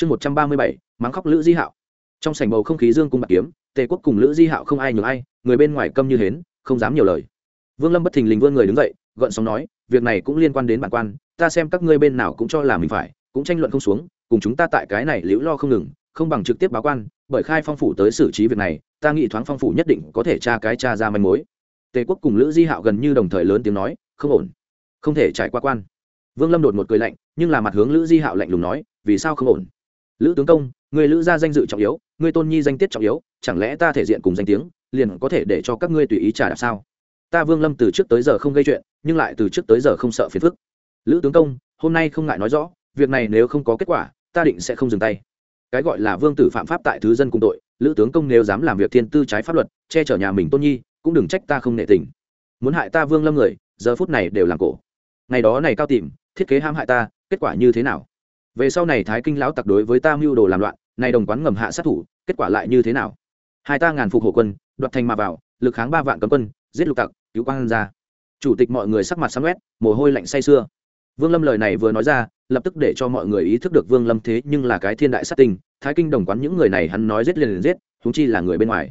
chương một trăm ba mươi bảy, mắng khóc lữ di hạo. Trong sảnh bầu không khí dương cung bạc kiếm, tề quốc cùng lữ di hạo không ai nhường ai, người bên ngoài câm như hến, không dám nhiều lời. Vương lâm bất thình lình vươn người đứng dậy gợn sóng nói, việc này cũng liên quan đến bản quan, ta xem các ngươi bên nào cũng cho là mình phải, cũng tranh luận không xuống, cùng chúng ta tại cái này liễu lo không ngừng, không bằng trực tiếp báo quan, bởi khai phong phủ tới xử trí việc này, ta nghĩ thoáng phong phủ nhất định có thể tra cái tra ra manh mối. Tề quốc cùng lữ di hạo gần như đồng thời lớn tiếng nói, không ổn, không thể trải qua quan. Vương lâm đột một cười lạnh, nhưng là mặt hướng lữ di hạo lạnh lùng nói, vì sao không ổn? Lữ tướng công, người lữ gia danh dự trọng yếu, người tôn nhi danh tiết trọng yếu, chẳng lẽ ta thể diện cùng danh tiếng, liền có thể để cho các ngươi tùy ý trả đạp sao? Ta vương lâm từ trước tới giờ không gây chuyện, nhưng lại từ trước tới giờ không sợ phiền phức. Lữ tướng công, hôm nay không ngại nói rõ, việc này nếu không có kết quả, ta định sẽ không dừng tay. Cái gọi là vương tử phạm pháp tại thứ dân cùng tội, lữ tướng công nếu dám làm việc thiên tư trái pháp luật, che chở nhà mình tôn nhi, cũng đừng trách ta không nệ tình. Muốn hại ta vương lâm người, giờ phút này đều làm cổ. Ngày đó này cao tìm, thiết kế ham hại ta, kết quả như thế nào? Về sau này thái kinh lão tặc đối với ta mưu đồ làm loạn này đồng quán ngầm hạ sát thủ, kết quả lại như thế nào? Hai ta ngàn phục hộ quân, đoạt thành mà vào, lực kháng ba vạn cấm quân, giết lục tặc, cứu quang ra. Chủ tịch mọi người sắc mặt sáng quét, mồ hôi lạnh say sưa. Vương lâm lời này vừa nói ra, lập tức để cho mọi người ý thức được vương lâm thế nhưng là cái thiên đại sát tình. Thái kinh đồng quán những người này hắn nói giết liền liền giết thúng chi là người bên ngoài.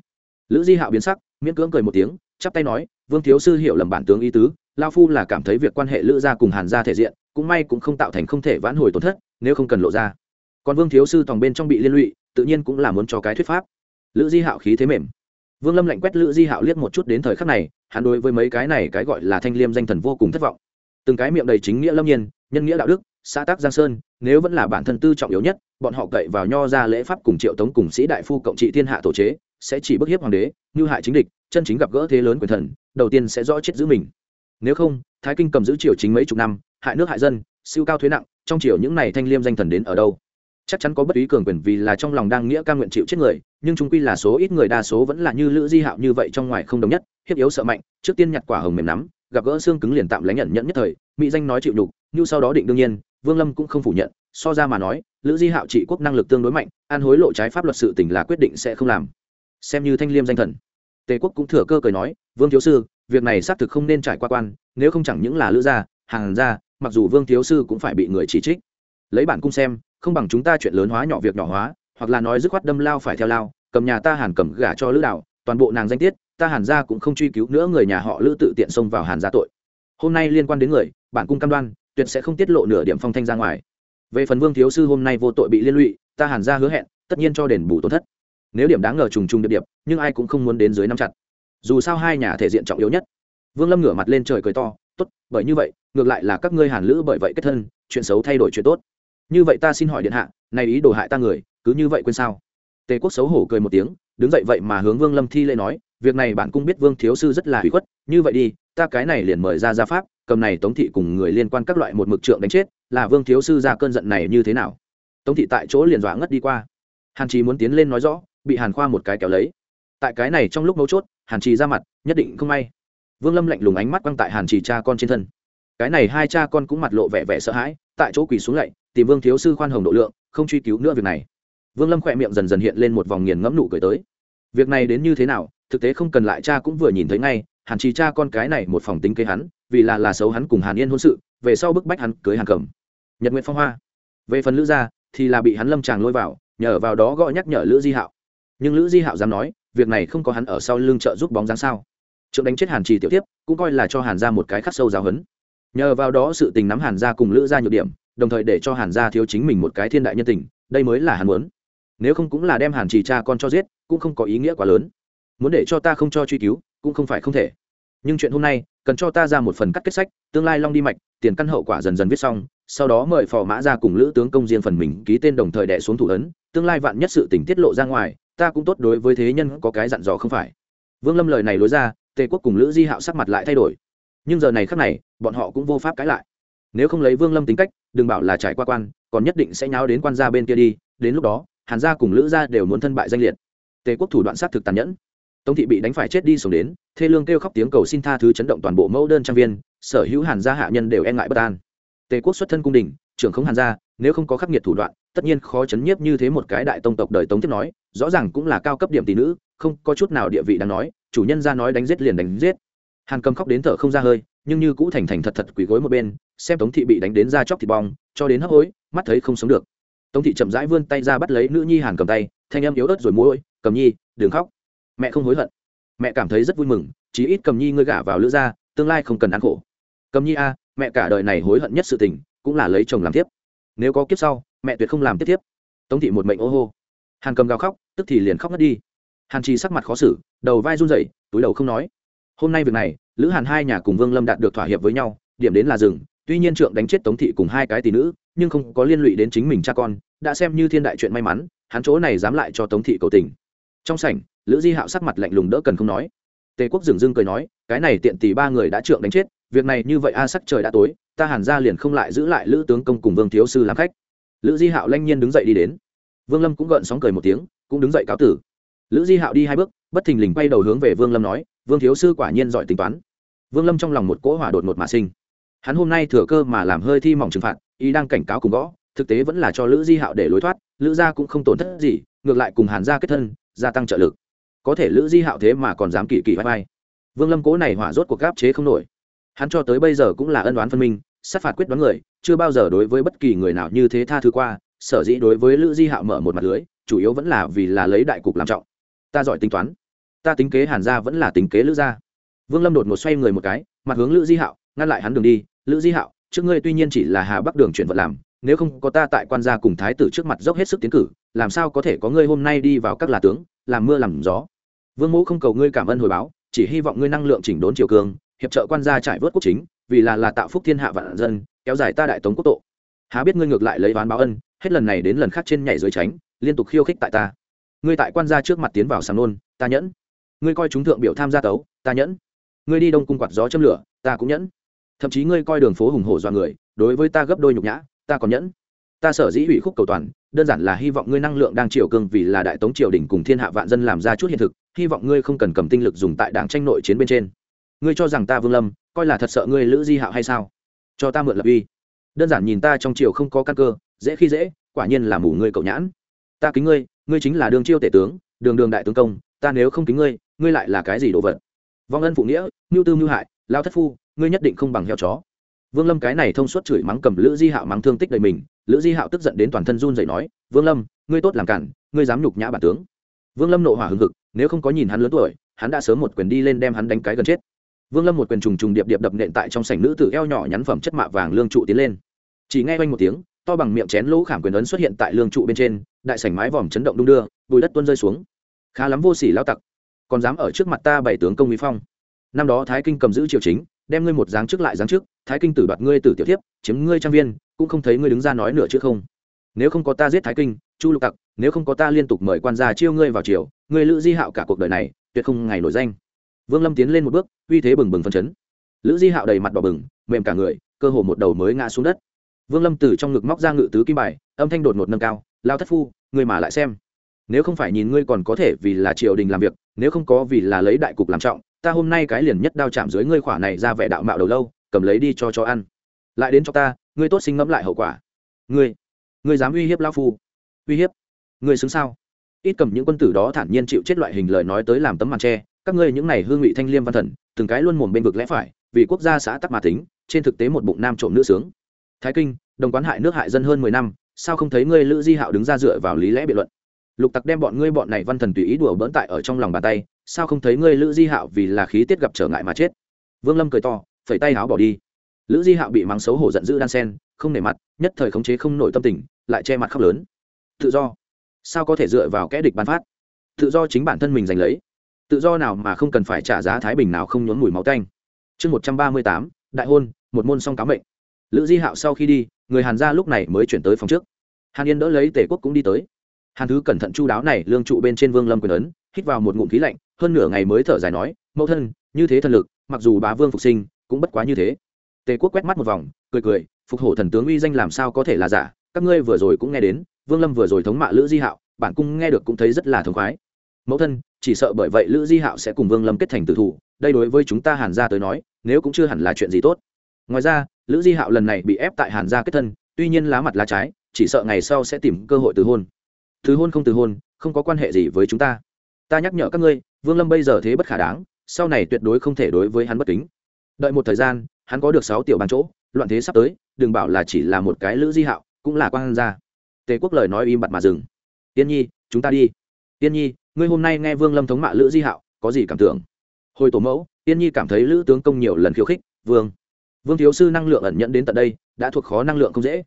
Lữ di hạo biến sắc, miễn cưỡng cười một tiếng, chắp tay nói, vương thiếu sư hiểu lầm bản tướng ý tứ lao phu là cảm thấy việc quan hệ lữ gia cùng hàn gia thể diện, cũng may cũng không tạo thành không thể vãn hồi tổn thất nếu không cần lộ ra. Còn vương thiếu sư tòng bên trong bị liên lụy, tự nhiên cũng là muốn cho cái thuyết pháp. Lữ di hạo khí thế mềm. Vương lâm lạnh quét lữ di hạo liếc một chút đến thời khắc này, hắn đối với mấy cái này cái gọi là thanh liêm danh thần vô cùng thất vọng. Từng cái miệng đầy chính nghĩa lâm nhiên, nhân nghĩa đạo đức, xã tác giang sơn, nếu vẫn là bản thân tư trọng yếu nhất, bọn họ cậy vào nho ra lễ pháp cùng triệu tống cùng sĩ đại phu cộng trị thiên hạ tổ chế, sẽ chỉ bức hiếp hoàng đế, như hại chính địch, chân chính gặp gỡ thế lớn quyền thần, đầu tiên sẽ rõ chết giữ mình. Nếu không, thái kinh cầm giữ triều chính mấy chục năm, hại nước hại dân, siêu cao thuế nặng trong triều những này thanh liêm danh thần đến ở đâu? Chắc chắn có bất ý cường quyền vì là trong lòng đang nghĩa ca nguyện chịu chết người, nhưng chúng quy là số ít người, đa số vẫn là như lữ di hạo như vậy trong ngoài không đồng nhất, hiếp yếu sợ mạnh, trước tiên nhặt quả hồng mềm nắm, gặp gỡ xương cứng liền tạm lấy nhận nhận nhất thời, mỹ danh nói chịu nhục, như sau đó định đương nhiên, vương lâm cũng không phủ nhận, so ra mà nói, lữ di hạo trị quốc năng lực tương đối mạnh, an hối lộ trái pháp luật sự tỉnh là quyết định sẽ không làm. Xem như thanh liêm danh thần. Tề quốc cũng thừa cơ cười nói, vương thiếu sư, việc này xác thực không nên trải qua quan, nếu không chẳng những là lữ gia, hàng gia mặc dù vương thiếu sư cũng phải bị người chỉ trích. Lấy bản cung xem, không bằng chúng ta chuyện lớn hóa nhỏ việc nhỏ hóa, hoặc là nói dứt khoát đâm lao phải theo lao, cầm nhà ta hàn cầm gả cho lữ đạo, toàn bộ nàng danh tiết, ta hàn gia cũng không truy cứu nữa người nhà họ lữ tự tiện xông vào hàn gia tội. Hôm nay liên quan đến người, bản cung cam đoan, tuyệt sẽ không tiết lộ nửa điểm phong thanh ra ngoài. Về phần vương thiếu sư hôm nay vô tội bị liên lụy, ta hàn gia hứa hẹn, tất nhiên cho đền bù tổn thất. Nếu điểm đáng ngờ trùng trùng điệp điệp, nhưng ai cũng không muốn đến dưới năm chặt. Dù sao hai nhà thể diện trọng yếu nhất. Vương lâm ngửa mặt lên trời cười to tốt, bởi như vậy, ngược lại là các ngươi hàn lữ bởi vậy kết thân, chuyện xấu thay đổi chuyện tốt. Như vậy ta xin hỏi điện hạ, này ý đồ hại ta người, cứ như vậy quên sao? Tề quốc xấu hổ cười một tiếng, đứng dậy vậy mà hướng vương lâm thi lễ nói, việc này bạn cũng biết vương thiếu sư rất là hủy khuất, như vậy đi, ta cái này liền mời ra gia pháp, cầm này tống thị cùng người liên quan các loại một mực trượng đánh chết, là vương thiếu sư ra cơn giận này như thế nào? Tống thị tại chỗ liền dọa ngất đi qua. Hàn trì muốn tiến lên nói rõ, bị hàn khoa một cái kéo lấy. Tại cái này trong lúc mấu chốt, hàn trì ra mặt, nhất định không may vương lâm lạnh lùng ánh mắt quăng tại hàn trì cha con trên thân. Cái này hai cha con cũng mặt lộ vẻ vẻ sợ hãi, tại chỗ quỳ xuống lạy, tìm vương thiếu sư khoan hồng độ lượng, không truy cứu nữa việc này. Vương lâm khỏe miệng dần dần hiện lên một vòng nghiền ngẫm nụ cười tới. Việc này đến như thế nào, thực tế không cần lại cha cũng vừa nhìn thấy ngay, hàn trì cha con cái này một phòng tính kế hắn, vì là là xấu hắn cùng hàn yên hôn sự, về sau bức bách hắn cưới hàn cầm nhật nguyện phong hoa. Về phần lữ gia, thì là bị hắn lâm tràng lôi vào, nhờ vào đó gọi nhắc nhở lữ di hạo. Nhưng lữ di hạo dám nói, việc này không có hắn ở sau lưng trợ giúp bóng dáng sao? Trượng đánh chết hàn trì tiểu tiếp, cũng coi là cho hàn ra một cái khắc sâu giáo hấn nhờ vào đó sự tình nắm hàn ra cùng lữ ra nhược điểm, đồng thời để cho hàn gia thiếu chính mình một cái thiên đại nhân tình, đây mới là hàn muốn. Nếu không cũng là đem hàn trì cha con cho giết, cũng không có ý nghĩa quá lớn. Muốn để cho ta không cho truy cứu, cũng không phải không thể. Nhưng chuyện hôm nay, cần cho ta ra một phần cắt kết sách, tương lai long đi mạch, tiền căn hậu quả dần dần viết xong, sau đó mời phò mã ra cùng lữ tướng công riêng phần mình ký tên đồng thời đẻ xuống thủ ấn, tương lai vạn nhất sự tình tiết lộ ra ngoài, ta cũng tốt đối với thế nhân có cái dặn dò không phải. Vương lâm lời này lối ra tề quốc cùng lữ di hạo sắc mặt lại thay đổi. Nhưng giờ này khác này, bọn họ cũng vô pháp cãi lại. Nếu không lấy vương lâm tính cách, đừng bảo là trải qua quan, còn nhất định sẽ nháo đến quan gia bên kia đi, đến lúc đó, hàn gia cùng lữ gia đều muốn thân bại danh liệt. Tề quốc thủ đoạn sát thực tàn nhẫn. Tống thị bị đánh phải chết đi sống đến, thê lương kêu khóc tiếng cầu xin tha thứ chấn động toàn bộ mẫu đơn trang viên, sở hữu hàn gia hạ nhân đều e ngại bất an. Tề quốc xuất thân cung đình, trưởng không hàn gia, nếu không có khắc nghiệt thủ đoạn, tất nhiên khó chấn nhiếp như thế một cái đại tông tộc đời tống tiếp nói, rõ ràng cũng là cao cấp điểm tỷ nữ không có chút nào địa vị đáng nói, chủ nhân ra nói đánh giết liền đánh giết. Hàn cầm khóc đến thở không ra hơi, nhưng như cũ thành thành thật thật quỳ gối một bên, xem tống thị bị đánh đến ra chóc thịt bong, cho đến hấp hối, mắt thấy không sống được. Tống thị chậm rãi vươn tay ra bắt lấy nữ nhi hàn cầm tay, thanh em yếu ớt rồi môi cầm nhi, đừng khóc. Mẹ không hối hận. Mẹ cảm thấy rất vui mừng, chí ít cầm nhi ngươi gả vào lữ gia, tương lai không cần ăn khổ. Cầm nhi a, mẹ cả đời này hối hận nhất sự tình, cũng là lấy chồng làm tiếp nếu có kiếp sau, mẹ tuyệt không làm tiếp tiếp tống thị một mệnh ô hô. Hàn cầm gào khóc, tức thì liền khóc ngất đi hàn trì sắc mặt khó xử, đầu vai run rẩy, túi đầu không nói. Hôm nay việc này, lữ hàn hai nhà cùng vương lâm đạt được thỏa hiệp với nhau, điểm đến là rừng tuy nhiên trượng đánh chết tống thị cùng hai cái tỷ nữ, nhưng không có liên lụy đến chính mình cha con, đã xem như thiên đại chuyện may mắn, hắn chỗ này dám lại cho tống thị cầu tình. Trong sảnh, lữ di hạo sắc mặt lạnh lùng đỡ cần không nói. Tề quốc dừng dưng cười nói, cái này tiện tỷ ba người đã trượng đánh chết, việc này như vậy a à, sắc trời đã tối, ta hàn ra liền không lại giữ lại lữ tướng công cùng vương thiếu sư làm khách. Lữ di hạo lanh nhiên đứng dậy đi đến. Vương lâm cũng gợn sóng cười một tiếng, cũng đứng dậy cáo tử lữ di hạo đi hai bước, bất thình lình quay đầu hướng về vương lâm nói, vương thiếu sư quả nhiên giỏi tính toán. Vương lâm trong lòng một cỗ hỏa đột ngột mà sinh. Hắn hôm nay thừa cơ mà làm hơi thi mỏng trừng phạt ý đang cảnh cáo cùng gõ, thực tế vẫn là cho lữ di hạo để lối thoát, lữ gia cũng không tổn thất gì, ngược lại cùng hàn gia kết thân, gia tăng trợ lực. Có thể lữ di hạo thế mà còn dám kỳ kỳ vai vai. Vương lâm cố này hỏa rốt cuộc gáp chế không nổi. Hắn cho tới bây giờ cũng là ân đoán phân minh, sát phạt quyết đoán người, chưa bao giờ đối với bất kỳ người nào như thế tha thứ qua, sở dĩ đối với lữ di hạo mở một mặt lưới, chủ yếu vẫn là vì là lấy đại cục làm trọng ta giỏi tính toán. Ta tính kế hàn gia vẫn là tính kế lữ gia. Vương lâm đột một xoay người một cái, mặt hướng lữ di hạo, ngăn lại hắn đường đi. Lữ di hạo, trước ngươi tuy nhiên chỉ là hà bắc đường chuyển vận làm, nếu không có ta tại quan gia cùng thái tử trước mặt dốc hết sức tiến cử, làm sao có thể có ngươi hôm nay đi vào các là tướng, làm mưa làm gió? Vương mẫu không cầu ngươi cảm ơn hồi báo, chỉ hy vọng ngươi năng lượng chỉnh đốn triều cường, hiệp trợ quan gia trải vớt quốc chính, vì là là tạo phúc thiên hạ vạn dân, kéo dài ta đại tống quốc tộ há biết ngươi ngược lại lấy oán báo ân, hết lần này đến lần khác trên nhảy dưới tránh, liên tục khiêu khích tại ta ngươi tại quan gia trước mặt tiến vào sàng nôn, ta nhẫn. Ngươi coi chúng thượng biểu tham gia tấu, ta nhẫn. Ngươi đi đông cung quạt gió châm lửa, ta cũng nhẫn. Thậm chí ngươi coi đường phố hùng hổ do người, đối với ta gấp đôi nhục nhã, ta còn nhẫn. Ta sở dĩ hủy khúc cầu toàn, đơn giản là hy vọng ngươi năng lượng đang triều cương vì là đại tống triều đình cùng thiên hạ vạn dân làm ra chút hiện thực, hy vọng ngươi không cần cầm tinh lực dùng tại đảng tranh nội chiến bên trên. Ngươi cho rằng ta vương lâm, coi là thật sợ ngươi lữ di hạo hay sao? Cho ta mượn lập uy. Đơn giản nhìn ta trong triều không có căn cơ, dễ khi dễ, quả nhiên là mù ngươi cậu nhãn. Ta kính ngươi ngươi chính là đường chiêu tể tướng, đường đường đại tướng công, ta nếu không kính ngươi ngươi lại là cái gì đồ vật? Vong ân phụ nghĩa, mưu tư mưu hại, lao thất phu, ngươi nhất định không bằng heo chó. Vương lâm cái này thông suốt chửi mắng cầm lữ di hạo mắng thương tích đầy mình, lữ di hạo tức giận đến toàn thân run dậy nói, vương lâm, ngươi tốt làm cản, ngươi dám nhục nhã bản tướng. Vương lâm nộ hỏa hừng hực, nếu không có nhìn hắn lớn tuổi, hắn đã sớm một quyền đi lên đem hắn đánh cái gần chết. Vương lâm một quyền trùng trùng điệp điệp đập nện tại trong sảnh nữ tử eo nhỏ nhắn phẩm chất mạ vàng lương trụ tiến lên. Chỉ nghe quanh một tiếng to bằng miệng chén lỗ khảm quyền ấn xuất hiện tại lương trụ bên trên, đại sảnh mái vòm chấn động đung đưa, bùi đất tuôn rơi xuống. Khá lắm vô sỉ lao tặc. Còn dám ở trước mặt ta bảy tướng công mỹ phong. Năm đó thái kinh cầm giữ triều chính, đem ngươi một dáng trước lại dáng trước, thái kinh tử đoạt ngươi tử tiểu thiếp, chiếm ngươi trang viên, cũng không thấy ngươi đứng ra nói nửa chứ không. Nếu không có ta giết thái kinh, chu lục tặc, nếu không có ta liên tục mời quan gia chiêu ngươi vào triều, ngươi lữ di hạo cả cuộc đời này, tuyệt không ngày nổi danh. Vương lâm tiến lên một bước, uy thế bừng bừng phân chấn. Lữ di hạo đầy mặt đỏ bừng, mềm cả người, cơ hồ một đầu mới ngã xuống đất vương lâm từ trong ngực móc ra ngự tứ kim bài, âm thanh đột ngột nâng cao, lao thất phu ngươi mà lại xem. Nếu không phải nhìn ngươi còn có thể vì là triều đình làm việc, nếu không có vì là lấy đại cục làm trọng, ta hôm nay cái liền nhất đao chạm dưới ngươi khỏa này ra vẻ đạo mạo đầu lâu, cầm lấy đi cho cho ăn. Lại đến cho ta, ngươi tốt sinh ngẫm lại hậu quả. Ngươi ngươi dám uy hiếp lao phu? Uy hiếp? Ngươi xứng sao? Ít cầm những quân tử đó thản nhiên chịu chết loại hình lời nói tới làm tấm màn tre các ngươi những này hương vị thanh liêm văn thần, từng cái luôn mồm bên vực lẽ phải, vì quốc gia xã tắc mà tính, trên thực tế một bụng nam trộm nữ sướng thái kinh, đồng quán hại nước hại dân hơn mười năm, sao không thấy ngươi lữ di hạo đứng ra dựa vào lý lẽ biện luận? Lục tặc đem bọn ngươi bọn này văn thần tùy ý đùa bỡn tại ở trong lòng bàn tay, sao không thấy ngươi lữ di hạo vì là khí tiết gặp trở ngại mà chết? Vương lâm cười to, phẩy tay áo bỏ đi. Lữ di hạo bị mắng xấu hổ giận dữ đan sen, không nể mặt, nhất thời khống chế không nổi tâm tình, lại che mặt khóc lớn. Tự do. Sao có thể dựa vào kẽ địch bán phát? Tự do chính bản thân mình giành lấy. Tự do nào mà không cần phải trả giá thái bình nào không nhốn mùi máu tanh. Chương một trăm ba mươi tám, đại hôn, một môn song cáo mệnh lữ di hạo sau khi đi, người hàn gia lúc này mới chuyển tới phòng trước. Hàn yên đỡ lấy tể quốc cũng đi tới. Hàn thứ cẩn thận chu đáo này, lương trụ bên trên vương lâm quyền ấn, hít vào một ngụm khí lạnh, hơn nửa ngày mới thở dài nói, mẫu thân, như thế thần lực, mặc dù bá vương phục sinh, cũng bất quá như thế. Tề quốc quét mắt một vòng, cười cười, phục hổ thần tướng uy danh làm sao có thể là giả? Các ngươi vừa rồi cũng nghe đến, vương lâm vừa rồi thống mạ lữ di hạo bản cung nghe được cũng thấy rất là thống khoái. Mẫu thân, chỉ sợ bởi vậy lữ di hạo sẽ cùng vương lâm kết thành tử thủ, đây đối với chúng ta hàn gia tới nói, nếu cũng chưa hẳn là chuyện gì tốt. Ngoài ra lữ di hạo lần này bị ép tại hàn gia kết thân, tuy nhiên lá mặt lá trái, chỉ sợ ngày sau sẽ tìm cơ hội từ hôn. Từ hôn không từ hôn, không có quan hệ gì với chúng ta. Ta nhắc nhở các ngươi, vương lâm bây giờ thế bất khả đáng, sau này tuyệt đối không thể đối với hắn bất kính. Đợi một thời gian, hắn có được sáu tiểu bàn chỗ, loạn thế sắp tới, đừng bảo là chỉ là một cái lữ di hạo, cũng là quan gia. Tề quốc lời nói im bặt mà dừng. Tiên nhi, chúng ta đi. Tiên nhi, ngươi hôm nay nghe vương lâm thống mạ lữ di hạo, có gì cảm tưởng? Hồi tổ mẫu, tiên nhi cảm thấy lữ tướng công nhiều lần khiêu khích, vương vương thiếu sư năng lượng ẩn nhận đến tận đây, đã thuộc khó năng lượng không dễ.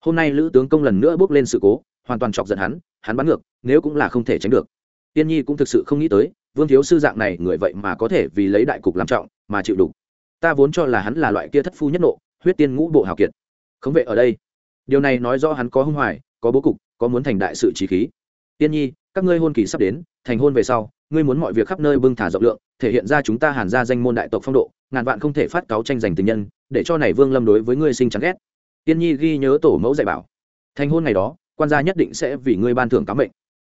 Hôm nay lữ tướng công lần nữa bước lên sự cố, hoàn toàn chọc giận hắn hắn bắn ngược, nếu cũng là không thể tránh được. Tiên nhi cũng thực sự không nghĩ tới, vương thiếu sư dạng này người vậy mà có thể vì lấy đại cục làm trọng, mà chịu đủ ta vốn cho là hắn là loại kia thất phu nhất nộ, huyết tiên ngũ bộ hào kiệt. Không vệ ở đây. Điều này nói do hắn có hưng hoài, có bố cục, có muốn thành đại sự trí khí. Tiên nhi, các ngươi hôn kỳ sắp đến thành hôn về sau, ngươi muốn mọi việc khắp nơi bưng thả rộng lượng, thể hiện ra chúng ta hàn ra danh môn đại tộc phong độ, ngàn vạn không thể phát cáo tranh giành tình nhân, để cho này vương lâm đối với ngươi sinh chán ghét. Tiên nhi ghi nhớ tổ mẫu dạy bảo. Thành hôn ngày đó, quan gia nhất định sẽ vì ngươi ban thưởng cám mệnh.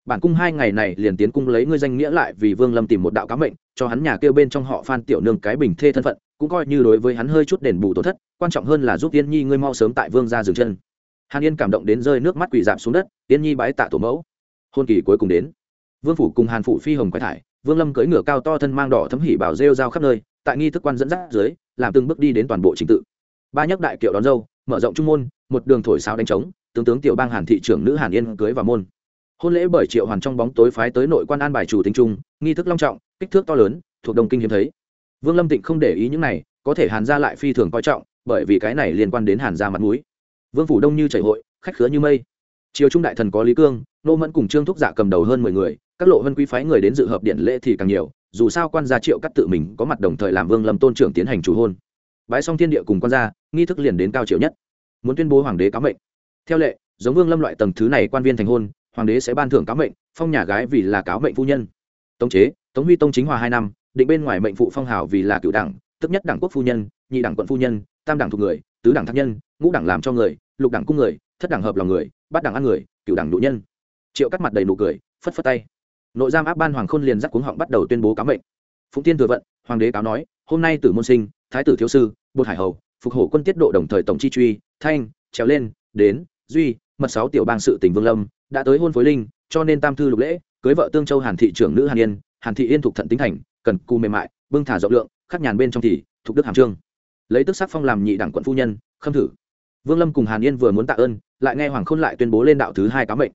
Bản cung hai ngày này liền tiến cung lấy ngươi danh nghĩa lại vì vương lâm tìm một đạo cám mệnh, cho hắn nhà kêu bên trong họ phan tiểu nương cái bình thê thân phận, cũng coi như đối với hắn hơi chút đền bù tổn thất, quan trọng hơn là giúp tiên nhi ngươi mau sớm tại vương ra dừng chân. Hàn yên cảm động đến rơi nước mắt quỳ dạp xuống đất, tiên nhi bái tạ tổ mẫu. Hôn kỳ cuối cùng đến vương phủ cùng hàn phủ phi hồng quái thải, vương lâm cưỡi ngựa cao to thân mang đỏ thấm hỉ bảo rêu rao khắp nơi, tại nghi thức quan dẫn dắt dưới, làm từng bước đi đến toàn bộ trình tự. Ba nhắc đại kiệu đón dâu, mở rộng trung môn, một đường thổi sáo đánh trống, tướng tướng tiểu bang hàn thị trưởng nữ hàn yên cưới vào môn. Hôn lễ bởi triệu hoàn trong bóng tối phái tới nội quan an bài chủ tính trung, nghi thức long trọng, kích thước to lớn, thuộc đồng kinh hiếm thấy. Vương lâm tịnh không để ý những này, có thể hàn ra lại phi thường coi trọng, bởi vì cái này liên quan đến hàn ra mặt mũi. Vương phủ đông như chảy hội, khách khứa như mây. Triều trung đại thần có lý cương, nô mẫn cùng trương thúc giả cầm đầu hơn mười người các lộ vân quý phái người đến dự hợp điện lễ thì càng nhiều, dù sao quan gia triệu cắt tự mình có mặt đồng thời làm vương lâm tôn trưởng tiến hành chủ hôn. Bãi xong thiên địa cùng quan gia, nghi thức liền đến cao triều nhất. Muốn tuyên bố hoàng đế cáo mệnh. Theo lệ, giống vương lâm loại tầng thứ này quan viên thành hôn, hoàng đế sẽ ban thưởng cáo mệnh, phong nhà gái vì là cáo mệnh phu nhân. Tống chế, tống huy tông chính hòa hai năm, định bên ngoài mệnh phụ phong hào vì là cựu đảng, tức nhất đảng quốc phu nhân, nhị đảng quận phu nhân, tam đảng thuộc người, tứ đảng thác nhân, ngũ đảng làm cho người, lục đảng cung người, thất đảng hợp lòng người, bát đảng ăn người, cựu đảng nụ nhân. Triệu cắt mặt đầy nụ cười, phất phất tay nội giam áp ban hoàng khôn liền dắt cuống họng bắt đầu tuyên bố cáo mệnh. Phụng tiên thừa vận, hoàng đế cáo nói, hôm nay tử môn sinh, thái tử thiếu sư, bột hải hầu, phục hổ quân tiết độ đồng thời tổng chi truy, thanh, trèo lên, đến, duy, mật sáu tiểu bang sự tỉnh vương lâm, đã tới hôn phối linh, cho nên tam thư lục lễ, cưới vợ tương châu hàn thị trưởng nữ hàn yên, hàn thị yên thuộc thận tính thành, cần cù mềm mại, bưng thả rộng lượng, khắc nhàn bên trong thì, thuộc đức hàm trương. Lấy tức sắc phong làm nhị đảng quận phu nhân, khâm thử. Vương lâm cùng hàn yên vừa muốn tạ ơn, lại nghe hoàng khôn lại tuyên bố lên đạo thứ hai cáo mệnh.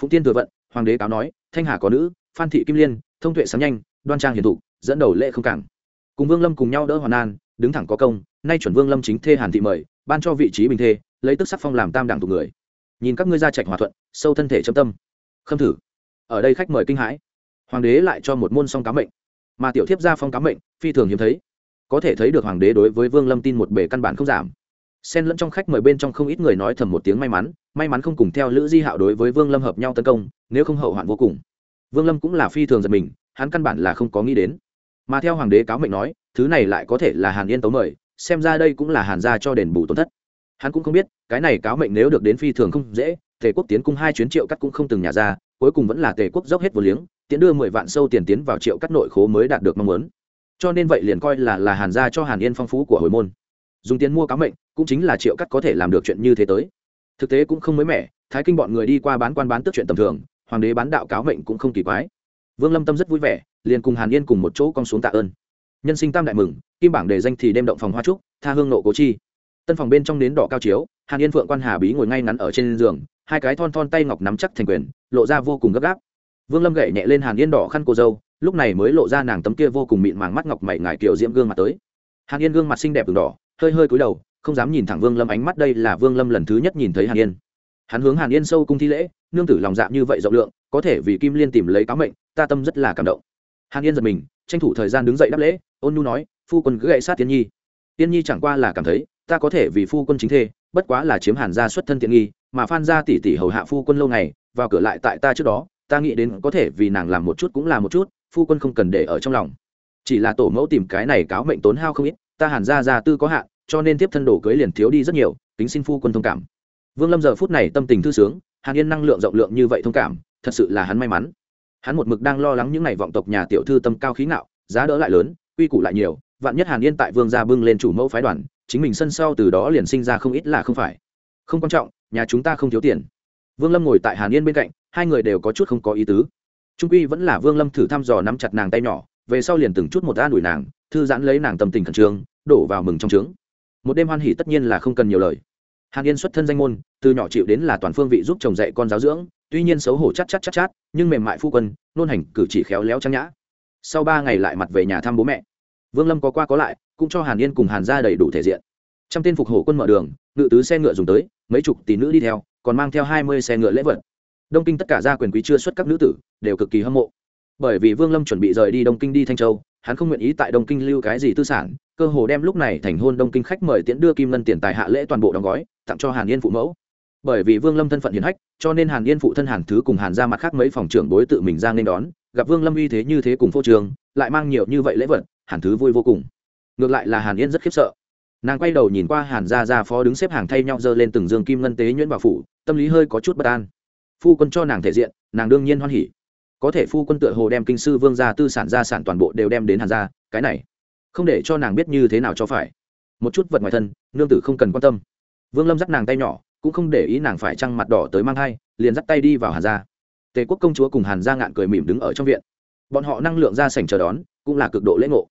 Phụng tiên thừa vận, hoàng đế cáo nói thanh hà có nữ, phan thị kim liên, thông tuệ sáng nhanh, đoan trang hiền thụ dẫn đầu lễ không cảng. Cùng vương lâm cùng nhau đỡ hoàn an, đứng thẳng có công, nay chuẩn vương lâm chính thê hàn thị mời, ban cho vị trí bình thê, lấy tức sắc phong làm tam đảng thuộc người. Nhìn các ngươi ra trạch hòa thuận, sâu thân thể châm tâm. Khâm thử. Ở đây khách mời kinh hãi. Hoàng đế lại cho một môn song cám mệnh. Mà tiểu thiếp ra phong cám mệnh, phi thường hiếm thấy. Có thể thấy được hoàng đế đối với vương lâm tin một bề căn bản không giảm xen lẫn trong khách mời bên trong không ít người nói thầm một tiếng may mắn may mắn không cùng theo lữ di hạo đối với vương lâm hợp nhau tấn công, nếu không hậu hoạn vô cùng. Vương lâm cũng là phi thường giật mình, hắn căn bản là không có nghĩ đến. Mà theo hoàng đế cáo mệnh nói, thứ này lại có thể là hàn yên tấu mời, xem ra đây cũng là hàn gia cho đền bù tổn thất. Hắn cũng không biết, cái này cáo mệnh nếu được đến phi thường không dễ, tề quốc tiến cung hai chuyến triệu cắt cũng không từng nhà ra, cuối cùng vẫn là tề quốc dốc hết vô liếng tiến đưa mười vạn sâu tiền tiến vào triệu cắt nội khố mới đạt được mong muốn. Cho nên vậy liền coi là là hàn gia cho hàn yên phong phú của hồi môn dùng tiền mua cá mệnh cũng chính là triệu cắt có thể làm được chuyện như thế tới. Thực tế cũng không mới mẻ, thái kinh bọn người đi qua bán quan bán tức chuyện tầm thường, hoàng đế bán đạo cáo mệnh cũng không kỳ quái. Vương lâm tâm rất vui vẻ, liền cùng hàn yên cùng một chỗ con xuống tạ ơn. Nhân sinh tam đại mừng, kim bảng đề danh thì đem động phòng hoa trúc, tha hương nộ cố chi. Tân phòng bên trong nến đỏ cao chiếu, hàn yên phượng quan hà bí ngồi ngay ngắn ở trên giường, hai cái thon thon tay ngọc nắm chắc thành quyền, lộ ra vô cùng gấp gáp. Vương lâm gậy nhẹ lên hàn yên đỏ khăn cô dâu, lúc này mới lộ ra nàng tấm kia vô cùng mịn màng mắt ngọc mày ngải kiều diễm gương mặt tới. Hàn yên gương mặt xinh đẹp đường đỏ hơi hơi cúi đầu, không dám nhìn thẳng vương lâm ánh mắt, đây là vương lâm lần thứ nhất nhìn thấy hàn yên. Hắn hướng hàn yên sâu cung thi lễ, nương tử lòng dạ như vậy rộng lượng, có thể vì kim liên tìm lấy cáo mệnh, ta tâm rất là cảm động. Hàn yên giật mình, tranh thủ thời gian đứng dậy đáp lễ, ôn nhu nói, phu quân cứ gậy sát tiên nhi. Tiên nhi chẳng qua là cảm thấy, ta có thể vì phu quân chính thê, bất quá là chiếm hàn gia xuất thân tiện nghi, mà phan gia tỷ tỷ hầu hạ phu quân lâu ngày, vào cửa lại tại ta trước đó, ta nghĩ đến có thể vì nàng làm một chút cũng là một chút, phu quân không cần để ở trong lòng. Chỉ là tổ mẫu tìm cái này cáo mệnh tốn hao không ít ta hàn gia gia tư có hạn, cho nên tiếp thân đồ cưới liền thiếu đi rất nhiều tính xin phu quân thông cảm. Vương lâm giờ phút này tâm tình thư sướng, hàn yên năng lượng rộng lượng như vậy thông cảm, thật sự là hắn may mắn. Hắn một mực đang lo lắng những ngày vọng tộc nhà tiểu thư tâm cao khí ngạo, giá đỡ lại lớn, quy củ lại nhiều, vạn nhất hàn yên tại vương gia bưng lên chủ mẫu phái đoàn, chính mình sân sau từ đó liền sinh ra không ít là không phải. Không quan trọng, nhà chúng ta không thiếu tiền. Vương lâm ngồi tại hàn yên bên cạnh, hai người đều có chút không có ý tứ. Trung quy vẫn là vương lâm thử thăm dò nắm chặt nàng tay nhỏ về sau liền từng chút một an ủi nàng, thư giãn lấy nàng tâm tình khẩn trương, đổ vào mừng trong trướng. Một đêm hoan hỉ tất nhiên là không cần nhiều lời. Hàn yên xuất thân danh môn, từ nhỏ chịu đến là toàn phương vị giúp chồng dạy con giáo dưỡng, tuy nhiên xấu hổ chắc chắc chắc chắc nhưng mềm mại phu quân, nôn hành cử chỉ khéo léo trang nhã. Sau ba ngày lại mặt về nhà thăm bố mẹ. Vương lâm có qua có lại, cũng cho hàn yên cùng hàn ra đầy đủ thể diện. Trăm tên phục hổ quân mở đường, ngự tứ xe ngựa dùng tới, mấy chục tỷ nữ đi theo, còn mang theo hai mươi xe ngựa lễ vật. Đông kinh tất cả gia quyền quý chưa xuất các nữ tử, đều cực kỳ hâm mộ bởi vì vương lâm chuẩn bị rời đi đông kinh đi thanh châu, hắn không nguyện ý tại đông kinh lưu cái gì tư sản, cơ hồ đem lúc này thành hôn đông kinh khách mời tiễn đưa kim ngân tiền tài hạ lễ toàn bộ đóng gói, tặng cho hàn yên phụ mẫu. Bởi vì vương lâm thân phận hiền hách, cho nên hàn yên phụ thân hàn thứ cùng hàn ra mặt khác mấy phòng trưởng đối tự mình ra nên đón, gặp vương lâm uy thế như thế cùng phô trường lại mang nhiều như vậy lễ vật, hàn thứ vui vô cùng. Ngược lại là hàn yên rất khiếp sợ. Nàng quay đầu nhìn qua hàn gia gia phó đứng xếp hàng thay nhau dơ lên từng dương kim ngân tế nhuyễn bảo phủ, tâm lý hơi có chút bất an. Phu quân cho nàng thể diện, nàng đương nhiên hoan hỉ có thể phu quân tựa hồ đem kinh sư vương gia tư sản gia sản toàn bộ đều đem đến hàn gia, cái này, không để cho nàng biết như thế nào cho phải. Một chút vật ngoài thân, nương tử không cần quan tâm. Vương lâm dắt nàng tay nhỏ, cũng không để ý nàng phải trăng mặt đỏ tới mang thai, liền dắt tay đi vào hàn gia. Tề quốc công chúa cùng hàn gia ngạn cười mỉm đứng ở trong viện. Bọn họ năng lượng ra sảnh chờ đón, cũng là cực độ lễ ngộ.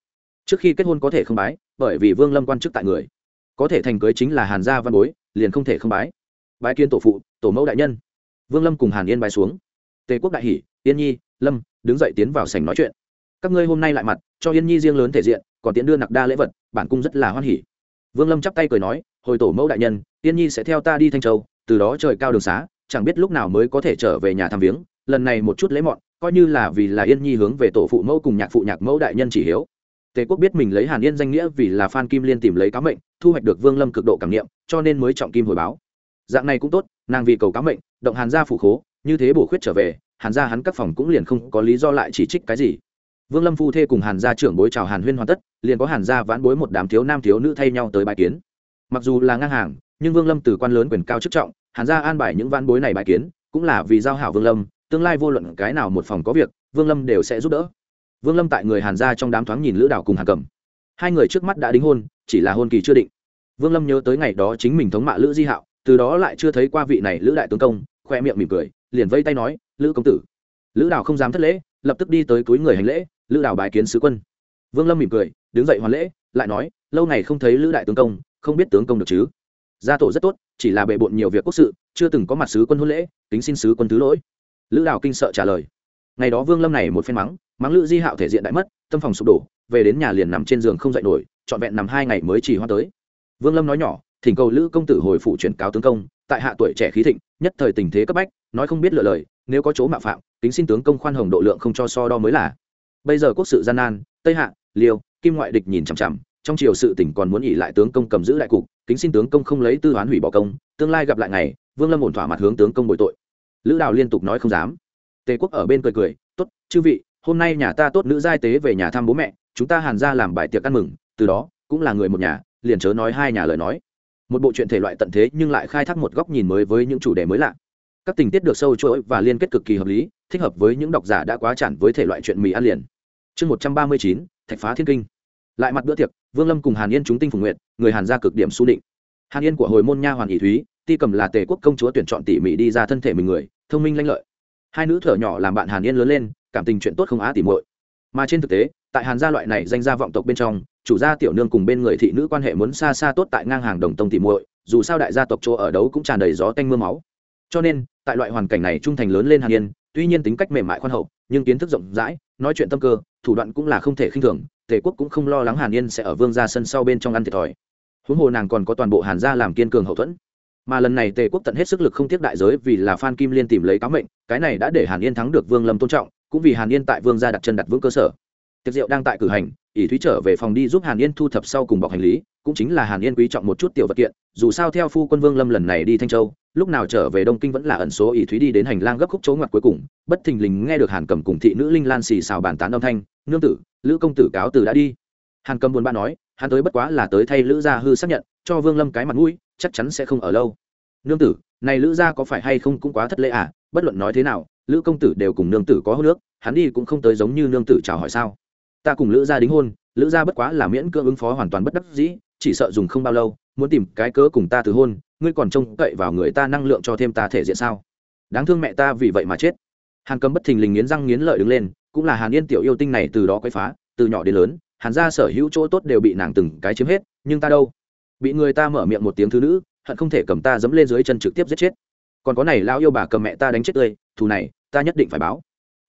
Trước khi kết hôn có thể không bái, bởi vì vương lâm quan chức tại người. Có thể thành cưới chính là hàn gia văn bối, liền không thể không bái. Bái kiến tổ phụ, tổ mẫu đại nhân. Vương lâm cùng hàn yên bái xuống. Tề quốc đại hỷ yên nhi, lâm, đứng dậy tiến vào sảnh nói chuyện. Các ngươi hôm nay lại mặt, cho yên nhi riêng lớn thể diện, còn tiến đưa nặc đa lễ vật, bản cung rất là hoan hỉ. Vương lâm chắp tay cười nói, hồi tổ mẫu đại nhân, yên nhi sẽ theo ta đi thanh châu, từ đó trời cao đường xá, chẳng biết lúc nào mới có thể trở về nhà thăm viếng. Lần này một chút lễ mọn, coi như là vì là yên nhi hướng về tổ phụ mẫu cùng nhạc phụ nhạc mẫu đại nhân chỉ hiếu. Tề quốc biết mình lấy hàn yên danh nghĩa vì là phan kim liên tìm lấy cá mệnh, thu hoạch được vương lâm cực độ cảm nghiệm cho nên mới trọng kim hồi báo. Dạng này cũng tốt, nàng vì cầu cá mệnh, động hàn gia phụ khố, như thế bổ khuyết trở về hàn gia hắn các phòng cũng liền không có lý do lại chỉ trích cái gì. Vương lâm phu thê cùng hàn gia trưởng bối chào hàn huyên hoàn tất, liền có hàn gia vãn bối một đám thiếu nam thiếu nữ thay nhau tới bài kiến. Mặc dù là ngang hàng, nhưng vương lâm từ quan lớn quyền cao chức trọng, hàn gia an bài những vãn bối này bài kiến, cũng là vì giao hảo vương lâm, tương lai vô luận cái nào một phòng có việc, vương lâm đều sẽ giúp đỡ. Vương lâm tại người hàn gia trong đám thoáng nhìn lữ đảo cùng hàn cầm hai người trước mắt đã đính hôn, chỉ là hôn kỳ chưa định. Vương lâm nhớ tới ngày đó chính mình thống mạ lữ di hạo, từ đó lại chưa thấy qua vị này lữ đại tướng công khoe miệng mỉm cười, liền vây tay nói lữ công tử. Lữ đảo không dám thất lễ, lập tức đi tới túi người hành lễ, lữ đảo bài kiến sứ quân. Vương lâm mỉm cười, đứng dậy hoàn lễ, lại nói, lâu ngày không thấy lữ đại tướng công, không biết tướng công được chứ? Gia tổ rất tốt, chỉ là bề bộn nhiều việc quốc sự, chưa từng có mặt sứ quân hôn lễ tính xin sứ quân thứ lỗi. Lữ đảo kinh sợ trả lời. Ngày đó vương lâm này một phen mắng mắng lữ di hạo thể diện đại mất, tâm phòng sụp đổ, về đến nhà liền nằm trên giường không dậy nổi, trọn vẹn nằm hai ngày mới chỉ hoa tới. Vương lâm nói nhỏ, thỉnh cầu lữ công tử hồi phủ chuyển cáo tướng công, tại hạ tuổi trẻ khí thịnh, nhất thời tình thế cấp bách, nói không biết lựa lời nếu có chỗ mạo phạm tính xin tướng công khoan hồng độ lượng không cho so đo mới là. Bây giờ quốc sự gian nan, tây hạ, liêu, kim ngoại địch nhìn chằm chằm, trong triều sự tỉnh còn muốn nghỉ lại tướng công cầm giữ đại cục, kính xin tướng công không lấy tư hoán hủy bỏ công, tương lai gặp lại ngày, vương lâm ổn thỏa mặt hướng tướng công bồi tội. Lữ đào liên tục nói không dám. Tề quốc ở bên cười cười, tốt, chư vị, hôm nay nhà ta tốt nữ giai tế về nhà thăm bố mẹ, chúng ta hàn ra làm bài tiệc ăn mừng, từ đó, cũng là người một nhà, liền chớ nói hai nhà lời nói. Một bộ chuyện thể loại tận thế nhưng lại khai thác một góc nhìn mới với những chủ đề mới lạ các tình tiết được sâu chuỗi và liên kết cực kỳ hợp lý, thích hợp với những độc giả đã quá chản với thể loại chuyện mì ăn liền. Chương một trăm ba mươi chín, thạch phá thiên kinh. Lại mặt bữa tiệc, vương lâm cùng hàn yên chúng tinh phùng nguyện người hàn ra cực điểm su định. Hàn yên của hồi môn nha hoàn ỷ thúy, ti cầm là tề quốc công chúa tuyển chọn tỉ mỉ đi ra thân thể mình người, thông minh lanh lợi. Hai nữ thở nhỏ làm bạn hàn yên lớn lên, cảm tình chuyện tốt không á tỉ muội. Mà trên thực tế, tại hàn gia loại này danh gia vọng tộc bên trong, chủ gia tiểu nương cùng bên người thị nữ quan hệ muốn xa xa tốt tại ngang hàng đồng tông tỉ muội, dù sao đại gia tộc chỗ ở đấu cũng tràn đầy gió tanh mưa máu cho nên, tại loại hoàn cảnh này trung thành lớn lên hàn yên, tuy nhiên tính cách mềm mại khoan hậu, nhưng kiến thức rộng rãi, nói chuyện tâm cơ, thủ đoạn cũng là không thể khinh thường, tề quốc cũng không lo lắng hàn yên sẽ ở vương gia sân sau bên trong ăn thiệt thòi. Huống hồ nàng còn có toàn bộ hàn gia làm kiên cường hậu thuẫn. Mà lần này tề quốc tận hết sức lực không tiếc đại giới vì là phan kim liên tìm lấy cáo mệnh, cái này đã để hàn yên thắng được vương lâm tôn trọng, cũng vì hàn yên tại vương gia đặt chân đặt vững cơ sở. Tiệc diệu đang tại cử hành, ỷ thúy trở về phòng đi giúp hàn yên thu thập sau cùng bọc hành lý, cũng chính là hàn yên quý trọng một chút tiểu vật kiện, dù sao theo phu quân vương lâm lần này đi thanh châu lúc nào trở về đông kinh vẫn là ẩn số ỷ thúy đi đến hành lang gấp khúc chỗ ngoặt cuối cùng, bất thình lình nghe được hàn cầm cùng thị nữ linh lan xì xào bàn tán âm thanh, nương tử, lữ công tử cáo từ đã đi. Hàn cầm buồn bã nói, hắn tới bất quá là tới thay lữ gia hư xác nhận, cho vương lâm cái mặt mũi, chắc chắn sẽ không ở lâu. Nương tử, này lữ gia có phải hay không cũng quá thất lễ à? Bất luận nói thế nào, lữ công tử đều cùng nương tử có hô nước hắn đi cũng không tới giống như nương tử chào hỏi sao? Ta cùng lữ gia đính hôn, lữ gia bất quá là miễn cưỡng ứng phó hoàn toàn bất đắc dĩ, chỉ sợ dùng không bao lâu, muốn tìm cái cớ cùng ta từ hôn ngươi còn trông cậy vào người ta năng lượng cho thêm ta thể diện sao? Đáng thương mẹ ta vì vậy mà chết. Hàn cầm bất thình lình nghiến răng nghiến lợi đứng lên, cũng là hàn yên tiểu yêu tinh này từ đó quấy phá, từ nhỏ đến lớn, hàn gia sở hữu chỗ tốt đều bị nàng từng cái chiếm hết, nhưng ta đâu? Bị người ta mở miệng một tiếng thứ nữ, hận không thể cầm ta dẫm lên dưới chân trực tiếp giết chết. Còn có này lão yêu bà cầm mẹ ta đánh chết tươi, thù này, ta nhất định phải báo.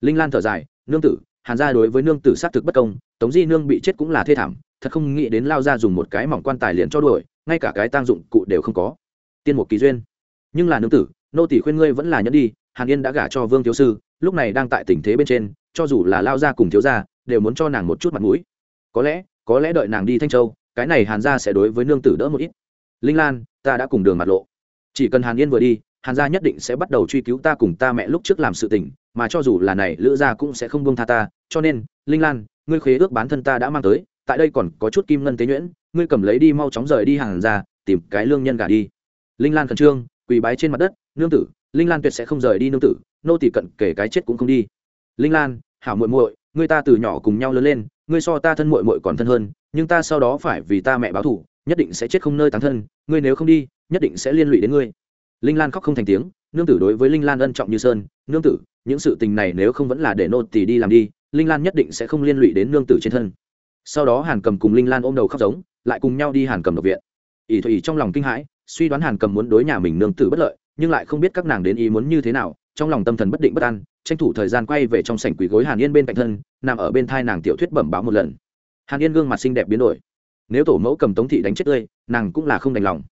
Linh lan thở dài, nương tử, hàn gia đối với nương tử xác thực bất công, tống di nương bị chết cũng là thê thảm, thật không nghĩ đến lao ra dùng một cái mỏng quan tài liền cho đuổi, ngay cả cái tang dụng cụ đều không có tiên một kỳ duyên. Nhưng là nương tử, nô tỷ khuyên ngươi vẫn là nhẫn đi, hàn yên đã gả cho vương thiếu sư, lúc này đang tại tình thế bên trên, cho dù là lao ra cùng thiếu gia, đều muốn cho nàng một chút mặt mũi. Có lẽ có lẽ đợi nàng đi thanh châu, cái này hàn gia sẽ đối với nương tử đỡ một ít. Linh lan, ta đã cùng đường mặt lộ. Chỉ cần hàn yên vừa đi, hàn gia nhất định sẽ bắt đầu truy cứu ta cùng ta mẹ lúc trước làm sự tình, mà cho dù là này, lữ gia cũng sẽ không buông tha ta. Cho nên, linh lan, ngươi khế ước bán thân ta đã mang tới, tại đây còn có chút kim ngân tế nhuyễn, ngươi cầm lấy đi mau chóng rời đi hàn gia, tìm cái lương nhân gả đi linh lan khẩn trương, quỳ bái trên mặt đất, nương tử, linh lan tuyệt sẽ không rời đi nương tử, nô tỷ cận kể cái chết cũng không đi. Linh lan, hảo muội muội, ngươi ta từ nhỏ cùng nhau lớn lên, ngươi so ta thân muội muội còn thân hơn, nhưng ta sau đó phải vì ta mẹ báo thù, nhất định sẽ chết không nơi tán thân, ngươi nếu không đi, nhất định sẽ liên lụy đến ngươi. Linh lan khóc không thành tiếng, nương tử đối với linh lan ân trọng như sơn, nương tử, những sự tình này nếu không vẫn là để nô tỷ đi làm đi, linh lan nhất định sẽ không liên lụy đến nương tử trên thân. Sau đó hàn cầm cùng linh lan ôm đầu khóc giống, lại cùng nhau đi hàn cầm độc viện. Ỷ thủy trong lòng kinh hãi suy đoán hàn cầm muốn đối nhà mình nương tử bất lợi, nhưng lại không biết các nàng đến ý muốn như thế nào, trong lòng tâm thần bất định bất an, tranh thủ thời gian quay về trong sảnh quỳ gối hàn yên bên cạnh thân, nằm ở bên thai nàng tiểu thuyết bẩm báo một lần. Hàn yên gương mặt xinh đẹp biến đổi. Nếu tổ mẫu cầm tống thị đánh chết tươi, nàng cũng là không đành lòng.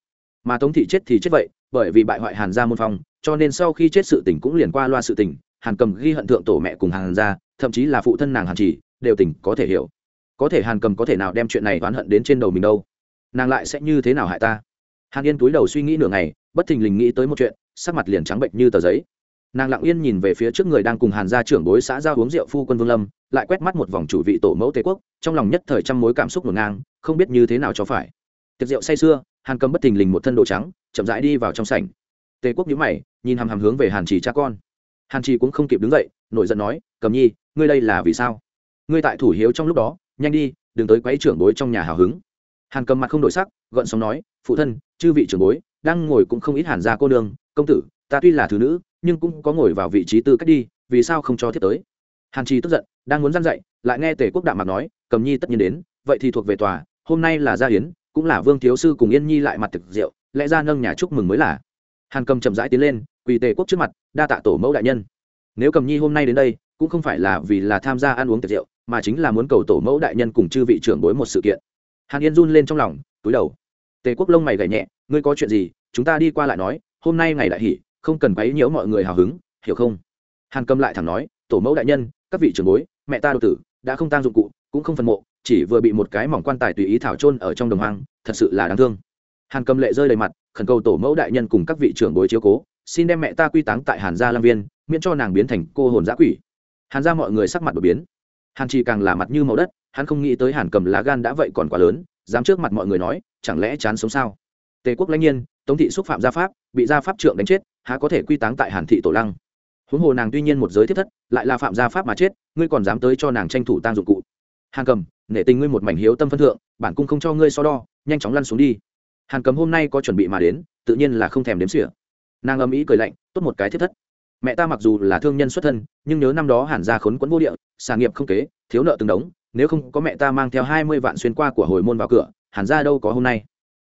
Mà tống thị chết thì chết vậy, bởi vì bại hoại hàn gia môn phong, cho nên sau khi chết sự tình cũng liền qua loa sự tình. hàn cầm ghi hận thượng tổ mẹ cùng hàn gia, thậm chí là phụ thân nàng hàn chỉ, đều tỉnh có thể hiểu. Có thể hàn cầm có thể nào đem chuyện này oán hận đến trên đầu mình đâu? Nàng lại sẽ như thế nào hại ta? Hàn yên túi đầu suy nghĩ nửa ngày, bất thình lình nghĩ tới một chuyện, sắc mặt liền trắng bệnh như tờ giấy. Nàng lặng yên nhìn về phía trước người đang cùng hàn gia trưởng bối xã giao uống rượu phu quân vương lâm, lại quét mắt một vòng chủ vị tổ mẫu tề quốc, trong lòng nhất thời trăm mối cảm xúc ngổn ngang, không biết như thế nào cho phải. Tiệc rượu say sưa, hàn cầm bất thình lình một thân đồ trắng, chậm rãi đi vào trong sảnh. Tề quốc nhíu mày, nhìn hàm hàm hướng về hàn trì cha con. Hàn trì cũng không kịp đứng dậy, nổi giận nói, cầm nhi, ngươi đây là vì sao? Ngươi tại thủ hiếu trong lúc đó, nhanh đi, đừng tới quấy trưởng bối trong nhà hào hứng hàn cầm mặt không đổi sắc gợn sóng nói, phụ thân, chư vị trưởng bối, đang ngồi cũng không ít hàn gia cô nương, công tử, ta tuy là thứ nữ, nhưng cũng có ngồi vào vị trí tư cách đi, vì sao không cho thiết tới? Hàn trì tức giận, đang muốn dăn dậy lại nghe tề quốc đạm mặt nói, cầm nhi tất nhiên đến, vậy thì thuộc về tòa, hôm nay là gia hiến cũng là vương thiếu sư cùng yên nhi lại mặt thực rượu, lẽ ra nâng nhà chúc mừng mới là. Hàn cầm chậm rãi tiến lên, quỳ tề quốc trước mặt, đa tạ tổ mẫu đại nhân. Nếu cầm nhi hôm nay đến đây, cũng không phải là vì là tham gia ăn uống tiệc rượu, mà chính là muốn cầu tổ mẫu đại nhân cùng chư vị trưởng bối một sự kiện hàn yên run lên trong lòng, túi đầu. Tề quốc lông mày gảy nhẹ, ngươi có chuyện gì? Chúng ta đi qua lại nói, hôm nay ngày đại hỷ, không cần quấy nhiễu mọi người hào hứng, hiểu không? Hàn cầm lại thẳng nói, tổ mẫu đại nhân, các vị trưởng bối, mẹ ta đột tử, đã không tang dụng cụ, cũng không phần mộ, chỉ vừa bị một cái mỏng quan tài tùy ý thảo trôn ở trong đồng hoang, thật sự là đáng thương. Hàn cầm lệ rơi đầy mặt, khẩn cầu tổ mẫu đại nhân cùng các vị trưởng bối chiếu cố, xin đem mẹ ta quy táng tại hàn gia lam viên, miễn cho nàng biến thành cô hồn giã quỷ. Hàn gia mọi người sắc mặt đột biến. Hàn chỉ càng là mặt như màu đất hắn không nghĩ tới hàn cầm lá gan đã vậy còn quá lớn, dám trước mặt mọi người nói, chẳng lẽ chán sống sao? Tề quốc lãnh nhiên, tống thị xúc phạm gia pháp, bị gia pháp trượng đánh chết, há có thể quy táng tại hàn thị tổ lăng? Huống hồ nàng tuy nhiên một giới thiết thất, lại là phạm gia pháp mà chết, ngươi còn dám tới cho nàng tranh thủ tang dụng cụ. Hàn cầm, nể tình ngươi một mảnh hiếu tâm phân thượng, bản cung không cho ngươi so đo, nhanh chóng lăn xuống đi. Hàn cầm hôm nay có chuẩn bị mà đến, tự nhiên là không thèm đếm xỉa. Nàng âm ý cười lạnh, tốt một cái thiết thất. Mẹ ta mặc dù là thương nhân xuất thân, nhưng nhớ năm đó hàn gia khốn quẫn vô địa sản nghiệp không kế, thiếu nợ từng đống nếu không có mẹ ta mang theo hai mươi vạn xuyên qua của hồi môn vào cửa hàn gia đâu có hôm nay.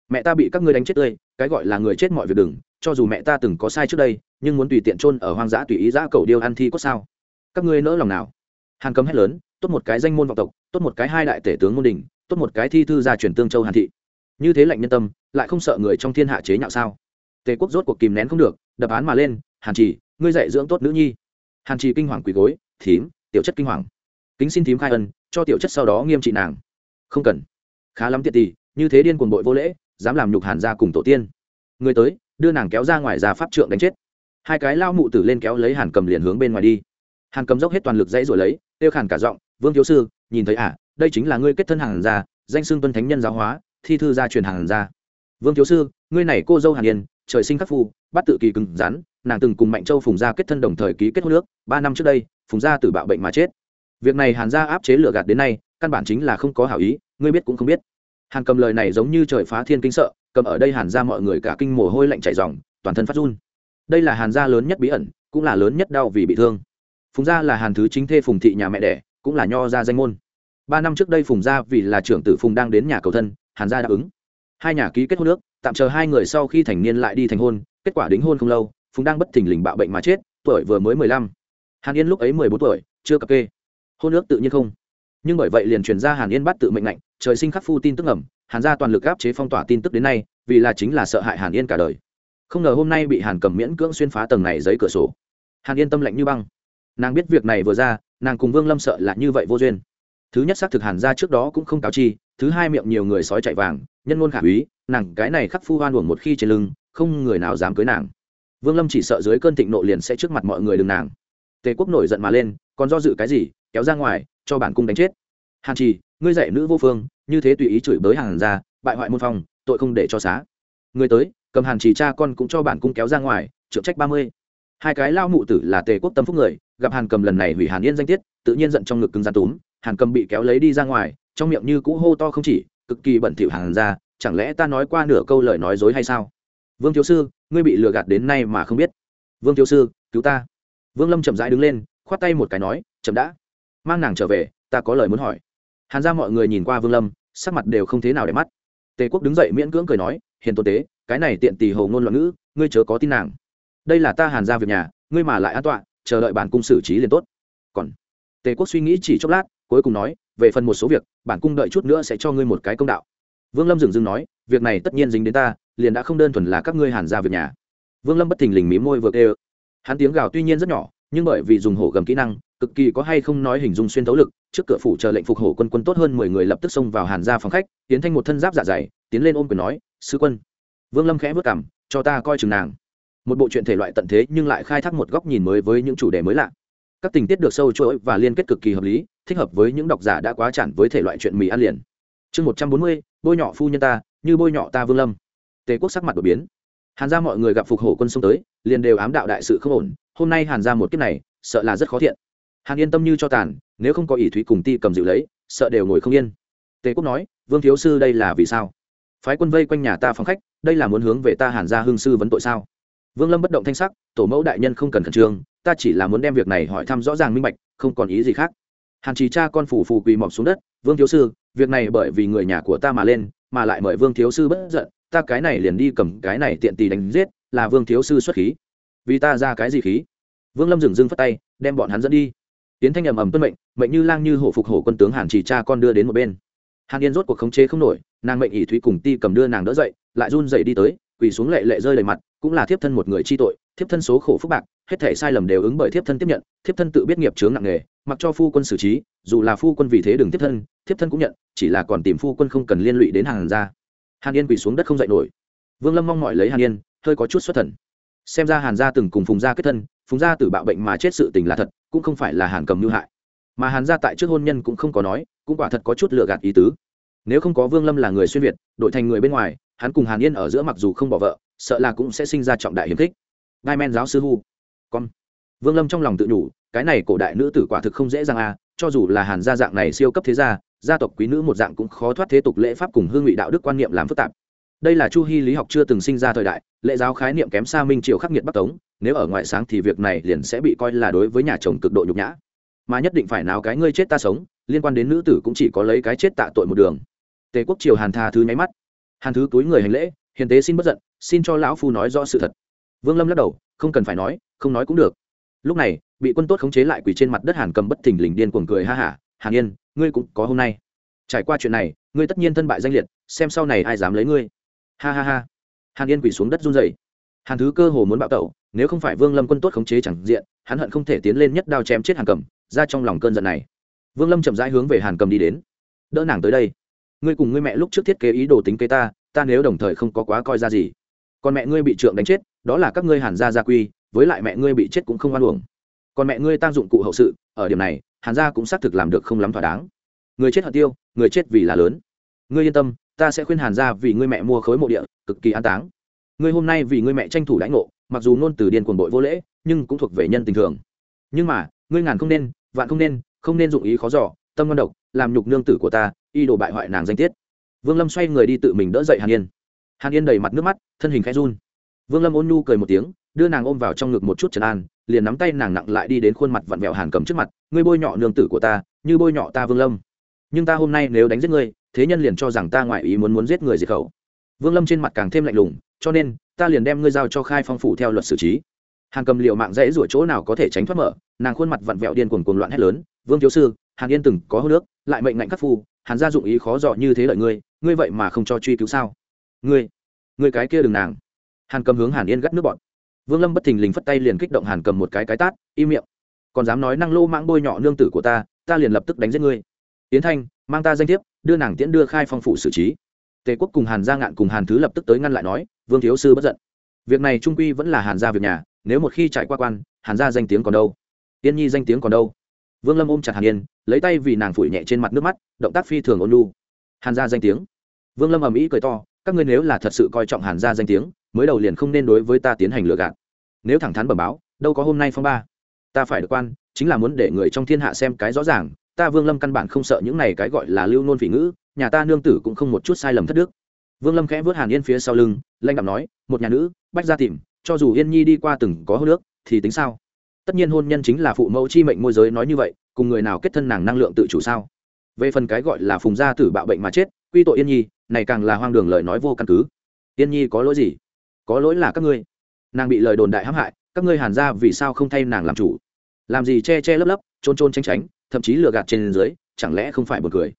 Mẹ ta bị các ngươi đánh chết tươi, cái gọi là người chết mọi việc đừng, cho dù mẹ ta từng có sai trước đây, nhưng muốn tùy tiện chôn ở hoang dã tùy ý dã cầu điêu ăn thi có sao? Các ngươi nỡ lòng nào? Hàn cấm hét lớn, tốt một cái danh môn vọng tộc, tốt một cái hai đại tể tướng môn đình, tốt một cái thi thư gia truyền tương châu hàn thị. Như thế lạnh nhân tâm, lại không sợ người trong thiên hạ chế nhạo sao? Tề quốc rốt cuộc kìm nén không được, đập án mà lên, hàn trì, ngươi dạy dưỡng tốt nữ nhi. Hàn trì kinh hoàng quỳ gối, thím, tiểu chất kinh hoàng kính xin thím khai ân, cho tiểu chất sau đó nghiêm trị nàng. Không cần. Khá lắm tiện tỳ, như thế điên cuồng bội vô lễ, dám làm nhục hàn gia cùng tổ tiên. Người tới, đưa nàng kéo ra ngoài ra pháp trượng đánh chết. Hai cái lao mụ tử lên kéo lấy hàn cầm liền hướng bên ngoài đi. Hàn cầm dốc hết toàn lực dãy rồi lấy, tiêu khàn cả giọng, vương thiếu sư, nhìn thấy à đây chính là ngươi kết thân hàn gia, danh xưng tuân thánh nhân giáo hóa, thi thư gia truyền hàn gia. Vương thiếu sư, ngươi này cô dâu hàn yên, trời sinh khắc phu, bắt tự kỳ cứng rắn, nàng từng cùng mạnh châu phùng gia kết thân đồng thời ký kết hôn nước ba năm trước đây, phùng gia tử bạo bệnh mà chết việc này hàn gia áp chế lửa gạt đến nay, căn bản chính là không có hảo ý, ngươi biết cũng không biết. Hàn cầm lời này giống như trời phá thiên kinh sợ, cầm ở đây hàn gia mọi người cả kinh mồ hôi lạnh chảy ròng, toàn thân phát run. Đây là hàn gia lớn nhất bí ẩn, cũng là lớn nhất đau vì bị thương. Phùng gia là hàn thứ chính thê phùng thị nhà mẹ đẻ, cũng là nho gia danh môn. Ba năm trước đây phùng gia vì là trưởng tử phùng đang đến nhà cầu thân, hàn gia đáp ứng. Hai nhà ký kết hôn nước tạm chờ hai người sau khi thành niên lại đi thành hôn, kết quả đính hôn không lâu, phùng đang bất thình lình bạo bệnh mà chết, tuổi vừa mới mười lăm. Hàn yên lúc ấy mười bốn tuổi, chưa cập kê hôn ước tự nhiên không. Nhưng bởi vậy liền truyền ra hàn yên bắt tự mệnh lệnh, trời sinh khắc phu tin tức ẩm hàn gia toàn lực áp chế phong tỏa tin tức đến nay, vì là chính là sợ hại hàn yên cả đời. Không ngờ hôm nay bị hàn cầm miễn cưỡng xuyên phá tầng này giấy cửa sổ. Hàn yên tâm lạnh như băng. Nàng biết việc này vừa ra, nàng cùng vương lâm sợ là như vậy vô duyên. Thứ nhất xác thực hàn ra trước đó cũng không cáo chi, thứ hai miệng nhiều người sói chạy vàng, nhân ngôn khả úy, nàng cái này khắc phu hoan uổng một khi trên lưng, không người nào dám cưới nàng. Vương lâm chỉ sợ dưới cơn thịnh nộ liền sẽ trước mặt mọi người đừng nàng. Tề quốc nổi giận mà lên, còn do dự cái gì? Kéo ra ngoài, cho bản cung đánh chết. Hàn trì, ngươi dạy nữ vô phương, như thế tùy ý chửi bới hàn ra bại hoại môn phong, tội không để cho xá. Người tới, cầm hàn trì cha con cũng cho bản cung kéo ra ngoài, trượng trách ba mươi. Hai cái lao mụ tử là tề quốc tâm phúc người, gặp hàn cầm lần này hủy hàn yên danh tiết, tự nhiên giận trong ngực cứng gian túm, hàn cầm bị kéo lấy đi ra ngoài, trong miệng như cũ hô to không chỉ, cực kỳ bẩn thỉu hàn ra chẳng lẽ ta nói qua nửa câu lời nói dối hay sao? Vương thiếu sư, ngươi bị lừa gạt đến nay mà không biết. Vương thiếu sư, cứu ta. Vương lâm chậm rãi đứng lên, khoát tay một cái nói, chậm đã mang nàng trở về ta có lời muốn hỏi. Hàn ra mọi người nhìn qua vương lâm sắc mặt đều không thế nào để mắt. Tề quốc đứng dậy miễn cưỡng cười nói hiền tôn tế cái này tiện tỳ hầu ngôn loạn ngữ ngươi chớ có tin nàng. Đây là ta hàn ra việc nhà ngươi mà lại an tọa chờ đợi bản cung xử trí liền tốt. Còn tề quốc suy nghĩ chỉ chốc lát cuối cùng nói về phần một số việc bản cung đợi chút nữa sẽ cho ngươi một cái công đạo. Vương lâm dừng dừng nói việc này tất nhiên dính đến ta liền đã không đơn thuần là các ngươi hàn ra việc nhà. Vương lâm bất thình lình mí môi vừa ê, hắn tiếng gào tuy nhiên rất nhỏ nhưng bởi vì dùng hổ gầm kỹ năng cực kỳ có hay không nói hình dung xuyên thấu lực, trước cửa phủ chờ lệnh phục hổ quân quân tốt hơn mười người lập tức xông vào hàn ra phòng khách, tiến thanh một thân giáp dạ dày, tiến lên ôm quyền nói, sư quân. Vương lâm khẽ vất cảm cho ta coi chừng nàng. Một bộ truyện thể loại tận thế nhưng lại khai thác một góc nhìn mới với những chủ đề mới lạ. Các tình tiết được sâu chuỗi và liên kết cực kỳ hợp lý, thích hợp với những độc giả đã quá chản với thể loại chuyện mì ăn liền. Chương một trăm bốn mươi, bôi nhọ phu nhân ta, như bôi nhọ ta vương lâm. Tề quốc sắc mặt đột biến. Hàn ra mọi người gặp phục hổ quân xông tới, liền đều ám đạo đại sự không ổn, hôm nay hàn ra một kiếp này, sợ là rất khó thiện hàn yên tâm như cho tàn, nếu không có ỷ thúy cùng ti cầm dịu lấy, sợ đều ngồi không yên. Tề quốc nói, vương thiếu sư đây là vì sao? Phái quân vây quanh nhà ta phòng khách, đây là muốn hướng về ta hàn ra hương sư vấn tội sao? Vương lâm bất động thanh sắc, tổ mẫu đại nhân không cần khẩn trương, ta chỉ là muốn đem việc này hỏi thăm rõ ràng minh bạch, không còn ý gì khác. Hàn trì cha con phủ phù quỳ mọc xuống đất, vương thiếu sư, việc này bởi vì người nhà của ta mà lên, mà lại mời vương thiếu sư bất giận, ta cái này liền đi cầm cái này tiện tì đánh giết, là vương thiếu sư xuất khí. Vì ta ra cái gì khí? Vương lâm dừng dưng phất tay, đem bọn hắn dẫn đi tiến thanh ầm ầm tuân mệnh mệnh như lang như hổ phục hổ quân tướng hàn chỉ cha con đưa đến một bên. Hàn yên rốt cuộc khống chế không nổi, nàng mệnh ỷ thúy cùng ti cầm đưa nàng đỡ dậy, lại run dậy đi tới, quỳ xuống lệ lệ rơi đầy mặt, cũng là thiếp thân một người chi tội, thiếp thân số khổ phúc bạc, hết thể sai lầm đều ứng bởi thiếp thân tiếp nhận, thiếp thân tự biết nghiệp chướng nặng nghề mặc cho phu quân xử trí, dù là phu quân vì thế đừng tiếp thân, thiếp thân cũng nhận, chỉ là còn tìm phu quân không cần liên lụy đến hàn ra hàn yên quỳ xuống đất không dậy nổi. Vương lâm mong mọi lấy hàn yên, hơi có chút xuất thần. Xem ra hàn gia từng cùng phùng gia kết thân, phùng gia tử bạo bệnh mà chết sự tình là thật cũng không phải là hàn cầm mưu hại. Mà hàn gia tại trước hôn nhân cũng không có nói, cũng quả thật có chút lựa gạt ý tứ. Nếu không có vương lâm là người xuyên việt đổi thành người bên ngoài, hắn cùng hàn yên ở giữa mặc dù không bỏ vợ, sợ là cũng sẽ sinh ra trọng đại hiếm khích. Gai men giáo sư hu con. Vương lâm trong lòng tự nhủ, cái này cổ đại nữ tử quả thực không dễ dàng à cho dù là hàn gia dạng này siêu cấp thế gia gia tộc quý nữ một dạng cũng khó thoát thế tục lễ pháp cùng hương vị đạo đức quan niệm làm phức tạp đây là chu hy lý học chưa từng sinh ra thời đại lệ giáo khái niệm kém xa minh triều khắc nghiệt bắc tống, nếu ở ngoại sáng thì việc này liền sẽ bị coi là đối với nhà chồng cực độ nhục nhã. Mà nhất định phải nào cái ngươi chết ta sống, liên quan đến nữ tử cũng chỉ có lấy cái chết tạ tội một đường. Tề quốc triều hàn tha thứ nháy mắt. Hàn thứ túi người hành lễ, hiền tế xin bất giận, xin cho lão phu nói rõ sự thật. Vương lâm lắc đầu, không cần phải nói, không nói cũng được. Lúc này, bị quân tốt khống chế lại quỳ trên mặt đất hàn cầm bất thình lình điên cuồng cười ha hả, hàn yên, ngươi cũng có hôm nay. Trải qua chuyện này, ngươi tất nhiên thân bại danh liệt, xem sau này ai dám lấy ngươi ha ha ha. Hàn yên quỳ xuống đất run dày hàn thứ cơ hồ muốn bạo tẩu, nếu không phải vương lâm quân tốt khống chế chẳng diện, hắn hận không thể tiến lên nhất đao chém chết hàn cầm, ra trong lòng cơn giận này. Vương lâm chậm rãi hướng về hàn cầm đi đến. Đỡ nàng tới đây. Ngươi cùng ngươi mẹ lúc trước thiết kế ý đồ tính kế ta ta nếu đồng thời không có quá coi ra gì. Còn mẹ ngươi bị trượng đánh chết, đó là các ngươi hàn gia gia quy, với lại mẹ ngươi bị chết cũng không oan uổng. Còn mẹ ngươi tăng dụng cụ hậu sự, ở điểm này, hàn gia cũng xác thực làm được không lắm thỏa đáng. Người chết hận tiêu, người chết vì là lớn. Ngươi yên tâm ta sẽ khuyên hàn gia vì ngươi mẹ mua khối mộ địa, cực kỳ an táng. Ngươi hôm nay vì ngươi mẹ tranh thủ lãnh ngộ, mặc dù nôn từ điên cuồng bội vô lễ, nhưng cũng thuộc về nhân tình thường. Nhưng mà, ngươi ngàn không nên, vạn không nên không nên dụng ý khó giỏ tâm ngon độc, làm nhục nương tử của ta y đồ bại hoại nàng danh tiết. Vương lâm xoay người đi tự mình đỡ dậy hàn yên. Hàn yên đầy mặt nước mắt, thân hình khẽ run. Vương lâm ôn nhu cười một tiếng, đưa nàng ôm vào trong ngực một chút trấn an, liền nắm tay nàng nặng lại đi đến khuôn mặt vặn vẹo hàn cầm trước mặt. Ngươi bôi nhọ nương tử của ta, như bôi nhọ ta vương lâm. Nhưng ta hôm nay nếu đánh giết ngươi thế nhân liền cho rằng ta ngoại ý muốn muốn giết người diệt khẩu. Vương lâm trên mặt càng thêm lạnh lùng, cho nên, ta liền đem ngươi giao cho khai phong phủ theo luật xử trí. Hàn cầm liệu mạng dễ rủa chỗ nào có thể tránh thoát mở, nàng khuôn mặt vặn vẹo điên cuồng cuồng loạn hét lớn, vương thiếu sư, hàn yên từng có hô nước lại mệnh ngạnh khắc phu, hàn gia dụng ý khó dọ như thế lợi ngươi ngươi vậy mà không cho truy cứu sao? Ngươi ngươi cái kia đừng nàng. Hàn cầm hướng hàn yên gắt nước bọn. Vương lâm bất thình lình phất tay liền kích động hàn cầm một cái cái tát, im miệng. Còn dám nói năng lô mãng bôi nhọ nương tử của ta ta liền lập tức đánh giết ngươi yến thanh, mang ta danh thiếp, đưa nàng tiễn đưa khai phong phủ xử trí. Tề quốc cùng hàn gia ngạn cùng hàn thứ lập tức tới ngăn lại nói, vương thiếu sư bất giận. Việc này trung quy vẫn là hàn gia việc nhà, nếu một khi trải qua quan, hàn gia danh tiếng còn đâu? Yên nhi danh tiếng còn đâu? Vương lâm ôm chặt hàn yên, lấy tay vì nàng phủi nhẹ trên mặt nước mắt, động tác phi thường ôn lu hàn gia danh tiếng? Vương lâm ầm ĩ cười to, các ngươi nếu là thật sự coi trọng hàn gia danh tiếng, mới đầu liền không nên đối với ta tiến hành lừa gạt. Nếu thẳng thắn bẩm báo, đâu có hôm nay phong ba. Ta phải được quan, chính là muốn để người trong thiên hạ xem cái rõ ràng ta vương lâm căn bản không sợ những này cái gọi là lưu nôn phỉ ngữ, nhà ta nương tử cũng không một chút sai lầm thất đức. Vương lâm khẽ vớt hàn yên phía sau lưng lanh đạm nói, một nhà nữ, bách ra tìm, cho dù yên nhi đi qua từng có hô nước, thì tính sao? Tất nhiên hôn nhân chính là phụ mẫu chi mệnh môi giới nói như vậy, cùng người nào kết thân nàng năng lượng tự chủ sao? Về phần cái gọi là phùng gia tử bạo bệnh mà chết, quy tội yên nhi, này càng là hoang đường lời nói vô căn cứ. Yên nhi có lỗi gì? Có lỗi là các ngươi. Nàng bị lời đồn đại hãm hại, các ngươi hàn ra vì sao không thay nàng làm chủ? Làm gì che che lấp lấp, trôn trôn tránh tránh thậm chí lừa gạt trên dưới, chẳng lẽ không phải một cười?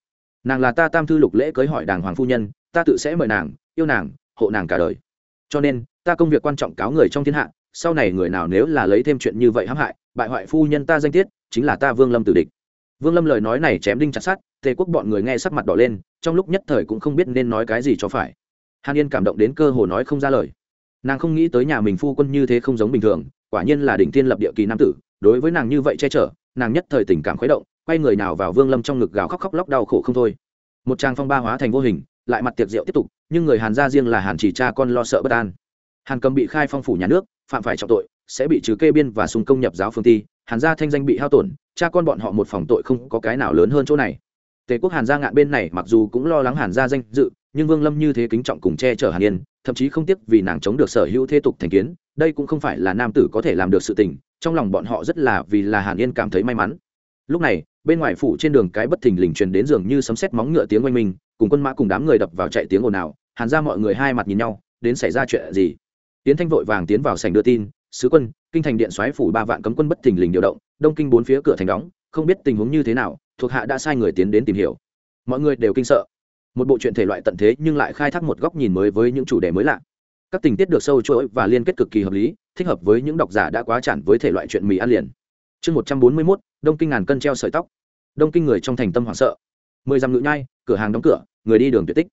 Nàng là ta tam thư lục lễ cưới hỏi đàng hoàng phu nhân, ta tự sẽ mời nàng, yêu nàng, hộ nàng cả đời. Cho nên, ta công việc quan trọng cáo người trong thiên hạ, sau này người nào nếu là lấy thêm chuyện như vậy hãm hại, bại hoại phu nhân ta danh tiết, chính là ta vương lâm tử địch. Vương lâm lời nói này chém đinh chặt sát tề quốc bọn người nghe sắc mặt đỏ lên, trong lúc nhất thời cũng không biết nên nói cái gì cho phải. Hàn yên cảm động đến cơ hồ nói không ra lời. Nàng không nghĩ tới nhà mình phu quân như thế không giống bình thường, quả nhiên là đỉnh thiên lập địa kỳ nam tử, đối với nàng như vậy che chở nàng nhất thời tình cảm khuấy động, quay người nào vào vương lâm trong ngực gào khóc khóc lóc đau khổ không thôi. Một trang phong ba hóa thành vô hình, lại mặt tiệc rượu tiếp tục, nhưng người hàn gia riêng là hàn chỉ cha con lo sợ bất an. Hàn cầm bị khai phong phủ nhà nước, phạm phải trọng tội, sẽ bị trừ kê biên và sùng công nhập giáo phương ti. Hàn gia thanh danh bị hao tổn, cha con bọn họ một phòng tội không có cái nào lớn hơn chỗ này. Tề quốc hàn gia ngạn bên này mặc dù cũng lo lắng hàn gia danh dự, nhưng vương lâm như thế kính trọng cùng che chở hàn yên, thậm chí không tiếc vì nàng chống được sở hữu thế tục thành kiến, đây cũng không phải là nam tử có thể làm được sự tình trong lòng bọn họ rất là vì là hàn yên cảm thấy may mắn. Lúc này, bên ngoài phủ trên đường cái bất thình lình truyền đến giường như sấm sét móng ngựa tiếng oanh minh, cùng quân mã cùng đám người đập vào chạy tiếng ồn ào, hàn ra mọi người hai mặt nhìn nhau, đến xảy ra chuyện gì? Tiến thanh vội vàng tiến vào sảnh đưa tin, sứ quân, kinh thành điện xoáy phủ ba vạn cấm quân bất thình lình điều động, đông kinh bốn phía cửa thành đóng, không biết tình huống như thế nào, thuộc hạ đã sai người tiến đến tìm hiểu. Mọi người đều kinh sợ. Một bộ truyện thể loại tận thế nhưng lại khai thác một góc nhìn mới với những chủ đề mới lạ các tình tiết được sâu chuỗi và liên kết cực kỳ hợp lý, thích hợp với những độc giả đã quá chản với thể loại chuyện mì ăn liền. Chương một trăm bốn mươi mốt, đông kinh ngàn cân treo sợi tóc. Đông kinh người trong thành tâm hoảng sợ. Mười dặm ngự nhai, cửa hàng đóng cửa, người đi đường tuyệt tích.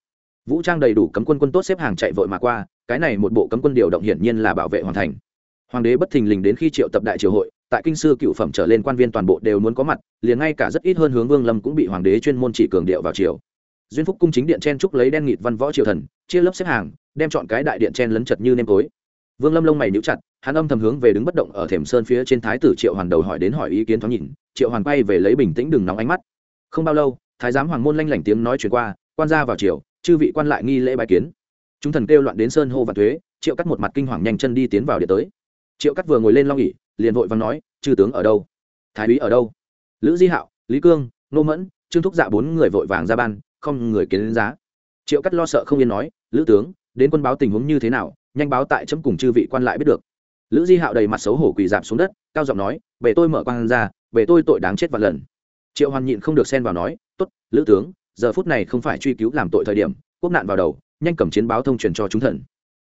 Vũ trang đầy đủ cấm quân quân tốt xếp hàng chạy vội mà qua, cái này một bộ cấm quân điều động hiển nhiên là bảo vệ hoàn thành. Hoàng đế bất thình lình đến khi triệu tập đại triều hội, tại kinh sư cựu phẩm trở lên quan viên toàn bộ đều muốn có mặt, liền ngay cả rất ít hơn hướng vương lâm cũng bị hoàng đế chuyên môn chỉ cường điệu vào triều. Duyên phúc cung chính điện chen trúc lấy đen nghịt văn võ triều thần, chia lớp xếp hàng đem chọn cái đại điện chen lấn chật như nêm tối. Vương lâm lông mày níu chặt, hắn âm thầm hướng về đứng bất động ở thềm sơn phía trên thái tử triệu hoàn đầu hỏi đến hỏi ý kiến thoáng nhìn, triệu hoàn quay về lấy bình tĩnh đừng nóng ánh mắt. Không bao lâu, thái giám hoàng môn lanh lảnh tiếng nói chuyện qua, quan ra vào triều, chư vị quan lại nghi lễ bài kiến. Chúng thần kêu loạn đến sơn hô và thuế, triệu cắt một mặt kinh hoàng nhanh chân đi tiến vào điện tới. Triệu cắt vừa ngồi lên long ỉ liền vội và nói, chư tướng ở đâu? Thái úy ở đâu? Lữ di hạo, lý cương, nô mẫn, trương thúc dạ bốn người vội vàng ra ban, không người kiến đến giá. Triệu cắt lo sợ không yên nói, lữ tướng đến quân báo tình huống như thế nào, nhanh báo tại chấm cùng chư vị quan lại biết được. Lữ di hạo đầy mặt xấu hổ quỳ dạp xuống đất, cao giọng nói về tôi mở quan ra về tôi tội đáng chết vạn lần. Triệu hoàn nhịn không được xen vào nói, tốt, lữ tướng, giờ phút này không phải truy cứu làm tội thời điểm, quốc nạn vào đầu, nhanh cầm chiến báo thông truyền cho chúng thần.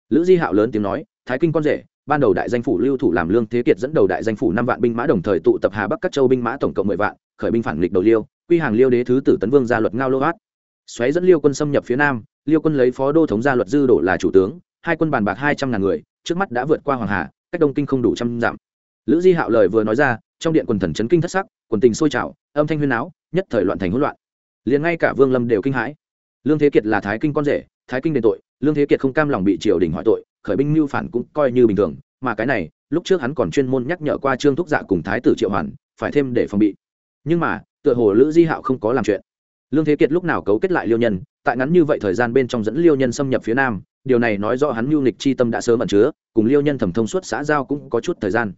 Lữ di hạo lớn tiếng nói, thái kinh con rể, ban đầu đại danh phủ lưu thủ làm lương thế kiệt dẫn đầu đại danh phủ năm vạn binh mã đồng thời tụ tập hà bắc các châu binh mã tổng cộng mười vạn, khởi binh phản nghịch đầu liêu, quy hàng liêu đế thứ tử tấn vương gia luật ngao lô hát. Xoáy dẫn liêu quân xâm nhập phía nam liêu quân lấy phó đô thống gia luật dư đổ là chủ tướng, hai quân bàn bạc hai trăm ngàn người, trước mắt đã vượt qua hoàng hà, cách đông kinh không đủ trăm dặm. Lữ di hạo lời vừa nói ra, trong điện quần thần chấn kinh thất sắc, quần tình sôi trào, âm thanh huyên áo nhất thời loạn thành hỗn loạn. Liền ngay cả vương lâm đều kinh hãi. Lương thế kiệt là thái kinh con rể, thái kinh đền tội, lương thế kiệt không cam lòng bị triều đình hỏi tội, khởi binh mưu phản cũng coi như bình thường, mà cái này, lúc trước hắn còn chuyên môn nhắc nhở qua trương thúc dạ cùng thái tử triệu hoàn, phải thêm để phòng bị. Nhưng mà, tựa hồ lữ di hạo không có làm chuyện. Lương thế kiệt lúc nào cấu kết lại liêu nhân tại ngắn như vậy thời gian bên trong dẫn liêu nhân xâm nhập phía nam, điều này nói rõ hắn mưu nghịch chi tâm đã sớm ẩn chứa, cùng liêu nhân thẩm thông suốt xã giao cũng có chút thời gian.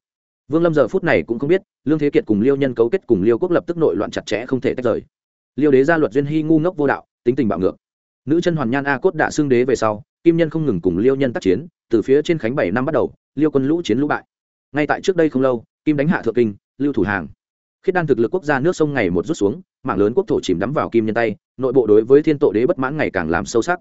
Vương lâm giờ phút này cũng không biết, lương thế kiệt cùng liêu nhân cấu kết cùng liêu quốc lập tức nội loạn chặt chẽ không thể tách rời. Liêu đế gia luật duyên hy ngu ngốc vô đạo, tính tình bạo ngược. Nữ chân hoàn nhan a cốt đã xưng đế về sau, kim nhân không ngừng cùng liêu nhân tác chiến, từ phía trên khánh bảy năm bắt đầu, liêu quân lũ chiến lũ bại. Ngay tại trước đây không lâu, kim đánh hạ thượng kinh, lưu thủ hàng khiết đan thực lực quốc gia nước sông ngày một rút xuống, mạng lớn quốc thổ chìm đắm vào kim nhân tay, nội bộ đối với thiên tổ đế bất mãn ngày càng làm sâu sắc.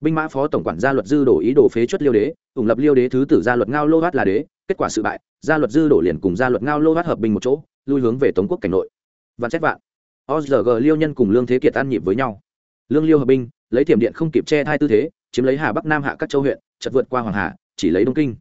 Binh mã phó tổng quản gia luật dư đổ ý đồ phế chuất liêu đế, ủng lập liêu đế thứ tử gia luật ngao lô hát là đế, kết quả sự bại, gia luật dư đổ liền cùng gia luật ngao lô hát hợp binh một chỗ, lui hướng về tống quốc cảnh nội. Vạn xét vạn. Ozg liêu nhân cùng lương thế kiệt an nhịp với nhau. Lương liêu hợp binh, lấy thiểm điện không kịp che hai tư thế, chiếm lấy hà bắc nam hạ các châu huyện, chật vượt qua hoàng hà, chỉ lấy đông kinh.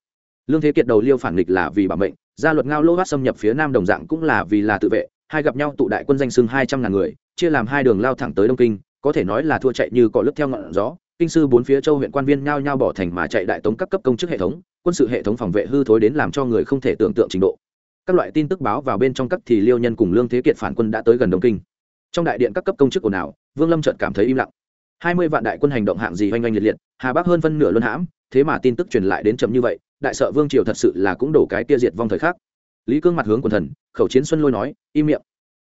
Lương thế kiệt đầu liêu phản nghịch là vì bảo mệnh gia luật ngao lô hát xâm nhập phía nam đồng dạng cũng là vì là tự vệ, hai gặp nhau tụ đại quân danh xưng hai trăm ngàn người, chia làm hai đường lao thẳng tới đông kinh, có thể nói là thua chạy như cỏ lướt theo ngọn gió. Kinh sư bốn phía châu huyện quan viên nhao nhao bỏ thành mà chạy đại tống các cấp công chức hệ thống, quân sự hệ thống phòng vệ hư thối đến làm cho người không thể tưởng tượng trình độ. Các loại tin tức báo vào bên trong các thì liêu nhân cùng lương thế kiệt phản quân đã tới gần đông kinh. Trong đại điện các cấp công chức ồn ào, vương lâm trợt cảm thấy im lặng. Hai mươi vạn đại quân hành động hạng gì oanh oanh liệt liệt, hà bắc hơn phân nửa luân hãm, thế mà tin tức truyền lại đến chậm như vậy đại sợ vương triều thật sự là cũng đổ cái tia diệt vong thời khắc. Lý cương mặt hướng quần thần, khẩu chiến xuân lôi nói, im miệng.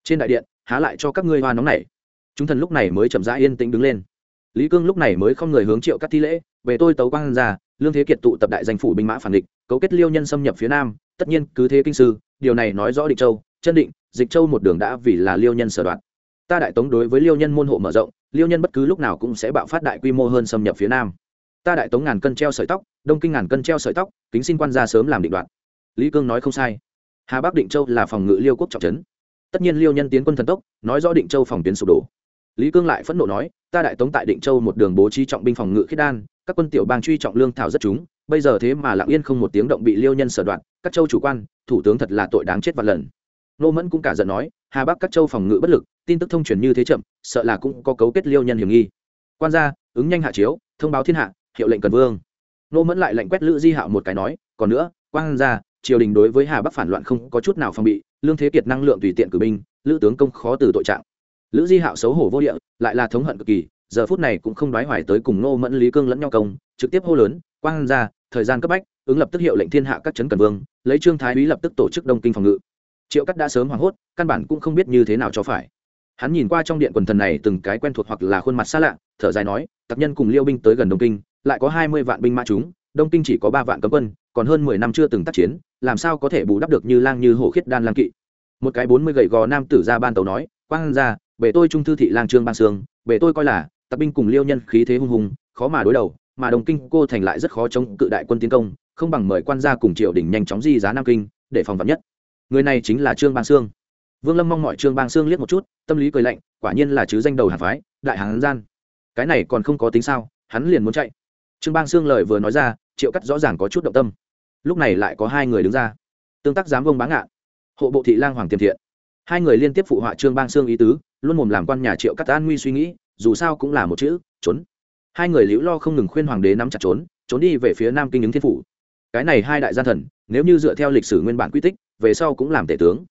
Trên đại điện, há lại cho các ngươi hoa nóng này. Chúng thần lúc này mới chậm rãi yên tĩnh đứng lên. Lý cương lúc này mới không người hướng triệu các thi lễ, về tôi tấu quang ra, lương thế kiệt tụ tập đại danh phủ binh mã phản địch, cấu kết liêu nhân xâm nhập phía nam, tất nhiên cứ thế kinh sư, điều này nói rõ định châu, chân định, dịch châu một đường đã vì là liêu nhân sở đoạn ta đại tống đối với liêu nhân môn hộ mở rộng, liêu nhân bất cứ lúc nào cũng sẽ bạo phát đại quy mô hơn xâm nhập phía nam ta đại tống ngàn cân treo sợi tóc, đông kinh ngàn cân treo sợi tóc, kính xin quan gia sớm làm định đoạn. Lý cương nói không sai. Hà bắc định châu là phòng ngự liêu quốc trọng trấn. Tất nhiên liêu nhân tiến quân thần tốc, nói rõ định châu phòng tuyến sụp đổ. Lý cương lại phẫn nộ nói, ta đại tống tại định châu một đường bố trí trọng binh phòng ngự khiết đan, các quân tiểu bang truy trọng lương thảo rất chúng bây giờ thế mà lặng yên không một tiếng động bị liêu nhân sở đoạn, các châu chủ quan, thủ tướng thật là tội đáng chết vạn lần. Nô mẫn cũng cả giận nói, hà bắc các châu phòng ngự bất lực, tin tức thông truyền như thế chậm, sợ là cũng có cấu kết liêu nhân hiểm nghi. Quan gia, ứng nhanh hạ chiếu, thông báo thiên hạ hiệu lệnh cần vương. Nô mẫn lại lệnh quét lữ di hạo một cái nói, còn nữa quan gia, triều đình đối với hà bắc phản loạn không có chút nào phòng bị, lương thế kiệt năng lượng tùy tiện cử binh, lữ tướng công khó từ tội trạng. Lữ di hạo xấu hổ vô địa, lại là thống hận cực kỳ, giờ phút này cũng không đoái hoài tới cùng nô mẫn, lý cương lẫn nhau công, trực tiếp hô lớn, quang ra thời gian cấp bách, ứng lập tức hiệu lệnh thiên hạ các trấn cần vương, lấy trương thái úy lập tức tổ chức đông kinh phòng ngự. Triệu cắt đã sớm hoảng hốt, căn bản cũng không biết như thế nào cho phải. Hắn nhìn qua trong điện quần thần này từng cái quen thuộc hoặc là khuôn mặt xa lạ, thở dài nói, tặc nhân cùng liêu binh tới gần đông kinh lại có hai mươi vạn binh mã chúng, đông kinh chỉ có ba vạn cấm quân, còn hơn mười năm chưa từng tác chiến, làm sao có thể bù đắp được như lang như hổ khiết đan lang kỵ? Một cái bốn mươi gậy gò nam tử ra ban tàu nói, quang ra, bề tôi trung thư thị lang trương ban sương, bề tôi coi là, tập binh cùng liêu nhân khí thế hung hùng, khó mà đối đầu, mà đồng kinh cô thành lại rất khó chống cự đại quân tiến công, không bằng mời quan gia cùng triều đình nhanh chóng di giá nam kinh, để phòng vạn nhất. Người này chính là trương ban sương. Vương lâm mong mọi trương ban sương liếc một chút, tâm lý cười lạnh, quả nhiên là chứ danh đầu hàn phái, đại hán gian. Cái này còn không có tính sao, hắn liền muốn chạy trương bang sương lời vừa nói ra, triệu cắt rõ ràng có chút động tâm. Lúc này lại có hai người đứng ra. Tương tác giám vông bá ngạn, hộ bộ thị lang hoàng tiềm thiện. Hai người liên tiếp phụ họa trương bang sương ý tứ, luôn mồm làm quan nhà triệu cắt an nguy suy nghĩ, dù sao cũng là một chữ, trốn. Hai người liễu lo không ngừng khuyên hoàng đế nắm chặt trốn trốn đi về phía nam kinh ứng thiên phủ. Cái này hai đại gian thần, nếu như dựa theo lịch sử nguyên bản quy tích, về sau cũng làm tể tướng.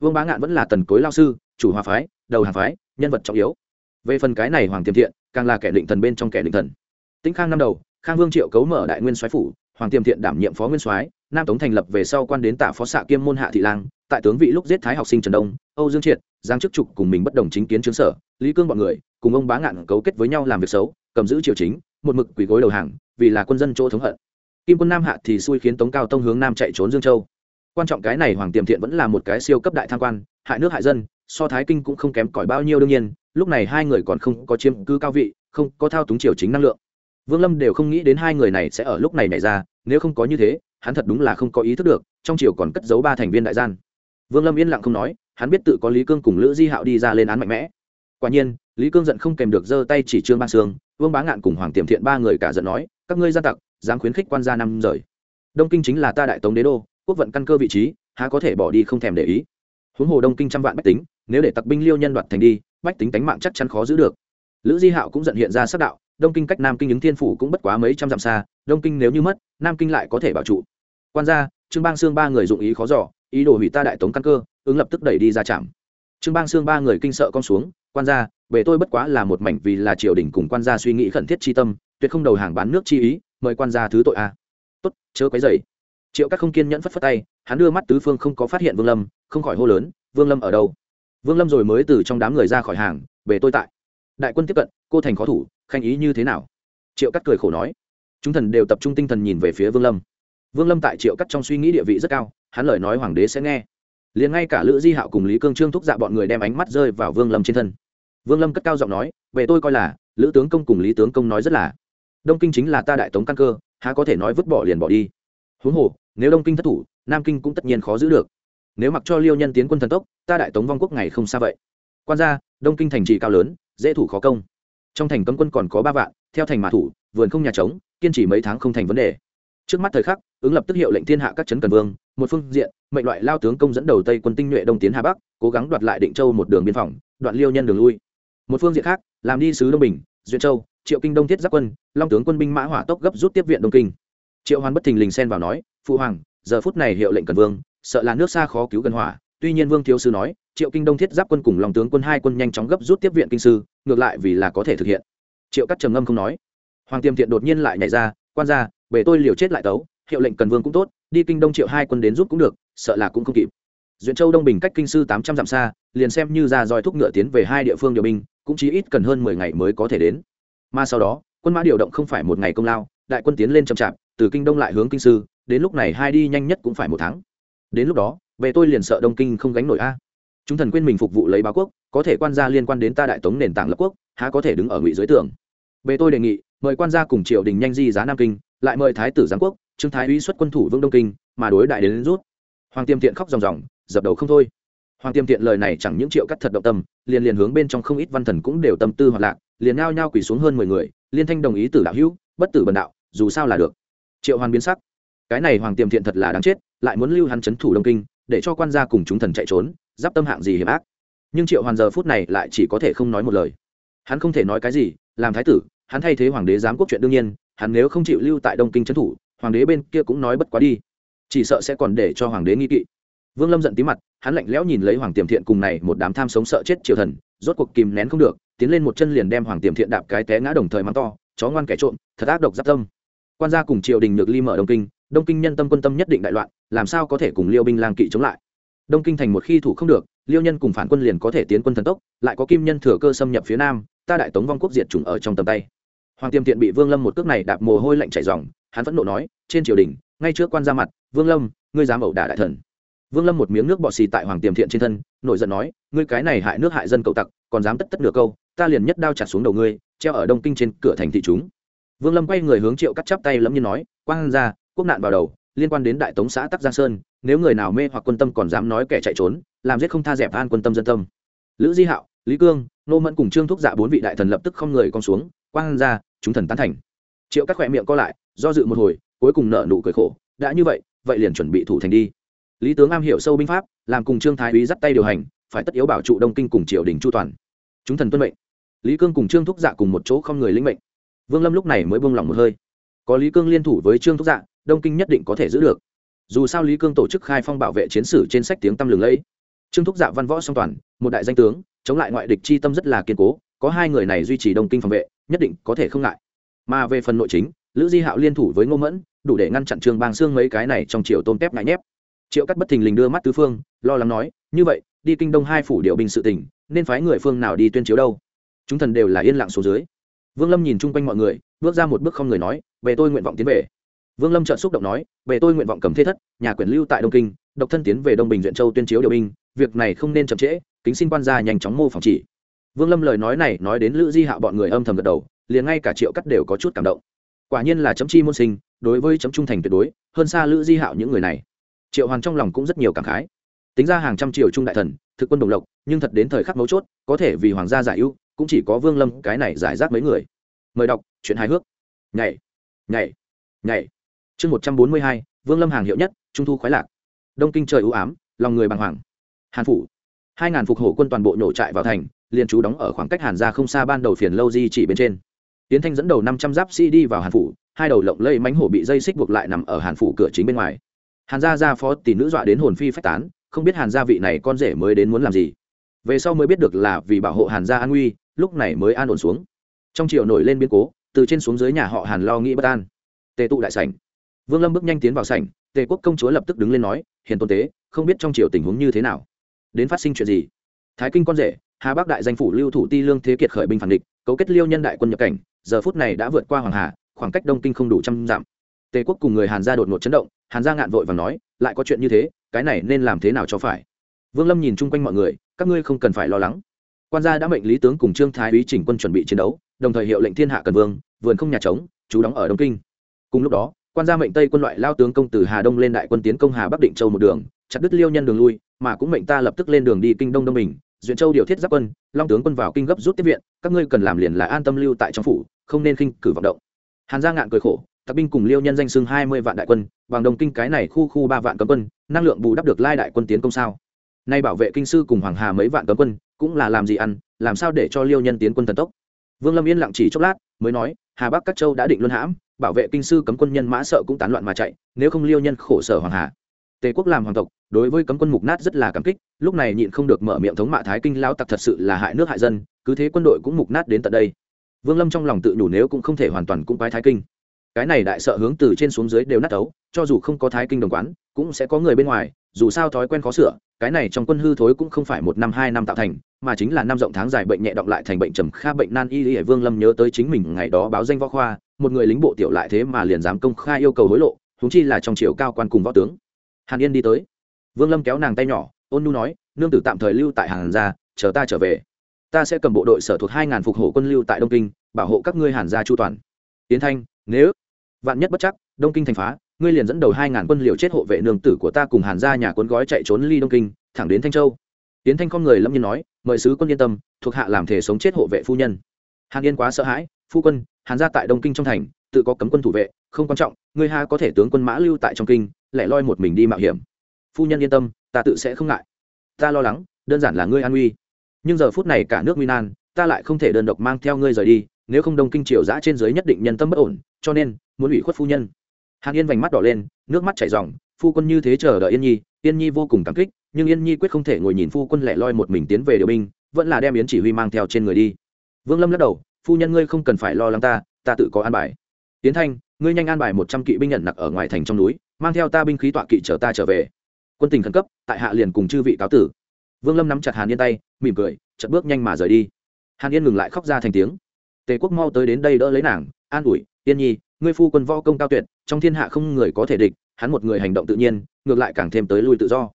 Vương bá ngạn vẫn là tần cối lao sư, chủ hòa phái, đầu hàng phái, nhân vật trọng yếu. Về phần cái này hoàng tiềm thiện, càng là kẻ định thần bên trong kẻ định thần. Tĩnh khang năm đầu khang vương triệu cấu mở đại nguyên soái phủ, hoàng tiềm thiện đảm nhiệm phó nguyên soái, nam tống thành lập về sau quan đến tả phó xạ kiêm môn hạ thị lang, tại tướng vị lúc giết thái học sinh trần đông, âu dương triệt, giang chức trục cùng mình bất đồng chính kiến chứng sở, lý cương bọn người cùng ông bá ngạn cấu kết với nhau làm việc xấu, cầm giữ triều chính, một mực quỳ gối đầu hàng, vì là quân dân chỗ thống hận. Kim quân nam hạ thì xui khiến tống cao tông hướng nam chạy trốn dương châu. Quan trọng cái này hoàng tiềm thiện vẫn là một cái siêu cấp đại tham quan, hại nước hại dân, so thái kinh cũng không kém cỏi bao nhiêu đương nhiên, lúc này hai người còn không có chiếm cư cao vị, không có thao túng triều chính năng lượng vương lâm đều không nghĩ đến hai người này sẽ ở lúc này nảy ra, nếu không có như thế, hắn thật đúng là không có ý thức được, trong triều còn cất giấu ba thành viên đại gian. Vương lâm yên lặng không nói, hắn biết tự có lý cương cùng lữ di hạo đi ra lên án mạnh mẽ. Quả nhiên, lý cương giận không kèm được giơ tay chỉ trương ban sương, vương bá ngạn cùng hoàng tiềm thiện ba người cả giận nói, các ngươi gian tặc, dám khuyến khích quan gia năm rời. Đông kinh chính là ta đại tống đế đô, quốc vận căn cơ vị trí, há có thể bỏ đi không thèm để ý. Huống hồ đông kinh trăm vạn bách tính, nếu để tặc binh liêu nhân đoạt thành đi, bách tính tánh mạng chắc chắn khó giữ được. Lữ di hạo cũng giận hiện ra sắc đạo đông kinh cách nam kinh ứng thiên phủ cũng bất quá mấy trăm dặm xa, đông kinh nếu như mất, nam kinh lại có thể bảo trụ. Quan gia, trương bang xương ba người dụng ý khó giỏ ý đồ hủy ta đại tống căn cơ, ứng lập tức đẩy đi ra chạm trương bang xương ba người kinh sợ con xuống, quan gia về tôi bất quá là một mảnh vì là triều đình cùng quan gia suy nghĩ khẩn thiết chi tâm, tuyệt không đầu hàng bán nước chi ý, mời quan gia thứ tội a. Tốt, chớ quấy dậy triệu các không kiên nhẫn phất phất tay, hắn đưa mắt tứ phương không có phát hiện vương lâm, không khỏi hô lớn, vương lâm ở đâu? Vương lâm rồi mới từ trong đám người ra khỏi hàng về tôi tại. Đại quân tiếp cận, cô thành khó thủ khanh ý như thế nào? Triệu cắt cười khổ nói. Chúng thần đều tập trung tinh thần nhìn về phía vương lâm. Vương lâm tại triệu cắt trong suy nghĩ địa vị rất cao, hắn lời nói hoàng đế sẽ nghe. Liền ngay cả lữ di hạo cùng lý cương trương thúc dạ bọn người đem ánh mắt rơi vào vương lâm trên thân. Vương lâm cất cao giọng nói, về tôi coi là, lữ tướng công cùng lý tướng công nói rất là. Đông kinh chính là ta đại tống căn cơ, há có thể nói vứt bỏ liền bỏ đi. Huống hồ, nếu đông kinh thất thủ, nam kinh cũng tất nhiên khó giữ được. Nếu mặc cho liêu nhân tiến quân thần tốc, ta đại tống vong quốc ngày không xa vậy. Quan ra đông kinh thành trì cao lớn, dễ thủ khó công trong thành cấm quân còn có ba vạn, theo thành mã thủ, vườn không nhà trống, kiên trì mấy tháng không thành vấn đề. Trước mắt thời khắc, ứng lập tức hiệu lệnh thiên hạ các trấn cần vương, một phương diện, mệnh loại lao tướng công dẫn đầu tây quân tinh nhuệ đông tiến hà bắc, cố gắng đoạt lại định châu một đường biên phòng, đoạn liêu nhân đường lui. Một phương diện khác, làm đi sứ đông bình duyên châu, triệu kinh đông thiết giáp quân, long tướng quân binh mã hỏa tốc gấp rút tiếp viện đông kinh. Triệu hoàn bất thình lình xen vào nói, phụ hoàng, giờ phút này hiệu lệnh cần vương, sợ là nước xa khó cứu gần hỏa tuy nhiên vương thiếu sư nói, triệu kinh đông thiết giáp quân cùng lòng tướng quân hai quân nhanh chóng gấp rút tiếp viện kinh sư, ngược lại vì là có thể thực hiện. Triệu cắt trầm ngâm không nói. Hoàng tiêm thiện đột nhiên lại nhảy ra, quan ra bể tôi liều chết lại tấu, hiệu lệnh cần vương cũng tốt, đi kinh đông triệu hai quân đến giúp cũng được, sợ là cũng không kịp. Duyện châu đông bình cách kinh sư tám trăm dặm xa, liền xem như ra roi thúc ngựa tiến về hai địa phương điều binh, cũng chỉ ít cần hơn mười ngày mới có thể đến. Mà sau đó, quân mã điều động không phải một ngày công lao, đại quân tiến lên chậm chạp, từ kinh đông lại hướng kinh sư, đến lúc này hai đi nhanh nhất cũng phải một tháng. Đến lúc đó về tôi liền sợ đông kinh không gánh nổi a. Chúng thần quên mình phục vụ lấy báo quốc có thể quan gia liên quan đến ta đại tống nền tảng lập quốc há có thể đứng ở ngụy dưới tường. Về tôi đề nghị mời quan gia cùng triều đình nhanh di giá nam kinh lại mời thái tử giáng quốc trương thái uy xuất quân thủ vương đông kinh mà đối đại đến, đến rút. Hoàng tiêm thiện khóc ròng ròng dập đầu không thôi. Hoàng tiêm thiện lời này chẳng những triệu cắt thật động tâm liền liền hướng bên trong không ít văn thần cũng đều tâm tư hoạt lạc liền ngao nhao quỳ xuống hơn mười người liên thanh đồng ý tử đạo hữu bất tử bần đạo dù sao là được. Triệu hoàn biến sắc. Cái này hoàng tiêm thiện thật là đáng chết lại muốn lưu hắn c h ấ n thủ đông kinh để cho quan gia cùng chúng thần chạy trốn, giáp tâm hạng gì hiểm ác. Nhưng triệu hoàn giờ phút này lại chỉ có thể không nói một lời. Hắn không thể nói cái gì, làm thái tử, hắn thay thế hoàng đế giám quốc chuyện đương nhiên, hắn nếu không chịu lưu tại đông kinh trấn thủ, hoàng đế bên kia cũng nói bất quá đi. Chỉ sợ sẽ còn để cho hoàng đế nghi kỵ. Vương lâm giận tí mặt, hắn lạnh lẽo nhìn lấy hoàng tiềm thiện cùng này một đám tham sống sợ chết triều thần, rốt cuộc kìm nén không được, tiến lên một chân liền đem hoàng tiềm thiện đạp cái té ngã đồng thời mắng to, chó ngoan kẻ trộm, thật ác độc giáp tâm. Quan gia cùng triều đình được ly mở đông kinh đông kinh nhân tâm quân tâm nhất định đại loạn làm sao có thể cùng liêu binh lang kỵ chống lại? Đông kinh thành một khi thủ không được, liêu nhân cùng phản quân liền có thể tiến quân thần tốc, lại có kim nhân thừa cơ xâm nhập phía nam, ta đại tống vong quốc diệt chủng ở trong tầm tay. Hoàng tiêm tiện bị vương lâm một cước này đạp mồ hôi lạnh chảy dòng hắn vẫn nộ nói, trên triều đình, ngay trước quan ra mặt, vương lâm, ngươi dám ẩu đả đại thần. Vương lâm một miếng nước bọ xì tại hoàng tiềm thiện trên thân, nổi giận nói, ngươi cái này hại nước hại dân cậu tặc, còn dám tất tất nửa câu, ta liền nhất đao chặt xuống đầu ngươi, treo ở đông kinh trên cửa thành thị chúng. Vương lâm quay người hướng triệu cắt chắp tay lẫm như nói, quang ra, quốc nạn vào đầu liên quan đến đại tống xã tắc giang sơn nếu người nào mê hoặc quân tâm còn dám nói kẻ chạy trốn làm giết không tha dẹp an quân tâm dân tâm lữ di hạo lý cương nô mẫn cùng trương thúc dạ bốn vị đại thần lập tức không người con xuống quang ra chúng thần tán thành triệu các khỏe miệng co lại do dự một hồi cuối cùng nợ nụ cười khổ đã như vậy vậy liền chuẩn bị thủ thành đi lý tướng am hiểu sâu binh pháp làm cùng trương thái úy dắt tay điều hành phải tất yếu bảo trụ đông kinh cùng triều đình chu toàn chúng thần tuân mệnh lý cương cùng trương thúc dạ cùng một chỗ không người lĩnh mệnh vương lâm lúc này mới buông lỏng một hơi có lý cương liên thủ với trương thúc dạ đông kinh nhất định có thể giữ được. Dù sao lý cương tổ chức khai phong bảo vệ chiến sử trên sách tiếng tăm lừng lẫy. Trương thúc dạ văn võ song toàn, một đại danh tướng, chống lại ngoại địch chi tâm rất là kiên cố, có hai người này duy trì đông kinh phòng vệ, nhất định có thể không ngại. Mà về phần nội chính, lữ di hạo liên thủ với ngô mẫn, đủ để ngăn chặn trương bang xương mấy cái này trong triều tôm tép ngại nhép. Triệu cắt bất thình lình đưa mắt tứ phương, lo lắng nói, như vậy, đi kinh đông hai phủ điều binh sự tỉnh nên phái người phương nào đi tuyên chiếu đâu? Chúng thần đều là yên lặng số dưới. Vương lâm nhìn chung quanh mọi người, bước ra một bước không người nói, về tôi nguyện vọng tiến về vương lâm trợn xúc động nói về tôi nguyện vọng cầm thế thất, nhà quyền lưu tại đông kinh, độc thân tiến về đông bình duyện châu tuyên chiếu điều binh, việc này không nên chậm trễ, kính xin quan gia nhanh chóng mô phòng chỉ. Vương lâm lời nói này nói đến lữ di hạ bọn người âm thầm gật đầu, liền ngay cả triệu cắt đều có chút cảm động. Quả nhiên là chấm chi môn sinh, đối với chấm trung thành tuyệt đối, hơn xa lữ di hạo những người này. Triệu hoàn trong lòng cũng rất nhiều cảm khái. Tính ra hàng trăm triệu trung đại thần, thực quân đồng lộc, nhưng thật đến thời khắc mấu chốt, có thể vì hoàng gia giải ưu, cũng chỉ có vương lâm cái này giải rác mấy người. Mời đọc, chuyện hài hước. Nhảy nhảy nhảy chương một trăm bốn mươi hai, vương lâm hàng hiệu nhất, trung thu khoái lạc. Đông kinh trời ưu ám, lòng người bàng hoàng. Hàn phủ. hai ngàn phục hổ quân toàn bộ nhổ trại vào thành, liền trú đóng ở khoảng cách hàn ra không xa ban đầu phiền lâu di chỉ bên trên. Tiến thanh dẫn đầu năm trăm giáp sĩ đi vào hàn phủ, hai đầu lộng lây mánh hổ bị dây xích buộc lại nằm ở hàn phủ cửa chính bên ngoài. Hàn gia gia phó tỷ nữ dọa đến hồn phi phách tán, không biết hàn gia vị này con rể mới đến muốn làm gì. Về sau mới biết được là vì bảo hộ hàn gia an nguy, lúc này mới an ổn xuống. Trong triều nổi lên biến cố, từ trên xuống dưới nhà họ hàn lo nghĩ bất an. Tề tụ đại sảnh vương lâm bước nhanh tiến vào sảnh, tề quốc công chúa lập tức đứng lên nói, hiền tôn tế, không biết trong triều tình huống như thế nào? Đến phát sinh chuyện gì? Thái kinh con rể, hà bắc đại danh phủ lưu thủ ti lương thế kiệt khởi binh phản địch, cấu kết liêu nhân đại quân nhập cảnh, giờ phút này đã vượt qua hoàng hà, khoảng cách đông kinh không đủ trăm dặm. Tề quốc cùng người hàn gia đột ngột chấn động, hàn gia ngạn vội và nói, lại có chuyện như thế, cái này nên làm thế nào cho phải? Vương lâm nhìn chung quanh mọi người, các ngươi không cần phải lo lắng. Quan gia đã mệnh lý tướng cùng trương thái úy chỉnh quân chuẩn bị chiến đấu, đồng thời hiệu lệnh thiên hạ cần vương, vườn không nhà trống chú đóng ở đông kinh. Cùng lúc đó quan gia mệnh tây quân loại lao tướng công từ hà đông lên đại quân tiến công hà bắc định châu một đường, chặt đứt liêu nhân đường lui, mà cũng mệnh ta lập tức lên đường đi kinh đông đông bình, duyện châu điều thiết giáp quân, long tướng quân vào kinh gấp rút tiếp viện, các ngươi cần làm liền là an tâm lưu tại trong phủ, không nên khinh cử vọng động. Hàn gia ngạn cười khổ, tặc binh cùng liêu nhân danh xưng hai mươi vạn đại quân, bằng đồng kinh cái này khu khu ba vạn cấm quân, năng lượng bù đắp được lai đại quân tiến công sao? Nay bảo vệ kinh sư cùng hoàng hà mấy vạn cấm quân, cũng là làm gì ăn, làm sao để cho liêu nhân tiến quân thần tốc? Vương lâm yên lặng chỉ chốc lát mới nói, hà bắc các châu đã định luân hãm, bảo vệ kinh sư cấm quân nhân mã sợ cũng tán loạn mà chạy, nếu không liêu nhân khổ sở hoàng hà tề quốc làm hoàng tộc, đối với cấm quân mục nát rất là cảm kích, lúc này nhịn không được mở miệng thống mạ thái kinh lao tặc thật sự là hại nước hại dân, cứ thế quân đội cũng mục nát đến tận đây. Vương lâm trong lòng tự nhủ nếu cũng không thể hoàn toàn cũng quái thái kinh. Cái này đại sợ hướng từ trên xuống dưới đều nát ấu, cho dù không có thái kinh đồng quán, cũng sẽ có người bên ngoài dù sao thói quen khó sửa, cái này trong quân hư thối cũng không phải một năm hai năm tạo thành, mà chính là năm rộng tháng dài bệnh nhẹ động lại thành bệnh trầm kha bệnh nan y y vương lâm nhớ tới chính mình ngày đó báo danh võ khoa, một người lính bộ tiểu lại thế mà liền dám công khai yêu cầu hối lộ húng chi là trong triều cao quan cùng võ tướng. Hàn yên đi tới. Vương lâm kéo nàng tay nhỏ, ôn nu nói, nương tử tạm thời lưu tại hàn gia, chờ ta trở về. Ta sẽ cầm bộ đội sở thuộc hai ngàn phục hộ quân lưu tại đông kinh, bảo hộ các ngươi hàn gia chu toàn. Tiến thanh, nếu vạn nhất bất chắc, đông kinh thành phá ngươi liền dẫn đầu hai ngàn quân liều chết hộ vệ nương tử của ta cùng hàn gia nhà cuốn gói chạy trốn ly đông kinh, thẳng đến thanh châu. Tiến thanh không người lâm nhiên nói, mời sứ quân yên tâm, thuộc hạ làm thể sống chết hộ vệ phu nhân. Hàn yên quá sợ hãi, phu quân, hàn gia tại đông kinh trong thành, tự có cấm quân thủ vệ, không quan trọng, ngươi ha có thể tướng quân mã lưu tại trong kinh lại loi một mình đi mạo hiểm. Phu nhân yên tâm, ta tự sẽ không ngại. Ta lo lắng, đơn giản là ngươi an nguy nhưng giờ phút này cả nước nguy nan, ta lại không thể đơn độc mang theo ngươi rời đi, nếu không đông kinh triều giã trên dưới nhất định nhân tâm bất ổn, cho nên muốn ủy khuất phu nhân hàn yên vành mắt đỏ lên, nước mắt chảy r phu quân như thế chờ đợi yên nhi yên nhi vô cùng cảm kích, nhưng yên nhi quyết không thể ngồi nhìn phu quân lẻ loi một mình tiến về điều binh, vẫn là đem yến chỉ huy mang theo trên người đi. Vương lâm lắc đầu, phu nhân ngươi không cần phải lo lắng ta ta tự có an bài. Tiến thanh, ngươi nhanh an bài một trăm kỵ binh nhận nặc ở ngoài thành trong núi, mang theo ta binh khí tọa kỵ chở ta trở về. Quân tình khẩn cấp, tại hạ liền cùng chư vị cáo tử. Vương lâm nắm chặt hàn yên tay, mỉm cười chật bước nhanh mà rời đi. Hàn yên ngừng lại khóc ra thành tiếng. Tề quốc mau tới đến đây đỡ lấy nàng, an ủi, yên nhi ngươi phu quân võ công cao tuyệt, trong thiên hạ không người có thể địch, hắn một người hành động tự nhiên, ngược lại càng thêm tới lui tự do.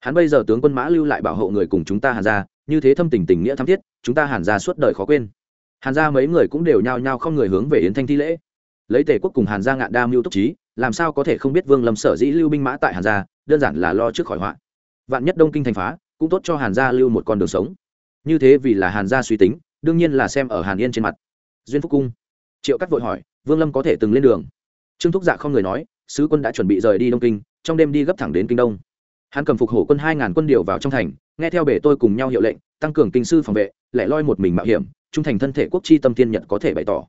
Hắn bây giờ tướng quân mã lưu lại bảo hộ người cùng chúng ta hàn ra như thế thâm tình tình nghĩa thắm thiết, chúng ta hàn ra suốt đời khó quên. Hàn ra mấy người cũng đều nhao nhao không người hướng về yến thanh thi lễ. Lấy tề quốc cùng hàn gia ngạn đa mưu túc trí, làm sao có thể không biết vương lâm sở dĩ lưu binh mã tại hàn gia, đơn giản là lo trước khỏi họa. Vạn nhất đông kinh thành phá, cũng tốt cho hàn gia lưu một con đường sống. Như thế vì là hàn gia suy tính, đương nhiên là xem ở hàn yên trên mặt. Duyên phúc cung. Triệu cắt vội hỏi vương lâm có thể từng lên đường. Trương thúc dạ không người nói, sứ quân đã chuẩn bị rời đi đông kinh, trong đêm đi gấp thẳng đến kinh đông. Hắn cầm phục hổ quân hai ngàn quân điều vào trong thành, nghe theo bể tôi cùng nhau hiệu lệnh, tăng cường kinh sư phòng vệ, lại loi một mình mạo hiểm, trung thành thân thể quốc chi tâm tiên nhật có thể bày tỏ.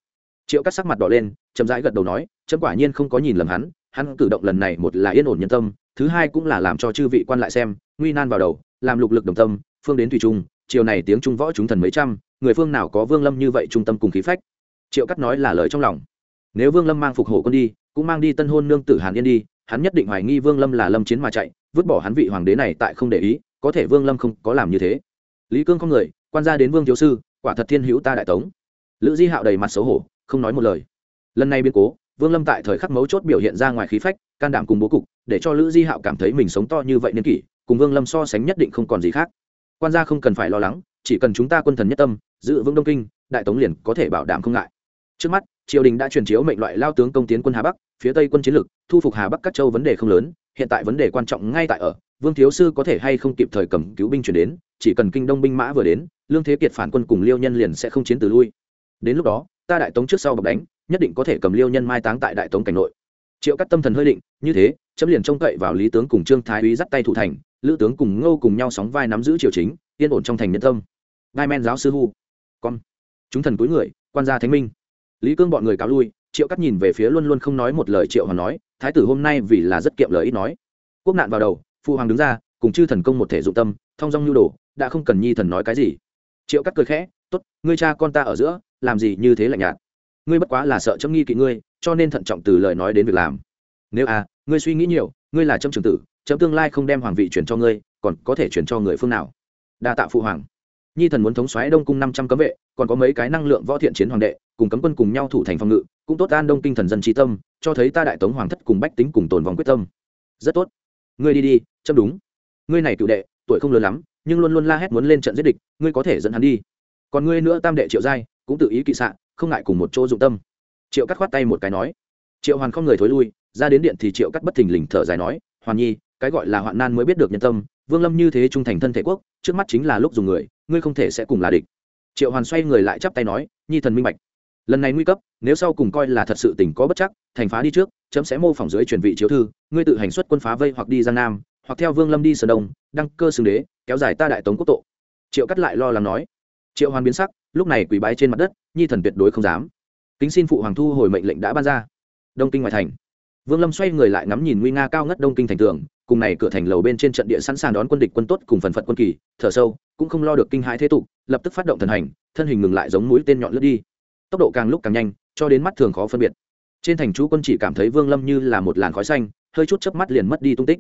Triệu cắt sắc mặt đỏ lên, chậm rãi gật đầu nói, chấm quả nhiên không có nhìn lầm hắn hắn cử động lần này một là yên ổn nhân tâm, thứ hai cũng là làm cho chư vị quan lại xem, nguy nan vào đầu, làm lục lực đồng tâm, phương đến thủy trung, chiều này tiếng trung võ chúng thần mấy trăm, người phương nào có vương lâm như vậy trung tâm cùng khí phách? Triệu cắt nói là lời trong lòng nếu vương lâm mang phục hộ quân đi, cũng mang đi tân hôn nương tử hàn yên đi, hắn nhất định hoài nghi vương lâm là lâm chiến mà chạy, vứt bỏ hắn vị hoàng đế này tại không để ý, có thể vương lâm không có làm như thế. Lý cương không người, quan gia đến vương thiếu sư, quả thật thiên hữu ta đại tống. Lữ di hạo đầy mặt xấu hổ, không nói một lời. Lần này biến cố, vương lâm tại thời khắc mấu chốt biểu hiện ra ngoài khí phách, can đảm cùng bố cục, để cho lữ di hạo cảm thấy mình sống to như vậy niên kỷ, cùng vương lâm so sánh nhất định không còn gì khác. Quan gia không cần phải lo lắng, chỉ cần chúng ta quân thần nhất tâm, giữ vững đông kinh, đại tống liền có thể bảo đảm không ngại. Trước mắt triều đình đã truyền chiếu mệnh loại lao tướng công tiến quân hà bắc, phía tây quân chiến lược, thu phục hà bắc các châu vấn đề không lớn, hiện tại vấn đề quan trọng ngay tại ở, vương thiếu sư có thể hay không kịp thời cầm cứu binh chuyển đến, chỉ cần kinh đông binh mã vừa đến, lương thế kiệt phản quân cùng liêu nhân liền sẽ không chiến từ lui. Đến lúc đó, ta đại tống trước sau bọc đánh, nhất định có thể cầm liêu nhân mai táng tại đại tống cảnh nội. Triệu cắt tâm thần hơi định, như thế, chấm liền trông cậy vào lý tướng cùng trương thái úy dắt tay thủ thành, lữ tướng cùng ngô cùng nhau sóng vai nắm giữ triều chính, yên ổn trong thành nhân tâm. Ngai men giáo sư hu. Con. Chúng thần cuối người, quan gia thánh minh lý cương bọn người cáo lui, triệu cắt nhìn về phía luôn luôn không nói một lời triệu hoàng nói, thái tử hôm nay vì là rất kiệm lời ít nói. Quốc nạn vào đầu phụ hoàng đứng ra, cùng chư thần công một thể dụng tâm thong dong nhu đồ, đã không cần nhi thần nói cái gì. Triệu cắt cười khẽ t ố t ngươi cha con ta ở giữa, làm gì như thế lạnh nhạt? Ngươi bất quá là sợ chấm nghi kỵ ngươi, cho nên thận trọng từ lời nói đến việc làm. Nếu à ngươi suy nghĩ nhiều, ngươi là trâm trường tử, chấm tương lai không đem hoàng vị chuyển cho ngươi, còn có thể chuyển cho người phương nào? Đa tạ phụ hoàng nhi thần muốn thống xoáy đông cung năm trăm cấm vệ, còn có mấy cái năng lượng võ thiện chiến hoàng đệ, cùng cấm quân cùng nhau thủ thành phòng ngự, cũng tốt an đông kinh thần dân trí tâm, cho thấy ta đại tống hoàng thất cùng bách tính cùng tồn vòng quyết tâm. Rất tốt. Ngươi đi đi, chấm đúng. Ngươi này cựu đệ, tuổi không lớn lắm, nhưng luôn luôn la hét muốn lên trận giết địch, ngươi có thể dẫn hắn đi. Còn ngươi nữa tam đệ triệu giai, cũng tự ý kỵ sạn không ngại cùng một chỗ dụng tâm. Triệu cắt khoát tay một cái nói. Triệu hoàn không người thối lui, ra đến điện thì triệu cắt bất thình lình thở dài nói, hoàn nhi, cái gọi là hoạn nan mới biết được nhân tâm, vương lâm như thế trung thành thân thể quốc, trước mắt chính là lúc dùng người ngươi không thể sẽ cùng là địch. Triệu hoàn xoay người lại chắp tay nói, nhi thần minh bạch. Lần này nguy cấp, nếu sau cùng coi là thật sự tình có bất chắc, thành phá đi trước, chấm sẽ mô phỏng dưới truyền vị chiếu thư, ngươi tự hành xuất quân phá vây hoặc đi giang nam, hoặc theo vương lâm đi sơn đông, đăng cơ xưng đế, kéo dài ta đại tống quốc tộ. Triệu cắt lại lo lắng nói. Triệu hoàn biến sắc, lúc này quỳ bái trên mặt đất, nhi thần tuyệt đối không dám. Kính xin phụ hoàng thu hồi mệnh lệnh đã ban ra. Đông kinh ngoại thành. Vương lâm xoay người lại ngắm nhìn nguy nga cao ngất đông kinh thành tường cùng này cửa thành lầu bên trên trận địa sẵn sàng đón quân địch quân tốt cùng phần phật quân kỳ, thở sâu, cũng không lo được kinh hãi thế tục, lập tức phát động thần hành, thân hình ngừng lại giống mũi tên nhọn lướt đi. Tốc độ càng lúc càng nhanh, cho đến mắt thường khó phân biệt. Trên thành chú quân chỉ cảm thấy vương lâm như là một làn khói xanh, hơi chút chớp mắt liền mất đi tung tích.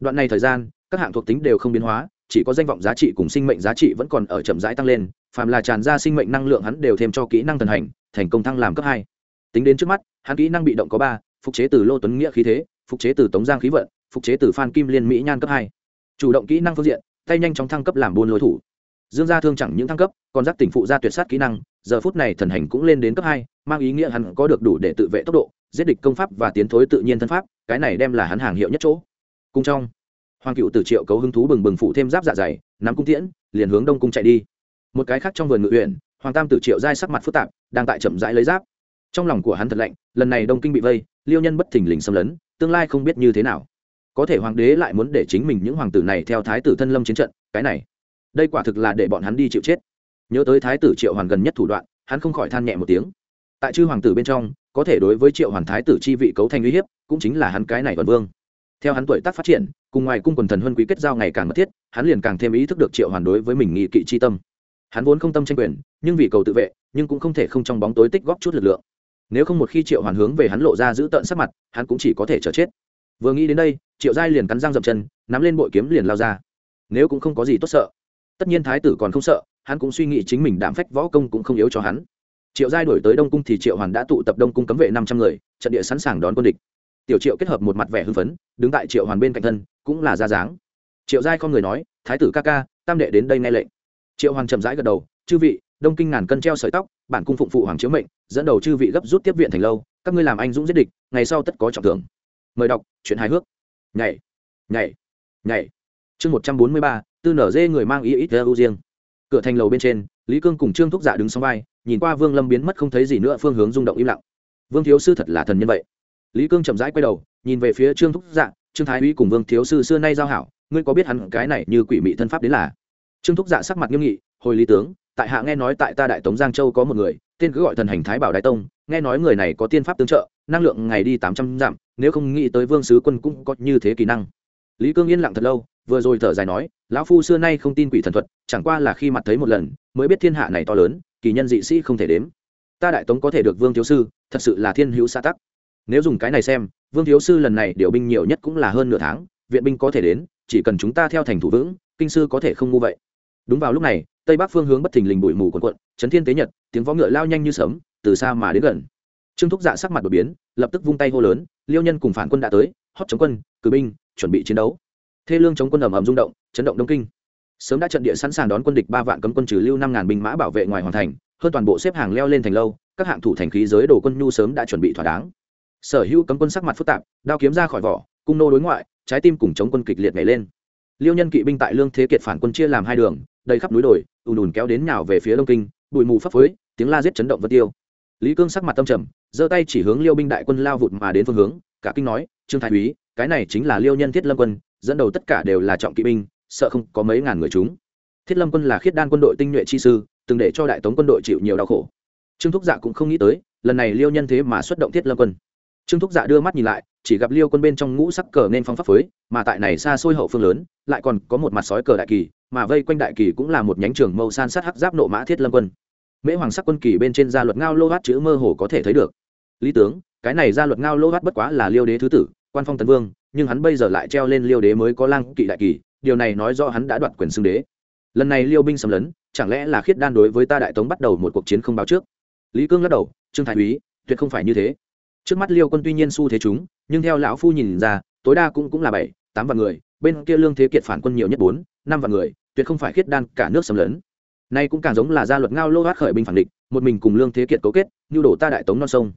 Đoạn này thời gian, các hạng thuộc tính đều không biến hóa, chỉ có danh vọng giá trị cùng sinh mệnh giá trị vẫn còn ở chậm rãi tăng lên, phàm là tràn ra sinh mệnh năng lượng hắn đều thêm cho kỹ năng thần hành, thành công thăng làm cấp hai. Tính đến trước mắt, hắn kỹ năng bị động có ba, phục chế từ lô tuấn nghĩa khí thế, phục chế từ tống giang khí vận phục chế từ phan kim liên mỹ nhan cấp hai. Chủ động kỹ năng phương diện, tay nhanh chóng thăng cấp làm buôn lối thủ. Dương gia thương chẳng những thăng cấp, còn giác tỉnh phụ gia tuyệt sát kỹ năng, giờ phút này thần hành cũng lên đến cấp hai, mang ý nghĩa hắn có được đủ để tự vệ tốc độ, giết địch công pháp và tiến thối tự nhiên thân pháp, cái này đem là hắn hàng hiệu nhất chỗ. Cung trong, hoàng cựu từ triệu cấu hứng thú bừng bừng phụ thêm giáp dạ dày, nắm cung tiễn, liền hướng đông cung chạy đi. Một cái khác trong vườn ngự huyện hoàng tam tử triệu giai sắc mặt phức tạp, đang tại chậm rãi lấy giáp. Trong lòng của hắn thật lạnh, lần này đông kinh bị vây, liêu nhân bất thình lình xâm lấn, tương lai không biết như thế nào có thể hoàng đế lại muốn để chính mình những hoàng tử này theo thái tử thân lâm chiến trận, cái này, đây quả thực là để bọn hắn đi chịu chết. Nhớ tới thái tử triệu hoàn gần nhất thủ đoạn, hắn không khỏi than nhẹ một tiếng. Tại chư hoàng tử bên trong, có thể đối với triệu hoàn thái tử chi vị cấu thành uy hiếp, cũng chính là hắn cái này vần vương. Theo hắn tuổi tác phát triển, cùng ngoài cung quần thần huân quý kết giao ngày càng mật thiết, hắn liền càng thêm ý thức được triệu hoàn đối với mình nghị kỵ chi tâm. Hắn vốn không tâm tranh quyền, nhưng vì cầu tự vệ, nhưng cũng không thể không trong bóng tối tích góp chút lực lượng. Nếu không một khi triệu hoàn hướng về hắn lộ ra giữ tợn sắc mặt, hắn cũng chỉ có thể chờ chết. Vừa nghĩ đến đây triệu giai liền cắn răng dậm chân, nắm lên bội kiếm liền lao ra. Nếu cũng không có gì tốt sợ. Tất nhiên thái tử còn không sợ, hắn cũng suy nghĩ chính mình đảm phách võ công cũng không yếu cho hắn. Triệu giai đổi tới đông cung thì triệu hoàn đã tụ tập đông cung cấm vệ năm trăm người, trận địa sẵn sàng đón quân địch. Tiểu triệu kết hợp một mặt vẻ hưng phấn, đứng tại triệu hoàn bên cạnh thân, cũng là ra dáng. Triệu giai không người nói, thái tử ca ca, tam đệ đến đây nghe lệnh. Triệu hoàn chậm rãi gật đầu, chư vị, đông kinh ngàn cân treo sợi tóc, bản cung phụng phụ hoàng chiếu mệnh, dẫn đầu chư vị gấp rút tiếp viện thành lâu, các ngươi làm anh dũng giết địch, ngày sau tất có trọng thưởng. Mời đọc chuyện hài hước nhảy. Nhảy. Nhảy. Chương một trăm bốn mươi ba, tư nở dê người mang ý ít ưu riêng. Cửa thành lầu bên trên, lý cương cùng trương thúc giả đứng sau vai, nhìn qua vương lâm biến mất không thấy gì nữa, phương hướng rung động im lặng. Vương thiếu sư thật là thần nhân vậy. Lý cương chậm rãi quay đầu, nhìn về phía trương thúc dạ trương thái uy cùng vương thiếu sư xưa nay giao hảo, ngươi có biết hắn cái này như quỷ mị thân pháp đến là? Trương thúc dạ sắc mặt nghiêm nghị, hồi lý tướng, tại hạ nghe nói tại ta đại tống giang châu có một người, tên cứ gọi thần hành thái bảo đại tông, nghe nói người này có tiên pháp tương trợ, năng lượng ngày đi tám trăm dặm nếu không nghĩ tới vương sứ quân cũng có như thế kỹ năng. Lý cương yên lặng thật lâu, vừa rồi thở dài nói, lão phu xưa nay không tin quỷ thần thuật, chẳng qua là khi mặt thấy một lần, mới biết thiên hạ này to lớn, kỳ nhân dị sĩ không thể đếm. Ta đại tống có thể được vương thiếu sư, thật sự là thiên hữu xã tắc. Nếu dùng cái này xem, vương thiếu sư lần này điều binh nhiều nhất cũng là hơn nửa tháng, viện binh có thể đến, chỉ cần chúng ta theo thành thủ vững, kinh sư có thể không ngu vậy. Đúng vào lúc này, tây bắc phương hướng bất thình lình bụi mù quần quận chấn thiên tế nhật, tiếng võ ngựa lao nhanh như sớm từ xa mà đến gần. Trương thúc dạ sắc mặt đột biến, lập tức vung tay hô lớn liêu nhân cùng phản quân đã tới, hót chống quân, cử binh, chuẩn bị chiến đấu. Thê lương chống quân ầm ầm rung động, chấn động đông kinh. Sớm đã trận địa sẵn sàng đón quân địch ba vạn cấm quân trừ lưu năm ngàn binh mã bảo vệ ngoài hoàn thành, hơn toàn bộ xếp hàng leo lên thành lâu, các hạng thủ thành khí giới đồ quân nhu sớm đã chuẩn bị thỏa đáng. Sở hữu cấm quân sắc mặt phức tạp, đao kiếm ra khỏi vỏ, cung nô đối ngoại, trái tim cùng chống quân kịch liệt nhảy lên. Liêu nhân kỵ binh tại lương thế kiệt phản quân chia làm hai đường, đầy khắp núi đồi, ùn ùn kéo đến nhào về phía đông kinh, bụi mù phấp phới, tiếng la giết chấn động vân tiêu. Lý cương sắc mặt tâm trầm giơ tay chỉ hướng liêu binh đại quân lao vụt mà đến phương hướng, cả kinh nói, trương thái úy, cái này chính là liêu nhân thiết lâm quân, dẫn đầu tất cả đều là trọng kỵ binh, sợ không có mấy ngàn người chúng. Thiết lâm quân là khiết đan quân đội tinh nhuệ chi sư, từng để cho đại tống quân đội chịu nhiều đau khổ. Trương thúc dạ cũng không nghĩ tới, lần này liêu nhân thế mà xuất động thiết lâm quân. Trương thúc dạ đưa mắt nhìn lại, chỉ gặp liêu quân bên trong ngũ sắc cờ nên phong pháp phới mà tại này xa xôi hậu phương lớn, lại còn có một mặt sói cờ đại kỳ, mà vây quanh đại kỳ cũng là một nhánh trường mâu san sát hắc giáp nộ mã thiết lâm quân mễ hoàng sắc quân kỳ bên trên gia luật ngao lô hát chữ mơ hồ có thể thấy được. Lý tướng, cái này gia luật ngao lô hát bất quá là liêu đế thứ tử, quan phong tấn vương, nhưng hắn bây giờ lại treo lên liêu đế mới có lang kỵ đại kỳ, điều này nói do hắn đã đoạt quyền xưng đế. Lần này liêu binh xâm lấn, chẳng lẽ là khiết đan đối với ta đại tống bắt đầu một cuộc chiến không báo trước? Lý cương lắc đầu, trương thái úy, tuyệt không phải như thế. Trước mắt liêu quân tuy nhiên xu thế chúng, nhưng theo lão phu nhìn ra, tối đa cũng cũng là bảy, tám vạn người, bên kia lương thế kiệt phản quân nhiều nhất bốn, năm vạn người, tuyệt không phải khiết đan cả nước xâm lấn nay cũng càng giống là gia luật ngao lô hát khởi binh phản địch, một mình cùng lương thế kiệt cấu kết, như đổ ta đại tống non sông.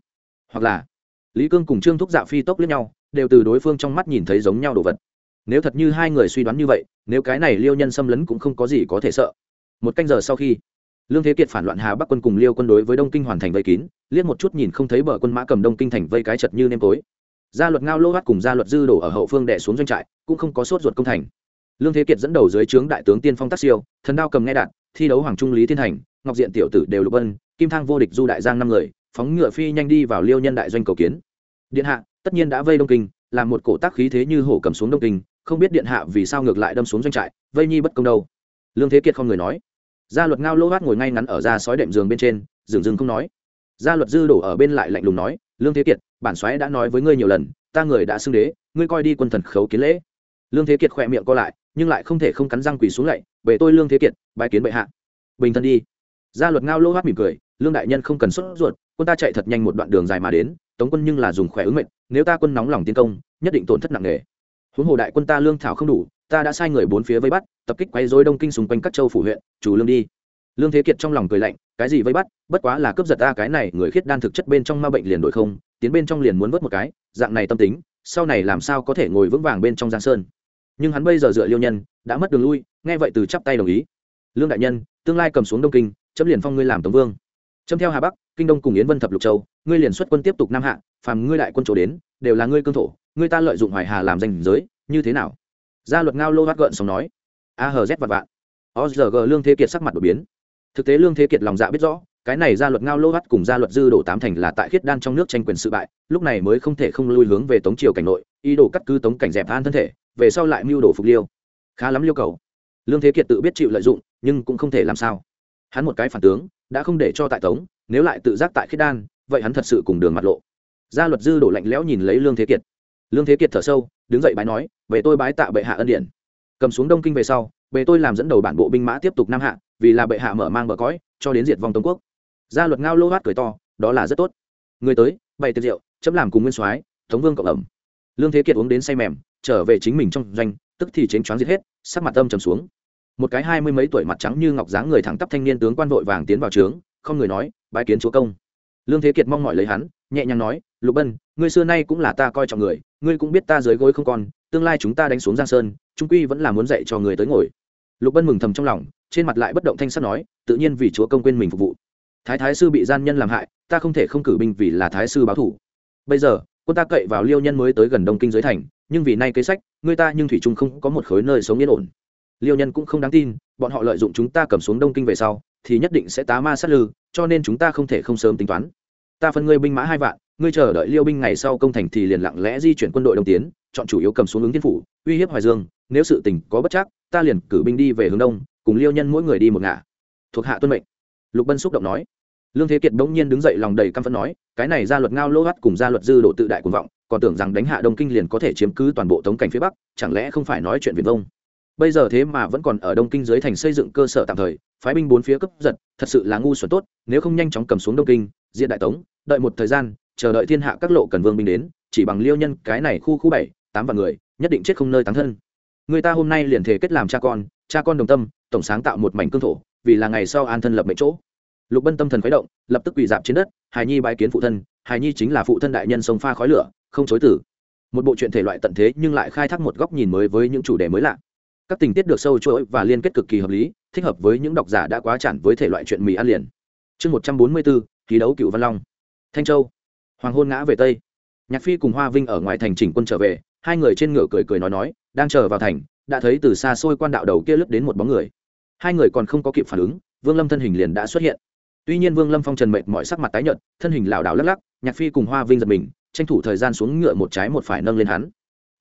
Hoặc là, lý cương cùng trương thúc dạo phi tốc lẫn nhau, đều từ đối phương trong mắt nhìn thấy giống nhau đồ vật. Nếu thật như hai người suy đoán như vậy, nếu cái này liêu nhân xâm lấn cũng không có gì có thể sợ. Một canh giờ sau khi, lương thế kiệt phản loạn hà bắc quân cùng liêu quân đối với đông kinh hoàn thành vây kín, liếc một chút nhìn không thấy bờ quân mã cầm đông kinh thành vây cái chật như nêm tối. Gia luật ngao lô hát cùng gia luật dư đổ ở hậu phương đẻ xuống doanh trại, cũng không có sốt ruột công thành. Lương thế kiệt dẫn đầu dưới trướng đại tướng tiên phong tác siêu, thần đao cầm nghe đạn thi đấu hoàng trung lý thiên thành, ngọc diện tiểu tử đều lục vân, kim thang vô địch du đại giang năm người, phóng ngựa phi nhanh đi vào liêu nhân đại doanh cầu kiến. Điện hạ, tất nhiên đã vây đông kinh, làm một cổ tác khí thế như hổ cầm xuống đông kinh, không biết điện hạ vì sao ngược lại đâm xuống doanh trại, vây nhi bất công đâu. Lương thế kiệt không người nói. Gia luật ngao lô hát ngồi ngay ngắn ở ra sói đệm giường bên trên dường dừng không nói. Gia luật dư đổ ở bên lại lạnh lùng nói, lương thế kiệt, bản soái đã nói với ngươi nhiều lần, ta người đã xưng đế, ngươi coi đi quân thần khấu kiến lễ. Lương thế kiệt khỏe miệng co lại nhưng lại không thể không cắn răng quỳ xuống lạy về tôi lương thế kiệt bài kiến bệ hạ. Bình thân đi. Gia luật ngao lô hát mỉm cười, lương đại nhân không cần sốt ruột, quân ta chạy thật nhanh một đoạn đường dài mà đến, tống quân nhưng là dùng khỏe ứng mệnh, nếu ta quân nóng lòng tiến công, nhất định tổn thất nặng nề. Huống hồ đại quân ta lương thảo không đủ, ta đã sai người bốn phía vây bắt, tập kích quay dối đông kinh xung quanh các châu phủ huyện, chủ lương đi. Lương thế kiệt trong lòng cười lạnh, cái gì vây bắt, bất quá là cướp giật ta cái này, người khiết đan thực chất bên trong ma bệnh liền đổi không, tiến bên trong liền muốn vớt một cái, dạng này tâm tính, sau này làm sao có thể ngồi vững vàng bên trong giang sơn? Nhưng hắn bây giờ dựa liêu nhân, đã mất đường lui, nghe vậy từ chắp tay đồng ý. Lương đại nhân, tương lai cầm xuống đông kinh, chấm liền phong ngươi làm tống vương. Chấm theo hà bắc, kinh đông cùng yến vân thập lục châu, ngươi liền xuất quân tiếp tục nam hạ, phàm ngươi đại quân chỗ đến, đều là ngươi cương thổ, ngươi ta lợi dụng hoài hà làm danh giới, như thế nào? Gia luật ngao lô hát gợn xong nói. A hờ z vạn vạn. O giờ g lương thế kiệt sắc mặt đột biến. Thực tế lương thế kiệt lòng dạ biết rõ cái này gia luật ngao lô hắt cùng gia luật dư đổ tám thành là tại khiết đan trong nước tranh quyền sự bại, lúc này mới không thể không lui hướng về tống triều cảnh nội, ý đồ cắt cứ tống cảnh dẹp an thân thể, về sau lại mưu đồ phục liêu. Khá lắm liêu cầu. Lương thế kiệt tự biết chịu lợi dụng, nhưng cũng không thể làm sao. Hắn một cái phản tướng, đã không để cho tại tống, nếu lại tự giác tại khiết đan, vậy hắn thật sự cùng đường mặt lộ. Gia luật dư đổ lạnh lẽo nhìn lấy lương thế kiệt. Lương thế kiệt thở sâu, đứng dậy bái nói, về tôi bái tạ bệ hạ ân điển. Cầm xuống đông kinh về sau bệ tôi làm dẫn đầu bản bộ binh mã tiếp tục nam hạ, vì là bệ hạ mở mang bờ cõi, cho đến diệt vong tống quốc gia luật ngao lô hoát cười to, đó là rất tốt. Người tới, bày tiệc rượu, chấm làm cùng nguyên soái tống vương cộng ẩm. Lương thế kiệt uống đến say mềm, trở về chính mình trong doanh, tức thì chánh choáng giết hết, sắc mặt âm trầm xuống. Một cái hai mươi mấy tuổi mặt trắng như ngọc dáng người thẳng tắp thanh niên tướng quan vội vàng tiến vào trướng, không người nói, bái kiến chúa công. Lương thế kiệt mong mỏi lấy hắn, nhẹ nhàng nói, lục bân, ngươi xưa nay cũng là ta coi trọng người, ngươi cũng biết ta dưới gối không còn, tương lai chúng ta đánh xuống giang sơn, trung quy vẫn là muốn dạy cho người tới ngồi. Lục bân mừng thầm trong lòng, trên mặt lại bất động thanh sắt nói, tự nhiên vì chúa công quên mình phục vụ thái thái sư bị gian nhân làm hại, ta không thể không cử binh vì là thái sư báo thủ. Bây giờ, quân ta cậy vào liêu nhân mới tới gần đông kinh giới thành, nhưng vì nay kế sách, người ta nhưng thủy trung không có một khối nơi sống yên ổn. Liêu nhân cũng không đáng tin, bọn họ lợi dụng chúng ta cầm xuống đông kinh về sau, thì nhất định sẽ tá ma sát lư, cho nên chúng ta không thể không sớm tính toán. Ta phân ngươi binh mã hai vạn, ngươi chờ đợi liêu binh ngày sau công thành thì liền lặng lẽ di chuyển quân đội đông tiến, chọn chủ yếu cầm xuống ứng thiên phủ, uy hiếp hoài dương, nếu sự tình có bất chắc, ta liền cử binh đi về hướng đông, cùng liêu nhân mỗi người đi một ngả. Thuộc hạ tuân mệnh lục bân xúc động nói. Lương thế kiệt bỗng nhiên đứng dậy lòng đầy căm phẫn nói, cái này ra luật ngao lô hắt cùng ra luật dư độ tự đại cuồng vọng, còn tưởng rằng đánh hạ đông kinh liền có thể chiếm cứ toàn bộ tống cảnh phía bắc, chẳng lẽ không phải nói chuyện viền vông? Bây giờ thế mà vẫn còn ở đông kinh dưới thành xây dựng cơ sở tạm thời, phái binh bốn phía cấp giật, thật sự là ngu xuẩn tốt, nếu không nhanh chóng cầm xuống đông kinh, diện đại tống, đợi một thời gian, chờ đợi thiên hạ các lộ cần vương binh đến, chỉ bằng liêu nhân, cái này khu khu bảy, tám vạn người, nhất định chết không nơi tán thân. Người ta hôm nay liền thể kết làm cha con cha con đồng tâm, tổng sáng tạo một mảnh cương thổ vì là ngày sau an thân lập mệnh chỗ. Lục bân tâm thần khuấy động, lập tức quỳ dạp trên đất, hài nhi bái kiến phụ thân, hài nhi chính là phụ thân đại nhân sông pha khói lửa, không chối tử một bộ truyện thể loại tận thế nhưng lại khai thác một góc nhìn mới với những chủ đề mới lạ. Các tình tiết được sâu chuỗi và liên kết cực kỳ hợp lý, thích hợp với những độc giả đã quá chản với thể loại chuyện mì ăn liền. Chương một trăm bốn mươi bốn ký đấu cựu văn long. Thanh châu. Hoàng hôn ngã về tây. Nhạc phi cùng hoa vinh ở ngoài thành chỉnh quân trở về, hai người trên ngựa cười cười nói nói, đang chờ vào thành, đã thấy từ xa xôi quan đạo đầu kia lướt đến một bóng người hai người còn không có kịp phản ứng, vương lâm thân hình liền đã xuất hiện. Tuy nhiên vương lâm phong trần mệt mọi sắc mặt tái nhợt, thân hình lảo đảo lắc lắc, nhạc phi cùng hoa vinh giật mình, tranh thủ thời gian xuống ngựa một trái một phải nâng lên hắn.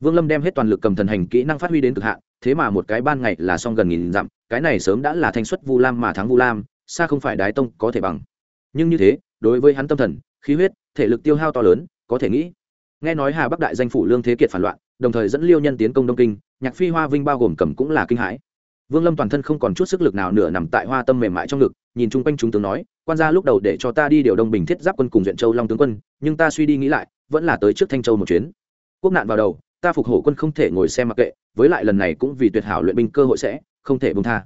Vương lâm đem hết toàn lực cầm thần hành kỹ năng phát huy đến cực hạn, thế mà một cái ban ngày là xong gần nghìn dặm, cái này sớm đã là thanh xuất vu lam mà thắng vu lam, xa không phải đái tông có thể bằng. Nhưng như thế, đối với hắn tâm thần, khí huyết, thể lực tiêu hao to lớn, có thể nghĩ. Nghe nói hà bắc đại danh phủ lương thế kiệt phản loạn, đồng thời dẫn liêu nhân tiến công đông kinh, nhạc phi hoa vinh bao gồm cầm cũng là kinh hãi vương lâm toàn thân không còn chút sức lực nào nửa nằm tại hoa tâm mềm mại trong ngực, nhìn chung quanh chúng tướng nói, quan gia lúc đầu để cho ta đi điều đông bình thiết giáp quân cùng duyện châu long tướng quân, nhưng ta suy đi nghĩ lại, vẫn là tới trước thanh châu một chuyến. Quốc nạn vào đầu, ta phục hổ quân không thể ngồi xem mặc kệ, với lại lần này cũng vì tuyệt hảo luyện binh cơ hội sẽ không thể bông tha.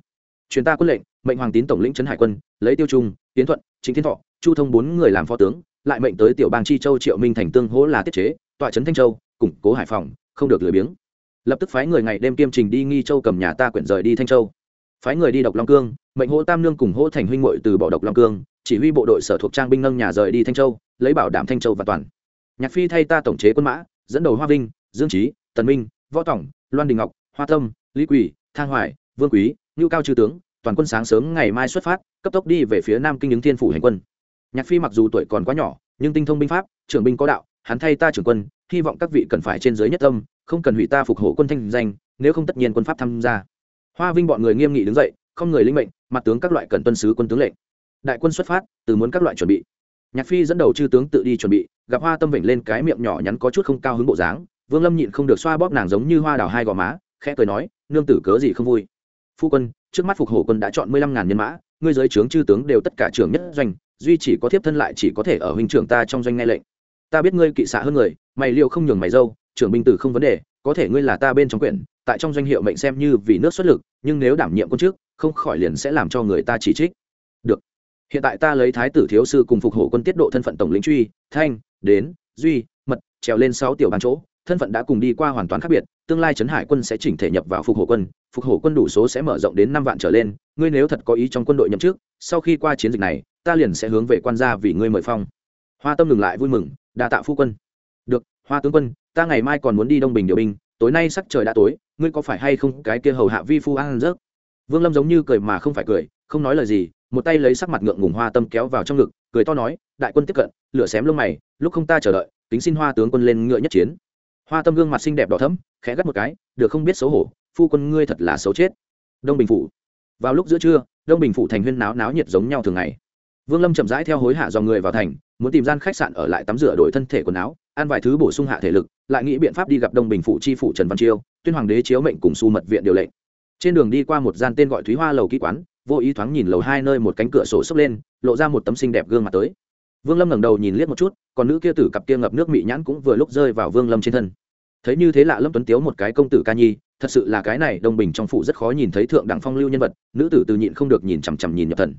Chuyến ta quân lệnh, mệnh hoàng tín tổng lĩnh trấn hải quân, lấy tiêu trung tiến thuận chính thiên thọ, chu thông bốn người làm phó tướng, lại mệnh tới tiểu bang chi châu triệu minh thành tương hỗ là tiết chế, tọa trấn thanh châu, củng cố hải phòng, không được lười biếng lập tức phái người ngày đêm kiêm trình đi nghi châu cầm nhà ta quyển rời đi thanh châu phái người đi độc long cương mệnh hỗ tam nương cùng hỗ thành huynh ngội từ bỏ độc long cương chỉ huy bộ đội sở thuộc trang binh nâng nhà rời đi thanh châu lấy bảo đảm thanh châu và toàn nhạc phi thay ta tổng chế quân mã dẫn đầu hoa vinh dương trí tần minh võ tổng loan đình ngọc hoa tâm lý quỳ thang hoài vương quý ngưu cao chư tướng toàn quân sáng sớm ngày mai xuất phát cấp tốc đi về phía nam kinh ứng thiên phủ hành quân nhạc phi mặc dù tuổi còn quá nhỏ nhưng tinh thông binh pháp trưởng binh có đạo hắn thay ta trưởng quân, hy vọng các vị cần phải trên giới nhất tâm, không cần hủy ta phục hộ quân thanh danh, nếu không tất nhiên quân pháp tham gia. Hoa vinh bọn người nghiêm nghị đứng dậy, không người linh mệnh, mặt tướng các loại cần tuân sứ quân tướng lệnh. Đại quân xuất phát, từ muốn các loại chuẩn bị. Nhạc phi dẫn đầu chư tướng tự đi chuẩn bị, gặp hoa tâm vểnh lên cái miệng nhỏ nhắn có chút không cao hứng bộ dáng, vương lâm nhịn không được xoa bóp nàng giống như hoa đào hai gò má, khẽ cười nói, nương tử cớ gì không vui? Phu quân, trước mắt phục hổ quân đã chọn mười lăm ngàn nhân mã, ngươi giới trướng chư tướng đều tất cả trưởng nhất doanh, duy chỉ có thiếp thân lại chỉ có thể ở huynh trưởng ta trong doanh nghe lệnh ta biết ngươi kỵ xạ hơn người mày liệu không nhường mày dâu trưởng binh tử không vấn đề có thể ngươi là ta bên trong quyển tại trong danh hiệu mệnh xem như vì nước xuất lực nhưng nếu đảm nhiệm quân trước không khỏi liền sẽ làm cho người ta chỉ trích. Được. Hiện tại ta lấy thái tử thiếu sư cùng phục hổ quân tiết độ thân phận tổng lĩnh truy thanh đến duy mật trèo lên sáu tiểu bàn chỗ thân phận đã cùng đi qua hoàn toàn khác biệt tương lai trấn hải quân sẽ chỉnh thể nhập vào phục hổ quân phục hổ quân đủ số sẽ mở rộng đến năm vạn trở lên ngươi nếu thật có ý trong quân đội nhậm chức, sau khi qua chiến dịch này ta liền sẽ hướng về quan gia vì ngươi mời phong. Hoa tâm ngừng lại vui mừng đa tạ phu quân. Được, hoa tướng quân, ta ngày mai còn muốn đi đông bình điều binh, tối nay sắc trời đã tối, ngươi có phải hay không cái kia hầu hạ vi phu ăn rớt vương lâm giống như cười mà không phải cười, không nói lời gì, một tay lấy sắc mặt ngượng ngùng hoa tâm kéo vào trong ngực, cười to nói, đại quân tiếp cận, lửa xém lông mày, lúc không ta chờ đợi tính xin hoa tướng quân lên ngựa nhất chiến. Hoa tâm gương mặt xinh đẹp đỏ thấm khẽ gắt một cái, được không biết xấu hổ, phu quân ngươi thật là xấu chết. Đông bình phủ. Vào lúc giữa trưa, đông bình phủ thành huyên náo náo nhiệt giống nhau thường ngày vương lâm chậm rãi theo hối hạ dò người vào thành, muốn tìm gian khách sạn ở lại tắm rửa đổi thân thể quần áo, ăn vài thứ bổ sung hạ thể lực, lại nghĩ biện pháp đi gặp đông bình phủ chi phủ trần văn chiêu, tuyên hoàng đế chiếu mệnh cùng su mật viện điều lệnh. Trên đường đi qua một gian tên gọi thúy hoa lầu ký quán, vô ý thoáng nhìn lầu hai nơi một cánh cửa sổ sốc lên, lộ ra một tấm xinh đẹp gương mặt tới. Vương lâm ngẩng đầu nhìn liếc một chút, còn nữ kia tử cặp kia ngập nước mị nhãn cũng vừa lúc rơi vào vương lâm trên thân. Thấy như thế lạ lâm tuấn tiếu một cái công tử ca nhi, thật sự là cái này đông bình trong phủ rất khó nhìn thấy thượng đẳng phong lưu nhân vật, nữ tử từ nhịn không được nhìn chằm chằm nhìn nhập thần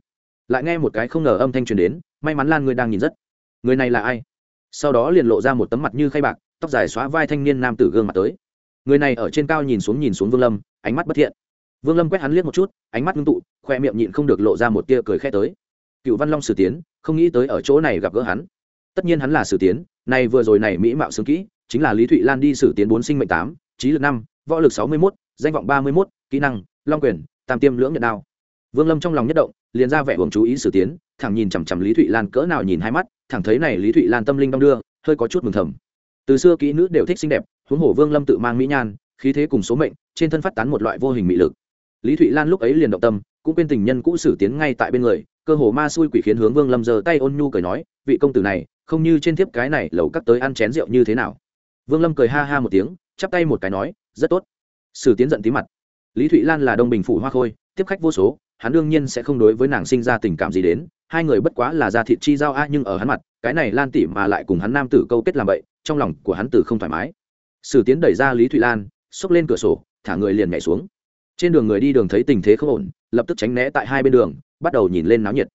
lại nghe một cái không ngờ âm thanh truyền đến, may mắn lan ngươi đang nhìn rất. Người này là ai? Sau đó liền lộ ra một tấm mặt như khay bạc, tóc dài xóa vai thanh niên nam tử gương mặt tới. Người này ở trên cao nhìn xuống nhìn xuống vương lâm, ánh mắt bất thiện. Vương lâm quét hắn liếc một chút, ánh mắt ngưng tụ, khoe miệng nhịn không được lộ ra một tia cười khẽ tới. Cựu văn long sử tiến, không nghĩ tới ở chỗ này gặp gỡ hắn. Tất nhiên hắn là sử tiến này vừa rồi này mỹ mạo sướng kỹ, chính là lý thụy lan đi sử tiến bốn sinh mệnh tám, trí lực năm, võ lực sáu mươi mốt, danh vọng ba mươi mốt, kỹ năng, long quyền, tam tiêm lưỡng nhận đao vương lâm trong lòng nhất động, liền ra vẻ uổng chú ý sử tiến, thẳng nhìn chằm chằm lý thụy lan cỡ nào nhìn hai mắt, thẳng thấy này lý thụy lan tâm linh đong đưa, hơi có chút mừng thầm. Từ xưa kỹ nữ đều thích xinh đẹp, huống hồ vương lâm tự mang mỹ nhan, khí thế cùng số mệnh, trên thân phát tán một loại vô hình mị lực. Lý thụy lan lúc ấy liền động tâm, cũng quên tình nhân cũ sử tiến ngay tại bên người, cơ hồ ma xui quỷ khiến hướng vương lâm giơ tay ôn nhu cười nói, vị công tử này, không như trên thiếp cái này, lầu cắt tới ăn chén rượu như thế nào? Vương lâm cười ha ha một tiếng, chắp tay một cái nói, rất tốt. Sử tiến giận tí mặt. Lý thụy lan là đông bình phủ hoa khôi tiếp khách vô số, hắn đương nhiên sẽ không đối với nàng sinh ra tình cảm gì đến, hai người bất quá là ra thịt chi giao a, nhưng ở hắn mặt, cái này lan tỉ mà lại cùng hắn nam tử câu kết làm vậy, trong lòng của hắn tử không thoải mái. Sử tiến đẩy ra lý thụy lan, xốc lên cửa sổ, thả người liền nhảy xuống. Trên đường người đi đường thấy tình thế không ổn, lập tức tránh né tại hai bên đường, bắt đầu nhìn lên náo nhiệt.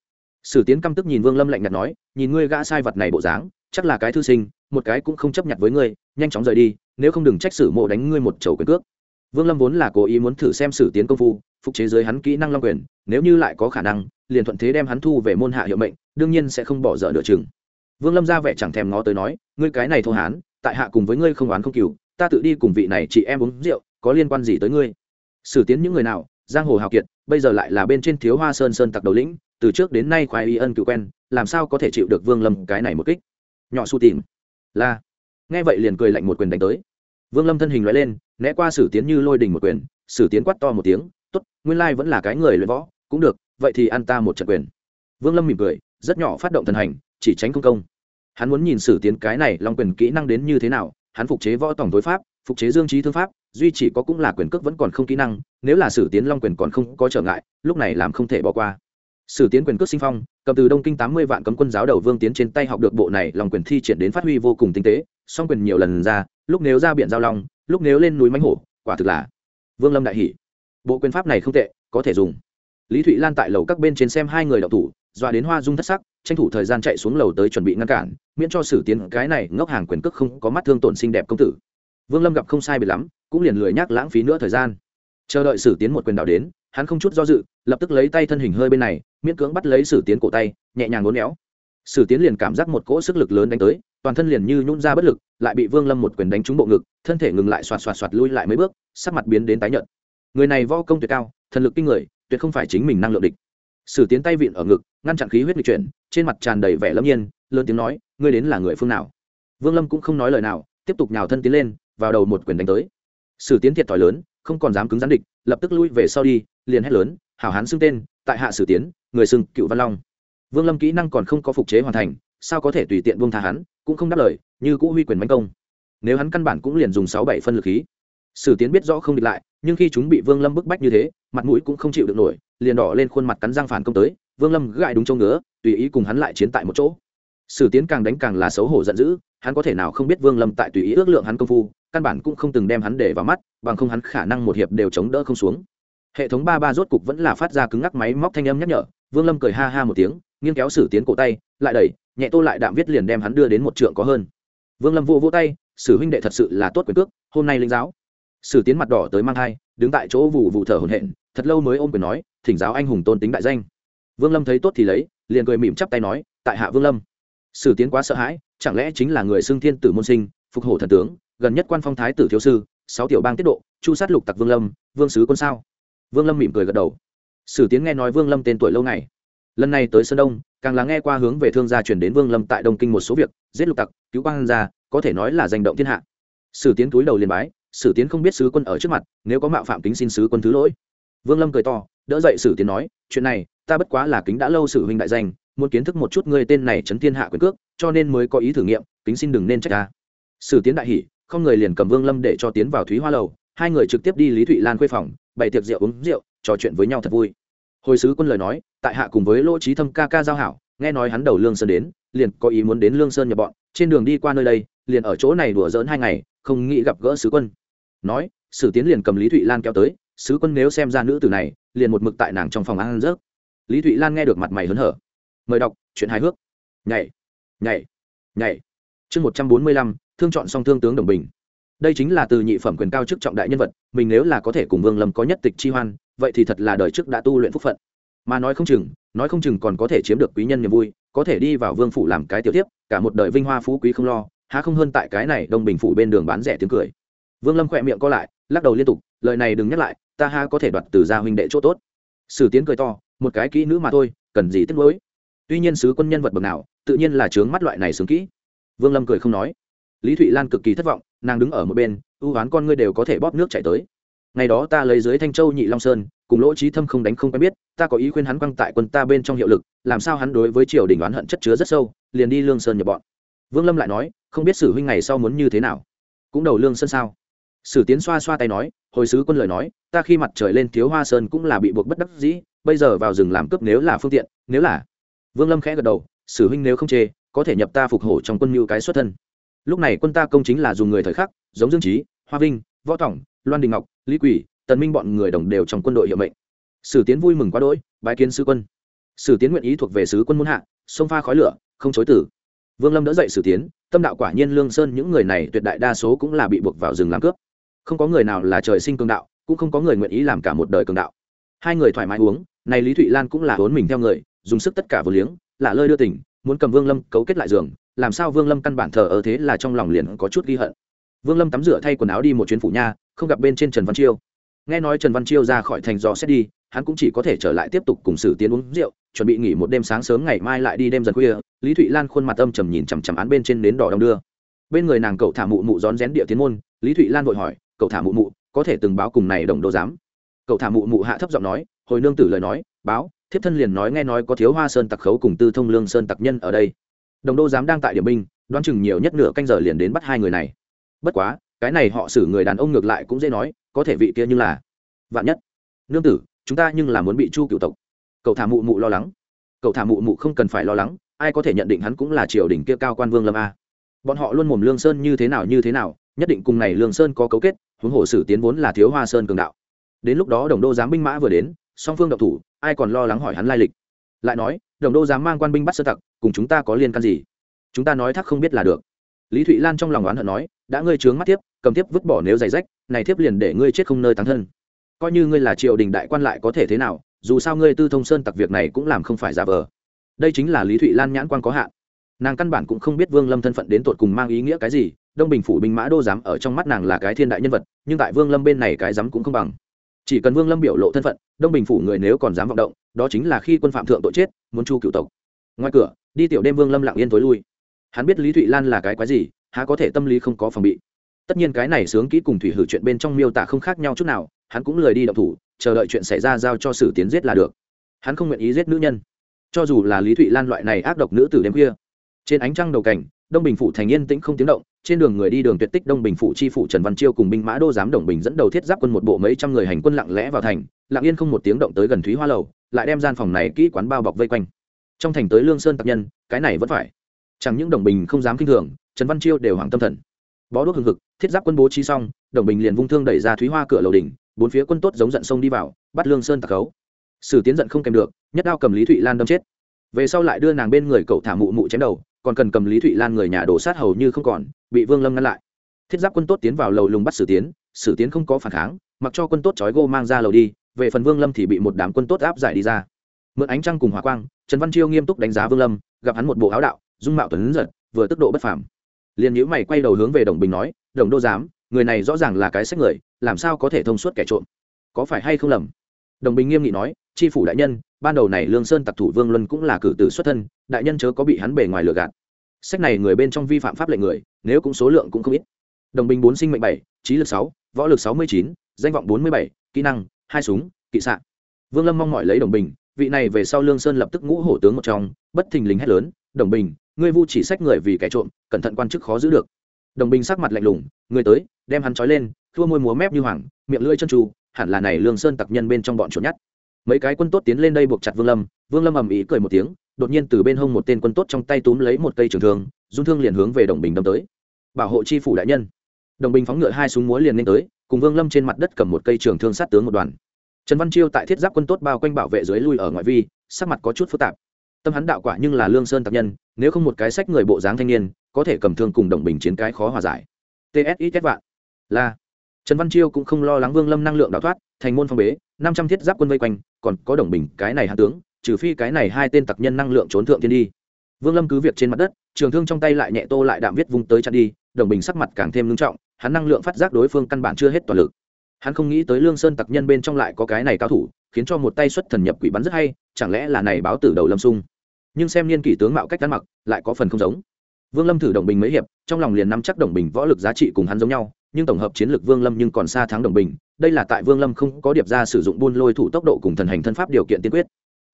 Sử tiến căm tức nhìn vương lâm lạnh nhạt nói, nhìn ngươi gã sai vật này bộ dáng, chắc là cái thư sinh, một cái cũng không chấp nhận với ngươi, nhanh chóng rời đi, nếu không đừng trách sử mộ đánh ngươi một chầu quyền cước vương lâm vốn là cố ý muốn thử xem sử tiến công phu, phục chế dưới hắn kỹ năng long quyền, nếu như lại có khả năng, liền thuận thế đem hắn thu về môn hạ hiệu mệnh, đương nhiên sẽ không bỏ dở nửa chừng. Vương lâm ra vẻ chẳng thèm ngó tới nói, ngươi cái này thô hán, tại hạ cùng với ngươi không oán không cừu, ta tự đi cùng vị này chị em uống rượu, có liên quan gì tới ngươi? Sử tiến những người nào, giang hồ hào kiệt, bây giờ lại là bên trên thiếu hoa sơn sơn tặc đầu lĩnh, từ trước đến nay khoái y ân cựu quen, làm sao có thể chịu được vương lâm cái này một kích? Nhỏ su tìm. La. nghe vậy liền cười lạnh một quyền đánh tới. Vương lâm thân hình loại lên né qua sử tiến như lôi đình một quyền, sử tiến quát to một tiếng t ố t nguyên lai vẫn là cái người luyện võ, cũng được, vậy thì ăn ta một trận quyền. Vương lâm mỉm cười, rất nhỏ phát động thần hành, chỉ tránh công công. Hắn muốn nhìn sử tiến cái này long quyền kỹ năng đến như thế nào, hắn phục chế võ tổng tối pháp, phục chế dương trí thương pháp, duy chỉ có cũng là quyền cước vẫn còn không kỹ năng, nếu là sử tiến long quyền còn không có trở ngại, lúc này làm không thể bỏ qua. Sử tiến quyền cước sinh phong, cầm từ đông kinh tám mươi vạn cấm quân giáo đầu vương tiến trên tay học được bộ này, lòng quyền thi triển đến phát huy vô cùng tinh tế, song quyền nhiều lần ra lúc nếu ra biển giao long, lúc nếu lên núi mánh hổ, quả thực là vương lâm đại hỷ. Bộ quyền pháp này không tệ, có thể dùng. Lý thụy lan tại lầu các bên trên xem hai người đọc thủ, dọa đến hoa dung thất sắc, tranh thủ thời gian chạy xuống lầu tới chuẩn bị ngăn cản, miễn cho sử tiến cái này ngốc hàng quyền cước không có mắt thương tổn xinh đẹp công tử. Vương lâm gặp không sai bị lắm, cũng liền lười nhác lãng phí nữa thời gian. Chờ đợi sử tiến một quyền đạo đến, hắn không chút do dự, lập tức lấy tay thân hình hơi bên này, miễn cưỡng bắt lấy sử tiến cổ tay, nhẹ nhàng ngốn éo sử tiến liền cảm giác một cỗ sức lực lớn đánh tới, toàn thân liền như nhún ra bất lực, lại bị vương lâm một quyền đánh trúng bộ ngực, thân thể ngừng lại xoạt xoạt xoạt lui lại mấy bước, sắc mặt biến đến tái nhợt. Người này vo công tuyệt cao, thần lực kinh người, tuyệt không phải chính mình năng lượng địch. Sử tiến tay vịn ở ngực, ngăn chặn khí huyết lịch chuyển, trên mặt tràn đầy vẻ lâm nhiên, lớn tiếng nói, ngươi đến là người phương nào? Vương lâm cũng không nói lời nào, tiếp tục nhào thân tiến lên, vào đầu một quyền đánh tới. Sử tiến thiệt thòi lớn, không còn dám cứng rắn địch, lập tức lui về sau đi, liền hét lớn, hảo hán xưng tên, tại hạ sử tiến, người xưng cựu văn long vương lâm kỹ năng còn không có phục chế hoàn thành, sao có thể tùy tiện buông tha hắn, cũng không đáp lời, như cũ huy quyền mánh công. Nếu hắn căn bản cũng liền dùng sáu bảy phân lực khí. Sử tiến biết rõ không địch lại, nhưng khi chúng bị vương lâm bức bách như thế, mặt mũi cũng không chịu được nổi, liền đỏ lên khuôn mặt cắn răng phản công tới, vương lâm gãi đúng châu ngứa, tùy ý cùng hắn lại chiến tại một chỗ. Sử tiến càng đánh càng là xấu hổ giận dữ, hắn có thể nào không biết vương lâm tại tùy ý ước lượng hắn công phu, căn bản cũng không từng đem hắn để vào mắt, bằng không hắn khả năng một hiệp đều chống đỡ không xuống. Hệ thống ba ba rốt cục vẫn là phát ra cứng ngắc máy móc thanh âm nhắc nhở, vương lâm cười ha ha một tiếng nghiêng kéo sử tiến cổ tay, lại đẩy, nhẹ tô lại đạm viết liền đem hắn đưa đến một trượng có hơn. Vương lâm vô vô tay, sử huynh đệ thật sự là tốt quyền cước, hôm nay linh giáo. Sử tiến mặt đỏ tới mang thai, đứng tại chỗ vụ vụ thở hổn hển, thật lâu mới ôm quyền nói, thỉnh giáo anh hùng tôn tính đại danh. Vương lâm thấy tốt thì lấy, liền cười mỉm chắp tay nói, tại hạ vương lâm. Sử tiến quá sợ hãi, chẳng lẽ chính là người xưng thiên tử môn sinh, phục hổ thần tướng, gần nhất quan phong thái tử thiếu sư, sáu tiểu bang tiết độ, chu sát lục tặc vương lâm, vương sứ quân sao? Vương lâm mỉm cười gật đầu. Sử tiến nghe nói vương lâm tên tuổi lâu ngày lần này tới sơn đông, càng là nghe qua hướng về thương gia chuyển đến vương lâm tại đông kinh một số việc, giết lục tặc, cứu quang gia, có thể nói là danh động thiên hạ. Sử tiến túi đầu liền bái, sử tiến không biết sứ quân ở trước mặt, nếu có mạo phạm kính xin sứ quân thứ lỗi. Vương lâm cười to, đỡ dậy sử tiến nói, chuyện này, ta bất quá là kính đã lâu sử huynh đại danh, muốn kiến thức một chút ngươi tên này chấn thiên hạ quyền cước, cho nên mới có ý thử nghiệm, kính xin đừng nên trách ta. Sử tiến đại hỉ, không người liền cầm vương lâm để cho tiến vào thúy hoa lầu, hai người trực tiếp đi lý thụy lan khuê phòng, bày tiệc rượu uống rượu, trò chuyện với nhau thật vui hồi sứ quân lời nói, tại hạ cùng với lỗ trí thâm ca ca giao hảo, nghe nói hắn đầu lương sơn đến, liền có ý muốn đến lương sơn nhập bọn, trên đường đi qua nơi đây, liền ở chỗ này đùa dỡn hai ngày, không nghĩ gặp gỡ sứ quân. Nói, sử tiến liền cầm lý thụy lan kéo tới sứ quân nếu xem ra nữ tử này, liền một mực tại nàng trong phòng ăn rớt. Lý thụy lan nghe được mặt mày hớn hở. Mời đọc, chuyện hài hước. Nhảy nhảy nhảy. Chương một trăm bốn mươi lăm, thương chọn song thương tướng đồng bình. Đây chính là từ nhị phẩm quyền cao chức trọng đại nhân vật, mình nếu là có thể cùng vương lâm có nhất tịch chi hoan vậy thì thật là đời trước đã tu luyện phúc phận. Mà nói không chừng, nói không chừng còn có thể chiếm được quý nhân niềm vui, có thể đi vào vương phủ làm cái tiểu tiếp cả một đời vinh hoa phú quý không lo, há không hơn tại cái này đông bình phủ bên đường bán rẻ tiếng cười. Vương lâm khỏe miệng co lại, lắc đầu liên tục, lời này đừng nhắc lại, ta ha có thể đoạt từ gia huynh đệ chỗ tốt. Sử tiến cười to, một cái kỹ nữ mà thôi, cần gì tiếc nuối? Tuy nhiên sứ quân nhân vật bậc nào, tự nhiên là trướng mắt loại này sướng kỹ. Vương lâm cười không nói. Lý thụy lan cực kỳ thất vọng, nàng đứng ở một bên, ưu oán con ngươi đều có thể bóp nước chảy tới ngày đó ta lấy dưới thanh châu nhị long sơn, cùng lỗ trí thâm không đánh không quen biết, ta có ý khuyên hắn quăng tại quân ta bên trong hiệu lực, làm sao hắn đối với triều đình oán hận chất chứa rất sâu, liền đi lương sơn nhập bọn. Vương lâm lại nói, không biết sử huynh ngày sau muốn như thế nào. Cũng đầu lương sơn sao? Sử tiến xoa xoa tay nói, hồi sứ quân lời nói, ta khi mặt trời lên thiếu hoa sơn cũng là bị buộc bất đắc dĩ, bây giờ vào rừng làm cướp nếu là phương tiện, nếu là. Vương lâm khẽ gật đầu, sử huynh nếu không chê, có thể nhập ta phục hổ trong quân mưu cái xuất thân. Lúc này quân ta công chính là dùng người thời khắc, giống dương trí hoa vinh, võ tổng loan đình ngọc lý quỷ, tần minh bọn người đồng đều trong quân đội hiệu mệnh. Sử tiến vui mừng quá đỗi, bái kiến sứ quân. Sử tiến nguyện ý thuộc về sứ quân muôn hạ sông pha khói lửa, không chối tử. Vương lâm đỡ dậy sử tiến, tâm đạo quả nhiên lương sơn những người này tuyệt đại đa số cũng là bị buộc vào rừng làm cướp. Không có người nào là trời sinh cường đạo, cũng không có người nguyện ý làm cả một đời cường đạo. Hai người thoải mái uống, này lý thụy lan cũng là vốn mình theo người, dùng sức tất cả vừa liếng là lơi đưa tỉnh, muốn cầm vương lâm cấu kết lại giường, làm sao vương lâm căn bản thờ ở thế là trong lòng liền có chút ghi hận vương lâm tắm rửa thay quần áo đi một chuyến phủ nha, không gặp bên trên trần văn chiêu. Nghe nói trần văn chiêu ra khỏi thành dò xét đi, hắn cũng chỉ có thể trở lại tiếp tục cùng sử tiến uống rượu, chuẩn bị nghỉ một đêm sáng sớm ngày mai lại đi đêm dần khuya. Lý thụy lan khuôn mặt âm trầm nhìn chằm chằm án bên trên nến đỏ đong đưa. Bên người nàng cậu thả mụ mụ rón rén địa tiến môn, lý thụy lan vội hỏi, cậu thả mụ mụ, có thể từng báo cùng này đồng đô giám? Cậu thả mụ mụ hạ thấp giọng nói, hồi nương tử lời nói, báo, thiếp thân liền nói nghe nói có thiếu hoa sơn tặc khấu cùng tư thông lương sơn tặc nhân ở đây. Đồng đô giám đang tại điểm binh, đoán chừng nhiều nhất nửa canh giờ liền đến bắt hai người này bất quá, cái này họ xử người đàn ông ngược lại cũng dễ nói, có thể vị kia nhưng là vạn nhất. Nương tử, chúng ta nhưng là muốn bị chu cựu tộc. Cậu thả mụ mụ lo lắng. Cậu thả mụ mụ không cần phải lo lắng, ai có thể nhận định hắn cũng là triều đình kia cao quan vương lâm a? Bọn họ luôn mồm lương sơn như thế nào như thế nào, nhất định cùng này lương sơn có cấu kết, huống hồ sử tiến vốn là thiếu hoa sơn cường đạo. Đến lúc đó đồng đô giám binh mã vừa đến, song phương độc thủ, ai còn lo lắng hỏi hắn lai lịch? Lại nói, đồng đô giám mang quan binh bắt sơ tặc, cùng chúng ta có liên can gì? Chúng ta nói thắc không biết là được lý thụy lan trong lòng oán hận nói, đã ngươi trướng mắt tiếp cầm tiếp vứt bỏ nếu giày rách, này tiếp liền để ngươi chết không nơi thắng thân. Coi như ngươi là triều đình đại quan lại có thể thế nào, dù sao ngươi tư thông sơn tặc việc này cũng làm không phải giả vờ. Đây chính là lý thụy lan nhãn quan có hạn. Nàng căn bản cũng không biết vương lâm thân phận đến tột cùng mang ý nghĩa cái gì, đông bình phủ binh mã đô giám ở trong mắt nàng là cái thiên đại nhân vật, nhưng tại vương lâm bên này cái dám cũng không bằng. Chỉ cần vương lâm biểu lộ thân phận, đông bình phủ người nếu còn dám vọng động, đó chính là khi quân phạm thượng tội chết, muốn chu cựu tộc. Ngoài cửa, đi tiểu đêm vương lâm lặng yên tối lui hắn biết lý thụy lan là cái quái gì, há có thể tâm lý không có phòng bị. Tất nhiên cái này sướng kỹ cùng thủy hử chuyện bên trong miêu tả không khác nhau chút nào, hắn cũng lời đi động thủ, chờ đợi chuyện xảy ra giao cho sử tiến giết là được. Hắn không nguyện ý giết nữ nhân. Cho dù là lý thụy lan loại này ác độc nữ từ đêm khuya. Trên ánh trăng đầu cảnh, đông bình phủ thành yên tĩnh không tiếng động, trên đường người đi đường tuyệt tích đông bình phủ chi phủ trần văn chiêu cùng binh mã đô giám đồng bình dẫn đầu thiết giáp quân một bộ mấy trăm người hành quân lặng lẽ vào thành, lặng yên không một tiếng động tới gần thúy hoa lầu, lại đem gian phòng này kỹ quán bao bọc vây quanh. Trong thành tới lương sơn tạc nhân, cái này vẫn phải chẳng những đồng bình không dám kinh thường, trần văn chiêu đều hoảng tâm thần. Bó đuốc hừng hực, thiết giáp quân bố trí xong, đồng bình liền vung thương đẩy ra thúy hoa cửa lầu đỉnh, bốn phía quân tốt giống giận sông đi vào, bắt lương sơn tạc khấu. Sử tiến giận không kèm được, nhất đao cầm lý thụy lan đâm chết. Về sau lại đưa nàng bên người cậu thả mụ mụ chém đầu, còn cần cầm lý thụy lan người nhà đổ sát hầu như không còn, bị vương lâm ngăn lại. Thiết giáp quân tốt tiến vào lầu lùng bắt sử tiến sử tiến không có phản kháng, mặc cho quân tốt trói gô mang ra lầu đi, về phần vương lâm thì bị một đám quân tốt áp giải đi ra. Mượn ánh trăng cùng hỏa quang, trần văn chiêu nghiêm túc đánh giá vương lâm, gặp hắn một bộ áo đạo dung mạo tuấn giật, vừa tức độ bất phàm. Liền nhữ mày quay đầu hướng về đồng bình nói, đồng đô giám, người này rõ ràng là cái sách người, làm sao có thể thông suốt kẻ trộm? Có phải hay không lầm? Đồng bình nghiêm nghị nói tri phủ đại nhân, ban đầu này lương sơn tặc thủ vương luân cũng là cử tử xuất thân, đại nhân chớ có bị hắn bề ngoài lừa gạt. Sách này người bên trong vi phạm pháp lệnh người, nếu cũng số lượng cũng không ít. Đồng bình bốn sinh mệnh bảy, trí lực sáu, võ lực sáu mươi chín, danh vọng bốn mươi bảy, kỹ năng, hai súng, kỵ sạn vương lâm mong mỏi lấy đồng bình, vị này về sau lương sơn lập tức ngũ hổ tướng một trong, bất thình lình hét lớn, đồng bình ngươi vu chỉ sách người vì kẻ trộm, cẩn thận quan chức khó giữ được. Đồng bình sắc mặt lạnh lùng người tới, đem hắn trói lên thua môi múa mép như hoàng, miệng lưỡi chân tru hẳn là này lương sơn tặc nhân bên trong bọn trộm nhất. Mấy cái quân tốt tiến lên đây buộc chặt vương lâm vương lâm ầm ĩ cười một tiếng, đột nhiên từ bên hông một tên quân tốt trong tay túm lấy một cây trường thương, dung thương liền hướng về đồng bình đâm tới. Bảo hộ chi phủ đại nhân. Đồng bình phóng ngựa hai súng múa liền lên tới, cùng vương lâm trên mặt đất cầm một cây trường thương sát tướng một đoàn. Trần văn chiêu tại thiết giáp quân tốt bao quanh bảo vệ dưới lui ở ngoại vi, sắc mặt có chút phức tạp tâm hắn đạo quả nhưng là lương sơn tạp nhân, nếu không một cái sách người bộ dáng thanh niên, có thể cầm thương cùng đồng bình chiến cái khó hòa giải. Tsi kết vạn. Là. Trần văn chiêu cũng không lo lắng vương lâm năng lượng đào thoát, thành môn phong bế, năm trăm thiết giáp quân vây quanh, còn có đồng bình cái này hạ tướng, trừ phi cái này hai tên tặc nhân năng lượng trốn thượng thiên đi. Vương lâm cứ việc trên mặt đất, trường thương trong tay lại nhẹ tô lại đạm viết vung tới chặn đi, đồng bình sắc mặt càng thêm ngưng trọng, hắn năng lượng phát giác đối phương căn bản chưa hết toàn lực hắn không nghĩ tới lương sơn tặc nhân bên trong lại có cái này cao thủ, khiến cho một tay xuất thần nhập quỷ bắn rất hay, chẳng lẽ là này báo tử đầu lâm sung? Nhưng xem niên kỷ tướng mạo cách đắn mặc, lại có phần không giống. Vương lâm thử đồng bình mấy hiệp, trong lòng liền nắm chắc đồng bình võ lực giá trị cùng hắn giống nhau, nhưng tổng hợp chiến lược vương lâm nhưng còn xa thắng đồng bình, đây là tại vương lâm không có điệp ra sử dụng buôn lôi thủ tốc độ cùng thần hành thân pháp điều kiện tiên quyết.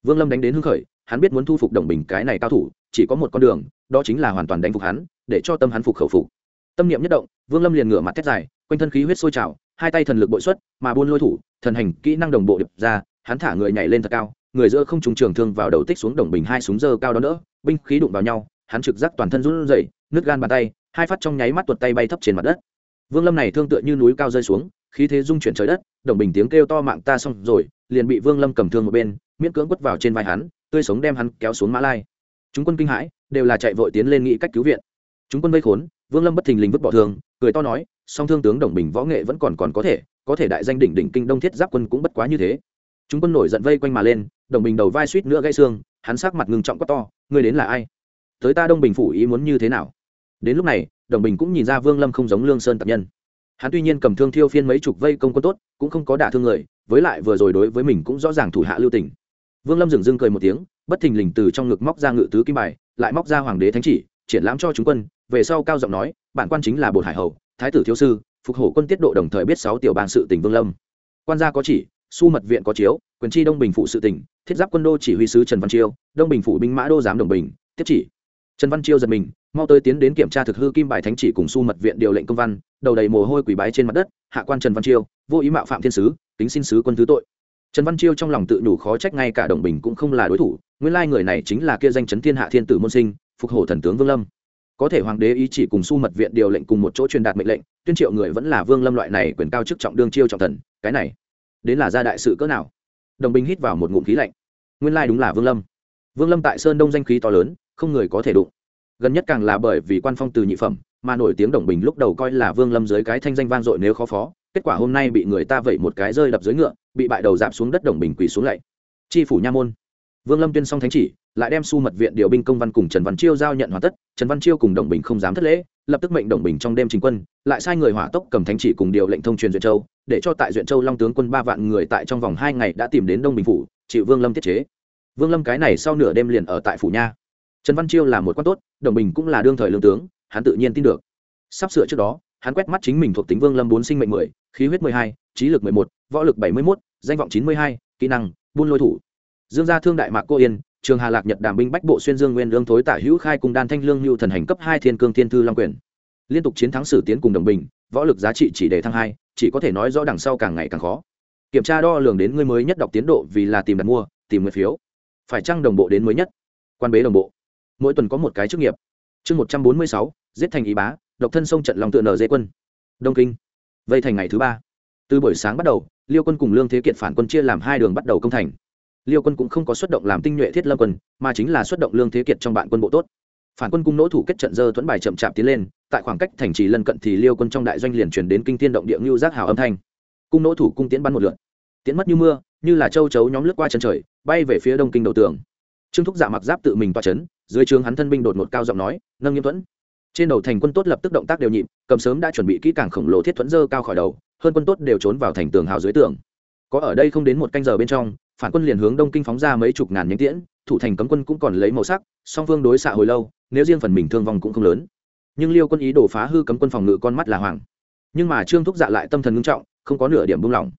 Vương lâm đánh đến hưng khởi, hắn biết muốn thu phục đồng bình cái này cao thủ, chỉ có một con đường, đó chính là hoàn toàn đánh phục hắn, để cho tâm hắn phục khẩu phục tâm niệm nhất động, vương lâm liền ngửa mặt thét dài, quanh thân khí huyết sôi trào, hai tay thần lực bội xuất, mà buôn lôi thủ, thần hành, kỹ năng đồng bộ điệp ra, hắn thả người nhảy lên thật cao, người giữa không trùng trường thương vào đầu tích xuống đồng bình hai súng dơ cao đó nữa, binh khí đụng vào nhau, hắn trực giác toàn thân run rẩy nước gan bàn tay, hai phát trong nháy mắt tuột tay bay thấp trên mặt đất. Vương lâm này thương tựa như núi cao rơi xuống, khí thế dung chuyển trời đất, đồng bình tiếng kêu to mạng ta xong rồi, liền bị vương lâm cầm thương một bên, miễn cưỡng quất vào trên vai hắn, tươi sống đem hắn kéo xuống mã lai. Chúng quân kinh hãi, đều là chạy vội tiến lên nghĩ cách cứu viện. Chúng quân vây khốn vương lâm bất thình lình vứt bỏ thương, cười to nói, song thương tướng đồng bình võ nghệ vẫn còn còn có thể có thể đại danh đỉnh đỉnh kinh đông thiết giáp quân cũng bất quá như thế. Chúng quân nổi giận vây quanh mà lên, đồng bình đầu vai suýt nữa gãy xương, hắn sắc mặt ngưng trọng quát to, ngươi đến là ai? Tới ta đông bình phủ ý muốn như thế nào? Đến lúc này, đồng bình cũng nhìn ra vương lâm không giống lương sơn tập nhân. Hắn tuy nhiên cầm thương thiêu phiên mấy chục vây công quân tốt, cũng không có đả thương người, với lại vừa rồi đối với mình cũng rõ ràng thủ hạ lưu tình. Vương lâm dừng dưng cười một tiếng, bất thình lình từ trong ngực móc ra ngự tứ kim bài, lại móc ra hoàng đế thánh chỉ, triển lãm cho chúng quân về sau cao giọng nói, bản quan chính là bột hải hầu, thái tử thiếu sư, phục hổ quân tiết độ đồng thời biết sáu tiểu bang sự tỉnh vương lâm. Quan gia có chỉ, su mật viện có chiếu, quyền chi đông bình phụ sự tỉnh thiết giáp quân đô chỉ huy sứ trần văn chiêu, đông bình phủ binh mã đô giám đồng bình, tiếp chỉ. Trần văn chiêu giật mình, mau tới tiến đến kiểm tra thực hư kim bài thánh chỉ cùng su mật viện điều lệnh công văn, đầu đầy mồ hôi quỷ bái trên mặt đất, hạ quan trần văn chiêu, vô ý mạo phạm thiên sứ tính xin sứ quân thứ tội. Trần văn chiêu trong lòng tự đủ khó trách ngay cả đồng bình cũng không là đối thủ, nguyên lai người này chính là kia danh chấn thiên hạ thiên tử môn sinh, phục hổ thần tướng vương lâm có thể hoàng đế ý chỉ cùng su mật viện điều lệnh cùng một chỗ truyền đạt mệnh lệnh, tuyên triệu người vẫn là vương lâm loại này quyền cao chức trọng đương chiêu trọng thần, cái này, đến là gia đại sự cỡ nào? Đồng bình hít vào một ngụm khí lạnh. Nguyên lai đúng là vương lâm. Vương lâm tại sơn đông danh khí to lớn, không người có thể đụng. Gần nhất càng là bởi vì quan phong từ nhị phẩm, mà nổi tiếng đồng bình lúc đầu coi là vương lâm dưới cái thanh danh vang dội nếu khó phó, kết quả hôm nay bị người ta vẩy một cái rơi đập dưới ngựa, bị bại đầu dạp xuống đất đồng bình quỳ xuống lạy. Tri phủ nha môn. Vương lâm tuyên xong thánh chỉ lại đem su mật viện điều binh công văn cùng trần văn chiêu giao nhận hoàn tất, trần văn chiêu cùng đồng bình không dám thất lễ, lập tức mệnh đồng bình trong đêm trình quân, lại sai người hỏa tốc cầm thánh chỉ cùng điều lệnh thông truyền duyện châu, để cho tại duyện châu long tướng quân ba vạn người tại trong vòng hai ngày đã tìm đến đông bình phủ, chịu vương lâm tiết chế. Vương lâm cái này sau nửa đêm liền ở tại phủ nha. Trần văn chiêu là một quan tốt, đồng bình cũng là đương thời lương tướng, hắn tự nhiên tin được. Sắp sửa trước đó, hắn quét mắt chính mình thuộc tính vương lâm bốn sinh mệnh mười, khí huyết mười hai, trí lực mười một, võ lực bảy mươi mốt, danh vọng chín mươi hai, kỹ năng, buôn lôi thủ. Dương gia thương đại mạc cô yên trường hà lạc nhật đàm binh bách bộ xuyên dương nguyên lương thối tả hữu khai cung đan thanh lương lưu thần hành cấp hai thiên cương thiên thư long quyền. Liên tục chiến thắng sử tiến cùng đồng bình, võ lực giá trị chỉ để thăng hai, chỉ có thể nói rõ đằng sau càng ngày càng khó. Kiểm tra đo lường đến ngươi mới nhất đọc tiến độ vì là tìm đặt mua, tìm người phiếu. Phải chăng đồng bộ đến mới nhất? Quan bế đồng bộ. Mỗi tuần có một cái chức nghiệp. Chương một trăm bốn mươi sáu, giết thành ý bá, độc thân sông trận lòng tựa nở dê quân. Đông kinh. Vây thành ngày thứ ba. Từ buổi sáng bắt đầu, liêu quân cùng lương thế kiệt phản quân chia làm hai đường bắt đầu công thành liêu quân cũng không có xuất động làm tinh nhuệ thiết lâm quân, mà chính là xuất động lương thế kiệt trong bạn quân bộ tốt. Phản quân cung nỗ thủ kết trận dơ thuẫn bài chậm chạp tiến lên, tại khoảng cách thành trì lân cận thì liêu quân trong đại doanh liền chuyển đến kinh tiên động địa ngưu giác hào âm thanh. Cung nỗ thủ cung tiễn bắn một lượn tiễn mất như mưa, như là châu chấu nhóm lướt qua chân trời, bay về phía đông kinh đầu tường. Trương thúc dạ mặc giáp tự mình toa chấn, dưới trướng hắn thân binh đột ngột cao giọng nói, nâng nghiêm thuẫn. Trên đầu thành quân tốt lập tức động tác đều nhịp, cầm sớm đã chuẩn bị kỹ càng khổng lồ thiết thuẫn dơ cao khỏi đầu, hơn quân tốt đều trốn vào thành tường hào dưới tường. Có ở đây không đến một canh giờ bên trong phản quân liền hướng đông kinh phóng ra mấy chục ngàn nhánh tiễn, thủ thành cấm quân cũng còn lấy màu sắc, song phương đối xạ hồi lâu, nếu riêng phần mình thương vong cũng không lớn. Nhưng liêu quân ý đổ phá hư cấm quân phòng ngự con mắt là hoàng nhưng mà trương thúc dạ lại tâm thần ngưng trọng, không có nửa điểm buông lỏng.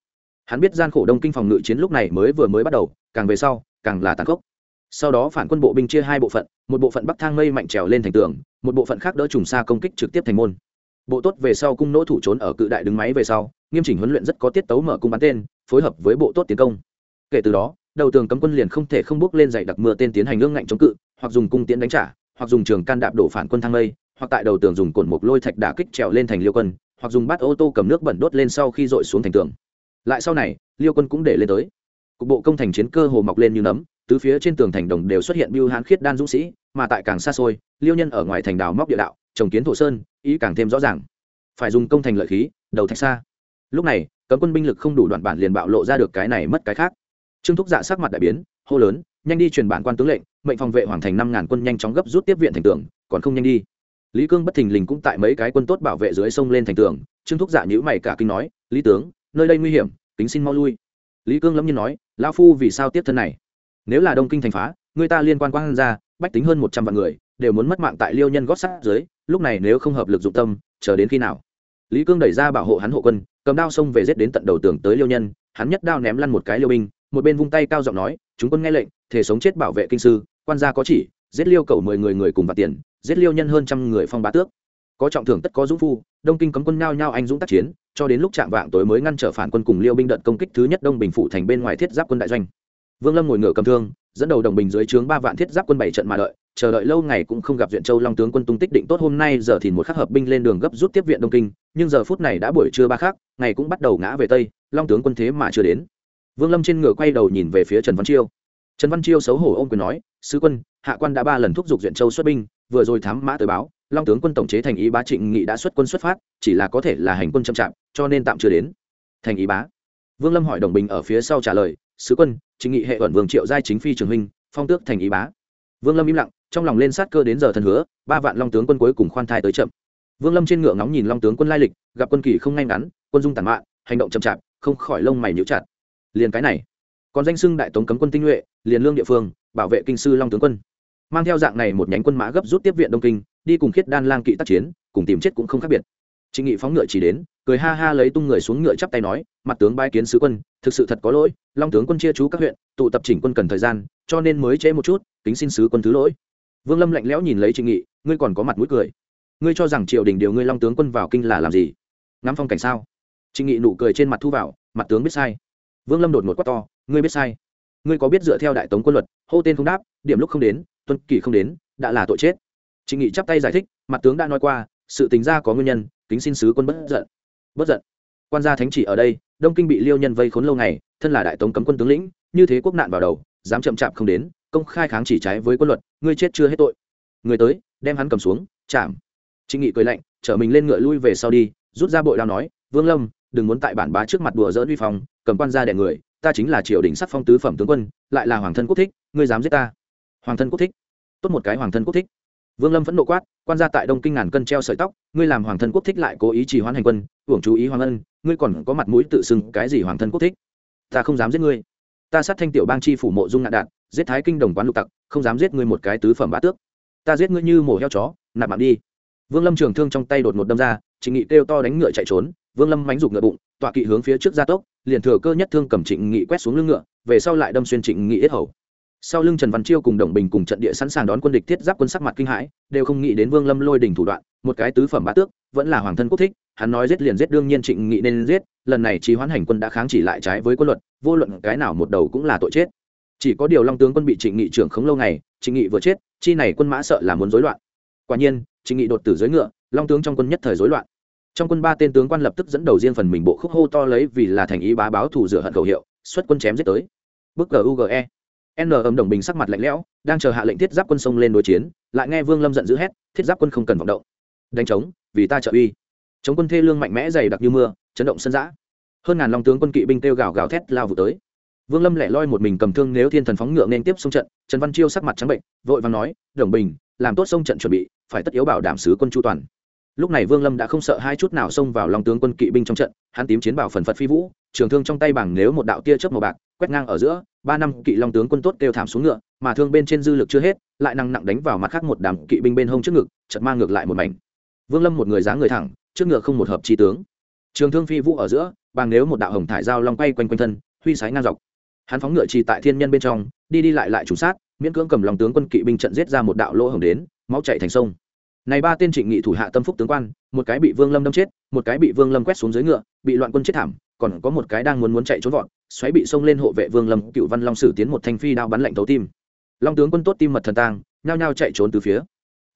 Hắn biết gian khổ đông kinh phòng ngự chiến lúc này mới vừa mới bắt đầu, càng về sau, càng là tàn khốc. Sau đó phản quân bộ binh chia hai bộ phận, một bộ phận bắc thang mây mạnh trèo lên thành tường, một bộ phận khác đỡ trùng xa công kích trực tiếp thành môn. Bộ tốt về sau cung nỗ thủ trốn ở cự đại đứng máy về sau, nghiêm chỉnh huấn luyện rất có tiết tấu mở cung bắn tên, phối hợp với bộ tốt tiến công kể từ đó, đầu tường cấm quân liền không thể không bước lên dày đặc mưa tên tiến hành ương ngạnh chống cự, hoặc dùng cung tiến đánh trả, hoặc dùng trường can đạp đổ phản quân thang mây, hoặc tại đầu tường dùng cột mục lôi thạch đả kích trèo lên thành liêu quân, hoặc dùng bát ô tô cầm nước bẩn đốt lên sau khi dội xuống thành tường. Lại sau này, liêu quân cũng để lên tới. Cục bộ công thành chiến cơ hồ mọc lên như nấm, tứ phía trên tường thành đồng đều xuất hiện biêu hán khiết đan dũng sĩ, mà tại càng xa xôi, liêu nhân ở ngoài thành đào móc địa đạo, trồng kiến thổ sơn, ý càng thêm rõ ràng. Phải dùng công thành lợi khí, đầu thạch xa. Lúc này, cấm quân binh lực không đủ đoạn bản liền bạo lộ ra được cái này mất cái khác trương thúc dạ sắc mặt đại biến, hô lớn, nhanh đi truyền bản quan tướng lệnh, mệnh phòng vệ hoàng thành năm ngàn quân nhanh chóng gấp rút tiếp viện thành tường, còn không nhanh đi. Lý cương bất thình lình cũng tại mấy cái quân tốt bảo vệ dưới sông lên thành tường, trương thúc dạ nhữ mày cả kinh nói, lý tướng, nơi đây nguy hiểm tính xin mau lui. Lý cương lâm nhiên nói lao phu vì sao tiếp thân này? Nếu là đông kinh thành phá, người ta liên quan quan ra, bách tính hơn một trăm vạn người, đều muốn mất mạng tại liêu nhân gót sát dưới, lúc này nếu không hợp lực dụng tâm, chờ đến khi nào? Lý cương đẩy ra bảo hộ hắn hộ quân, cầm đao xông về giết đến tận đầu tường tới liêu nhân, hắn nhất đao ném lăn một cái liêu binh một bên vung tay cao giọng nói, chúng quân nghe lệnh, thể sống chết bảo vệ kinh sư, quan gia có chỉ, giết liêu cầu mười người người cùng vặt tiền, giết liêu nhân hơn trăm người phong bá tước. Có trọng thưởng tất có dũng phu, đông kinh cấm quân nhao nhao anh dũng tác chiến, cho đến lúc chạm vạng tối mới ngăn trở phản quân cùng liêu binh đợt công kích thứ nhất đông bình phủ thành bên ngoài thiết giáp quân đại doanh. Vương lâm ngồi ngựa cầm thương, dẫn đầu đồng bình dưới trướng ba vạn thiết giáp quân bảy trận mà đợi, chờ đợi lâu ngày cũng không gặp viện châu long tướng quân tung tích định tốt hôm nay giờ thì một khắc hợp binh lên đường gấp rút tiếp viện đông kinh, nhưng giờ phút này đã buổi trưa ba khắc, ngày cũng bắt đầu ngã về tây, long tướng quân thế mà chưa đến vương lâm trên ngựa quay đầu nhìn về phía trần văn chiêu. Trần văn chiêu xấu hổ ôm quyền nói, sứ quân, hạ quan đã ba lần thúc giục duyện châu xuất binh, vừa rồi thám mã tới báo, long tướng quân tổng chế thành ý bá trịnh nghị đã xuất quân xuất phát, chỉ là có thể là hành quân chậm chạp, cho nên tạm chưa đến. Thành ý bá. Vương lâm hỏi đồng bình ở phía sau trả lời, sứ quân, trịnh nghị hệ ẩn vương triệu giai chính phi trường huynh, phong tước thành ý bá. Vương lâm im lặng, trong lòng lên sát cơ đến giờ thần hứa, ba vạn long tướng quân cuối cùng khoan thai tới chậm. Vương lâm trên ngựa ngóng nhìn long tướng quân lai lịch, gặp quân kỳ không ngay ngắn, quân dung tàn mạn, hành động chậm chạp, không khỏi lông mày nhíu chặt liền cái này. Còn danh xưng đại tống cấm quân tinh nhuệ, liền lương địa phương, bảo vệ kinh sư long tướng quân. Mang theo dạng này một nhánh quân mã gấp rút tiếp viện đông kinh, đi cùng khiết đan lang kỵ tác chiến, cùng tìm chết cũng không khác biệt. Trịnh nghị phóng ngựa chỉ đến, cười ha ha lấy tung người xuống ngựa chắp tay nói, mặt tướng bái kiến sứ quân, thực sự thật có lỗi, long tướng quân chia chú các huyện, tụ tập chỉnh quân cần thời gian, cho nên mới trễ một chút, kính xin sứ quân thứ lỗi. Vương lâm lạnh lẽo nhìn lấy trịnh nghị, ngươi còn có mặt mũi cười. Ngươi cho rằng triều đình điều ngươi long tướng quân vào kinh là làm gì? Ngắm phong cảnh sao? Trịnh nghị nụ cười trên mặt thu vào, mặt tướng biết sai vương lâm đột ngột quát to, ngươi biết sai. Ngươi có biết dựa theo đại tống quân luật, hô tên không đáp, điểm lúc không đến, tuân kỳ không đến, đã là tội chết. Trịnh nghị chắp tay giải thích, mặt tướng đã nói qua, sự tính ra có nguyên nhân, kính xin sứ quân bất giận. Bất giận. Quan gia thánh chỉ ở đây, đông kinh bị liêu nhân vây khốn lâu ngày, thân là đại tống cấm quân tướng lĩnh, như thế quốc nạn vào đầu, dám chậm chạp không đến, công khai kháng chỉ trái với quân luật, ngươi chết chưa hết tội. Người tới, đem hắn cầm xuống, chạm. Trịnh nghị cười lạnh, chở mình lên ngựa lui về sau đi. Rút ra bội đao nói, vương lâm đừng muốn tại bản bá trước mặt đùa dỡn uy phong, cầm quan gia đẻ người, ta chính là triều đình sắc phong tứ phẩm tướng quân, lại là hoàng thân quốc thích, ngươi dám giết ta. Hoàng thân quốc thích. Tốt một cái hoàng thân quốc thích. Vương lâm vẫn nộ quát, quan gia tại đông kinh ngàn cân treo sợi tóc, ngươi làm hoàng thân quốc thích lại cố ý trì hoãn hành quân, hưởng chú ý hoàng ân, ngươi còn có mặt mũi tự xưng cái gì hoàng thân quốc thích? Ta không dám giết ngươi. Ta sát thanh tiểu bang chi phủ mộ dung ngạn đạn, giết thái kinh đồng quán lục tặc, không dám giết ngươi một cái tứ phẩm bá tước. Ta giết ngươi như mổ heo chó, nạp mạng đi. Vương lâm trường thương trong tay đột ngột đâm ra trịnh nghị kêu to đánh ngựa chạy trốn vương lâm mánh rục ngựa bụng, tọa kỵ hướng phía trước gia tốc, liền thừa cơ nhất thương cầm trịnh nghị quét xuống lưng ngựa, về sau lại đâm xuyên trịnh nghị yết hầu. Sau lưng trần văn chiêu cùng đồng bình cùng trận địa sẵn sàng đón quân địch thiết giáp quân sắc mặt kinh hãi, đều không nghĩ đến vương lâm lôi đỉnh thủ đoạn, một cái tứ phẩm bá tước, vẫn là hoàng thân quốc thích, hắn nói giết liền giết đương nhiên trịnh nghị nên giết, lần này trí hoãn hành quân đã kháng chỉ lại trái với quân luật, vô luận cái nào một đầu cũng là tội chết. Chỉ có điều long tướng quân bị trịnh nghị trưởng khống lâu ngày, trịnh nghị vừa chết, chi này quân mã sợ là muốn rối loạn. Quả nhiên, trịnh nghị đột tử dưới ngựa, long tướng trong quân nhất thời rối loạn trong quân ba tên tướng quan lập tức dẫn đầu riêng phần mình bộ khúc hô to lấy vì là thành ý bá báo thủ rửa hận khẩu hiệu, xuất quân chém giết tới. Bức guge n âm đồng bình sắc mặt lạnh lẽo, đang chờ hạ lệnh thiết giáp quân sông lên đối chiến, lại nghe vương lâm giận dữ hét, thiết giáp quân không cần vọng động. Đánh trống, vì ta trợ uy. Chống quân thê lương mạnh mẽ dày đặc như mưa, chấn động sân giã. Hơn ngàn long tướng quân kỵ binh kêu gào gào thét lao vụ tới. Vương lâm lẻ loi một mình cầm thương nếu thiên thần phóng ngựa nên tiếp sông trận, trần văn chiêu sắc mặt trắng bệnh, vội vàng nói, đồng bình, làm tốt sông trận chuẩn bị, phải tất yếu bảo đảm sứ quân chu toàn lúc này vương lâm đã không sợ hai chút nào xông vào lòng tướng quân kỵ binh trong trận, hắn tím chiến bảo phần phật phi vũ, trường thương trong tay bằng nếu một đạo tia chớp màu bạc, quét ngang ở giữa, ba năm kỵ long tướng quân tốt kêu thảm xuống ngựa, mà thương bên trên dư lực chưa hết, lại năng nặng đánh vào mặt khác một đám kỵ binh bên hông trước ngực chật mang ngược lại một mảnh. Vương lâm một người dáng người thẳng, trước ngựa không một hợp chi tướng. Trường thương phi vũ ở giữa, bằng nếu một đạo hồng thải dao long quay quanh quanh thân, huy sái ngang dọc. Hắn phóng ngựa trì tại thiên nhân bên trong, đi đi lại lại trùng sát, miễn cưỡng cầm lòng tướng quân kỵ binh trận giết ra một đạo lỗ hồng đến, máu chạy thành sông này ba tên trịnh nghị thủ hạ tâm phúc tướng quan, một cái bị vương lâm đâm chết, một cái bị vương lâm quét xuống dưới ngựa, bị loạn quân chết thảm, còn có một cái đang muốn muốn chạy trốn vọt, xoáy bị xông lên hộ vệ vương lâm, cựu văn long sử tiến một thanh phi đao bắn lạnh tấu tim. Long tướng quân tốt tim mật thần tang, nhao nhao chạy trốn từ phía.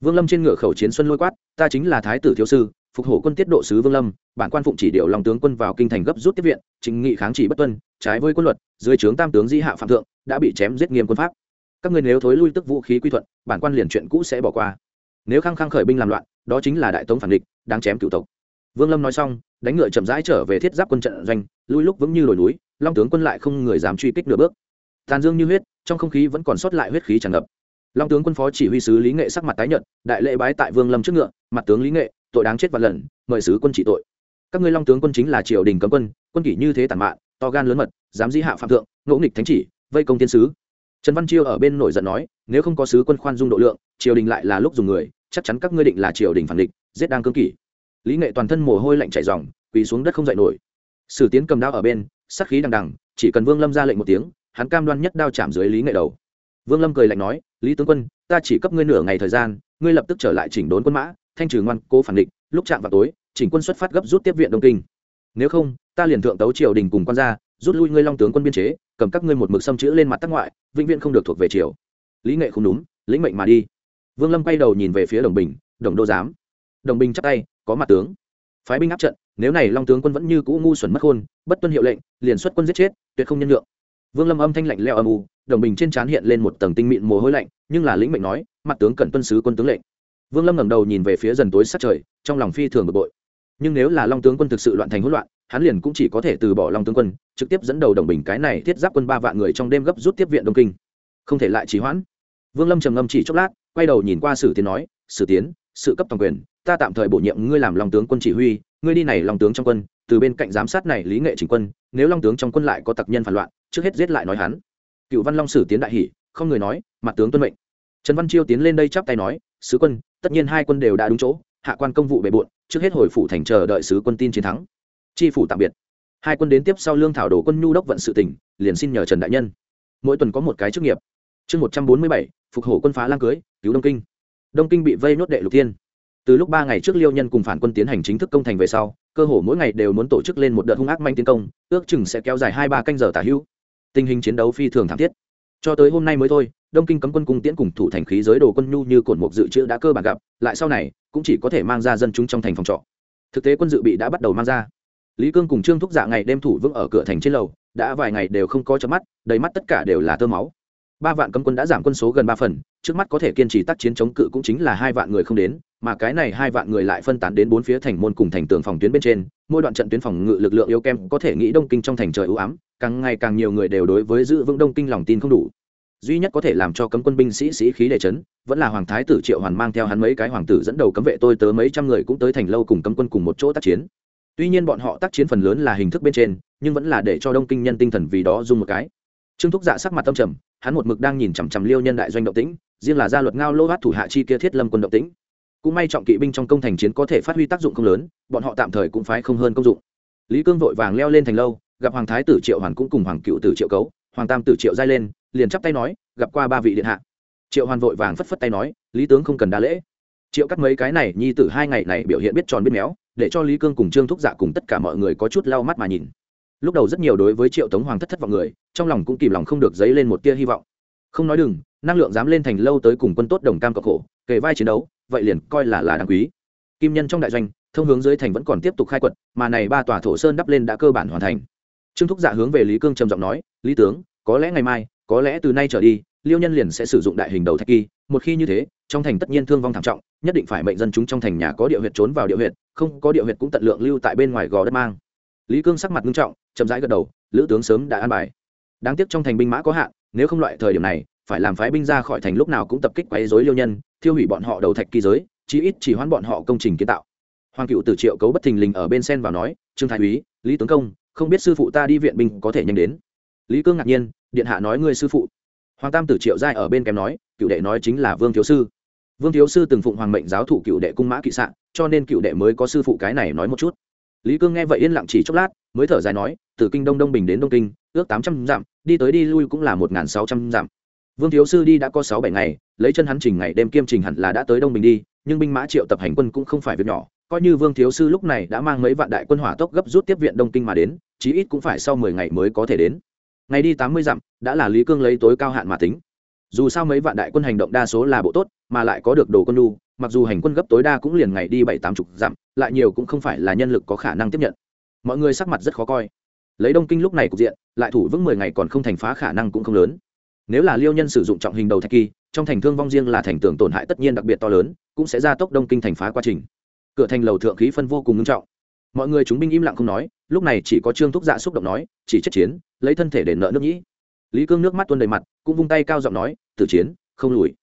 Vương lâm trên ngựa khẩu chiến xuân lôi quát, ta chính là thái tử thiếu sư, phục hổ quân tiết độ sứ vương lâm, bản quan phụng chỉ điều long tướng quân vào kinh thành gấp rút tiếp viện chính nghị kháng chỉ bất tuân, trái với quân luật, dưới trướng tam tướng di hạ phạm thượng, đã bị chém giết nghiêm quân pháp. Các ngươi nếu thối lui tức vũ khí quy thuận, bản quan liền chuyện cũ sẽ bỏ qua nếu khăng khăng khởi binh làm loạn, đó chính là đại tống phản địch, đang chém cựu tộc. Vương lâm nói xong, đánh ngựa chậm rãi trở về thiết giáp quân trận doanh, lui lúc vững như đồi núi, long tướng quân lại không người dám truy kích nửa bước. Tàn dương như huyết, trong không khí vẫn còn sót lại huyết khí tràn ngập. Long tướng quân phó chỉ huy sứ lý nghệ sắc mặt tái nhợt, đại lễ bái tại vương lâm trước ngựa, mặt tướng lý nghệ, tội đáng chết vạn lần, mời sứ quân trị tội. Các ngươi long tướng quân chính là triều đình cấm quân quân kỷ như thế tàn mạn, to gan lớn mật, dám dĩ hạ phạm thượng, ngỗ nghịch thánh chỉ, vây công tiên sứ trần văn chiêu ở bên nổi giận nói, nếu không có sứ quân khoan dung độ lượng, triều đình lại là lúc dùng người, chắc chắn các ngươi định là triều đình phản địch, giết đang cương kỷ. Lý nghệ toàn thân mồ hôi lạnh chảy ròng, quỳ xuống đất không dậy nổi. Sử tiến cầm đao ở bên, sắc khí đằng đằng, chỉ cần vương lâm ra lệnh một tiếng, hắn cam đoan nhất đao chạm dưới lý nghệ đầu. Vương lâm cười lạnh nói, lý tướng quân, ta chỉ cấp ngươi nửa ngày thời gian, ngươi lập tức trở lại chỉnh đốn quân mã, thanh trừ ngoan cố phản địch, lúc chạm vào tối, chỉnh quân xuất phát gấp rút tiếp viện đông kinh. Nếu không, ta liền thượng tấu triều đình cùng quan gia rút lui ngươi long tướng quân biên chế, cầm các ngươi một mực xâm chữ lên mặt tắc ngoại, vĩnh viễn không được thuộc về triều. Lý nghệ không đúng, lĩnh mệnh mà đi. Vương lâm quay đầu nhìn về phía đồng bình, đồng đô giám. Đồng bình chắp tay, có mặt tướng. Phái binh áp trận, nếu này long tướng quân vẫn như cũ ngu xuẩn mất khôn, bất tuân hiệu lệnh, liền xuất quân giết chết, tuyệt không nhân lượng vương lâm âm thanh lạnh leo âm u, đồng bình trên trán hiện lên một tầng tinh mịn mồ hôi lạnh, nhưng là lĩnh mệnh nói, mặt tướng cần tuân sứ quân tướng lệnh. Vương lâm ngẩng đầu nhìn về phía dần tối sát trời, trong lòng phi thường bực bội. Nhưng nếu là long tướng quân thực sự loạn thành hỗn loạn hắn liền cũng chỉ có thể từ bỏ long tướng quân, trực tiếp dẫn đầu đồng bình cái này thiết giáp quân ba vạn người trong đêm gấp rút tiếp viện đông kinh. Không thể lại trì hoãn. Vương lâm trầm ngâm chỉ chốc lát, quay đầu nhìn qua sử tiến nói, sử tiến, sự cấp toàn quyền, ta tạm thời bổ nhiệm ngươi làm long tướng quân chỉ huy, ngươi đi này long tướng trong quân, từ bên cạnh giám sát này lý nghệ chỉnh quân, nếu long tướng trong quân lại có tặc nhân phản loạn, trước hết giết lại nói hắn. Cựu văn long sử tiến đại hỷ không người nói, mặt tướng tuân mệnh. Trần văn chiêu tiến lên đây chắp tay nói, sứ quân, tất nhiên hai quân đều đã đúng chỗ, hạ quan công vụ bề bộn, trước hết hồi phủ thành chờ đợi sứ quân tin chiến thắng chi phủ tạm biệt. Hai quân đến tiếp sau lương thảo đồ quân nhu đốc vận sự tỉnh, liền xin nhờ trần đại nhân. Mỗi tuần có một cái chức nghiệp. Chương một trăm bốn mươi bảy, phục hổ quân phá lang cưới, cứu đông kinh. Đông kinh bị vây nốt đệ lục thiên. từ lúc ba ngày trước liêu nhân cùng phản quân tiến hành chính thức công thành về sau, cơ hồ mỗi ngày đều muốn tổ chức lên một đợt hung ác manh tiến công, ước chừng sẽ kéo dài hai ba canh giờ tả hữu. Tình hình chiến đấu phi thường thảm thiết. Cho tới hôm nay mới thôi, đông kinh cấm quân cung tiễn cùng thủ thành khí giới đồ quân nhu như cột mục dự trữ đã cơ bản gặp, lại sau này, cũng chỉ có thể mang ra dân chúng trong thành phòng trọ. Thực tế quân dự bị đã bắt đầu mang ra lý cương cùng trương thúc dạ ngày đêm thủ vững ở cửa thành trên lầu, đã vài ngày đều không có chớp mắt, đầy mắt tất cả đều là tơ máu. Ba vạn cấm quân đã giảm quân số gần ba phần, trước mắt có thể kiên trì tác chiến chống cự cũng chính là hai vạn người không đến, mà cái này hai vạn người lại phân tán đến bốn phía thành môn cùng thành tường phòng tuyến bên trên, mỗi đoạn trận tuyến phòng ngự lực lượng yếu kem có thể nghĩ đông kinh trong thành trời ưu ám, càng ngày càng nhiều người đều đối với giữ vững đông kinh lòng tin không đủ. Duy nhất có thể làm cho cấm quân binh sĩ sĩ khí đề chấn, vẫn là hoàng thái tử triệu hoàn mang theo hắn mấy cái hoàng tử dẫn đầu cấm vệ tôi tớ mấy trăm người cũng tới thành lâu cùng cấm quân cùng một chỗ tác chiến tuy nhiên bọn họ tác chiến phần lớn là hình thức bên trên, nhưng vẫn là để cho đông kinh nhân tinh thần vì đó dùng một cái. Trương thúc dạ sắc mặt tâm trầm, hắn một mực đang nhìn chằm chằm liêu nhân đại doanh động tĩnh, riêng là gia luật ngao lô hát thủ hạ chi kia thiết lâm quân động tĩnh. Cũng may trọng kỵ binh trong công thành chiến có thể phát huy tác dụng không lớn, bọn họ tạm thời cũng phái không hơn công dụng. Lý cương vội vàng leo lên thành lâu, gặp hoàng thái tử triệu hoàn cũng cùng hoàng cựu tử triệu cấu, hoàng tam tử triệu giai lên, liền chắp tay nói, gặp qua ba vị điện hạ. Triệu hoàn vội vàng phất phất tay nói, lý tướng không cần đa lễ. Triệu cắt mấy cái này, nhi tử hai ngày này biểu hiện biết tròn biết méo để cho lý cương cùng trương thúc dạ cùng tất cả mọi người có chút lau mắt mà nhìn. Lúc đầu rất nhiều đối với triệu tống hoàng thất thất vọng người, trong lòng cũng kìm lòng không được dấy lên một tia hy vọng. Không nói đừng, năng lượng dám lên thành lâu tới cùng quân tốt đồng cam cộng khổ, kề vai chiến đấu, vậy liền coi là là đáng quý. Kim nhân trong đại doanh, thông hướng dưới thành vẫn còn tiếp tục khai quật, mà này ba tòa thổ sơn đắp lên đã cơ bản hoàn thành. Trương thúc dạ hướng về lý cương trầm giọng nói, lý tướng, có lẽ ngày mai, có lẽ từ nay trở đi, liêu nhân liền sẽ sử dụng đại hình đầu thạch kỳ, một khi như thế, trong thành tất nhiên thương vong thảm trọng nhất định phải mệnh dân chúng trong thành nhà có địa huyệt trốn vào địa huyệt, không có địa huyệt cũng tận lượng lưu tại bên ngoài gò đất mang. Lý cương sắc mặt nghiêm trọng, chậm rãi gật đầu, lữ tướng sớm đã an bài. Đáng tiếc trong thành binh mã có hạn, nếu không loại thời điểm này, phải làm phái binh ra khỏi thành lúc nào cũng tập kích quấy rối liêu nhân, thiêu hủy bọn họ đầu thạch kỳ giới, chí ít chỉ hoãn bọn họ công trình kiến tạo. Hoàng cựu từ triệu cấu bất thình lình ở bên sen vào nói, trương thái úy, lý tướng công, không biết sư phụ ta đi viện binh có thể nhanh đến. Lý cương ngạc nhiên, điện hạ nói ngươi sư phụ. Hoàng tam tử triệu giai ở bên kém nói, cựu đệ nói chính là vương thiếu sư vương thiếu sư từng phụng hoàng mệnh giáo thụ cựu đệ cung mã kỵ sạn, cho nên cựu đệ mới có sư phụ cái này nói một chút. Lý cương nghe vậy yên lặng chỉ chốc lát, mới thở dài nói, từ kinh đông đông bình đến đông kinh, ước tám trăm dặm, đi tới đi lui cũng là một n g h n sáu trăm dặm. Vương thiếu sư đi đã có sáu bảy ngày, lấy chân hắn trình ngày đêm kiêm trình hẳn là đã tới đông bình đi, nhưng binh mã triệu tập hành quân cũng không phải việc nhỏ, coi như vương thiếu sư lúc này đã mang mấy vạn đại quân hỏa tốc gấp rút tiếp viện đông kinh mà đến, chí ít cũng phải sau mười ngày mới có thể đến. Ngày đi tám mươi dặm, đã là lý cương lấy tối cao hạn mà tính dù sao mấy vạn đại quân hành động đa số là bộ tốt, mà lại có được đồ quân lu mặc dù hành quân gấp tối đa cũng liền ngày đi bảy tám chục dặm, lại nhiều cũng không phải là nhân lực có khả năng tiếp nhận. Mọi người sắc mặt rất khó coi. Lấy đông kinh lúc này cục diện, lại thủ vững mười ngày còn không thành phá khả năng cũng không lớn. Nếu là liêu nhân sử dụng trọng hình đầu thạch kỳ, trong thành thương vong riêng là thành tường tổn hại tất nhiên đặc biệt to lớn, cũng sẽ gia tốc đông kinh thành phá quá trình. Cửa thành lầu thượng khí phân vô cùng nghiêm trọng. Mọi người chúng binh im lặng không nói, lúc này chỉ có trương thúc dạ xúc động nói, chỉ chết chiến, lấy thân thể để nợ nước nhĩ. Lý cương nước mắt tuôn đầy mặt, cũng vung tay cao giọng nói tử chiến, không lùi.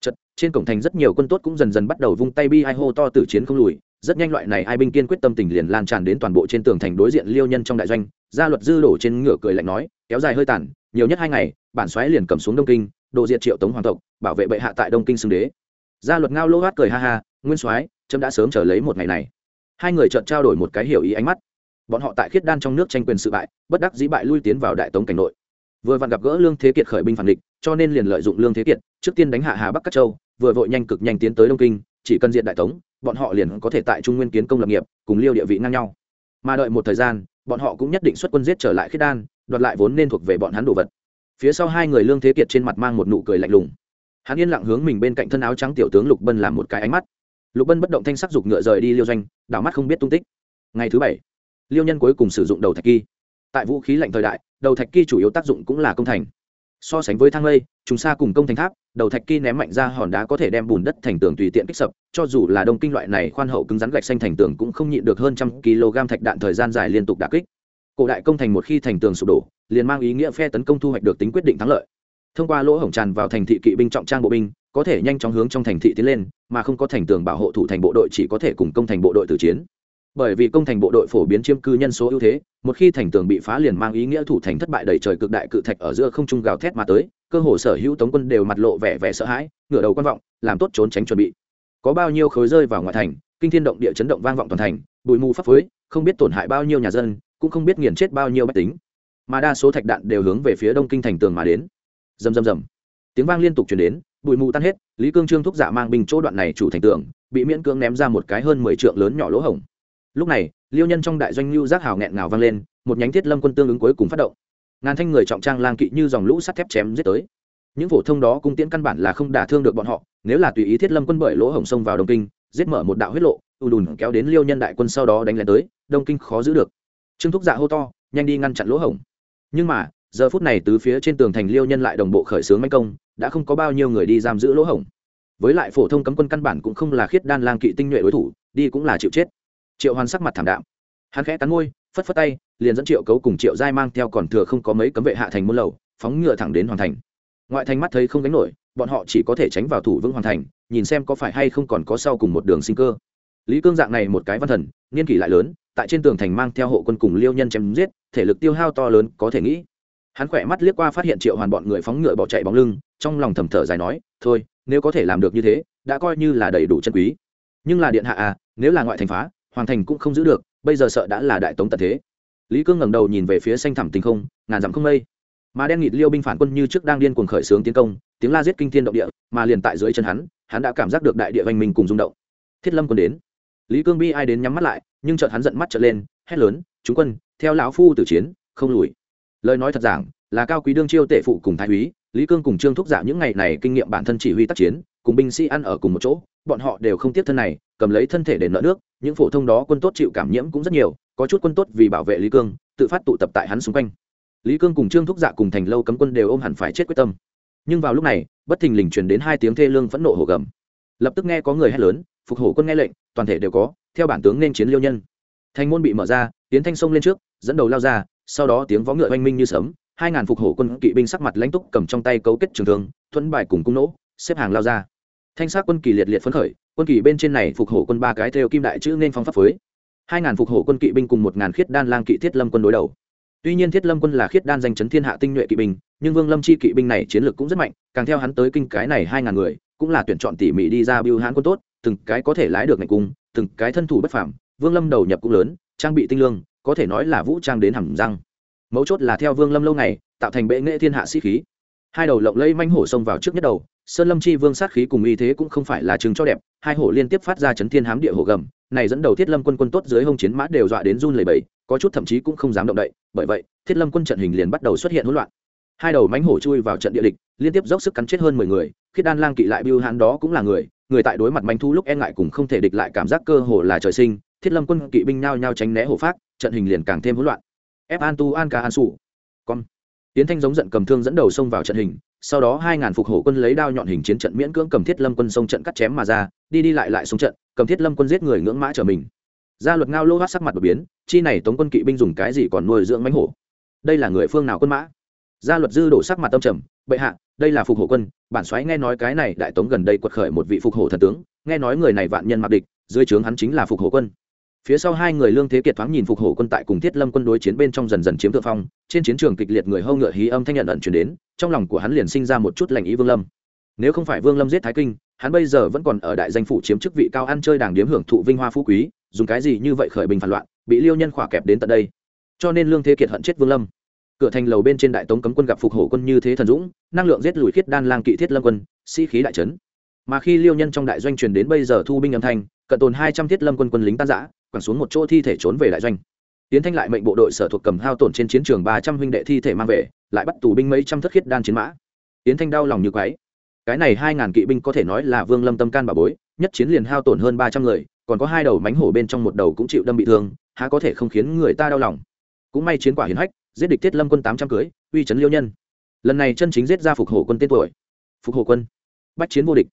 Chật, trên cổng thành rất nhiều quân tốt cũng dần dần bắt đầu vung tay bi ai hô to tử chiến không lùi. Rất nhanh loại này ai binh kiên quyết tâm tình liền lan tràn đến toàn bộ trên tường thành đối diện liêu nhân trong đại doanh. Gia luật dư đổ trên ngựa cười lạnh nói, kéo dài hơi tàn, nhiều nhất hai ngày, bản xoáy liền cầm xuống đông kinh, độ diệt triệu tống hoàng tộc, bảo vệ bệ hạ tại đông kinh xưng đế. Gia luật ngao lô hát cười ha ha, nguyên soái trâm đã sớm chờ lấy một ngày này. Hai người chợt trao đổi một cái hiểu ý ánh mắt. Bọn họ tại khiết đan trong nước tranh quyền sự bại, bất đắc dĩ bại lui tiến vào đại tống cảnh nội vừa vặn gặp gỡ lương thế kiệt khởi binh phản địch, cho nên liền lợi dụng lương thế kiệt, trước tiên đánh hạ hà bắc các châu, vừa vội nhanh cực nhanh tiến tới đông kinh, chỉ cần diện đại tống, bọn họ liền có thể tại trung nguyên kiến công lập nghiệp, cùng liêu địa vị ngang nhau. Mà đợi một thời gian, bọn họ cũng nhất định xuất quân giết trở lại khiết đan, đoạt lại vốn nên thuộc về bọn hắn đồ vật. Phía sau hai người lương thế kiệt trên mặt mang một nụ cười lạnh lùng. Hắn yên lặng hướng mình bên cạnh thân áo trắng tiểu tướng lục bân làm một cái ánh mắt. Lục bân bất động thanh sắc dục ngựa rời đi liêu doanh, đảo mắt không biết tung tích. Ngày thứ bảy, liêu nhân cuối cùng sử dụng đầu thạch kỳ tại vũ khí lạnh thời đại, đầu thạch kỳ chủ yếu tác dụng cũng là công thành. So sánh với thang lây chúng xa cùng công thành tháp, đầu thạch kỳ ném mạnh ra hòn đá có thể đem bùn đất thành tường tùy tiện kích sập, cho dù là đông kinh loại này khoan hậu cứng rắn gạch xanh thành tường cũng không nhịn được hơn trăm kg thạch đạn thời gian dài liên tục đà kích. Cổ đại công thành một khi thành tường sụp đổ, liền mang ý nghĩa phe tấn công thu hoạch được tính quyết định thắng lợi. Thông qua lỗ hổng tràn vào thành thị kỵ binh trọng trang bộ binh, có thể nhanh chóng hướng trong thành thị tiến lên, mà không có thành tường bảo hộ thủ thành bộ đội chỉ có thể cùng công thành bộ đội tử chiến bởi vì công thành bộ đội phổ biến chiếm cư nhân số ưu thế, một khi thành tường bị phá liền mang ý nghĩa thủ thành thất bại đầy trời cực đại cự thạch ở giữa không trung gào thét mà tới, cơ hồ sở hữu tống quân đều mặt lộ vẻ vẻ sợ hãi, ngửa đầu quan vọng, làm tốt trốn tránh chuẩn bị. Có bao nhiêu khối rơi vào ngoại thành, kinh thiên động địa chấn động vang vọng toàn thành, bụi mù phấp phới, không biết tổn hại bao nhiêu nhà dân, cũng không biết nghiền chết bao nhiêu bách tính. Mà đa số thạch đạn đều hướng về phía đông kinh thành tường mà đến. Rầm rầm rầm. Tiếng vang liên tục chuyển đến, bụi mù tan hết, lý cương trương thúc giả mang binh chỗ đoạn này chủ thành tường, bị miễn cưỡng ném ra một cái hơn mười trượng lớn nhỏ lỗ hổng lúc này, liêu nhân trong đại doanh lưu giác hào nghẹn ngào vang lên, một nhánh thiết lâm quân tương ứng cuối cùng phát động. Ngàn thanh người trọng trang lang kỵ như dòng lũ sắt thép chém giết tới. Những phổ thông đó cung tiễn căn bản là không đả thương được bọn họ, nếu là tùy ý thiết lâm quân bởi lỗ hổng sông vào đông kinh, giết mở một đạo huyết lộ, ù đùn kéo đến liêu nhân đại quân sau đó đánh lén tới, đông kinh khó giữ được. Trương thúc dạ hô to, nhanh đi ngăn chặn lỗ hổng. Nhưng mà, giờ phút này từ phía trên tường thành liêu nhân lại đồng bộ khởi xướng manh công, đã không có bao nhiêu người đi giam giữ lỗ hổng. Với lại phổ thông cấm quân căn bản cũng không là khiết đan lang kỵ tinh nhuệ đối thủ, đi cũng là chịu chết triệu hoàn sắc mặt thảm đạm. Hắn khẽ cắn môi, phất phất tay, liền dẫn triệu cấu cùng triệu giai mang theo còn thừa không có mấy cấm vệ hạ thành môn lầu, phóng ngựa thẳng đến hoàn thành. Ngoại thành mắt thấy không đánh nổi, bọn họ chỉ có thể tránh vào thủ vững hoàn thành, nhìn xem có phải hay không còn có sau cùng một đường sinh cơ. Lý cương dạng này một cái văn thần, niên kỷ lại lớn, tại trên tường thành mang theo hộ quân cùng liêu nhân chém giết, thể lực tiêu hao to lớn, có thể nghĩ. Hắn khỏe mắt liếc qua phát hiện triệu hoàn bọn người phóng ngựa bỏ chạy bóng lưng, trong lòng thầm thở dài nói, thôi, nếu có thể làm được như thế, đã coi như là đầy đủ chân quý. Nhưng là điện hạ à nếu là ngoại thành phá hoàng thành cũng không giữ được, bây giờ sợ đã là đại tống tận thế. Lý cương ngẩng đầu nhìn về phía xanh thẳm tình không, ngàn dặm không mây. Mà đen nghịt liêu binh phản quân như trước đang điên cuồng khởi xướng tiến công, tiếng la giết kinh thiên động địa, mà liền tại dưới chân hắn hắn đã cảm giác được đại địa vành mình cùng rung động. Thiết lâm quân đến. Lý cương bi ai đến nhắm mắt lại, nhưng chợt hắn giận mắt trợn lên, hét lớn, chúng quân, theo lão phu tử chiến, không lùi. Lời nói thật giảng, là cao quý đương chiêu tể phụ cùng thái úy, lý cương cùng trương thúc giả những ngày này kinh nghiệm bản thân chỉ huy tác chiến, cùng binh sĩ ăn ở cùng một chỗ, bọn họ đều không tiếp thân này cầm lấy thân thể để nợ nước, những phổ thông đó quân tốt chịu cảm nhiễm cũng rất nhiều, có chút quân tốt vì bảo vệ lý cương, tự phát tụ tập tại hắn xung quanh. Lý cương cùng trương thúc dạ cùng thành lâu cấm quân đều ôm hẳn phải chết quyết tâm. Nhưng vào lúc này, bất thình lình truyền đến hai tiếng thê lương phẫn nộ hổ gầm. Lập tức nghe có người hét lớn, phục hổ quân nghe lệnh, toàn thể đều có, theo bản tướng nên chiến liêu nhân. Thành môn bị mở ra, tiến thanh sông lên trước, dẫn đầu lao ra, sau đó tiếng vó ngựa oanh minh như sớm hai ngàn phục hổ quân kỵ binh sắc mặt lãnh túc cầm trong tay cấu kết trường thương, thuẫn bài cùng cung nỗ, xếp hàng lao ra thanh sát quân kỳ liệt liệt phấn khởi, quân kỳ bên trên này phục hổ quân ba cái theo kim đại chữ nên phong pháp phối. Hai ngàn phục hổ quân kỵ binh cùng một ngàn khiết đan lang kỵ thiết lâm quân đối đầu. Tuy nhiên thiết lâm quân là khiết đan danh chấn thiên hạ tinh nhuệ kỵ binh, nhưng vương lâm chi kỵ binh này chiến lược cũng rất mạnh, càng theo hắn tới kinh cái này hai ngàn người, cũng là tuyển chọn tỉ mỉ đi ra biêu hãn quân tốt, từng cái có thể lái được ngạch cung, từng cái thân thủ bất phảm vương lâm đầu nhập cũng lớn, trang bị tinh lương, có thể nói là vũ trang đến hầm răng. Mấu chốt là theo vương lâm lâu ngày, tạo thành bệ nghệ thiên hạ sĩ khí. Hai đầu lộng lây manh hổ xông vào trước nhất đầu sơn lâm chi vương sát khí cùng y thế cũng không phải là chứng cho đẹp, hai hổ liên tiếp phát ra chấn thiên hám địa hổ gầm, này dẫn đầu thiết lâm quân quân tốt dưới hông chiến mã đều dọa đến run lầy bầy có chút thậm chí cũng không dám động đậy, bởi vậy, thiết lâm quân trận hình liền bắt đầu xuất hiện hỗn loạn. Hai đầu mánh hổ chui vào trận địa địch, liên tiếp dốc sức cắn chết hơn mười người, khiết đan lang kỵ lại biêu hãn đó cũng là người người tại đối mặt manh thu lúc e ngại cùng không thể địch lại cảm giác cơ hồ là trời sinh, thiết lâm quân kỵ binh nhao nhao tránh né hổ phát, trận hình liền càng thêm hỗn loạn. Ép an tu an ca an sủ. Con. Tiến thanh giống giận cầm thương dẫn đầu xông vào trận hình sau đó hai ngàn phục hổ quân lấy đao nhọn hình chiến trận miễn cưỡng cầm thiết lâm quân sông trận cắt chém mà ra, đi đi lại lại xuống trận, cầm thiết lâm quân giết người ngưỡng mã trở mình. Gia luật ngao lô hát sắc mặt đột biến, chi này tống quân kỵ binh dùng cái gì còn nuôi dưỡng mánh hổ? Đây là người phương nào quân mã? Gia luật dư đổ sắc mặt tâm trầm, bệ hạ, đây là phục hổ quân, bản xoáy nghe nói cái này đại tống gần đây quật khởi một vị phục hổ thần tướng, nghe nói người này vạn nhân mặc địch, dưới trướng hắn chính là phục hổ quân phía sau hai người lương thế kiệt thoáng nhìn phục hổ quân tại cùng thiết lâm quân đối chiến bên trong dần dần chiếm thượng phong, trên chiến trường kịch liệt người hâu ngựa hí âm thanh nhận ẩn chuyển đến, trong lòng của hắn liền sinh ra một chút lành ý vương lâm. Nếu không phải vương lâm giết thái kinh, hắn bây giờ vẫn còn ở đại danh phủ chiếm chức vị cao ăn chơi đàng điếm hưởng thụ vinh hoa phú quý, dùng cái gì như vậy khởi bình phản loạn, bị liêu nhân khỏa kẹp đến tận đây. Cho nên lương thế kiệt hận chết vương lâm. Cửa thành lầu bên trên đại tống cấm quân gặp phục hổ quân như thế thần dũng, năng lượng giết lùi khiết đan lang kỵ thiết lâm quân, sĩ、si、khí đại trấn mà khi liêu nhân trong đại doanh truyền đến bây giờ thu binh âm thanh, cận tồn hai trăm thiết lâm quân quân lính tan giã quẳng xuống một chỗ thi thể trốn về đại doanh. Tiến thanh lại mệnh bộ đội sở thuộc cầm hao tổn trên chiến trường ba trăm huynh đệ thi thể mang về, lại bắt tù binh mấy trăm thất khiết đan chiến mã. Tiến thanh đau lòng như quái cái này hai ngàn kỵ binh có thể nói là vương lâm tâm can bà bối, nhất chiến liền hao tổn hơn ba trăm người, còn có hai đầu mánh hổ bên trong một đầu cũng chịu đâm bị thương, há có thể không khiến người ta đau lòng. Cũng may chiến quả hiển hách, giết địch thiết lâm quân tám trăm cưới, uy trấn liêu nhân. Lần này chân chính giết ra phục hổ quân tên tuổi. Phục hổ quân. Bách chiến vô địch.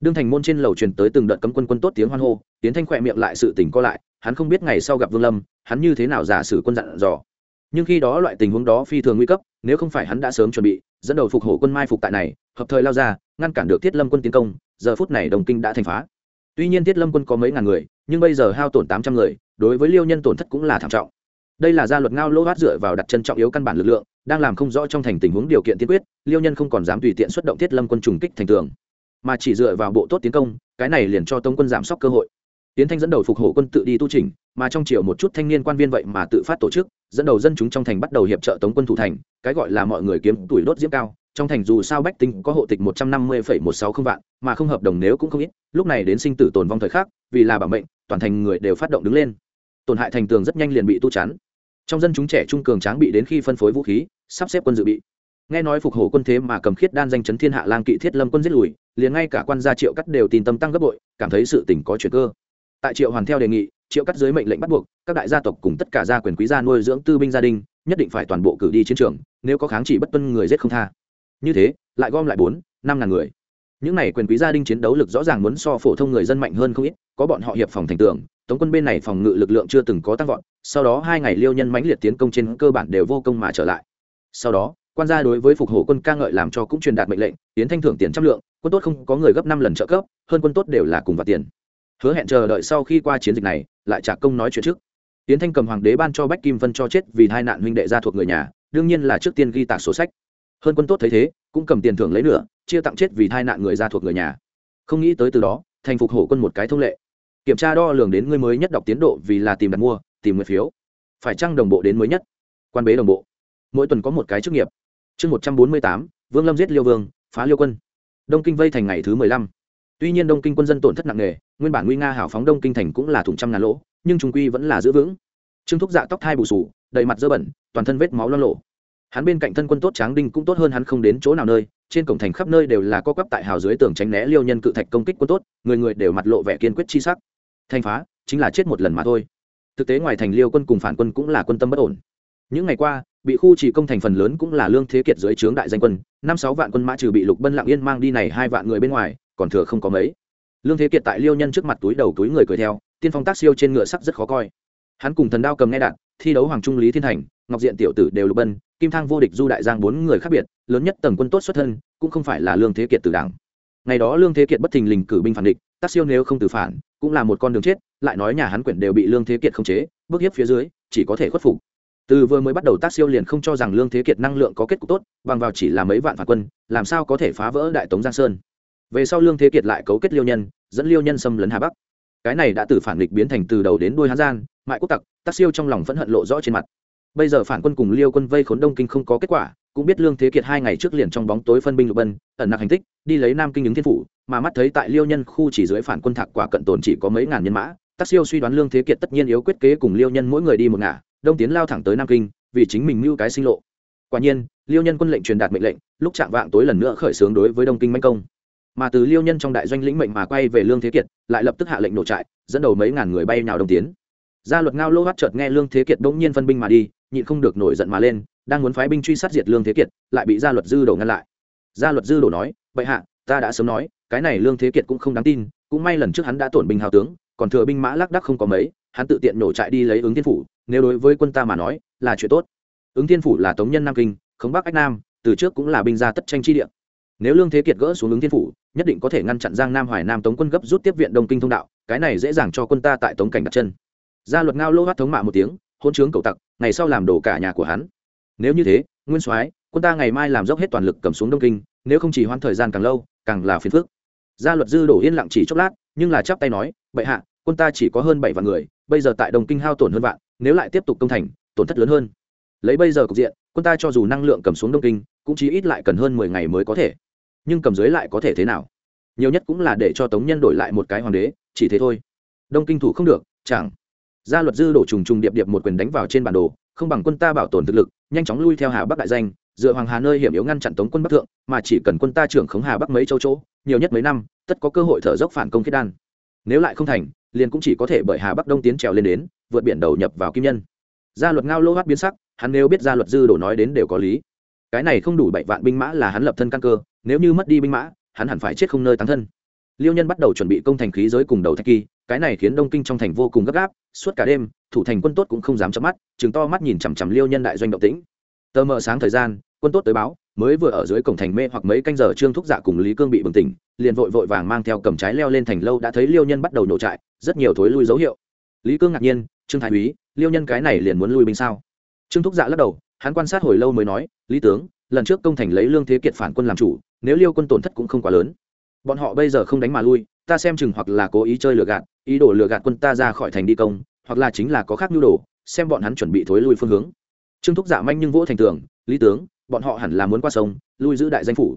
Đương thành môn trên lầu truyền tới từng đợt cấm quân quân tốt tiếng hoan hô, tiến thanh khỏe miệng lại sự tỉnh co lại hắn không biết ngày sau gặp vương lâm, hắn như thế nào giả sử quân dặn dò. Nhưng khi đó loại tình huống đó phi thường nguy cấp, nếu không phải hắn đã sớm chuẩn bị, dẫn đầu phục hổ quân mai phục tại này, hợp thời lao ra, ngăn cản được thiết lâm quân tiến công, giờ phút này đồng kinh đã thành phá. Tuy nhiên thiết lâm quân có mấy ngàn người, nhưng bây giờ hao tổn tám trăm người, đối với liêu nhân tổn thất cũng là thảm trọng. Đây là gia luật ngao lỗ hát dựa vào đặt chân trọng yếu căn bản lực lượng, đang làm không rõ trong thành tình huống điều kiện tiên quyết, liêu nhân không còn dám tùy tiện xuất động thiết lâm quân trùng kích thành tường. Mà chỉ dựa vào bộ tốt tiến công, cái này liền cho tống quân giảm sốc cơ hội tiến thanh dẫn đầu phục hộ quân tự đi tu trình mà trong triều một chút thanh niên quan viên vậy mà tự phát tổ chức, dẫn đầu dân chúng trong thành bắt đầu hiệp trợ tống quân thủ thành, cái gọi là mọi người kiếm tuổi đốt diễm cao, trong thành dù sao bách tính có hộ tịch một trăm năm mươi phẩy một sáu không vạn, mà không hợp đồng nếu cũng không ít, lúc này đến sinh tử tồn vong thời khắc, vì là bảo mệnh, toàn thành người đều phát động đứng lên. Tổn hại thành tường rất nhanh liền bị tu chắn. Trong dân chúng trẻ trung cường tráng bị đến khi phân phối vũ khí, sắp xếp quân dự bị. Nghe nói phục hổ quân thế mà cầm khiết đan danh chấn thiên hạ lang kỵ thiết lâm quân giết lùi, liền ngay cả quan gia triệu cắt đều tin tâm tăng gấp bội, cảm thấy sự tình có chuyện cơ tại triệu hoàn theo đề nghị, triệu cắt dưới mệnh lệnh bắt buộc, các đại gia tộc cùng tất cả gia quyền quý gia nuôi dưỡng tư binh gia đình, nhất định phải toàn bộ cử đi chiến trường, nếu có kháng chỉ bất tuân người giết không tha. Như thế, lại gom lại bốn, năm ngàn người. Những này quyền quý gia đình chiến đấu lực rõ ràng muốn so phổ thông người dân mạnh hơn không ít, có bọn họ hiệp phòng thành tường, tống quân bên này phòng ngự lực lượng chưa từng có tăng vọt, sau đó hai ngày liêu nhân mãnh liệt tiến công trên cơ bản đều vô công mà trở lại. Sau đó, quan gia đối với phục hộ quân ca ngợi làm cho cũng truyền đạt mệnh lệnh, tiến thanh thưởng tiền trăm lượng, quân tốt không có người gấp năm lần trợ cấp, hơn quân tốt đều là cùng và tiền hứa hẹn chờ đợi sau khi qua chiến dịch này, lại trả công nói chuyện trước. Tiến thanh cầm hoàng đế ban cho bách kim vân cho chết vì hai nạn huynh đệ gia thuộc người nhà, đương nhiên là trước tiên ghi tạc sổ sách. Hơn quân tốt thấy thế, cũng cầm tiền thưởng lấy nửa, chia tặng chết vì hai nạn người gia thuộc người nhà. Không nghĩ tới từ đó, thành phục hổ quân một cái thông lệ. Kiểm tra đo lường đến người mới nhất đọc tiến độ vì là tìm đặt mua, tìm người phiếu. Phải chăng đồng bộ đến mới nhất? Quan bế đồng bộ. Mỗi tuần có một cái chức nghiệp. Chương một trăm bốn mươi tám, vương lâm giết liêu vương, phá liêu quân. Đông kinh vây thành ngày thứ mười lăm tuy nhiên đông kinh quân dân tổn thất nặng nề, nguyên bản nguy nga hào phóng đông kinh thành cũng là thủng trăm ngàn lỗ, nhưng trung quy vẫn là giữ vững. Trương thúc dạ tóc thai bù sù, đầy mặt dơ bẩn, toàn thân vết máu lo lộ hắn bên cạnh thân quân tốt tráng đinh cũng tốt hơn hắn không đến chỗ nào nơi, trên cổng thành khắp nơi đều là co quắp tại hào dưới tường tránh né liêu nhân cự thạch công kích quân tốt, người người đều mặt lộ vẻ kiên quyết chi sắc. Thành phá, chính là chết một lần mà thôi. Thực tế ngoài thành liêu quân cùng phản quân cũng là quân tâm bất ổn. Những ngày qua, bị khu chỉ công thành phần lớn cũng là lương thế kiệt dưới trướng đại danh quân, năm sáu vạn quân mã trừ bị lục bân lặng yên mang đi này hai vạn người bên ngoài còn thừa không có mấy. Lương thế kiệt tại liêu nhân trước mặt túi đầu túi người cười theo, tiên phong tác siêu trên ngựa sắc rất khó coi. Hắn cùng thần đao cầm nghe đạn, thi đấu hoàng trung lý thiên thành, ngọc diện tiểu tử đều lục bân, kim thang vô địch du đại giang bốn người khác biệt, lớn nhất tầng quân tốt xuất thân, cũng không phải là lương thế kiệt từ đảng. Ngày đó lương thế kiệt bất thình lình cử binh phản địch, tác siêu nếu không từ phản, cũng là một con đường chết, lại nói nhà hắn quyển đều bị lương thế kiệt khống chế, bước hiếp phía dưới, chỉ có thể khuất phục. Từ vừa mới bắt đầu tác siêu liền không cho rằng lương thế kiệt năng lượng có kết cục tốt, bằng vào chỉ là mấy vạn phản quân, làm sao có thể phá vỡ đại tống giang sơn về sau lương thế kiệt lại cấu kết liêu nhân, dẫn liêu nhân xâm lấn hà bắc. Cái này đã từ phản địch biến thành từ đầu đến đuôi hán gian mại quốc tặc tác siêu trong lòng phẫn hận lộ rõ trên mặt. Bây giờ phản quân cùng liêu quân vây khốn đông kinh không có kết quả, cũng biết lương thế kiệt hai ngày trước liền trong bóng tối phân binh lục bân, ẩn nặc hành tích, đi lấy nam kinh ứng thiên phủ, mà mắt thấy tại liêu nhân khu chỉ dưới phản quân thạc quả cận tồn chỉ có mấy ngàn nhân mã tác siêu suy đoán lương thế kiệt tất nhiên yếu quyết kế cùng liêu nhân mỗi người đi một ngả, đông tiến lao thẳng tới nam kinh, vì chính mình mưu cái sinh lộ. Quả nhiên, liêu nhân quân lệnh truyền đạt mệnh lệnh, lúc chạm vạng tối lần nữa khởi xướng đối với đông kinh manh công mà từ liêu nhân trong đại doanh lĩnh mệnh mà quay về lương thế kiệt, lại lập tức hạ lệnh nổ trại, dẫn đầu mấy ngàn người bay nào đồng tiến. Gia luật ngao lô hát chợt nghe lương thế kiệt bỗng nhiên phân binh mà đi, nhịn không được nổi giận mà lên, đang muốn phái binh truy sát diệt lương thế kiệt, lại bị gia luật dư đổ ngăn lại. Gia luật dư đổ nói, bệ hạ, ta đã sớm nói, cái này lương thế kiệt cũng không đáng tin, cũng may lần trước hắn đã tổn binh hào tướng, còn thừa binh mã lác đắc không có mấy, hắn tự tiện nổ trại đi lấy ứng thiên phủ, nếu đối với quân ta mà nói, là chuyện tốt. Ứng thiên phủ là tống nhân nam kinh, khống bắc ách nam, từ trước cũng là binh gia tất tranh chi địa nếu lương thế kiệt gỡ xuống ứng thiên phủ, nhất định có thể ngăn chặn giang nam hoài nam tống quân gấp rút tiếp viện đông kinh thông đạo, cái này dễ dàng cho quân ta tại tống cảnh đặt chân. Gia luật ngao lô hát thống mạ một tiếng, hôn trướng cầu tặc, ngày sau làm đổ cả nhà của hắn. Nếu như thế, nguyên soái, quân ta ngày mai làm dốc hết toàn lực cầm xuống đông kinh, nếu không chỉ hoãn thời gian càng lâu, càng là phiền phức. Gia luật dư đổ yên lặng chỉ chốc lát, nhưng là chắp tay nói, bệ hạ, quân ta chỉ có hơn bảy vạn người, bây giờ tại đông kinh hao tổn hơn vạn, nếu lại tiếp tục công thành, tổn thất lớn hơn. Lấy bây giờ cục diện, quân ta cho dù năng lượng cầm xuống đông kinh, cũng chỉ ít lại cần hơn mười ngày mới có thể nhưng cầm dưới lại có thể thế nào? Nhiều nhất cũng là để cho tống nhân đổi lại một cái hoàng đế, chỉ thế thôi. Đông kinh thủ không được, chẳng. Gia luật dư đổ trùng trùng điệp điệp một quyền đánh vào trên bản đồ, không bằng quân ta bảo tồn thực lực, nhanh chóng lui theo hà bắc đại danh, dựa hoàng hà nơi hiểm yếu ngăn chặn tống quân bắc thượng, mà chỉ cần quân ta trưởng khống hà bắc mấy châu chỗ, nhiều nhất mấy năm, tất có cơ hội thở dốc phản công khiết đan. Nếu lại không thành, liền cũng chỉ có thể bởi hà bắc đông tiến trèo lên đến, vượt biển đầu nhập vào kim nhân. Gia luật ngao lô hát biến sắc, hắn nếu biết gia luật dư đổ nói đến đều có lý. Cái này không đủ bảy vạn binh mã là hắn lập thân căn cơ nếu như mất đi binh mã, hắn hẳn phải chết không nơi tán thân. Liêu nhân bắt đầu chuẩn bị công thành khí giới cùng đầu thạch kỳ, cái này khiến đông kinh trong thành vô cùng gấp gáp, suốt cả đêm, thủ thành quân tốt cũng không dám chớp mắt chừng to mắt nhìn chằm chằm liêu nhân đại doanh động tĩnh. Tờ mờ sáng thời gian, quân tốt tới báo, mới vừa ở dưới cổng thành mê hoặc mấy canh giờ trương thúc dạ cùng lý cương bị bừng tỉnh, liền vội vội vàng mang theo cầm trái leo lên thành lâu đã thấy liêu nhân bắt đầu nổ trại, rất nhiều thối lui dấu hiệu. Lý cương ngạc nhiên, trương thái úy, liêu nhân cái này liền muốn lui binh sao? Trương thúc dạ lắc đầu, hắn quan sát hồi lâu mới nói, lý tướng, lần trước công thành lấy lương thế kiệt phản quân làm chủ nếu liêu quân tổn thất cũng không quá lớn. Bọn họ bây giờ không đánh mà lui, ta xem chừng hoặc là cố ý chơi lừa gạt, ý đồ lừa gạt quân ta ra khỏi thành đi công, hoặc là chính là có khác nhu đồ, xem bọn hắn chuẩn bị thối lui phương hướng. Trương thúc giả manh nhưng vỗ thành tường, lý tướng, bọn họ hẳn là muốn qua sông, lui giữ đại danh phủ.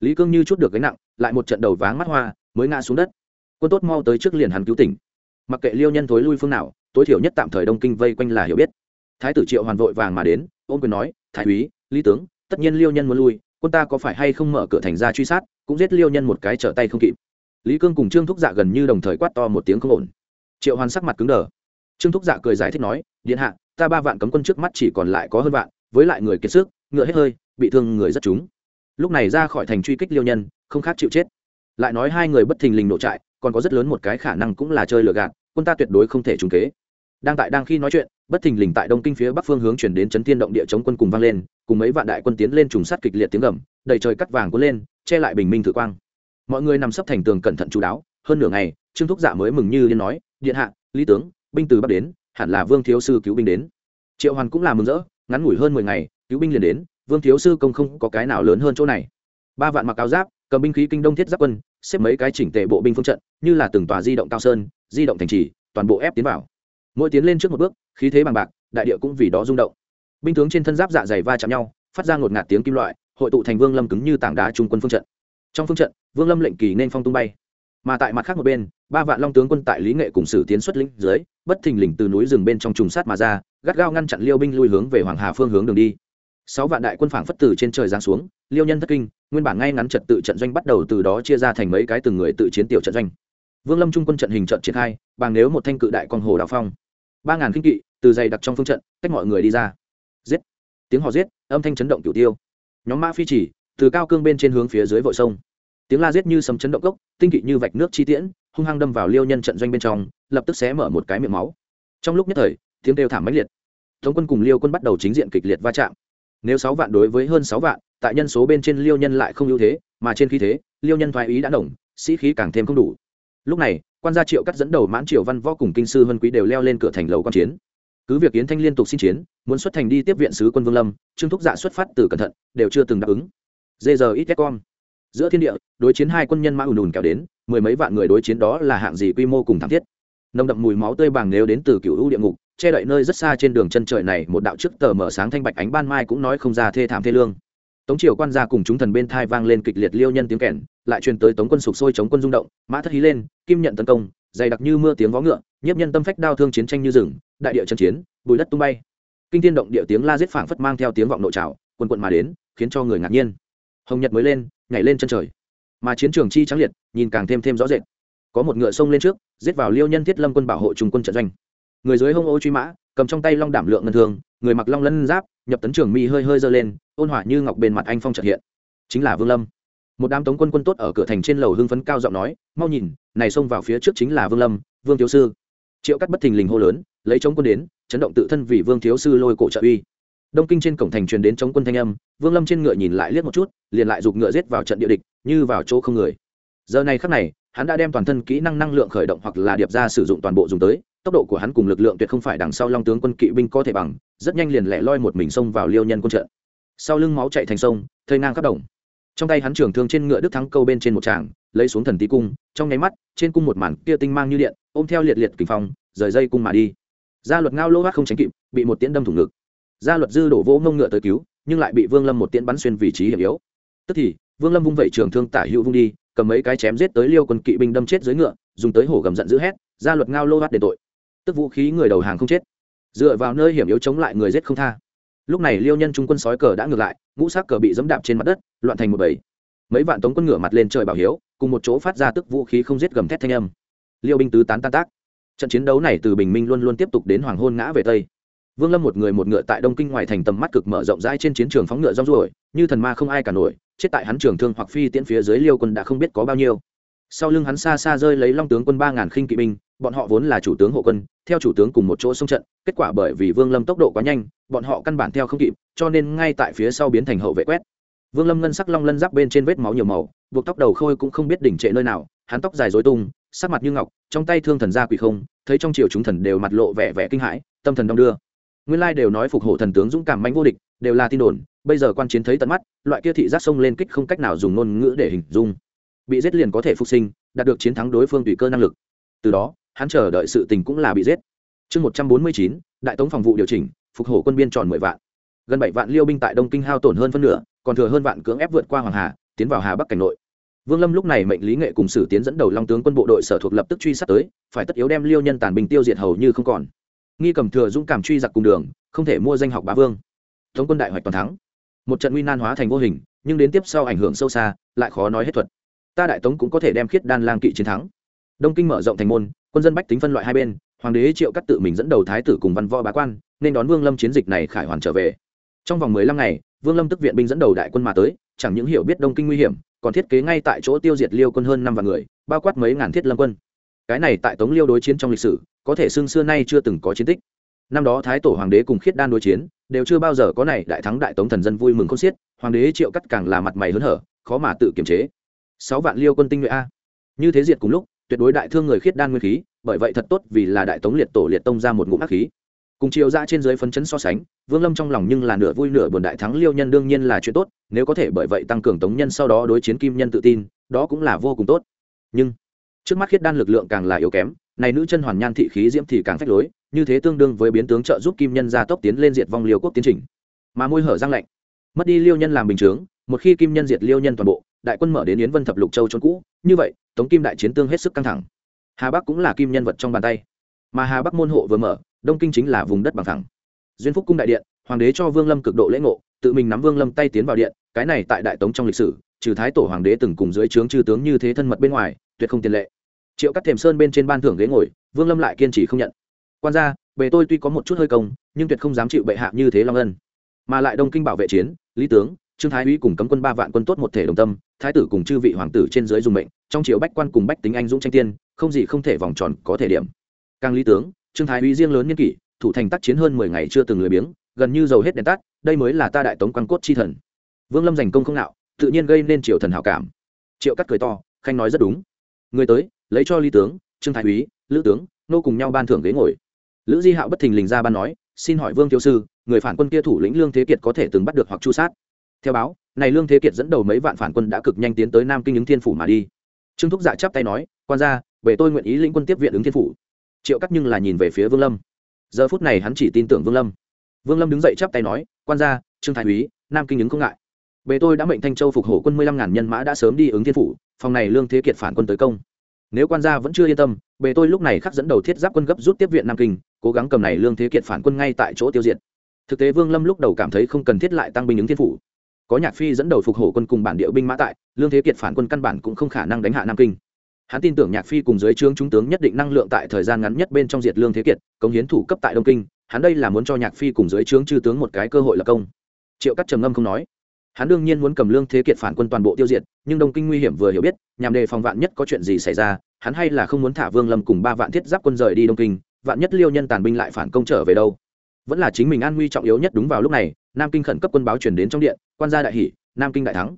Lý cương như chút được gánh nặng, lại một trận đầu váng mắt hoa, mới ngã xuống đất. Quân tốt mau tới trước liền hắn cứu tỉnh. Mặc kệ liêu nhân thối lui phương nào, tối thiểu nhất tạm thời đông kinh vây quanh là hiểu biết. Thái tử triệu hoàn vội vàng mà đến, ôm quyền nói, thái úy, lý tướng, tất nhiên liêu nhân muốn lui quân ta có phải hay không mở cửa thành ra truy sát, cũng giết liêu nhân một cái trở tay không kịp. Lý cương cùng trương thúc dạ gần như đồng thời quát to một tiếng không ổn. Triệu hoàn sắc mặt cứng đờ. Trương thúc dạ cười giải thích nói, điện hạ, ta ba vạn cấm quân trước mắt chỉ còn lại có hơn vạn, với lại người kiệt sức, ngựa hết hơi, bị thương người rất chúng. lúc này ra khỏi thành truy kích liêu nhân, không khác chịu chết. Lại nói hai người bất thình lình nổ trại, còn có rất lớn một cái khả năng cũng là chơi lừa gạt, quân ta tuyệt đối không thể trúng kế đang tại đang khi nói chuyện, bất thình lình tại đông kinh phía bắc phương hướng chuyển đến chấn thiên động địa chống quân cùng vang lên, cùng mấy vạn đại quân tiến lên trùng sát kịch liệt tiếng gầm, đầy trời cắt vàng cuốn lên, che lại bình minh thử quang. Mọi người nằm sấp thành tường cẩn thận chú đáo, hơn nửa ngày, trương thúc giả mới mừng như liên nói, điện hạ, lý tướng, binh từ bắc đến, hẳn là vương thiếu sư cứu binh đến. Triệu hoàn cũng là mừng rỡ, ngắn ngủi hơn mười ngày, cứu binh liền đến, vương thiếu sư công không có cái nào lớn hơn chỗ này. Ba vạn mặc áo giáp, cầm binh khí kinh đông thiết giáp quân, xếp mấy cái chỉnh tề bộ binh phương trận, như là từng tòa di động cao sơn, di động thành trì, toàn bộ ép tiến vào mỗi tiến lên trước một bước, khí thế bằng bạc, đại địa cũng vì đó rung động. Binh tướng trên thân giáp dạ dày va chạm nhau, phát ra ngột ngạt tiếng kim loại, hội tụ thành vương lâm cứng như tảng đá trung quân phương trận. Trong phương trận, vương lâm lệnh kỳ nên phong tung bay. Mà tại mặt khác một bên, ba vạn long tướng quân tại lý nghệ cùng sử tiến xuất lĩnh dưới, bất thình lình từ núi rừng bên trong trùng sát mà ra, gắt gao ngăn chặn liêu binh lui hướng về hoàng hà phương hướng đường đi. Sáu vạn đại quân phảng phất từ trên trời giáng xuống, liêu nhân thất kinh, nguyên bản ngay ngắn trật tự trận doanh bắt đầu từ đó chia ra thành mấy cái từng người tự chiến tiểu trận doanh. Vương lâm trung quân trận hình trận triển khai, bằng nếu một thanh cự đại con hồ đào phong ba ngàn kinh kỵ, từ dày đặc trong phương trận cách mọi người đi ra. Giết. Tiếng họ giết, âm thanh chấn động cửu tiêu. Nhóm mã phi chỉ, từ cao cương bên trên hướng phía dưới vội sông. Tiếng la giết như sấm chấn động cốc, tinh kỵ như vạch nước chi tiễn, hung hăng đâm vào liêu nhân trận doanh bên trong, lập tức xé mở một cái miệng máu. Trong lúc nhất thời, tiếng đều thảm mãnh liệt. Thống quân cùng liêu quân bắt đầu chính diện kịch liệt va chạm. Nếu sáu vạn đối với hơn sáu vạn, tại nhân số bên trên liêu nhân lại không ưu thế, mà trên khí thế, liêu nhân thoái ý đã đồng sĩ khí càng thêm không đủ. Lúc này quan gia triệu cắt dẫn đầu mãn triều văn võ cùng kinh sư vân quý đều leo lên cửa thành lầu quan chiến. Cứ việc yến thanh liên tục xin chiến, muốn xuất thành đi tiếp viện sứ quân vương lâm, trương thúc dạ xuất phát từ cẩn thận, đều chưa từng đáp ứng. Dê giờ ít con. Giữa thiên địa, đối chiến hai quân nhân mã ùn ùn kéo đến, mười mấy vạn người đối chiến đó là hạng gì quy mô cùng thảm thiết. Nồng đậm mùi máu tươi bàng nếu đến từ cựu ưu địa ngục, che đậy nơi rất xa trên đường chân trời này, một đạo trước tờ mở sáng thanh bạch ánh ban mai cũng nói không ra thê thảm thê lương tống triều quan gia cùng chúng thần bên thai vang lên kịch liệt liêu nhân tiếng kèn, lại truyền tới tống quân sục sôi chống quân rung động, mã thất hí lên, kim nhận tấn công, dày đặc như mưa tiếng vó ngựa, nhiếp nhân tâm phách đao thương chiến tranh như rừng, đại địa trận chiến, bùi đất tung bay. Kinh thiên động địa tiếng la giết phảng phất mang theo tiếng vọng nội trào, quần quận mà đến, khiến cho người ngạc nhiên. Hồng nhật mới lên, nhảy lên chân trời. Mà chiến trường chi trắng liệt, nhìn càng thêm thêm rõ rệt. Có một ngựa sông lên trước, giết vào liêu nhân thiết lâm quân bảo hộ trung quân trận doanh. Người dưới hông ô truy mã, cầm trong tay long đảm lượng ngân thường người mặc long lân giáp nhập tấn trường mi hơi hơi giơ lên, ôn hỏa như ngọc bên mặt anh phong trật hiện. Chính là vương lâm. Một đám tống quân quân tốt ở cửa thành trên lầu hưng phấn cao giọng nói, mau nhìn, này xông vào phía trước chính là vương lâm, vương thiếu sư. Triệu cắt bất thình lình hô lớn, lấy chống quân đến, chấn động tự thân vì vương thiếu sư lôi cổ trợ uy. Đông kinh trên cổng thành truyền đến chống quân thanh âm, vương lâm trên ngựa nhìn lại liếc một chút, liền lại giục ngựa giết vào trận địa địch, như vào chỗ không người. Giờ này khắc này, hắn đã đem toàn thân kỹ năng năng lượng khởi động hoặc là điệp ra sử dụng toàn bộ dùng tới, tốc độ của hắn cùng lực lượng tuyệt không phải đằng sau long tướng quân kỵ binh có thể bằng rất nhanh liền lẻ loi một mình xông vào liêu nhân quân trận. Sau lưng máu chạy thành sông thơi ngang khắp đồng. Trong tay hắn trường thương trên ngựa đức thắng câu bên trên một tràng, lấy xuống thần tí cung, trong nháy mắt, trên cung một màn kia tinh mang như điện, ôm theo liệt liệt kình phong, rời dây cung mà đi. Gia luật ngao lô hát không tránh kịp, bị một tiễn đâm thủng ngực. Gia luật dư đổ vỗ ngông ngựa tới cứu, nhưng lại bị vương lâm một tiễn bắn xuyên vị trí hiểm yếu. Tức thì, vương lâm vung vẩy trường thương tả hữu vung đi, cầm mấy cái chém giết tới liêu quân kỵ binh đâm chết dưới ngựa, dùng tới hổ gầm giận dữ hét, gia luật ngao lô hát để tội. Tức vũ khí người đầu hàng không chết dựa vào nơi hiểm yếu chống lại người giết không tha. Lúc này liêu nhân trung quân sói cờ đã ngược lại, ngũ sắc cờ bị dẫm đạp trên mặt đất, loạn thành một bầy. Mấy vạn tống quân ngựa mặt lên trời bảo hiếu, cùng một chỗ phát ra tức vũ khí không giết gầm thét thanh âm. Liêu binh tứ tán tan tác. Trận chiến đấu này từ bình minh luôn luôn tiếp tục đến hoàng hôn ngã về tây. Vương lâm một người một ngựa tại đông kinh ngoài thành tầm mắt cực mở rộng rãi trên chiến trường phóng ngựa rong ruổi, như thần ma không ai cả nổi, chết tại hắn trường thương hoặc phi tiễn phía dưới liêu quân đã không biết có bao nhiêu sau lưng hắn xa xa rơi lấy long tướng quân ba ngàn khinh kỵ binh, bọn họ vốn là chủ tướng hộ quân, theo chủ tướng cùng một chỗ xông trận, kết quả bởi vì vương lâm tốc độ quá nhanh, bọn họ căn bản theo không kịp, cho nên ngay tại phía sau biến thành hậu vệ quét. Vương lâm ngân sắc long lân giáp bên trên vết máu nhiều màu, buộc tóc đầu khôi cũng không biết đỉnh trệ nơi nào, hắn tóc dài dối tung, sắc mặt như ngọc, trong tay thương thần ra quỷ không, thấy trong triều chúng thần đều mặt lộ vẻ vẻ kinh hãi, tâm thần đong đưa. Nguyên lai đều nói phục hộ thần tướng dũng cảm manh vô địch, đều là tin đồn, bây giờ quan chiến thấy tận mắt, loại kia thị giác sông lên kích không cách nào dùng ngôn ngữ để hình dung bị giết liền có thể phục sinh, đạt được chiến thắng đối phương tùy cơ năng lực. Từ đó, hắn chờ đợi sự tình cũng là bị giết. Chương một trăm bốn mươi chín, đại tống phòng vụ điều chỉnh, phục hổ quân biên tròn mười vạn. Gần bảy vạn liêu binh tại đông kinh hao tổn hơn phân nửa, còn thừa hơn vạn cưỡng ép vượt qua hoàng hà, tiến vào hà bắc cảnh nội. Vương lâm lúc này mệnh lý nghệ cùng sử tiến dẫn đầu long tướng quân bộ đội sở thuộc lập tức truy sát tới, phải tất yếu đem liêu nhân tàn bình tiêu diệt hầu như không còn. Nghi cầm thừa dũng cảm truy giặc cùng đường, không thể mua danh học bá vương. Tống quân đại hoạch toàn thắng. Một trận nguy nan hóa thành vô hình, nhưng đến tiếp sau ảnh hưởng sâu xa, lại khó nói hết thuật ta đại tống cũng có thể đem khiết đan lang kỵ chiến thắng. Đông kinh mở rộng thành môn, quân dân bách tính phân loại hai bên, hoàng đế triệu cắt tự mình dẫn đầu thái tử cùng văn võ bá quan, nên đón vương lâm chiến dịch này khải hoàn trở về. Trong vòng mười lăm ngày, vương lâm tức viện binh dẫn đầu đại quân mà tới, chẳng những hiểu biết đông kinh nguy hiểm, còn thiết kế ngay tại chỗ tiêu diệt liêu quân hơn năm vạn người, bao quát mấy ngàn thiết lâm quân. Cái này tại tống liêu đối chiến trong lịch sử, có thể xưng xưa nay chưa từng có chiến tích. Năm đó thái tổ hoàng đế cùng khiết đan đối chiến, đều chưa bao giờ có này đại thắng đại tống thần dân vui mừng không xiết, hoàng đế triệu cắt càng là mặt mày hớn hở, khó mà tự kiềm chế sáu vạn liêu quân tinh nhuệ a. Như thế diệt cùng lúc, tuyệt đối đại thương người khiết đan nguyên khí, bởi vậy thật tốt vì là đại tống liệt tổ liệt tông ra một ngụm ác khí. Cùng chiều ra trên dưới phấn chấn so sánh, vương lâm trong lòng nhưng là nửa vui nửa buồn đại thắng liêu nhân đương nhiên là chuyện tốt, nếu có thể bởi vậy tăng cường tống nhân sau đó đối chiến kim nhân tự tin, đó cũng là vô cùng tốt. Nhưng, trước mắt khiết đan lực lượng càng là yếu kém, này nữ chân hoàn nhan thị khí diễm thì càng phách lối, như thế tương đương với biến tướng trợ giúp kim nhân gia tốc tiến lên diệt vong liêu quốc tiến trình. Mà môi hở răng lạnh. Mất đi liêu nhân làm bình chướng, một khi kim nhân diệt liêu nhân toàn bộ đại quân mở đến yến vân thập lục châu trốn cũ như vậy tống kim đại chiến tương hết sức căng thẳng hà bắc cũng là kim nhân vật trong bàn tay mà hà bắc môn hộ vừa mở đông kinh chính là vùng đất bằng thẳng duyên phúc cung đại điện hoàng đế cho vương lâm cực độ lễ ngộ tự mình nắm vương lâm tay tiến vào điện cái này tại đại tống trong lịch sử trừ thái tổ hoàng đế từng cùng dưới trướng chư tướng như thế thân mật bên ngoài tuyệt không tiền lệ triệu cắt thềm sơn bên trên ban thưởng ghế ngồi vương lâm lại kiên trì không nhận quan gia bề tôi tuy có một chút hơi công nhưng tuyệt không dám chịu bệ hạ như thế long ân mà lại đông kinh bảo vệ chiến lý tướng trương thái úy cùng cấm quân ba vạn quân tốt một thể đồng tâm, thái tử cùng chư vị hoàng tử trên dưới dùng mệnh, trong triều bách quan cùng bách tính anh dũng tranh tiên, không gì không thể vòng tròn có thể điểm. Càng lý tướng, trương thái úy riêng lớn nhân kỷ, thủ thành tác chiến hơn mười ngày chưa từng lười biếng, gần như dầu hết đèn tắt, đây mới là ta đại tống quan cốt chi thần. Vương lâm giành công không nạo tự nhiên gây nên triều thần hảo cảm. Triệu cắt cười to, khanh nói rất đúng. Người tới, lấy cho lý tướng, trương thái úy, lữ tướng, nô cùng nhau ban thưởng ghế ngồi. Lữ di hạo bất thình lình ra ban nói, xin hỏi vương thiếu sư, người phản quân kia thủ lĩnh lương thế kiệt có thể từng bắt được hoặc chu sát? Theo báo, này lương thế kiệt dẫn đầu mấy vạn phản quân đã cực nhanh tiến tới nam kinh ứng thiên phủ mà đi. Trương thúc dạ chắp tay nói, quan ra về tôi nguyện ý lĩnh quân tiếp viện ứng thiên phủ. Triệu cắt nhưng là nhìn về phía vương lâm. Giờ phút này hắn chỉ tin tưởng vương lâm. Vương lâm đứng dậy chắp tay nói, quan gia, trương thái úy, nam kinh ứng không ngại. Bề tôi đã mệnh thanh châu phục hổ quân mười lăm ngàn nhân mã đã sớm đi ứng thiên phủ, phòng này lương thế kiệt phản quân tới công. Nếu quan gia vẫn chưa yên tâm bề tôi lúc này khắc dẫn đầu thiết giáp quân gấp rút tiếp viện nam kinh, cố gắng cầm này lương thế kiệt phản quân ngay tại chỗ tiêu diệt. Thực tế vương lâm lúc đầu cảm thấy không cần thiết lại tăng binh ứng thiên phủ có nhạc phi dẫn đầu phục hổ quân cùng bản địa binh mã tại, lương thế kiệt phản quân căn bản cũng không khả năng đánh hạ nam kinh. Hắn tin tưởng nhạc phi cùng dưới trướng trung tướng nhất định năng lượng tại thời gian ngắn nhất bên trong diệt lương thế kiệt công hiến thủ cấp tại đông kinh, hắn đây là muốn cho nhạc phi cùng dưới trướng chư tướng một cái cơ hội lập công. Triệu cắt trầm ngâm không nói. Hắn đương nhiên muốn cầm lương thế kiệt phản quân toàn bộ tiêu diệt, nhưng đông kinh nguy hiểm vừa hiểu biết, nhằm đề phòng vạn nhất có chuyện gì xảy ra, hắn hay là không muốn thả vương lâm cùng ba vạn thiết giáp quân rời đi đông kinh, vạn nhất liêu nhân tàn binh lại phản công trở về đâu. Vẫn là chính mình an nguy trọng yếu nhất đúng vào lúc này nam kinh khẩn cấp quân báo chuyển đến trong điện, quan gia đại hỷ nam kinh đại thắng.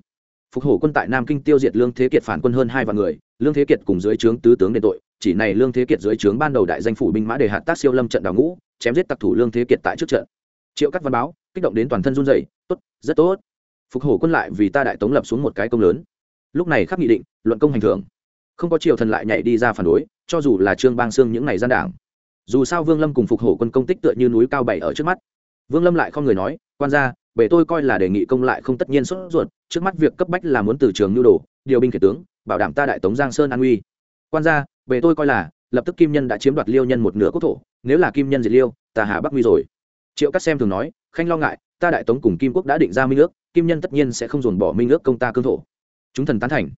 Phục hổ quân tại nam kinh tiêu diệt lương thế kiệt phản quân hơn hai vạn người, lương thế kiệt cùng dưới trướng tứ tướng đền tội, chỉ này lương thế kiệt dưới trướng ban đầu đại danh phủ binh mã đề hạt tác siêu lâm trận đào ngũ, chém giết tặc thủ lương thế kiệt tại trước trận. Triệu các văn báo, kích động đến toàn thân run dày tốt, rất tốt. Phục hổ quân lại vì ta đại tống lập xuống một cái công lớn. Lúc này khắc nghị định, luận công hành thưởng. Không có triều thần lại nhảy đi ra phản đối, cho dù là trương bang xương những ngày gian đảng. Dù sao vương lâm cùng phục hổ quân công tích tựa như núi cao bảy ở trước mắt vương lâm lại không người nói, quan ra bể tôi coi là đề nghị công lại không tất nhiên sốt ruột, trước mắt việc cấp bách là muốn từ trường nhu đồ, điều binh kể tướng, bảo đảm ta đại tống giang sơn an uy. Quan ra bể tôi coi là, lập tức kim nhân đã chiếm đoạt liêu nhân một nửa quốc thổ, nếu là kim nhân diệt liêu, ta hà bắc nguy rồi. Triệu Cát xem thường nói, khanh lo ngại, ta đại tống cùng kim quốc đã định ra minh ước, kim nhân tất nhiên sẽ không dồn bỏ minh ước công ta cương thổ. Chúng thần tán thành.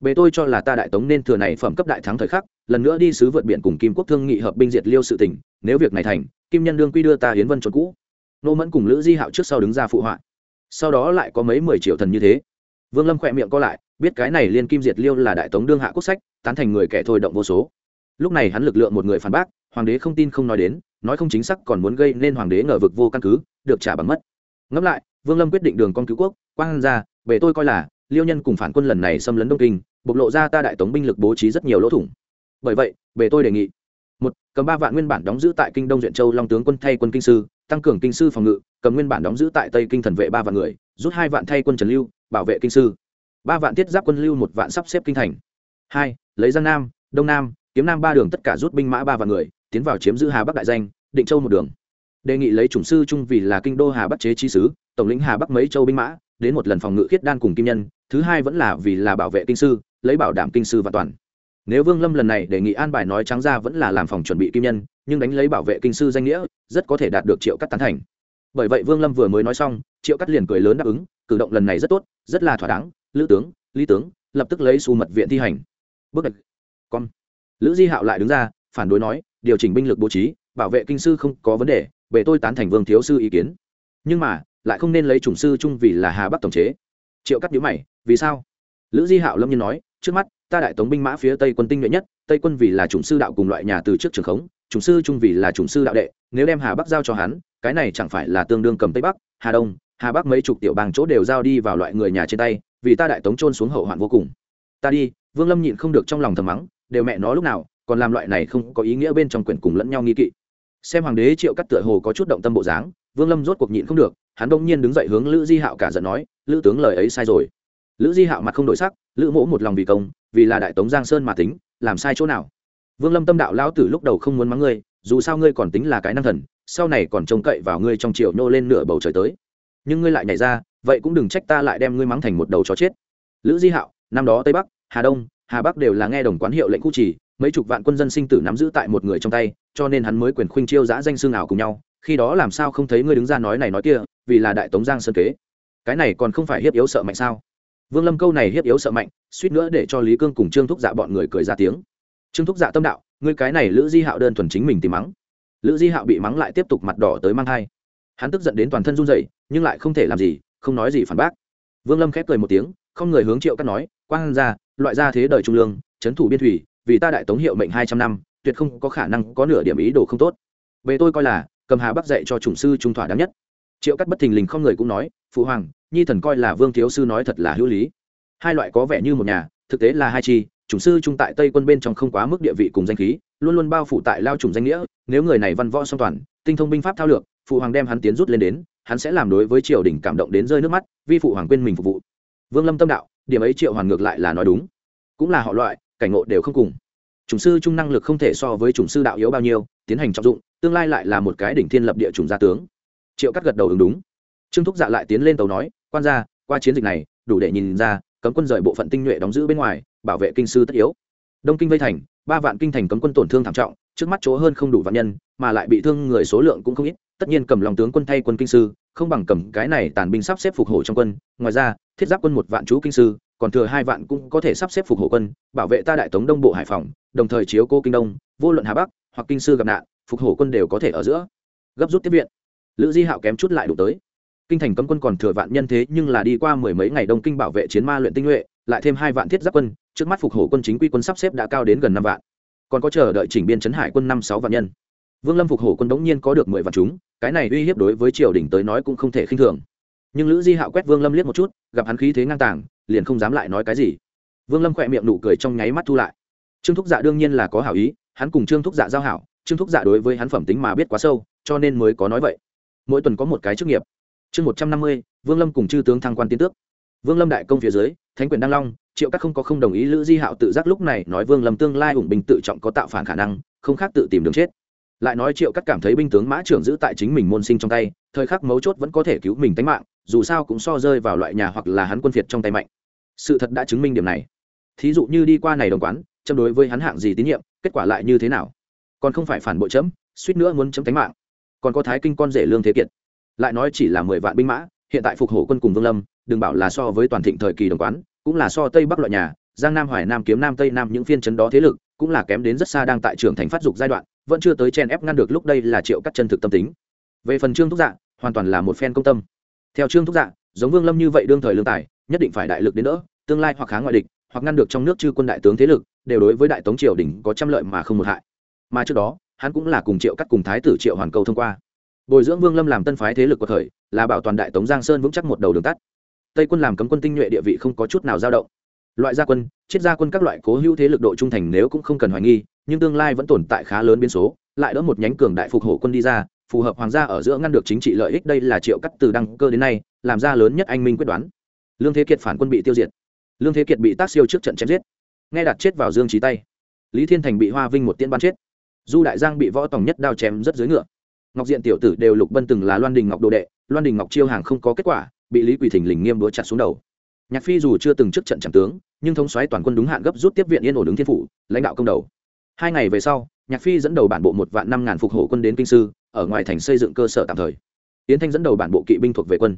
Bề tôi cho là ta đại tống nên thừa này phẩm cấp đại thắng thời khắc, lần nữa đi sứ vượt biển cùng kim quốc thương nghị hợp binh diệt liêu sự tỉnh nếu việc này thành, kim nhân đương quy đưa ta hiến vân trốn cũ nô mẫn cùng lữ di hạo trước sau đứng ra phụ họa. Sau đó lại có mấy mười triệu thần như thế. Vương lâm khỏe miệng co lại, biết cái này liên kim diệt liêu là đại tống đương hạ quốc sách, tán thành người kẻ thôi động vô số. Lúc này hắn lực lượng một người phản bác, hoàng đế không tin không nói đến, nói không chính xác còn muốn gây nên hoàng đế ngờ vực vô căn cứ, được trả bằng mất. Ngẫm lại, vương lâm quyết định đường con cứu quốc, quang ra, bề tôi coi là, liêu nhân cùng phản quân lần này xâm lấn đông kinh, bộc lộ ra ta đại tống binh lực bố trí rất nhiều lỗ thủng. Bởi vậy, bề tôi đề nghị, một, cầm ba vạn nguyên bản đóng giữ tại kinh đông duyện châu long tướng quân thay quân kinh sư tăng cường kinh sư phòng ngự, cầm nguyên bản đóng giữ tại tây kinh thần vệ ba vạn người, rút hai vạn thay quân trần lưu, bảo vệ kinh sư. Ba vạn thiết giáp quân lưu, một vạn sắp xếp kinh thành. Hai, lấy giang nam, đông nam, kiếm nam ba đường tất cả rút binh mã ba vạn người, tiến vào chiếm giữ hà bắc đại danh, định châu một đường. Đề nghị lấy chủng sư trung vì là kinh đô hà bắc chế chi sứ, tổng lĩnh hà bắc mấy châu binh mã, đến một lần phòng ngự khiết đan cùng kim nhân, thứ hai vẫn là vì là bảo vệ kinh sư, lấy bảo đảm kinh sư và toàn. Nếu vương lâm lần này đề nghị an bài nói trắng ra vẫn là làm phòng chuẩn bị kim nhân nhưng đánh lấy bảo vệ kinh sư danh nghĩa, rất có thể đạt được triệu cắt tán thành. Bởi vậy vương lâm vừa mới nói xong, triệu cắt liền cười lớn đáp ứng, cử động lần này rất tốt, rất là thỏa đáng, lữ tướng, lý tướng, lập tức lấy xu mật viện thi hành. Bước đặt con, lữ di hạo lại đứng ra, phản đối nói, điều chỉnh binh lực bố trí, bảo vệ kinh sư không có vấn đề, về tôi tán thành vương thiếu sư ý kiến. Nhưng mà, lại không nên lấy chủng sư chung vì là hà bắc tổng chế. Triệu cắt nhữ mày, vì sao? Lữ di hạo lâm nhiên nói, trước mắt, ta đại tống binh mã phía tây quân tinh nhuệ nhất, tây quân vì là chủng sư đạo cùng loại nhà từ trước trường khống chủng sư trung vì là chủng sư đạo đệ, nếu đem hà bắc giao cho hắn, cái này chẳng phải là tương đương cầm tây bắc, hà đông, hà bắc mấy chục tiểu bang chỗ đều giao đi vào loại người nhà trên tay, vì ta đại tống trôn xuống hậu hoạn vô cùng. Ta đi, vương lâm nhịn không được trong lòng thầm mắng, đều mẹ nó lúc nào, còn làm loại này không có ý nghĩa bên trong quyển cùng lẫn nhau nghi kỵ. Xem hoàng đế triệu cắt tựa hồ có chút động tâm bộ dáng, vương lâm rốt cuộc nhịn không được, hắn đông nhiên đứng dậy hướng lữ di hạo cả giận nói, lữ tướng lời ấy sai rồi. Lữ di hạo mặt không đổi sắc, lữ mỗ một lòng vì công, vì là đại tống giang sơn mà tính, làm sai chỗ nào? Vương lâm tâm đạo lão tử lúc đầu không muốn mắng ngươi, dù sao ngươi còn tính là cái năng thần, sau này còn trông cậy vào ngươi trong triều nhô lên nửa bầu trời tới. Nhưng ngươi lại nhảy ra, vậy cũng đừng trách ta lại đem ngươi mắng thành một đầu chó chết. Lữ di hạo, năm đó tây bắc, hà đông, hà bắc đều là nghe đồng quán hiệu lệnh khu trì, mấy chục vạn quân dân sinh tử nắm giữ tại một người trong tay, cho nên hắn mới quyền khuynh chiêu giã danh xương ảo cùng nhau, khi đó làm sao không thấy ngươi đứng ra nói này nói kia, vì là đại tống giang sơn kế. Cái này còn không phải hiếp yếu sợ mạnh sao? Vương lâm câu này hiếp yếu sợ mạnh, suýt nữa để cho lý cương cùng trương thúc dạ bọn người cười ra tiếng trương thúc dạ tâm đạo, ngươi cái này lữ di hạo đơn thuần chính mình tìm mắng. Lữ di hạo bị mắng lại tiếp tục mặt đỏ tới mang thai. Hắn tức giận đến toàn thân run rẩy, nhưng lại không thể làm gì, không nói gì phản bác. Vương lâm khép cười một tiếng, không người hướng triệu cắt nói, quang ra loại ra thế đời trung lương, trấn thủ biên thủy, vì ta đại tống hiệu mệnh hai trăm năm, tuyệt không có khả năng có nửa điểm ý đồ không tốt. Về tôi coi là, cầm hà bắc dạy cho chủng sư trung thỏa đáng nhất. Triệu cắt bất thình lình không người cũng nói, phụ hoàng, nhi thần coi là vương thiếu sư nói thật là hữu lý. Hai loại có vẻ như một nhà, thực tế là hai chi chủng sư trung tại tây quân bên trong không quá mức địa vị cùng danh khí, luôn luôn bao phủ tại lao chủng danh nghĩa, nếu người này văn võ song toàn, tinh thông binh pháp thao lược, phụ hoàng đem hắn tiến rút lên đến, hắn sẽ làm đối với triều đình cảm động đến rơi nước mắt, vi phụ hoàng quên mình phục vụ. Vương lâm tâm đạo, điểm ấy triệu hoàn ngược lại là nói đúng. Cũng là họ loại, cảnh ngộ đều không cùng. Chủng sư trung năng lực không thể so với chủng sư đạo yếu bao nhiêu, tiến hành trọng dụng, tương lai lại là một cái đỉnh thiên lập địa chủng gia tướng. Triệu cắt gật đầu ứng đúng. Trương thúc dạ lại tiến lên tàu nói, quan ra qua chiến dịch này, đủ để nhìn ra, cấm quân rời bộ phận tinh nhuệ đóng giữ bên ngoài bảo vệ kinh sư tất yếu. Đông kinh vây thành, ba vạn kinh thành cấm quân tổn thương thảm trọng, trước mắt chỗ hơn không đủ vạn nhân, mà lại bị thương người số lượng cũng không ít, tất nhiên cầm lòng tướng quân thay quân kinh sư, không bằng cầm cái này tàn binh sắp xếp phục hộ trong quân. Ngoài ra, thiết giáp quân một vạn chú kinh sư, còn thừa hai vạn cũng có thể sắp xếp phục hộ quân, bảo vệ ta đại tống đông bộ hải phòng, đồng thời chiếu cô kinh đông, vô luận hà bắc hoặc kinh sư gặp nạn, phục hộ quân đều có thể ở giữa. Gấp rút tiếp viện. Lữ di hạo kém chút lại đủ tới. Kinh thành cấm quân còn thừa vạn nhân thế nhưng là đi qua mười mấy ngày đông kinh bảo vệ chiến ma luyện tinh nhuệ lại thêm hai vạn thiết giáp quân, trước mắt phục hổ quân chính quy quân sắp xếp đã cao đến gần năm vạn. Còn có chờ đợi chỉnh biên chấn hải quân năm sáu vạn nhân. Vương lâm phục hổ quân đống nhiên có được mười vạn chúng, cái này uy hiếp đối với triều đình tới nói cũng không thể khinh thường. Nhưng lữ di hạo quét vương lâm liếc một chút, gặp hắn khí thế ngang tàng, liền không dám lại nói cái gì. Vương lâm khỏe miệng nụ cười trong nháy mắt thu lại. Trương thúc dạ đương nhiên là có hảo ý, hắn cùng trương thúc dạ giao hảo, trương thúc dạ đối với hắn phẩm tính mà biết quá sâu, cho nên mới có nói vậy. Mỗi tuần có một cái chức nghiệp. Chương một trăm năm mươi, vương lâm cùng chư tướng thăng quan tiến tước. Vương lâm đại công phía dưới thánh quyền đăng long, triệu các không có không đồng ý lữ di hạo tự giác lúc này nói vương lâm tương lai ủng binh tự trọng có tạo phản khả năng, không khác tự tìm đường chết. Lại nói triệu các cảm thấy binh tướng mã trưởng giữ tại chính mình môn sinh trong tay, thời khắc mấu chốt vẫn có thể cứu mình tính mạng, dù sao cũng so rơi vào loại nhà hoặc là hắn quân phiệt trong tay mạnh. Sự thật đã chứng minh điểm này. Thí dụ như đi qua này đồng quán châm đối với hắn hạng gì tín nhiệm, kết quả lại như thế nào? Còn không phải phản bội chấm, suýt nữa muốn chấm tánh mạng. Còn có thái kinh con rể lương thế kiệt. Lại nói chỉ là mười vạn binh mã, hiện tại phục hổ quân cùng vương lâm đừng bảo là so với toàn thịnh thời kỳ đồng quán, cũng là so tây bắc loại nhà, giang nam hoài nam kiếm nam tây nam những phiên chấn đó thế lực, cũng là kém đến rất xa đang tại trường thành phát dục giai đoạn, vẫn chưa tới chen ép ngăn được lúc đây là triệu cắt chân thực tâm tính. Về phần trương thúc dạ hoàn toàn là một phen công tâm. Theo trương thúc dạ giống vương lâm như vậy đương thời lương tài, nhất định phải đại lực đến đỡ, tương lai hoặc kháng ngoại địch, hoặc ngăn được trong nước chư quân đại tướng thế lực, đều đối với đại tống triều đình có trăm lợi mà không một hại. Mà trước đó, hắn cũng là cùng triệu cắt cùng thái tử triệu hoàn cầu thông qua. Bồi dưỡng vương lâm làm tân phái thế lực của thời, là bảo toàn đại tống giang sơn vững chắc một đầu đường tắt tây quân làm cấm quân tinh nhuệ địa vị không có chút nào dao động. Loại gia quân, triết gia quân các loại cố hữu thế lực độ trung thành nếu cũng không cần hoài nghi, nhưng tương lai vẫn tồn tại khá lớn biến số, lại đỡ một nhánh cường đại phục hổ quân đi ra, phù hợp hoàng gia ở giữa ngăn được chính trị lợi ích đây là triệu cắt từ đăng cơ đến nay, làm ra lớn nhất anh minh quyết đoán. Lương thế kiệt phản quân bị tiêu diệt. Lương thế kiệt bị tác siêu trước trận chém giết. Nghe đặt chết vào dương trí tay. Lý thiên thành bị hoa vinh một tiên bắn chết. Du đại giang bị võ tòng nhất đao chém rất dưới ngựa. Ngọc diện tiểu tử đều lục bân từng là loan đình ngọc đồ đệ, loan đình ngọc chiêu hàng không có kết quả bị lý quỳ thình lình nghiêm đũa chặt xuống đầu. Nhạc phi dù chưa từng trước trận chẳng tướng, nhưng thống xoáy toàn quân đúng hạn gấp rút tiếp viện yên ổn ứng thiên phủ, lãnh đạo công đầu. Hai ngày về sau, nhạc phi dẫn đầu bản bộ một vạn năm ngàn phục hộ quân đến kinh sư, ở ngoài thành xây dựng cơ sở tạm thời. Tiến thanh dẫn đầu bản bộ kỵ binh thuộc về quân.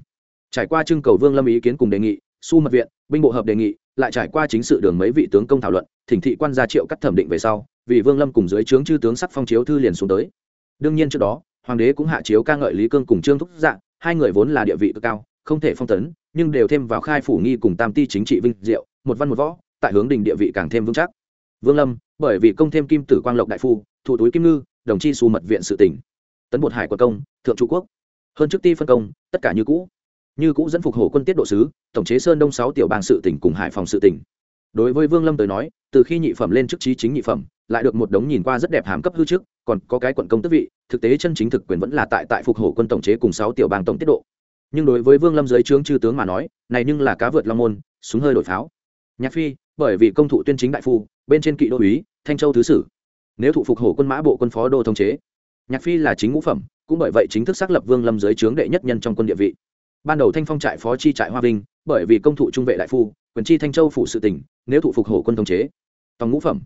Trải qua trưng cầu vương lâm ý kiến cùng đề nghị, su mật viện, binh bộ hợp đề nghị, lại trải qua chính sự đường mấy vị tướng công thảo luận, thỉnh thị quan gia triệu cắt thẩm định về sau, vì vương lâm cùng dưới trướng chư tướng sắc phong chiếu thư liền xuống tới. Đương nhiên trước đó, hoàng đế cũng hạ chiếu ca ngợi lý cương cùng trương thúc dạng hai người vốn là địa vị cực cao không thể phong tấn, nhưng đều thêm vào khai phủ nghi cùng tam ti chính trị vinh diệu, một văn một võ, tại hướng đình địa vị càng thêm vững chắc. Vương lâm, bởi vì công thêm kim tử quang lộc đại phu, thủ túi kim ngư, đồng chi su mật viện sự tỉnh. Tấn bột hải quận công, thượng trung quốc. Hơn trước ti phân công, tất cả như cũ. Như cũ dẫn phục hổ quân tiết độ sứ, tổng chế sơn đông sáu tiểu bang sự tỉnh cùng hải phòng sự tỉnh. Đối với vương lâm tới nói, từ khi nhị phẩm lên chức trí chính nhị phẩm, lại được một đống nhìn qua rất đẹp hàm cấp hư trước, còn có cái quận công tức vị, thực tế chân chính thực quyền vẫn là tại tại phục hổ quân tổng chế cùng sáu tiểu bang tổng tiết độ nhưng đối với vương lâm dưới trướng chư tướng mà nói, này nhưng là cá vượt long môn, súng hơi đổi pháo. Nhạc phi, bởi vì công thụ tuyên chính đại phu, bên trên kỵ đô úy, thanh châu thứ sử. Nếu thụ phục hổ quân mã bộ quân phó đô thống chế. Nhạc phi là chính ngũ phẩm, cũng bởi vậy chính thức xác lập vương lâm dưới trướng đệ nhất nhân trong quân địa vị. Ban đầu thanh phong trại phó chi trại hoa vinh, bởi vì công thụ trung vệ đại phu, quyền chi thanh châu phụ sự tỉnh, nếu thụ phục hổ quân thống chế. Tòng ngũ phẩm.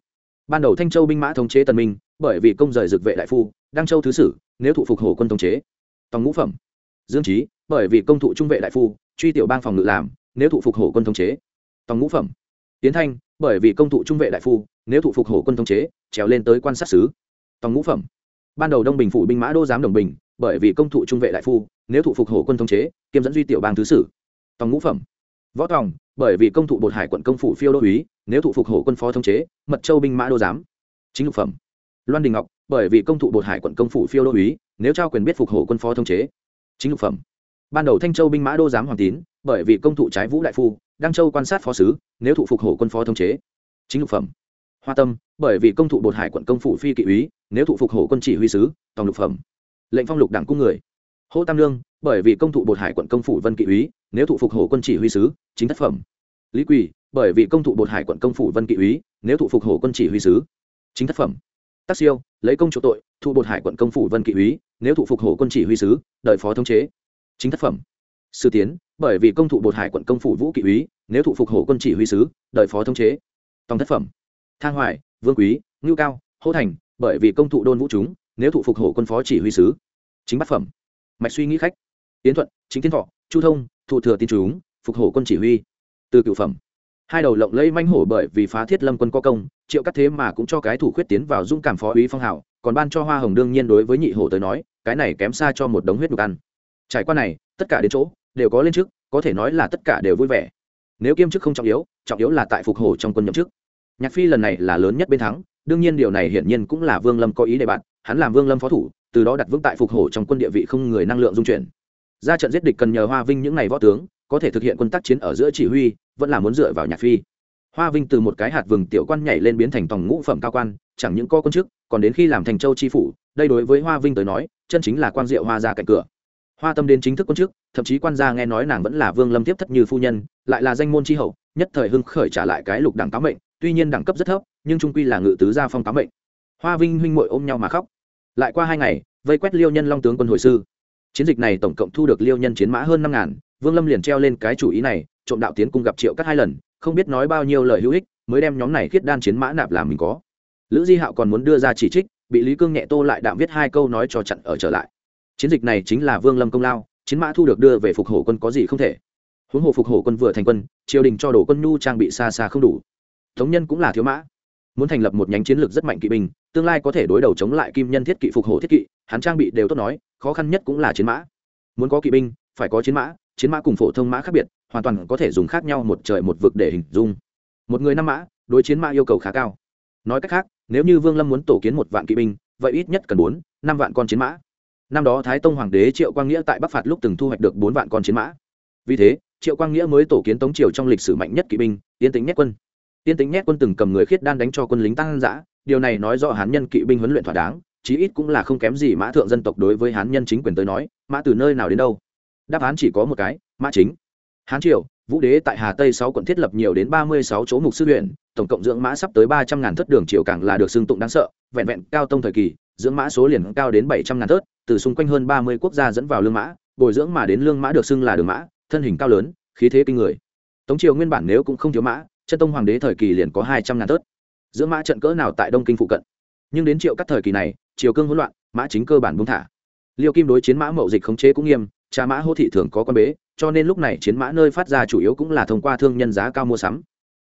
Ban đầu thanh châu binh mã thống chế tần minh, bởi vì công rời dực vệ đại phu, đăng châu thứ sử, nếu thụ phục hổ quân thống chế. Tòng ngũ phẩm dương trí bởi vì công thụ trung vệ đại phu, truy tiểu bang phòng ngự làm, nếu thụ phục hổ quân thống chế. Tòng ngũ phẩm. Tiến thanh, bởi vì công thụ trung vệ đại phu, nếu thụ phục hổ quân thống chế, trèo lên tới quan sát sứ tòng ngũ phẩm. Ban đầu đông bình phủ binh mã đô giám đồng bình, bởi vì công thụ trung vệ đại phu, nếu thụ phục hổ quân thống chế, kiêm dẫn duy tiểu bang thứ sử. Tòng ngũ phẩm. Võ tòng, bởi vì công thụ bột hải quận công phủ phiêu đô úy, nếu thụ phục hổ quân phó thống chế, mật châu binh mã đô giám. Chính lục phẩm. Loan đình ngọc, bởi vì công thụ bột hải quận công phủ phiêu đô úy, nếu trao quyền biết phục hổ quân phó thống chế chính lục phẩm. Ban đầu thanh châu binh mã đô giám hoàng tín, bởi vì công thụ trái vũ đại phu, đăng châu quan sát phó sứ, nếu thụ phục hổ quân phó thống chế. Chính lục phẩm. Hoa tâm, bởi vì công thụ bột hải quận công phủ phi kỵ úy, nếu thụ phục hổ quân chỉ huy sứ, tòng lục phẩm. Lệnh phong lục đảng cung người. Hô tam lương bởi vì công thụ bột hải quận công phủ vân kỵ úy, nếu thụ phục hổ quân chỉ huy sứ, chính thất phẩm. Lý quỳ, bởi vì công thụ bột hải quận công phủ vân kỵ úy, nếu thụ phục hổ quân chỉ huy sứ, chính thất phẩm tác siêu, lấy công chỗ tội thụ bột hải quận công phủ vân kỵ úy, nếu thụ phục hổ quân chỉ huy sứ, đợi phó thống chế. Chính thất phẩm. Sư tiến, bởi vì công thụ bột hải quận công phủ vũ kỵ úy, nếu thụ phục hổ quân chỉ huy sứ, đợi phó thống chế. Tòng thất phẩm. Thang hoài, vương quý, ngưu cao, hô thành, bởi vì công thụ đôn vũ chúng, nếu thụ phục hổ quân phó chỉ huy sứ. Chính bát phẩm. Mạch suy nghĩ khách. Tiến thuận, chính tiến thọ, chu thông, thụ thừa tin chúng, phục hổ quân chỉ huy. Từ cựu phẩm hai đầu lộng lẫy manh hổ bởi vì phá thiết lâm quân có công, triệu cắt thế mà cũng cho cái thủ khuyết tiến vào dung cảm phó úy phong hảo còn ban cho hoa hồng đương nhiên đối với nhị hổ tới nói, cái này kém xa cho một đống huyết nhục ăn. Trải qua này, tất cả đến chỗ, đều có lên chức có thể nói là tất cả đều vui vẻ. Nếu kiêm chức không trọng yếu trọng yếu là tại phục hổ trong quân nhậm chức. Nhạc phi lần này là lớn nhất bên thắng, đương nhiên điều này hiển nhiên cũng là vương lâm có ý để bạn, hắn làm vương lâm phó thủ, từ đó đặt vững tại phục hổ trong quân địa vị không người năng lượng dung chuyển. Ra trận giết địch cần nhờ hoa vinh những ngày võ tướng có thể thực hiện quân tác chiến ở giữa chỉ huy, vẫn là muốn dựa vào nhạc phi. Hoa vinh từ một cái hạt vừng tiểu quan nhảy lên biến thành tòng ngũ phẩm cao quan, chẳng những có quân chức, còn đến khi làm thành châu tri phủ, đây đối với hoa vinh tới nói, chân chính là quan diệu hoa ra cạnh cửa. Hoa tâm đến chính thức quân chức, thậm chí quan gia nghe nói nàng vẫn là vương lâm tiếp thất như phu nhân, lại là danh môn tri hậu, nhất thời hưng khởi trả lại cái lục đẳng tám mệnh, tuy nhiên đẳng cấp rất thấp, nhưng trung quy là ngự tứ gia phong tám mệnh. Hoa vinh huynh muội ôm nhau mà khóc. Lại qua hai ngày, vây quét liêu nhân long tướng quân hồi sư. Chiến dịch này tổng cộng thu được liêu nhân chiến mã hơn năm ngàn vương lâm liền treo lên cái chủ ý này, trộm đạo tiến cung gặp triệu cắt hai lần, không biết nói bao nhiêu lời hữu ích, mới đem nhóm này khiết đan chiến mã nạp làm mình có. Lữ di hạo còn muốn đưa ra chỉ trích, bị lý cương nhẹ tô lại đạm viết hai câu nói cho chặn ở trở lại. Chiến dịch này chính là vương lâm công lao, chiến mã thu được đưa về phục hổ quân có gì không thể. Huống hồ phục hổ quân vừa thành quân, triều đình cho đổ quân nhu trang bị xa xa không đủ. Thống nhân cũng là thiếu mã. Muốn thành lập một nhánh chiến lược rất mạnh kỵ binh, tương lai có thể đối đầu chống lại kim nhân thiết kỵ phục hổ thiết kỵ, hắn trang bị đều tốt nói, khó khăn nhất cũng là chiến mã. Muốn có kỵ binh, phải có chiến mã chiến mã cùng phổ thông mã khác biệt, hoàn toàn có thể dùng khác nhau một trời một vực để hình dung. Một người năm mã, đối chiến mã yêu cầu khá cao. Nói cách khác, nếu như vương lâm muốn tổ kiến một vạn kỵ binh, vậy ít nhất cần bốn, năm vạn con chiến mã. Năm đó thái tông hoàng đế triệu quang nghĩa tại bắc phạt lúc từng thu hoạch được bốn vạn con chiến mã. Vì thế, triệu quang nghĩa mới tổ kiến tống triều trong lịch sử mạnh nhất kỵ binh tiên tính nhét quân. Tiên tính nhét quân từng cầm người khiết đan đánh cho quân lính tăng giã. Điều này nói rõ hán nhân kỵ binh huấn luyện thỏa đáng, chí ít cũng là không kém gì mã thượng dân tộc đối với hán nhân chính quyền tới nói, mã từ nơi nào đến đâu đáp án chỉ có một cái, mã chính. Hán triều, vũ đế tại hà tây sáu quận thiết lập nhiều đến ba mươi sáu chỗ mục sư huyện, tổng cộng dưỡng mã sắp tới ba trăm ngàn thất đường triều càng là được xưng tụng đáng sợ, vẹn vẹn cao tông thời kỳ, dưỡng mã số liền cao đến bảy trăm ngàn thớt từ xung quanh hơn ba mươi quốc gia dẫn vào lương mã, bồi dưỡng mà đến lương mã được xưng là đường mã, thân hình cao lớn, khí thế kinh người. Tống triều nguyên bản nếu cũng không thiếu mã, chân tông hoàng đế thời kỳ liền có hai trăm ngàn tớt dưỡng mã trận cỡ nào tại đông kinh phụ cận. Nhưng đến triệu các thời kỳ này, triều cương hỗn loạn, mã chính cơ bản buông thả. Liêu kim đối chiến mã mậu dịch khống chế cũng nghiêm trà mã hô thị thường có quan bế, cho nên lúc này chiến mã nơi phát ra chủ yếu cũng là thông qua thương nhân giá cao mua sắm.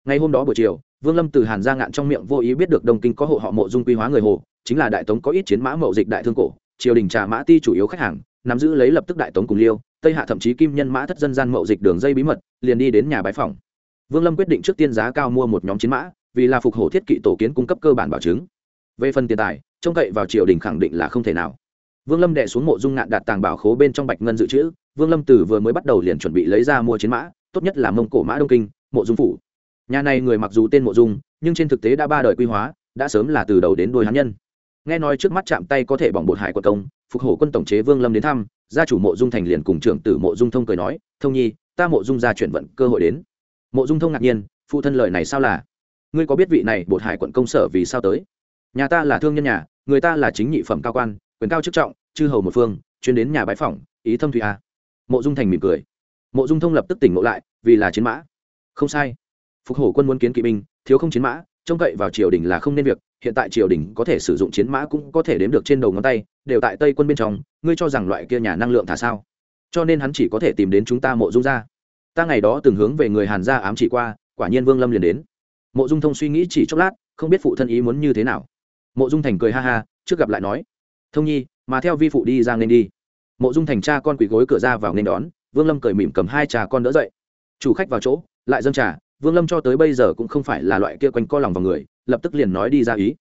Ngày hôm đó buổi chiều, vương lâm từ hàn ra ngạn trong miệng vô ý biết được đông kinh có hộ họ mộ dung quy hóa người hồ, chính là đại tống có ít chiến mã mậu dịch đại thương cổ, triều đình trà mã ti chủ yếu khách hàng, nắm giữ lấy lập tức đại tống cùng liêu, tây hạ thậm chí kim nhân mã thất dân gian mậu dịch đường dây bí mật, liền đi đến nhà bái phòng. Vương lâm quyết định trước tiên giá cao mua một nhóm chiến mã, vì là phục hổ thiết kỵ tổ kiến cung cấp cơ bản bảo chứng. Về phần tiền tài, trông cậy vào triều đình khẳng định là không thể nào vương lâm đệ xuống mộ dung ngạn đạt tàng bảo khố bên trong bạch ngân dự trữ, vương lâm từ vừa mới bắt đầu liền chuẩn bị lấy ra mua chiến mã, tốt nhất là mông cổ mã đông kinh, mộ dung phủ. Nhà này người mặc dù tên mộ dung, nhưng trên thực tế đã ba đời quy hóa, đã sớm là từ đầu đến đuôi hắn nhân. Nghe nói trước mắt chạm tay có thể bỏng bột hải quân công, phục hổ quân tổng chế vương lâm đến thăm, gia chủ mộ dung thành liền cùng trưởng tử mộ dung thông cười nói, thông nhi, ta mộ dung ra chuyển vận cơ hội đến. Mộ dung thông ngạc nhiên, phụ thân lời này sao là? Ngươi có biết vị này bột hải quận công sở vì sao tới? Nhà ta là thương nhân nhà, người ta là chính nhị phẩm cao quan quyền cao chức trọng chư hầu một phương chuyên đến nhà bãi phòng, ý thâm thủy a. Mộ dung thành mỉm cười. Mộ dung thông lập tức tỉnh ngộ lại vì là chiến mã. Không sai. Phục hổ quân muốn kiến kỵ binh thiếu không chiến mã trông cậy vào triều đình là không nên việc hiện tại triều đình có thể sử dụng chiến mã cũng có thể đếm được trên đầu ngón tay đều tại tây quân bên trong ngươi cho rằng loại kia nhà năng lượng thả sao? Cho nên hắn chỉ có thể tìm đến chúng ta mộ dung ra ta ngày đó từng hướng về người hàn gia ám chỉ qua quả nhiên vương lâm liền đến. Mộ dung thông suy nghĩ chỉ chốc lát không biết phụ thân ý muốn như thế nào. Mộ dung thành cười ha ha trước gặp lại nói thông nhi, mà theo vi phụ đi ra nên đi. Mộ dung thành cha con quỳ gối cửa ra vào nên đón, vương lâm cười mỉm cầm hai trà con đỡ dậy. Chủ khách vào chỗ, lại dâng trà, vương lâm cho tới bây giờ cũng không phải là loại kia quanh co lòng vào người, lập tức liền nói đi ra ý.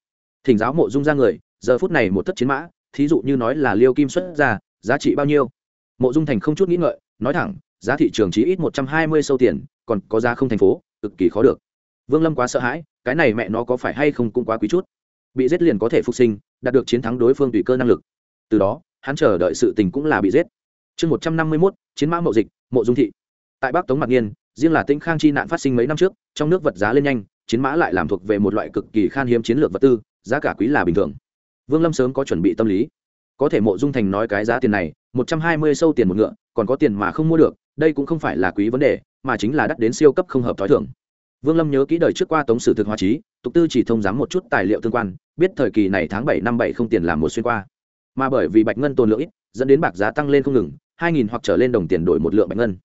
Thỉnh giáo mộ dung ra người, giờ phút này một thất chiến mã, thí dụ như nói là liêu kim xuất ra, giá trị bao nhiêu? Mộ dung thành không chút nghĩ ngợi, nói thẳng, giá thị trường chỉ ít một trăm hai mươi sâu tiền, còn có giá không thành phố, cực kỳ khó được. Vương lâm quá sợ hãi, cái này mẹ nó có phải hay không cũng quá quý chút. Bị giết liền có thể phục sinh đạt được chiến thắng đối phương tùy cơ năng lực. Từ đó, hắn chờ đợi sự tình cũng là bị giết. Chương một trăm năm mươi mốt, chiến mã mậu dịch, mộ dung thị. Tại bắc tống mặt nghiên, riêng là tĩnh khang chi nạn phát sinh mấy năm trước, trong nước vật giá lên nhanh, chiến mã lại làm thuộc về một loại cực kỳ khan hiếm chiến lược vật tư, giá cả quý là bình thường. Vương lâm sớm có chuẩn bị tâm lý. Có thể mộ dung thành nói cái giá tiền này, một trăm hai mươi sâu tiền một ngựa, còn có tiền mà không mua được, đây cũng không phải là quý vấn đề, mà chính là đắt đến siêu cấp không hợp t h ó i thưởng vương lâm nhớ kỹ đời trước qua tống sử thực hóa trí tục tư chỉ thông giám một chút tài liệu tương quan, biết thời kỳ này tháng bảy năm bảy không tiền làm một xuyên qua. Mà bởi vì bạch ngân tồn lượng ít, dẫn đến bạc giá tăng lên không ngừng, hai nghìn hoặc trở lên đồng tiền đổi một lượng bạch ngân.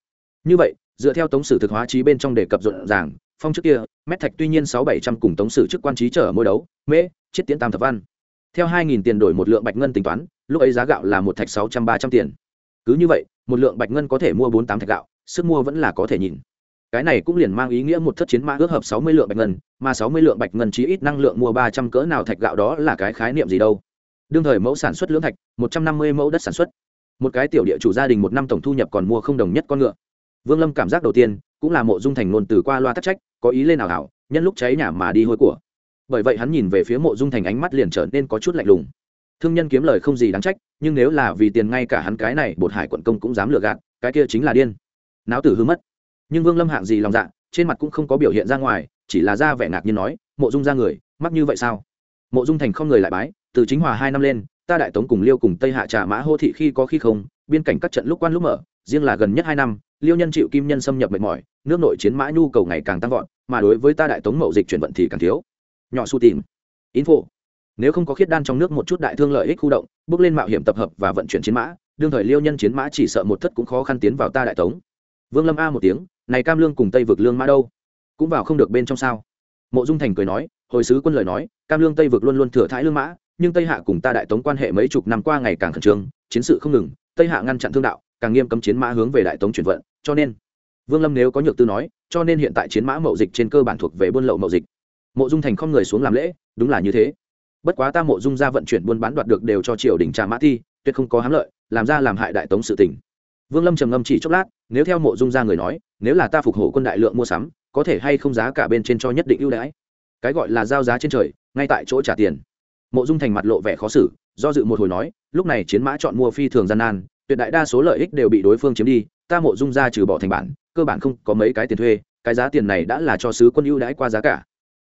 Như vậy, dựa theo tống sử thực hóa trí bên trong đề cập rộn ràng, phong trước kia, mét thạch tuy nhiên sáu bảy trăm cùng tống sử chức quan trí trở mỗi đấu, mễ chiết tiến tam thập văn. Theo hai nghìn tiền đổi một lượng bạch ngân tính toán, lúc ấy giá gạo là một thạch sáu trăm ba trăm tiền. Cứ như vậy, một lượng bạch ngân có thể mua bốn tám thạch gạo, sức mua vẫn là có thể nhìn cái này cũng liền mang ý nghĩa một thất chiến mã ước hợp sáu mươi lượng bạch ngân, mà sáu mươi lượng bạch ngân chỉ ít năng lượng mua ba trăm cỡ nào thạch gạo đó là cái khái niệm gì đâu? Đương thời mẫu sản xuất lưỡng thạch, một trăm năm mươi mẫu đất sản xuất. Một cái tiểu địa chủ gia đình một năm tổng thu nhập còn mua không đồng nhất con ngựa. Vương lâm cảm giác đầu tiên, cũng là mộ dung thành nôn từ qua loa tắc trách, có ý lên nào hảo, nhân lúc cháy nhà mà đi hôi của. Bởi vậy hắn nhìn về phía mộ dung thành ánh mắt liền trở nên có chút lạnh lùng. Thương nhân kiếm lời không gì đáng trách, nhưng nếu là vì tiền ngay cả hắn cái này, bột hải quận công cũng dám lừa gạt, cái kia chính là điên. Náo tử hư mất nhưng vương lâm hạng gì lòng dạ trên mặt cũng không có biểu hiện ra ngoài, chỉ là ra vẻ ngạc nhiên nói, mộ dung ra người, mắc như vậy sao? Mộ dung thành không người lại bái, từ chính hòa hai năm lên, ta đại tống cùng liêu cùng tây hạ trà mã hô thị khi có khi không, biên cảnh các trận lúc quan lúc mở, riêng là gần nhất hai năm, liêu nhân chịu kim nhân xâm nhập mệt mỏi, nước nội chiến mã nhu cầu ngày càng tăng vọt, mà đối với ta đại tống mậu dịch chuyển vận thì càng thiếu. Nhỏ su tìm. Info. Nếu không có khiết đan trong nước một chút đại thương lợi ích khu động, bước lên mạo hiểm tập hợp và vận chuyển chiến mã, đương thời liêu nhân chiến mã chỉ sợ một thất cũng khó khăn tiến vào ta đại tống. Vương lâm a một tiếng này cam lương cùng tây vực lương mã đâu? Cũng vào không được bên trong sao? Mộ dung thành cười nói, hồi sứ quân lời nói, cam lương tây vực luôn luôn thừa thái lương mã, nhưng tây hạ cùng ta đại tống quan hệ mấy chục năm qua ngày càng khẩn trương, chiến sự không ngừng, tây hạ ngăn chặn thương đạo, càng nghiêm cấm chiến mã hướng về đại tống chuyển vận, cho nên vương lâm nếu có nhược tư nói, cho nên hiện tại chiến mã mậu dịch trên cơ bản thuộc về buôn lậu mậu dịch. Mộ dung thành không người xuống làm lễ, đúng là như thế. Bất quá ta mộ dung ra vận chuyển buôn bán đoạt được đều cho triều đình trà mã thi, tuyệt không có hám lợi, làm ra làm hại đại tống sự tỉnh vương lâm trầm ngâm chỉ chốc lát, nếu theo mộ dung ra người nói nếu là ta phục hộ quân đại lượng mua sắm, có thể hay không giá cả bên trên cho nhất định ưu đãi? Cái gọi là giao giá trên trời, ngay tại chỗ trả tiền. Mộ dung thành mặt lộ vẻ khó xử, do dự một hồi nói, lúc này chiến mã chọn mua phi thường gian nan, tuyệt đại đa số lợi ích đều bị đối phương chiếm đi, ta mộ dung ra trừ bỏ thành bản, cơ bản không có mấy cái tiền thuê, cái giá tiền này đã là cho sứ quân ưu đãi qua giá cả.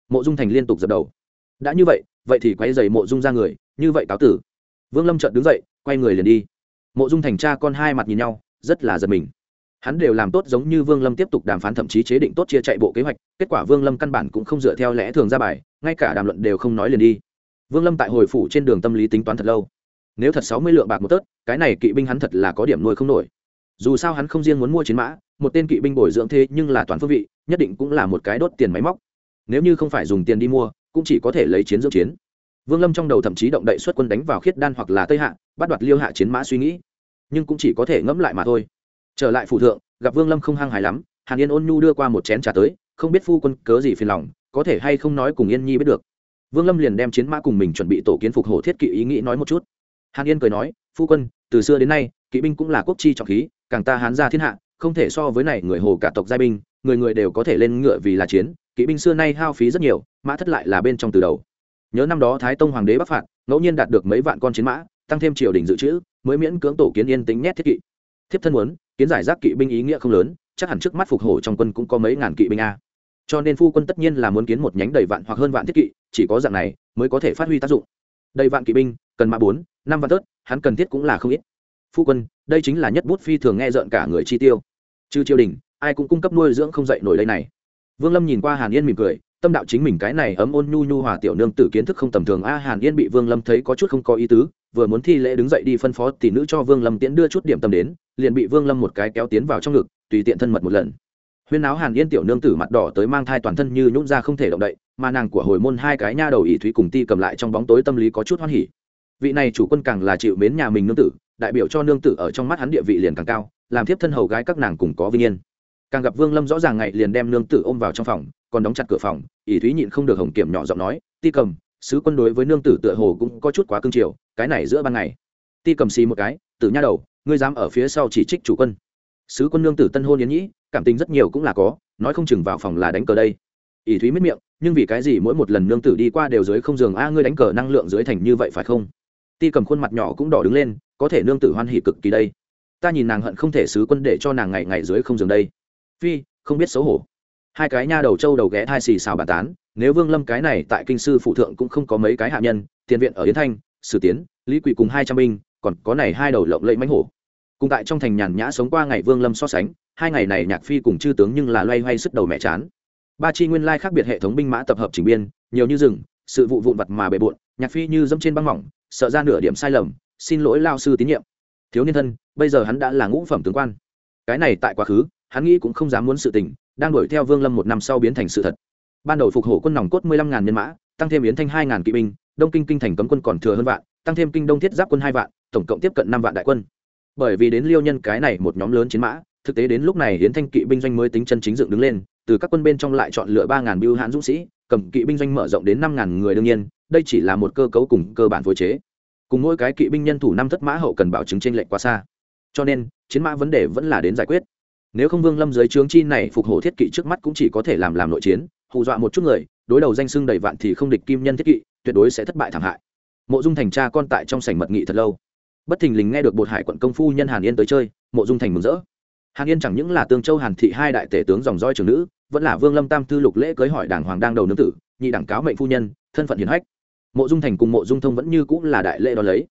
Mộ dung thành liên tục dập đầu. Đã như vậy vậy thì quay dày mộ dung ra người, như vậy cáo tử. Vương lâm trợn đứng dậy, quay người liền đi. Mộ dung thành cha con hai mặt nhìn nhau, rất là giật mình hắn đều làm tốt giống như vương lâm tiếp tục đàm phán thậm chí chế định tốt chia chạy bộ kế hoạch, kết quả vương lâm căn bản cũng không dựa theo lẽ thường ra bài, ngay cả đàm luận đều không nói liền đi. Vương lâm tại hồi phủ trên đường tâm lý tính toán thật lâu. Nếu thật sáu mươi lượng bạc một tớt, cái này kỵ binh hắn thật là có điểm nuôi không nổi. Dù sao hắn không riêng muốn mua chiến mã, một tên kỵ binh bồi dưỡng thế nhưng là toàn phương vị, nhất định cũng là một cái đốt tiền máy móc. Nếu như không phải dùng tiền đi mua, cũng chỉ có thể lấy chiến dưỡng chiến. Vương lâm trong đầu thậm chí động đậy xuất quân đánh vào khiết đan hoặc là tây hạ, bắt đoạt liêu hạ chiến mã suy nghĩ. Nhưng cũng chỉ có thể ngẫm lại mà thôi trở lại phủ thượng, gặp vương lâm không hăng hài lắm, hàn yên ôn nhu đưa qua một chén trà tới, không biết phu quân cớ gì phiền lòng, có thể hay không nói cùng yên nhi biết được. Vương lâm liền đem chiến mã cùng mình chuẩn bị tổ kiến phục hổ thiết kỵ ý nghĩ nói một chút. Hàn yên cười nói, phu quân, từ xưa đến nay, kỵ binh cũng là quốc chi trọng khí, càng ta hán ra thiên hạ, không thể so với này người hồ cả tộc giai binh, người người đều có thể lên ngựa vì là chiến, kỵ binh xưa nay hao phí rất nhiều, mã thất lại là bên trong từ đầu. Nhớ năm đó thái tông hoàng đế bắc phạt, ngẫu nhiên đạt được mấy vạn con chiến mã, tăng thêm triều đình dự trữ, mới miễn cưỡng tổ kiến yên tính nhét thiết kỵ. Thiếp thân muốn kiến giải rác kỵ binh ý nghĩa không lớn, chắc hẳn trước mắt phục hổ trong quân cũng có mấy ngàn kỵ binh a. Cho nên phu quân tất nhiên là muốn kiến một nhánh đầy vạn hoặc hơn vạn thiết kỵ, chỉ có dạng này mới có thể phát huy tác dụng. Đầy vạn kỵ binh, cần mã bốn, năm vạn tớt, hắn cần thiết cũng là không ít. Phu quân, đây chính là nhất bút phi thường nghe rợn cả người chi tiêu. Trừ triều đình, ai cũng cung cấp nuôi dưỡng không dậy nổi đây này. Vương lâm nhìn qua hàn yên mỉm cười tâm đạo chính mình cái này ấm ôn nhu nhu hòa tiểu nương tử kiến thức không tầm thường. A hàn yên bị vương lâm thấy có chút không có ý tứ, vừa muốn thi lễ đứng dậy đi phân phó tỷ nữ cho vương lâm tiễn đưa chút điểm tâm đến, liền bị vương lâm một cái kéo tiến vào trong ngực, tùy tiện thân mật một lần. Huyên áo hàn yên tiểu nương tử mặt đỏ tới mang thai toàn thân như nhún ra không thể động đậy, mà nàng của hồi môn hai cái nha đầu ỷ thúy cùng ti cầm lại trong bóng tối tâm lý có chút hoan hỉ. Vị này chủ quân càng là chịu mến nhà mình nương tử, đại biểu cho nương tử ở trong mắt hắn địa vị liền càng cao, làm thiếp thân hầu gái các nàng cùng có vinh yên càng gặp vương lâm rõ ràng ngày liền đem nương tử ôm vào trong phòng, còn đóng chặt cửa phòng, ỷ thúy nhịn không được hồng kiểm nhỏ giọng nói, ti cầm, sứ quân đối với nương tử tựa hồ cũng có chút quá cương triều cái này giữa ban ngày. Ti cầm xì một cái, tử nha đầu, ngươi dám ở phía sau chỉ trích chủ quân. Sứ quân nương tử tân hôn yến nhĩ, cảm tình rất nhiều cũng là có, nói không chừng vào phòng là đánh cờ đây. Ỷ thúy miết miệng, nhưng vì cái gì mỗi một lần nương tử đi qua đều dưới không giường, a, ngươi đánh cờ năng lượng dưới thành như vậy phải không? Ti cầm khuôn mặt nhỏ cũng đỏ đứng lên, có thể nương tử hoan hỉ cực kỳ đây. Ta nhìn nàng hận không thể sứ quân để cho nàng ngày ngày dưới không giường đây phi, không biết xấu hổ. Hai cái nha đầu trâu đầu ghé thai xì xào bà tán, nếu vương lâm cái này tại kinh sư phụ thượng cũng không có mấy cái hạ nhân, tiền viện ở yến thanh, sử tiến, lý quỷ cùng hai trăm binh, còn có này hai đầu lộng lẫy mánh hổ. Cùng tại trong thành nhàn nhã sống qua ngày vương lâm so sánh, hai ngày này nhạc phi cùng chư tướng nhưng là loay hoay sức đầu mẹ chán. Ba chi nguyên lai khác biệt hệ thống binh mã tập hợp chỉnh biên, nhiều như rừng, sự vụ vụn vặt mà bề bộn, nhạc phi như dẫm trên băng mỏng, sợ ra nửa điểm sai lầm, xin lỗi lao sư tín nhiệm. Thiếu niên thân, bây giờ hắn đã là ngũ phẩm tướng quan. Cái này tại quá khứ hắn nghĩ cũng không dám muốn sự tình, đang đuổi theo vương lâm một năm sau biến thành sự thật. Ban đầu phục hổ quân nòng cốt mười lăm ngàn nhân mã, tăng thêm yến thanh hai ngàn kỵ binh, đông kinh kinh thành cấm quân còn thừa hơn vạn, tăng thêm kinh đông thiết giáp quân hai vạn, tổng cộng tiếp cận năm vạn đại quân. Bởi vì đến liêu nhân cái này một nhóm lớn chiến mã, thực tế đến lúc này yến thanh kỵ binh doanh mới tính chân chính dựng đứng lên, từ các quân bên trong lại chọn lựa ba ngàn biêu hãn dũng sĩ, cầm kỵ binh doanh mở rộng đến năm ngàn người đương nhiên, đây chỉ là một cơ cấu cùng cơ bản phối chế. Cùng mỗi cái kỵ binh nhân thủ năm thất mã hậu cần bảo chứng trên lệnh quá xa. Cho nên, chiến mã vấn đề vẫn là đến giải quyết nếu không vương lâm dưới trướng chi này phục hổ thiết kỵ trước mắt cũng chỉ có thể làm làm nội chiến, hù dọa một chút người, đối đầu danh sưng đầy vạn thì không địch kim nhân thiết kỵ, tuyệt đối sẽ thất bại thảm hại. Mộ dung thành cha con tại trong sảnh mật nghị thật lâu. Bất thình lình nghe được bột hải quận công phu nhân hàn yên tới chơi, mộ dung thành mừng rỡ. Hàn yên chẳng những là tương châu hàn thị hai đại tể tướng dòng roi trường nữ, vẫn là vương lâm tam thư lục lễ cưới hỏi đảng hoàng đang đầu nương tử, nhị đảng cáo mệnh phu nhân, thân phận hiền hách. Mộ dung thành cùng mộ dung thông vẫn như cũng là đại lễ đ ó lấy.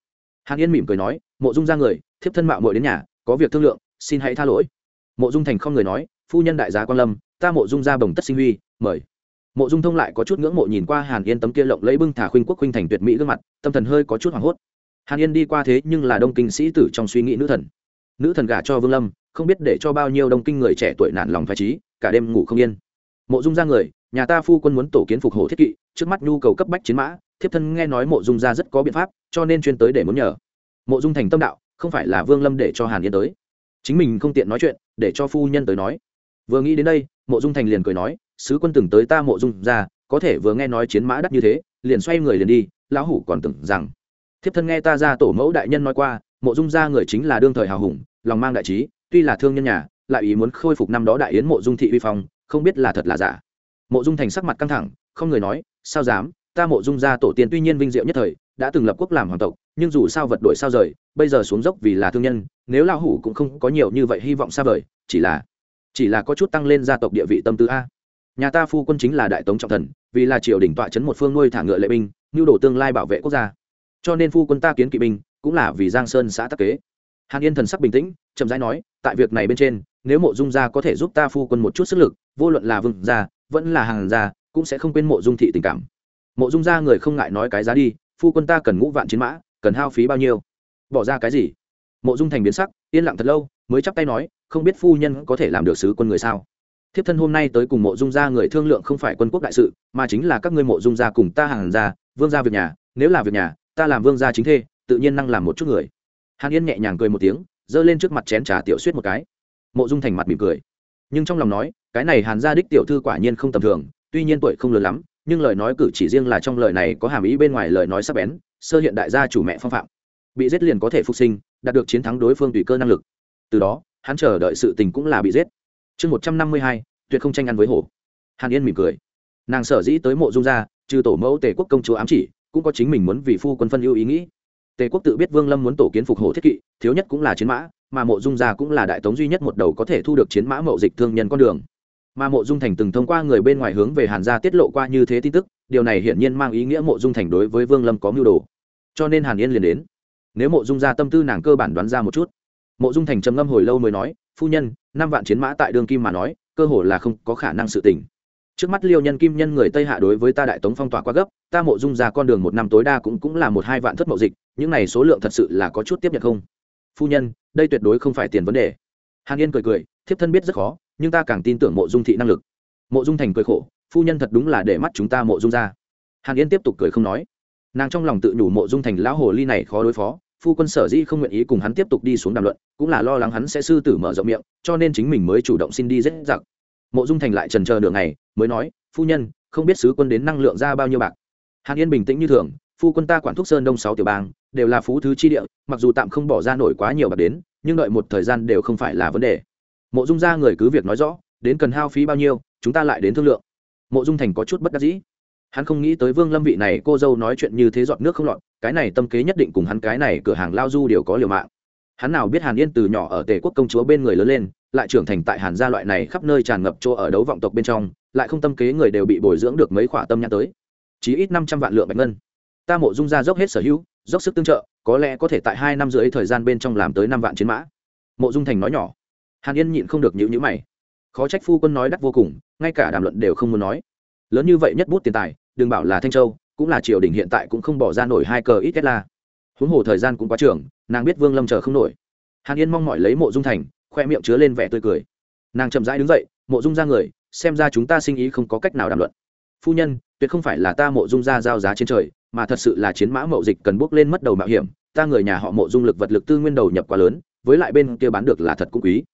Hàn yên mỉm cười nói, mộ dung ra người, thiếp thân mạo mội đến nhà, có việc thương lượng, xin hãy tha lỗi mộ dung thành không người nói, phu nhân đại gia quan lâm, ta mộ dung ra bồng tất sinh huy, mời. Mộ dung thông lại có chút ngưỡng mộ nhìn qua hàn yên tấm kia lộng lấy bưng thả khuynh quốc khuynh thành tuyệt mỹ gương mặt, tâm thần hơi có chút hoảng hốt. Hàn yên đi qua thế nhưng là đông kinh sĩ tử trong suy nghĩ nữ thần. Nữ thần gả cho vương lâm, không biết để cho bao nhiêu đông kinh người trẻ tuổi nản lòng phải trí, cả đêm ngủ không yên. Mộ dung ra người, nhà ta phu quân muốn tổ kiến phục hồ thiết kỵ, trước mắt nhu cầu cấp bách chiến mã, thiếp thân nghe nói mộ dung ra rất có biện pháp, cho nên chuyên tới để muốn nhờ. Mộ dung thành tâm đạo, không phải là vương lâm để cho hàn yên tới chính mình không tiện nói chuyện, để cho phu nhân tới nói. Vừa nghĩ đến đây, mộ dung thành liền cười nói, sứ quân từng tới ta mộ dung ra, có thể vừa nghe nói chiến mã đắt như thế, liền xoay người liền đi, lão hủ còn tưởng rằng. Thiếp thân nghe ta ra tổ mẫu đại nhân nói qua, mộ dung ra người chính là đương thời hào hùng, lòng mang đại trí, tuy là thương nhân nhà, lại ý muốn khôi phục năm đó đại yến mộ dung thị uy phong, không biết là thật là giả. Mộ dung thành sắc mặt căng thẳng, không người nói, sao dám? Ta mộ dung ra tổ tiên tuy nhiên vinh diệu nhất thời, đã từng lập quốc làm hoàng tộc nhưng dù sao vật đổi sao rời, bây giờ xuống dốc vì là thương nhân, nếu lao hủ cũng không có nhiều như vậy hy vọng xa vời, chỉ là chỉ là có chút tăng lên gia tộc địa vị tâm tư a. Nhà ta phu quân chính là đại tống trọng thần, vì là triều đình tọa chấn một phương nuôi thả ngựa lệ binh nhu đồ tương lai bảo vệ quốc gia. Cho nên phu quân ta kiến kỵ binh, cũng là vì giang sơn xã tắc kế. Hàn yên thần sắc bình tĩnh, chậm rãi nói, tại việc này bên trên, nếu mộ dung gia có thể giúp ta phu quân một chút sức lực, vô luận là vương gia, vẫn là hàng gia, cũng sẽ không quên mộ dung thị tình cảm. Mộ dung gia người không ngại nói cái giá đi, phu quân ta cần ngũ vạn chiến mã cần hao phí bao nhiêu? Bỏ ra cái gì? Mộ dung thành biến sắc, yên lặng thật lâu, mới chắp tay nói, không biết phu nhân có thể làm được sứ quân người sao? Thiếp thân hôm nay tới cùng mộ dung gia người thương lượng không phải quân quốc đại sự, mà chính là các ngươi mộ dung gia cùng ta hàng gia, vương gia việc nhà, nếu là việc nhà, ta làm vương gia chính thê, tự nhiên năng làm một chút người. Hàn yên nhẹ nhàng cười một tiếng, giơ lên trước mặt chén trà tiểu suýt một cái. Mộ dung thành mặt mỉm cười. Nhưng trong lòng nói, cái này hàn gia đích tiểu thư quả nhiên không tầm thường, tuy nhiên tuổi không lớn lắm nhưng lời nói cử chỉ riêng là trong lời này có hàm ý bên ngoài lời nói sắc bén, sơ hiện đại gia chủ mẹ phong phạm. Bị giết liền có thể phục sinh, đạt được chiến thắng đối phương tùy cơ năng lực. Từ đó, hắn chờ đợi sự tình cũng là bị giết. Chương một trăm năm mươi hai, tuyệt không tranh ăn với hổ. Hàn yên mỉm cười. Nàng sở dĩ tới mộ dung gia, trừ tổ mẫu tề quốc công chúa ám chỉ, cũng có chính mình muốn vì phu quân phân ưu ý nghĩ. Tề quốc tự biết vương lâm muốn tổ kiến phục hổ thiết kỵ, thiếu nhất cũng là chiến mã, mà mộ dung gia cũng là đại tống duy nhất một đầu có thể thu được chiến mã mậu dịch thương nhân con đường mà mộ dung thành từng thông qua người bên ngoài hướng về hàn gia tiết lộ qua như thế tin tức, điều này hiển nhiên mang ý nghĩa mộ dung thành đối với vương lâm có mưu đồ. Cho nên hàn yên liền đến. Nếu mộ dung gia tâm tư nàng cơ bản đoán ra một chút. Mộ dung thành trầm ngâm hồi lâu mới nói, phu nhân, năm vạn chiến mã tại đường kim mà nói, cơ hồ là không có khả năng sự tình. Trước mắt liêu nhân kim nhân người tây hạ đối với ta đại tống phong tỏa quá gấp, ta mộ dung ra con đường một năm tối đa cũng cũng là một hai vạn thất mậu dịch, những này số lượng thật sự là có chút tiếp nhận không? Phu nhân, đây tuyệt đối không phải tiền vấn đề. Hàn yên cười cười, thiếp thân biết rất khó nhưng ta càng tin tưởng mộ dung thị năng lực. Mộ dung thành cười khổ, phu nhân thật đúng là để mắt chúng ta mộ dung ra. Hàn yên tiếp tục cười không nói. Nàng trong lòng tự nhủ mộ dung thành lão hồ ly này khó đối phó, phu quân sở dĩ không nguyện ý cùng hắn tiếp tục đi xuống đàm luận, cũng là lo lắng hắn sẽ sư tử mở rộng miệng, cho nên chính mình mới chủ động xin đi dễ giặc. Mộ dung thành lại trần chờ nửa ngày, mới nói, phu nhân, không biết sứ quân đến năng lượng ra bao nhiêu bạc? Hàn yên bình tĩnh như thường, phu quân ta quản thúc sơn đông sáu tiểu bang, đều là phú thứ chi địa, mặc dù tạm không bỏ ra nổi quá nhiều bạc đến, nhưng đợi một thời gian đều không phải là vấn đề mộ dung ra người cứ việc nói rõ, đến cần hao phí bao nhiêu, chúng ta lại đến thương lượng. Mộ dung thành có chút bất đắc dĩ. Hắn không nghĩ tới vương lâm vị này cô dâu nói chuyện như thế giọt nước không lọt, cái này tâm kế nhất định cùng hắn cái này cửa hàng lao du đều có liều mạng. Hắn nào biết hàn yên từ nhỏ ở tề quốc công chúa bên người lớn lên, lại trưởng thành tại hàn gia loại này khắp nơi tràn ngập chỗ ở đấu vọng tộc bên trong, lại không tâm kế người đều bị bồi dưỡng được mấy khỏa tâm nhãn tới. Chí ít năm trăm vạn lượng bạch ngân. Ta mộ dung ra dốc hết sở hữu, dốc sức tương trợ, có lẽ có thể tại hai năm rưỡi thời gian bên trong làm tới năm vạn chiến mã. Mộ dung thành nói nhỏ hàn yên nhịn không được nhữ nhữ mày. Khó trách phu quân nói đắt vô cùng, ngay cả đàm luận đều không muốn nói. Lớn như vậy nhất bút tiền tài, đừng bảo là thanh châu, cũng là triều đình hiện tại cũng không bỏ ra nổi hai cờ ít tesla huống hồ thời gian cũng quá trường, nàng biết vương lâm chờ không nổi. Hàn yên mong mỏi lấy mộ dung thành, khoe miệng chứa lên vẻ tươi cười. Nàng chậm rãi đứng dậy, mộ dung ra người, xem ra chúng ta sinh ý không có cách nào đàm luận. Phu nhân, tuyệt không phải là ta mộ dung ra giao giá trên trời, mà thật sự là chiến mã mậu dịch cần bước lên mất đầu mạo hiểm, ta người nhà họ mộ dung lực vật lực tư nguyên đầu nhập quá lớn, với lại bên kia bán được là thật cũng quý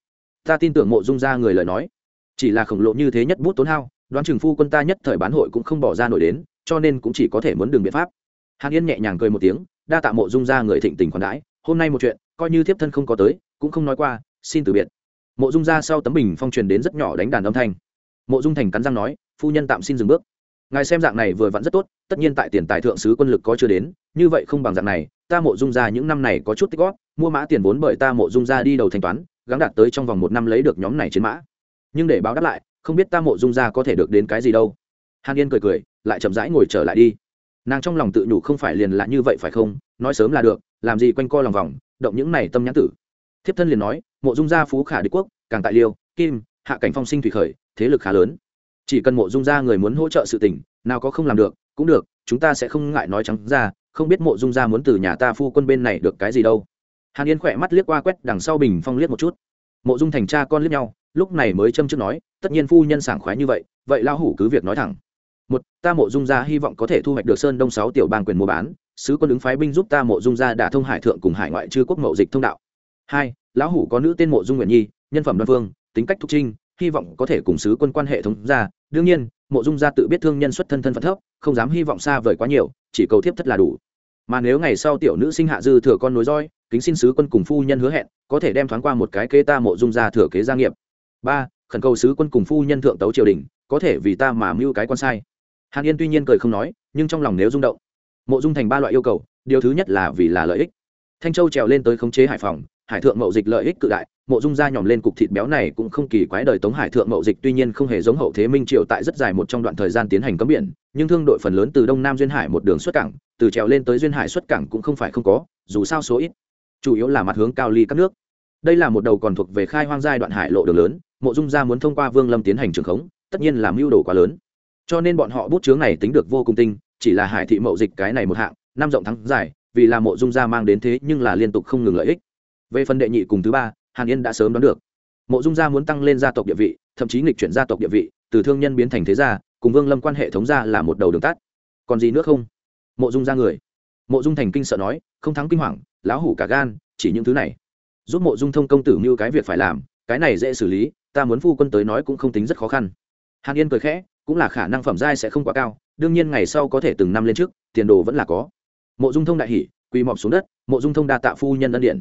ta tin tưởng mộ dung ra người lời nói. Chỉ là khổng lồ như thế nhất bút tốn hao, đoán chừng phu quân ta nhất thời bán hội cũng không bỏ ra nổi đến, cho nên cũng chỉ có thể muốn đường biện pháp. Hàn yên nhẹ nhàng cười một tiếng, đa tạ mộ dung ra người thịnh tình khoản đãi, hôm nay một chuyện, coi như thiếp thân không có tới, cũng không nói qua, xin từ biệt. Mộ dung ra sau tấm bình phong truyền đến rất nhỏ đánh đàn âm thanh. Mộ dung thành cắn răng nói, phu nhân tạm xin dừng bước. Ngài xem dạng này vừa vặn rất tốt, tất nhiên tại tiền tài thượng sứ quân lực có chưa đến, như vậy không bằng dạng này, ta mộ dung ra những năm này có chút tích góp, mua mã tiền vốn bởi ta mộ dung ra đi đầu thanh toán gắng đạt tới trong vòng một năm lấy được nhóm này chiến mã. Nhưng để báo đáp lại, không biết ta mộ dung ra có thể được đến cái gì đâu. Hàn yên cười cười, lại chậm rãi ngồi trở lại đi. Nàng trong lòng tự nhủ không phải liền là như vậy phải không? Nói sớm là được, làm gì quanh co lòng vòng, động những này tâm nhãn tử. Thiếp thân liền nói, mộ dung gia phú khả đế quốc, càng tại liêu, kim, hạ cảnh phong sinh thủy khởi, thế lực khá lớn. Chỉ cần mộ dung gia người muốn hỗ trợ sự tình, nào có không làm được, cũng được, chúng ta sẽ không ngại nói trắng ra, không biết mộ dung gia muốn từ nhà ta phu quân bên này được cái gì đâu hàn yên khỏe mắt liếc qua quét đằng sau bình phong liếc một chút. Mộ dung thành cha con liếc nhau, lúc này mới châm trước nói, tất nhiên phu nhân sảng khoái như vậy vậy lao hủ cứ việc nói thẳng. Một, ta mộ dung gia hy vọng có thể thu hoạch được sơn đông sáu tiểu bang quyền mua bán, sứ quân ứng phái binh giúp ta mộ dung gia đả thông hải thượng cùng hải ngoại chư quốc mậu dịch thông đạo. Hai, lão hủ có nữ tên mộ dung nguyện nhi, nhân phẩm đoan phương tính cách thúc trinh, hy vọng có thể cùng sứ quân quan hệ thống gia. đương nhiên, mộ dung gia tự biết thương nhân xuất thân thân phận thấp, không dám hy vọng xa vời quá nhiều, chỉ cầu thiếp thất là đủ mà nếu ngày sau tiểu nữ sinh hạ dư thừa con nối roi, kính xin sứ quân cùng phu nhân hứa hẹn, có thể đem thoáng qua một cái kế ta mộ dung ra thừa kế gia nghiệp. Ba, khẩn cầu sứ quân cùng phu nhân thượng tấu triều đình, có thể vì ta mà mưu cái quan sai. Hàn yên tuy nhiên cười không nói, nhưng trong lòng nếu rung động, mộ dung thành ba loại yêu cầu, điều thứ nhất là vì là lợi ích. Thanh châu trèo lên tới khống chế hải phòng hải thượng mậu dịch lợi ích cự đại, mộ dung ra nhòm lên cục thịt béo này cũng không kỳ quái đời tống hải thượng mậu dịch tuy nhiên không hề giống hậu thế minh triều tại rất dài một trong đoạn thời gian tiến hành cấm biển, nhưng thương đội phần lớn từ đông nam duyên hải một đường xuất cảng, từ trèo lên tới duyên hải xuất cảng cũng không phải không có, dù sao số ít. Chủ yếu là mặt hướng cao ly các nước. Đây là một đầu còn thuộc về khai hoang giai đoạn hải lộ đường lớn, mộ dung gia muốn thông qua vương lâm tiến hành trường khống, tất nhiên làm mưu đồ quá lớn. Cho nên bọn họ bút chướng này tính được vô cùng tinh, chỉ là hải thị mậu dịch cái này một hạng, năm rộng thắng dài, vì là mộ dung gia mang đến thế nhưng là liên tục không ngừng lợi ích về phần đệ nhị cùng thứ ba, hàn yên đã sớm đoán được. Mộ dung gia muốn tăng lên gia tộc địa vị, thậm chí nghịch chuyển gia tộc địa vị, từ thương nhân biến thành thế gia, cùng vương lâm quan hệ thống gia là một đầu đường tắt. Còn gì nữa không? Mộ dung gia người. Mộ dung thành kinh sợ nói, không thắng kinh hoàng, lão hủ cả gan, chỉ những thứ này. Giúp mộ dung thông công tử mưu cái việc phải làm, cái này dễ xử lý, ta muốn phu quân tới nói cũng không tính rất khó khăn. Hàn yên cười khẽ, cũng là khả năng phẩm giai sẽ không quá cao, đương nhiên ngày sau có thể từng năm lên trước, tiền đồ vẫn là có. Mộ dung thông đại hỷ quỳ mọp xuống đất, mộ dung thông đa tạ phu nhân ân điển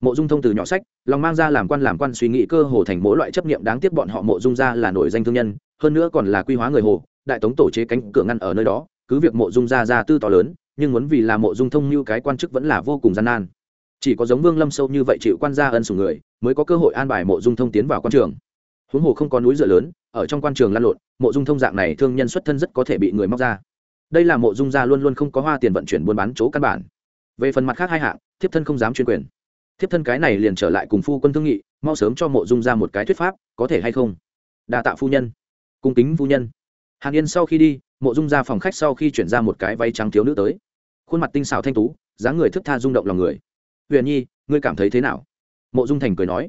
mộ dung thông từ nhỏ sách, lòng mang ra làm quan làm quan suy nghĩ cơ hồ thành mỗi loại chấp nghiệm đáng tiếc bọn họ mộ dung ra là nổi danh thương nhân, hơn nữa còn là quy hóa người hồ, đại tống tổ chế cánh cửa ngăn ở nơi đó, cứ việc mộ dung ra ra tư to lớn, nhưng muốn vì là mộ dung thông như cái quan chức vẫn là vô cùng gian nan. Chỉ có giống vương lâm sâu như vậy chịu quan gia ân sủng người, mới có cơ hội an bài mộ dung thông tiến vào quan trường. Huống hồ không có núi dựa lớn, ở trong quan trường lan lộn, mộ dung thông dạng này thương nhân xuất thân rất có thể bị người móc ra. Đây là mộ dung gia luôn luôn không có hoa tiền vận chuyển buôn bán chỗ căn bản. Về phần mặt khác hai hạng, thiếp thân không dám chuyên quyền thiếp thân cái này liền trở lại cùng phu quân thương nghị, mau sớm cho mộ dung ra một cái thuyết pháp, có thể hay không? Đa tạ phu nhân. Cung kính phu nhân. Hàn yên sau khi đi, mộ dung ra phòng khách sau khi chuyển ra một cái váy trắng thiếu nữ tới. Khuôn mặt tinh xảo thanh tú, dáng người thức tha rung động lòng người. Huyền nhi, ngươi cảm thấy thế nào? Mộ dung thành cười nói.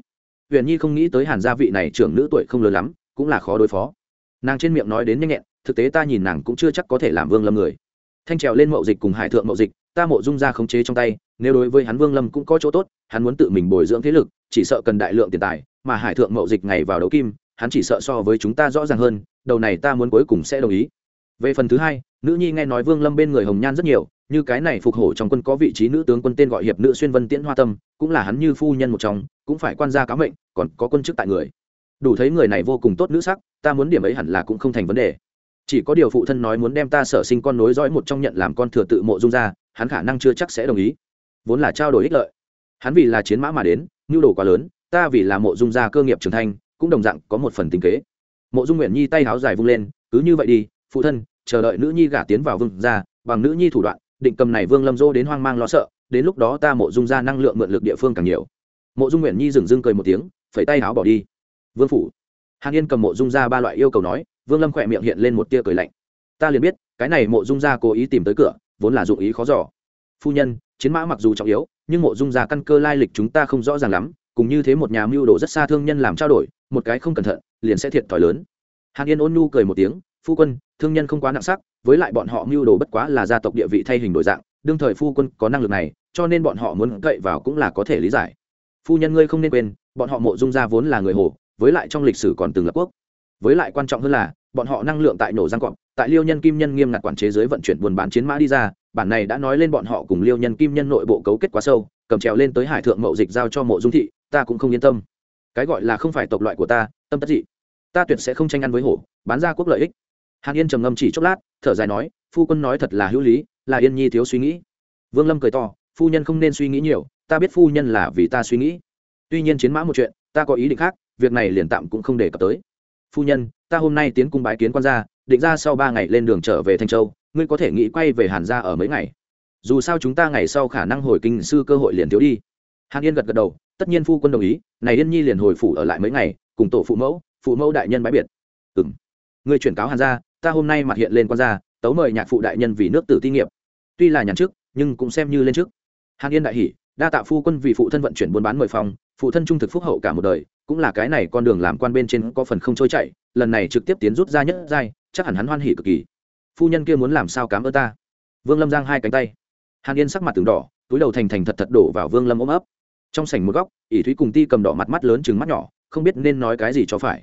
Huyền nhi không nghĩ tới hàn gia vị này trưởng nữ tuổi không lớn lắm, cũng là khó đối phó. Nàng trên miệng nói đến nhanh nhẹn, thực tế ta nhìn nàng cũng chưa chắc có thể làm vương lâm người thanh trèo lên mậu dịch cùng hải thượng mậu dịch, ta mộ dung ra khống chế trong tay, nếu đối với hắn vương lâm cũng có chỗ tốt, hắn muốn tự mình bồi dưỡng thế lực, chỉ sợ cần đại lượng tiền tài, mà hải thượng mậu dịch ngày vào đấu kim, hắn chỉ sợ so với chúng ta rõ ràng hơn, đầu này ta muốn cuối cùng sẽ đồng ý. Về phần thứ hai, nữ nhi nghe nói vương lâm bên người hồng nhan rất nhiều, như cái này phục hổ trong quân có vị trí nữ tướng quân tên gọi hiệp nữ xuyên vân tiễn hoa tâm, cũng là hắn như phu nhân một trong, cũng phải quan gia cá mệnh, còn có quân chức tại người. Đủ thấy người này vô cùng tốt nữ sắc, ta muốn điểm ấy hẳn là cũng không thành vấn đề chỉ có điều phụ thân nói muốn đem ta sở sinh con nối dõi một trong nhận làm con thừa tự mộ dung ra, hắn khả năng chưa chắc sẽ đồng ý. Vốn là trao đổi ích lợi. Hắn vì là chiến mã mà đến, nhu đồ quá lớn, ta vì là mộ dung gia cơ nghiệp trưởng thành, cũng đồng dạng có một phần tính kế. Mộ dung nguyện nhi tay háo dài vung lên, cứ như vậy đi, phụ thân, chờ đợi nữ nhi gả tiến vào vương gia, bằng nữ nhi thủ đoạn, định cầm này vương lâm dô đến hoang mang lo sợ, đến lúc đó ta mộ dung gia năng lượng mượn lực địa phương càng nhiều. Mộ dung nguyện nhi dừng dưng cười một tiếng, phẩy tay háo bỏ đi. Vương phủ. Hàn yên cầm mộ dung gia ba loại yêu cầu nói vương lâm khỏe miệng hiện lên một tia cười lạnh. Ta liền biết, cái này mộ dung gia cố ý tìm tới cửa, vốn là dụng ý khó giỏ phu nhân, chiến mã mặc dù trọng yếu, nhưng mộ dung gia căn cơ lai lịch chúng ta không rõ ràng lắm, cùng như thế một nhà mưu đồ rất xa thương nhân làm trao đổi, một cái không cẩn thận, liền sẽ thiệt thòi lớn. Hàn yên ôn nhu cười một tiếng, phu quân, thương nhân không quá nặng sắc, với lại bọn họ mưu đồ bất quá là gia tộc địa vị thay hình đổi dạng, đương thời phu quân có năng lực này, cho nên bọn họ muốn cậy vào cũng là có thể lý giải. Phu nhân ngươi không nên quên, bọn họ mộ dung gia vốn là người hồ, với lại trong lịch sử còn từng lập quốc. Với lại quan trọng hơn là bọn họ năng lượng tại nổ răng cọp, tại liêu nhân kim nhân nghiêm ngặt quản chế giới vận chuyển buôn bán chiến mã đi ra, bản này đã nói lên bọn họ cùng liêu nhân kim nhân nội bộ cấu kết quá sâu, cầm trèo lên tới hải thượng mậu dịch giao cho mộ dung thị, ta cũng không yên tâm. Cái gọi là không phải tộc loại của ta, tâm tất dị. Ta tuyệt sẽ không tranh ăn với hổ, bán ra quốc lợi ích. Hàn yên trầm ngâm chỉ chốc lát, thở dài nói, phu quân nói thật là hữu lý, là yên nhi thiếu suy nghĩ. Vương lâm cười to, phu nhân không nên suy nghĩ nhiều, ta biết phu nhân là vì ta suy nghĩ. Tuy nhiên chiến mã một chuyện, ta có ý định khác, việc này liền tạm cũng không đề cập tới phu nhân ta hôm nay tiến cung bái kiến quan gia định ra sau ba ngày lên đường trở về thanh châu ngươi có thể nghĩ quay về hàn gia ở mấy ngày. Dù sao chúng ta ngày sau khả năng hồi kinh sư cơ hội liền thiếu đi. Hàn yên gật gật đầu tất nhiên phu quân đồng ý này yên nhi liền hồi phủ ở lại mấy ngày cùng tổ phụ mẫu phụ mẫu đại nhân bãi biệt. Ừ m người chuyển cáo hàn gia ta hôm nay mặt hiện lên quan gia tấu mời nhạc phụ đại nhân vì nước tử ti nghiệp. Tuy là nhàn trước, nhưng cũng xem như lên trước. hàn yên đại hỷ đa tạ phu quân vì phụ thân vận chuyển buôn bán mười phòng phụ thân trung thực phúc hậu cả một đời, cũng là cái này con đường làm quan bên trên có phần không trôi chạy lần này trực tiếp tiến rút ra nhất giai, chắc hẳn hắn hoan hỉ cực kỳ. Phu nhân kia muốn làm sao cám ơn ta? Vương lâm giang hai cánh tay. Hàn yên sắc mặt từng đỏ, túi đầu thành thành thật thật đổ vào vương lâm ôm ấp. Trong sảnh một góc, ỷ thúy cùng ti cầm đỏ mặt mắt lớn chừng mắt nhỏ, không biết nên nói cái gì cho phải.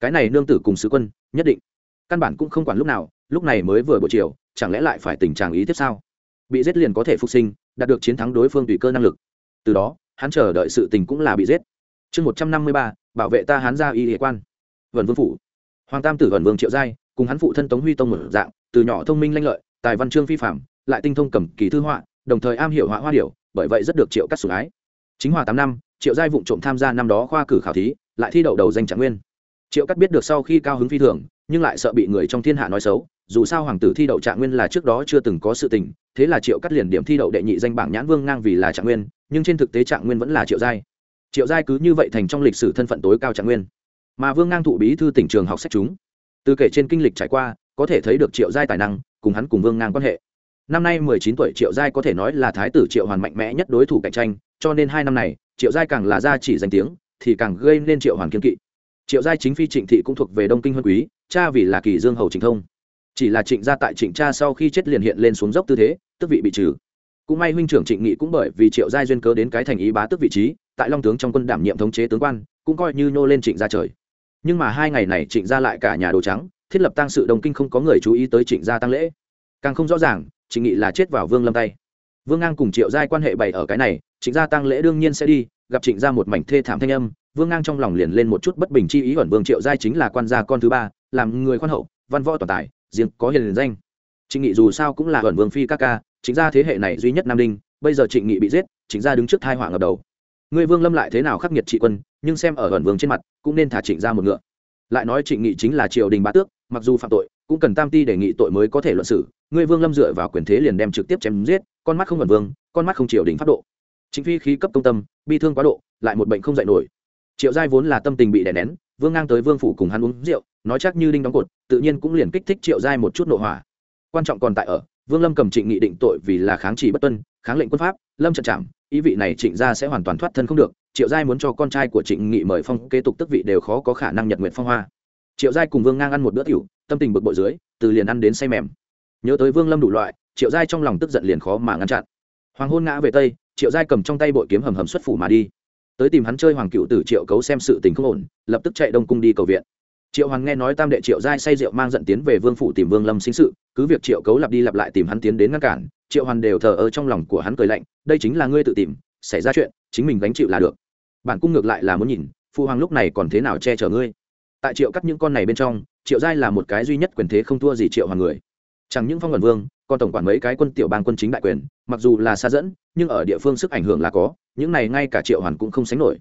Cái này nương tử cùng sứ quân, nhất định. Căn bản cũng không quản lúc nào, lúc này mới vừa buổi chiều, chẳng lẽ lại phải tình trạng ý tiếp sao? Bị giết liền có thể phục sinh đạt được chiến thắng đối phương tùy cơ năng lực. Từ đó, hắn chờ đợi sự tình cũng là bị giết. Chương một trăm năm mươi ba, bảo vệ ta hắn ra y hệ quan. Vần vương phủ. Hoàng tam tử vần vương triệu giai, cùng hắn phụ thân tống huy tông một dạng, từ nhỏ thông minh lanh lợi, tài văn chương phi phạm lại tinh thông cầm kỳ thư họa, đồng thời am hiểu họa hoa điểu bởi vậy rất được triệu cắt sủng ái. Chính hòa tám năm, triệu giai vụng trộm tham gia năm đó khoa cử khảo thí, lại thi đậu đầu danh trạng nguyên. Triệu cắt biết được sau khi cao hứng phi thường, nhưng lại sợ bị người trong thiên hạ nói xấu dù sao hoàng tử thi đậu trạng nguyên là trước đó chưa từng có sự tình, thế là triệu cắt liền điểm thi đậu đệ nhị danh bảng nhãn vương ngang vì là trạng nguyên, nhưng trên thực tế trạng nguyên vẫn là triệu giai. Triệu giai cứ như vậy thành trong lịch sử thân phận tối cao trạng nguyên. Mà vương ngang thụ bí thư tỉnh trường học sách chúng. Từ kể trên kinh lịch trải qua, có thể thấy được triệu giai tài năng, cùng hắn cùng vương ngang quan hệ. Năm nay mười chín tuổi triệu giai có thể nói là thái tử triệu hoàn mạnh mẽ nhất đối thủ cạnh tranh, cho nên hai năm này, triệu giai càng là gia chỉ danh tiếng, thì càng gây nên triệu hoàn kiên kỵ. Triệu giai chính phi trịnh thị cũng thuộc về đông kinh huân quý, cha vì là kỳ dương hầu trình thông chỉ là trịnh gia tại trịnh cha sau khi chết liền hiện lên xuống dốc tư thế tức vị bị trừ. Cũng may huynh trưởng trịnh nghị cũng bởi vì triệu giai duyên cớ đến cái thành ý bá tức vị trí, tại long tướng trong quân đảm nhiệm thống chế tướng quan, cũng coi như nhô lên trịnh gia trời. Nhưng mà hai ngày này trịnh gia lại cả nhà đồ trắng, thiết lập tăng sự đồng kinh không có người chú ý tới trịnh gia tăng lễ. Càng không rõ ràng, trịnh nghị là chết vào vương lâm tay. Vương ngang cùng triệu giai quan hệ bày ở cái này, trịnh gia tăng lễ đương nhiên sẽ đi, gặp trịnh gia một mảnh thê thảm thanh âm, vương ngang trong lòng liền lên một chút bất bình chi ý ẩn vương triệu giai chính là quan gia con thứ ba, làm người khoan hậu, văn võ toàn tài riêng có hiền danh. Trịnh nghị dù sao cũng là ẩn vương phi các ca, chính gia thế hệ này duy nhất nam đinh, bây giờ trịnh nghị bị giết, chính gia đứng trước thai họa ngập đầu. Người vương lâm lại thế nào khắc nghiệt trị quân, nhưng xem ở ẩn vương trên mặt, cũng nên thả trịnh gia một ngựa. Lại nói trịnh nghị chính là triều đình bá tước, mặc dù phạm tội, cũng cần tam ti đề nghị tội mới có thể luận xử. Người vương lâm dựa vào quyền thế liền đem trực tiếp chém giết, con mắt không ẩn vương, con mắt không triều đình pháp độ. Chính phi khí cấp công tâm, bi thương quá độ, lại một bệnh không dạy nổi. Triệu giai vốn là tâm tình bị đè nén, vương ngang tới vương phủ cùng hắn uống rượu nói chắc như đinh đóng cột, tự nhiên cũng liền kích thích triệu giai một chút nội hỏa. Quan trọng còn tại ở, vương lâm cầm trịnh nghị định tội vì là kháng chỉ bất tuân, kháng lệnh quân pháp, lâm trận chạm, ý vị này trịnh gia sẽ hoàn toàn thoát thân không được, triệu giai muốn cho con trai của trịnh nghị mời phong kế tục tức vị đều khó có khả năng nhật nguyện phong hoa. Triệu giai cùng vương ngang ăn một bữa tiểu, tâm tình bực bội dưới, từ liền ăn đến say mềm. Nhớ tới vương lâm đủ loại, triệu giai trong lòng tức giận liền khó mà ngăn chặn. Hoàng hôn ngã về tây, triệu giai cầm trong tay bội kiếm hầm hầm xuất phủ mà đi. Tới tìm hắn chơi hoàng cựu tử triệu cấu xem sự tình không ổn, lập tức chạy đông cung đi cầu viện triệu hoàng nghe nói tam đệ triệu giai say rượu mang dẫn tiến về vương phủ tìm vương lâm sinh sự, cứ việc triệu cấu lặp đi lặp lại tìm hắn tiến đến ngăn cản, triệu hoàn đều thờ ơ trong lòng của hắn cười lạnh, đây chính là ngươi tự tìm, xảy ra chuyện, chính mình gánh chịu là được. Bản cung ngược lại là muốn nhìn phụ hoàng lúc này còn thế nào che chở ngươi? Tại triệu cắt những con này bên trong, triệu giai là một cái duy nhất quyền thế không thua gì triệu hoàng người. Chẳng những phong ẩn vương, còn tổng quản mấy cái quân tiểu bang quân chính đại quyền, mặc dù là xa dẫn, nhưng ở địa phương sức ảnh hưởng là có, những này ngay cả triệu hoàn cũng không sánh nổi.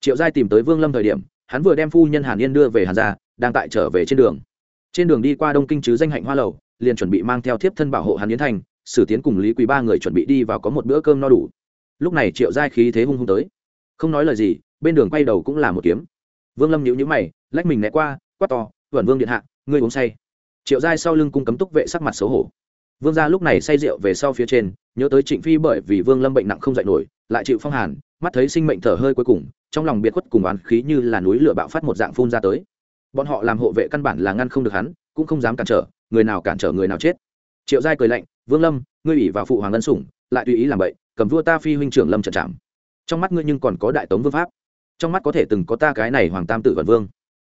Triệu giai tìm tới vương lâm thời điểm, hắn vừa đem phu nhân hàn yên đưa về hàn gia đang tại trở về trên đường. Trên đường đi qua đông kinh chứ danh hạnh hoa lầu, liền chuẩn bị mang theo thiếp thân bảo hộ hàn yến thành, sử tiến cùng lý quý ba người chuẩn bị đi vào có một bữa cơm no đủ. Lúc này triệu giai khí thế hung hung tới. Không nói lời gì, bên đường quay đầu cũng là một kiếm. Vương lâm nhíu nhíu mày, lách mình né qua, quát to, vẩn vương điện hạ, ngươi uống say. Triệu giai sau lưng cung cấm túc vệ sắc mặt xấu hổ. Vương gia lúc này say rượu về sau phía trên, nhớ tới trịnh phi bởi vì vương lâm bệnh nặng không dạy nổi, lại chịu phong hàn, mắt thấy sinh mệnh thở hơi cuối cùng, trong lòng biệt khuất cùng oán khí như là núi lửa bạo phát một dạng phun ra tới bọn họ làm hộ vệ căn bản là ngăn không được hắn, cũng không dám cản trở, người nào cản trở người nào chết. Triệu giai cười lạnh, vương lâm, ngươi ủy vào phụ hoàng ân sủng, lại tùy ý làm vậy cầm vua ta phi huynh trưởng lâm trận trảm. Trong mắt ngươi nhưng còn có đại tống vương pháp. Trong mắt có thể từng có ta cái này hoàng tam tử vần vương.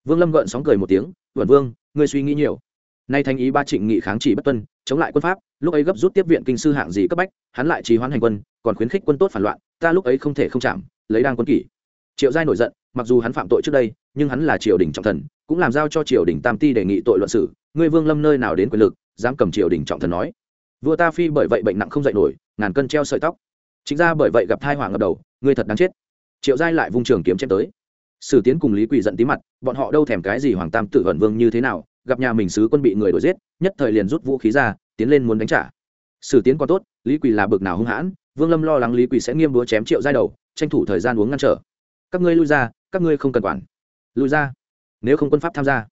Vương lâm gợn sóng cười một tiếng vần vương, ngươi suy nghĩ nhiều. Nay thanh ý ba trịnh nghị kháng chỉ bất tuân, chống lại quân pháp, lúc ấy gấp rút tiếp viện kinh sư hạng gì cấp bách, hắn lại trì hoãn hành quân, còn khuyến khích quân tốt phản loạn, ta lúc ấy không thể không chạm, lấy đang quân kỷ. Triệu giai nổi giận mặc dù hắn phạm tội trước đây, nhưng hắn là triều đình trọng thần, cũng làm giao cho triều đình tam ti đề nghị tội luận sử ngươi vương lâm nơi nào đến quyền lực, dám cầm triều đình trọng thần nói. Vua ta phi bởi vậy bệnh nặng không dậy nổi, ngàn cân treo sợi tóc. Chính ra bởi vậy gặp thai hoàng ngập đầu, ngươi thật đáng chết. Triệu giai lại vung trường kiếm chém tới. Sử tiến cùng lý quỳ giận tí mặt, bọn họ đâu thèm cái gì hoàng tam tự vẩn vương như thế nào, gặp nhà mình sứ quân bị người đuổi giết, nhất thời liền rút vũ khí ra, tiến lên muốn đánh trả. Sử tiến còn tốt, lý quỳ là bực nào hung hãn, vương lâm lo lắng lý quỳ sẽ nghiêm búa chém triệu giai đầu, tranh thủ thời gian uống ngăn trở. Các ngươi lui ra các ngươi không cần quản. Lui ra. Nếu không quân pháp tham gia,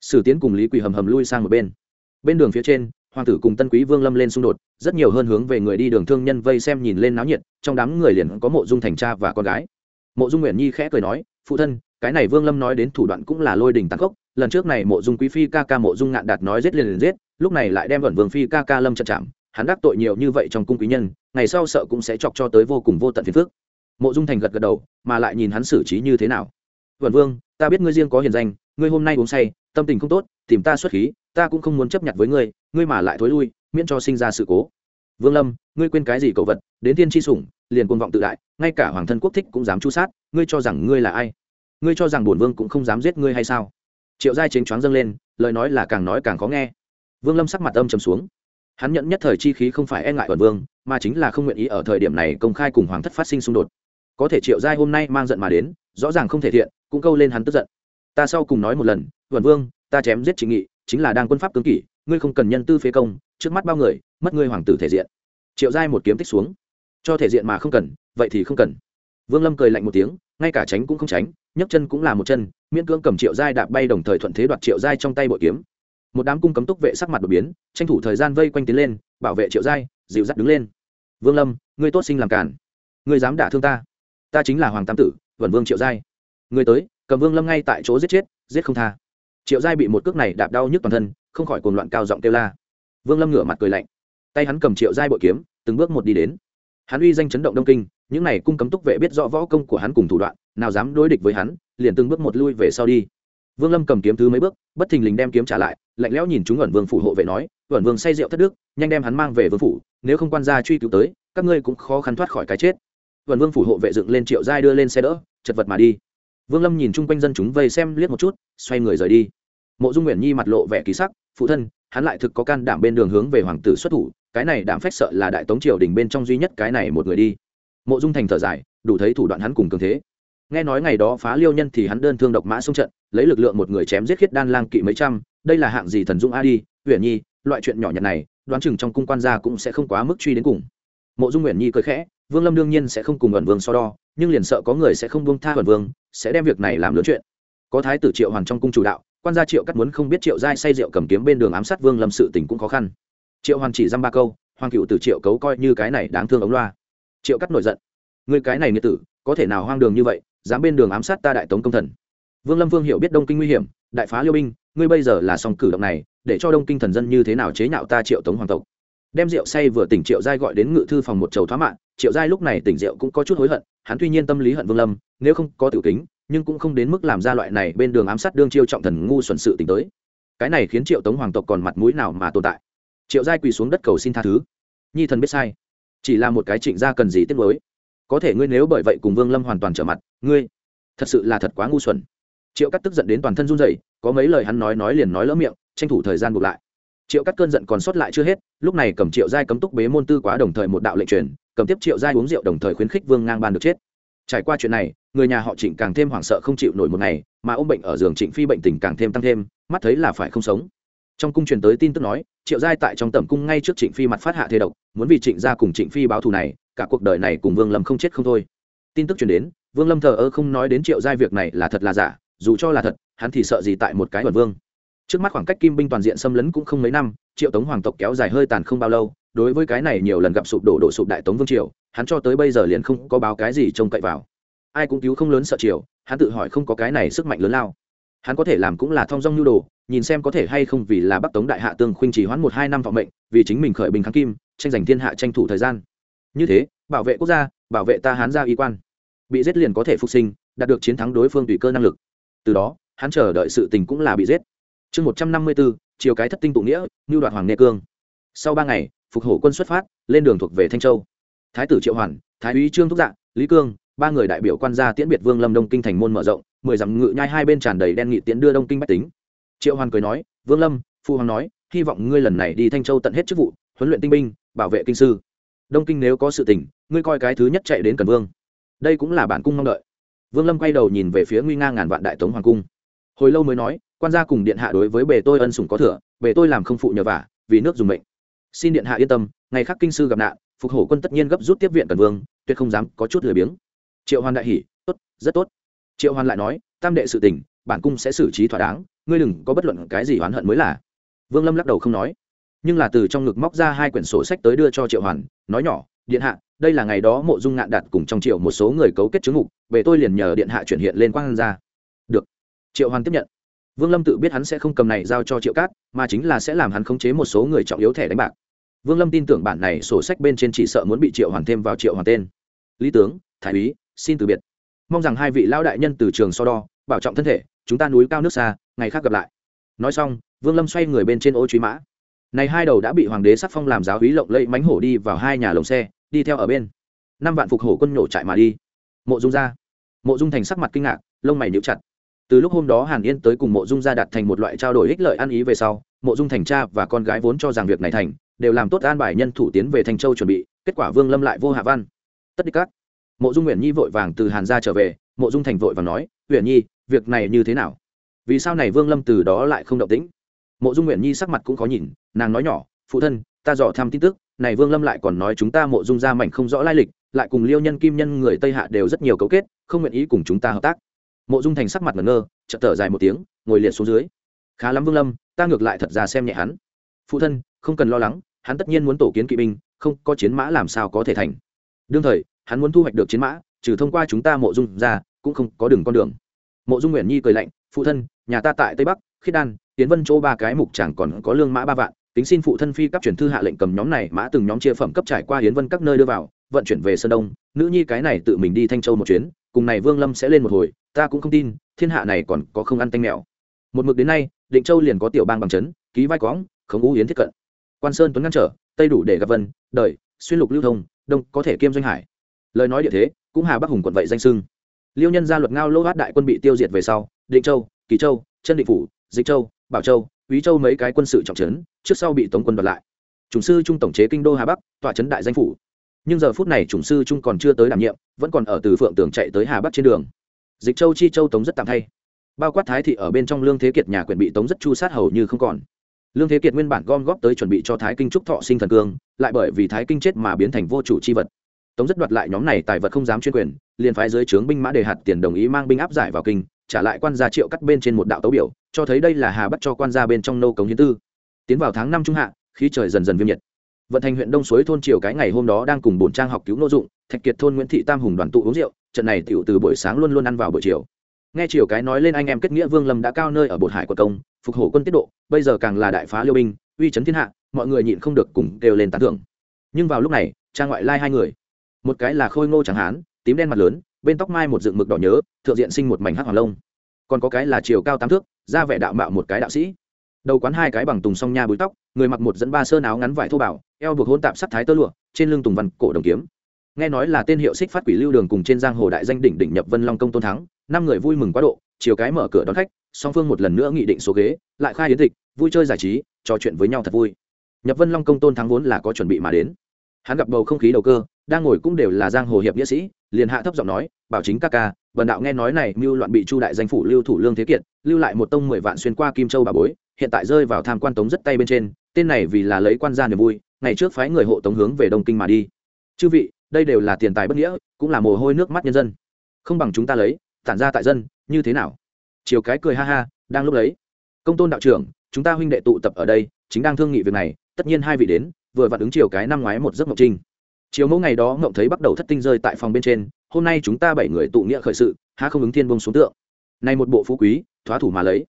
sử tiến cùng lý quỳ hầm hầm lui sang một bên. Bên đường phía trên, hoàng tử cùng tân quý vương lâm lên xung đột, rất nhiều hơn hướng về người đi đường thương nhân vây xem nhìn lên náo nhiệt, trong đám người liền có mộ dung thành cha và con gái. Mộ dung nguyện nhi khẽ cười nói, phụ thân, cái này vương lâm nói đến thủ đoạn cũng là lôi đình tăng cốc lần trước này mộ dung quý phi ca ca mộ dung ngạn đạt nói giết liền liền giết, lúc này lại đem vẩn vương phi ca ca lâm trận chạm, hắn đắc tội nhiều như vậy trong cung quý nhân, ngày sau sợ cũng sẽ chọc cho tới vô cùng vô tận phiền phước mộ dung thành gật gật đầu, mà lại nhìn hắn xử trí như thế nào. Vẩn vương, ta biết ngươi riêng có hiền danh, ngươi hôm nay uống say, tâm tình không tốt, tìm ta xuất khí, ta cũng không muốn chấp nhận với ngươi ngươi mà lại thối lui, miễn cho sinh ra sự cố. Vương lâm, ngươi quên cái gì cầu vật, đến tiên tri sủng, liền quân vọng tự đại, ngay cả hoàng thân quốc thích cũng dám chu sát, ngươi cho rằng ngươi là ai? Ngươi cho rằng bổn vương cũng không dám giết ngươi hay sao? Triệu giai chênh choáng dâng lên, lời nói là càng nói càng khó nghe. Vương lâm sắc mặt âm trầm xuống. Hắn nhận nhất thời chi khí không phải e ngại bẩn vương, mà chính là không nguyện ý ở thời điểm này công khai cùng hoàng thất phát sinh xung đột có thể triệu giai hôm nay mang giận mà đến, rõ ràng không thể thiện, cũng câu lên hắn tức giận. Ta sau cùng nói một lần bẩn vương, ta chém giết trịnh nghị, chính là đang quân pháp cứng kỷ, ngươi không cần nhân tư phế công, trước mắt bao người, mất ngươi hoàng tử thể diện. Triệu giai một kiếm tích xuống. Cho thể diện mà không cần, vậy thì không cần. Vương lâm cười lạnh một tiếng, ngay cả tránh cũng không tránh, nhấc chân cũng là một chân, miễn cưỡng cầm triệu giai đạp bay đồng thời thuận thế đoạt triệu giai trong tay bội kiếm. Một đám cung cấm túc vệ sắc mặt đột biến, tranh thủ thời gian vây quanh tiến lên, bảo vệ triệu giai, dịu dắt đứng lên. Vương lâm, ngươi tốt sinh làm cản ngươi dám đả thương ta ta chính là hoàng tam tử vẩn vương triệu giai. Ngươi tới, cầm vương lâm ngay tại chỗ giết chết, giết không tha. Triệu giai bị một cước này đạp đau nhức toàn thân, không khỏi cuồng loạn cao giọng kêu la. Vương lâm ngửa mặt cười lạnh. Tay hắn cầm triệu giai bội kiếm, từng bước một đi đến. Hắn uy danh chấn động đông kinh, những này cung cấm túc vệ biết rõ võ công của hắn cùng thủ đoạn, nào dám đối địch với hắn, liền từng bước một lui về sau đi. Vương lâm cầm kiếm thứ mấy bước, bất thình lình đem kiếm trả lại, lạnh lẽo nhìn chúng ẩn vương phủ hộ vệ nói, ẩn vương say rượu thất đức, nhanh đem hắn mang về vương phủ, nếu không quan gia truy cứu tới, các ngươi cũng khó khăn thoát khỏi cái chết vần vương phủ hộ vệ dựng lên triệu giai đưa lên xe đỡ, chật vật mà đi. Vương lâm nhìn chung quanh dân chúng vây xem liếc một chút, xoay người rời đi. Mộ dung nguyện nhi mặt lộ vẻ ký sắc, phụ thân, hắn lại thực có can đảm bên đường hướng về hoàng tử xuất thủ, cái này đảm phách sợ là đại tống triều đình bên trong duy nhất cái này một người đi. Mộ dung thành thở dài, đủ thấy thủ đoạn hắn cùng cường thế. Nghe nói ngày đó phá liêu nhân thì hắn đơn thương độc mã xung trận, lấy lực lượng một người chém giết khiết đan lang kỵ mấy trăm, đây là hạng gì thần dung a đi huyền nhi, loại chuyện nhỏ nhặt này, đoán chừng trong cung quan gia cũng sẽ không quá mức truy đến cùng. Mộ dung nguyện nhi cười khẽ vương lâm đương nhiên sẽ không cùng ẩn vương so đo, nhưng liền sợ có người sẽ không buông tha ẩn vương, sẽ đem việc này làm lớn chuyện. Có thái tử triệu hoàn trong cung chủ đạo, quan gia triệu cắt muốn không biết triệu giai say rượu cầm kiếm bên đường ám sát vương lâm sự tình cũng khó khăn. Triệu hoàn chỉ dăm ba câu, hoàng cựu từ triệu cấu coi như cái này đáng thương ống loa. Triệu cắt nổi giận. Người cái này nghĩa tử, có thể nào hoang đường như vậy, dám bên đường ám sát ta đại tống công thần? Vương lâm vương hiểu biết đông kinh nguy hiểm, đại phá liêu binh, ngươi bây giờ là song cử động này, để cho đông kinh thần dân như thế nào chế nhạo ta triệu tống hoàng tộc? Đem rượu say vừa tỉnh triệu giai gọi đến ngự thư phòng một chầu thoá mạng triệu giai lúc này tỉnh rượu cũng có chút hối hận, hắn tuy nhiên tâm lý hận vương lâm, nếu không có tiểu kính, nhưng cũng không đến mức làm ra loại này bên đường ám sát đương chiêu trọng thần ngu xuẩn sự tỉnh tới. Cái này khiến triệu tống hoàng tộc còn mặt mũi nào mà tồn tại? Triệu giai quỳ xuống đất cầu xin tha thứ. Nhi thần biết sai, chỉ là một cái trịnh gia cần gì tiếc mới có thể ngươi nếu bởi vậy cùng vương lâm hoàn toàn trở mặt, ngươi thật sự là thật quá ngu xuẩn. Triệu cắt tức giận đến toàn thân run rẩy, có mấy lời hắn nói nói liền nói lỡ miệng, tranh thủ thời gian buộc lại triệu cắt cơn giận còn sót lại chưa hết, lúc này cầm triệu giai cấm túc bế môn tư quá đồng thời một đạo lệnh truyền, cầm tiếp triệu giai uống rượu đồng thời khuyến khích vương ngang ban được chết. Trải qua chuyện này, người nhà họ trịnh càng thêm hoảng sợ không chịu nổi một ngày, mà ôm bệnh ở giường trịnh phi bệnh tình càng thêm tăng thêm, mắt thấy là phải không sống. Trong cung truyền tới tin tức nói, triệu giai tại trong tầm cung ngay trước trịnh phi mặt phát hạ thế độc, muốn vì trịnh gia cùng trịnh phi báo thù này, cả cuộc đời này cùng vương lâm không chết không thôi. Tin tức truyền đến, vương lâm thờ ơ không nói đến triệu giai việc này là thật là giả, dù cho là thật, hắn thì sợ gì tại một cái bẩn vương trước mắt khoảng cách kim binh toàn diện xâm lấn cũng không mấy năm, triệu tống hoàng tộc kéo dài hơi tàn không bao lâu, đối với cái này nhiều lần gặp sụp đổ đổ sụp đại tống vương triều, hắn cho tới bây giờ liền không có báo cái gì trông cậy vào. Ai cũng cứu không lớn sợ triều, hắn tự hỏi không có cái này sức mạnh lớn lao. Hắn có thể làm cũng là thong dong nhu đồ, nhìn xem có thể hay không vì là bắc tống đại hạ tương khuynh chỉ hoãn một hai năm vọng mệnh, vì chính mình khởi bình kháng kim, tranh giành thiên hạ tranh thủ thời gian. Như thế, bảo vệ quốc gia, bảo vệ ta hán gia y quan. Bị giết liền có thể phục sinh, đạt được chiến thắng đối phương tùy cơ năng lực. Từ đó, hắn chờ đợi sự tình cũng là bị giết chương một trăm năm mươi bốn chiều cái thất tinh tụ nghĩa, như đoạt hoàng nê cương. Sau ba ngày, phục hổ quân xuất phát, lên đường thuộc về thanh châu. Thái tử triệu hoàn, thái úy trương thúc dạ lý cương, ba người đại biểu quan gia tiễn biệt vương lâm đông kinh thành môn mở rộng, mười dặm ngự nhai hai bên tràn đầy đen nghị tiễn đưa đông kinh bách tính. Triệu hoàn cười nói, vương lâm, phu hoàng nói, hy vọng ngươi lần này đi thanh châu tận hết chức vụ, huấn luyện tinh binh, bảo vệ kinh sư. Đông kinh nếu có sự tình, ngươi coi cái thứ nhất chạy đến cần vương. Đây cũng là bản cung mong đợi. Vương lâm quay đầu nhìn về phía nguy nga ngàn vạn đại tống hoàng cung. Hồi lâu mới nói quan gia cùng điện hạ đối với bề tôi ân sủng có thừa, bề tôi làm không phụ nhờ vả, vì nước dùng mệnh. Xin điện hạ yên tâm, ngày khác kinh sư gặp nạn, phục hổ quân tất nhiên gấp rút tiếp viện cần vương, tuyệt không dám có chút lười biếng. Triệu hoàn đại hỉ, tốt, rất tốt. Triệu hoàn lại nói, tam đệ sự tình, bản cung sẽ xử trí thỏa đáng, ngươi đừng có bất luận cái gì oán hận mới là. Vương lâm lắc đầu không nói. Nhưng là từ trong ngực móc ra hai quyển sổ sách tới đưa cho triệu hoàn nói nhỏ, điện hạ, đây là ngày đó mộ dung ngạn đạt cùng trong triệu một số người cấu kết chứng mục về tôi liền nhờ điện hạ chuyển hiện lên quang ra được. Triệu hoàn tiếp nhận vương lâm tự biết hắn sẽ không cầm này giao cho triệu cát, mà chính là sẽ làm hắn khống chế một số người trọng yếu thẻ đánh bạc. Vương lâm tin tưởng bản này sổ sách bên trên chỉ sợ muốn bị triệu hoàn thêm vào triệu hoàn tên. Lý tướng, thái úy, xin từ biệt. Mong rằng hai vị lão đại nhân từ trường so đo, bảo trọng thân thể, chúng ta núi cao nước xa, ngày khác gặp lại. Nói xong, vương lâm xoay người bên trên ô truy mã. Này hai đầu đã bị hoàng đế sắc phong làm giáo hí lộng lẫy mánh hổ đi vào hai nhà lồng xe, đi theo ở bên. Năm vạn phục hổ quân nhổ chạy mà đi. Mộ dung ra. Mộ dung thành sắc mặt kinh ngạc, lông mày níu chặt từ lúc hôm đó hàn yên tới cùng mộ dung gia đặt thành một loại trao đổi ích lợi ăn ý về sau, mộ dung thành cha và con gái vốn cho rằng việc này thành, đều làm tốt an bài nhân thủ tiến về thành châu chuẩn bị, kết quả vương lâm lại vô hạ văn. Tất đi các. Mộ dung nguyện nhi vội vàng từ hàn ra trở về, mộ dung thành vội và nói nguyện nhi, việc này như thế nào? Vì sao này vương lâm từ đó lại không động tĩnh? Mộ dung nguyện nhi sắc mặt cũng khó nhìn, nàng nói nhỏ, phụ thân, ta dò thăm tin tức, này vương lâm lại còn nói chúng ta mộ dung ra mảnh không rõ lai lịch, lại cùng liêu nhân kim nhân người tây hạ đều rất nhiều cấu kết, không nguyện ý cùng chúng ta hợp tác mộ dung thành sắc mặt ngẩn ngơ, chợt thở dài một tiếng, ngồi liệt xuống dưới. Khá lắm, vương lâm, ta ngược lại thật ra xem nhẹ hắn. Phụ thân, không cần lo lắng, hắn tất nhiên muốn tổ kiến kỵ binh, không có chiến mã làm sao có thể thành. Đương thời, hắn muốn thu hoạch được chiến mã, trừ thông qua chúng ta mộ dung ra, cũng không có đường con đường. Mộ dung nguyện nhi cười lạnh, phụ thân, nhà ta tại tây bắc, khiết đan, tiến vân chỗ ba cái mục chẳng còn có lương mã ba vạn tính xin phụ thân phi cấp chuyển thư hạ lệnh cầm nhóm này, mã từng nhóm chia phẩm cấp trải qua hiến vân các nơi đưa vào, vận chuyển về sơn đông. Nữ nhi cái này tự mình đi thanh châu một chuyến cùng này vương lâm sẽ lên một hồi, ta cũng không tin, thiên hạ này còn có không ăn tanh mèo. Một mực đến nay, định châu liền có tiểu bang bằng chấn, ký vai quõng khống ú yến thiết cận. Quan sơn tuấn ngăn trở, tây đủ để gặp vân, đời, xuyên lục lưu thông, đông, có thể kiêm doanh hải. Lời nói địa thế, cũng hà bắc hùng quận vậy danh sưng liêu nhân gia luật ngao lô hát đại quân bị tiêu diệt về sau, định châu, kỳ châu, chân định phủ, dịch châu, bảo châu quý châu mấy cái quân sự trọng trấn, trước sau bị tống quân đoạt lại. Chủng sư trung tổng chế kinh đô hà bắc, tọa trấn đại danh phủ nhưng giờ phút này chủng sư trung còn chưa tới đảm nhiệm, vẫn còn ở từ phượng tường chạy tới hà bắc trên đường. Dịch châu chi châu tống rất tạm thay. Bao quát thái thị ở bên trong lương thế kiệt nhà quyền bị tống rất chu sát hầu như không còn. Lương thế kiệt nguyên bản gom góp tới chuẩn bị cho thái kinh trúc thọ sinh thần cương, lại bởi vì thái kinh chết mà biến thành vô chủ c h i vật. Tống rất đoạt lại nhóm này tài vật không dám chuyên quyền, liền phái dưới trướng binh mã đề hạt tiền đồng ý mang binh áp giải vào kinh, trả lại quan gia triệu cắt bên trên một đạo tấu biểu, cho thấy đây là hà bắt cho quan gia bên trong nô cống hiến tư. Tiến vào tháng năm trung hạ khi trời dần dần viêm nhiệt vận thành huyện đông suối thôn triều cái ngày hôm đó đang cùng bổn trang học cứu nô dụng, thạch kiệt thôn nguyễn thị tam hùng đoàn tụ uống rượu, trận này Tiểu từ buổi sáng luôn luôn ăn vào buổi chiều. Nghe triều cái nói lên anh em kết nghĩa vương lâm đã cao nơi ở bột hải quận công, phục hổ quân tiết độ, bây giờ càng là đại phá liêu binh, uy chấn thiên hạ, mọi người nhịn không được cùng đều lên tán thưởng. Nhưng vào lúc này, trang ngoại lai hai người. Một cái là khôi ngô chẳng hán, tím đen mặt lớn, bên tóc mai một dựng mực đỏ nhớ, thượng diện sinh một mảnh hắc hoàng lông. Còn có cái là chiều cao tám thước, da vẻ đạo mạo một cái đạo sĩ. Đầu quán hai cái bằng tùng song nha búi tóc, người mặc một dẫn ba sơn áo ngắn vải thô bảo eo buộc hôn tạp sắc thái tơ lụa, trên lưng tùng văn cổ đồng kiếm. Nghe nói là tên hiệu xích phát quỷ lưu đường cùng trên giang hồ đại danh đỉnh đỉnh nhập vân long công tôn thắng, năm người vui mừng quá độ, chiều cái mở cửa đón khách, song phương một lần nữa nghị định số ghế, lại khai hiến tịch, vui chơi giải trí, trò chuyện với nhau thật vui. Nhập vân long công tôn thắng vốn là có chuẩn bị mà đến. Hắn gặp bầu không khí đầu cơ, đang ngồi cũng đều là giang hồ hiệp nghĩa sĩ, liền hạ thấp giọng nói, bảo chính ca ca vần đạo nghe nói này mưu loạn bị chu đại danh phủ lưu thủ lương thế kiệt, lưu lại một tông mười vạn xuyên qua kim châu bà bối, hiện tại rơi vào tham quan tống rất tay bên trên, tên này vì là lấy quan gia niềm vui ngày trước phái người hộ tống hướng về đông kinh mà đi. Chư vị, đây đều là tiền tài bất nghĩa, cũng là mồ hôi nước mắt nhân dân. Không bằng chúng ta lấy, tản ra tại dân, như thế nào? Chiều cái cười ha ha, đang lúc lấy. Công tôn đạo trưởng, chúng ta huynh đệ tụ tập ở đây, chính đang thương nghị việc này, tất nhiên hai vị đến, vừa vặn ứng chiều cái năm ngoái một giấc mộng trinh chiều mẫu ngày đó mộng thấy bắt đầu thất tinh rơi tại phòng bên trên, hôm nay chúng ta bảy người tụ nghĩa khởi sự, há không ứng thiên bông xuống tượng. Nay một bộ phú quý, thoá thủ mà lấy.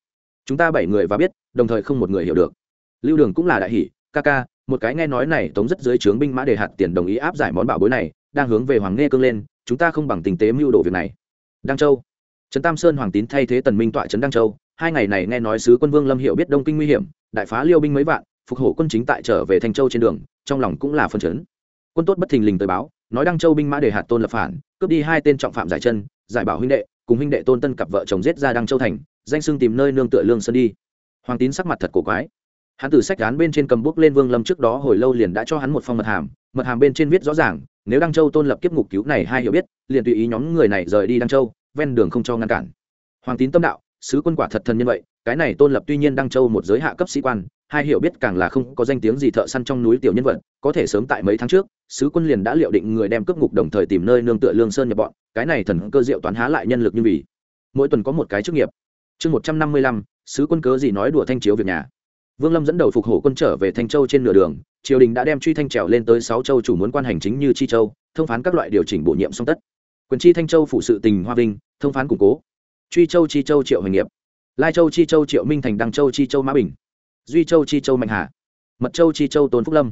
Chúng ta bảy người và biết, đồng thời không một người hiểu được. Lưu đường cũng là đại hỷ, ca ca một cái nghe nói này tống rất dưới trướng binh mã đề hạt tiền đồng ý áp giải món bảo bối này, đang hướng về hoàng nghe cương lên, chúng ta không bằng tình tế mưu đồ việc này. Đăng châu. Trấn tam sơn hoàng tín thay thế tần minh tọa trấn đăng châu, hai ngày này nghe nói sứ quân vương lâm hiệu biết đông kinh nguy hiểm, đại phá liêu binh mấy vạn, phục hổ quân chính tại trở về thanh châu trên đường, trong lòng cũng là phân chấn. Quân tốt bất thình lình tới báo, nói đăng châu binh mã đề hạt tôn lập phản, cướp đi hai tên trọng phạm giải chân, giải bảo huynh đệ, cùng huynh đệ tôn tân cặp vợ chồng giết ra đăng châu thành, danh xưng tìm nơi nương tựa lương sơn đi. Hoàng tín sắc mặt thật cổ quái hắn từ sách gán bên trên cầm bút lên vương lâm trước đó hồi lâu liền đã cho hắn một phong mật hàm mật hàm bên trên viết rõ ràng, nếu đăng châu tôn lập kiếp ngục cứu này hai hiểu biết, liền tùy ý nhóm người này rời đi đăng châu, ven đường không cho ngăn cản. Hoàng tín tâm đạo, sứ quân quả thật thân như vậy, cái này tôn lập tuy nhiên đăng châu một giới hạ cấp sĩ quan, hai hiểu biết càng là không có danh tiếng gì thợ săn trong núi tiểu nhân vật, có thể sớm tại mấy tháng trước, sứ quân liền đã liệu định người đem cướp ngục đồng thời tìm nơi nương tựa lương sơn nhập bọn, cái này thần cơ diệu toán há lại nhân lực như vì. Mỗi tuần có một cái chức nghiệp. Chương một trăm năm mươi lăm, sứ quân cớ gì nói đùa thanh chiếu việc nhà vương lâm dẫn đầu phục hổ quân trở về thanh châu trên nửa đường, triều đình đã đem truy thanh trèo lên tới sáu châu chủ muốn quan hành chính như chi châu, thông phán các loại điều chỉnh bổ nhiệm song tất. Quyền chi thanh châu phụ sự tình hoa vinh, thông phán củng cố. Truy châu chi châu triệu hành nghiệp. Lai châu chi châu triệu minh thành đăng châu chi châu mã bình. Duy châu chi châu mạnh hà. Mật châu chi châu tôn phúc lâm.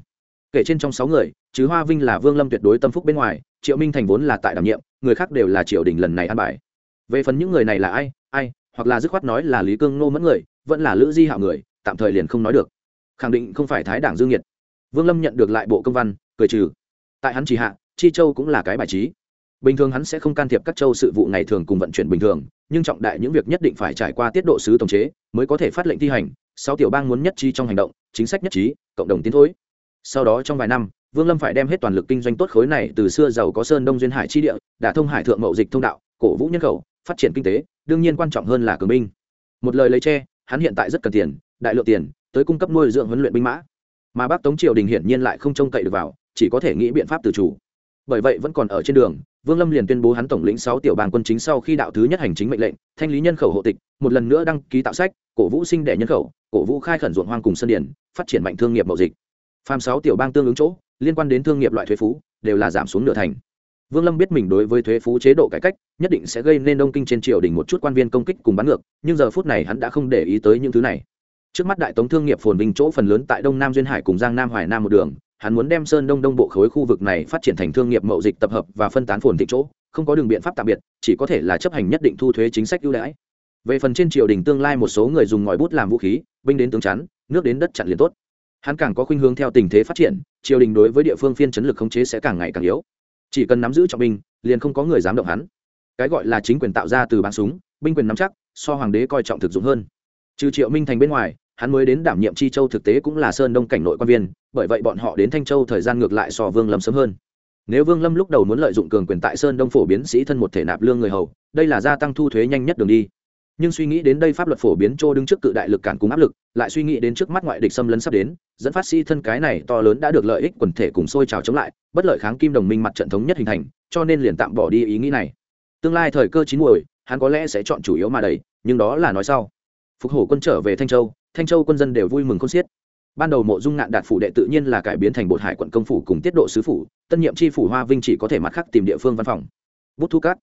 Kể trên trong sáu người, chứ hoa vinh là vương lâm tuyệt đối tâm phúc bên ngoài, triệu minh thành vốn là tại đảm nhiệm, người khác đều là triều đình lần này ăn bài. Về phần những người này là ai ai, hoặc là dứt khoát nói là lý cương ngô mẫn người, vẫn là lữ di hạo người tạm thời liền không nói được. Khẳng định không phải thái đảng dương nhiệt. Vương lâm nhận được lại bộ công văn, cười trừ. Tại hắn chỉ hạ, chi châu cũng là cái bài trí. Bình thường hắn sẽ không can thiệp các châu sự vụ ngày thường cùng vận chuyển bình thường, nhưng trọng đại những việc nhất định phải trải qua tiết độ sứ tổng chế, mới có thể phát lệnh thi hành. Sáu tiểu bang muốn nhất trí trong hành động, chính sách nhất trí, cộng đồng tiến thối. Sau đó trong vài năm, vương lâm phải đem hết toàn lực kinh doanh tốt khối này từ xưa giàu có sơn đông duyên hải chi địa đã thông hải thượng mậu dịch thông đạo, cổ vũ nhân khẩu, phát triển kinh tế, đương nhiên quan trọng hơn là cường binh. Một lời lấy che, hắn hiện tại rất cần tiền đại lượng tiền, tới cung cấp nuôi dưỡng huấn luyện binh mã. Mà bác tống triều đình hiển nhiên lại không trông cậy được vào, chỉ có thể nghĩ biện pháp từ chủ. Bởi vậy vẫn còn ở trên đường, vương lâm liền tuyên bố hắn tổng lĩnh sáu tiểu bang quân chính sau khi đạo thứ nhất hành chính mệnh lệnh, thanh lý nhân khẩu hộ tịch, một lần nữa đăng ký tạo sách, cổ vũ sinh đẻ nhân khẩu, cổ vũ khai khẩn ruộng hoang cùng sân điển phát triển mạnh thương nghiệp mậu dịch. Phàm sáu tiểu bang tương ứng chỗ, liên quan đến thương nghiệp loại thuế phú, đều là giảm xuống nửa thành. Vương lâm biết mình đối với thuế phú chế độ cải cách, nhất định sẽ gây nên đông kinh trên triều đình một chút quan viên công kích cùng bắn ngược, nhưng giờ phút này hắn đã không để ý tới những thứ này trước mắt đại tống thương nghiệp phồn vinh chỗ phần lớn tại đông nam duyên hải cùng giang nam hoài nam một đường, hắn muốn đem sơn đông đông bộ khối khu vực này phát triển thành thương nghiệp mậu dịch tập hợp và phân tán phồn thịnh chỗ, không có đường biện pháp tạm biệt, chỉ có thể là chấp hành nhất định thu thuế chính sách ưu đãi. Về phần trên triều đình tương lai một số người dùng ngòi bút làm vũ khí, binh đến tướng chắn, nước đến đất chặn liền tốt. Hắn càng có khuynh hướng theo tình thế phát triển, triều đình đối với địa phương phiên chấn lực khống chế sẽ càng ngày càng yếu. Chỉ cần nắm giữ trọng binh, liền không có người dám động hắn. Cái gọi là chính quyền tạo ra từ bán súng, binh quyền nắm chắc, so hoàng đế coi trọng thực dụng hơn. Trừ triệu minh thành bên ngoài hắn mới đến đảm nhiệm chi châu thực tế cũng là sơn đông cảnh nội quan viên, bởi vậy bọn họ đến thanh châu thời gian ngược lại so vương lâm sớm hơn. Nếu vương lâm lúc đầu muốn lợi dụng cường quyền tại sơn đông phổ biến sĩ thân một thể nạp lương người hầu, đây là gia tăng thu thuế nhanh nhất đường đi. Nhưng suy nghĩ đến đây pháp luật phổ biến châu đứng trước cự đại lực cản cùng áp lực, lại suy nghĩ đến trước mắt ngoại địch xâm lấn sắp đến, dẫn phát sĩ thân cái này to lớn đã được lợi ích quần thể cùng sôi trào chống lại, bất lợi kháng kim đồng minh mặt trận thống nhất hình thành, cho nên liền tạm bỏ đi ý nghĩ này. Tương lai thời cơ chín muồi, hắn có lẽ sẽ chọn chủ yếu mà đầy nhưng đó là nói sau phục hổ quân trở về thanh châu thanh châu quân dân đều vui mừng không xiết. Ban đầu mộ dung ngạn đạt phủ đệ tự nhiên là cải biến thành bột hải quận công phủ cùng tiết độ sứ phủ, tân nhiệm tri phủ hoa vinh chỉ có thể mặt khác tìm địa phương văn phòng. Bút thu cát.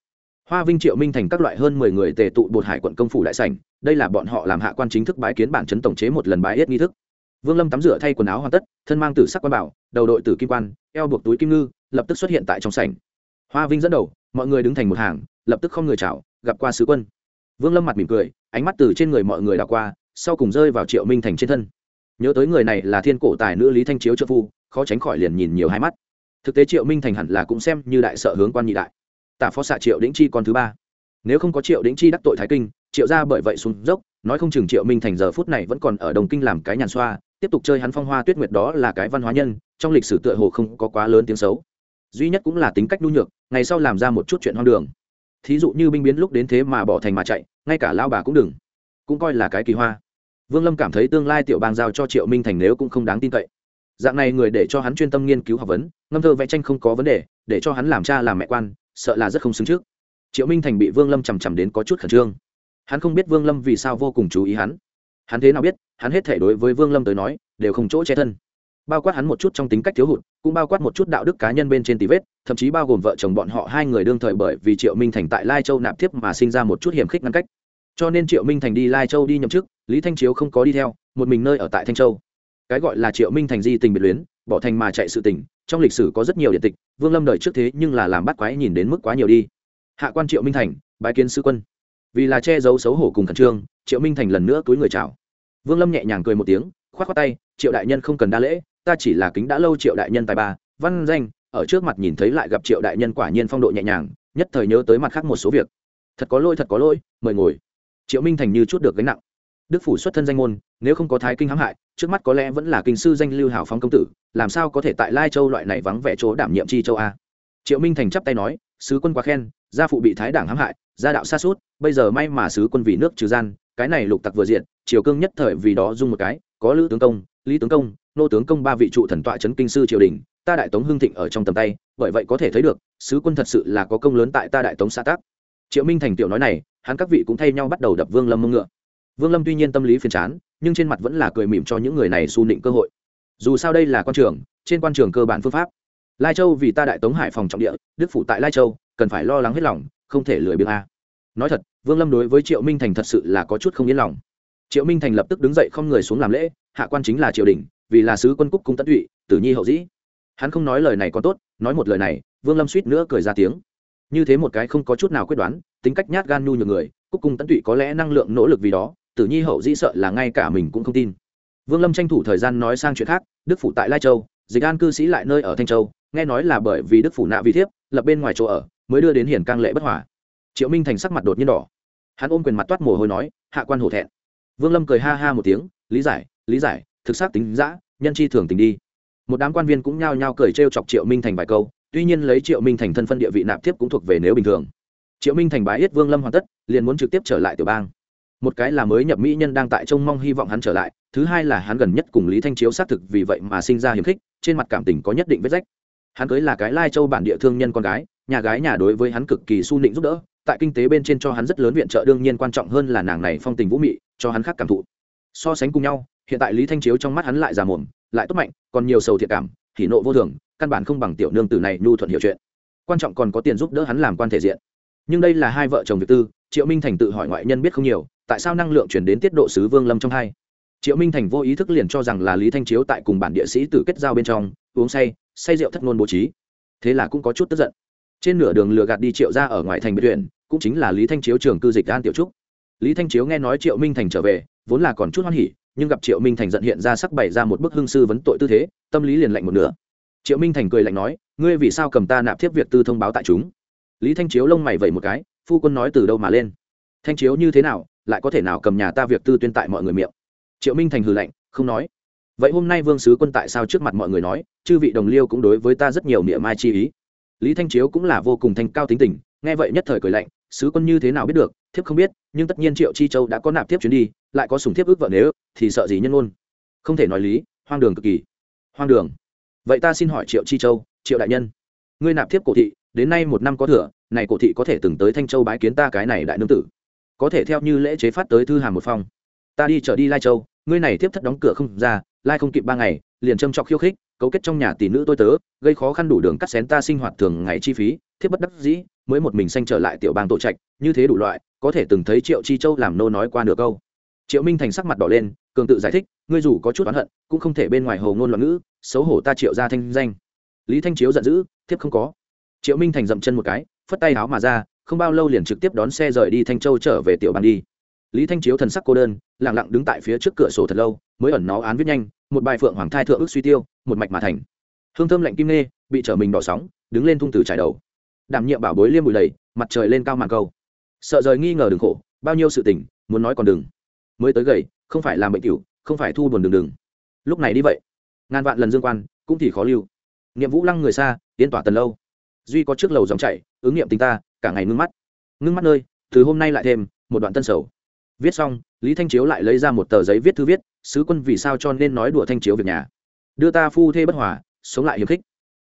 Hoa vinh triệu minh thành các loại hơn mười người tề tụ bột hải quận công phủ đại sảnh, đây là bọn họ làm hạ quan chính thức bái kiến bản chấn tổng chế một lần bái yết nghi thức. Vương lâm tắm rửa thay quần áo hoàn tất, thân mang tử sắc quan bảo, đầu đội tử kim quan, eo buộc túi kim ngư, lập tức xuất hiện tại trong sảnh. Hoa vinh dẫn đầu, mọi người đứng thành một hàng, lập tức không người chào, gặp qua sứ quân vương lâm mặt mỉm cười, ánh mắt từ trên người mọi người đào qua, sau cùng rơi vào triệu minh thành trên thân. Nhớ tới người này là thiên cổ tài nữ lý thanh chiếu trợ phu, khó tránh khỏi liền nhìn nhiều hai mắt. Thực tế triệu minh thành hẳn là cũng xem như đại sợ hướng quan nhị đại. Tả phó xạ triệu đĩnh chi con thứ ba. Nếu không có triệu đĩnh chi đắc tội thái kinh, triệu ra bởi vậy xuống dốc, nói không chừng triệu minh thành giờ phút này vẫn còn ở đồng kinh làm cái nhàn xoa, tiếp tục chơi hắn phong hoa tuyết nguyệt đó là cái văn hóa nhân, trong lịch sử tựa hồ không có quá lớn tiếng xấu. Duy nhất cũng là tính cách nhu nhược, ngày sau làm ra một chút chuyện hoang đường thí dụ như binh biến lúc đến thế mà bỏ thành mà chạy, ngay cả lao bà cũng đừng. Cũng coi là cái kỳ hoa. Vương lâm cảm thấy tương lai tiểu bang giao cho triệu minh thành nếu cũng không đáng tin cậy. Dạng này người để cho hắn chuyên tâm nghiên cứu học vấn, ngâm thơ vẽ tranh không có vấn đề, để cho hắn làm cha làm mẹ quan, sợ là rất không xứng trước. Triệu minh thành bị vương lâm chằm chằm đến có chút khẩn trương. Hắn không biết vương lâm vì sao vô cùng chú ý hắn. Hắn thế nào biết, hắn hết thể đối với vương lâm tới nói, đều không chỗ che thân bao quát hắn một chút trong tính cách thiếu hụt, cũng bao quát một chút đạo đức cá nhân bên trên tì vết, thậm chí bao gồm vợ chồng bọn họ hai người đương thời bởi vì triệu minh thành tại lai châu nạp tiếp mà sinh ra một chút hiểm khích ngăn cách. Cho nên triệu minh thành đi lai châu đi nhậm chức, lý thanh chiếu không có đi theo, một mình nơi ở tại thanh châu. Cái gọi là triệu minh thành di tình biệt luyến, bỏ thành mà chạy sự tình, trong lịch sử có rất nhiều điện tịch, vương lâm đời trước thế nhưng là làm bắt quái nhìn đến mức quá nhiều đi. Hạ quan triệu minh thành, bái kiến sư quân. Vì là che giấu xấu hổ cùng khẩn trương, triệu minh thành lần nữa túi người chào. Vương lâm nhẹ nhàng cười một tiếng k h o á t khoác tay, triệu đại nhân không cần đa lễ ta chỉ là kính đã lâu triệu đại nhân tài ba, văn danh, ở trước mặt nhìn thấy lại gặp triệu đại nhân quả nhiên phong độ nhẹ nhàng, nhất thời nhớ tới mặt khác một số việc. Thật có lỗi, thật có lỗi, mời ngồi. Triệu minh thành như chút được gánh nặng. Đức phủ xuất thân danh môn, nếu không có thái kinh hãm hại, trước mắt có lẽ vẫn là kinh sư danh lưu hảo phong công tử, làm sao có thể tại lai châu loại này vắng vẻ chỗ đảm nhiệm chi châu a? Triệu minh thành chắp tay nói, sứ quân quá khen, gia phụ bị thái đảng hãm hại, gia đạo xa suốt, bây giờ may mà sứ quân vì nước trừ gian, cái này lục tặc vừa diện, triều cương nhất thời vì đó dung một cái có lữ tướng công, lý tướng công, nô tướng công ba vị trụ thần tọa trấn kinh sư triều đình, ta đại tống hưng thịnh ở trong tầm tay, bởi vậy có thể thấy được, sứ quân thật sự là có công lớn tại ta đại tống xã tác. Triệu minh thành tiểu nói này, hắn các vị cũng thay nhau bắt đầu đập vương lâm mông ngựa. Vương lâm tuy nhiên tâm lý phiền chán, nhưng trên mặt vẫn là cười mỉm cho những người này xu nịnh cơ hội. Dù sao đây là quan trường, trên quan trường cơ bản phương pháp. Lai châu vì ta đại tống hải phòng trọng địa, đức phủ tại lai châu, cần phải lo lắng hết lòng, không thể lười biếng a. Nói thật, vương lâm đối với triệu minh thành thật sự là có chút không yên lòng triệu minh thành lập tức đứng dậy không người xuống làm lễ, hạ quan chính là triều đình, vì là sứ quân cúc cung tận tụy, tử nhi hậu dĩ. Hắn không nói lời này có tốt, nói một lời này, vương lâm suýt nữa cười ra tiếng. Như thế một cái không có chút nào quyết đoán, tính cách nhát gan nhu nhược người, cúc cung tận tụy có lẽ năng lượng nỗ lực vì đó, tử nhi hậu dĩ sợ là ngay cả mình cũng không tin. Vương lâm tranh thủ thời gian nói sang chuyện khác, đức phủ tại lai châu, dịch an cư sĩ lại nơi ở thanh châu, nghe nói là bởi vì đức phủ nạ vi thiếp, lập bên ngoài chỗ ở, mới đưa đến hiển cang lệ bất hòa. Triệu minh thành sắc mặt đột nhiên đỏ. Hắn ôm quyền mặt toát mồ hôi nói, hạ quan hổ thẹn vương lâm cười ha ha một tiếng, lý giải lý giải, thực xác tính giã nhân chi thường tình đi. Một đám quan viên cũng nhao nhao cười trêu chọc triệu minh thành vài câu, tuy nhiên lấy triệu minh thành thân phân địa vị nạp tiếp cũng thuộc về nếu bình thường. Triệu minh thành bái yết vương lâm hoàn tất, liền muốn trực tiếp trở lại tiểu bang. Một cái là mới nhập mỹ nhân đang tại trông mong hy vọng hắn trở lại, thứ hai là hắn gần nhất cùng lý thanh chiếu xác thực vì vậy mà sinh ra hiềm khích, trên mặt cảm tình có nhất định vết rách. Hắn cưới là cái lai châu bản địa thương nhân con gái, nhà gái nhà đối với hắn cực kỳ su nịnh giúp đỡ tại kinh tế bên trên cho hắn rất lớn viện trợ, đương nhiên quan trọng hơn là nàng này phong tình vũ mị, cho hắn khác cảm thụ. So sánh cùng nhau, hiện tại lý thanh chiếu trong mắt hắn lại già mồm, lại tốt mạnh, còn nhiều sầu thiệt cảm, thì nộ vô thường, căn bản không bằng tiểu nương tử này nhu thuận hiểu chuyện. Quan trọng còn có tiền giúp đỡ hắn làm quan thể diện. Nhưng đây là hai vợ chồng việc tư, triệu minh thành tự hỏi ngoại nhân biết không nhiều, tại sao năng lượng chuyển đến tiết độ sứ vương lâm trong hai? Triệu minh thành vô ý thức liền cho rằng là lý thanh chiếu tại cùng bản địa sĩ tử kết giao bên trong, uống say say rượu thất ngôn bố trí. Thế là cũng có chút tức giận trên nửa đường lừa gạt đi triệu ra ở ngoại thành biệt huyện, cũng chính là lý thanh chiếu trường cư dịch an tiểu trúc. Lý thanh chiếu nghe nói triệu minh thành trở về, vốn là còn chút hoan hỉ, nhưng gặp triệu minh thành giận hiện ra sắc bày ra một bức hưng sư vấn tội tư thế, tâm lý liền lạnh một nửa. Triệu minh thành cười lạnh nói, ngươi vì sao cầm ta nạp thiếp việc tư thông báo tại chúng? Lý thanh chiếu lông mày vẩy một cái, phu quân nói từ đâu mà lên? Thanh chiếu như thế nào, lại có thể nào cầm nhà ta việc tư tuyên tại mọi người miệng? Triệu minh thành hừ lạnh, không nói. Vậy hôm nay vương sứ quân tại sao trước mặt mọi người nói, chư vị đồng liêu cũng đối với ta rất nhiều niệm mai chi ý lý thanh chiếu cũng là vô cùng thanh cao tính tình, nghe vậy nhất thời cười lạnh, sứ quân như thế nào biết được, thiếp không biết, nhưng tất nhiên triệu chi châu đã có nạp thiếp chuyến đi, lại có sùng thiếp ước vợ nếu, thì sợ gì nhân ôn? không thể nói lý, hoang đường cực kỳ. Hoang đường. Vậy ta xin hỏi triệu chi châu, triệu đại nhân, ngươi nạp thiếp cổ thị, đến nay một năm có thừa, này cổ thị có thể từng tới thanh châu bái kiến ta cái này đại nương tử? Có thể theo như lễ chế phát tới thư hàm một phong ta đi trở đi lai châu, ngươi này tiếp thất đóng cửa không ra lai không kịp ba ngày, liền châm trọc khiêu khích, cấu kết trong nhà tỷ nữ tôi tớ, gây khó khăn đủ đường cắt xén ta sinh hoạt thường ngày chi phí thiết bất đắc dĩ, mới một mình sanh trở lại tiểu bang tổ trạch, như thế đủ loại, có thể từng thấy triệu chi châu làm nô nói qua nửa câu. Triệu minh thành sắc mặt đỏ lên, cường tự giải thích, ngươi dù có chút oán hận, cũng không thể bên ngoài hồ ngôn loạn ngữ, xấu hổ ta triệu ra thanh danh. Lý thanh chiếu giận dữ, thiếp không có. Triệu minh thành dậm chân một cái, phất tay áo mà ra, không bao lâu liền trực tiếp đón xe rời đi thanh châu trở về tiểu bang đi lý thanh chiếu thần sắc cô đơn lẳng lặng đứng tại phía trước cửa sổ thật lâu, mới ẩn nó án viết nhanh, một bài phượng hoàng thai thượng ước suy tiêu, một mạch mà thành. Hương thơm lạnh kim nê, bị trở mình đỏ sóng, đứng lên thung từ trải đầu. Đảm nhiệm bảo bối liêm bụi đầy mặt trời lên cao màn câu. Sợ rời nghi ngờ đường khổ, bao nhiêu sự tình, muốn nói còn đừng. Mới tới gầy, không phải làm bệnh cửu không phải thu buồn đường đừng lúc này đi vậy. Ngàn vạn lần dương quan, cũng thì khó lưu. Nghiệm vũ lăng người xa yên tỏa tần lâu. Duy có trước lầu dòng chảy, ứng nghiệm tình ta, cả ngày ngưng mắt. Ngưng mắt nơi, từ hôm nay lại thêm, một đoạn tân sầu viết xong, lý thanh chiếu lại lấy ra một tờ giấy viết thư viết, sứ quân vì sao cho nên nói đùa thanh chiếu việc nhà? Đưa ta phu thê bất hòa, sống lại hiềm khích.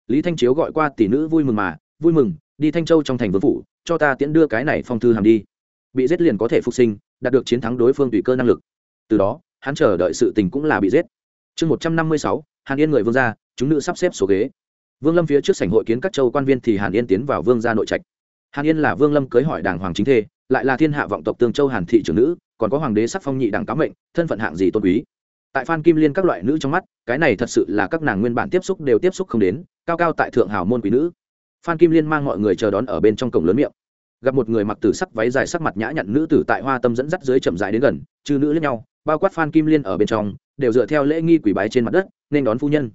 Lý thanh chiếu gọi qua tỷ nữ vui mừng mà, vui mừng, đi thanh châu trong thành vương phủ, cho ta tiễn đưa cái này phong thư hàm đi. Bị giết liền có thể phục sinh, đạt được chiến thắng đối phương tùy cơ năng lực. Từ đó, hắn chờ đợi sự tình cũng là bị giết. Chương một trăm năm mươi sáu, hàn yên người vương gia, chúng nữ sắp xếp số ghế. Vương lâm phía trước sảnh hội kiến các châu quan viên thì hàn yên tiến vào vương gia nội trạch. Hàn yên là vương lâm cưới hỏi đàng hoàng chính thê lại là thiên hạ vọng tộc tương châu hàn thị trưởng nữ, còn có hoàng đế sắc phong nhị đẳng cáo mệnh, thân phận hạng gì tôn quý. Tại phan kim liên các loại nữ trong mắt, cái này thật sự là các nàng nguyên bản tiếp xúc đều tiếp xúc không đến, cao cao tại thượng hào môn quý nữ. Phan kim liên mang mọi người chờ đón ở bên trong cổng lớn miệng. Gặp một người mặc tử sắc váy dài sắc mặt nhã nhặn nữ tử tại hoa tâm dẫn dắt dưới chậm dài đến gần, chư nữ lẫn nhau, bao quát phan kim liên ở bên trong, đều dựa theo lễ nghi quỷ bái trên mặt đất, nên đón phu nhân.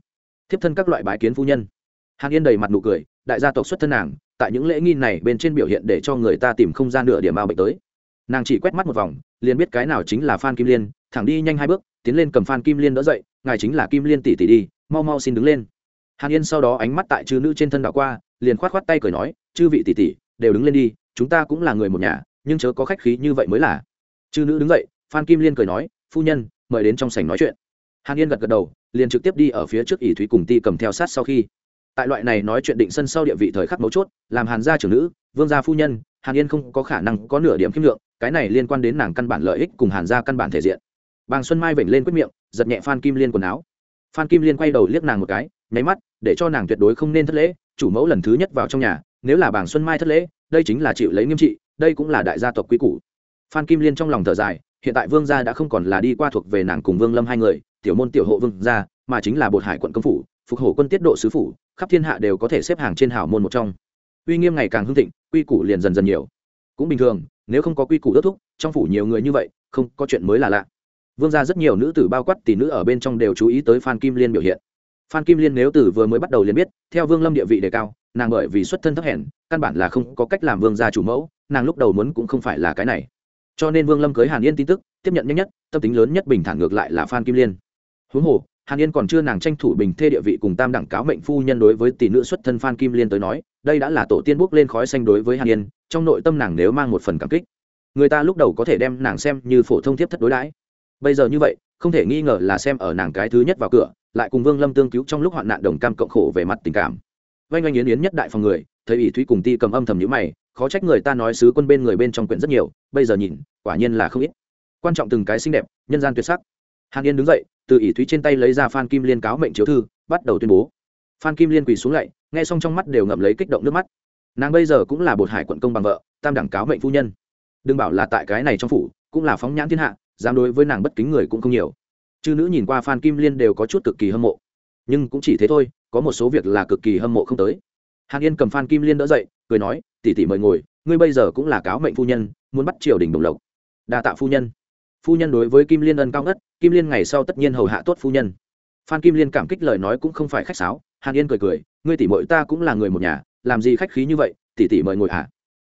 Thiếp thân các loại bái kiến phu nhân. Hàn yên đầy mặt nụ cười, đại gia tộc xuất thân nàng tại những lễ nghi này bên trên biểu hiện để cho người ta tìm không gian nửa điểm bao bệnh tới. Nàng chỉ quét mắt một vòng, liền biết cái nào chính là phan kim liên, thẳng đi nhanh hai bước, tiến lên cầm phan kim liên đỡ dậy, ngài chính là kim liên tỷ tỷ đi, mau mau xin đứng lên. Hàn yên sau đó ánh mắt tại chư nữ trên thân đảo qua, liền khoát khoát tay cười nói, chư vị tỷ tỷ, đều đứng lên đi, chúng ta cũng là người một nhà, nhưng chớ có khách khí như vậy mới là. Chư nữ đứng dậy, phan kim liên cười nói, phu nhân, mời đến trong sảnh nói chuyện. Hàn yên gật gật đầu, liền trực tiếp đi ở phía trước ỷ thúy cùng ti cầm theo sát sau khi tại loại này nói chuyện định sân sau địa vị thời khắc mấu chốt, làm hàn gia trưởng nữ, vương gia phu nhân, hàn yên không có khả năng có nửa điểm khiêm lượng, cái này liên quan đến nàng căn bản lợi ích cùng hàn gia căn bản thể diện. Bàng xuân mai vểnh lên quyết miệng, giật nhẹ phan kim liên quần áo. Phan kim liên quay đầu liếc nàng một cái, nháy mắt, để cho nàng tuyệt đối không nên thất lễ, chủ mẫu lần thứ nhất vào trong nhà, nếu là bàng xuân mai thất lễ, đây chính là chịu lấy nghiêm trị, đây cũng là đại gia tộc quý cũ phan kim liên trong lòng thở dài, hiện tại vương gia đã không còn là đi qua thuộc về nàng cùng vương lâm hai người, tiểu môn tiểu hộ vương gia, mà chính là bột hải quận công phủ, phục hổ quân tiết độ sứ phủ khắp thiên hạ đều có thể xếp hàng trên hảo môn một trong. Uy nghiêm ngày càng hưng thịnh, quy củ liền dần dần nhiều. Cũng bình thường, nếu không có quy củ ước thúc, trong phủ nhiều người như vậy, không có chuyện mới là lạ. Vương gia rất nhiều nữ tử bao quát tỷ nữ ở bên trong đều chú ý tới phan kim liên biểu hiện. Phan kim liên nếu từ vừa mới bắt đầu liền biết, theo vương lâm địa vị đề cao, nàng bởi vì xuất thân thấp hèn, căn bản là không có cách làm vương gia chủ mẫu, nàng lúc đầu muốn cũng không phải là cái này. Cho nên vương lâm cưới hàn yên tin tức, tiếp nhận nhanh nhất, tâm tính lớn nhất bình thản ngược lại là phan kim liên. Huống hồ hàn yên còn chưa nàng tranh thủ bình thê địa vị cùng tam đẳng cáo mệnh phu nhân đối với tỷ nữ xuất thân phan kim liên tới nói, đây đã là tổ tiên bước lên khói xanh đối với hàn yên, trong nội tâm nàng nếu mang một phần cảm kích. Người ta lúc đầu có thể đem nàng xem như phổ thông tiếp thất đối đãi. Bây giờ như vậy, không thể nghi ngờ là xem ở nàng cái thứ nhất vào cửa, lại cùng vương lâm tương cứu trong lúc hoạn nạn đồng cam cộng khổ về mặt tình cảm. Vanh oanh yến yến nhất đại phòng người, thấy ỷ thúy cùng ti cầm âm thầm nhữ mày, khó trách người ta nói sứ quân bên người bên trong quyển rất nhiều, bây giờ nhìn, quả nhiên là không ít. Quan trọng từng cái xinh đẹp, nhân gian tuyệt sắc. Hàn yên đứng dậy từ ỷ thúy trên tay lấy ra phan kim liên cáo mệnh chiếu thư, bắt đầu tuyên bố. Phan kim liên quỳ xuống lạy nghe xong trong mắt đều ngậm lấy kích động nước mắt. Nàng bây giờ cũng là bột hải quận công bằng vợ, tam đẳng cáo mệnh phu nhân. Đừng bảo là tại cái này trong phủ, cũng là phóng nhãn thiên hạ, dám đối với nàng bất kính người cũng không nhiều. Chư nữ nhìn qua phan kim liên đều có chút cực kỳ hâm mộ. Nhưng cũng chỉ thế thôi, có một số việc là cực kỳ hâm mộ không tới. Hàn yên cầm phan kim liên đỡ dậy, cười nói tỉ tỉ mời ngồi, ngươi bây giờ cũng là cáo mệnh phu nhân, muốn bắt triều đình đồng lộc. Đa tạ phu nhân phu nhân đối với kim liên ân cao ngất, kim liên ngày sau tất nhiên hầu hạ tốt phu nhân. Phan kim liên cảm kích lời nói cũng không phải khách sáo, hàn yên cười cười, ngươi tỷ mội ta cũng là người một nhà, làm gì khách khí như vậy, tỷ tỷ mời ngồi hạ.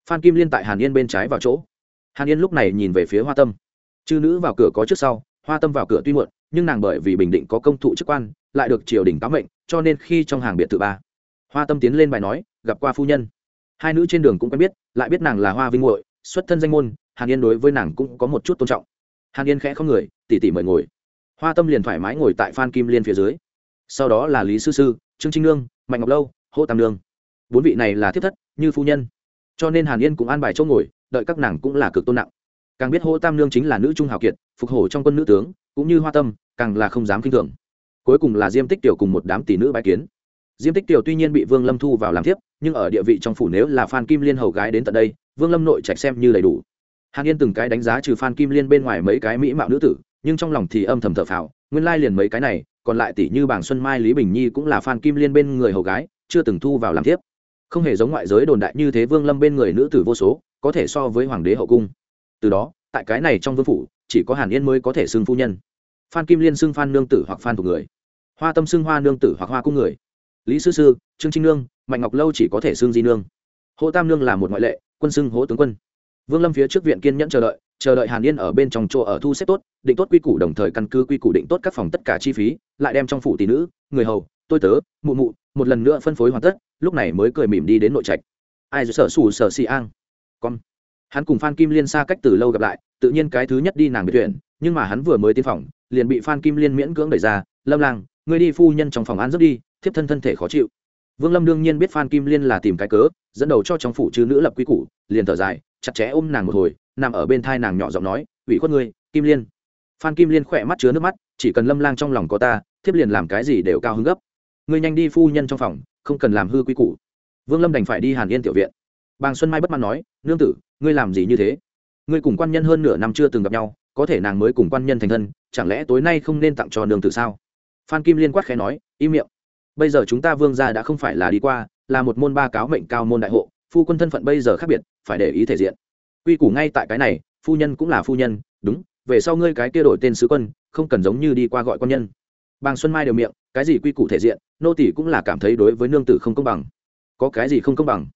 phan kim liên tại hàn yên bên trái vào chỗ. Hàn yên lúc này nhìn về phía hoa tâm. Chư nữ vào cửa có trước sau, hoa tâm vào cửa tuy muộn, nhưng nàng bởi vì bình định có công thụ chức quan, lại được triều đình tám mệnh, cho nên khi trong hàng biệt thự ba, hoa tâm tiến lên bài nói, gặp qua phu nhân. Hai nữ trên đường cũng quen biết, lại biết nàng là hoa vinh hội xuất thân danh môn, hàn yên đối với nàng cũng có một chút tôn trọng hàn yên khẽ không người tỉ tỉ mời ngồi. Hoa tâm liền thoải mái ngồi tại phan kim liên phía dưới. Sau đó là lý sư sư trương trinh nương mạnh ngọc lâu hô tam nương. Bốn vị này là thiết thất như phu nhân. Cho nên hàn yên cũng an bài chỗ ngồi đợi các nàng cũng là cực tôn nặng. Càng biết hô tam nương chính là nữ trung hào kiệt phục hổ trong quân nữ tướng cũng như hoa tâm càng là không dám k i n h thường. Cuối cùng là diêm tích tiểu cùng một đám tỷ nữ bãi kiến. Diêm tích tiểu tuy nhiên bị vương lâm thu vào làm thiếp, nhưng ở địa vị trong phủ nếu là phan kim liên hầu gái đến tận đây vương lâm nội trạch xem như đầy đủ hàn yên từng cái đánh giá trừ phan kim liên bên ngoài mấy cái mỹ mạo nữ tử, nhưng trong lòng thì âm thầm thở phào, nguyên lai liền mấy cái này, còn lại tỷ như bảng xuân mai, lý bình nhi cũng là phan kim liên bên người hầu gái, chưa từng thu vào làm tiếp không hề giống ngoại giới đồn đại như thế vương lâm bên người nữ tử vô số, có thể so với hoàng đế hậu cung. Từ đó, tại cái này trong vương phủ, chỉ có hàn yên mới có thể xưng phu nhân. Phan kim liên xưng phan nương tử hoặc phan thuộc người. Hoa tâm xưng hoa nương tử hoặc hoa cung người. Lý sư sư, trương trinh nương, mạnh ngọc lâu chỉ có thể xưng di nương. Hộ tam nương là một ngoại lệ, quân xưng hỗ tướng quân vương lâm phía trước viện kiên nhẫn chờ đợi chờ đợi hàn yên ở bên trong chỗ ở thu xếp tốt, định tốt quy củ đồng thời căn cứ quy củ định tốt các phòng tất cả chi phí, lại đem trong phủ tỷ nữ, người hầu, tôi tớ, mụ mụ, một lần nữa phân phối hoàn tất, lúc này mới cười mỉm đi đến nội trạch. Ai sợ xù sợ xì an. Con. Hắn cùng phan kim liên xa cách từ lâu gặp lại, tự nhiên cái thứ nhất đi nàng biệt tuyển nhưng mà hắn vừa mới tiến phòng, liền bị phan kim liên miễn cưỡng đẩy ra, lâm lang ngươi đi phu nhân trong phòng ăn rớt đi, thiếp thân thân thể khó chịu. Vương lâm đương nhiên biết phan kim liên là tìm cái cớ, dẫn đầu cho trong phủ chư nữ lập quy củ, liền thở dài chặt chẽ ôm nàng một hồi, nằm ở bên thai nàng nhỏ giọng nói, ủy khuất ngươi, kim liên. Phan kim liên khỏe mắt chứa nước mắt, chỉ cần lâm lang trong lòng có ta, thiếp liền làm cái gì đều cao hứng gấp. Ngươi nhanh đi phu nhân trong phòng, không cần làm hư quy củ. Vương lâm đành phải đi hàn yên tiểu viện. Bàng xuân mai bất mãn nói, nương tử, ngươi làm gì như thế? Ngươi cùng quan nhân hơn nửa năm chưa từng gặp nhau, có thể nàng mới cùng quan nhân thành thân, chẳng lẽ tối nay không nên tặng cho nương tử sao? Phan kim liên quát khẽ nói, im miệng. Bây giờ chúng ta vương gia đã không phải là đi qua, là một môn ba cáo mệnh cao môn đại hộ phu quân thân phận bây giờ khác biệt, phải để ý thể diện. Quy củ ngay tại cái này, phu nhân cũng là phu nhân, đúng, về sau ngươi cái kia đổi tên sứ quân, không cần giống như đi qua gọi quan nhân. Bàng xuân mai đều miệng, cái gì quy củ thể diện, nô tỷ cũng là cảm thấy đối với nương tử không công bằng. Có cái gì không công bằng?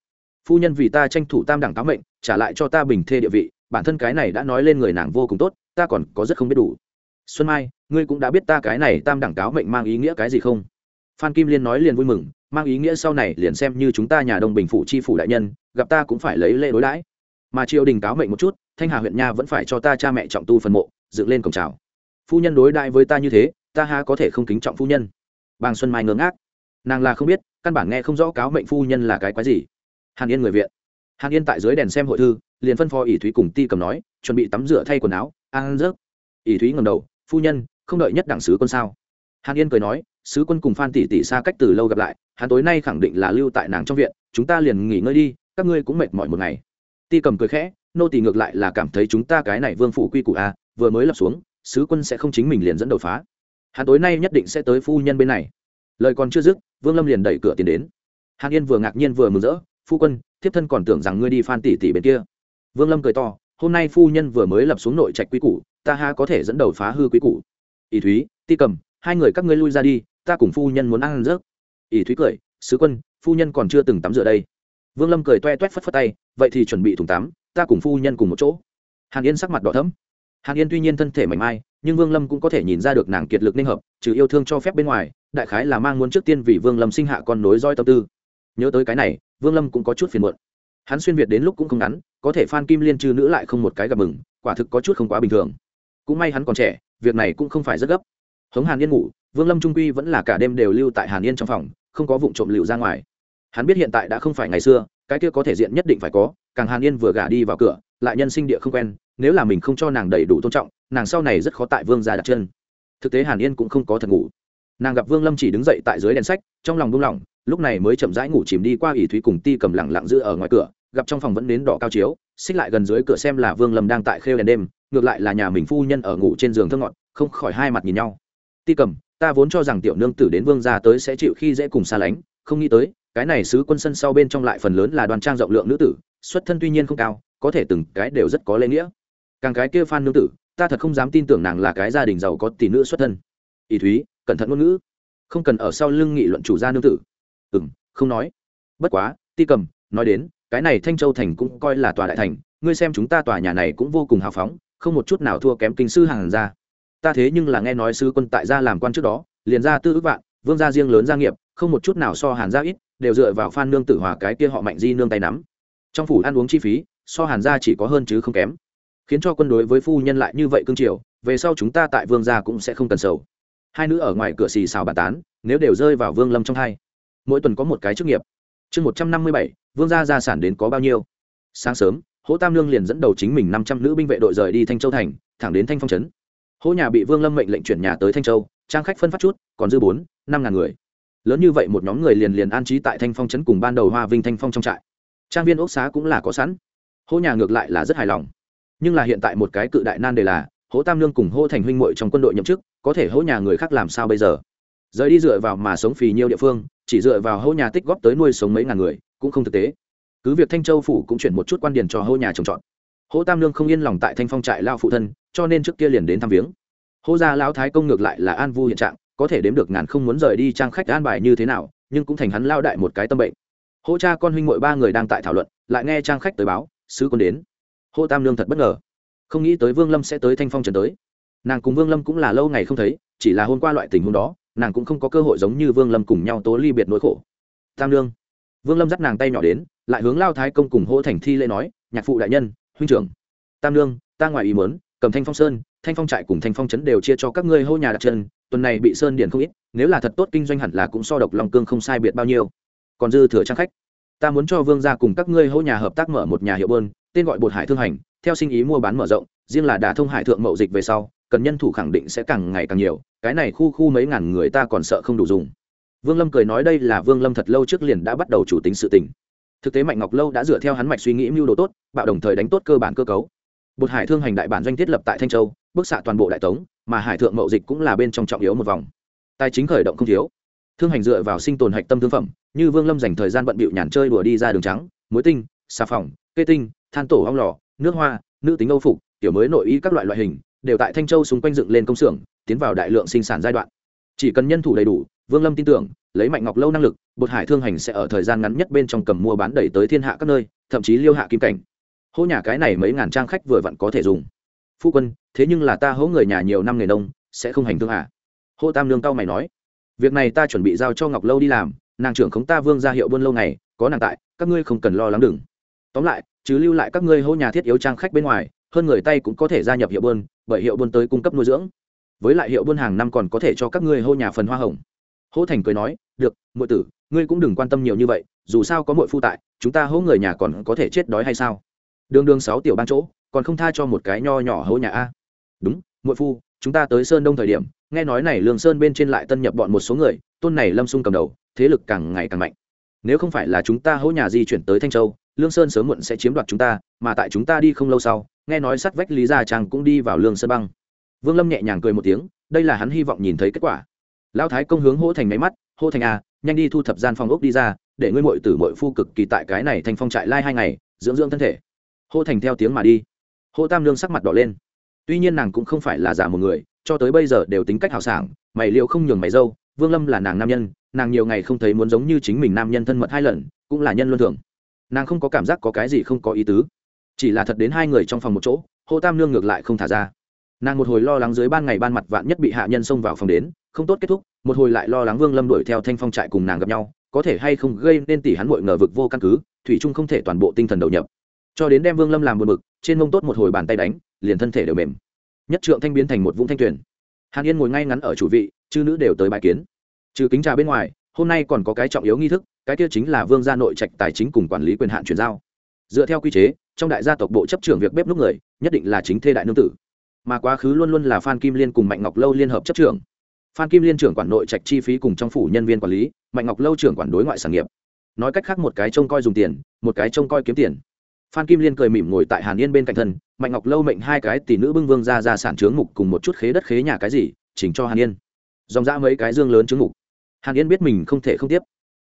Phu nhân vì ta tranh thủ tam đẳng tám mệnh, trả lại cho ta bình thê địa vị, bản thân cái này đã nói lên người nàng vô cùng tốt, ta còn có rất không biết đủ. Xuân mai, ngươi cũng đã biết ta cái này tam đẳng cáo mệnh mang ý nghĩa cái gì không? Phan kim liên nói liền vui mừng mang ý nghĩa sau này liền xem như chúng ta nhà đông bình phủ chi phủ đại nhân, gặp ta cũng phải lấy lễ đối đãi. Mà triều đình cáo mệnh một chút, thanh hà huyện nha vẫn phải cho ta cha mẹ trọng tu phần mộ, dựng lên cổng trào phu nhân đối đại với ta như thế, ta ha có thể không kính trọng phu nhân? Bàng xuân mai ngớ ngác. Nàng là không biết, căn bản nghe không rõ cáo mệnh phu nhân là cái quái gì. Hàn yên người viện. Hàn yên tại dưới đèn xem hội thư, liền phân phó ỷ thúy cùng ti cầm nói, chuẩn bị tắm rửa thay quần áo, ăn rớt ỷ thúy ngầm đầu, phu nhân, không đợi nhất đảng sứ quân sao? Hàn yên cười nói sứ quân cùng phan tỷ tỷ xa cách từ lâu gặp lại, hắn tối nay khẳng định là lưu tại nàng trong viện, chúng ta liền nghỉ ngơi đi, các ngươi cũng mệt mỏi một ngày. Ti cầm cười khẽ, nô tỳ ngược lại là cảm thấy chúng ta cái này vương phủ quy củ a, vừa mới lập xuống, sứ quân sẽ không chính mình liền dẫn đầu phá. Hắn tối nay nhất định sẽ tới phu nhân bên này. Lời còn chưa dứt, vương lâm liền đẩy cửa tiến đến. Hàn yên vừa ngạc nhiên vừa mừng rỡ, phu quân, thiếp thân còn tưởng rằng ngươi đi phan tỷ tỷ bên kia. Vương lâm cười to, hôm nay phu nhân vừa mới lập xuống nội trạch quy củ, ta ha có thể dẫn đầu phá hư quý củ. Ỷ thúy, ti cầm, hai người các ngươi lui ra đi ta cùng phu nhân muốn ăn rớt. ỷ thúy cười, sứ quân, phu nhân còn chưa từng tắm rửa đây. Vương lâm cười toe toét phất phất tay, vậy thì chuẩn bị thùng tắm, ta cùng phu nhân cùng một chỗ. Hàn yên sắc mặt đỏ thấm hàn yên tuy nhiên thân thể mảnh mai, nhưng vương lâm cũng có thể nhìn ra được nàng kiệt lực ninh hợp, trừ yêu thương cho phép bên ngoài, đại khái là mang muốn trước tiên vì vương lâm sinh hạ con nối roi tâm tư. Nhớ tới cái này, vương lâm cũng có chút phiền muộn. Hắn xuyên việt đến lúc cũng không ngắn, có thể phan kim liên trừ nữ lại không một cái gặp mừng, quả thực có chút không quá bình thường. Cũng may hắn còn trẻ, việc này cũng không phải rất gấp. Hống hàn yên ngủ vương lâm trung quy vẫn là cả đêm đều lưu tại hàn yên trong phòng, không có vụ trộm lựu ra ngoài. Hắn biết hiện tại đã không phải ngày xưa, cái kia có thể diện nhất định phải có, càng hàn yên vừa gả đi vào cửa, lại nhân sinh địa không quen, nếu là mình không cho nàng đầy đủ tôn trọng, nàng sau này rất khó tại vương gia đặt chân. Thực tế hàn yên cũng không có thật ngủ. Nàng gặp vương lâm chỉ đứng dậy tại dưới đèn sách, trong lòng buông lỏng, lúc này mới chậm rãi ngủ chìm đi qua ỷ thúy cùng ti cầm lẳng lặng giữ ở ngoài cửa, gặp trong phòng vẫn đến đỏ cao chiếu, xích lại gần dưới cửa xem là vương lâm đang tại khêu đèn đêm, ngược lại là nhà mình phu nhân ở ngủ trên giường thơ ngọt, không khỏi hai mặt nhìn nhau. Ti cầm ta vốn cho rằng tiểu nương tử đến vương gia tới sẽ chịu khi dễ cùng xa lánh, không nghĩ tới, cái này sứ quân sân sau bên trong lại phần lớn là đoàn trang rộng lượng nữ tử, xuất thân tuy nhiên không cao, có thể từng cái đều rất có lễ nghĩa. Càng cái kia phan nương tử, ta thật không dám tin tưởng nàng là cái gia đình giàu có tỷ nữ xuất thân. Ỷ thúy, cẩn thận ngôn ngữ. Không cần ở sau lưng nghị luận chủ gia nương tử. Ừ m không nói. Bất quá, ti cầm, nói đến, cái này thanh châu thành cũng coi là tòa đại thành, ngươi xem chúng ta tòa nhà này cũng vô cùng hào phóng, không một chút nào thua kém kinh sư hàng ra ta thế nhưng là nghe nói sư quân tại gia làm quan trước đó, liền ra tư ước vạn, vương gia riêng lớn gia nghiệp, không một chút nào so hàn gia ít, đều dựa vào phan nương tử hòa cái kia họ mạnh di nương tay nắm. Trong phủ ăn uống chi phí, so hàn gia chỉ có hơn chứ không kém. Khiến cho quân đối với phu nhân lại như vậy cương triều, về sau chúng ta tại vương gia cũng sẽ không cần sầu. Hai nữ ở ngoài cửa xì xào bàn tán, nếu đều rơi vào vương lâm trong hai. Mỗi tuần có một cái chức nghiệp. Chương một trăm năm mươi bảy, vương gia gia sản đến có bao nhiêu? Sáng sớm, hỗ tam lương liền dẫn đầu chính mình năm trăm nữ binh vệ đội rời đi thanh châu thành, thẳng đến thanh phong trấn hỗ nhà bị vương lâm mệnh lệnh chuyển nhà tới thanh châu, trang khách phân phát chút, còn dư bốn, năm ngàn người. Lớn như vậy một nhóm người liền liền an trí tại thanh phong trấn cùng ban đầu hoa vinh thanh phong trong trại. Trang viên ốc xá cũng là có sẵn. Hỗ nhà ngược lại là rất hài lòng. Nhưng là hiện tại một cái cự đại nan đề là hỗ tam lương cùng hỗ thành huynh muội trong quân đội nhậm chức, có thể hỗ nhà người khác làm sao bây giờ? Rời đi dựa vào mà sống phì nhiều địa phương, chỉ dựa vào hỗ nhà tích góp tới nuôi sống mấy ngàn người, cũng không thực tế. Cứ việc thanh châu phủ cũng chuyển một chút quan điền cho hỗ nhà trồng trọt hỗ tam lương không yên lòng tại thanh phong trại lao phụ thân, cho nên trước kia liền đến thăm viếng. Hỗ gia lão thái công ngược lại là an vu hiện trạng, có thể đếm được ngàn không muốn rời đi trang khách an bài như thế nào, nhưng cũng thành hắn lao đại một cái tâm bệnh. Hỗ cha con huynh muội ba người đang tại thảo luận, lại nghe trang khách tới báo, sứ quân đến. Hỗ tam lương thật bất ngờ. Không nghĩ tới vương lâm sẽ tới thanh phong trần tới. Nàng cùng vương lâm cũng là lâu ngày không thấy, chỉ là hôm qua loại tình huống đó, nàng cũng không có cơ hội giống như vương lâm cùng nhau tố ly biệt nỗi khổ. Tam lương vương lâm dắt nàng tay nhỏ đến, lại hướng lao thái công cùng Hỗ thành thi lễ nói, nhạc phụ đại nhân huynh trưởng, tam lương ta ngoài ý mớn cầm thanh phong sơn, thanh phong trại cùng thanh phong trấn đều chia cho các ngươi hô nhà đặt chân, tuần này bị sơn điển không ít, nếu là thật tốt kinh doanh hẳn là cũng so độc lòng cương không sai biệt bao nhiêu. Còn dư thừa trang khách, ta muốn cho vương gia cùng các ngươi hô nhà hợp tác mở một nhà hiệu bơn tên gọi bột hải thương hành, theo sinh ý mua bán mở rộng, riêng là đả thông hải thượng mậu dịch về sau, cần nhân thủ khẳng định sẽ càng ngày càng nhiều, cái này khu khu mấy ngàn người ta còn sợ không đủ dùng. Vương lâm cười nói đây là vương lâm thật lâu trước liền đã bắt đầu chủ tính sự tình thực tế mạnh ngọc lâu đã dựa theo hắn mạch suy nghĩ mưu đồ tốt, bạo đồng thời đánh tốt cơ bản cơ cấu. Bột hải thương hành đại bản doanh thiết lập tại thanh châu, bức xạ toàn bộ đại tống, mà hải thượng mậu dịch cũng là bên trong trọng yếu một vòng. Tài chính khởi động không thiếu. Thương hành dựa vào sinh tồn hạch tâm thương phẩm, như vương lâm dành thời gian bận bịu nhàn chơi đùa đi ra đường trắng, muối tinh, xà phòng, kê tinh, than tổ ong lò, nước hoa, nữ tính âu phục tiểu mới nội y các loại loại hình, đều tại thanh châu xung quanh dựng lên công xưởng, tiến vào đại lượng sinh sản giai đoạn. Chỉ cần nhân thủ đầy đủ vương lâm tin tưởng, lấy mạnh ngọc lâu năng lực, bột hải thương hành sẽ ở thời gian ngắn nhất bên trong cầm mua bán đẩy tới thiên hạ các nơi, thậm chí liêu hạ kim cảnh. Hỗ nhà cái này mấy ngàn trang khách vừa vặn có thể dùng. Phu quân, thế nhưng là ta hỗ người nhà nhiều năm nghề nông, sẽ không hành thương hạ. hô tam lương cao mày nói. Việc này ta chuẩn bị giao cho ngọc lâu đi làm, nàng trưởng khống ta vương ra hiệu buôn lâu này có nàng tại, các ngươi không cần lo lắng đừng. Tóm lại, chứ lưu lại các ngươi hỗ nhà thiết yếu trang khách bên ngoài, hơn người tay cũng có thể gia nhập hiệu buôn, bởi hiệu buôn tới cung cấp nuôi dưỡng. Với lại hiệu buôn hàng năm còn có thể cho các ngươi hô nhà phần hoa hồng. Hỗ thành cười nói, được, muội tử, ngươi cũng đừng quan tâm nhiều như vậy, dù sao có muội phu tại, chúng ta hỗ người nhà còn có thể chết đói hay sao? Đường đường sáu tiểu ban chỗ, còn không tha cho một cái nho nhỏ hỗ nhà a. Đúng, muội phu, chúng ta tới sơn đông thời điểm, nghe nói này lương sơn bên trên lại tân nhập bọn một số người, tôn này lâm sung cầm đầu, thế lực càng ngày càng mạnh. Nếu không phải là chúng ta hỗ nhà di chuyển tới thanh châu, lương sơn sớm muộn sẽ chiếm đoạt chúng ta, mà tại chúng ta đi không lâu sau, nghe nói sắt vách lý gia trang cũng đi vào lương sơn băng. Vương lâm nhẹ nhàng cười một tiếng, đây là hắn hy vọng nhìn thấy kết quả lão thái công hướng hỗ thành máy mắt hô thành a à, nhanh đi thu thập gian phòng ốc đi ra để ngươi mội tử mội phu cực kỳ tại cái này thành phong trại lai hai ngày dưỡng dưỡng thân thể. Hô thành theo tiếng mà đi. Hô tam lương sắc mặt đỏ lên. Tuy nhiên nàng cũng không phải là giả một người cho tới bây giờ đều tính cách hào sảng mày liệu không nhường mày dâu vương lâm là nàng nam nhân nàng nhiều ngày không thấy muốn giống như chính mình nam nhân thân mật hai lần cũng là nhân luân thường. Nàng không có cảm giác có cái gì không có ý tứ. Chỉ là thật đến hai người trong phòng một chỗ hô tam nương ngược lại không thả ra. Nàng một hồi lo lắng dưới ban ngày ban mặt vạn nhất bị hạ nhân xông vào phòng đến không tốt kết thúc, một hồi lại lo lắng vương lâm đuổi theo thanh phong trại cùng nàng gặp nhau, có thể hay không gây nên tỷ hắn mội ngờ vực vô căn cứ, thủy trung không thể toàn bộ tinh thần đầu nhập. Cho đến đem vương lâm làm buồn bực, trên mông tốt một hồi bàn tay đánh, liền thân thể đều mềm. Nhất trượng thanh biến thành một vũng thanh tuyển hàn yên ngồi ngay ngắn ở chủ vị, chư nữ đều tới bài kiến. Trừ kính trà bên ngoài, hôm nay còn có cái trọng yếu nghi thức, cái kia chính là vương gia nội trạch tài chính cùng quản lý quyền hạn chuyển giao. Dựa theo quy chế, trong đại gia tộc bộ chấp trưởng việc bếp lúc người, nhất định là chính thê đại nương tử. Mà quá khứ luôn luôn là phan kim liên cùng mạnh ngọc lâu liên hợp chấp trưởng phan kim liên trưởng quản nội trạch chi phí cùng trong phủ nhân viên quản lý, mạnh ngọc lâu trưởng quản đối ngoại sản nghiệp. Nói cách khác một cái trông coi dùng tiền, một cái trông coi kiếm tiền. Phan kim liên cười mỉm ngồi tại hàn yên bên cạnh thân, mạnh ngọc lâu mệnh hai cái tỷ nữ bưng vương ra ra sản trướng mục cùng một chút khế đất khế nhà cái gì, chỉnh cho hàn yên. Dòng ra mấy cái dương lớn trướng mục. Hàn yên biết mình không thể không tiếp.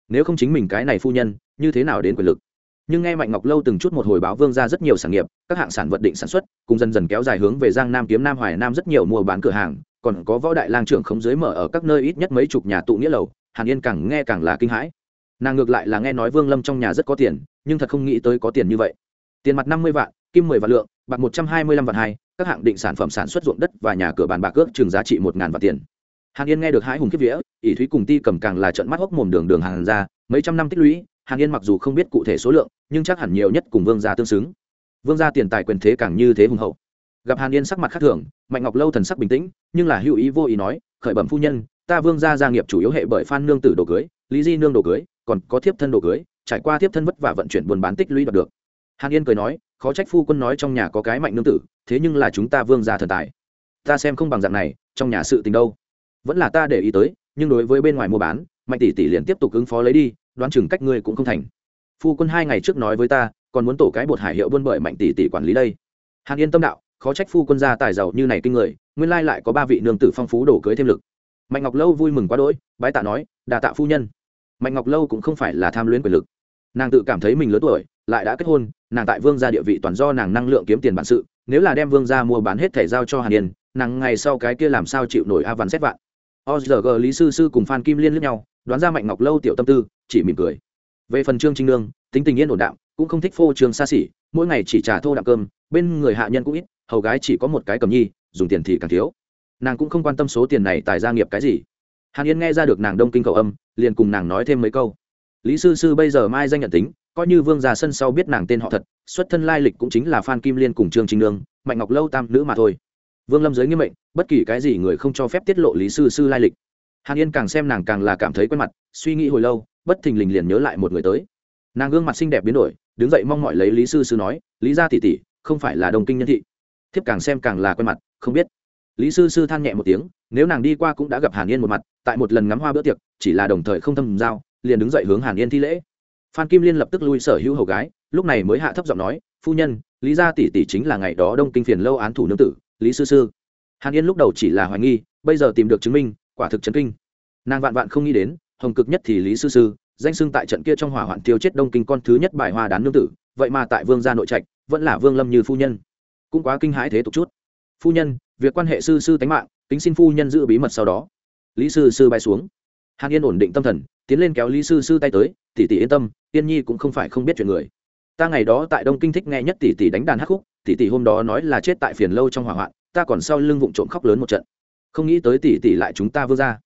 Nếu không chính mình cái này phu nhân, như thế nào đến quyền lực? Nhưng nghe mạnh ngọc lâu từng chút một hồi báo vương ra rất nhiều sản nghiệp, các hạng sản vật định sản xuất, cùng dần dần kéo dài hướng về giang nam kiếm nam hoài nam rất nhiều mua bán cửa hàng còn có võ đại lang trưởng khống dưới mở ở các nơi ít nhất mấy chục nhà tụ nghĩa lầu, hàn yên càng nghe càng là kinh hãi. Nàng ngược lại là nghe nói vương lâm trong nhà rất có tiền, nhưng thật không nghĩ tới có tiền như vậy. Tiền mặt năm mươi vạn, kim mười vạn lượng, bạc một trăm hai mươi lăm vạn hai, các hạng định sản phẩm sản xuất ruộng đất và nhà cửa bàn bạc ước chừng giá trị một ngàn vạn tiền. Hàn yên nghe được hãi hùng kiếp vía, ỷ thúy cùng ti cầm càng là trận mắt hốc mồm đường đường hàng ra, mấy trăm năm tích lũy, hàn yên mặc dù không biết cụ thể số lượng, nhưng chắc hẳn nhiều nhất cùng vương gia tương xứng. Vương gia tiền tài quyền thế càng như thế hùng hậu gặp hàn yên sắc mặt khác thường mạnh ngọc lâu thần sắc bình tĩnh nhưng là hữu ý vô ý nói khởi bẩm phu nhân ta vương gia gia nghiệp chủ yếu hệ bởi phan nương tử đồ cưới lý di nương đồ cưới còn có thiếp thân đồ cưới trải qua thiếp thân vất vả vận chuyển buôn bán tích lũy đạt được hàn yên cười nói khó trách phu quân nói trong nhà có cái mạnh nương tử thế nhưng là chúng ta vương gia thần tài ta xem không bằng dạng này trong nhà sự tình đâu vẫn là ta để ý tới nhưng đối với bên ngoài mua bán mạnh tỷ tỷ liền tiếp tục ứng phó lấy đi đoán chừng cách ngươi cũng không thành phu quân hai ngày trước nói với ta còn muốn tổ cái bột hải hiệu buôn bởi mạnh tỷ tỷ quản lý đây hàn yên tâm đạo khó trách phu quân gia tài giàu như này kinh người, nguyên lai lại có ba vị nương tử phong phú đổ cưới thêm lực. Mạnh ngọc lâu vui mừng quá đỗi, bái tạ nói, đà tạ phu nhân. Mạnh ngọc lâu cũng không phải là tham luyến quyền lực. Nàng tự cảm thấy mình lớn tuổi, lại đã kết hôn, nàng tại vương gia địa vị toàn do nàng năng lượng kiếm tiền bản sự, nếu là đem vương gia mua bán hết thẻ giao cho hàn yên, nàng ngày sau cái kia làm sao chịu nổi a văn xét vạn. Ozg lý sư sư cùng phan kim liên lướt nhau, đoán ra mạnh ngọc lâu tiểu tâm tư, chỉ mỉm cười. Về phần trương trinh lương tính tình yên ổn đạm, cũng không thích phô trương xa xỉ, mỗi ngày chỉ trả thô đạm cơm, bên người hạ nhân cũng ít hầu gái chỉ có một cái cầm nhi, dùng tiền thì càng thiếu. Nàng cũng không quan tâm số tiền này tài gia nghiệp cái gì. Hàn yên nghe ra được nàng đông kinh cầu âm, liền cùng nàng nói thêm mấy câu. Lý sư sư bây giờ mai danh nhận tính, coi như vương già sân sau biết nàng tên họ thật, xuất thân lai lịch cũng chính là phan kim liên cùng trương trinh nương, mạnh ngọc lâu tam nữ mà thôi. Vương lâm giới nghiêm mệnh, bất kỳ cái gì người không cho phép tiết lộ lý sư sư lai lịch. Hàn yên càng xem nàng càng là cảm thấy quen mặt, suy nghĩ hồi lâu, bất thình lình liền nhớ lại một người tới. Nàng gương mặt xinh đẹp biến đổi, đứng dậy mong mọi lấy lý sư sư nói, lý gia tỷ tỷ, không phải là đồng kinh nhân thị thiếp càng xem càng là quen mặt, không biết. Lý sư sư than nhẹ một tiếng, nếu nàng đi qua cũng đã gặp hàn yên một mặt, tại một lần ngắm hoa bữa tiệc, chỉ là đồng thời không thâm giao, liền đứng dậy hướng hàn yên thi lễ. Phan kim liên lập tức lui sở hữu hầu gái, lúc này mới hạ thấp giọng nói, phu nhân, lý gia tỷ tỷ chính là ngày đó đông kinh phiền lâu án thủ nương tử, lý sư sư. Hàn yên lúc đầu chỉ là hoài nghi, bây giờ tìm được chứng minh, quả thực chấn kinh. Nàng vạn vạn không nghĩ đến, hồng cực nhất thì lý sư sư, danh xưng tại trận kia trong hỏa hoạn tiêu chết đông kinh con thứ nhất bài hoa đán nương tử, vậy mà tại vương gia nội trạch, vẫn là vương lâm như phu nhân cũng quá kinh hãi thế tục chút. Phu nhân, việc quan hệ sư sư tánh mạng tính xin phu nhân giữ bí mật sau đó. Lý sư sư bay xuống. Hàn yên ổn định tâm thần, tiến lên kéo lý sư sư tay tới, tỷ tỷ yên tâm, yên nhi cũng không phải không biết chuyện người. Ta ngày đó tại đông kinh thích nghe nhất tỷ tỷ đánh đàn hát khúc, tỷ tỷ hôm đó nói là chết tại phiền lâu trong hỏa hoạn, ta còn sau lưng vụng trộm khóc lớn một trận. Không nghĩ tới tỷ tỷ lại chúng ta vươn ra.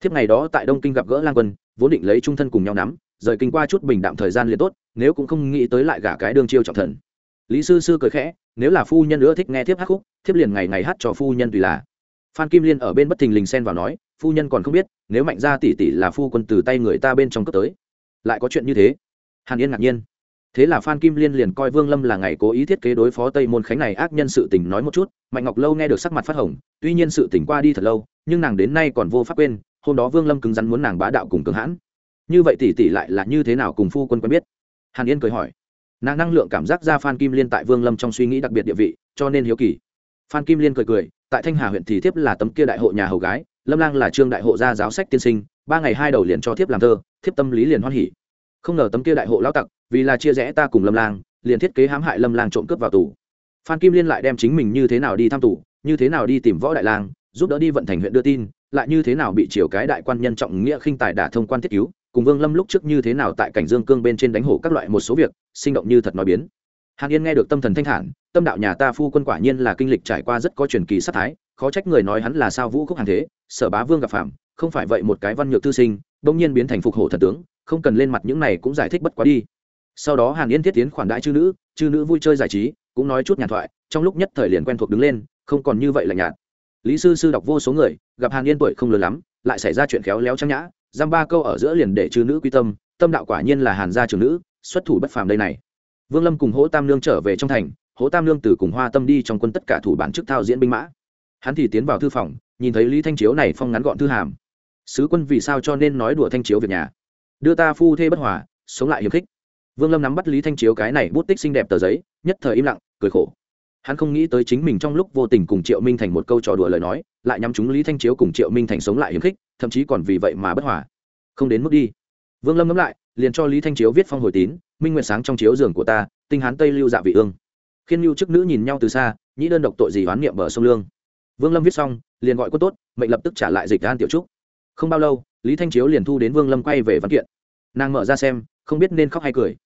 Thiếp ngày đó tại đông kinh gặp gỡ lang quân, vốn định lấy trung thân cùng nhau nắm, rời kinh qua chút bình đạm thời gian liền tốt, nếu cũng không nghĩ tới lại gả cái đương chiêu trọng thần lý sư sư cười khẽ, nếu là phu nhân nữa thích nghe thiếp hát khúc, thiếp liền ngày ngày hát cho phu nhân tùy là. Phan kim liên ở bên bất thình lình xen vào nói, phu nhân còn không biết, nếu mạnh ra tỷ tỷ là phu quân từ tay người ta bên trong cấp tới, lại có chuyện như thế? Hàn yên ngạc nhiên. Thế là phan kim liên liền coi vương lâm là ngày cố ý thiết kế đối phó tây môn khánh này ác nhân sự tình nói một chút, mạnh ngọc lâu nghe được sắc mặt phát hồng, tuy nhiên sự tỉnh qua đi thật lâu, nhưng nàng đến nay còn vô pháp quên, hôm đó vương lâm cứng rắn muốn nàng bá đạo cùng cường hãn. Như vậy tỷ tỷ lại là như thế nào cùng phu quân quen biết? Hàn yên cười hỏi nàng năng lượng cảm giác ra phan kim liên tại vương lâm trong suy nghĩ đặc biệt địa vị cho nên hiếu kỳ phan kim liên cười cười tại thanh hà huyện thì thiếp là tấm kia đại hộ nhà hầu gái lâm lang là trương đại hộ gia giáo sách tiên sinh ba ngày hai đầu liền cho thiếp làm thơ thiếp tâm lý liền hoan hỉ không ngờ tấm kia đại hộ lão tặc vì là chia rẽ ta cùng lâm lang liền thiết kế hãm hại lâm lang trộm cướp vào tù phan kim liên lại đem chính mình như thế nào đi thăm tù như thế nào đi tìm võ đại lang giúp đỡ đi vận thành huyện đưa tin lại như thế nào bị chiều cái đại quan nhân trọng nghĩa khinh tài đả thông quan thiết cứu cùng vương lâm lúc trước như thế nào tại cảnh dương cương bên trên đánh hổ các loại một số việc, sinh động như thật nói biến. Hàn yên nghe được tâm thần thanh thản, tâm đạo nhà ta phu quân quả nhiên là kinh lịch trải qua rất có truyền kỳ sát thái, khó trách người nói hắn là sao vũ khúc hàng thế, sở bá vương gặp phạm, không phải vậy một cái văn nhược thư sinh, bỗng nhiên biến thành phục hổ thần tướng, không cần lên mặt những này cũng giải thích bất quá đi. Sau đó hàn yên thiết tiến khoản đãi chư nữ chư nữ vui chơi giải trí, cũng nói chút nhàn thoại, trong lúc nhất thời liền quen thuộc đứng lên, không còn như vậy là nhạt. Lý sư sư đọc vô số người, gặp hàn yên tuổi không lớn lắm, lại xảy ra chuyện khéo léo trang nhã giam ba câu ở giữa liền để chư nữ quy tâm tâm đạo quả nhiên là hàn gia trưởng nữ, xuất thủ bất phàm đây này. Vương lâm cùng hỗ tam lương trở về trong thành hỗ tam lương từ cùng hoa tâm đi trong quân tất cả thủ bản chức thao diễn binh mã. Hắn thì tiến vào thư phòng, nhìn thấy lý thanh chiếu này phong ngắn gọn thư hàm. Sứ quân vì sao cho nên nói đùa thanh chiếu việc nhà? Đưa ta phu thê bất hòa, sống lại hiềm khích. Vương lâm nắm bắt lý thanh chiếu cái này bút tích xinh đẹp tờ giấy, nhất thời im lặng, cười khổ. Hắn không nghĩ tới chính mình trong lúc vô tình cùng triệu minh thành một câu trò đùa lời nói lại nhắm chúng lý thanh chiếu cùng triệu minh thành sống lại hiếm khích, thậm chí còn vì vậy mà bất hòa. Không đến mức đi. Vương lâm ngẫm lại, liền cho lý thanh chiếu viết phong hồi tín, minh nguyện sáng trong chiếu giường của ta, tinh hán tây lưu dạ vị ương. Khiên lưu chức nữ nhìn nhau từ xa, nhĩ đơn độc tội gì oán niệm bờ sông lương. Vương lâm viết xong, liền gọi quân tốt, mệnh lập tức trả lại dịch an tiểu trúc. Không bao lâu, lý thanh chiếu liền thu đến vương lâm quay về văn kiện. Nàng mở ra xem, không biết nên khóc hay cười.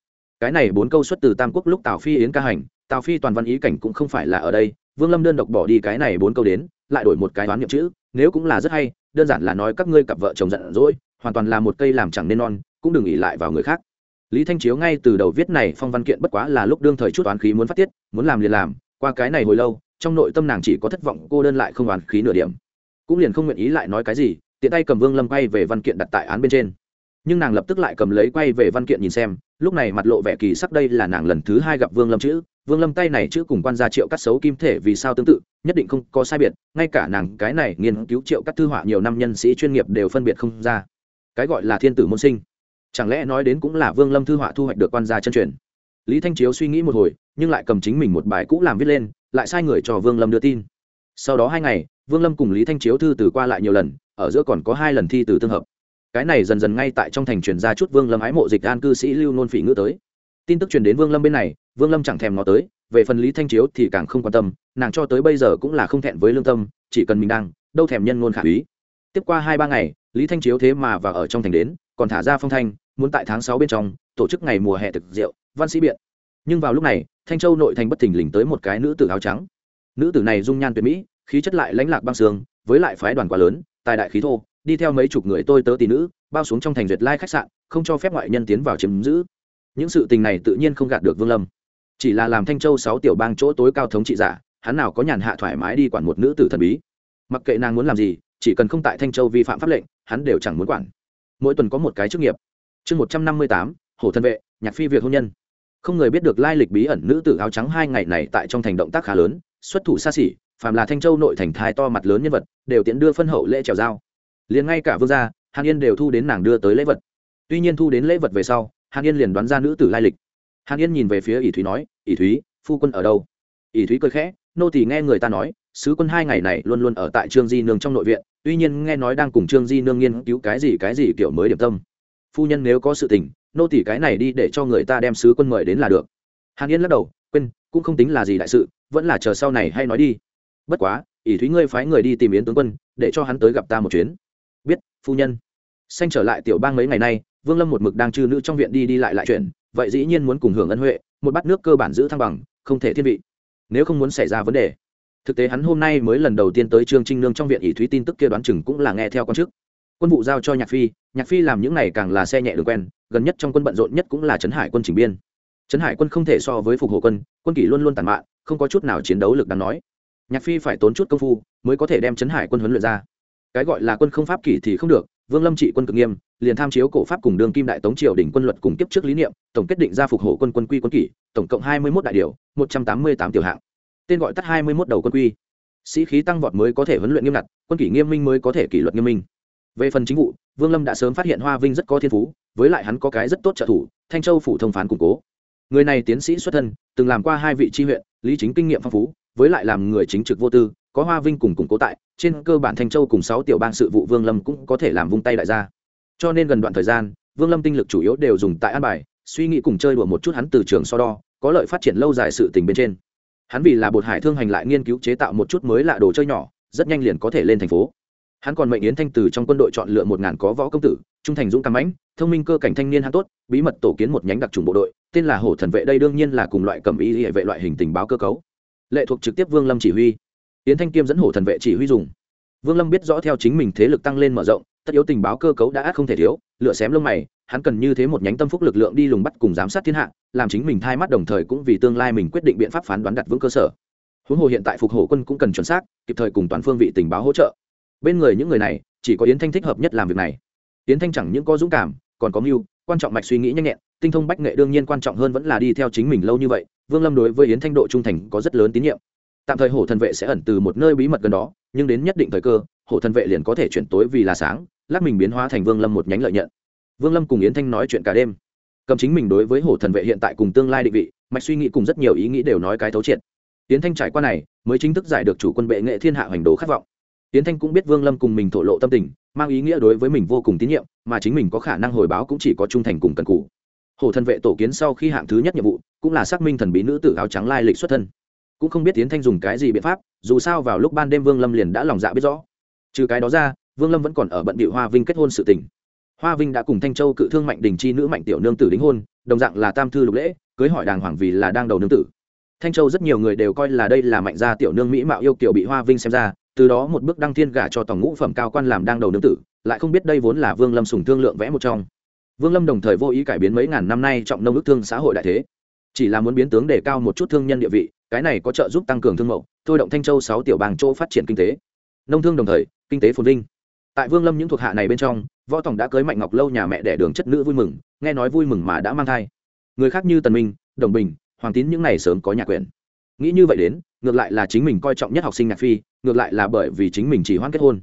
Cái này bốn câu xuất từ tam quốc lúc tào phi yến ca hành, tào phi toàn văn ý cảnh cũng không phải là ở đây, vương lâm đơn độc bỏ đi cái này bốn câu đến lại đổi một cái đoán nhậm chữ, nếu cũng là rất hay, đơn giản là nói các ngươi cặp vợ chồng giận dỗi, hoàn toàn là một cây làm chẳng nên non, cũng đừng ỉ lại vào người khác. Lý thanh chiếu ngay từ đầu viết này phong văn kiện bất quá là lúc đương thời chút toán khí muốn phát tiết, muốn làm liền làm, qua cái này hồi lâu, trong nội tâm nàng chỉ có thất vọng, cô đơn lại không oán khí nửa điểm. Cũng liền không nguyện ý lại nói cái gì, tiện tay cầm vương lâm quay về văn kiện đặt tại án bên trên. Nhưng nàng lập tức lại cầm lấy quay về văn kiện nhìn xem, lúc này mặt lộ vẻ kỳ sắc đây là nàng lần thứ hai gặp vương lâm chữ vương lâm tay này chữ cùng quan gia triệu cắt xấu kim thể vì sao tương tự, nhất định không có sai biệt, ngay cả nàng cái này nghiên cứu triệu cắt thư họa nhiều năm nhân sĩ chuyên nghiệp đều phân biệt không ra. Cái gọi là thiên tử môn sinh. Chẳng lẽ nói đến cũng là vương lâm thư họa thu hoạch được quan gia chân truyền? Lý thanh chiếu suy nghĩ một hồi, nhưng lại cầm chính mình một bài cũ làm viết lên, lại sai người cho vương lâm đưa tin. Sau đó hai ngày, vương lâm cùng lý thanh chiếu thư từ qua lại nhiều lần, ở giữa còn có hai lần thi từ tương hợp. Cái này dần dần ngay tại trong thành truyền ra chút vương lâm ái mộ dịch an cư sĩ lưu nôn phỉ ngữ tới tin tức truyền đến vương lâm bên này, vương lâm chẳng thèm ngó tới, về phần lý thanh chiếu thì càng không quan tâm, nàng cho tới bây giờ cũng là không thẹn với lương tâm, chỉ cần mình đang, đâu thèm nhân ngôn khả úy. Tiếp qua hai ba ngày, lý thanh chiếu thế mà và ở trong thành đến, còn thả ra phong thanh, muốn tại tháng sáu bên trong, tổ chức ngày mùa hè thực rượu, văn sĩ biện. Nhưng vào lúc này, thanh châu nội thành bất thình lình tới một cái nữ tử áo trắng. Nữ tử này dung nhan tuyệt mỹ, khí chất lại lãnh lạc băng sương, với lại phái đoàn quá lớn, tài đại khí thô, đi theo mấy chục người tôi tớ tỷ nữ, bao xuống trong thành duyệt lai khách sạn, không cho phép ngoại nhân tiến vào chiếm giữ những sự tình này tự nhiên không gạt được vương lâm. Chỉ là làm thanh châu sáu tiểu bang chỗ tối cao thống trị giả, hắn nào có nhàn hạ thoải mái đi quản một nữ tử thần bí. Mặc kệ nàng muốn làm gì, chỉ cần không tại thanh châu vi phạm pháp lệnh, hắn đều chẳng muốn quản. Mỗi tuần có một cái chức nghiệp. Chương một trăm năm mươi tám hồ thân vệ, nhạc phi việc hôn nhân. Không người biết được lai lịch bí ẩn nữ tử áo trắng hai ngày này tại trong thành động tác khá lớn, xuất thủ xa xỉ, phàm là thanh châu nội thành thái to mặt lớn nhân vật, đều tiện đưa phân hậu lễ trèo dao. Liền ngay cả vương gia, hàn yên đều thu đến nàng đưa tới lễ vật. Tuy nhiên thu đến lễ vật về sau hàn yên liền đoán ra nữ tử lai lịch. Hàn yên nhìn về phía ỷ thúy nói, ỷ thúy, phu quân ở đâu? Ỷ thúy cười khẽ, nô tỳ nghe người ta nói, sứ quân hai ngày này luôn luôn ở tại trương di nương trong nội viện, tuy nhiên nghe nói đang cùng trương di nương nghiên cứu cái gì cái gì kiểu mới điểm tâm. Phu nhân nếu có sự tình, nô tỳ cái này đi để cho người ta đem sứ quân mời đến là được. Hàn yên lắc đầu, quên, cũng không tính là gì đại sự, vẫn là chờ sau này hay nói đi. Bất quá, ỷ thúy ngươi phái người đi tìm yến tướng quân, để cho hắn tới gặp ta một chuyến. Biết, phu nhân. Xanh trở lại tiểu bang mấy ngày nay vương lâm một mực đang chư nữ trong viện đi đi lại lại chuyện, vậy dĩ nhiên muốn cùng hưởng ân huệ, một bát nước cơ bản giữ thăng bằng, không thể thiên vị. Nếu không muốn xảy ra vấn đề. Thực tế hắn hôm nay mới lần đầu tiên tới trương trinh nương trong viện, ỷ thúy tin tức kia đoán chừng cũng là nghe theo con chức. Quân vụ giao cho nhạc phi nhạc phi làm những này càng là xe nhẹ đường quen, gần nhất trong quân bận rộn nhất cũng là trấn hải quân chỉnh biên. Trấn hải quân không thể so với phục hộ quân quân kỷ luôn luôn tàn mạn, không có chút nào chiến đấu lực đáng nói. Nhạc phi phải tốn chút công phu mới có thể đem trấn hải quân huấn luyện ra cái gọi là quân không pháp kỷ thì không được, vương lâm trị quân cực nghiêm, liền tham chiếu cổ pháp cùng đường kim đại tống triều đỉnh quân luật cùng kiếp trước lý niệm, tổng kết định ra phục hộ quân quân quy quân kỷ, tổng cộng hai mươi một đại điều, một trăm tám mươi tám tiểu hạng. Tên gọi tắt hai mươi một đầu quân quy. Sĩ khí tăng vọt mới có thể huấn luyện nghiêm ngặt, quân kỷ nghiêm minh mới có thể kỷ luật nghiêm minh. Về phần chính vụ, vương lâm đã sớm phát hiện hoa vinh rất có thiên phú, với lại hắn có cái rất tốt trợ thủ, thanh châu phủ thông phán củng cố. Người này tiến sĩ xuất thân, từng làm qua hai vị tri huyện, lý chính kinh nghiệm phong phú, với lại làm người chính trực vô tư, có hoa vinh cùng củng cố tại trên cơ bản thanh châu cùng sáu tiểu bang sự vụ vương lâm cũng có thể làm vung tay đại gia. Cho nên gần đoạn thời gian, vương lâm tinh lực chủ yếu đều dùng tại an bài, suy nghĩ cùng chơi đùa một chút hắn từ trường so đo, có lợi phát triển lâu dài sự tình bên trên. Hắn vì là bột hải thương hành lại nghiên cứu chế tạo một chút mới lạ đồ chơi nhỏ, rất nhanh liền có thể lên thành phố. Hắn còn mệnh yến thanh từ trong quân đội chọn lựa một ngàn có võ công tử, trung thành dũng cảm mãnh, thông minh cơ cảnh thanh niên hắn tốt, bí mật tổ kiến một nhánh đặc trùng bộ đội, tên là hổ thần vệ đây đương nhiên là cùng loại cầm ý hệ vệ loại hình tình báo cơ cấu. Lệ thuộc trực tiếp vương lâm chỉ huy yến thanh kiêm dẫn hổ thần vệ chỉ huy dùng. Vương lâm biết rõ theo chính mình thế lực tăng lên mở rộng, tất yếu tình báo cơ cấu đã không thể thiếu lựa xém lông mày, hắn cần như thế một nhánh tâm phúc lực lượng đi lùng bắt cùng giám sát thiên hạ, làm chính mình thay mắt đồng thời cũng vì tương lai mình quyết định biện pháp phán đoán đặt vững cơ sở. Huống hồ hiện tại phục hổ quân cũng cần chuẩn xác, kịp thời cùng toàn phương vị tình báo hỗ trợ. Bên người những người này, chỉ có yến thanh thích hợp nhất làm việc này. Yến thanh chẳng những có dũng cảm, còn có mưu, quan trọng mạch suy nghĩ nhanh nhẹn, tinh thông bách nghệ đương nhiên quan trọng hơn vẫn là đi theo chính mình lâu như vậy. Vương lâm đối với yến thanh độ trung thành có rất lớn tín nhiệm tạm thời hổ thần vệ sẽ ẩn từ một nơi bí mật gần đó, nhưng đến nhất định thời cơ, hổ thần vệ liền có thể chuyển tối vì là sáng lắc mình biến hóa thành vương lâm một nhánh lợi nhận. Vương lâm cùng yến thanh nói chuyện cả đêm. Cầm chính mình đối với hổ thần vệ hiện tại cùng tương lai định vị, mạch suy nghĩ cùng rất nhiều ý nghĩ đều nói cái thấu triệt. Yến thanh trải qua này, mới chính thức giải được chủ quân bệ nghệ thiên hạ hoành đồ khát vọng. Yến thanh cũng biết vương lâm cùng mình thổ lộ tâm tình, mang ý nghĩa đối với mình vô cùng tín nhiệm, mà chính mình có khả năng hồi báo cũng chỉ có trung thành cùng cần cũ hổ thần vệ tổ kiến sau khi hạng thứ nhất nhiệm vụ, cũng là xác minh thần bí nữ tử áo trắng lai lịch xuất thân cũng không biết tiến thanh dùng cái gì biện pháp, dù sao vào lúc ban đêm vương lâm liền đã lòng dạ biết rõ. Trừ cái đó ra, vương lâm vẫn còn ở bận bị hoa vinh kết hôn sự tình. Hoa vinh đã cùng thanh châu cự thương mạnh đình chi nữ mạnh tiểu nương tử đính hôn, đồng dạng là tam thư lục lễ, cưới hỏi đàng hoàng vì là đang đầu nương tử. Thanh châu rất nhiều người đều coi là đây là mạnh gia tiểu nương mỹ mạo yêu kiểu bị hoa vinh xem ra, từ đó một bước đăng thiên gả cho tổng ngũ phẩm cao quan làm đang đầu nương tử, lại không biết đây vốn là vương lâm sùng thương lượng vẽ một trong. Vương lâm đồng thời vô ý cải biến mấy ngàn năm nay trọng nông ước thương xã hội đại thế chỉ là muốn biến tướng để cao một chút thương nhân địa vị, cái này có trợ giúp tăng cường thương mẫu, thôi động thanh châu sáu tiểu bang chỗ phát triển kinh tế. Nông thương đồng thời, kinh tế phồn vinh. Tại vương lâm những thuộc hạ này bên trong, võ tổng đã cưới mạnh ngọc lâu nhà mẹ đẻ đường chất nữ vui mừng, nghe nói vui mừng mà đã mang thai. Người khác như tần minh, đồng bình, hoàng tín những này sớm có nhà quyền. Nghĩ như vậy đến, ngược lại là chính mình coi trọng nhất học sinh nhạc phi, ngược lại là bởi vì chính mình chỉ hoãn kết hôn.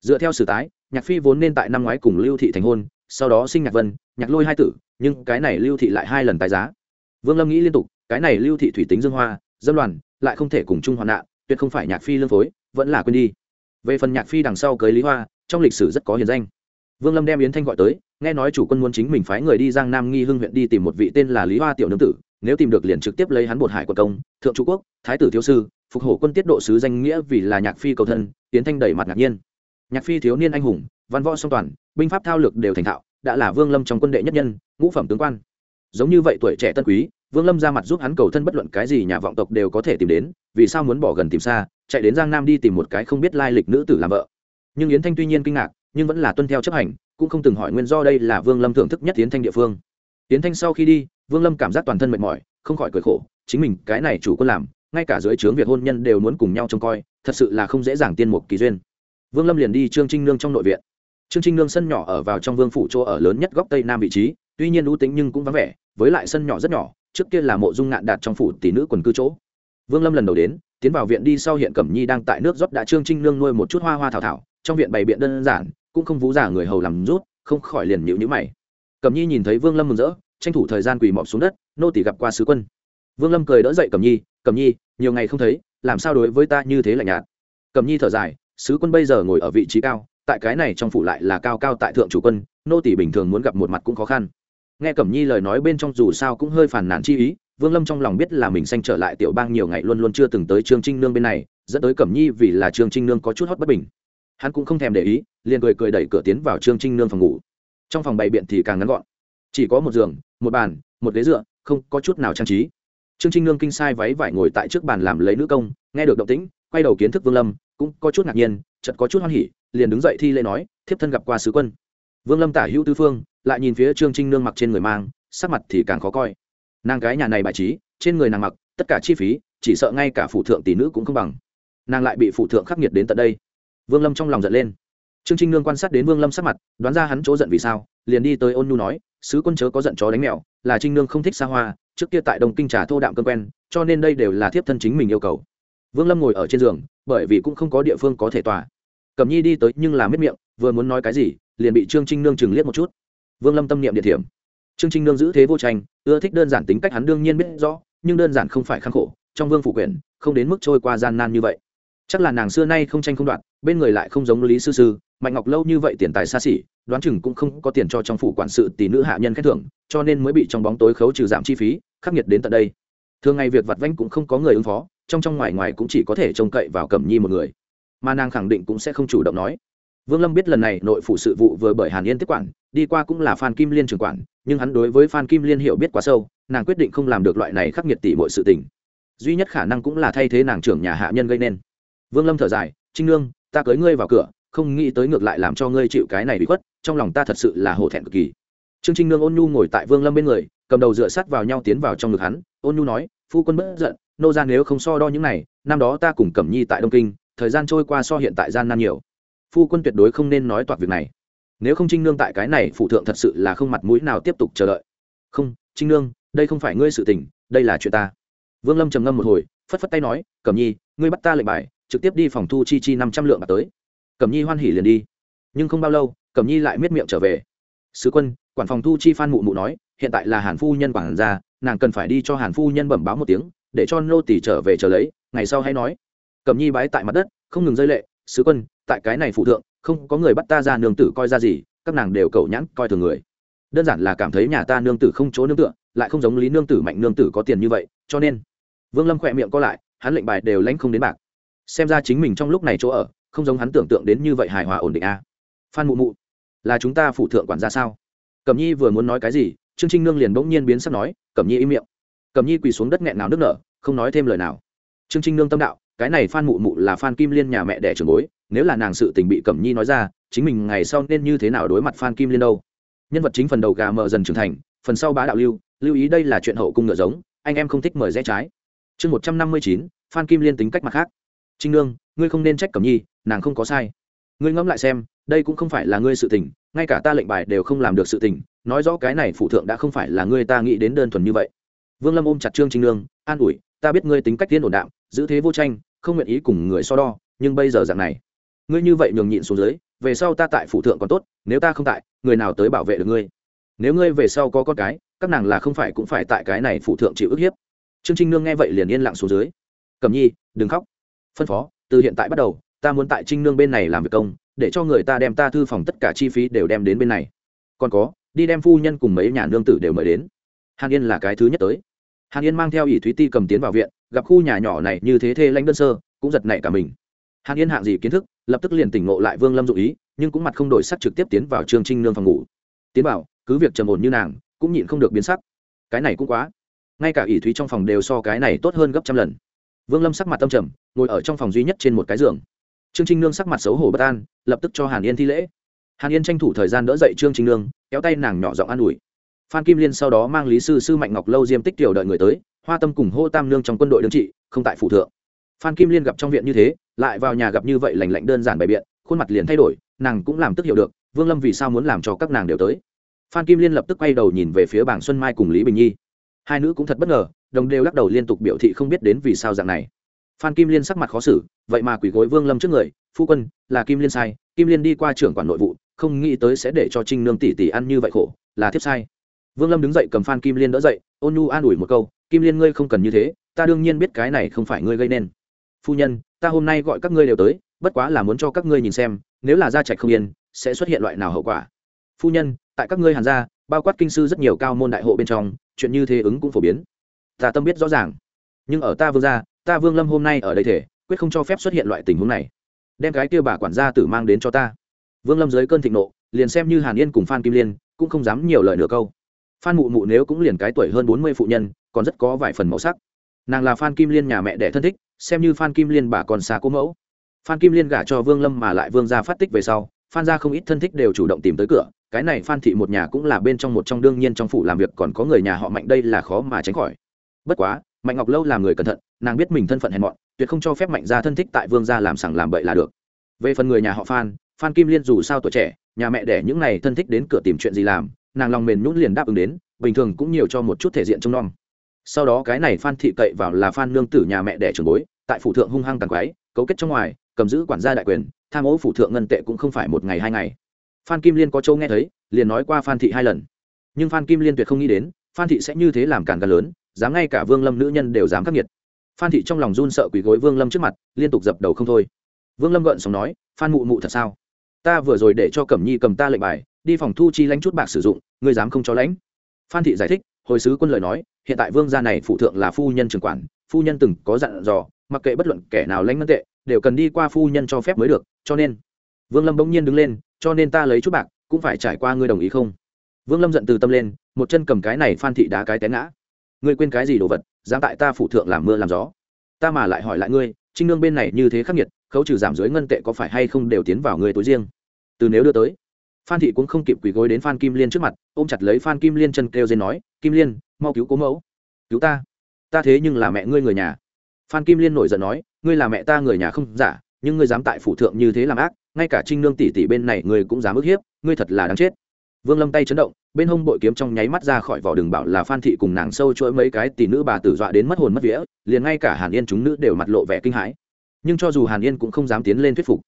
Dựa theo sử tái, nhạc phi vốn nên tại năm ngoái cùng lưu thị thành hôn, sau đó sinh nhạc vân, nhạc lôi hai tử, nhưng cái này lưu thị lại hai lần tái giá vương lâm nghĩ liên tục, cái này lưu thị thủy tính dương hoa, dâm đoàn, lại không thể cùng chung hoạn nạn, tuyệt không phải nhạc phi lương phối, vẫn là quên đi. Về phần nhạc phi đằng sau cưới lý hoa, trong lịch sử rất có hiền danh. Vương lâm đem yến thanh gọi tới, nghe nói chủ quân muốn chính mình phái người đi giang nam nghi hưng huyện đi tìm một vị tên là lý hoa tiểu nương tử, nếu tìm được liền trực tiếp lấy hắn bột hải quận công, thượng trung quốc, thái tử thiếu sư, phục hổ quân tiết độ sứ danh nghĩa vì là nhạc phi cầu thân, yến thanh đẩy mặt ngạc nhiên. Nhạc phi thiếu niên anh hùng, văn võ song toàn, binh pháp thao lược đều thành thạo, đã là vương lâm trong quân đệ nhất nhân, ngũ phẩm tướng quan giống như vậy tuổi trẻ tân quý, vương lâm ra mặt giúp hắn cầu thân bất luận cái gì nhà vọng tộc đều có thể tìm đến, vì sao muốn bỏ gần tìm xa, chạy đến giang nam đi tìm một cái không biết lai lịch nữ tử làm vợ. Nhưng yến thanh tuy nhiên kinh ngạc, nhưng vẫn là tuân theo chấp hành, cũng không từng hỏi nguyên do đây là vương lâm thưởng thức nhất yến thanh địa phương. Yến thanh sau khi đi, vương lâm cảm giác toàn thân mệt mỏi, không khỏi cười khổ, chính mình cái này chủ quân làm, ngay cả dưới trướng việc hôn nhân đều muốn cùng nhau trông coi, thật sự là không dễ dàng tiên một kỳ duyên. Vương lâm liền đi trương trinh nương trong nội viện. Trương trinh nương sân nhỏ ở vào trong vương phủ chỗ ở lớn nhất góc tây nam vị trí tuy nhiên ưu tính nhưng cũng vắng vẻ, với lại sân nhỏ rất nhỏ, trước kia là mộ dung ngạn đạt trong phủ tỷ nữ quần cư chỗ. Vương lâm lần đầu đến, tiến vào viện đi sau hiện cẩm nhi đang tại nước rót đã trương trinh nương nuôi một chút hoa hoa thảo thảo, trong viện bày biện đơn giản, cũng không vú giả người hầu làm rút, không khỏi liền nhịu nhữ mày. Cẩm nhi nhìn thấy vương lâm mừng rỡ, tranh thủ thời gian quỳ mọp xuống đất, nô tỷ gặp qua sứ quân. Vương lâm cười đỡ dậy cẩm nhi cẩm nhi, nhiều ngày không thấy, làm sao đối với ta như thế lạnh nhạt? Cẩm nhi thở dài, sứ quân bây giờ ngồi ở vị trí cao, tại cái này trong phủ lại là cao cao tại thượng chủ quân, nô tỷ bình thường muốn gặp một mặt cũng khó khăn nghe cẩm nhi lời nói bên trong dù sao cũng hơi phản nản chi ý, vương lâm trong lòng biết là mình sanh trở lại tiểu bang nhiều ngày luôn luôn chưa từng tới trương trinh nương bên này, dẫn tới cẩm nhi vì là trương trinh nương có chút hót bất bình. Hắn cũng không thèm để ý, liền cười cười đẩy cửa tiến vào trương trinh nương phòng ngủ. Trong phòng bày biện thì càng ngắn gọn. Chỉ có một giường, một bàn, một ghế dựa, không có chút nào trang trí. Trương trinh nương kinh sai váy vải ngồi tại trước bàn làm lấy nữ công, nghe được động tĩnh, quay đầu kiến thức vương lâm, cũng có chút ngạc nhiên chật có chút hoan hỉ, liền đứng dậy thi lễ nói, thiếp thân gặp qua sứ quân. Vương lâm tả hữu tư phương lại nhìn phía trương trinh nương mặc trên người mang, sắc mặt thì càng khó coi. Nàng gái nhà này bài trí, trên người nàng mặc, tất cả chi phí, chỉ sợ ngay cả phụ thượng tỷ nữ cũng không bằng. Nàng lại bị phụ thượng khắc nghiệt đến tận đây. Vương lâm trong lòng giận lên. Trương trinh nương quan sát đến vương lâm sắc mặt, đoán ra hắn chỗ giận vì sao, liền đi tới ôn nhu nói, sứ quân chớ có giận chó đánh mèo, là trinh nương không thích xa hoa, trước kia tại đồng kinh trà thô đạm cơn quen, cho nên đây đều là thiếp thân chính mình yêu cầu. Vương lâm ngồi ở trên giường, bởi vì cũng không có địa phương có thể tỏa cẩm nhi đi tới nhưng là miết miệng, vừa muốn nói cái gì, liền bị trương trinh nương chừng liếc một chút vương lâm tâm niệm địa điểm trương trinh nương giữ thế vô tranh, ưa thích đơn giản tính cách hắn đương nhiên biết rõ, nhưng đơn giản không phải kháng khổ, trong vương phủ quyền không đến mức trôi qua gian nan như vậy. Chắc là nàng xưa nay không tranh không đoạt, bên người lại không giống lý sư sư, mạnh ngọc lâu như vậy tiền tài xa xỉ, đoán chừng cũng không có tiền cho trong phủ quản sự tỷ nữ hạ nhân khen thưởng, cho nên mới bị trong bóng tối khấu trừ giảm chi phí, khắc nghiệt đến tận đây. Thường ngày việc vặt vãnh cũng không có người ứng phó, trong trong ngoài ngoài cũng chỉ có thể trông cậy vào cẩm nhi một người. Mà nàng khẳng định cũng sẽ không chủ động nói vương lâm biết lần này nội phủ sự vụ vừa bởi hàn yên tiếp quản, đi qua cũng là phan kim liên trưởng quản, nhưng hắn đối với phan kim liên hiểu biết quá sâu, nàng quyết định không làm được loại này khắc nghiệt tỷ mọi sự tình. Duy nhất khả năng cũng là thay thế nàng trưởng nhà hạ nhân gây nên. Vương lâm thở dài, trinh nương, ta cưới ngươi vào cửa, không nghĩ tới ngược lại làm cho ngươi chịu cái này bị khuất, trong lòng ta thật sự là hổ thẹn cực kỳ. Trương trinh nương ôn nhu ngồi tại vương lâm bên người, cầm đầu dựa sát vào nhau tiến vào trong ngực hắn, ôn nhu nói, phu quân bất giận, nô gia nếu không so đo những này, năm đó ta cùng cẩm nhi tại đông kinh, thời gian trôi qua so hiện tại gian nan nhiều phu quân tuyệt đối không nên nói toạc việc này. Nếu không trinh nương tại cái này phụ thượng thật sự là không mặt mũi nào tiếp tục chờ đợi. Không, trinh nương, đây không phải ngươi sự tình, đây là chuyện ta. Vương lâm trầm ngâm một hồi, phất phất tay nói, cẩm nhi, ngươi bắt ta lệnh bài, trực tiếp đi phòng thu chi chi năm trăm lượng bạc tới. Cẩm nhi hoan hỉ liền đi. Nhưng không bao lâu, cẩm nhi lại miết miệng trở về. Sứ quân, quản phòng thu chi phan mụ mụ nói, hiện tại là hàn phu nhân quản gia, nàng cần phải đi cho hàn phu nhân bẩm báo một tiếng, để cho nô tỷ trở về chờ lấy, ngày sau hay nói. Cẩm nhi bái tại mặt đất, không ngừng rơi lệ, sứ quân tại cái này phụ thượng, không có người bắt ta ra nương tử coi ra gì, các nàng đều cầu nhãn coi thường người. Đơn giản là cảm thấy nhà ta nương tử không chỗ nương tựa, lại không giống lý nương tử mạnh nương tử có tiền như vậy, cho nên vương lâm khỏe miệng co lại, hắn lệnh bài đều lãnh không đến bạc. Xem ra chính mình trong lúc này chỗ ở, không giống hắn tưởng tượng đến như vậy hài hòa ổn định a. À. phan mụ mụ, là chúng ta phụ thượng quản ra sao? Cẩm nhi vừa muốn nói cái gì, trương trinh nương liền bỗng nhiên biến sắc nói, cẩm nhi im miệng. Cẩm nhi quỳ xuống đất nghẹn nào nước nở, không nói thêm lời nào. Trương trinh nương tâm đạo cái này phan mụ mụ là phan kim liên nhà mẹ đẻ trường bối, nếu là nàng sự tình bị cẩm nhi nói ra, chính mình ngày sau nên như thế nào đối mặt phan kim liên đâu? Nhân vật chính phần đầu gà mờ dần trưởng thành, phần sau bá đạo lưu lưu ý đây là chuyện hậu cung ngựa giống, anh em không thích mời rẽ trái. Chương một trăm năm mươi chín, phan kim liên tính cách mặt khác. Trinh nương, ngươi không nên trách cẩm nhi, nàng không có sai. Ngươi ngẫm lại xem, đây cũng không phải là ngươi sự tình, ngay cả ta lệnh bài đều không làm được sự tình, nói rõ cái này phụ thượng đã không phải là ngươi ta nghĩ đến đơn thuần như vậy. Vương lâm ôm chặt trương trinh nương, an ủi, ta biết ngươi tính cách tiên ổn đạm giữ thế vô tranh, không nguyện ý cùng người so đo, nhưng bây giờ dạng này, ngươi như vậy nhường nhịn xuống dưới, về sau ta tại phụ thượng còn tốt, nếu ta không tại, người nào tới bảo vệ được ngươi? Nếu ngươi về sau có con cái, các nàng là không phải cũng phải tại cái này phụ thượng chịu ức hiếp. Trương trinh nương nghe vậy liền yên lặng xuống dưới. Cầm nhi, đừng khóc. Phân phó, từ hiện tại bắt đầu, ta muốn tại trinh nương bên này làm việc công, để cho người ta đem ta thư phòng tất cả chi phí đều đem đến bên này. Còn có, đi đem phu nhân cùng mấy nhà nương tử đều mời đến. Hàn yên là cái thứ nhất tới hàn yên mang theo ỷ thúy ti cầm tiến vào viện, gặp khu nhà nhỏ này như thế thê lãnh đơn sơ, cũng giật nảy cả mình. Hàn yên hạng gì kiến thức, lập tức liền tỉnh ngộ lại vương lâm dụ ý, nhưng cũng mặt không đổi sắc trực tiếp tiến vào trương trinh nương phòng ngủ. Tiến bảo cứ việc trầm ổn như nàng, cũng nhịn không được biến sắc. Cái này cũng quá. Ngay cả ỷ thúy trong phòng đều so cái này tốt hơn gấp trăm lần. Vương lâm sắc mặt tâm trầm, ngồi ở trong phòng duy nhất trên một cái giường. Trương trinh nương sắc mặt xấu hổ bất an, lập tức cho hàn yên thi lễ. Hàn yên tranh thủ thời gian đỡ dậy trương trinh nương, kéo tay nàng nhỏ giọng an ủi phan kim liên sau đó mang lý sư sư mạnh ngọc lâu diêm tích tiểu đợi người tới, hoa tâm cùng hô tam nương trong quân đội đương trị, không tại phủ thượng. Phan kim liên gặp trong viện như thế, lại vào nhà gặp như vậy lành lạnh đơn giản bày biện, khuôn mặt liền thay đổi, nàng cũng làm tức hiểu được, vương lâm vì sao muốn làm cho các nàng đều tới. Phan kim liên lập tức quay đầu nhìn về phía bảng xuân mai cùng lý bình nhi. Hai nữ cũng thật bất ngờ, đồng đều lắc đầu liên tục biểu thị không biết đến vì sao dạng này. Phan kim liên sắc mặt khó xử, vậy mà quỷ gối vương lâm trước người, phu quân, là kim liên sai, kim liên đi qua trưởng quản nội vụ, không nghĩ tới sẽ để cho trinh nương tỷ tỷ ăn như vậy khổ, là thiếp sai vương lâm đứng dậy cầm phan kim liên đỡ dậy, ôn nhu an ủi một câu, kim liên ngươi không cần như thế, ta đương nhiên biết cái này không phải ngươi gây nên. Phu nhân, ta hôm nay gọi các ngươi đều tới, bất quá là muốn cho các ngươi nhìn xem, nếu là gia trạch không yên, sẽ xuất hiện loại nào hậu quả? Phu nhân, tại các ngươi hàn gia, bao quát kinh sư rất nhiều cao môn đại hộ bên trong, chuyện như thế ứng cũng phổ biến. Ta tâm biết rõ ràng. Nhưng ở ta vương gia, ta vương lâm hôm nay ở đây thể, quyết không cho phép xuất hiện loại tình huống này. Đem cái kia bà quản gia tử mang đến cho ta. Vương lâm dưới cơn thịnh nộ, liền xem như hàn yên cùng phan kim liên, cũng không dám nhiều lời nửa câu phan mụ mụ nếu cũng liền cái tuổi hơn bốn mươi phụ nhân, còn rất có vài phần màu sắc. Nàng là phan kim liên nhà mẹ đẻ thân thích, xem như phan kim liên bà còn xa cố mẫu. Phan kim liên gả cho vương lâm mà lại vương gia phát tích về sau, phan gia không ít thân thích đều chủ động tìm tới cửa, cái này phan thị một nhà cũng là bên trong một trong đương nhiên trong phủ làm việc, còn có người nhà họ mạnh đây là khó mà tránh khỏi. Bất quá, mạnh ngọc lâu làm người cẩn thận, nàng biết mình thân phận hèn mọn, tuyệt không cho phép mạnh gia thân thích tại vương gia làm sằng làm bậy là được. Về phần người nhà họ phan phan kim liên dù sao tuổi trẻ, nhà mẹ đẻ những này thân thích đến cửa tìm chuyện gì làm nàng lòng mềm nhún liền đáp ứng đến, bình thường cũng nhiều cho một chút thể diện trông nom. Sau đó cái này phan thị cậy vào là phan nương tử nhà mẹ đẻ trường bối, tại phủ thượng hung hăng tàn quái cấu kết trong ngoài, cầm giữ quản gia đại quyền, tham ô phủ thượng ngân tệ cũng không phải một ngày hai ngày. Phan kim liên có châu nghe thấy, liền nói qua phan thị hai lần. Nhưng phan kim liên tuyệt không nghĩ đến, phan thị sẽ như thế làm càng càng lớn, dám ngay cả vương lâm nữ nhân đều dám khắc nghiệt. Phan thị trong lòng run sợ quỳ gối vương lâm trước mặt, liên tục dập đầu không thôi. Vương lâm gợn sống nói, phan mụ mụ thật sao? Ta vừa rồi để cho cẩm nhi cầm ta lệnh bài đi phòng thu chi lãnh chút bạc sử dụng, ngươi dám không cho lãnh. Phan thị giải thích, hồi sứ quân lời nói, hiện tại vương gia này phụ thượng là phu nhân trường quản, phu nhân từng có dặn dò, mặc kệ bất luận kẻ nào lãnh ngân tệ, đều cần đi qua phu nhân cho phép mới được, cho nên vương lâm bỗng nhiên đứng lên, cho nên ta lấy chút bạc, cũng phải trải qua ngươi đồng ý không? Vương lâm giận từ tâm lên, một chân cầm cái này phan thị đá cái té ngã. Ngươi quên cái gì đồ vật, dám tại ta phụ thượng làm mưa làm gió? Ta mà lại hỏi lại ngươi, trinh nương bên này như thế khắc nghiệt, khấu trừ giảm dưới ngân tệ có phải hay không đều tiến vào ngươi tối riêng? Từ nếu đưa tới phan thị cũng không kịp quỳ gối đến phan kim liên trước mặt, ôm chặt lấy phan kim liên chân kêu dên nói, kim liên, mau cứu cố mẫu. Cứu ta? Ta thế nhưng là mẹ ngươi người nhà. Phan kim liên nổi giận nói, ngươi là mẹ ta người nhà không giả, nhưng ngươi dám tại phủ thượng như thế làm ác, ngay cả trinh nương tỷ tỷ bên này ngươi cũng dám ức hiếp, ngươi thật là đáng chết. Vương lâm tay chấn động, bên hông bội kiếm trong nháy mắt ra khỏi vỏ đường bảo là phan thị cùng nàng sâu chuỗi mấy cái tỷ nữ bà tử dọa đến mất hồn mất vía, liền ngay cả hàn yên chúng nữ đều mặt lộ vẻ kinh hãi. Nhưng cho dù hàn yên cũng không dám tiến lên thuyết phục.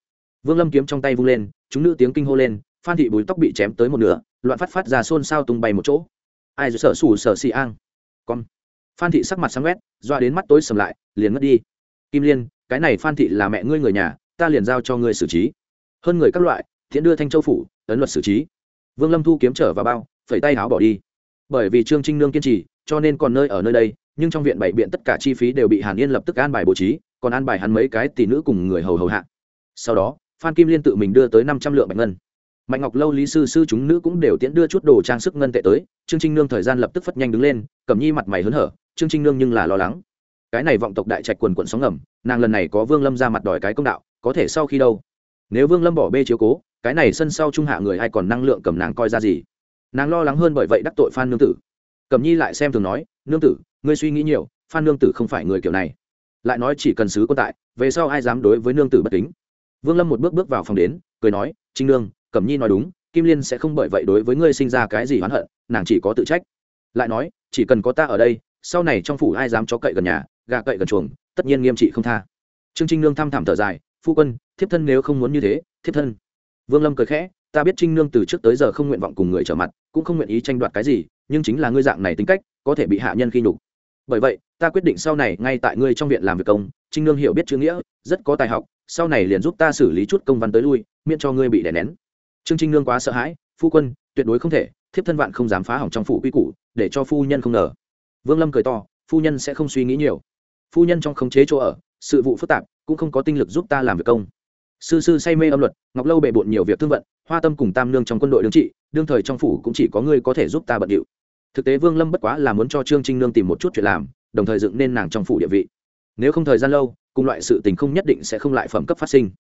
Vương lâm kiếm trong tay vung lên, chúng nữ tiếng kinh hô lên phan thị bùi tóc bị chém tới một nửa, loạn phát phát ra xôn xao tung bay một chỗ. Ai sợ sủ sợ xì an. Con. Phan thị sắc mặt sáng quét, doa đến mắt tối sầm lại, liền ngất đi. Kim liên, cái này phan thị là mẹ ngươi người nhà, ta liền giao cho ngươi xử trí. Hơn người các loại, thiện đưa thanh châu phủ, ấn luật xử trí. Vương lâm thu kiếm trở vào bao, phẩy tay áo bỏ đi. Bởi vì trương trinh nương kiên trì, cho nên còn nơi ở nơi đây, nhưng trong viện bảy biện tất cả chi phí đều bị hàn yên lập tức an bài bố trí, còn an bài hắn mấy cái tỷ nữ cùng người hầu hầu hạ. Sau đó, phan kim liên tự mình đưa tới năm trăm lượng bạch ngân mạnh ngọc lâu, lý sư sư chúng nữ cũng đều tiễn đưa chút đồ trang sức ngân tệ tới. Trương trinh nương thời gian lập tức phất nhanh đứng lên cầm nhi mặt mày hớn hở, trương trinh nương nhưng là lo lắng. Cái này vọng tộc đại trạch quần quận sóng ngầm, nàng lần này có vương lâm ra mặt đòi cái công đạo, có thể sau khi đâu? Nếu vương lâm bỏ bê chiếu cố, cái này sân sau trung hạ người ai còn năng lượng cầm nàng coi ra gì? Nàng lo lắng hơn bởi vậy đắc tội phan nương tử. Cầm nhi lại xem thường nói, nương tử, ngươi suy nghĩ nhiều, phan nương tử không phải người kiểu này. Lại nói chỉ cần sứ quân tại, về sau ai dám đối với nương tử bất kính? Vương lâm một bước bước vào phòng đến, cười nói, trinh nương cẩm nhi nói đúng, kim liên sẽ không bởi vậy đối với ngươi sinh ra cái gì oán hận, nàng chỉ có tự trách. Lại nói, chỉ cần có ta ở đây, sau này trong phủ ai dám cho cậy gần nhà, gà cậy gần chuồng, tất nhiên nghiêm trị không tha. Trương trinh nương thăm thẳm thở dài, phu quân, thiếp thân nếu không muốn như thế, thiếp thân. Vương lâm cười khẽ, ta biết trinh nương từ trước tới giờ không nguyện vọng cùng người trở mặt, cũng không nguyện ý tranh đoạt cái gì, nhưng chính là ngươi dạng này tính cách, có thể bị hạ nhân khi nhục. Bởi vậy, ta quyết định sau này ngay tại ngươi trong viện làm việc công, trinh nương hiểu biết chữ nghĩa, rất có tài học, sau này liền giúp ta xử lý chút công văn tới lui, miễn cho ngươi bị đè nén trương trinh nương quá sợ hãi, phu quân, tuyệt đối không thể, thiếp thân vạn không dám phá hỏng trong phủ quy củ, để cho phu nhân không ngờ. Vương lâm cười to, phu nhân sẽ không suy nghĩ nhiều. Phu nhân trong khống chế chỗ ở, sự vụ phức tạp, cũng không có tinh lực giúp ta làm việc công. Sư sư say mê âm luật, ngọc lâu bề bộn nhiều việc thương vận, hoa tâm cùng tam nương trong quân đội đương trị, đương thời trong phủ cũng chỉ có ngươi có thể giúp ta bận điệu. Thực tế vương lâm bất quá là muốn cho trương trinh nương tìm một chút chuyện làm, đồng thời dựng nên nàng trong phủ địa vị. Nếu không thời gian lâu, cùng loại sự tình không nhất định sẽ không lại phẩm cấp phát sinh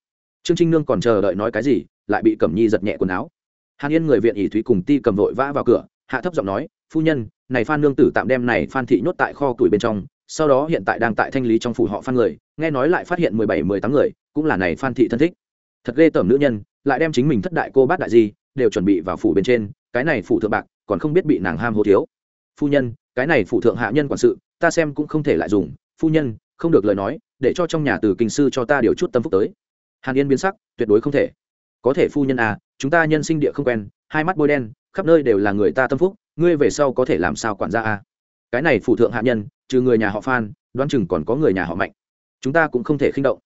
trương trinh nương còn chờ đợi nói cái gì, lại bị cẩm nhi giật nhẹ quần áo. Hàn yên người viện ỷ thúy cùng ti cầm vội vã vào cửa, hạ thấp giọng nói, phu nhân, này phan nương tử tạm đem này phan thị nhốt tại kho tuổi bên trong, sau đó hiện tại đang tại thanh lý trong phủ họ phan người, nghe nói lại phát hiện mười bảy, mười tám người, cũng là này phan thị thân thích. Thật ghê tởm nữ nhân, lại đem chính mình thất đại cô bát đại gì đều chuẩn bị vào phủ bên trên, cái này phủ thượng bạc, còn không biết bị nàng ham hô thiếu. Phu nhân, cái này phủ thượng hạ nhân quản sự, ta xem cũng không thể lại dùng. Phu nhân, không được lời nói, để cho trong nhà từ kinh sư cho ta điều chút tâm phúc tới hàn yên biến sắc, tuyệt đối không thể. Có thể phu nhân à chúng ta nhân sinh địa không quen, hai mắt bôi đen, khắp nơi đều là người ta tâm phúc, ngươi về sau có thể làm sao quản gia à? Cái này phụ thượng hạ nhân, trừ người nhà họ phan, đoán chừng còn có người nhà họ mạnh. Chúng ta cũng không thể khinh động.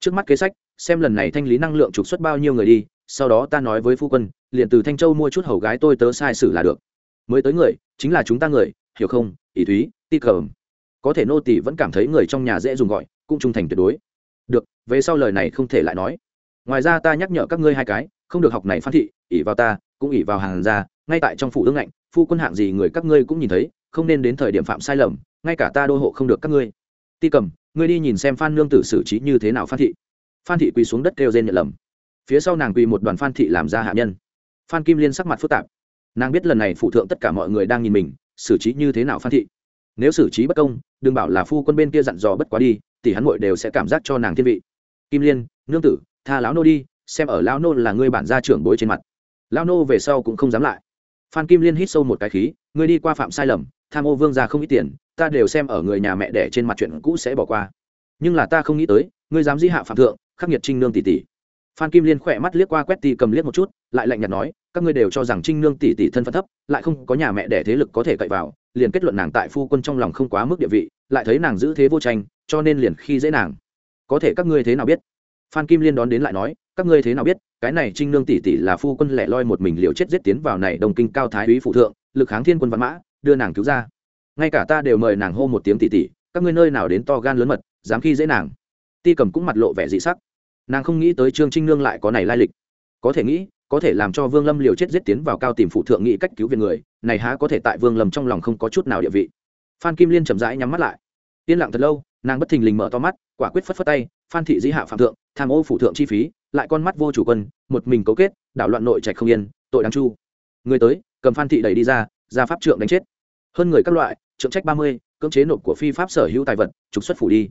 Trước mắt kế sách, xem lần này thanh lý năng lượng trục xuất bao nhiêu người đi, sau đó ta nói với phu quân, liền từ thanh châu mua chút hầu gái tôi tớ sai sử là được. Mới tới người, chính là chúng ta người, hiểu không? Ỷ thúy, ti cờm có thể nô tỷ vẫn cảm thấy người trong nhà dễ dùng gọi, cũng trung thành tuyệt đối được, về sau lời này không thể lại nói. Ngoài ra ta nhắc nhở các ngươi hai cái, không được học này phan thị ỉ vào ta, cũng ỉ vào hàng ra ngay tại trong phủ ương ngạnh, phu quân hạng gì người các ngươi cũng nhìn thấy, không nên đến thời điểm phạm sai lầm, ngay cả ta đô hộ không được các ngươi. Ti cầm, ngươi đi nhìn xem phan nương tử xử trí như thế nào phan thị. Phan thị quỳ xuống đất kêu rên nhận lầm. Phía sau nàng quỳ một đoàn phan thị làm ra hạ nhân. Phan kim liên sắc mặt phức tạp. Nàng biết lần này phụ thượng tất cả mọi người đang nhìn mình, xử trí như thế nào phan thị. Nếu xử trí bất công, đừng bảo là phu quân bên kia dặn dò bất quá đi tỷ hắn muội đều sẽ cảm giác cho nàng thiên vị. Kim liên, nương tử, tha lão nô đi, xem ở lão nô là ngươi bản gia trưởng bối trên mặt. Lão nô về sau cũng không dám lại. Phan kim liên hít sâu một cái khí, ngươi đi qua phạm sai lầm, tham ô vương gia không ít tiền, ta đều xem ở người nhà mẹ đẻ trên mặt chuyện cũ sẽ bỏ qua. Nhưng là ta không nghĩ tới, ngươi dám di hạ phạm thượng, khắc nghiệt trinh nương tỷ tỷ. Phan kim liên khỏe mắt liếc qua quét ti cầm liếc một chút, lại lạnh nhạt nói, các ngươi đều cho rằng trinh nương tỷ tỷ thân phận thấp, lại không có nhà mẹ đẻ thế lực có thể cậy vào, liền kết luận nàng tại phu quân trong lòng không quá mức địa vị, lại thấy nàng giữ thế vô tranh cho nên liền khi dễ nàng. Có thể các ngươi thế nào biết? Phan kim liên đón đến lại nói, các ngươi thế nào biết, cái này trinh nương tỷ tỷ là phu quân lẻ loi một mình liều chết giết tiến vào này đồng kinh cao thái úy phụ thượng, lực kháng thiên quân văn mã, đưa nàng cứu ra. Ngay cả ta đều mời nàng hô một tiếng tỷ tỷ, các ngươi nơi nào đến to gan lớn mật, dám khi dễ nàng. Ti cầm cũng mặt lộ vẻ dị sắc. Nàng không nghĩ tới trương trinh nương lại có này lai lịch. Có thể nghĩ, có thể làm cho vương lâm liều chết giết tiến vào cao tìm phụ thượng nghĩ cách cứu viện người, này há có thể tại vương lâm trong lòng không có chút nào địa vị. Phan kim liên chậm rãi nhắm mắt lại. Yên lặng thật lâu nàng bất thình lình mở to mắt, quả quyết phất phất tay, phan thị dĩ hạ phạm thượng, tham ô phủ thượng chi phí, lại con mắt vô chủ quân, một mình cấu kết, đảo loạn nội trạch không yên, tội đáng chu. Người tới, cầm phan thị đẩy đi ra ra pháp trượng đánh chết. Hơn người các loại, trượng trách ba mươi, cưỡng chế nộp của phi pháp sở hữu tài vật, trục xuất phủ đi.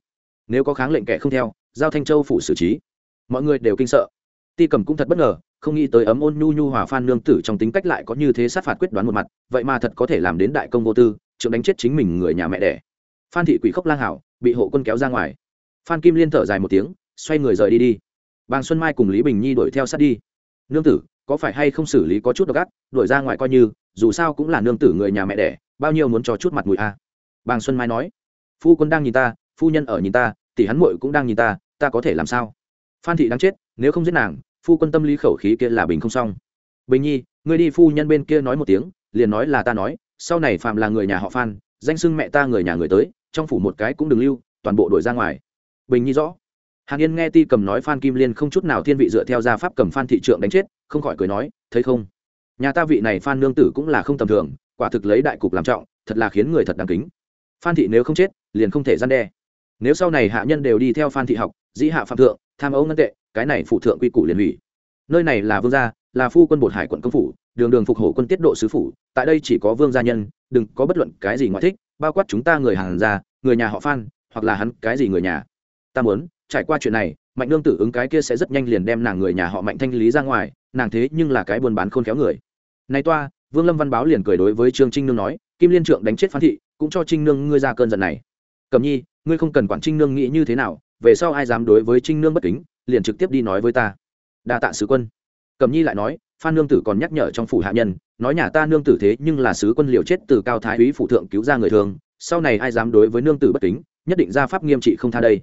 Nếu có kháng lệnh kẻ không theo, giao thanh châu phủ xử trí. Mọi người đều kinh sợ. Ti cầm cũng thật bất ngờ, không nghĩ tới ấm ôn nhu nhu hòa phan nương tử trong tính cách lại có như thế sát phạt quyết đoán một mặt, vậy mà thật có thể làm đến đại công vô tư, trượng đánh chết chính mình người nhà mẹ đẻ. Phan thị quỷ khốc lang hảo bị hộ quân kéo ra ngoài. Phan kim liên thở dài một tiếng, xoay người rời đi đi. Bàng xuân mai cùng lý bình nhi đuổi theo sát đi. Nương tử, có phải hay không xử lý có chút độc ác, đuổi ra ngoài coi như, dù sao cũng là nương tử người nhà mẹ đẻ, bao nhiêu muốn cho chút mặt mũi a. À. bàng xuân mai nói, phu quân đang nhìn ta, phu nhân ở nhìn ta, tỷ hắn muội cũng đang nhìn ta ta có thể làm sao? Phan thị đang chết, nếu không giết nàng, phu quân tâm lý khẩu khí kia là bình không xong. Bình nhi, ngươi đi phu nhân bên kia nói một tiếng, liền nói là ta nói, sau này phạm là người nhà họ phan, danh xưng mẹ ta người nhà người tới trong phủ một cái cũng đừng lưu, toàn bộ đổi ra ngoài. Bình nhi rõ. Hàn yên nghe ti cầm nói phan kim liên không chút nào thiên vị dựa theo gia pháp cầm phan thị trượng đánh chết, không khỏi cười nói, thấy không? Nhà ta vị này phan nương tử cũng là không tầm thường, quả thực lấy đại cục làm trọng, thật là khiến người thật đáng kính. Phan thị nếu không chết, liền không thể gian đe. Nếu sau này hạ nhân đều đi theo phan thị học, dĩ hạ phạm thượng, tham ấu ngân tệ, cái này phụ thượng quy củ liền hủy. Nơi này là vương gia, là phu quân bột hải quận công phủ, đường đường phục hổ quân tiết độ sứ phủ, tại đây chỉ có vương gia nhân, đừng có bất luận cái gì ngoại thích bao quát chúng ta người hàng gia người nhà họ phan, hoặc là hắn, cái gì người nhà. Ta muốn, trải qua chuyện này, mạnh nương tử ứng cái kia sẽ rất nhanh liền đem nàng người nhà họ mạnh thanh lý ra ngoài, nàng thế nhưng là cái buôn bán khôn khéo người. Nay toa, vương lâm văn báo liền cười đối với trương trinh nương nói, kim liên trượng đánh chết phan thị, cũng cho trinh nương ngươi ra cơn giận này. Cầm nhi, ngươi không cần quản trinh nương nghĩ như thế nào, về sau ai dám đối với trinh nương bất kính, liền trực tiếp đi nói với ta. Đa tạ sứ quân. Cầm nhi lại nói, phan nương tử còn nhắc nhở trong phủ hạ nhân nói nhà ta nương tử thế nhưng là sứ quân liều chết từ cao thái úy phụ thượng cứu ra người thường, sau này ai dám đối với nương tử bất kính, nhất định ra pháp nghiêm trị không tha đây.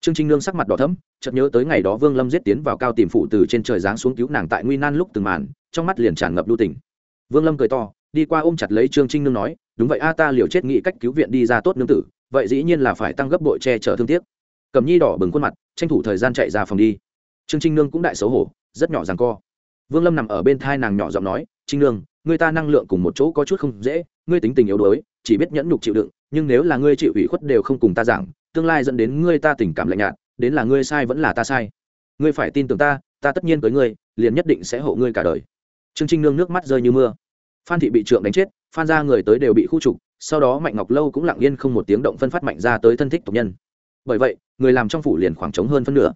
Trương trinh nương sắc mặt đỏ thẫm, chợt nhớ tới ngày đó vương lâm giết tiến vào cao tìm phụ từ trên trời giáng xuống cứu nàng tại nguy nan lúc từng màn, trong mắt liền tràn ngập lưu tình. Vương lâm cười to, đi qua ôm chặt lấy trương trinh nương nói, đúng vậy a, ta liều chết nghĩ cách cứu viện đi ra tốt nương tử, vậy dĩ nhiên là phải tăng gấp bội che chở thương tiếc. Cầm nhi đỏ bừng khuôn mặt, tranh thủ thời gian chạy ra phòng đi. Trương trinh nương cũng đại xấu hổ, rất nhỏ rằng co. Vương lâm nằm ở bên thai nàng nhỏ giọng nói, trinh nương người ta năng lượng cùng một chỗ có chút không dễ, ngươi tính tình yếu đuối, chỉ biết nhẫn nhục chịu đựng, nhưng nếu là ngươi chịu ủy khuất đều không cùng ta giảng, tương lai dẫn đến ngươi ta tình cảm lạnh nhạt, đến là ngươi sai vẫn là ta sai. Ngươi phải tin tưởng ta ta tất nhiên tới ngươi, liền nhất định sẽ hộ ngươi cả đời. Trương trinh nương nước mắt rơi như mưa. Phan thị bị trượng đánh chết, phan ra người tới đều bị khu trục, sau đó mạnh ngọc lâu cũng lặng yên không một tiếng động phân phát mạnh ra tới thân thích tộc nhân. Bởi vậy, người làm trong phủ liền khoảng trống hơn phân nửa.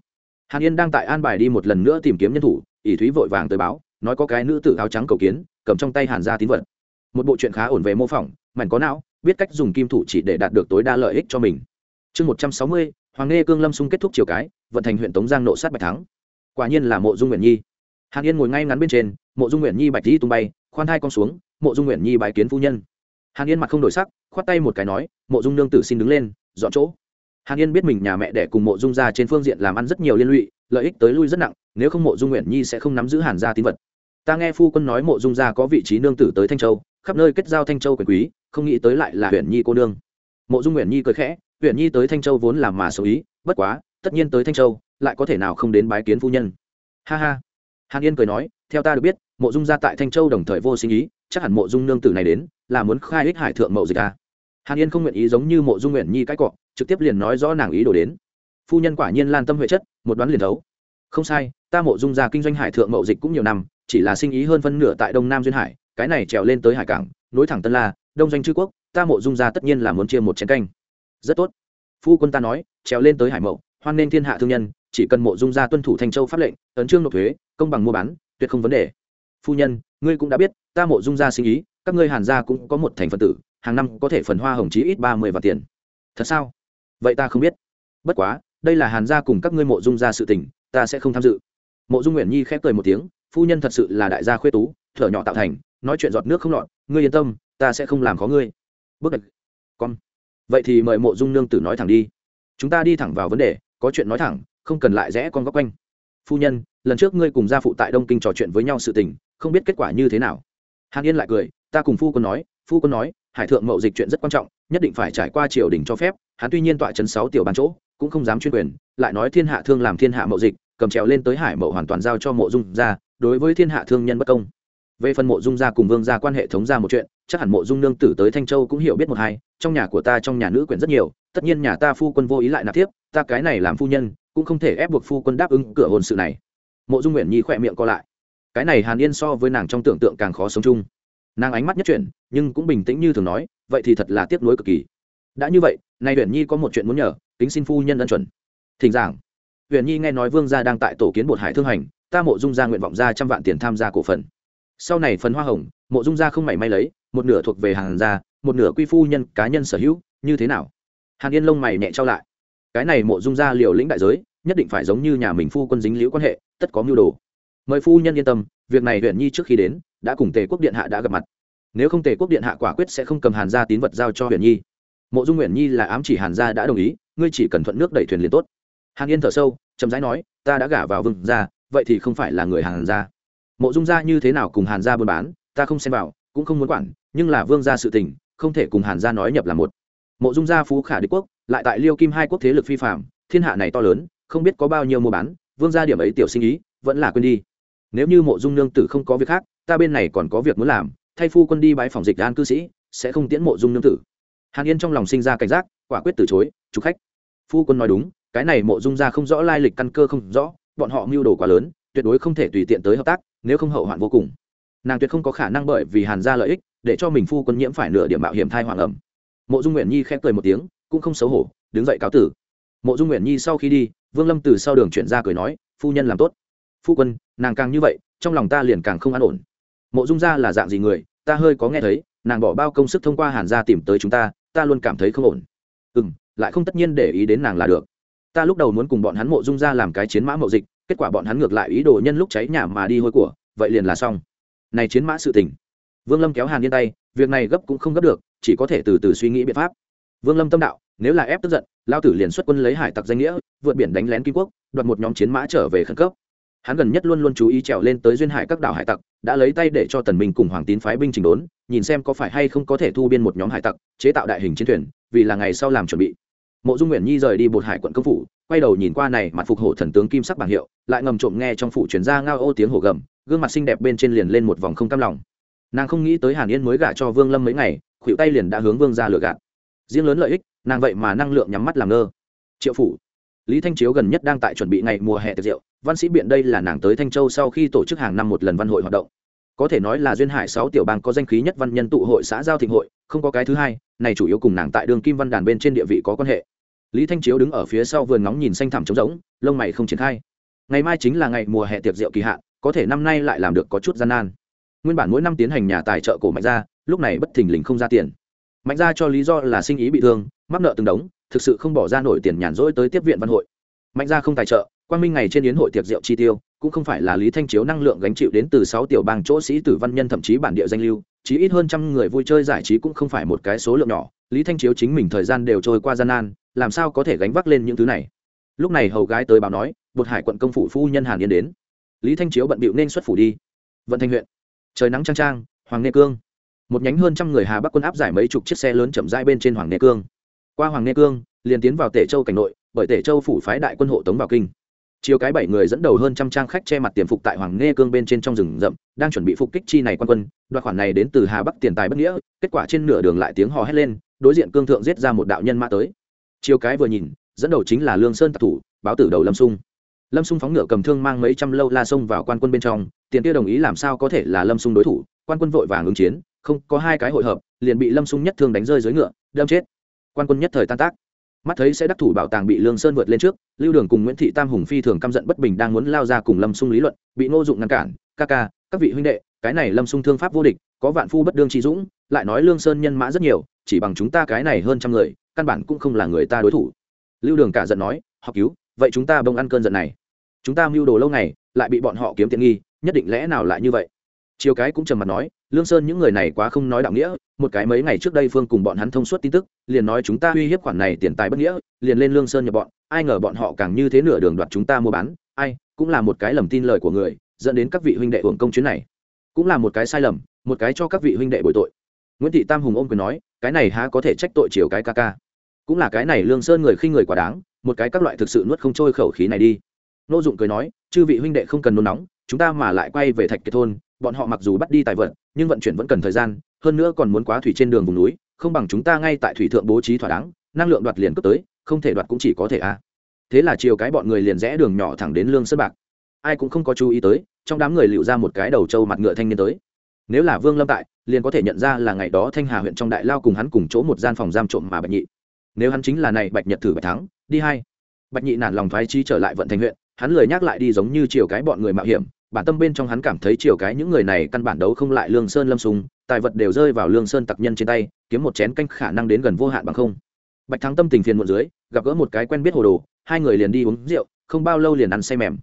Hàn yên đang tại an bài đi một lần nữa tìm kiếm nhân thủ, ỷ thúy vội vàng tới báo, nói có cái nữ tử áo trắng cầu kiến cầm trong tay hàn ra tín vật. Một bộ chuyện khá ổn về mô phỏng, mảnh có não, biết cách dùng kim thủ chỉ để đạt được tối đa lợi ích cho mình. Chương một trăm sáu mươi, hoàng nghe cương lâm xung kết thúc chiều cái, vận thành huyện tống giang nộ sát bạch thắng. Quả nhiên là mộ dung nguyện nhi. Hàn yên ngồi ngay ngắn bên trên, mộ dung nguyện nhi bạch dĩ tung bay, khoan thai con xuống, mộ dung nguyện nhi bài kiến phu nhân. Hàn yên mặt không đổi sắc, khoát tay một cái nói, mộ dung nương tử xin đứng lên, dọn chỗ. Hàn yên biết mình nhà mẹ đẻ cùng mộ dung ra trên phương diện làm ăn rất nhiều liên lụy, lợi ích tới lui rất nặng, nếu không mộ dung nguyện nhi sẽ không nắm giữ hàn gia tín vật ta nghe phu quân nói mộ dung gia có vị trí nương tử tới thanh châu, khắp nơi kết giao thanh châu quyền quý, không nghĩ tới lại là huyện nhi cô nương. Mộ dung nguyện nhi cười khẽ huyện nhi tới thanh châu vốn làm mà xấu ý, bất quá, tất nhiên tới thanh châu, lại có thể nào không đến bái kiến phu nhân. Ha ha. Hàn yên cười nói, theo ta được biết, mộ dung gia tại thanh châu đồng thời vô sinh ý, chắc hẳn mộ dung nương tử này đến, là muốn khai ích hải thượng mậu dịch à. hàn yên không nguyện ý giống như mộ dung nguyện nhi cái cọ, trực tiếp liền nói rõ nàng ý đồ đến. Phu nhân quả nhiên lan tâm huệ chất, một đoán liền thấu. Không sai, ta mộ dung gia kinh doanh hải thượng mậu dịch cũng nhiều năm chỉ là sinh ý hơn phân nửa tại đông nam duyên hải, cái này trèo lên tới hải cảng, nối thẳng tân la, đông doanh chư quốc, ta mộ dung gia tất nhiên là muốn chia một chén canh. Rất tốt. Phu quân ta nói, trèo lên tới hải mậu, hoan nên thiên hạ thương nhân, chỉ cần mộ dung gia tuân thủ thanh châu pháp lệnh, ấn trương nộp thuế, công bằng mua bán, tuyệt không vấn đề. Phu nhân, ngươi cũng đã biết, ta mộ dung gia sinh ý, các ngươi hàn gia cũng có một thành phần tử, hàng năm có thể phần hoa hồng chí ít ba mươi vạn tiền. Thật sao? Vậy ta không biết. Bất quá, đây là hàn gia cùng các ngươi mộ dung gia sự tình, ta sẽ không tham dự. Mộ dung nguyện nhi khép cười một tiếng phu nhân thật sự là đại gia khuê tú, thở nhỏ tạo thành, nói chuyện giọt nước không lọt, ngươi yên tâm, ta sẽ không làm khó ngươi. Bước đặt con. Vậy thì mời mộ dung nương tử nói thẳng đi. Chúng ta đi thẳng vào vấn đề, có chuyện nói thẳng, không cần lại rẽ con góc quanh. Phu nhân, lần trước ngươi cùng gia phụ tại đông kinh trò chuyện với nhau sự tình, không biết kết quả như thế nào? Hàn yên lại cười, ta cùng phu quân nói, phu quân nói, hải thượng mậu dịch chuyện rất quan trọng, nhất định phải trải qua triều đình cho phép, hắn tuy nhiên tọa chấn sáu tiểu bàn chỗ, cũng không dám chuyên quyền, lại nói thiên hạ thương làm thiên hạ mậu dịch, cầm trèo lên tới hải mậu hoàn toàn giao cho mộ dung ra đối với thiên hạ thương nhân bất công. Về phần mộ dung gia cùng vương gia quan hệ thống ra một chuyện, chắc hẳn mộ dung nương tử tới thanh châu cũng hiểu biết một hai, trong nhà của ta trong nhà nữ quyển rất nhiều, tất nhiên nhà ta phu quân vô ý lại nạp tiếp, ta cái này làm phu nhân, cũng không thể ép buộc phu quân đáp ứng cửa hôn sự này. Mộ dung nguyện nhi khỏe miệng co lại. Cái này hàn yên so với nàng trong tưởng tượng càng khó sống chung. Nàng ánh mắt nhất chuyển, nhưng cũng bình tĩnh như thường nói, vậy thì thật là tiếc nuối cực kỳ. Đã như vậy nay uyển nhi có một chuyện muốn nhờ, kính xin phu nhân ân chuẩn. Thỉnh giảng. Uyển nhi nghe nói vương gia đang tại tổ kiến bột hải thương hành ta mộ dung ra nguyện vọng ra trăm vạn tiền tham gia cổ phần. Sau này phần hoa hồng, mộ dung ra không mảy may lấy, một nửa thuộc về hàn gia, một nửa quy phu nhân, cá nhân sở hữu, như thế nào? Hàn yên lông mày nhẹ trao lại. Cái này mộ dung ra liều lĩnh đại giới, nhất định phải giống như nhà mình phu quân dính liễu quan hệ, tất có mưu đồ. Mời phu nhân yên tâm, việc này huyện nhi trước khi đến, đã cùng tề quốc điện hạ đã gặp mặt. Nếu không tề quốc điện hạ quả quyết sẽ không cầm hàn gia tín vật giao cho huyện nhi. Mộ dung nguyện nhi là ám chỉ hàn gia đã đồng ý, ngươi chỉ cần thuận nước đẩy thuyền liền tốt. Hàn yên thở sâu, chậm rãi nói, ta đã gả vào vương gia vậy thì không phải là người hàn gia. Mộ dung gia như thế nào cùng hàn gia buôn bán, ta không xem vào, cũng không muốn quản, nhưng là vương gia sự tình, không thể cùng hàn gia nói nhập là một. Mộ dung gia phú khả đế quốc, lại tại liêu kim hai quốc thế lực phi phạm thiên hạ này to lớn, không biết có bao nhiêu mua bán, vương gia điểm ấy tiểu sinh ý, vẫn là quên đi. Nếu như mộ dung nương tử không có việc khác, ta bên này còn có việc muốn làm, thay phu quân đi bãi phòng dịch an cư sĩ, sẽ không tiễn mộ dung nương tử. Hàn yên trong lòng sinh ra cảnh giác, quả quyết từ chối, chụp khách. Phu quân nói đúng, cái này mộ dung ra không rõ lai lịch căn cơ không rõ bọn họ mưu đồ quá lớn, tuyệt đối không thể tùy tiện tới hợp tác, nếu không hậu hoạn vô cùng. Nàng tuyệt không có khả năng bởi vì hàn ra lợi ích, để cho mình phu quân nhiễm phải nửa điểm mạo hiểm thai hoàng ẩm. Mộ dung nguyện nhi khép cười một tiếng, cũng không xấu hổ, đứng dậy cáo tử. Mộ dung nguyện nhi sau khi đi, vương lâm từ sau đường chuyển ra cười nói, phu nhân làm tốt. Phu quân, nàng càng như vậy, trong lòng ta liền càng không an ổn. Mộ dung ra là dạng gì người, ta hơi có nghe thấy, nàng bỏ bao công sức thông qua hàn gia tìm tới chúng ta ta luôn cảm thấy không ổn. Ừ m lại không tất nhiên để ý đến nàng là được. Ta lúc đầu muốn cùng bọn hắn mộ dung ra làm cái chiến mã mậu dịch kết quả bọn hắn ngược lại ý đồ nhân lúc cháy nhà mà đi hôi của, vậy liền là xong. Này chiến mã sự tình. Vương lâm kéo hàn yên tay, việc này gấp cũng không gấp được, chỉ có thể từ từ suy nghĩ biện pháp. Vương lâm tâm đạo, nếu là ép tức giận, lao tử liền xuất quân lấy hải tặc danh nghĩa, vượt biển đánh lén kim quốc, đoạt một nhóm chiến mã trở về khẩn cấp. Hắn gần nhất luôn luôn chú ý trèo lên tới duyên hải các đảo hải tặc, đã lấy tay để cho tần minh cùng hoàng tín phái binh trình đốn, nhìn xem có phải hay không có thể thu biên một nhóm hải tặc, chế tạo đại hình chiến thuyền, vì là ngày sau làm chuẩn bị mộ dung nguyện nhi rời đi bột hải quận công phủ, quay đầu nhìn qua này mặt phục hổ thần tướng kim sắc bảng hiệu, lại ngầm trộm nghe trong phủ truyền ra ngao ô tiếng hổ gầm, gương mặt xinh đẹp bên trên liền lên một vòng không cam lòng. Nàng không nghĩ tới hàn yên mới gả cho vương lâm mấy ngày, khuỷu tay liền đã hướng vương ra lừa gạt. Riêng lớn lợi ích, nàng vậy mà năng lượng nhắm mắt làm ngơ. Triệu phủ, lý thanh chiếu gần nhất đang tại chuẩn bị ngày mùa hè tiệc rượu, văn sĩ biện đây là nàng tới thanh châu sau khi tổ chức hàng năm một lần văn hội hoạt động có thể nói là duyên hải sáu tiểu bang có danh khí nhất văn nhân tụ hội xã giao thịnh hội, không có cái thứ hai, này chủ yếu cùng nàng tại đường kim văn đàn bên trên địa vị có quan hệ. Lý thanh chiếu đứng ở phía sau vườn ngóng nhìn xanh thẳm trống rỗng, lông mày không triển khai. Ngày mai chính là ngày mùa hè tiệc rượu kỳ hạn, có thể năm nay lại làm được có chút gian nan. Nguyên bản mỗi năm tiến hành nhà tài trợ cổ mạnh gia, lúc này bất thình lình không ra tiền. Mạnh gia cho lý do là sinh ý bị thương, mắc nợ từng đống, thực sự không bỏ ra nổi tiền nhàn rỗi tới tiếp viện văn hội. Mạnh gia không tài trợ quan minh ngày trên yến hội tiệc rượu chi tiêu, cũng không phải là lý thanh chiếu năng lượng gánh chịu đến từ sáu tiểu bang chỗ sĩ tử văn nhân thậm chí bản địa danh lưu, chí ít hơn trăm người vui chơi giải trí cũng không phải một cái số lượng nhỏ. Lý thanh chiếu chính mình thời gian đều trôi qua gian nan, làm sao có thể gánh vác lên những thứ này? Lúc này hầu gái tới báo nói, bột hải quận công phủ phu nhân hàn yên đến. Lý thanh chiếu bận bịu nên xuất phủ đi. Vận Thanh huyện. Trời nắng trang trang hoàng nê cương. Một nhánh hơn trăm người hà bắc quân áp giải mấy chục chiếc xe lớn chậm rãi bên trên hoàng nê cương. Qua hoàng nê cương, liền tiến vào tể châu cảnh nội, bởi tể châu phủ phái đại quân hộ tống vào kinh chiều cái bảy người dẫn đầu hơn trăm trang khách che mặt tiềm phục tại hoàng nghe cương bên trên trong rừng rậm, đang chuẩn bị phục kích chi này quan quân. Đoạt khoản này đến từ hà bắc tiền tài bất nghĩa, kết quả trên nửa đường lại tiếng hò hét lên, đối diện cương thượng giết ra một đạo nhân mã tới. Chiều cái vừa nhìn, dẫn đầu chính là lương sơn tạc thủ, báo tử đầu lâm sung. Lâm sung phóng ngựa cầm thương mang mấy trăm lâu la sông vào quan quân bên trong, tiền kia đồng ý làm sao có thể là lâm sung đối thủ, quan quân vội vàng ứng chiến, không có hai cái hội hợp, liền bị lâm sung nhất thương đánh rơi dưới ngựa, đâm chết. Quan quân nhất thời tan tác mắt thấy sẽ đắc thủ bảo tàng bị lương sơn vượt lên trước lưu đường cùng nguyễn thị tam hùng phi thường căm giận bất bình đang muốn lao ra cùng lâm sung lý luận bị ngô dụng ngăn cản ca ca các vị huynh đệ cái này lâm sung thương pháp vô địch có vạn phu bất đương trí dũng lại nói lương sơn nhân mã rất nhiều chỉ bằng chúng ta cái này hơn trăm người căn bản cũng không là người ta đối thủ lưu đường cả giận nói học cứu vậy chúng ta bông ăn cơn giận này chúng ta mưu đồ lâu ngày lại bị bọn họ kiếm tiện nghi nhất định lẽ nào lại như vậy chiều cái cũng trầm mặt nói lương sơn những người này quá không nói đạo nghĩa, một cái mấy ngày trước đây phương cùng bọn hắn thông suốt tin tức, liền nói chúng ta uy hiếp khoản này tiền tài bất nghĩa, liền lên lương sơn nhập bọn, ai ngờ bọn họ càng như thế nửa đường đoạt chúng ta mua bán, ai, cũng là một cái lầm tin lời của người, dẫn đến các vị huynh đệ hưởng công chuyến này. Cũng là một cái sai lầm, một cái cho các vị huynh đệ bồi tội. Nguyễn thị tam hùng ôm quyền nói, cái này há có thể trách tội chiều cái ca ca. Cũng là cái này lương sơn người khi người quá đáng, một cái các loại thực sự nuốt không trôi khẩu khí này đi. Nô dụng cười nói, chư vị huynh đệ không cần nôn nóng, chúng ta mà lại quay về thạch kiệt thôn bọn họ mặc dù bắt đi tài vật, nhưng vận chuyển vẫn cần thời gian hơn nữa còn muốn quá thủy trên đường vùng núi không bằng chúng ta ngay tại thủy thượng bố trí thỏa đáng năng lượng đoạt liền cấp tới không thể đoạt cũng chỉ có thể a. À. Thế là chiều cái bọn người liền rẽ đường nhỏ thẳng đến lương sơn bạc. Ai cũng không có chú ý tới trong đám người liệu ra một cái đầu trâu mặt ngựa thanh niên tới. Nếu là vương lâm tại liền có thể nhận ra là ngày đó thanh hà huyện trong đại lao cùng hắn cùng chỗ một gian phòng giam trộm mà bạch nhị. Nếu hắn chính là này bạch nhật thử bạch thắng đi hai. Bạch nhị nản lòng thoái chi trở lại vận thành huyện hắn lười nhắc lại đi giống như chiều cái bọn người mạo hiểm bản tâm bên trong hắn cảm thấy chiều cái những người này căn bản đấu không lại lương sơn lâm sùng, tài vật đều rơi vào lương sơn tặc nhân trên tay, kiếm một chén canh khả năng đến gần vô hạn bằng không. Bạch thắng tâm tình phiền một dưới, gặp gỡ một cái quen biết hồ đồ, hai người liền đi uống rượu, không bao lâu liền ăn say mềm.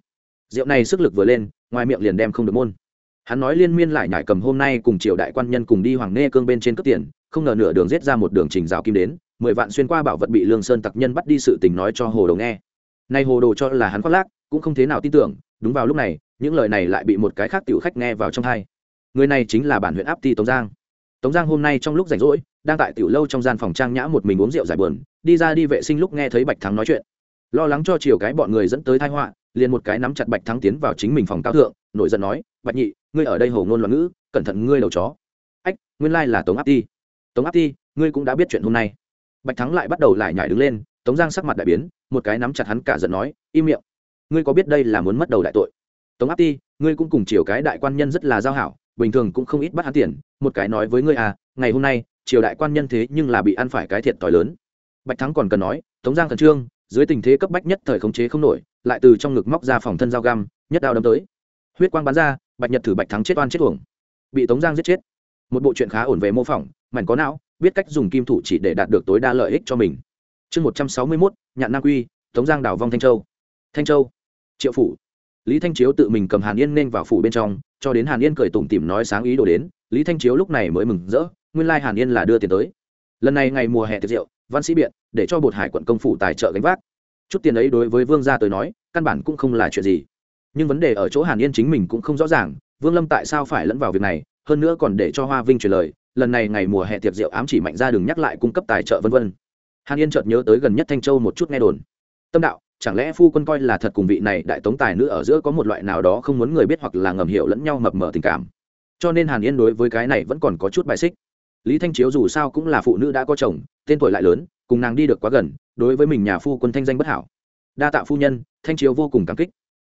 Rượu này sức lực vừa lên, ngoài miệng liền đem không được môn. Hắn nói liên miên lại nhải cầm hôm nay cùng triều đại quan nhân cùng đi hoàng nê cương bên trên cướp tiền, không ngờ nửa đường giết ra một đường trình rào kim đến, mười vạn xuyên qua bảo vật bị lương sơn tặc nhân bắt đi sự tình nói cho hồ đồ nghe. Nay hồ đồ cho là hắn khoác lác, cũng không thế nào tin tưởng, đúng vào lúc này những lời này lại bị một cái khác tiểu khách nghe vào trong hai. Người này chính là bản huyện áp ti tống giang. Tống giang hôm nay trong lúc rảnh rỗi, đang tại tiểu lâu trong gian phòng trang nhã một mình uống rượu giải buồn, đi ra đi vệ sinh lúc nghe thấy bạch thắng nói chuyện. Lo lắng cho chiều cái bọn người dẫn tới tai họa, liền một cái nắm chặt bạch thắng tiến vào chính mình phòng cao thượng, nổi giận nói, bạch nhị, ngươi ở đây hồ ngôn loạn ngữ, cẩn thận ngươi đầu chó. Ách, nguyên lai là tống áp ti. Tống áp ti, ngươi cũng đã biết chuyện hôm nay. Bạch thắng lại bắt đầu lại nhảy đứng lên, tống giang sắc mặt đại biến, một cái nắm chặt hắn cả giận nói, im miệng. Ngươi có biết đây là muốn mất đầu đại tội? Tống áp ti, ngươi cũng cùng chiều cái đại quan nhân rất là giao hảo, bình thường cũng không ít bắt hắn tiền, một cái nói với ngươi à ngày hôm nay, triều đại quan nhân thế nhưng là bị ăn phải cái thiệt t lớn. Bạch thắng còn cần nói, tống giang thần trương, dưới tình thế cấp bách nhất thời khống chế không nổi, lại từ trong ngực móc ra phòng thân dao găm, nhất đao đâm tới. Huyết quang bắn ra, bạch nhật thử bạch thắng chết oan chết tuồng bị tống giang giết chết. Một bộ chuyện khá ổn về mô phỏng, mảnh có não, biết cách dùng kim thủ chỉ để đạt được tối đa lợi ích cho mình. Chương một trăm sáu mươi mốt, nhạn nam quy, tống giang đảo vong thanh châu. Thanh châu, triệu phủ lý thanh chiếu tự mình cầm hàn yên nên vào phủ bên trong, cho đến hàn yên cười tủm tỉm nói sáng ý đồ đến, lý thanh chiếu lúc này mới mừng rỡ, nguyên lai hàn yên là đưa tiền tới. Lần này ngày mùa hè tiệc rượu, văn sĩ biện, để cho bột hải quận công phủ tài trợ gánh vác. Chút tiền ấy đối với vương gia tới nói, căn bản cũng không là chuyện gì. Nhưng vấn đề ở chỗ hàn yên chính mình cũng không rõ ràng, vương lâm tại sao phải lẫn vào việc này, hơn nữa còn để cho hoa vinh truyền lời, lần này ngày mùa hè tiệc rượu ám chỉ mạnh ra đừng nhắc lại cung cấp tài trợ vân vân. Hàn yên chợt nhớ tới gần nhất thanh châu một chút nghe đồn. Tâm đạo chẳng lẽ phu quân coi là thật cùng vị này đại tống tài nữ ở giữa có một loại nào đó không muốn người biết hoặc là ngầm hiểu lẫn nhau mập mờ tình cảm? Cho nên hàn yên đối với cái này vẫn còn có chút bài xích. Lý thanh chiếu dù sao cũng là phụ nữ đã có chồng, tên tuổi lại lớn, cùng nàng đi được quá gần, đối với mình nhà phu quân thanh danh bất hảo. Đa tạ phu nhân, thanh chiếu vô cùng cảm kích.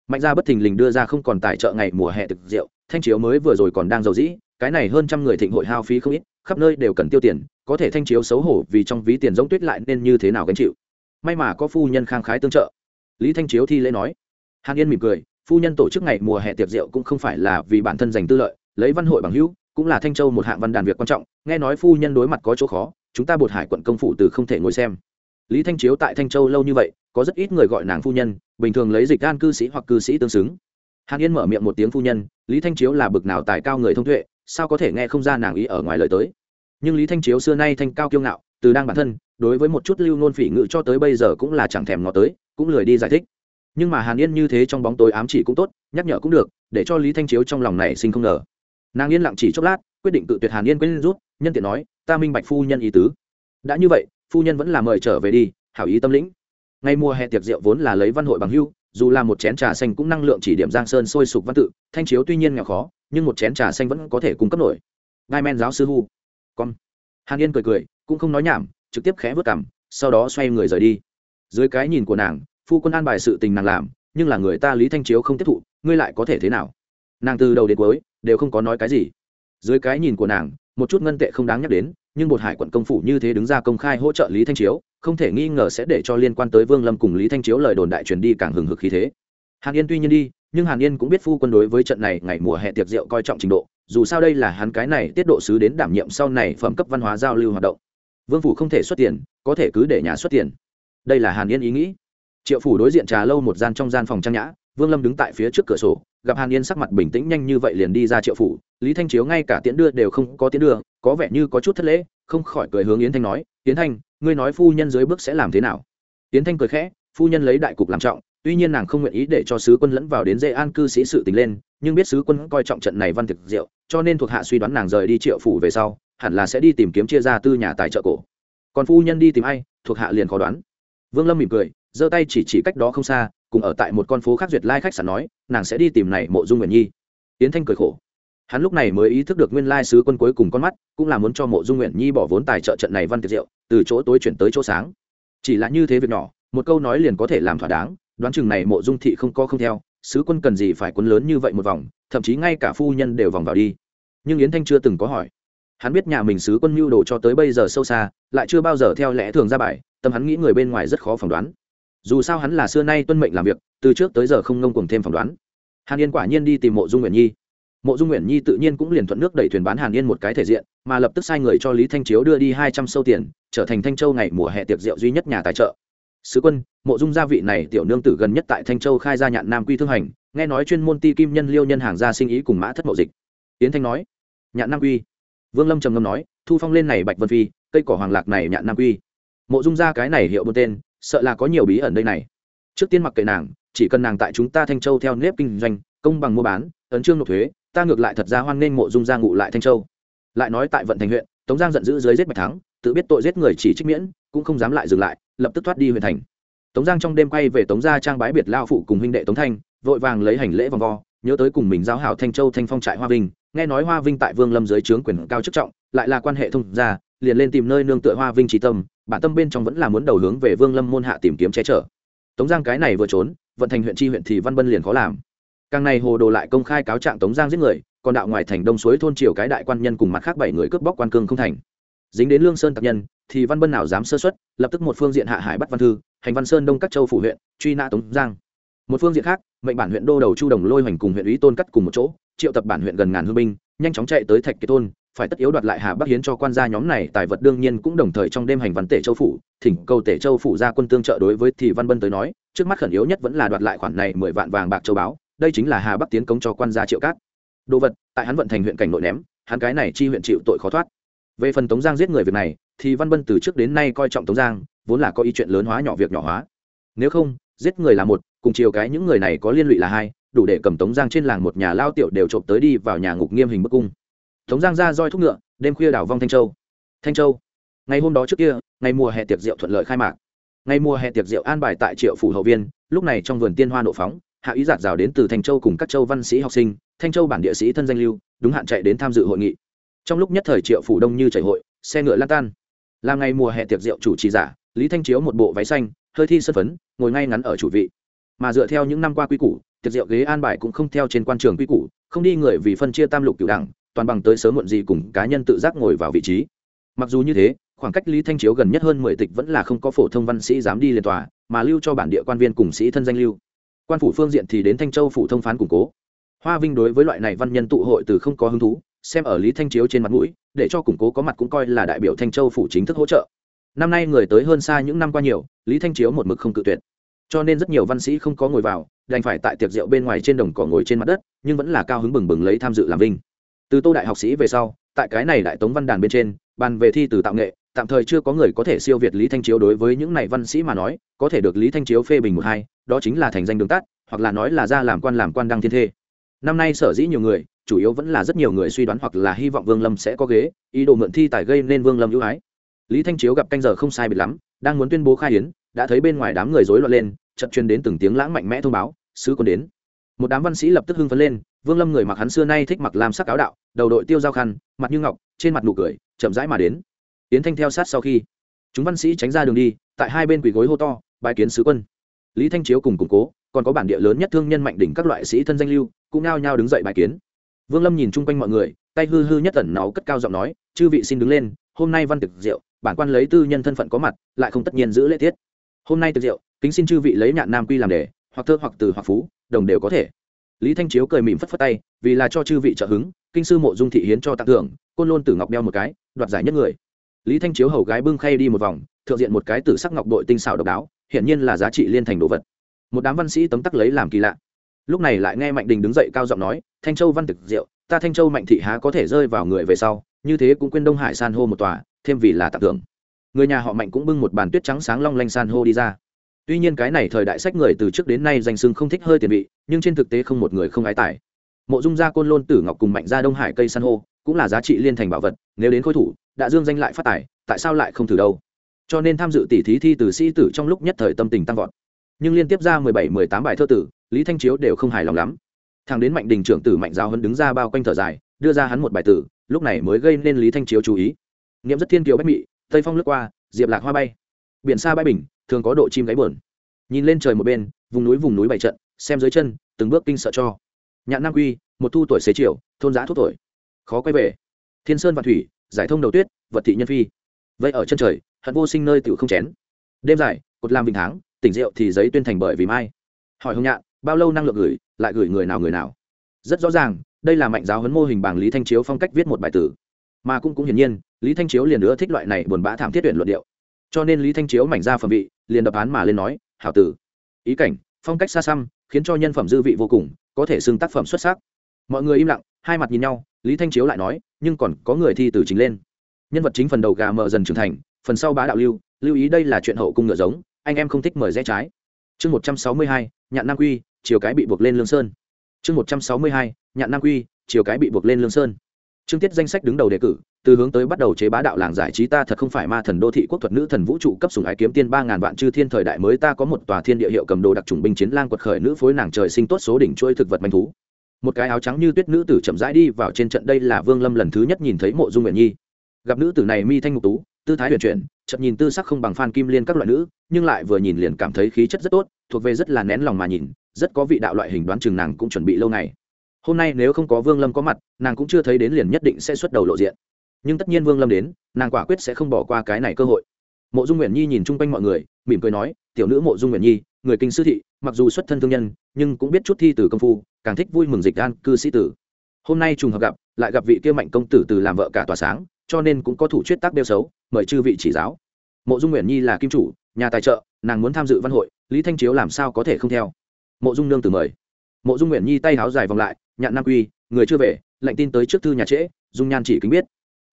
Mạnh gia bất thình lình đưa ra không còn tài trợ ngày mùa hè thực rượu, thanh chiếu mới vừa rồi còn đang giàu dĩ, cái này hơn trăm người thịnh hội hao phí không ít, khắp nơi đều cần tiêu tiền, có thể thanh chiếu xấu hổ vì trong ví tiền giống tuyết lại nên như thế nào gánh chịu may mà có phu nhân khang khái tương trợ. Lý thanh chiếu thi lễ nói. Hàn yên mỉm cười, phu nhân tổ chức ngày mùa hè tiệc rượu cũng không phải là vì bản thân giành tư lợi, lấy văn hội bằng hữu, cũng là thanh châu một hạng văn đàn việc quan trọng, nghe nói phu nhân đối mặt có chỗ khó, chúng ta bột hải quận công phủ từ không thể ngồi xem. Lý thanh chiếu tại thanh châu lâu như vậy, có rất ít người gọi nàng phu nhân, bình thường lấy dịch gan cư sĩ hoặc cư sĩ tương xứng. Hàn yên mở miệng một tiếng phu nhân, lý thanh chiếu là bực nào tài cao người thông tuệ, sao có thể nghe không ra nàng ý ở ngoài lời tới. Nhưng lý thanh chiếu xưa nay thanh cao kiêu ngạo từ đang bản thân, đối với một chút lưu nôn phỉ ngự cho tới bây giờ cũng là chẳng thèm ngó tới, cũng lười đi giải thích. Nhưng mà hàn yên như thế trong bóng tối ám chỉ cũng tốt, nhắc nhở cũng được, để cho lý thanh chiếu trong lòng này sinh không ngờ. Nàng yên lặng chỉ chốc lát, quyết định tự tuyệt hàn yên quên rút, nhân tiện nói, ta minh bạch phu nhân ý tứ. Đã như vậy, phu nhân vẫn là mời trở về đi, hảo ý tâm lĩnh. Ngay mùa hè tiệc rượu vốn là lấy văn hội bằng hưu, dù là một chén trà xanh cũng năng lượng chỉ điểm giang sơn sôi sục văn tự, thanh chiếu tuy nhiên nghèo khó, nhưng một chén trà xanh vẫn có thể cung cấp nổi. Gai men giáo sư hu. Con. Hàn yên cười cười cũng không nói nhảm, trực tiếp khẽ vớt cảm sau đó xoay người rời đi. Dưới cái nhìn của nàng, phu quân an bài sự tình nàng làm, nhưng là người ta lý thanh chiếu không tiếp thụ, ngươi lại có thể thế nào? Nàng từ đầu đến cuối, đều không có nói cái gì. Dưới cái nhìn của nàng, một chút ngân tệ không đáng nhắc đến, nhưng bột hải quận công phủ như thế đứng ra công khai hỗ trợ lý thanh chiếu, không thể nghi ngờ sẽ để cho liên quan tới vương lâm cùng lý thanh chiếu lời đồn đại truyền đi càng hừng hực khí thế. Hàn yên tuy nhiên đi, nhưng hàn yên cũng biết phu quân đối với trận này ngày mùa hè tiệc rượu coi trọng trình độ, dù sao đây là hắn cái này tiết độ sứ đến đảm nhiệm sau này phẩm cấp văn hóa giao lưu hoạt động vương phủ không thể xuất tiền, có thể cứ để nhà xuất tiền. Đây là hàn yên ý nghĩ. Triệu phủ đối diện trà lâu một gian trong gian phòng trang nhã, vương lâm đứng tại phía trước cửa sổ, gặp hàn yên sắc mặt bình tĩnh nhanh như vậy liền đi ra triệu phủ. Lý thanh chiếu ngay cả tiễn đưa đều không có tiễn đưa, có vẻ như có chút thất lễ, không khỏi cười hướng yến thanh nói, yến thanh, ngươi nói phu nhân dưới bước sẽ làm thế nào? Yến thanh cười khẽ, phu nhân lấy đại cục làm trọng, tuy nhiên nàng không nguyện ý để cho sứ quân lẫn vào đến dễ an cư sĩ sự tình lên, nhưng biết sứ quân coi trọng trận này văn thực diệu, cho nên thuộc hạ suy đoán nàng rời đi triệu phủ về sau hẳn là sẽ đi tìm kiếm chia ra tư nhà tài trợ cổ. Còn phu nhân đi tìm ai, thuộc hạ liền khó đoán. Vương lâm mỉm cười, giơ tay chỉ chỉ cách đó không xa, cùng ở tại một con phố khác duyệt lai khách sạn nói, nàng sẽ đi tìm này mộ dung nguyện nhi. Yến thanh cười khổ. Hắn lúc này mới ý thức được nguyên lai sứ quân cuối cùng con mắt, cũng là muốn cho mộ dung nguyện nhi bỏ vốn tài trợ trận này văn tiệc diệu từ chỗ tối chuyển tới chỗ sáng. Chỉ là như thế việc nhỏ, một câu nói liền có thể làm thỏa đáng, đoán chừng này mộ dung thị không có không theo, sứ quân cần gì phải quân lớn như vậy một vòng, thậm chí ngay cả phu nhân đều vòng vào đi. Nhưng yến thanh chưa từng có hỏi hắn biết nhà mình sứ quân mưu đồ cho tới bây giờ sâu xa, lại chưa bao giờ theo lẽ thường ra bài, tâm hắn nghĩ người bên ngoài rất khó phỏng đoán. Dù sao hắn là xưa nay tuân mệnh làm việc, từ trước tới giờ không ngông cùng thêm phỏng đoán. Hàn yên quả nhiên đi tìm mộ dung nguyện nhi. Mộ dung nguyện nhi tự nhiên cũng liền thuận nước đẩy thuyền bán hàn yên một cái thể diện, mà lập tức sai người cho lý thanh chiếu đưa đi hai trăm sâu tiền, trở thành thanh châu ngày mùa hè tiệc rượu duy nhất nhà tài trợ. Sứ quân, mộ dung gia vị này tiểu nương tử gần nhất tại thanh châu khai ra nhạn nam quy thương hành, nghe nói chuyên môn ti kim nhân liêu nhân hàng gia sinh ý cùng mã thất mậu dịch. Yến thanh nói, nhạn nam quy vương lâm trầm ngâm nói, thu phong lên này bạch vân phi, cây cỏ hoàng lạc này nhạn nam quy. Mộ dung gia cái này hiệu bốn tên, sợ là có nhiều bí ẩn đây này. Trước tiên mặc kệ nàng, chỉ cần nàng tại chúng ta thanh châu theo nếp kinh doanh, công bằng mua bán, ấn trương nộp thuế, ta ngược lại thật ra hoan nghênh mộ dung gia ngụ lại thanh châu. Lại nói tại vận thành huyện, tống giang giận dữ dưới giết bạch thắng, tự biết tội giết người chỉ trích miễn, cũng không dám lại dừng lại, lập tức thoát đi huyện thành. Tống giang trong đêm quay về tống gia trang bái biệt lao phụ cùng huynh đệ tống thanh, vội vàng lấy hành lễ vòng vo nhớ tới cùng mình giao hảo thanh châu thanh phong trại hoa vinh, nghe nói hoa vinh tại vương lâm dưới trướng quyền cao chức trọng, lại là quan hệ thông gia, liền lên tìm nơi nương tựa hoa vinh trí tâm, bản tâm bên trong vẫn là muốn đầu hướng về vương lâm môn hạ tìm kiếm che chở. Tống giang cái này vừa trốn, vận thành huyện tri huyện thì văn bân liền khó làm. Càng này hồ đồ lại công khai cáo trạng tống giang giết người, còn đạo ngoài thành đông suối thôn triều cái đại quan nhân cùng mặt khác bảy người cướp bóc quan cương không thành. Dính đến lương sơn tặc nhân, thì văn bân nào dám sơ xuất lập tức một phương diện hạ hải bắt văn thư, hành văn sơn đông các châu phủ huyện, truy nã tống giang một phương diện khác, mệnh bản huyện đô đầu chu đồng lôi hoành cùng huyện ủy tôn cắt cùng một chỗ, triệu tập bản huyện gần ngàn hương binh, nhanh chóng chạy tới thạch kiệt thôn, phải tất yếu đoạt lại hà bắc hiến cho quan gia nhóm này, tài vật đương nhiên cũng đồng thời trong đêm hành văn tể châu phủ, thỉnh cầu tể châu phủ ra quân tương trợ đối với thì văn bân tới nói, trước mắt khẩn yếu nhất vẫn là đoạt lại khoản này mười vạn vàng bạc châu báo đây chính là hà bắc tiến công cho quan gia triệu cát. Đồ vật, tại hắn vận thành huyện cảnh nội ném, hắn cái này chi huyện chịu tội khó thoát. Về phần tống giang giết người việc này, thì văn bân từ trước đến nay coi trọng tống giang, vốn là có ý chuyện lớn hóa nhỏ việc nhỏ hóa. Nếu không, giết người là một cùng chiều cái những người này có liên lụy là hai, đủ để cầm tống giang trên làng một nhà lao tiểu đều trộm tới đi vào nhà ngục nghiêm hình bức cung. Tống giang ra roi thúc ngựa, đêm khuya đảo vong thanh châu. Thanh châu, ngày hôm đó trước kia, ngày mùa hè tiệc rượu thuận lợi khai mạc. Ngày mùa hè tiệc rượu an bài tại triệu phủ hậu viên, lúc này trong vườn tiên hoa nộ phóng, hạ ý giạt rào đến từ thanh châu cùng các châu văn sĩ học sinh, thanh châu bản địa sĩ thân danh lưu, đúng hạn chạy đến tham dự hội nghị. Trong lúc nhất thời triệu phủ đông như chảy hội, xe ngựa lan tan. Là ngày mùa hè tiệc rượu chủ trì giả, lý thanh chiếu một bộ váy xanh, hơi thi sân phấn, ngồi ngay ngắn ở chủ vị mà dựa theo những năm qua quy củ, tiệc rượu ghế an bài cũng không theo trên quan trường quy củ, không đi người vì phân chia tam lục cửu đẳng, toàn bằng tới sớm muộn gì cùng cá nhân tự giác ngồi vào vị trí. Mặc dù như thế, khoảng cách lý thanh chiếu gần nhất hơn mười tịch vẫn là không có phổ thông văn sĩ dám đi lên tòa, mà lưu cho bản địa quan viên cùng sĩ thân danh lưu. Quan phủ phương diện thì đến thanh châu phủ thông phán củng cố. Hoa vinh đối với loại này văn nhân tụ hội từ không có hứng thú, xem ở lý thanh chiếu trên mặt mũi, để cho củng cố có mặt cũng coi là đại biểu thanh châu phủ chính thức hỗ trợ. Năm nay người tới hơn xa những năm qua nhiều, lý thanh chiếu một mực không cự tuyệt cho nên rất nhiều văn sĩ không có ngồi vào, đành phải tại tiệc rượu bên ngoài trên đồng cỏ ngồi trên mặt đất, nhưng vẫn là cao hứng bừng bừng lấy tham dự làm vinh. Từ tô đại học sĩ về sau, tại cái này đại tống văn đàn bên trên, bàn về thi từ tạo nghệ, tạm thời chưa có người có thể siêu việt lý thanh chiếu đối với những này văn sĩ mà nói, có thể được lý thanh chiếu phê bình một hai, đó chính là thành danh đường tắt, hoặc là nói là ra làm quan làm quan đăng thiên thê. Năm nay sở dĩ nhiều người, chủ yếu vẫn là rất nhiều người suy đoán hoặc là hy vọng vương lâm sẽ có ghế, ý đồ mượn thi tài gây nên vương lâm ưu ái. Lý thanh chiếu gặp canh giờ không sai biệt lắm, đang muốn tuyên bố khai hiến đã thấy bên ngoài đám người rối loạn lên chật truyền đến từng tiếng lãng mạnh mẽ thông báo, sứ quân đến. Một đám văn sĩ lập tức hưng phấn lên, vương lâm người mặc hắn xưa nay thích mặc làm sắc áo đạo, đầu đội tiêu giao khăn, mặt như ngọc, trên mặt nụ cười, chậm rãi mà đến. Yến thanh theo sát sau khi, chúng văn sĩ tránh ra đường đi, tại hai bên quỳ gối hô to bài kiến sứ quân. Lý thanh chiếu cùng củng cố, còn có bản địa lớn nhất thương nhân mạnh đỉnh các loại sĩ thân danh lưu, cũng nao nhao đứng dậy bài kiến. Vương lâm nhìn chung quanh mọi người, tay hư hư nhất tẩn náu cất cao giọng nói, chư vị xin đứng lên, hôm nay văn thực rượu, bản quan lấy tư nhân thân phận có mặt, lại không tất nhiên giữ lễ tiết hôm nay tiệc rượu, kính xin chư vị lấy nhạn nam quy làm đề, hoặc thơ hoặc từ hoặc phú, đồng đều có thể. Lý thanh chiếu cười mỉm phất phất tay, vì là cho chư vị trợ hứng, kinh sư mộ dung thị hiến cho tặng thưởng, côn lôn tử ngọc đeo một cái, đoạt giải nhất người. Lý thanh chiếu hầu gái bưng khay đi một vòng, thượng diện một cái tử sắc ngọc đội tinh xảo độc đáo, hiển nhiên là giá trị liên thành đồ vật. Một đám văn sĩ tấm tắc lấy làm kỳ lạ. Lúc này lại nghe mạnh đình đứng dậy cao giọng nói, thanh châu văn thực diệu ta thanh châu mạnh thị há có thể rơi vào người về sau, như thế cũng quên đông hải san hô một tòa, thêm vì là tặng thưởng người nhà họ mạnh cũng bưng một bàn tuyết trắng sáng long lanh san hô đi ra. Tuy nhiên cái này thời đại sách người từ trước đến nay danh sưng không thích hơi tiền vị, nhưng trên thực tế không một người không ái tải. mộ dung gia côn lôn tử ngọc cùng mạnh gia đông hải cây san hô cũng là giá trị liên thành bảo vật, nếu đến khối thủ, đã dương danh lại phát tài, tại sao lại không thử đâu? Cho nên tham dự tỷ thí thi từ sĩ tử trong lúc nhất thời tâm tình tăng vọt. Nhưng liên tiếp ra mười bảy, mười tám bài thơ tử, lý thanh chiếu đều không hài lòng lắm. Thằng đến mạnh đình trưởng tử mạnh giáo hân đứng ra bao quanh thở dài, đưa ra hắn một bài tử, lúc này mới gây nên lý thanh chiếu chú ý. Nghiệm rất thiên kiều bách mị tây phong lướt qua, diệp lạc hoa bay. Biển xa bãi bình, thường có độ chim gáy bờn nhìn lên trời một bên, vùng núi vùng núi bảy trận, xem dưới chân, từng bước kinh sợ cho. Nhạn nam quy, một thu tuổi xế chiều, thôn giã thuốc tuổi. Khó quay về. Thiên sơn và thủy, giải thông đầu tuyết, vật thị nhân phi. Vậy ở chân trời, hận vô sinh nơi tự không chén. Đêm dài, cột làm bình tháng tỉnh rượu thì giấy tuyên thành bởi vì mai. Hỏi hồng nhạn, bao lâu năng lượng gửi, lại gửi người nào người nào? Rất rõ ràng, đây là mạnh giáo huấn mô hình bảng lý thanh chiếu phong cách viết một bài tử. Mà cũng cũng hiển nhiên lý thanh chiếu liền nữa thích loại này buồn bã thảm thiết tuyển luận điệu. Cho nên lý thanh chiếu mảnh ra phẩm vị, liền đập án mà lên nói, hảo tử, ý cảnh, phong cách xa xăm, khiến cho nhân phẩm dư vị vô cùng, có thể xưng tác phẩm xuất sắc. Mọi người im lặng, hai mặt nhìn nhau, lý thanh chiếu lại nói, nhưng còn có người thi từ chính lên. Nhân vật chính phần đầu gà mờ dần trưởng thành, phần sau bá đạo lưu lưu ý đây là chuyện hậu cung ngựa giống, anh em không thích mời rẽ trái. Chương một trăm sáu mươi hai, nhạn nam quy, chiều cái bị buộc lên lương sơn. Chương một trăm sáu mươi hai, nhạn nam quy, chiều cái bị buộc lên lương sơn chương tiết danh sách đứng đầu đề cử, từ hướng tới bắt đầu chế bá đạo làng giải trí ta thật không phải ma thần đô thị quốc thuật nữ thần vũ trụ cấp sùng ái kiếm tiên ba ngàn vạn chư thiên thời đại mới ta có một tòa thiên địa hiệu cầm đồ đặc trùng binh chiến lang quật khởi nữ phối nàng trời sinh tốt số đỉnh chuỗi thực vật manh thú. Một cái áo trắng như tuyết nữ tử chậm rãi đi vào trên trận đây là vương lâm lần thứ nhất nhìn thấy mộ dung nguyện nhi. Gặp nữ tử này mi thanh ngục tú, tư thái huyền chuyển, chậm nhìn tư sắc không bằng phan kim liên các loại nữ, nhưng lại vừa nhìn liền cảm thấy khí chất rất tốt, thuộc về rất là nén lòng mà nhìn, rất có vị đạo loại hình đoán chừng nàng cũng chuẩn bị lâu ngày hôm nay nếu không có vương lâm có mặt, nàng cũng chưa thấy đến liền nhất định sẽ xuất đầu lộ diện. Nhưng tất nhiên vương lâm đến, nàng quả quyết sẽ không bỏ qua cái này cơ hội. Mộ dung nguyện nhi nhìn chung quanh mọi người, mỉm cười nói, tiểu nữ mộ dung nguyện nhi, người kinh sư thị, mặc dù xuất thân thương nhân, nhưng cũng biết chút thi từ công phu, càng thích vui mừng dịch an cư sĩ tử. Hôm nay trùng hợp gặp, lại gặp vị kia mạnh công tử từ làm vợ cả tòa sáng, cho nên cũng có thủ chuyết tác đeo xấu, mời chư vị chỉ giáo. Mộ dung nguyện nhi là kim chủ, nhà tài trợ, nàng muốn tham dự văn hội, lý thanh chiếu làm sao có thể không theo? Mộ dung nương từ mời. Mộ dung nguyện nhi tay háo dài vòng lại nhạn nam quy, người chưa về, lệnh tin tới trước thư nhà trễ, dung nhan chỉ kính biết.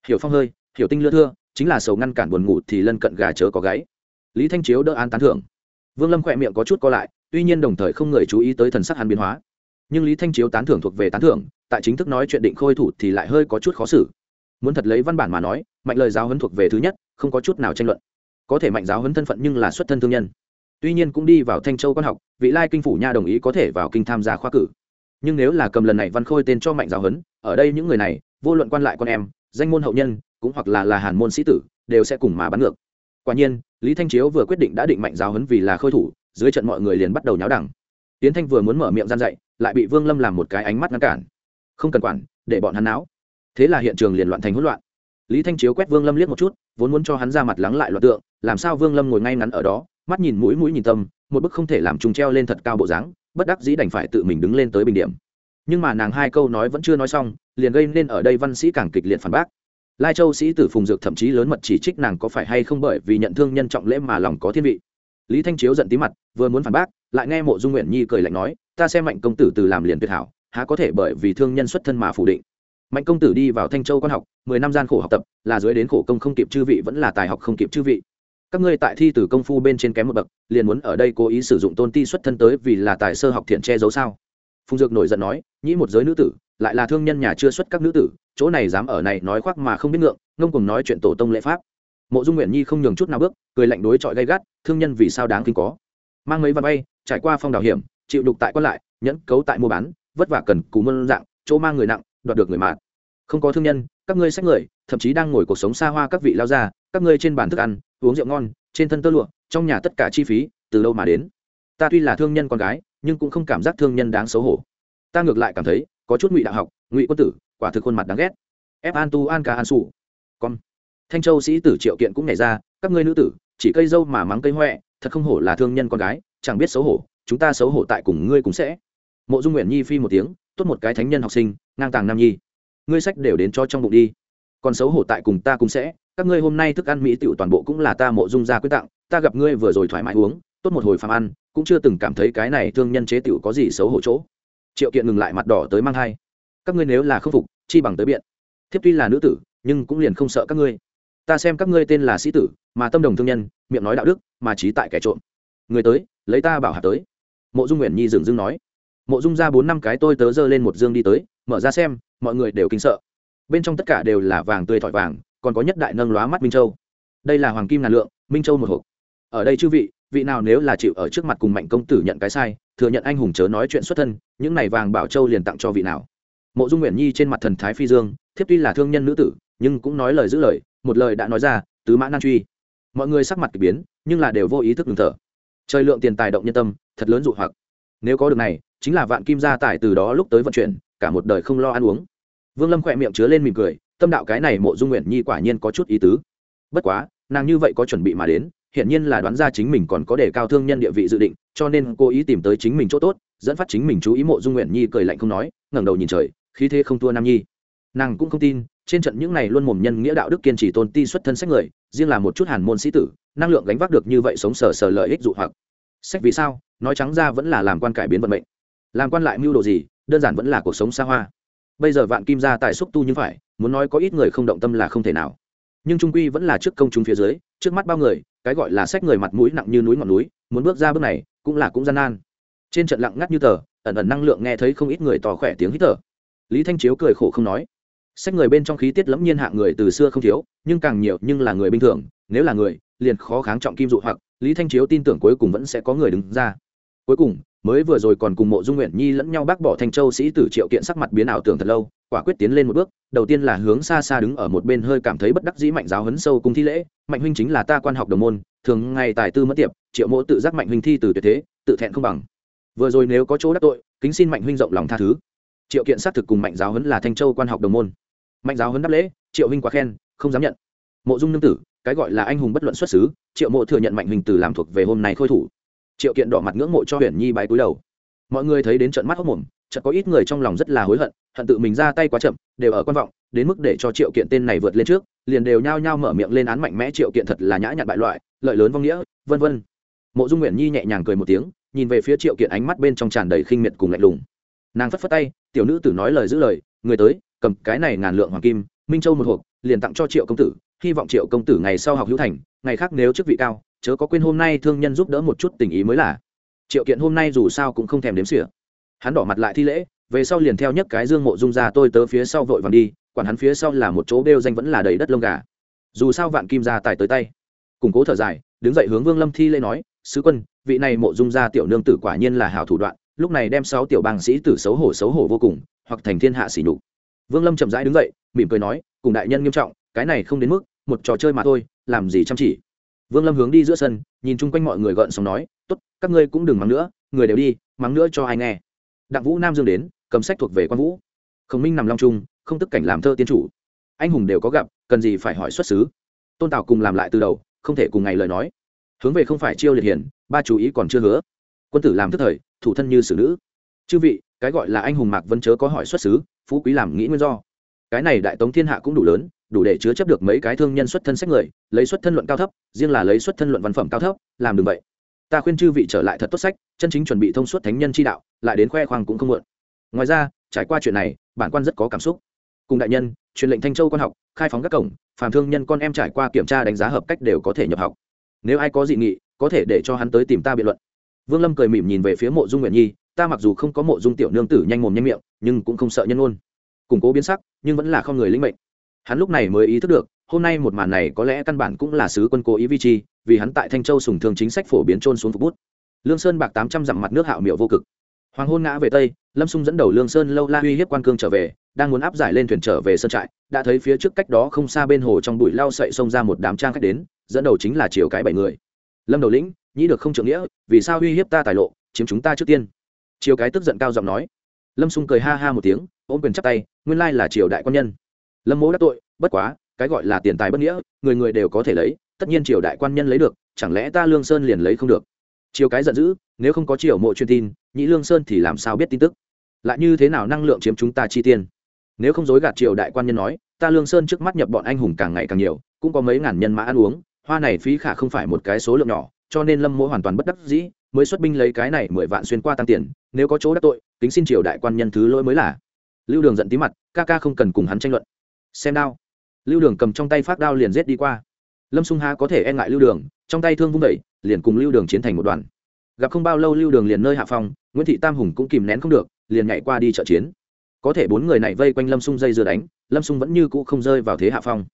Hiểu phong hơi, hiểu tinh lưa thưa, chính là sầu ngăn cản buồn ngủ thì lân cận gà chớ có gáy. Lý thanh chiếu đỡ an tán thưởng. Vương lâm khỏe miệng có chút co lại, tuy nhiên đồng thời không người chú ý tới thần sắc hắn biến hóa. Nhưng lý thanh chiếu tán thưởng thuộc về tán thưởng, tại chính thức nói chuyện định khôi thủ thì lại hơi có chút khó xử. Muốn thật lấy văn bản mà nói, mạnh lời giáo huấn thuộc về thứ nhất, không có chút nào tranh luận. Có thể mạnh giáo huấn thân phận nhưng là xuất thân thương nhân. Tuy nhiên cũng đi vào thanh châu quan học, vị lai kinh phủ nha đồng ý có thể vào kinh tham gia khoa cử nhưng nếu là cầm lần này văn khôi tên cho mạnh giáo huấn, ở đây những người này, vô luận quan lại con em, danh môn hậu nhân, cũng hoặc là là hàn môn sĩ tử, đều sẽ cùng mà bắn ngược. Quả nhiên, lý thanh chiếu vừa quyết định đã định mạnh giáo huấn vì là khôi thủ, dưới trận mọi người liền bắt đầu nháo đẳng. Tiến thanh vừa muốn mở miệng gian dạy, lại bị vương lâm làm một cái ánh mắt ngăn cản. Không cần quản, để bọn hắn não thế là hiện trường liền loạn thành hỗn loạn. Lý thanh chiếu quét vương lâm liếc một chút, vốn muốn cho hắn ra mặt lắng lại loạt tượng, làm sao vương lâm ngồi ngay ngắn ở đó, mắt nhìn mũi mũi nhìn tâm, một bức không thể làm trùng treo lên thật cao bộ dáng bất đắc dĩ đành phải tự mình đứng lên tới bình điểm. Nhưng mà nàng hai câu nói vẫn chưa nói xong, liền gây nên ở đây văn sĩ càng kịch liệt phản bác. Lai châu sĩ tử phùng dược thậm chí lớn mật chỉ trích nàng có phải hay không bởi vì nhận thương nhân trọng lễ mà lòng có thiên vị. Lý thanh chiếu giận tí mặt, vừa muốn phản bác, lại nghe mộ dung nguyện nhi cười lạnh nói, ta xem mạnh công tử từ làm liền tuyệt hảo, há có thể bởi vì thương nhân xuất thân mà phủ định. Mạnh công tử đi vào thanh châu quan học, mười năm gian khổ học tập, là dưới đến khổ công không kịp chư vị vẫn là tài học không kịp chư vị các ngươi tại thi từ công phu bên trên kém một bậc, liền muốn ở đây cố ý sử dụng tôn ti xuất thân tới vì là tài sơ học thiện che giấu sao? Phùng dược nổi giận nói, nhĩ một giới nữ tử, lại là thương nhân nhà chưa xuất các nữ tử, chỗ này dám ở này nói khoác mà không biết ngượng, ngông cùng nói chuyện tổ tông lễ pháp. Mộ dung nguyện nhi không nhường chút nào bước, cười lạnh đối chọi gay gắt, thương nhân vì sao đáng kinh có? Mang mấy văn bay, trải qua phong đảo hiểm, chịu đục tại quan lại, nhẫn cấu tại mua bán, vất vả cần cù mơn dạng, chỗ mang người nặng, đoạt được người mạng. không có thương nhân, các ngươi sách người, thậm chí đang ngồi cuộc sống xa hoa các vị lao ra các ngươi trên bàn thức ăn uống rượu ngon, trên thân tơ lụa, trong nhà tất cả chi phí, từ đâu mà đến? Ta tuy là thương nhân con gái, nhưng cũng không cảm giác thương nhân đáng xấu hổ. Ta ngược lại cảm thấy, có chút ngụy đạo học, ngụy quân tử, quả thực khuôn mặt đáng ghét. Ép an tu an ca an sủ. Con. Thanh châu sĩ tử triệu kiện cũng nhảy ra, các ngươi nữ tử, chỉ cây dâu mà mắng cây huệ thật không hổ là thương nhân con gái, chẳng biết xấu hổ, chúng ta xấu hổ tại cùng ngươi cũng sẽ. Mộ dung nguyện nhi phi một tiếng, tốt một cái thánh nhân học sinh, ngang tàng nam nhi. Ngươi sách đều đến cho trong bụng đi. Còn xấu hổ tại cùng ta cũng sẽ các ngươi hôm nay thức ăn mỹ tiểu toàn bộ cũng là ta mộ dung gia quyết tặng, ta gặp ngươi vừa rồi thoải mái uống, tốt một hồi phàm ăn, cũng chưa từng cảm thấy cái này thương nhân chế tiểu có gì xấu hổ chỗ. Triệu kiện ngừng lại mặt đỏ tới mang hai. Các ngươi nếu là không phục, chi bằng tới biện. Thiếp tuy là nữ tử, nhưng cũng liền không sợ các ngươi. Ta xem các ngươi tên là sĩ tử, mà tâm đồng thương nhân, miệng nói đạo đức, mà trí tại kẻ trộm. Người tới, lấy ta bảo hạt tới. Mộ dung nguyện nhi dừng dưng nói. Mộ dung ra bốn năm cái tôi tớ dơ lên một dương đi tới, mở ra xem, mọi người đều kinh sợ. Bên trong tất cả đều là vàng tươi thỏi vàng còn có nhất đại nâng lóa mắt minh châu. Đây là hoàng kim ngàn lượng, minh châu một hộp. Ở đây chư vị vị nào nếu là chịu ở trước mặt cùng mạnh công tử nhận cái sai, thừa nhận anh hùng chớ nói chuyện xuất thân, những này vàng bảo châu liền tặng cho vị nào. Mộ dung nguyện nhi trên mặt thần thái phi dương, thiếp tuy là thương nhân nữ tử, nhưng cũng nói lời giữ lời, một lời đã nói ra, tứ mã nan truy. Mọi người sắc mặt k ỳ biến, nhưng là đều vô ý thức ngừng thở. Trời lượng tiền tài động nhân tâm, thật lớn dụ hoặc. Nếu có được này, chính là vạn kim gia tài từ đó lúc tới vận chuyển, cả một đời không lo ăn uống. Vương lâm khỏe miệng chứa lên mỉm cười tâm đạo cái này mộ dung nguyện nhi quả nhiên có chút ý tứ. Bất quá, nàng như vậy có chuẩn bị mà đến, hiển nhiên là đoán ra chính mình còn có đề cao thương nhân địa vị dự định, cho nên cố ý tìm tới chính mình chỗ tốt, dẫn phát chính mình chú ý mộ dung nguyện nhi cười lạnh không nói, ngẩng đầu nhìn trời, khí thế không thua nam nhi. Nàng cũng không tin, trên trận những này luôn mồm nhân nghĩa đạo đức kiên trì tôn ti xuất thân sách người, riêng là một chút hàn môn sĩ tử, năng lượng gánh vác được như vậy sống sờ sờ lợi ích dụ hoặc. Sách vì sao? Nói trắng ra vẫn là làm quan cải biến vận mệnh. Làm quan lại mưu đồ gì? Đơn giản vẫn là cuộc sống xa hoa bây giờ vạn kim gia tài xúc tu như phải, muốn nói có ít người không động tâm là không thể nào. Nhưng trung quy vẫn là trước công chúng phía dưới, trước mắt bao người, cái gọi là sách người mặt mũi nặng như núi ngọn núi, muốn bước ra bước này, cũng là cũng gian nan. Trên trận lặng ngắt như tờ, ẩn ẩn năng lượng nghe thấy không ít người tỏ khỏe tiếng hít thở. Lý thanh chiếu cười khổ không nói. Sách người bên trong khí tiết lẫm nhiên hạng người từ xưa không thiếu, nhưng càng nhiều nhưng là người bình thường, nếu là người, liền khó kháng trọng kim dụ hoặc, lý thanh chiếu tin tưởng cuối cùng vẫn sẽ có người đứng ra. Cuối cùng mới vừa rồi còn cùng mộ dung nguyện nhi lẫn nhau bác bỏ thanh châu sĩ tử triệu kiện sắc mặt biến ảo tưởng thật lâu, quả quyết tiến lên một bước, đầu tiên là hướng xa xa đứng ở một bên hơi cảm thấy bất đắc dĩ mạnh giáo hấn sâu cung thi lễ, mạnh huynh chính là ta quan học đồng môn, thường ngày tài tư mất tiệp, triệu mộ tự giác mạnh huynh thi từ tuyệt thế, tự thẹn không bằng. Vừa rồi nếu có chỗ đắc tội, kính xin mạnh huynh rộng lòng tha thứ. Triệu kiện xác thực cùng mạnh giáo hấn là thanh châu quan học đồng môn. Mạnh giáo hấn đáp lễ, triệu huynh quá khen, không dám nhận. Mộ dung nương tử, cái gọi là anh hùng bất luận xuất xứ, triệu mộ thừa nhận mạnh huynh từ làm thuộc về hôm nay khôi thủ triệu kiện đỏ mặt ngưỡng mộ cho huyền nhi bái cúi đầu. Mọi người thấy đến trận mắt hốc mồm chợt có ít người trong lòng rất là hối hận hận tự mình ra tay quá chậm, đều ở quan vọng, đến mức để cho triệu kiện tên này vượt lên trước, liền đều nhao nhao mở miệng lên án mạnh mẽ triệu kiện thật là nhã nhặn bại loại, lợi lớn vong nghĩa, vân vân. Mộ dung nguyện nhi nhẹ nhàng cười một tiếng, nhìn về phía triệu kiện ánh mắt bên trong tràn đầy khinh miệt cùng lạnh lùng. Nàng phất phất tay, tiểu nữ tử nói lời giữ lời, người tới, cầm cái này ngàn lượng hoàng kim, minh châu một hộp, liền tặng cho triệu công tử, hy vọng triệu công tử ngày sau học hữu thành, ngày khác nếu chức vị cao chớ có quên hôm nay thương nhân giúp đỡ một chút tình ý mới là. Triệu kiện hôm nay dù sao cũng không thèm đếm xỉa. Hắn đỏ mặt lại thi lễ, về sau liền theo nhất cái dương mộ dung ra tôi tớ phía sau vội vàng đi, quản hắn phía sau là một chỗ đeo danh vẫn là đầy đất lông gà. Dù sao vạn kim ra tài tới tay. Củng cố thở dài, đứng dậy hướng vương lâm thi lễ nói, sứ quân, vị này mộ dung ra tiểu nương tử quả nhiên là hảo thủ đoạn, lúc này đem sáu tiểu bang sĩ tử xấu hổ xấu hổ vô cùng, hoặc thành thiên hạ sỉ nhục. Vương lâm chậm rãi đứng dậy, mỉm cười nói, cùng đại nhân nghiêm trọng, cái này không đến mức, một trò chơi mà thôi, làm gì chăm chỉ vương lâm hướng đi giữa sân, nhìn chung quanh mọi người gợn sóng nói, tốt, các ngươi cũng đừng mắng nữa, người đều đi, mắng nữa cho ai nghe. Đặng vũ nam dương đến, cầm sách thuộc về quan vũ. Khổng minh nằm long trung, không tức cảnh làm thơ tiên chủ. Anh hùng đều có gặp, cần gì phải hỏi xuất xứ. Tôn tào cùng làm lại từ đầu, không thể cùng ngày lời nói. Hướng về không phải chiêu liệt hiển, ba chú ý còn chưa hứa. Quân tử làm thức thời, thủ thân như xử nữ. Chư vị, cái gọi là anh hùng mạc vân chớ có hỏi xuất xứ, phú quý làm nghĩ nguyên do. Cái này đại tống thiên hạ cũng đủ lớn đủ để chứa chấp được mấy cái thương nhân xuất thân sách người, lấy xuất thân luận cao thấp, riêng là lấy xuất thân luận văn phẩm cao thấp, làm đừng vậy. Ta khuyên chư vị trở lại thật tốt sách, chân chính chuẩn bị thông suốt thánh nhân chi đạo, lại đến khoe khoang cũng không muộn. Ngoài ra, trải qua chuyện này, bản quan rất có cảm xúc. Cùng đại nhân, truyền lệnh thanh châu quan học, khai phóng các cổng, phàm thương nhân con em trải qua kiểm tra đánh giá hợp cách đều có thể nhập học. Nếu ai có dị nghị, có thể để cho hắn tới tìm ta biện luận. Vương lâm cười mỉm nhìn về phía mộ dung nguyện nhi, ta mặc dù không có mộ dung tiểu nương tử nhanh mồm nhanh miệng, nhưng cũng không sợ nhân ôn củng cố biến sắc, nhưng vẫn là không người linh mệnh hắn lúc này mới ý thức được, hôm nay một màn này có lẽ căn bản cũng là sứ quân cố ý vi chi, vì hắn tại thanh châu sùng thương chính sách phổ biến trôn xuống phục bút. Lương sơn bạc tám trăm dặm mặt nước hạo miệu vô cực. Hoàng hôn ngã về tây, lâm xung dẫn đầu lương sơn lâu la uy hiếp quan cương trở về, đang muốn áp giải lên thuyền trở về sơn trại, đã thấy phía trước cách đó không xa bên hồ trong bụi lao sậy xông ra một đám trang khách đến, dẫn đầu chính là chiều cái bảy người. Lâm đầu lĩnh, nhĩ được không trưởng nghĩa, vì sao uy hiếp ta tài lộ, chiếm chúng ta trước tiên? Chiều cái tức giận cao giọng nói. Lâm xung cười ha ha một tiếng, ôm quyền chắp tay, nguyên lai là triều đại quan nhân lâm mỗ đã tội, bất quá, cái gọi là tiền tài bất nghĩa, người người đều có thể lấy, tất nhiên triều đại quan nhân lấy được, chẳng lẽ ta lương sơn liền lấy không được? Triều cái giận dữ, nếu không có triều mộ truyền tin nhĩ lương sơn thì làm sao biết tin tức? Lại như thế nào năng lượng chiếm chúng ta chi tiền? Nếu không dối gạt triều đại quan nhân nói, ta lương sơn trước mắt nhập bọn anh hùng càng ngày càng nhiều, cũng có mấy ngàn nhân mã ăn uống, hoa này phí khả không phải một cái số lượng nhỏ, cho nên lâm mỗ hoàn toàn bất đắc dĩ, mới xuất binh lấy cái này mười vạn xuyên qua tăng tiền, nếu có chỗ đắc tội tính xin triều đại quan nhân thứ lỗi mới là. Lưu đường giận tí mặt, ca ca không cần cùng hắn tranh luận xem đao. Lưu đường cầm trong tay phát đao liền rết đi qua. Lâm sung ha có thể e ngại lưu đường, trong tay thương vung đẩy liền cùng lưu đường chiến thành một đoàn. Gặp không bao lâu lưu đường liền nơi hạ phong, nguyễn thị tam hùng cũng kìm nén không được, liền nhảy qua đi trợ chiến. Có thể bốn người này vây quanh lâm sung dây dưa đánh, lâm sung vẫn như cũ không rơi vào thế hạ phong.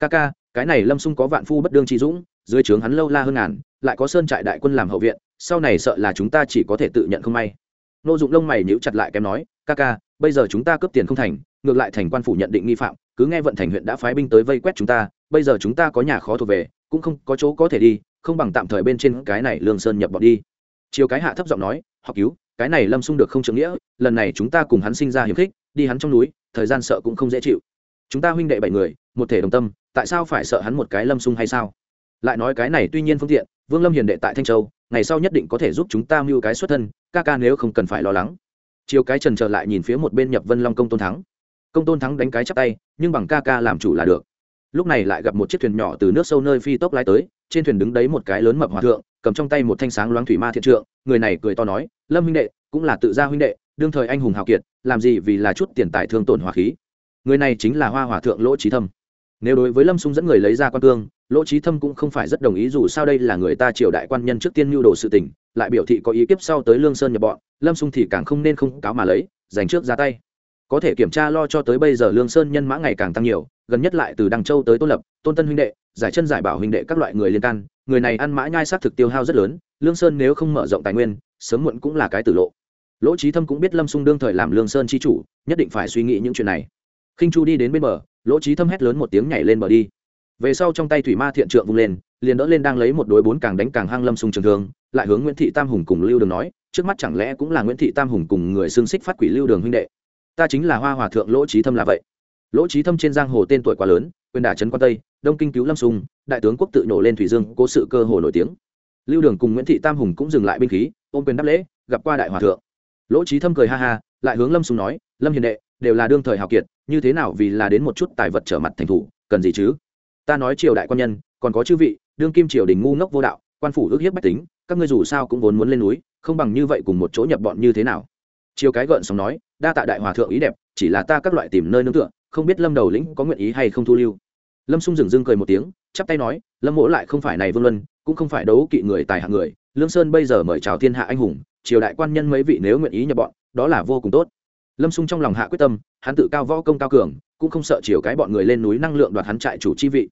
Ca ca, cái này lâm sung có vạn phu bất đương trí dũng, dưới trướng hắn lâu la hơn ngàn, lại có sơn trại đại quân làm hậu viện, sau này sợ là chúng ta chỉ có thể tự nhận không may. Nô dụng lông mày nhíu chặt lại kém nói, ca ca, bây giờ chúng ta cướp tiền không thành ngược lại thành quan phủ nhận định nghi phạm, cứ nghe vận thành huyện đã phái binh tới vây quét chúng ta, bây giờ chúng ta có nhà khó thuộc về, cũng không có chỗ có thể đi, không bằng tạm thời bên trên cái này lương sơn nhập bọn đi. Chiều cái hạ thấp giọng nói, học cứu, cái này lâm xung được không trưởng nghĩa, lần này chúng ta cùng hắn sinh ra hiểm khích, đi hắn trong núi, thời gian sợ cũng không dễ chịu. Chúng ta huynh đệ bảy người, một thể đồng tâm, tại sao phải sợ hắn một cái lâm xung hay sao? Lại nói cái này tuy nhiên phương tiện, vương lâm hiền đệ tại thanh châu, ngày sau nhất định có thể giúp chúng ta mưu cái xuất thân, ca ca nếu không cần phải lo lắng. Chiều cái trần trở lại nhìn phía một bên nhập vân long công tôn thắng công tôn thắng đánh cái chắp tay, nhưng bằng ca ca làm chủ là được. Lúc này lại gặp một chiếc thuyền nhỏ từ nước sâu nơi phi tốc lái tới, trên thuyền đứng đấy một cái lớn mập hòa thượng, cầm trong tay một thanh sáng loáng thủy ma thiện trượng, người này cười to nói, lâm huynh đệ, cũng là tự gia huynh đệ, đương thời anh hùng hào kiệt, làm gì vì là chút tiền tài thương tổn hòa khí. Người này chính là hoa hòa thượng lỗ trí thâm. Nếu đối với lâm sung dẫn người lấy ra quan cương, lỗ trí thâm cũng không phải rất đồng ý dù sao đây là người ta triều đại quan nhân trước tiên mưu đồ sự tình, lại biểu thị có ý kiếp sau tới lương sơn nhập bọn, lâm sung thì càng không nên không cáo mà lấy dành trước ra tay có thể kiểm tra lo cho tới bây giờ lương sơn nhân mã ngày càng tăng nhiều, gần nhất lại từ đăng châu tới tôn lập, tôn tân huynh đệ, giải chân giải bảo huynh đệ các loại người liên can, người này ăn mã nhai sát thực tiêu hao rất lớn, lương sơn nếu không mở rộng tài nguyên, sớm muộn cũng là cái tử lộ. Lỗ trí thâm cũng biết lâm sung đương thời làm lương sơn chi chủ, nhất định phải suy nghĩ những chuyện này. Khinh chu đi đến bên bờ, lỗ trí thâm hét lớn một tiếng nhảy lên bờ đi. Về sau trong tay thủy ma thiện trượng vung lên, liền đỡ lên đang lấy một đối bốn càng đánh càng hăng lâm sung trường thương, lại hướng nguyễn thị tam hùng cùng lưu đường nói, trước mắt chẳng lẽ cũng là nguyễn thị tam hùng cùng người xương xích phát quỷ lưu đường huynh đệ ta chính là hoa hòa thượng lỗ trí thâm là vậy. Lỗ trí thâm trên giang hồ tên tuổi quá lớn, quyền đả trấn quan tây, đông kinh cứu lâm sung đại tướng quốc tự nổ lên thủy dương, cố sự cơ hồ nổi tiếng. Lưu đường cùng nguyễn thị tam hùng cũng dừng lại binh khí, ôm quyền đáp lễ, gặp qua đại hòa thượng. Lỗ trí thâm cười ha ha, lại hướng lâm sung nói, lâm hiền đệ, đều là đương thời hào kiệt, như thế nào vì là đến một chút tài vật trở mặt thành thủ, cần gì chứ? Ta nói triều đại quan nhân, còn có chư vị, đương kim triều đình ngu ngốc vô đạo, quan phủ ước hiếp bách tính, các ngươi dù sao cũng vốn muốn lên núi, không bằng như vậy cùng một chỗ nhập bọn như thế nào? Chiều cái gợn xong nói, đa tạ đại hòa thượng ý đẹp, chỉ là ta các loại tìm nơi nương tựa, không biết lâm đầu lĩnh có nguyện ý hay không thu lưu. Lâm xung dừng dưng cười một tiếng, chắp tay nói, lâm mỗ lại không phải này vương luân, cũng không phải đấu kỵ người tài hạng người, lương sơn bây giờ mời chào thiên hạ anh hùng, triều đại quan nhân mấy vị nếu nguyện ý nhập bọn, đó là vô cùng tốt. Lâm xung trong lòng hạ quyết tâm, hắn tự cao võ công cao cường, cũng không sợ chiều cái bọn người lên núi năng lượng đoạt hắn trại chủ chi vị.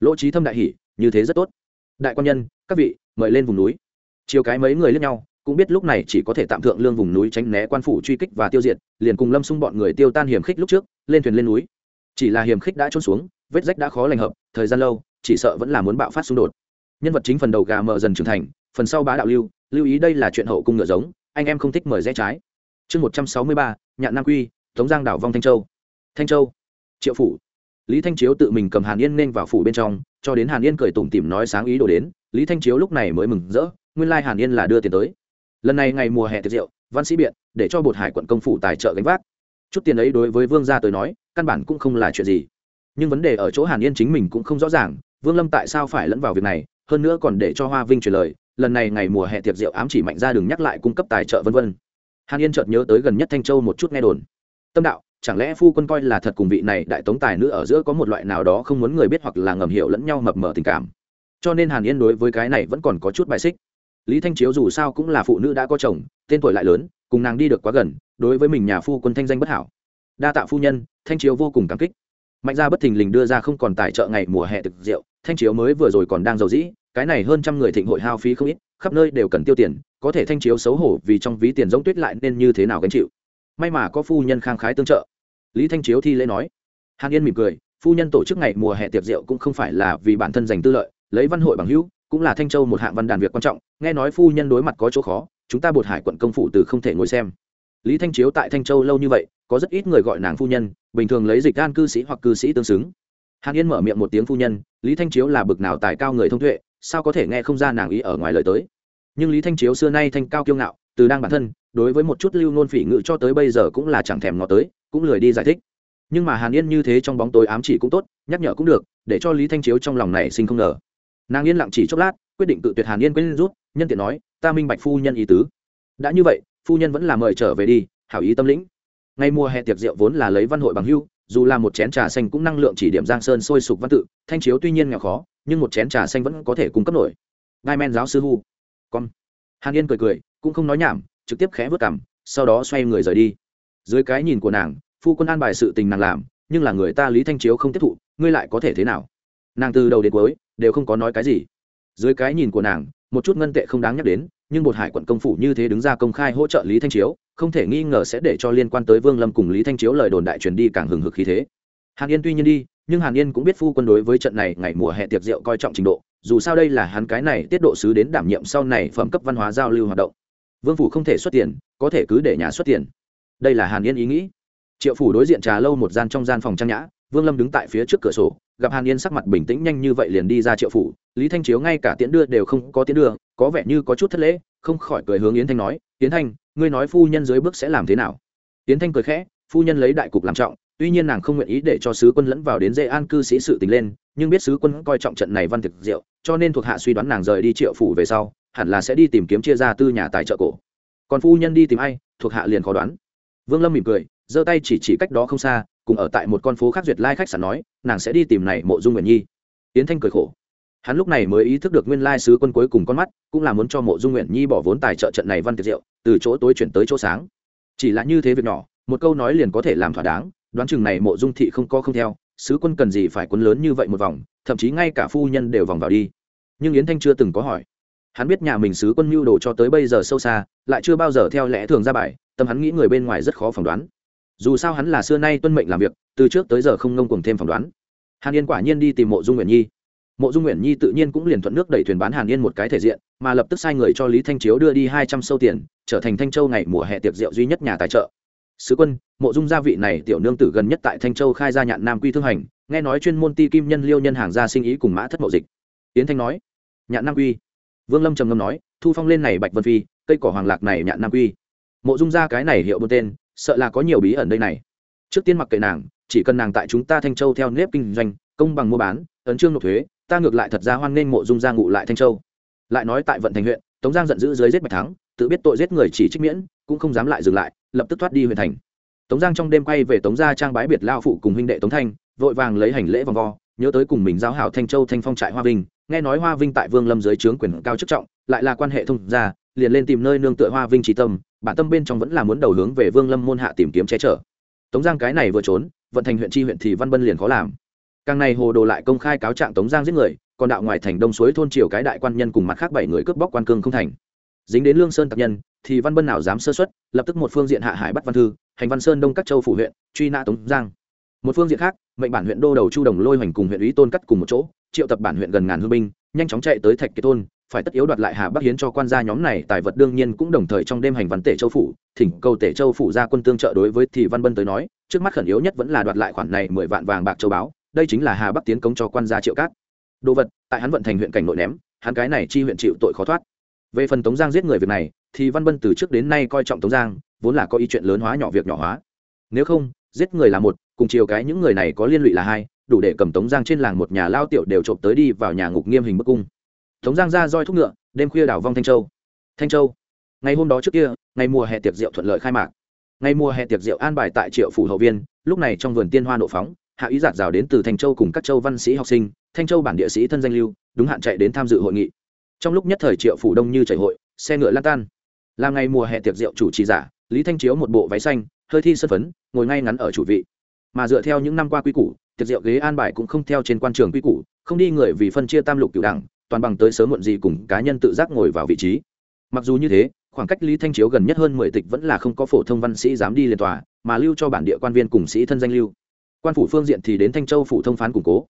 Lỗ trí thâm đại hỷ như thế rất tốt. Đại quan nhân, các vị, mời lên vùng núi. Chiều cái mấy người lẫn nhau cũng biết lúc này chỉ có thể tạm thượng lương vùng núi tránh né quan phủ truy kích và tiêu diệt, liền cùng lâm xung bọn người tiêu tan hiểm khích lúc trước, lên thuyền lên núi. Chỉ là hiểm khích đã trôn xuống, vết rách đã khó lành hợp, thời gian lâu, chỉ sợ vẫn là muốn bạo phát xung đột. Nhân vật chính phần đầu gà mờ dần trưởng thành, phần sau bá đạo lưu lưu ý đây là chuyện hậu cung ngựa giống, anh em không thích mời rẽ trái. Chương một trăm sáu mươi ba, nhạn nam quy, tống giang đảo vong thanh châu. Thanh châu. Triệu phủ. Lý thanh chiếu tự mình cầm hàn yên nên vào phủ bên trong, cho đến hàn yên cười tủm tỉm nói sáng ý đồ đến, lý thanh chiếu lúc này mới mừng rỡ, nguyên lai hàn yên là đưa tiền tới lần này ngày mùa hè tiệc rượu, văn sĩ biện, để cho bột hải quận công phủ tài trợ gánh vác. Chút tiền ấy đối với vương gia tới nói, căn bản cũng không là chuyện gì. Nhưng vấn đề ở chỗ hàn yên chính mình cũng không rõ ràng, vương lâm tại sao phải lẫn vào việc này, hơn nữa còn để cho hoa vinh truyền lời, lần này ngày mùa hè tiệc rượu ám chỉ mạnh ra đừng nhắc lại cung cấp tài trợ vân vân. Hàn yên chợt nhớ tới gần nhất thanh châu một chút nghe đồn. Tâm đạo, chẳng lẽ phu quân coi là thật cùng vị này đại tống tài nữ ở giữa có một loại nào đó không muốn người biết hoặc là ngầm hiểu lẫn nhau mập mờ tình cảm. Cho nên hàn yên đối với cái này vẫn còn có chút bài xích lý thanh chiếu dù sao cũng là phụ nữ đã có chồng, tên tuổi lại lớn, cùng nàng đi được quá gần, đối với mình nhà phu quân thanh danh bất hảo. Đa tạ phu nhân, thanh chiếu vô cùng cảm kích. Mạnh gia bất thình lình đưa ra không còn tài trợ ngày mùa hè thực rượu, thanh chiếu mới vừa rồi còn đang giàu dĩ, cái này hơn trăm người thịnh hội hao phí không ít, khắp nơi đều cần tiêu tiền, có thể thanh chiếu xấu hổ vì trong ví tiền giống tuyết lại nên như thế nào gánh chịu. May mà có phu nhân khang khái tương trợ. Lý thanh chiếu thi lễ nói. Hàn yên mỉm cười, phu nhân tổ chức ngày mùa hè tiệc rượu cũng không phải là vì bản thân giành tư lợi, lấy văn hội bằng hữu cũng là thanh châu một hạng văn đàn việc quan trọng, nghe nói phu nhân đối mặt có chỗ khó, chúng ta bột hải quận công phủ từ không thể ngồi xem. Lý thanh chiếu tại thanh châu lâu như vậy, có rất ít người gọi nàng phu nhân, bình thường lấy dịch gan cư sĩ hoặc cư sĩ tương xứng. Hàn yên mở miệng một tiếng phu nhân, lý thanh chiếu là bực nào tài cao người thông tuệ, sao có thể nghe không ra nàng ý ở ngoài lời tới. Nhưng lý thanh chiếu xưa nay thanh cao kiêu ngạo, từ đang bản thân, đối với một chút lưu nôn phỉ ngự cho tới bây giờ cũng là chẳng thèm ngó tới, cũng lười đi giải thích. Nhưng mà hàn yên như thế trong bóng tối ám chỉ cũng tốt, nhắc nhở cũng được, để cho lý thanh chiếu trong lòng này sinh không ngờ nàng yên lặng chỉ chốc lát, quyết định tự tuyệt hàn yên quên rút, nhân tiện nói, ta minh bạch phu nhân ý tứ. Đã như vậy, phu nhân vẫn là mời trở về đi, hảo ý tâm lĩnh. Ngay mùa hè tiệc rượu vốn là lấy văn hội bằng hưu, dù là một chén trà xanh cũng năng lượng chỉ điểm giang sơn sôi sục văn tự, thanh chiếu tuy nhiên nghèo khó, nhưng một chén trà xanh vẫn có thể cung cấp nổi. Gai men giáo sư hu. Con. Hàn yên cười cười, cũng không nói nhảm, trực tiếp khẽ vớt cảm sau đó xoay người rời đi. Dưới cái nhìn của nàng, phu quân an bài sự tình nàng làm, nhưng là người ta lý thanh chiếu không tiếp thụ, ngươi lại có thể thế nào? Nàng từ đầu đến cuối đều không có nói cái gì. Dưới cái nhìn của nàng, một chút ngân tệ không đáng nhắc đến, nhưng một hải quận công phủ như thế đứng ra công khai hỗ trợ lý thanh chiếu, không thể nghi ngờ sẽ để cho liên quan tới vương lâm cùng lý thanh chiếu lời đồn đại truyền đi càng hừng hực khí thế. Hàn yên tuy nhiên đi, nhưng hàn yên cũng biết phu quân đối với trận này ngày mùa hè tiệc rượu coi trọng trình độ, dù sao đây là hắn cái này tiết độ sứ đến đảm nhiệm sau này phẩm cấp văn hóa giao lưu hoạt động. Vương phủ không thể xuất tiền, có thể cứ để nhà xuất tiền. Đây là hàn yên ý nghĩ. Triệu phủ đối diện trà lâu một gian trong gian phòng trang nhã, vương lâm đứng tại phía trước cửa sổ gặp hàn yên sắc mặt bình tĩnh nhanh như vậy liền đi ra triệu phủ, lý thanh chiếu ngay cả tiễn đưa đều không có tiễn đưa, có vẻ như có chút thất lễ, không khỏi cười hướng yến thanh nói, yến thanh, ngươi nói phu nhân dưới bước sẽ làm thế nào? Yến thanh cười khẽ, phu nhân lấy đại cục làm trọng, tuy nhiên nàng không nguyện ý để cho sứ quân lẫn vào đến dễ an cư sĩ sự tình lên, nhưng biết sứ quân coi trọng trận này văn thực diệu, cho nên thuộc hạ suy đoán nàng rời đi triệu phủ về sau, hẳn là sẽ đi tìm kiếm chia ra tư nhà tài trợ cổ. Còn phu nhân đi tìm ai, thuộc hạ liền khó đoán. Vương lâm mỉm cười, giơ tay chỉ chỉ cách đó không xa, cùng ở tại một con phố khác duyệt lai khách sạn nói nàng sẽ đi tìm này mộ dung nguyện nhi. Yến thanh cười khổ. Hắn lúc này mới ý thức được nguyên lai sứ quân cuối cùng con mắt, cũng là muốn cho mộ dung nguyện nhi bỏ vốn tài trợ trận này văn tiệc diệu từ chỗ tối chuyển tới chỗ sáng. Chỉ là như thế việc nhỏ, một câu nói liền có thể làm thỏa đáng, đoán chừng này mộ dung thị không có không theo, sứ quân cần gì phải quân lớn như vậy một vòng, thậm chí ngay cả phu nhân đều vòng vào đi. Nhưng yến thanh chưa từng có hỏi. Hắn biết nhà mình sứ quân mưu đồ cho tới bây giờ sâu xa, lại chưa bao giờ theo lẽ thường ra bài, tâm hắn nghĩ người bên ngoài rất khó phỏng đoán dù sao hắn là xưa nay tuân mệnh làm việc, từ trước tới giờ không ngông cuồng thêm phỏng đoán. Hàn yên quả nhiên đi tìm mộ dung nguyện nhi. Mộ dung nguyện nhi tự nhiên cũng liền thuận nước đẩy thuyền bán hàn yên một cái thể diện, mà lập tức sai người cho lý thanh chiếu đưa đi hai trăm sâu tiền, trở thành thanh châu ngày mùa hè tiệc rượu duy nhất nhà tài trợ. Sứ quân, mộ dung gia vị này tiểu nương tử gần nhất tại thanh châu khai ra nhạn nam quy thương hành, nghe nói chuyên môn ti kim nhân liêu nhân hàng gia sinh ý cùng mã thất mậu dịch. Tiến thanh nói, nhạn nam quy. Vương lâm trầm ngâm nói, thu phong lên này bạch vân phi, cây cỏ hoàng lạc này nhạn nam quy. Mộ dung gia cái này hiệu buôn tên sợ là có nhiều bí ẩn đây này. Trước tiên mặc kệ nàng, chỉ cần nàng tại chúng ta thanh châu theo nếp kinh doanh, công bằng mua bán, ấn trương nộp thuế, ta ngược lại thật ra hoan nghênh mộ dung gia ngụ lại thanh châu. Lại nói tại vận thành huyện, tống giang giận dữ dưới giết bạch thắng, tự biết tội giết người chỉ trích miễn, cũng không dám lại dừng lại, lập tức thoát đi huyện thành. Tống giang trong đêm quay về tống gia trang bái biệt lao phụ cùng huynh đệ tống thanh, vội vàng lấy hành lễ vòng vo, nhớ tới cùng mình giao hảo thanh châu thanh phong trại hoa vinh, nghe nói hoa vinh tại vương lâm dưới trướng quyền cao chức trọng, lại là quan hệ thông gia, liền lên tìm nơi nương tựa hoa vinh trí tâm bản tâm bên trong vẫn là muốn đầu hướng về vương lâm môn hạ tìm kiếm che chở. Tống giang cái này vừa trốn, vận thành huyện tri huyện thì văn bân liền khó làm. Càng này hồ đồ lại công khai cáo trạng tống giang giết người, còn đạo ngoài thành đông suối thôn triều cái đại quan nhân cùng mặt khác bảy người cướp bóc quan cương không thành. Dính đến lương sơn tập nhân, thì văn bân nào dám sơ xuất lập tức một phương diện hạ hải bắt văn thư, hành văn sơn đông các châu phủ huyện, truy nã tống giang. Một phương diện khác, mệnh bản huyện đô đầu chu đồng lôi hoành cùng huyện ủy tôn cắt cùng một chỗ, triệu tập bản huyện gần ngàn hương binh, nhanh chóng chạy tới thạch kiệt thôn phải tất yếu đoạt lại hà bắc hiến cho quan gia nhóm này, tài vật đương nhiên cũng đồng thời trong đêm hành văn tể châu phủ, thỉnh cầu tể châu phủ ra quân tương trợ đối với thì văn bân tới nói, trước mắt khẩn yếu nhất vẫn là đoạt lại khoản này mười vạn vàng bạc châu báo đây chính là hà bắc tiến công cho quan gia triệu cát. Đồ vật, tại hắn vận thành huyện cảnh nội ném, hắn cái này chi huyện chịu tội khó thoát. Về phần tống giang giết người việc này, thì văn bân từ trước đến nay coi trọng tống giang, vốn là có ý chuyện lớn hóa nhỏ việc nhỏ hóa. Nếu không, giết người là một, cùng chiều cái những người này có liên lụy là hai, đủ để cầm tống giang trên làng một nhà lao tiểu đều trộm tới đi vào nhà ngục nghiêm hình bức cung tống giang ra roi thúc ngựa, đêm khuya đảo vong thanh châu. Thanh châu, ngày hôm đó trước kia, ngày mùa hè tiệc rượu thuận lợi khai mạc. Ngày mùa hè tiệc rượu an bài tại triệu phủ hậu viên, lúc này trong vườn tiên hoa nộ phóng, hạ ý giạt rào đến từ thanh châu cùng các châu văn sĩ học sinh, thanh châu bản địa sĩ thân danh lưu, đúng hạn chạy đến tham dự hội nghị. Trong lúc nhất thời triệu phủ đông như chảy hội, xe ngựa lan tan. Là ngày mùa hè tiệc rượu chủ trì giả, lý thanh chiếu một bộ váy xanh, hơi thi sân phấn, ngồi ngay ngắn ở chủ vị. Mà dựa theo những năm qua quy củ, tiệc rượu ghế an bài cũng không theo trên quan trường quy củ, không đi người vì phân chia tam lục cửu đẳng toàn bằng tới sớm muộn gì cùng cá nhân tự giác ngồi vào vị trí. Mặc dù như thế, khoảng cách lý thanh chiếu gần nhất hơn mười tịch vẫn là không có phổ thông văn sĩ dám đi lên tòa, mà lưu cho bản địa quan viên cùng sĩ thân danh lưu. Quan phủ phương diện thì đến thanh châu phủ thông phán củng cố.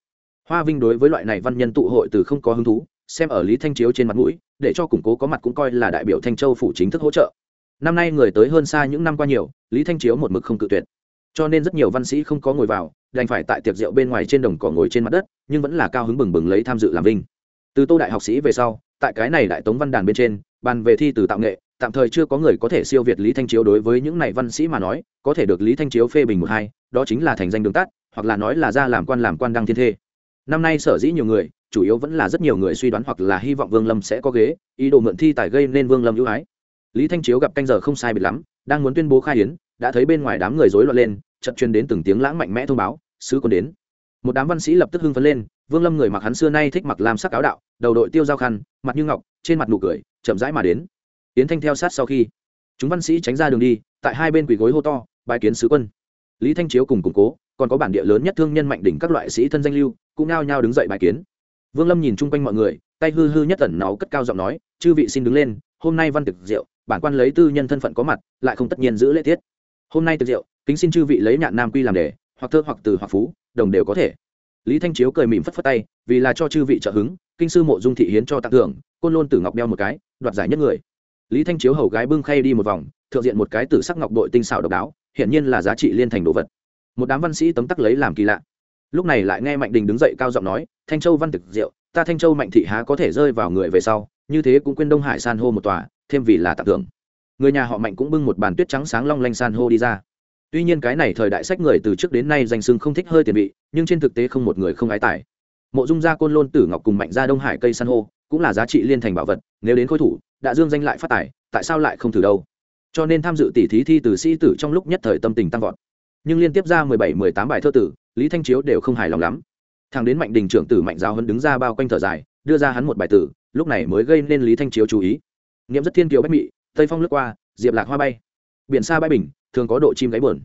Hoa vinh đối với loại này văn nhân tụ hội từ không có hứng thú, xem ở lý thanh chiếu trên mặt mũi, để cho củng cố có mặt cũng coi là đại biểu thanh châu phủ chính thức hỗ trợ. Năm nay người tới hơn xa những năm qua nhiều, lý thanh chiếu một mực không cự tuyệt. Cho nên rất nhiều văn sĩ không có ngồi vào, đành phải tại tiệc rượu bên ngoài trên đồng cỏ ngồi trên mặt đất, nhưng vẫn là cao hứng bừng bừng lấy tham dự làm vinh từ tô đại học sĩ về sau, tại cái này đại tống văn đàn bên trên, bàn về thi từ tạo nghệ, tạm thời chưa có người có thể siêu việt lý thanh chiếu đối với những này văn sĩ mà nói, có thể được lý thanh chiếu phê bình một hai, đó chính là thành danh đường tắt, hoặc là nói là ra làm quan làm quan đăng thiên thê. Năm nay sở dĩ nhiều người, chủ yếu vẫn là rất nhiều người suy đoán hoặc là hy vọng vương lâm sẽ có ghế, ý đồ mượn thi tài gây nên vương lâm ưu ái. Lý thanh chiếu gặp canh giờ không sai biệt lắm, đang muốn tuyên bố khai hiến đã thấy bên ngoài đám người rối loạn lên chật truyền đến từng tiếng lãng mạnh mẽ thông báo, sứ quân đến. Một đám văn sĩ lập tức hưng phấn lên vương lâm người mặc hắn xưa nay thích mặc làm sắc áo đạo, đầu đội tiêu giao khăn, mặt như ngọc, trên mặt nụ cười, chậm rãi mà đến. Yến thanh theo sát sau khi, chúng văn sĩ tránh ra đường đi, tại hai bên quỳ gối hô to bài kiến sứ quân. Lý thanh chiếu cùng củng cố, còn có bản địa lớn nhất thương nhân mạnh đỉnh các loại sĩ thân danh lưu, cũng nao nhao đứng dậy bài kiến. Vương lâm nhìn chung quanh mọi người, tay hư hư nhất tẩn náu cất cao giọng nói, chư vị xin đứng lên, hôm nay văn tiệc rượu, bản quan lấy tư nhân thân phận có mặt, lại không tất nhiên giữ lễ tiết. Hôm nay tiệc rượu, kính xin chư vị lấy nhạn nam quy làm đề, hoặc thơ hoặc từ hoặc phú, đồng đều có thể lý thanh chiếu cười mỉm phất phất tay, vì là cho chư vị trợ hứng, kinh sư mộ dung thị hiến cho tặng thưởng, côn lôn tử ngọc đeo một cái, đoạt giải nhất người. Lý thanh chiếu hầu gái bưng khay đi một vòng, thượng diện một cái tử sắc ngọc đội tinh xảo độc đáo, hiển nhiên là giá trị liên thành đồ vật. Một đám văn sĩ tấm tắc lấy làm kỳ lạ. Lúc này lại nghe mạnh đình đứng dậy cao giọng nói, thanh châu văn thực diệu ta thanh châu mạnh thị há có thể rơi vào người về sau, như thế cũng quên đông hải san hô một tòa, thêm vì là tặng thưởng. Người nhà họ mạnh cũng bưng một bàn tuyết trắng sáng long lanh san hô đi ra tuy nhiên cái này thời đại sách người từ trước đến nay danh sưng không thích hơi tiền vị, nhưng trên thực tế không một người không ái tài. Mộ dung gia côn lôn, tử ngọc cùng mạnh gia đông hải cây san hô cũng là giá trị liên thành bảo vật, nếu đến khôi thủ, đã dương danh lại phát tài, tại sao lại không thử đâu? Cho nên tham dự tỷ thí thi từ sĩ tử trong lúc nhất thời tâm tình tăng vọt. Nhưng liên tiếp ra mười bảy, mười tám bài thơ tử, lý thanh chiếu đều không hài lòng lắm. Thằng đến mạnh đình trưởng tử mạnh giáo hấn đứng ra bao quanh thở dài, đưa ra hắn một bài tử, lúc này mới gây nên lý thanh chiếu chú ý. Nghiệm rất thiên kiều bách mị, tây phong lướt qua, diệp lạc hoa bay. Biển xa bãi bình thường có độ chim gáy bờn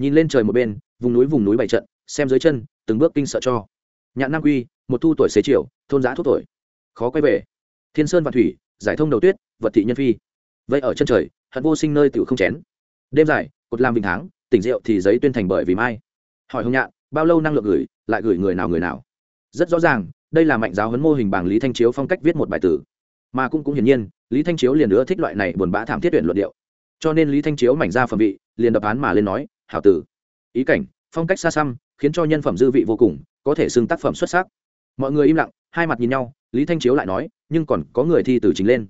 nhìn lên trời một bên, vùng núi vùng núi bảy trận, xem dưới chân, từng bước kinh sợ cho. Nhạn nam quy, một thu tuổi xế chiều, thôn giã thuốc tuổi. Khó quay về. Thiên sơn và thủy, giải thông đầu tuyết, vật thị nhân phi. Vậy ở chân trời, hận vô sinh nơi tiểu không chén. Đêm dài, cột làm bình tháng tỉnh rượu thì giấy tuyên thành bởi vì mai. Hỏi hồng nhạn, bao lâu năng lượng gửi, lại gửi người nào người nào? Rất rõ ràng, đây là mạnh giáo huấn mô hình bảng lý thanh chiếu phong cách viết một bài tử. Mà cũng cũng hiển nhiên, lý thanh chiếu liền nữa thích loại này buồn bã thảm thiết tuyển luận điệu cho nên lý thanh chiếu mảnh ra phẩm vị, liền đập án mà lên nói, hảo tử. Ý cảnh, phong cách xa xăm, khiến cho nhân phẩm dư vị vô cùng, có thể xưng tác phẩm xuất sắc. Mọi người im lặng, hai mặt nhìn nhau, lý thanh chiếu lại nói, nhưng còn có người thi từ chính lên.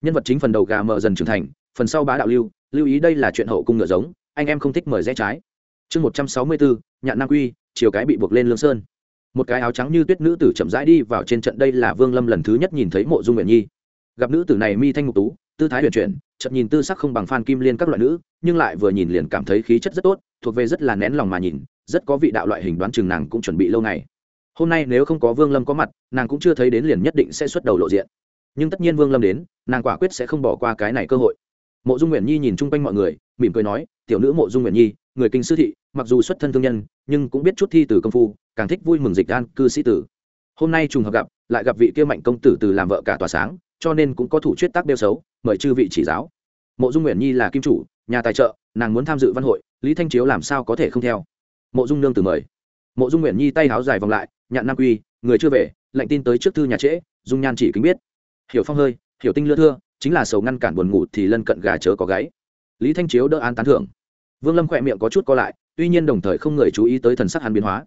Nhân vật chính phần đầu gà mờ dần trưởng thành, phần sau bá đạo lưu lưu ý đây là chuyện hậu cung ngựa giống, anh em không thích mời rẽ trái. Chương một trăm sáu mươi bốn nhạn nam quy, chiều cái bị buộc lên lương sơn. Một cái áo trắng như tuyết nữ tử chậm rãi đi vào trên trận, đây là vương lâm lần thứ nhất nhìn thấy mộ dung nguyện nhi. Gặp nữ tử này mi thanh ngục tú tư thái huyền chuyển chậm nhìn tư sắc không bằng phan kim liên các loại nữ, nhưng lại vừa nhìn liền cảm thấy khí chất rất tốt, thuộc về rất là nén lòng mà nhìn, rất có vị đạo loại hình đoán chừng nàng cũng chuẩn bị lâu ngày. Hôm nay nếu không có vương lâm có mặt, nàng cũng chưa thấy đến liền nhất định sẽ xuất đầu lộ diện. Nhưng tất nhiên vương lâm đến, nàng quả quyết sẽ không bỏ qua cái này cơ hội. Mộ dung nguyện nhi nhìn chung quanh mọi người, mỉm cười nói, tiểu nữ mộ dung nguyện nhi, người kinh sư thị, mặc dù xuất thân thương nhân, nhưng cũng biết chút thi từ công phu, càng thích vui mừng dịch an cư sĩ tử. Hôm nay trùng hợp gặp, lại gặp vị kia mạnh công tử từ làm vợ cả tòa sáng cho nên cũng có thủ chuyết tác đeo xấu, mời chư vị chỉ giáo. Mộ dung nguyện nhi là kim chủ, nhà tài trợ, nàng muốn tham dự văn hội, lý thanh chiếu làm sao có thể không theo? Mộ dung nương từ mời. Mộ dung nguyện nhi tay háo dài vòng lại, nhạn nam quy, người chưa về, lệnh tin tới trước thư nhà trễ, dung nhan chỉ kính biết. Hiểu phong hơi, hiểu tinh lưa thưa, chính là sầu ngăn cản buồn ngủ thì lân cận gà chớ có gáy. Lý thanh chiếu đỡ an tán thưởng. Vương lâm khỏe miệng có chút co lại, tuy nhiên đồng thời không người chú ý tới thần sắc hắn biến hóa.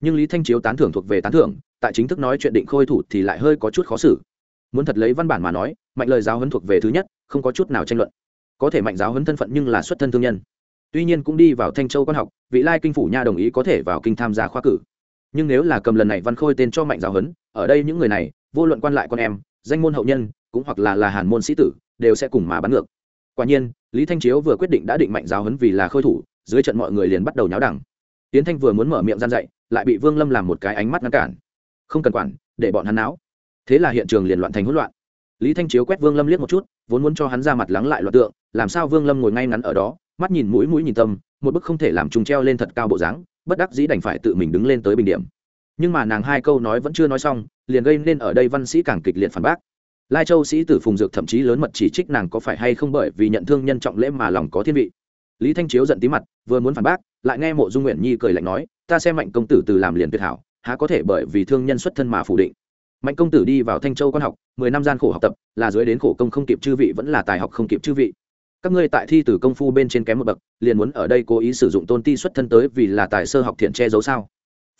Nhưng lý thanh chiếu tán thưởng thuộc về tán thưởng, tại chính thức nói chuyện định khôi thủ thì lại hơi có chút khó xử muốn thật lấy văn bản mà nói, mạnh lời giáo huấn thuộc về thứ nhất, không có chút nào tranh luận. Có thể mạnh giáo huấn thân phận nhưng là xuất thân thương nhân. Tuy nhiên cũng đi vào thanh châu quan học, vị lai kinh phủ nha đồng ý có thể vào kinh tham gia khoa cử. Nhưng nếu là cầm lần này văn khôi tên cho mạnh giáo huấn, ở đây những người này, vô luận quan lại con em, danh môn hậu nhân, cũng hoặc là là hàn môn sĩ tử, đều sẽ cùng mà bắn ngược. Quả nhiên, lý thanh chiếu vừa quyết định đã định mạnh giáo huấn vì là khôi thủ, dưới trận mọi người liền bắt đầu nháo đẳng. Tiến thanh vừa muốn mở miệng gian dạy, lại bị vương lâm làm một cái ánh mắt ngăn cản. Không cần quản, để bọn hắn não thế là hiện trường liền loạn thành hỗn loạn. Lý thanh chiếu quét vương lâm liếc một chút, vốn muốn cho hắn ra mặt lắng lại loạt tượng, làm sao vương lâm ngồi ngay ngắn ở đó, mắt nhìn mũi mũi nhìn tâm, một bức không thể làm trùng treo lên thật cao bộ dáng, bất đắc dĩ đành phải tự mình đứng lên tới bình điểm. Nhưng mà nàng hai câu nói vẫn chưa nói xong, liền gây nên ở đây văn sĩ càng kịch liệt phản bác. Lai châu sĩ tử phùng dược thậm chí lớn mật chỉ trích nàng có phải hay không bởi vì nhận thương nhân trọng lễ mà lòng có thiên vị. Lý thanh chiếu giận tí mặt, vừa muốn phản bác, lại nghe mộ dung nguyện nhi cười lạnh nói, ta xem mạnh công tử từ làm liền tuyệt hảo, há có thể bởi vì thương nhân xuất thân mà phủ định mạnh công tử đi vào thanh châu quan học, mười năm gian khổ học tập, là dưới đến khổ công không kịp chư vị, vẫn là tài học không kịp chư vị. Các ngươi tại thi từ công phu bên trên kém một bậc, liền muốn ở đây cố ý sử dụng tôn ti xuất thân tới vì là tài sơ học thiện che giấu sao?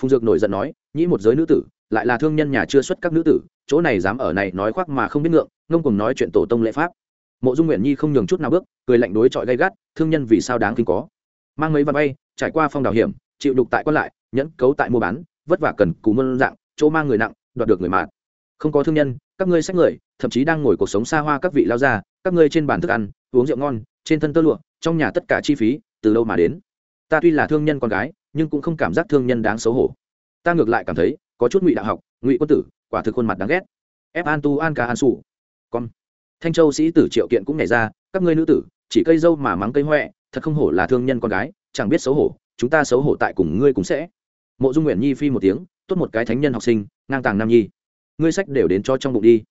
Phùng dược nổi giận nói, nhĩ một giới nữ tử, lại là thương nhân nhà chưa xuất các nữ tử, chỗ này dám ở này nói khoác mà không biết ngượng, ngông cùng nói chuyện tổ tông lễ pháp. Mộ dung nguyện nhi không nhường chút nào bước, cười lạnh đối chọi gay gắt, thương nhân vì sao đáng kinh có? Mang mấy văn bay, trải qua phong đào hiểm, chịu đục tại quan lại, nhẫn cấu tại mua bán, vất vả cần cú mơn dạng, chỗ mang người nặng đoạt được người mạt không có thương nhân, các ngươi sách người, thậm chí đang ngồi cuộc sống xa hoa các vị lao ra các ngươi trên bàn thức ăn, uống rượu ngon, trên thân tơ lụa, trong nhà tất cả chi phí, từ đâu mà đến. Ta tuy là thương nhân con gái, nhưng cũng không cảm giác thương nhân đáng xấu hổ. Ta ngược lại cảm thấy, có chút ngụy đạo học, ngụy quân tử, quả thực khuôn mặt đáng ghét. Ép an tu an ca an sủ. Con. Thanh châu sĩ tử triệu kiện cũng nhảy ra, các ngươi nữ tử, chỉ cây dâu mà mắng cây huệ thật không hổ là thương nhân con gái, chẳng biết xấu hổ, chúng ta xấu hổ tại cùng ngươi cũng sẽ. Mộ dung nguyện nhi phi một tiếng tốt một cái thánh nhân học sinh, ngang tàng nam nhi. Ngươi sách đều đến cho trong bụng đi.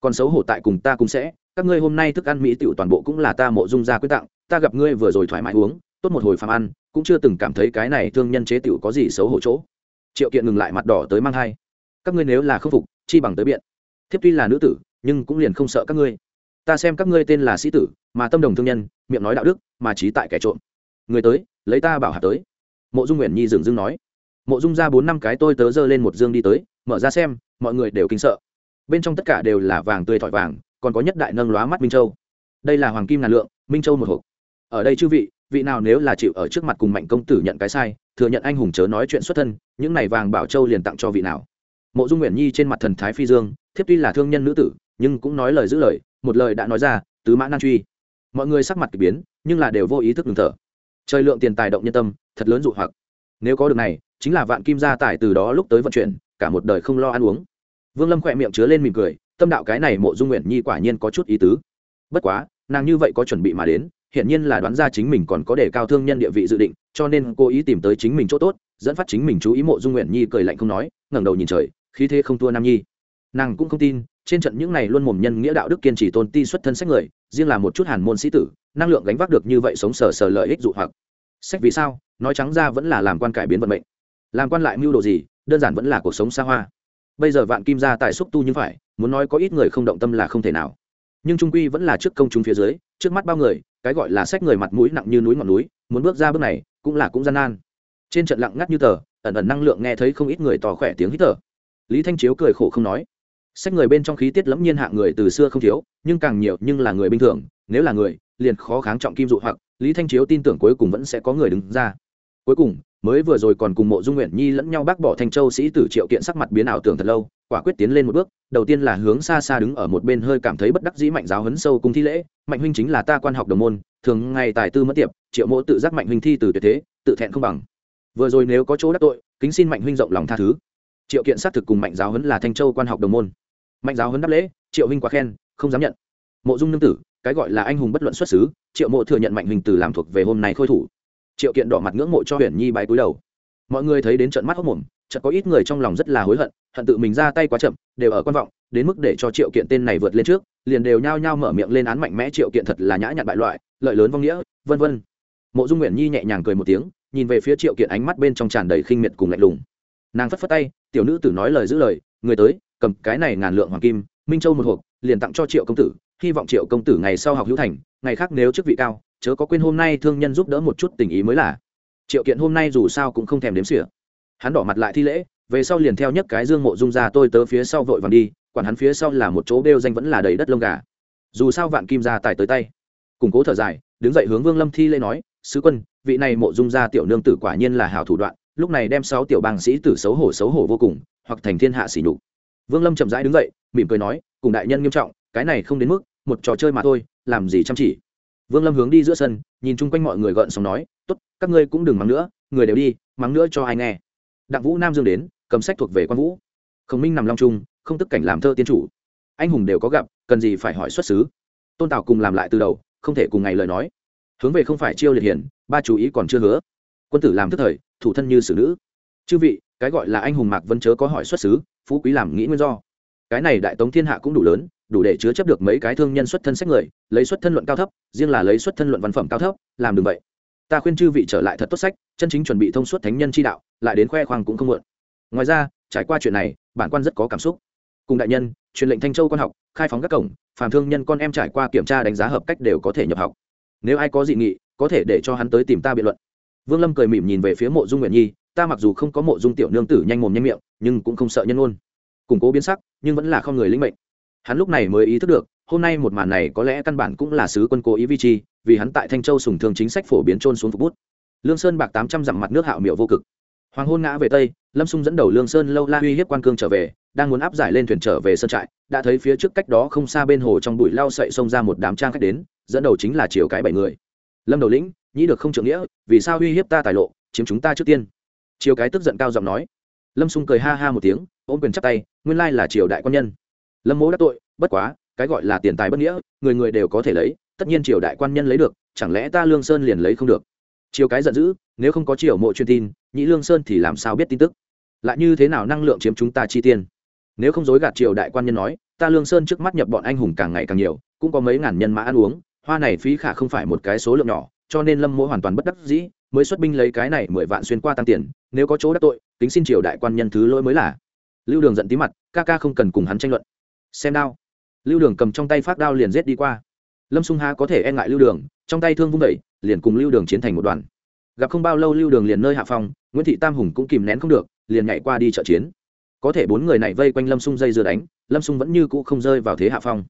Còn xấu hổ tại cùng ta cũng sẽ, các ngươi hôm nay thức ăn mỹ tiểu toàn bộ cũng là ta mộ dung ra quyết tặng, ta gặp ngươi vừa rồi thoải mái uống, tốt một hồi phàm ăn, cũng chưa từng cảm thấy cái này thương nhân chế tiểu có gì xấu hổ chỗ. Triệu kiện ngừng lại mặt đỏ tới mang hai các ngươi nếu là không phục, chi bằng tới biện. Thiếp tuy là nữ tử, nhưng cũng liền không sợ các ngươi. Ta xem các ngươi tên là sĩ tử, mà tâm đồng thương nhân, miệng nói đạo đức, mà trí tại kẻ trộm. Người tới, lấy ta bảo hạt tới. Mộ dung nguyện nhi dừng dưng nói mộ dung ra bốn năm cái tôi tớ dơ lên một dương đi tới, mở ra xem, mọi người đều kinh sợ. Bên trong tất cả đều là vàng tươi thỏi vàng, còn có nhất đại nâng lóa mắt minh châu. Đây là hoàng kim ngàn lượng, minh châu một hộp. Ở đây chư vị vị nào nếu là chịu ở trước mặt cùng mạnh công tử nhận cái sai, thừa nhận anh hùng chớ nói chuyện xuất thân, những này vàng bảo châu liền tặng cho vị nào. Mộ dung nguyện nhi trên mặt thần thái phi dương, thiếp tuy là thương nhân nữ tử, nhưng cũng nói lời giữ lời, một lời đã nói ra, tứ mã nan truy. Mọi người sắc mặt k ỳ biến, nhưng là đều vô ý thức ngừng thở. Trời lượng tiền tài động nhân tâm, thật lớn dụ hoặc. Nếu có được này chính là vạn kim gia tài từ đó lúc tới vận chuyển, cả một đời không lo ăn uống. Vương lâm khỏe miệng chứa lên mỉm cười, tâm đạo cái này mộ dung nguyện nhi quả nhiên có chút ý tứ. Bất quá, nàng như vậy có chuẩn bị mà đến hiện nhiên là đoán ra chính mình còn có đề cao thương nhân địa vị dự định, cho nên cô ý tìm tới chính mình chỗ tốt, dẫn phát chính mình chú ý mộ dung nguyện nhi cười lạnh không nói, ngẩng đầu nhìn trời, khí thế không thua nam nhi. Nàng cũng không tin, trên trận những này luôn mồm nhân nghĩa đạo đức kiên trì tôn ti xuất thân sách người, riêng là một chút hàn môn sĩ tử, năng lượng gánh vác được như vậy sống sờ sờ lợi ích dụ hoặc. Sách vì sao? Nói trắng ra vẫn là làm quan cải biến vận mệnh làm quan lại mưu đồ gì, đơn giản vẫn là cuộc sống xa hoa. Bây giờ vạn kim gia tài xúc tu như phải, muốn nói có ít người không động tâm là không thể nào. Nhưng trung quy vẫn là trước công chúng phía dưới, trước mắt bao người, cái gọi là sách người mặt mũi nặng như núi ngọn núi, muốn bước ra bước này, cũng là cũng gian nan. Trên trận lặng ngắt như tờ, ẩn ẩn năng lượng nghe thấy không ít người tỏ khỏe tiếng hít thở. Lý thanh chiếu cười khổ không nói. Sách người bên trong khí tiết lẫm nhiên hạng người từ xưa không thiếu, nhưng càng nhiều nhưng là người bình thường, nếu là người, liền khó kháng trọng kim dụ hoặc, lý thanh chiếu tin tưởng cuối cùng vẫn sẽ có người đứng ra. Cuối cùng mới vừa rồi còn cùng mộ dung nguyện nhi lẫn nhau bác bỏ thanh châu sĩ tử triệu kiện sắc mặt biến ảo tưởng thật lâu, quả quyết tiến lên một bước, đầu tiên là hướng xa xa đứng ở một bên hơi cảm thấy bất đắc dĩ mạnh giáo hấn sâu cung thi lễ, mạnh huynh chính là ta quan học đồng môn, thường ngày tài tư mất tiệp, triệu mộ tự giác mạnh huynh thi từ tuyệt thế, tự thẹn không bằng. Vừa rồi nếu có chỗ đắc tội, kính xin mạnh huynh rộng lòng tha thứ. Triệu kiện xác thực cùng mạnh giáo hấn là thanh châu quan học đồng môn. Mạnh giáo hấn đáp lễ, triệu huynh quá khen, không dám nhận. Mộ dung nương tử, cái gọi là anh hùng bất luận xuất xứ, triệu mộ thừa nhận mạnh huynh từ làm thuộc về hôm nay khôi thủ triệu kiện đỏ mặt ngưỡng mộ cho huyền nhi bái cúi đầu. Mọi người thấy đến trận mắt hốc mồm, chợt có ít người trong lòng rất là hối hận hận tự mình ra tay quá chậm, đều ở quan vọng, đến mức để cho triệu kiện tên này vượt lên trước, liền đều nhao nhao mở miệng lên án mạnh mẽ triệu kiện thật là nhã nhặn bại loại, lợi lớn vong nghĩa, vân vân. Mộ dung nguyện nhi nhẹ nhàng cười một tiếng, nhìn về phía triệu kiện ánh mắt bên trong tràn đầy khinh miệt cùng lạnh lùng. Nàng phất phất tay, tiểu nữ tử nói lời giữ lời, người tới, cầm cái này ngàn lượng hoàng kim, minh châu một hộp, liền tặng cho triệu công tử, hy vọng triệu công tử ngày sau học hữu thành, ngày khác nếu chức vị cao chớ có quên hôm nay thương nhân giúp đỡ một chút tình ý mới là. Triệu kiện hôm nay dù sao cũng không thèm đếm xỉa. Hắn đỏ mặt lại thi lễ, về sau liền theo nhất cái dương mộ dung ra tôi tớ phía sau vội vàng đi, quản hắn phía sau là một chỗ đeo danh vẫn là đầy đất lông gà. Dù sao vạn kim ra tài tới tay. Củng cố thở dài, đứng dậy hướng vương lâm thi lễ nói, sứ quân, vị này mộ dung ra tiểu nương tử quả nhiên là hào thủ đoạn, lúc này đem sáu tiểu bang sĩ tử xấu hổ xấu hổ vô cùng, hoặc thành thiên hạ xỉ nhục. Vương lâm chậm rãi đứng dậy, mỉm cười nói, cùng đại nhân nghiêm trọng, cái này không đến mức, một trò chơi mà thôi, làm gì chăm chỉ vương lâm hướng đi giữa sân, nhìn chung quanh mọi người gợn sóng nói t ố t các ngươi cũng đừng mắng nữa, người đều đi, mắng nữa cho ai nghe. Đặng vũ nam dương đến, cầm sách thuộc về quan vũ. Khổng minh nằm long trung, không tức cảnh làm thơ tiên chủ. Anh hùng đều có gặp, cần gì phải hỏi xuất xứ. Tôn tào cùng làm lại từ đầu, không thể cùng ngày lời nói. Hướng về không phải chiêu liệt hiển, ba chú ý còn chưa hứa. Quân tử làm thức thời, thủ thân như xử nữ. Chư vị, cái gọi là anh hùng mạc vẫn chớ có hỏi xuất xứ, phú quý làm nghĩ nguyên do. Cái này đại tống thiên hạ cũng đủ lớn đủ để chứa chấp được mấy cái thương nhân xuất thân sách người, lấy xuất thân luận cao thấp, riêng là lấy xuất thân luận văn phẩm cao thấp, làm được vậy. Ta khuyên chư vị trở lại thật tốt sách, chân chính chuẩn bị thông suốt thánh nhân chi đạo, lại đến khoe khoang cũng không muộn. Ngoài ra, trải qua chuyện này, bản quan rất có cảm xúc. Cùng đại nhân, truyền lệnh thanh châu quan học, khai phóng các cổng, phàm thương nhân con em trải qua kiểm tra đánh giá hợp cách đều có thể nhập học. Nếu ai có dị nghị, có thể để cho hắn tới tìm ta biện luận. Vương lâm cười mỉm nhìn về phía mộ dung nguyện nhi, ta mặc dù không có mộ dung tiểu nương tử nhanh mồm nhanh miệng, nhưng cũng không sợ nhân ôn củng cố biến sắc, nhưng vẫn là không người linh mệnh hắn lúc này mới ý thức được, hôm nay một màn này có lẽ căn bản cũng là sứ quân cố ý vi chi, vì hắn tại thanh châu sùng thương chính sách phổ biến trôn xuống phục bút. Lương sơn bạc tám trăm dặm mặt nước hạo miệu vô cực. Hoàng hôn ngã về tây, lâm xung dẫn đầu lương sơn lâu la uy hiếp quan cương trở về, đang muốn áp giải lên thuyền trở về sơn trại, đã thấy phía trước cách đó không xa bên hồ trong bụi lao sậy xông ra một đám trang khách đến, dẫn đầu chính là chiều cái bảy người. Lâm đầu lĩnh, nhĩ được không trưởng nghĩa, vì sao uy hiếp ta tài lộ, chiếm chúng ta trước tiên? Chiều cái tức giận cao giọng nói. Lâm xung cười ha ha một tiếng, ôm quyền chắp tay, nguyên lai là triều đại quan nhân lâm Mỗ đắc tội, bất quá, cái gọi là tiền tài bất nghĩa, người người đều có thể lấy, tất nhiên triều đại quan nhân lấy được, chẳng lẽ ta lương sơn liền lấy không được? Triều cái giận dữ, nếu không có triều mộ truyền tin nhĩ lương sơn thì làm sao biết tin tức? Lại như thế nào năng lượng chiếm chúng ta chi tiền? Nếu không dối gạt triều đại quan nhân nói, ta lương sơn trước mắt nhập bọn anh hùng càng ngày càng nhiều, cũng có mấy ngàn nhân mã ăn uống, hoa này phí khả không phải một cái số lượng nhỏ, cho nên lâm mỗ hoàn toàn bất đắc dĩ, mới xuất binh lấy cái này mười vạn xuyên qua tăng tiền, nếu có chỗ đắc tội tính xin triều đại quan nhân thứ lỗi mới là. Lưu đường giận tí mặt, ca ca không cần cùng hắn tranh luận xem đao. Lưu đường cầm trong tay phát đao liền rết đi qua. Lâm sung ha có thể e ngại lưu đường, trong tay thương vung đẩy liền cùng lưu đường chiến thành một đoàn. Gặp không bao lâu lưu đường liền nơi hạ phong, nguyễn thị tam hùng cũng kìm nén không được, liền nhảy qua đi trợ chiến. Có thể bốn người này vây quanh lâm sung dây dưa đánh, lâm sung vẫn như cũ không rơi vào thế hạ phong.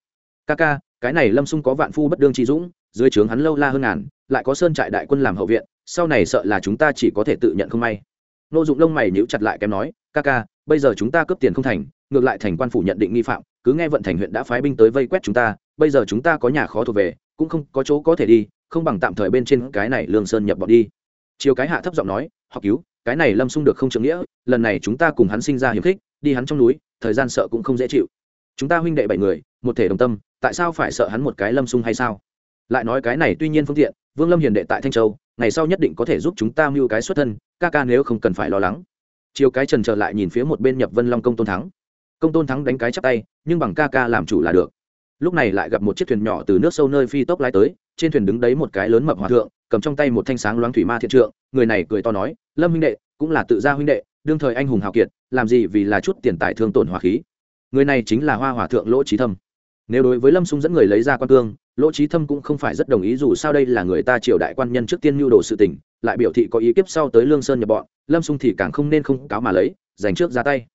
Ca ca, cái này lâm sung có vạn phu bất đương trí dũng, dưới trướng hắn lâu la hơn ngàn, lại có sơn trại đại quân làm hậu viện, sau này sợ là chúng ta chỉ có thể tự nhận không may. Nô dụng lông mày nhíu chặt lại kém nói, ca ca, bây giờ chúng ta cướp tiền không thành, ngược lại thành quan phủ nhận định nghi phạm cứ nghe vận thành huyện đã phái binh tới vây quét chúng ta, bây giờ chúng ta có nhà khó thuộc về, cũng không có chỗ có thể đi, không bằng tạm thời bên trên cái này lương sơn nhập bọn đi. Chiều cái hạ thấp giọng nói, học cứu, cái này lâm xung được không trưởng nghĩa, lần này chúng ta cùng hắn sinh ra hiểm khích, đi hắn trong núi, thời gian sợ cũng không dễ chịu. Chúng ta huynh đệ bảy người, một thể đồng tâm, tại sao phải sợ hắn một cái lâm xung hay sao? Lại nói cái này tuy nhiên phương tiện, vương lâm hiền đệ tại thanh châu, ngày sau nhất định có thể giúp chúng ta mưu cái xuất thân, ca ca nếu không cần phải lo lắng. Chiều cái trần trở lại nhìn phía một bên nhập vân long công tôn thắng công tôn thắng đánh cái chắp tay, nhưng bằng ca ca làm chủ là được. Lúc này lại gặp một chiếc thuyền nhỏ từ nước sâu nơi phi tốc lái tới, trên thuyền đứng đấy một cái lớn mập hòa thượng, cầm trong tay một thanh sáng loáng thủy ma thiện trượng, người này cười to nói, lâm huynh đệ, cũng là tự gia huynh đệ, đương thời anh hùng hào kiệt, làm gì vì là chút tiền tài thương tổn hòa khí. Người này chính là hoa hòa thượng lỗ trí thâm. Nếu đối với lâm sung dẫn người lấy ra quan cương, lỗ trí thâm cũng không phải rất đồng ý dù sao đây là người ta triều đại quan nhân trước tiên mưu đồ sự tình, lại biểu thị có ý kiếp sau tới lương sơn nhập bọn, lâm sung thì càng không nên không cáo mà lấy dành trước ra tay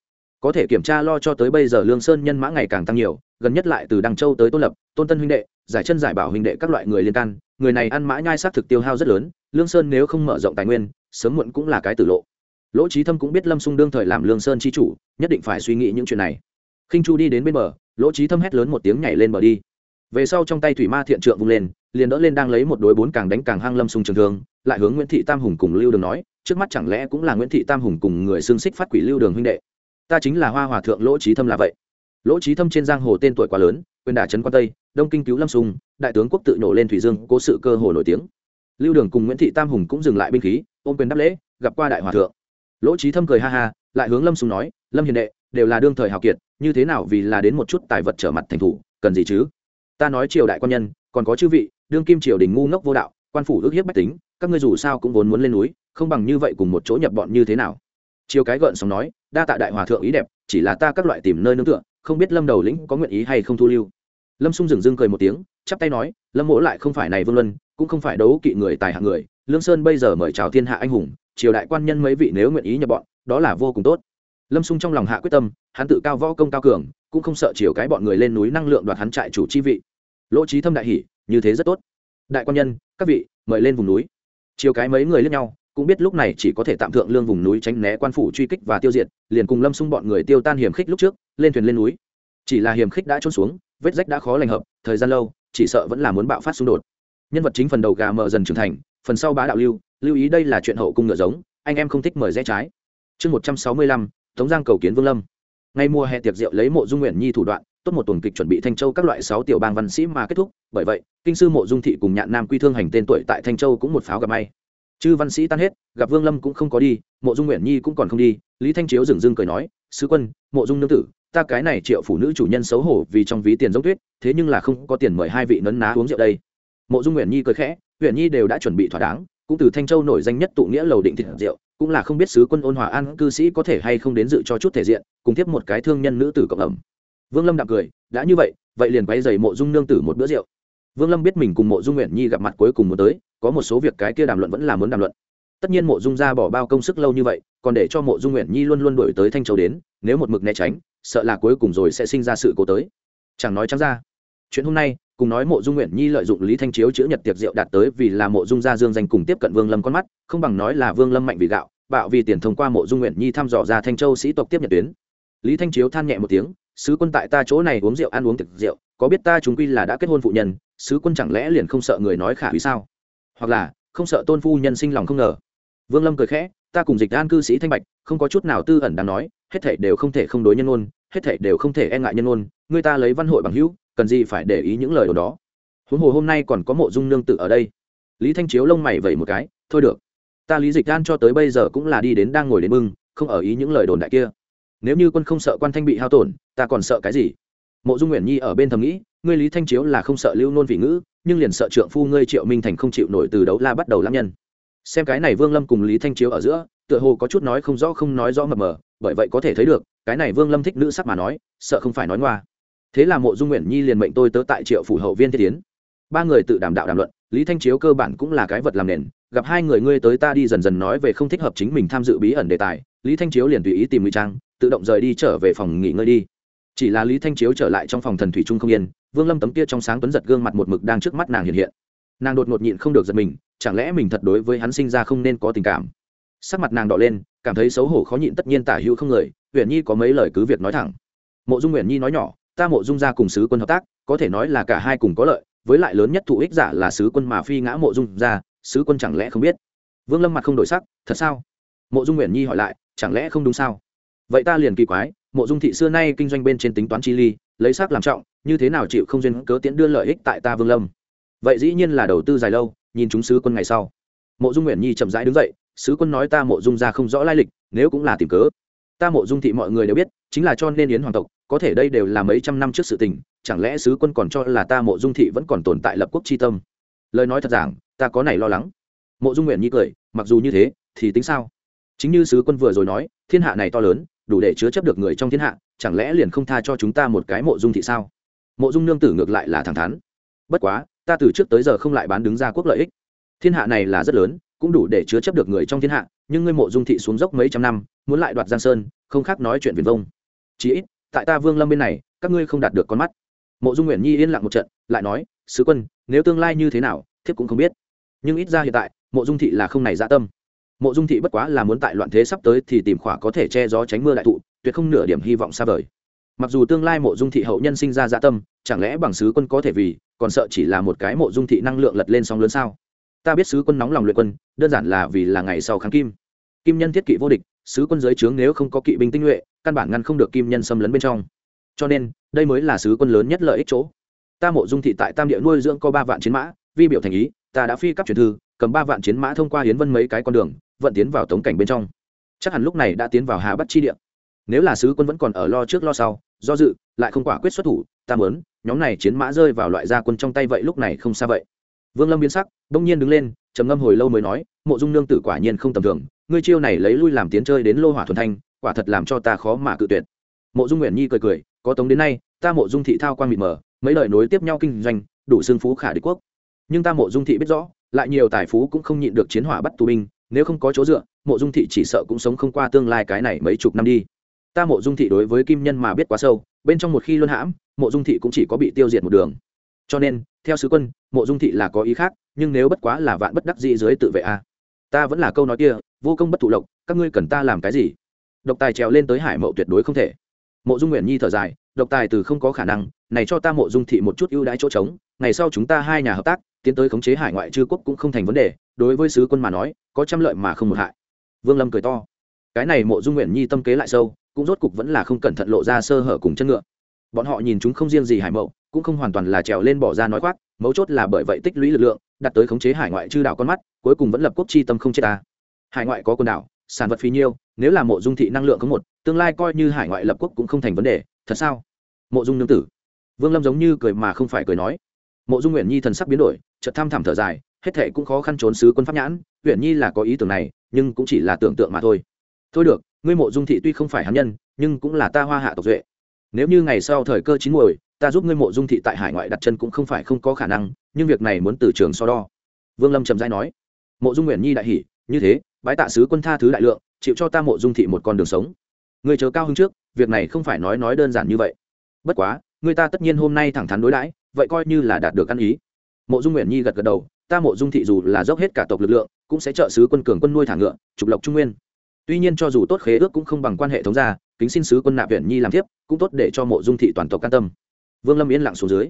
có thể kiểm tra lo cho tới bây giờ lương sơn nhân mã ngày càng tăng nhiều, gần nhất lại từ đăng châu tới tôn lập, tôn tân huynh đệ, giải chân giải bảo huynh đệ các loại người liên can, người này ăn mã nhai sát thực tiêu hao rất lớn, lương sơn nếu không mở rộng tài nguyên, sớm muộn cũng là cái tử lộ. Lỗ trí thâm cũng biết lâm xung đương thời làm lương sơn chi chủ, nhất định phải suy nghĩ những chuyện này. Khinh chu đi đến bên bờ, lỗ trí thâm hét lớn một tiếng nhảy lên bờ đi. Về sau trong tay thủy ma thiện trượng vung lên, liền đỡ lên đang lấy một đối bốn càng đánh càng hang lâm xung trường thương, lại hướng nguyễn thị tam hùng cùng lưu đường nói, trước mắt chẳng lẽ cũng là nguyễn thị tam hùng cùng người xương xích phát quỷ lưu đường huynh đệ ta chính là hoa hòa thượng lỗ trí thâm là vậy. Lỗ trí thâm trên giang hồ tên tuổi quá lớn, quyền đả trấn quan tây, đông kinh cứu lâm sùng, đại tướng quốc tự nổ lên thủy dương, cố sự cơ hồ nổi tiếng. Lưu đường cùng nguyễn thị tam hùng cũng dừng lại binh khí, ôm quyền đáp lễ, gặp qua đại hòa thượng. Lỗ trí thâm cười ha ha, lại hướng lâm sùng nói, lâm hiền đệ, đều là đương thời hào kiệt, như thế nào vì là đến một chút tài vật trở mặt thành thủ, cần gì chứ? Ta nói triều đại quan nhân, còn có chư vị, đương kim triều đình ngu ngốc vô đạo, quan phủ ước hiếp bách tính, các ngươi dù sao cũng vốn muốn lên núi, không bằng như vậy cùng một chỗ nhập bọn như thế nào? Chiều cái gợn sóng nói đa tạ đại hòa thượng ý đẹp, chỉ là ta các loại tìm nơi nương tựa, không biết lâm đầu lĩnh có nguyện ý hay không thu lưu. Lâm sung dừng dưng cười một tiếng, chắp tay nói, lâm mỗ lại không phải này vương luân, cũng không phải đấu kỵ người tài hạng người, lương sơn bây giờ mời chào thiên hạ anh hùng, triều đại quan nhân mấy vị nếu nguyện ý nhập bọn, đó là vô cùng tốt. Lâm sung trong lòng hạ quyết tâm, hắn tự cao võ công cao cường, cũng không sợ chiều cái bọn người lên núi năng lượng đoạt hắn trại chủ chi vị. Lỗ trí thâm đại hỷ như thế rất tốt. Đại quan nhân, các vị, mời lên vùng núi. Chiều cái mấy người lên nhau cũng biết lúc này chỉ có thể tạm thượng lương vùng núi tránh né quan phủ truy kích và tiêu diệt, liền cùng lâm xung bọn người tiêu tan hiểm khích lúc trước, lên thuyền lên núi. Chỉ là hiểm khích đã trôn xuống, vết rách đã khó lành hợp, thời gian lâu, chỉ sợ vẫn là muốn bạo phát xung đột. Nhân vật chính phần đầu gà mờ dần trưởng thành, phần sau bá đạo lưu lưu ý đây là chuyện hậu cung ngựa giống, anh em không thích mời rẽ trái. Chương một trăm sáu mươi lăm, tống giang cầu kiến vương lâm. Ngay mùa hè tiệc rượu lấy mộ dung nguyện nhi thủ đoạn, tốt một tuần kịch chuẩn bị thanh châu các loại sáu tiểu bang văn sĩ mà kết thúc. Bởi vậy, kinh sư mộ dung thị cùng nhạn nam quy thương hành tên tuổi tại thanh châu cũng một pháo gặp may chư văn sĩ tan hết, gặp vương lâm cũng không có đi, mộ dung nguyễn nhi cũng còn không đi, lý thanh chiếu dừng dưng cười nói, sứ quân, mộ dung nương tử, ta cái này triệu phụ nữ chủ nhân xấu hổ vì trong ví tiền giống tuyết, thế nhưng là không có tiền mời hai vị nấn ná uống rượu đây. Mộ dung nguyễn nhi cười khẽ nguyễn nhi đều đã chuẩn bị thỏa đáng, cũng từ thanh châu nổi danh nhất tụ nghĩa lầu định thịt rượu, cũng là không biết sứ quân ôn hòa an cư sĩ có thể hay không đến dự cho chút thể diện, cùng tiếp một cái thương nhân nữ tử cộng ẩm. Vương lâm đạm cười, đã như vậy vậy liền quay dày mộ dung nương tử một bữa rượu vương lâm biết mình cùng mộ dung nguyện nhi gặp mặt cuối cùng muốn tới, có một số việc cái kia đàm luận vẫn là muốn đàm luận. Tất nhiên mộ dung ra bỏ bao công sức lâu như vậy, còn để cho mộ dung nguyện nhi luôn luôn đổi tới thanh châu đến, nếu một mực né tránh, sợ là cuối cùng rồi sẽ sinh ra sự cố tới. Chẳng nói trắng ra. Chuyện hôm nay, cùng nói mộ dung nguyện nhi lợi dụng lý thanh chiếu chữ nhật tiệc rượu đạt tới vì là mộ dung gia dương danh cùng tiếp cận vương lâm con mắt, không bằng nói là vương lâm mạnh vì gạo, bạo vì tiền thông qua mộ dung nguyện nhi thăm dò ra thanh châu sĩ tộc tiếp nhật tuyến. Lý thanh chiếu than nhẹ một tiếng, sứ quân tại ta chỗ này uống rượu ăn uống tiệc rượu có biết ta chúng quy là đã kết hôn phụ nhân, sứ quân chẳng lẽ liền không sợ người nói khả hủy sao? Hoặc là, không sợ tôn phu nhân sinh lòng không ngờ? Vương lâm cười khẽ, ta cùng dịch an cư sĩ thanh bạch, không có chút nào tư ẩn đáng nói, hết thể đều không thể không đối nhân ôn hết thể đều không thể e ngại nhân ôn người ta lấy văn hội bằng hữu, cần gì phải để ý những lời đồ đó. Huống hồ hôm nay còn có mộ dung nương tự ở đây. Lý thanh chiếu lông mày vẩy một cái, thôi được. Ta lý dịch an cho tới bây giờ cũng là đi đến đang ngồi đến mừng không ở ý những lời đồn đại kia. Nếu như quân không sợ quan thanh bị hao tổn, ta còn sợ cái gì? Mộ dung nguyện nhi ở bên thầm nghĩ, ngươi lý thanh chiếu là không sợ lưu nôn vị ngữ, nhưng liền sợ trượng phu ngươi triệu minh thành không chịu nổi từ đấu la bắt đầu lãm nhân. Xem cái này vương lâm cùng lý thanh chiếu ở giữa, tựa hồ có chút nói không rõ không nói rõ mập mờ, bởi vậy có thể thấy được, cái này vương lâm thích nữ sắc mà nói, sợ không phải nói ngoa. Thế là mộ dung nguyện nhi liền mệnh tôi tớ tại triệu phủ hậu viên thiết tiến. Ba người tự đàm đạo đàm luận, lý thanh chiếu cơ bản cũng là cái vật làm nền, gặp hai người ngươi tới ta đi dần dần nói về không thích hợp chính mình tham dự bí ẩn đề tài, lý thanh chiếu liền tùy ý tìm ngụy trang, tự động rời đi trở về phòng nghỉ ngơi đi chỉ là lý thanh chiếu trở lại trong phòng thần thủy trung không yên, vương lâm tấm kia trong sáng tuấn giật gương mặt một mực đang trước mắt nàng hiện hiện. Nàng đột ngột nhịn không được giật mình, chẳng lẽ mình thật đối với hắn sinh ra không nên có tình cảm? Sắc mặt nàng đỏ lên, cảm thấy xấu hổ khó nhịn tất nhiên tả hữu không người huyện nhi có mấy lời cứ việc nói thẳng. Mộ dung huyện nhi nói nhỏ, ta mộ dung ra cùng sứ quân hợp tác, có thể nói là cả hai cùng có lợi, với lại lớn nhất thụ ích giả là sứ quân mà phi ngã mộ dung ra sứ quân chẳng lẽ không biết? Vương lâm mặt không đổi sắc, thật sao? Mộ dung nguyện nhi hỏi lại, chẳng lẽ không đúng sao? Vậy ta liền kỳ quái, mộ dung thị xưa nay kinh doanh bên trên tính toán chi ly, lấy sắc làm trọng, như thế nào chịu không duyên cớ tiễn đưa lợi ích tại ta vương lâm? Vậy dĩ nhiên là đầu tư dài lâu, nhìn chúng sứ quân ngày sau. Mộ dung nguyện nhi chậm rãi đứng dậy, sứ quân nói ta mộ dung ra không rõ lai lịch, nếu cũng là tìm cớ. Ta mộ dung thị mọi người đều biết, chính là cho nên yến hoàng tộc, có thể đây đều là mấy trăm năm trước sự tình, chẳng lẽ sứ quân còn cho là ta mộ dung thị vẫn còn tồn tại lập quốc tri tâm? Lời nói thật giảng, ta có này lo lắng. Mộ dung nguyện nhi cười, mặc dù như thế, thì tính sao? Chính như sứ quân vừa rồi nói, thiên hạ này to lớn đủ để chứa chấp được người trong thiên hạ, chẳng lẽ liền không tha cho chúng ta một cái mộ dung thị sao? Mộ dung nương tử ngược lại là thẳng thắn. Bất quá, ta từ trước tới giờ không lại bán đứng ra quốc lợi ích. Thiên hạ này là rất lớn, cũng đủ để chứa chấp được người trong thiên hạ, nhưng ngươi mộ dung thị xuống dốc mấy trăm năm, muốn lại đoạt giang sơn, không khác nói chuyện viền vông. Chí ít, tại ta vương lâm bên này, các ngươi không đạt được con mắt. Mộ dung nguyện nhi yên lặng một trận, lại nói, sứ quân, nếu tương lai như thế nào, thiếp cũng không biết. Nhưng ít ra hiện tại, mộ dung thị là không này dạ tâm mộ dung thị bất quá là muốn tại loạn thế sắp tới thì tìm khỏa có thể che gió tránh mưa đại thụ, tuyệt không nửa điểm hy vọng xa vời. Mặc dù tương lai mộ dung thị hậu nhân sinh ra dạ tâm, chẳng lẽ bằng sứ quân có thể vì, còn sợ chỉ là một cái mộ dung thị năng lượng lật lên sóng lớn sao? Ta biết sứ quân nóng lòng luyện quân, đơn giản là vì là ngày sau kháng kim. Kim nhân thiết kỵ vô địch, sứ quân giới trướng nếu không có kỵ binh tinh nhuệ, căn bản ngăn không được kim nhân xâm lấn bên trong. Cho nên, đây mới là sứ quân lớn nhất lợi ích chỗ. Ta mộ dung thị tại tam địa nuôi dưỡng có ba vạn chiến mã, vi biểu thành ý, ta đã phi cấp truyền thư, cầm ba vạn chiến mã thông qua hiến vân mấy cái con đường vận tiến vào tống cảnh bên trong. Chắc hẳn lúc này đã tiến vào hà bắt chi địa. Nếu là sứ quân vẫn còn ở lo trước lo sau, do dự, lại không quả quyết xuất thủ, ta mớn nhóm này chiến mã rơi vào loại gia quân trong tay vậy lúc này không xa vậy. Vương lâm biến sắc đông nhiên đứng lên, trầm ngâm hồi lâu mới nói, mộ dung nương tử quả nhiên không tầm thường, ngươi chiêu này lấy lui làm tiến chơi đến lô hỏa thuần thanh, quả thật làm cho ta khó mà cự tuyệt. Mộ dung nguyện nhi cười cười, có tống đến nay, ta mộ dung thị thao quan mịt mờ, mấy lời nối tiếp nhau kinh doanh, đủ xương phú khả đế quốc. Nhưng ta mộ dung thị biết rõ, lại nhiều tài phú cũng không nhịn được chiến hỏa bắt tù binh nếu không có chỗ dựa, mộ dung thị chỉ sợ cũng sống không qua tương lai cái này mấy chục năm đi. Ta mộ dung thị đối với kim nhân mà biết quá sâu, bên trong một khi luân hãm, mộ dung thị cũng chỉ có bị tiêu diệt một đường. Cho nên, theo sứ quân, mộ dung thị là có ý khác, nhưng nếu bất quá là vạn bất đắc dĩ dưới tự vệ a. Ta vẫn là câu nói kia, vô công bất thụ lộc, các ngươi cần ta làm cái gì? Độc tài trèo lên tới hải mậu tuyệt đối không thể. Mộ dung nguyện nhi thở dài, độc tài từ không có khả năng, này cho ta mộ dung thị một chút ưu đãi chỗ trống, ngày sau chúng ta hai nhà hợp tác, tiến tới khống chế hải ngoại chư quốc cũng không thành vấn đề, đối với sứ quân mà nói có trăm lợi mà không một hại. Vương lâm cười to. Cái này mộ dung nguyện nhi tâm kế lại sâu, cũng rốt cục vẫn là không cẩn thận lộ ra sơ hở cùng chân ngựa. Bọn họ nhìn chúng không riêng gì hải mậu, cũng không hoàn toàn là trèo lên bỏ ra nói khoác, mấu chốt là bởi vậy tích lũy lực lượng, đặt tới khống chế hải ngoại chư đảo con mắt, cuối cùng vẫn lập quốc chi tâm không chết ta. Hải ngoại có quần đảo, sản vật phí nhiêu, nếu là mộ dung thị năng lượng có một, tương lai coi như hải ngoại lập quốc cũng không thành vấn đề, thật sao? Mộ dung nương tử. Vương lâm giống như cười mà không phải cười nói. Mộ dung nguyện nhi thần sắc biến đổi, chợt thăm thẳm thở dài hết thệ cũng khó khăn trốn sứ quân pháp nhãn huyện nhi là có ý tưởng này, nhưng cũng chỉ là tưởng tượng mà thôi. Thôi được, ngươi mộ dung thị tuy không phải hắn nhân, nhưng cũng là ta hoa hạ tộc duệ. Nếu như ngày sau thời cơ chín muồi, ta giúp ngươi mộ dung thị tại hải ngoại đặt chân cũng không phải không có khả năng, nhưng việc này muốn từ trường so đo. Vương lâm trầm dai nói. Mộ dung nguyện nhi đại hỷ như thế, bái tạ sứ quân tha thứ đại lượng, chịu cho ta mộ dung thị một con đường sống. Người chờ cao hơn trước, việc này không phải nói nói đơn giản như vậy. Bất quá người ta tất nhiên hôm nay thẳng thắn đối đãi, vậy coi như là đạt được ăn ý. Mộ dung nguyện nhi gật gật đầu ta mộ dung thị dù là dốc hết cả tộc lực lượng, cũng sẽ trợ sứ quân cường quân nuôi thả ngựa, trục lộc trung nguyên. Tuy nhiên cho dù tốt khế ước cũng không bằng quan hệ thống gia, kính xin sứ quân nạp huyện nhi làm tiếp cũng tốt để cho mộ dung thị toàn tộc can tâm. Vương lâm yên lặng xuống dưới.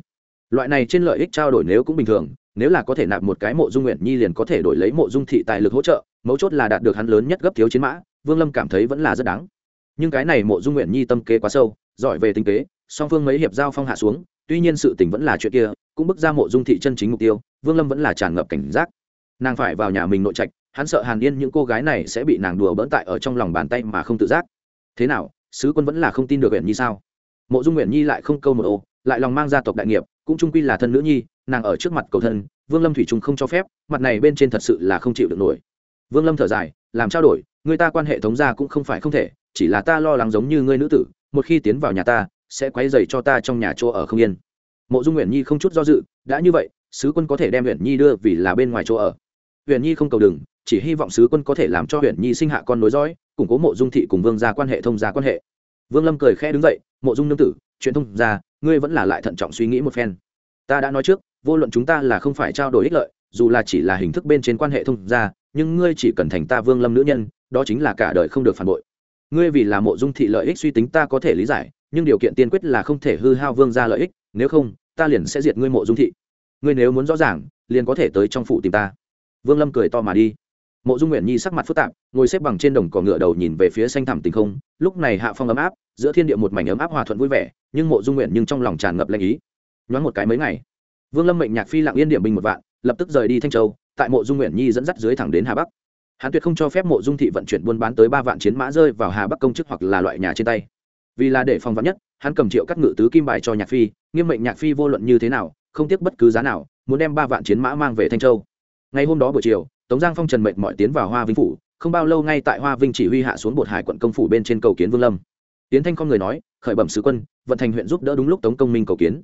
Loại này trên lợi ích trao đổi nếu cũng bình thường, nếu là có thể nạp một cái mộ dung nguyện nhi liền có thể đổi lấy mộ dung thị tài lực hỗ trợ, mấu chốt là đạt được hắn lớn nhất gấp thiếu chiến mã, vương lâm cảm thấy vẫn là rất đáng. Nhưng cái này mộ dung nguyện nhi tâm kế quá sâu, giỏi về tính kế, song phương mấy hiệp giao phong hạ xuống, tuy nhiên sự tình vẫn là chuyện kia cũng bước ra mộ dung thị chân chính mục tiêu, vương lâm vẫn là tràn ngập cảnh giác. Nàng phải vào nhà mình nội trạch, hắn sợ hàn yên những cô gái này sẽ bị nàng đùa bỡn tại ở trong lòng bàn tay mà không tự giác. Thế nào, sứ quân vẫn là không tin được huyện nhi sao? Mộ dung nguyện nhi lại không câu một ô, lại lòng mang gia tộc đại nghiệp, cũng trung quy là thân nữ nhi, nàng ở trước mặt cầu thân, vương lâm thủy trung không cho phép, mặt này bên trên thật sự là không chịu được nổi. Vương lâm thở dài, làm trao đổi, người ta quan hệ thống gia cũng không phải không thể, chỉ là ta lo lắng giống như ngươi nữ tử, một khi tiến vào nhà ta, sẽ quấy dày cho ta trong nhà chỗ ở không yên mộ dung nguyện nhi không chút do dự, đã như vậy, sứ quân có thể đem huyện nhi đưa vì là bên ngoài chỗ ở. huyện nhi không cầu đừng chỉ hy vọng sứ quân có thể làm cho huyện nhi sinh hạ con nối dõi, củng cố mộ dung thị cùng vương gia quan hệ thông gia quan hệ. Vương lâm cười khẽ đứng dậy, mộ dung nương tử, chuyện thông gia, ngươi vẫn là lại thận trọng suy nghĩ một phen. Ta đã nói trước, vô luận chúng ta là không phải trao đổi ích lợi, dù là chỉ là hình thức bên trên quan hệ thông gia, nhưng ngươi chỉ cần thành ta vương lâm nữ nhân, đó chính là cả đời không được phản bội. Ngươi vì là mộ dung thị lợi ích suy tính ta có thể lý giải, nhưng điều kiện tiên quyết là không thể hư hao vương gia lợi ích, nếu không ta liền sẽ diệt ngươi mộ dung thị. Ngươi nếu muốn rõ ràng, liền có thể tới trong phủ tìm ta. Vương lâm cười to mà đi. Mộ dung nguyện nhi sắc mặt phức tạp, ngồi xếp bằng trên đồng cỏ ngựa đầu nhìn về phía xanh thẳm tình không. Lúc này hạ phong ấm áp, giữa thiên địa một mảnh ấm áp hòa thuận vui vẻ, nhưng mộ dung nguyện nhưng trong lòng tràn ngập lanh ý. Nhoáng một cái mấy ngày, vương lâm mệnh nhạc phi lặng yên điểm binh một vạn, lập tức rời đi thanh châu, tại mộ dung nguyện nhi dẫn dắt dưới thẳng đến hà bắc. Hắn tuyệt không cho phép mộ dung thị vận chuyển buôn bán tới ba vạn chiến mã rơi vào hà bắc công chức hoặc là loại nhà trên tay, vì là để phòng vắn nhất hắn cầm triệu các ngự tứ kim bài cho nhạc phi, nghiêm mệnh nhạc phi vô luận như thế nào, không tiếc bất cứ giá nào, muốn đem ba vạn chiến mã mang về thanh châu. Ngày hôm đó buổi chiều, tống giang phong trần mệnh mọi tiến vào hoa vinh phủ, không bao lâu ngay tại hoa vinh chỉ huy hạ xuống bột hải quận công phủ bên trên cầu kiến vương lâm. Tiến thanh con người nói, khởi bẩm sứ quân, vận thành huyện giúp đỡ đúng lúc tống công minh cầu kiến.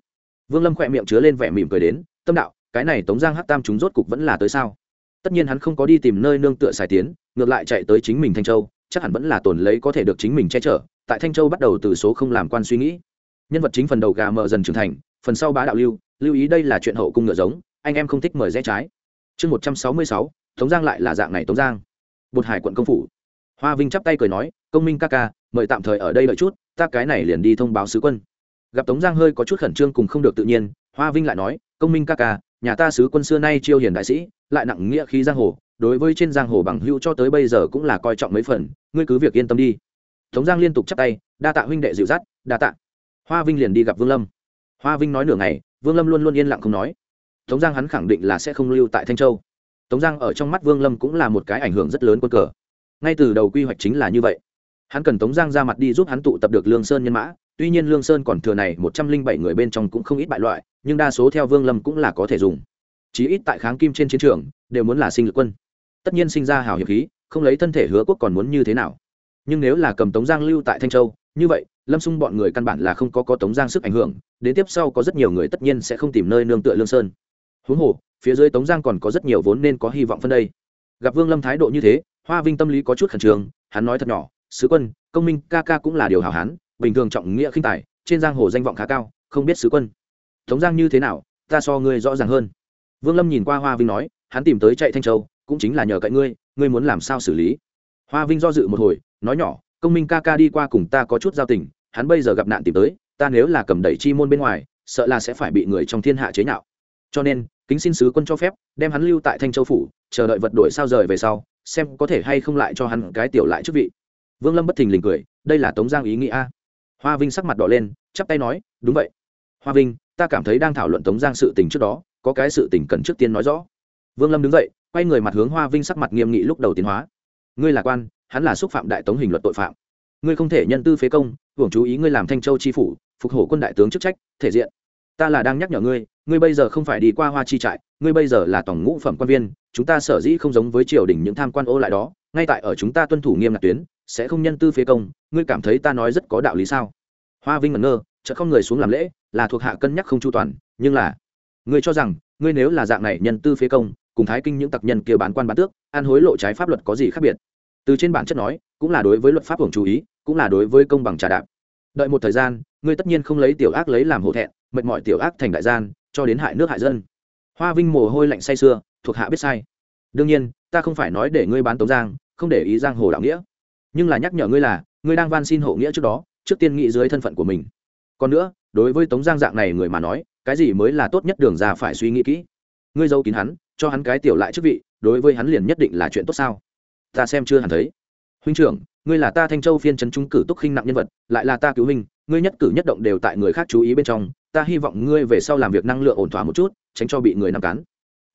Vương lâm khỏe miệng chứa lên vẻ mỉm cười đến, tâm đạo, cái này tống giang hát tam chúng rốt cục vẫn là tới sao? Tất nhiên hắn không có đi tìm nơi nương tựa xài tiến, ngược lại chạy tới chính mình thanh châu chắc hẳn vẫn là tồn lấy có thể được chính mình che chở, tại thanh châu bắt đầu từ số không làm quan suy nghĩ. Nhân vật chính phần đầu gà mờ dần trưởng thành, phần sau bá đạo lưu lưu ý đây là chuyện hậu cung ngựa giống, anh em không thích mời rẽ trái. Chương một trăm sáu mươi sáu, tống giang lại là dạng này tống giang. Bột hải quận công phủ. Hoa vinh chắp tay cười nói, công minh ca ca, mời tạm thời ở đây đợi chút, ta cái này liền đi thông báo sứ quân. Gặp tống giang hơi có chút khẩn trương cùng không được tự nhiên, hoa vinh lại nói, công minh ca ca, nhà ta sứ quân xưa nay chiêu hiền đại sĩ, lại nặng nghĩa khí giang hồ đối với trên giang hồ bằng hữu cho tới bây giờ cũng là coi trọng mấy phần, ngươi cứ việc yên tâm đi. Tống giang liên tục chắp tay, đa tạ huynh đệ dịu dắt, đa tạ. Hoa vinh liền đi gặp vương lâm. Hoa vinh nói nửa ngày, vương lâm luôn luôn yên lặng không nói. Tống giang hắn khẳng định là sẽ không lưu tại thanh châu. Tống giang ở trong mắt vương lâm cũng là một cái ảnh hưởng rất lớn quân cờ. Ngay từ đầu quy hoạch chính là như vậy. Hắn cần tống giang ra mặt đi giúp hắn tụ tập được lương sơn nhân mã, tuy nhiên lương sơn còn thừa này một trăm linh bảy người bên trong cũng không ít bại loại, nhưng đa số theo vương lâm cũng là có thể dùng. Chí ít tại kháng kim trên chiến trường, đều muốn là sinh lực quân tất nhiên sinh ra hào hiệp khí, không lấy thân thể hứa quốc còn muốn như thế nào. Nhưng nếu là cầm tống giang lưu tại thanh châu, như vậy, lâm xung bọn người căn bản là không có có tống giang sức ảnh hưởng, đến tiếp sau có rất nhiều người tất nhiên sẽ không tìm nơi nương tựa lương sơn. Huống hồ, phía dưới tống giang còn có rất nhiều vốn nên có hy vọng phân đây. Gặp vương lâm thái độ như thế, hoa vinh tâm lý có chút khẩn trương, hắn nói thật nhỏ, sứ quân, công minh ca ca cũng là điều hảo hán, bình thường trọng nghĩa khinh tài, trên giang hồ danh vọng khá cao, không biết sứ quân. Tống giang như thế nào, ta so ngươi rõ ràng hơn. Vương lâm nhìn qua hoa vinh nói, hắn tìm tới chạy thanh châu cũng chính là nhờ cậy ngươi ngươi muốn làm sao xử lý? Hoa vinh do dự một hồi, nói nhỏ, công minh ca ca đi qua cùng ta có chút giao tình, hắn bây giờ gặp nạn tìm tới, ta nếu là cầm đẩy chi môn bên ngoài, sợ là sẽ phải bị người trong thiên hạ chế nhạo. Cho nên, kính xin sứ quân cho phép, đem hắn lưu tại thanh châu phủ, chờ đợi vật đổi sao rời về sau, xem có thể hay không lại cho hắn cái tiểu lại chức vị. Vương lâm bất thình lình cười, đây là tống giang ý nghĩa hoa vinh sắc mặt đỏ lên, chắp tay nói, đúng vậy. Hoa vinh, ta cảm thấy đang thảo luận tống giang sự tình trước đó, có cái sự tình cần trước tiên nói rõ. Vương lâm đứng dậy quay người mặt hướng hoa vinh sắc mặt nghiêm nghị lúc đầu tiến hóa. Ngươi là quan, hắn là xúc phạm đại tống hình luật tội phạm. Ngươi không thể nhân tư phế công, hưởng chú ý ngươi làm thanh châu tri phủ, phục hổ quân đại tướng chức trách, thể diện. Ta là đang nhắc nhở ngươi ngươi bây giờ không phải đi qua hoa chi trại, ngươi bây giờ là tổng ngũ phẩm quan viên, chúng ta sở dĩ không giống với triều đình những tham quan ô lại đó, ngay tại ở chúng ta tuân thủ nghiêm ngặt tuyến, sẽ không nhân tư phế công, ngươi cảm thấy ta nói rất có đạo lý sao? Hoa vinh ngẩn ngơ, chợt không người xuống làm lễ, là thuộc hạ cân nhắc không chu toàn, nhưng là, ngươi cho rằng, ngươi nếu là dạng này nhân tư phế công cùng thái kinh những tặc nhân kia bán quan bán tước ăn hối lộ trái pháp luật có gì khác biệt? Từ trên bản chất nói, cũng là đối với luật pháp hưởng chú ý, cũng là đối với công bằng trà đạp. Đợi một thời gian, ngươi tất nhiên không lấy tiểu ác lấy làm hổ thẹn, mệt mỏi tiểu ác thành đại gian, cho đến hại nước hại dân. Hoa vinh mồ hôi lạnh say sưa, thuộc hạ biết sai. Đương nhiên, ta không phải nói để ngươi bán tống giang, không để ý giang hồ đạo nghĩa. Nhưng là nhắc nhở ngươi là, ngươi đang van xin hộ nghĩa trước đó, trước tiên nghĩ dưới thân phận của mình. Còn nữa, đối với tống giang dạng này người mà nói, cái gì mới là tốt nhất đường ra phải suy nghĩ kỹ. Ngươi giấu kín hắn cho hắn cái tiểu lại chức vị, đối với hắn liền nhất định là chuyện tốt sao? Ta xem chưa hẳn thấy. Huynh trưởng, ngươi là ta thanh châu phiên trấn trung cử túc khinh nặng nhân vật, lại là ta cứu huynh, ngươi nhất cử nhất động đều tại người khác chú ý bên trong, ta hy vọng ngươi về sau làm việc năng lượng ổn thỏa một chút, tránh cho bị người nằm cán.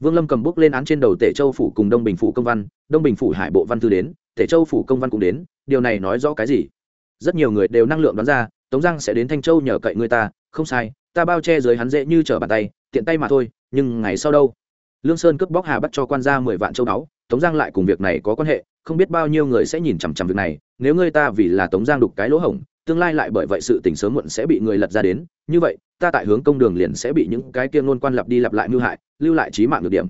Vương lâm cầm bút lên án trên đầu tể châu phủ cùng đông bình phủ công văn, đông bình phủ hải bộ văn thư đến, tể châu phủ công văn cũng đến, điều này nói rõ cái gì? Rất nhiều người đều năng lượng đoán ra, tống giang sẽ đến thanh châu nhờ cậy người ta, không sai, ta bao che dưới hắn dễ như trở bàn tay, tiện tay mà thôi, nhưng ngày sau đâu? Lương sơn cướp bóc hà bắt cho quan gia mười vạn châu đáo tống giang lại cùng việc này có quan hệ, không biết bao nhiêu người sẽ nhìn chằm chằm việc này, nếu ngươi ta vì là tống giang đục cái lỗ hổng, tương lai lại bởi vậy sự tình sớm muộn sẽ bị người lật ra đến, như vậy, ta tại hướng công đường liền sẽ bị những cái kia ngôn quan lặp đi lặp lại mưu hại, lưu lại trí mạng được điểm.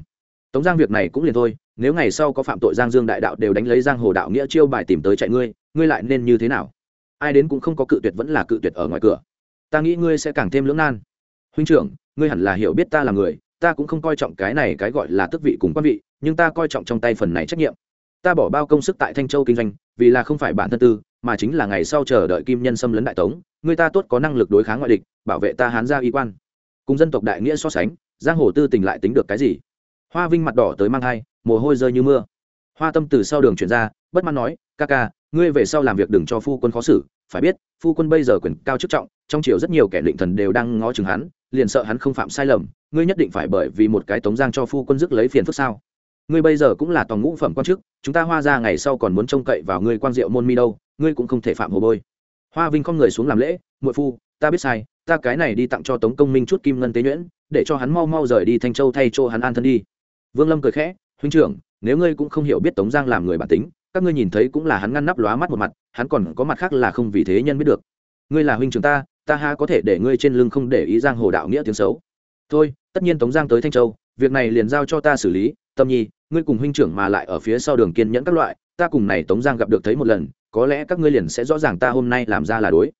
Tống giang việc này cũng liền thôi, nếu ngày sau có phạm tội giang dương đại đạo đều đánh lấy giang hồ đạo nghĩa chiêu bài tìm tới chạy ngươi ngươi lại nên như thế nào? Ai đến cũng không có cự tuyệt vẫn là cự tuyệt ở ngoài cửa. Ta nghĩ ngươi sẽ càng thêm lưỡng nan. Huynh trưởng, ngươi hẳn là hiểu biết ta là người ta cũng không coi trọng cái này cái gọi là tước vị cùng quan vị nhưng ta coi trọng trong tay phần này trách nhiệm. Ta bỏ bao công sức tại thanh châu kinh doanh vì là không phải bản thân tư mà chính là ngày sau chờ đợi kim nhân xâm lấn đại tống người ta tốt có năng lực đối kháng ngoại địch bảo vệ ta hán gia y quan. Cùng dân tộc đại nghĩa so sánh giang hồ tư tình lại tính được cái gì? Hoa vinh mặt đỏ tới mang hai, mồ hôi rơi như mưa. Hoa tâm từ sau đường chuyển ra bất mãn nói ca ca ngươi về sau làm việc đừng cho phu quân khó xử phải biết phu quân bây giờ quyền cao chức trọng trong triều rất nhiều kẻ định thần đều đang ngó chừng hắn liền sợ hắn không phạm sai lầm ngươi nhất định phải bởi vì một cái tống giang cho phu quân dứt lấy phiền phức sao? Ngươi bây giờ cũng là toàn ngũ phẩm quan chức, chúng ta hoa ra ngày sau còn muốn trông cậy vào ngươi quan diệu môn mi đâu, ngươi cũng không thể phạm hồ bôi. Hoa vinh không người xuống làm lễ, muội phu, ta biết sai, ta cái này đi tặng cho tống công minh chút kim ngân tế nhuyễn, để cho hắn mau mau rời đi thanh châu thay cho hắn an thân đi. Vương lâm cười khẽ, huynh trưởng, nếu ngươi cũng không hiểu biết tống giang làm người bản tính, các ngươi nhìn thấy cũng là hắn ngăn nắp lóa mắt một mặt, hắn còn có mặt khác là không vì thế nhân biết được. Ngươi là huynh trưởng ta ta ha có thể để ngươi trên lưng không để ý giang hồ đạo nghĩa tiếng xấu thôi, tất nhiên tống giang tới thanh châu, việc này liền giao cho ta xử lý. Tâm nhi, ngươi cùng huynh trưởng mà lại ở phía sau đường kiên nhẫn các loại, ta cùng này tống giang gặp được thấy một lần, có lẽ các ngươi liền sẽ rõ ràng ta hôm nay làm ra là đối.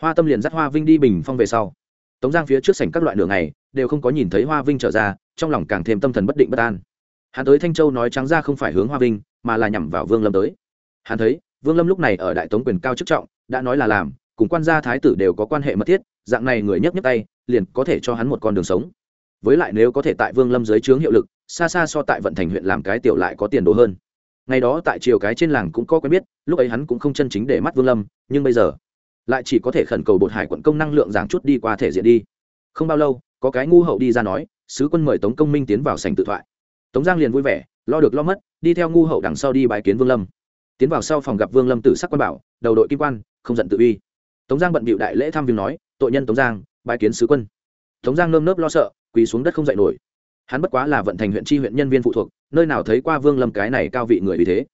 Hoa tâm liền dắt hoa vinh đi bình phong về sau. Tống giang phía trước sảnh các loại đường này đều không có nhìn thấy hoa vinh trở ra, trong lòng càng thêm tâm thần bất định bất an. Hắn tới thanh châu nói trắng ra không phải hướng hoa vinh, mà là nhằm vào vương lâm tới. Hắn thấy, vương lâm lúc này ở đại tống quyền cao chức trọng, đã nói là làm, cùng quan gia thái tử đều có quan hệ mật thiết, dạng này người nhấc nhấc tay, liền có thể cho hắn một con đường sống với lại nếu có thể tại vương lâm dưới trướng hiệu lực, xa xa so tại vận thành huyện làm cái tiểu lại có tiền đồ hơn. Ngày đó tại triều cái trên làng cũng có quen biết, lúc ấy hắn cũng không chân chính để mắt vương lâm, nhưng bây giờ lại chỉ có thể khẩn cầu bột hải quận công năng lượng giảng chút đi qua thể diện đi. Không bao lâu, có cái ngu hậu đi ra nói, sứ quân mời tống công minh tiến vào sành tự thoại. Tống giang liền vui vẻ, lo được lo mất, đi theo ngu hậu đằng sau đi bãi kiến vương lâm. Tiến vào sau phòng gặp vương lâm tử sắc quan bảo, đầu đội kim quan, không giận tự uy. Tống giang bận bịu đại lễ thăm viếng nói, tội nhân tống giang bãi kiến sứ quân. Tống giang nơm nớp lo sợ quỳ xuống đất không dậy nổi. Hắn bất quá là vận thành huyện tri huyện nhân viên phụ thuộc, nơi nào thấy qua vương lâm cái này cao vị người vì thế.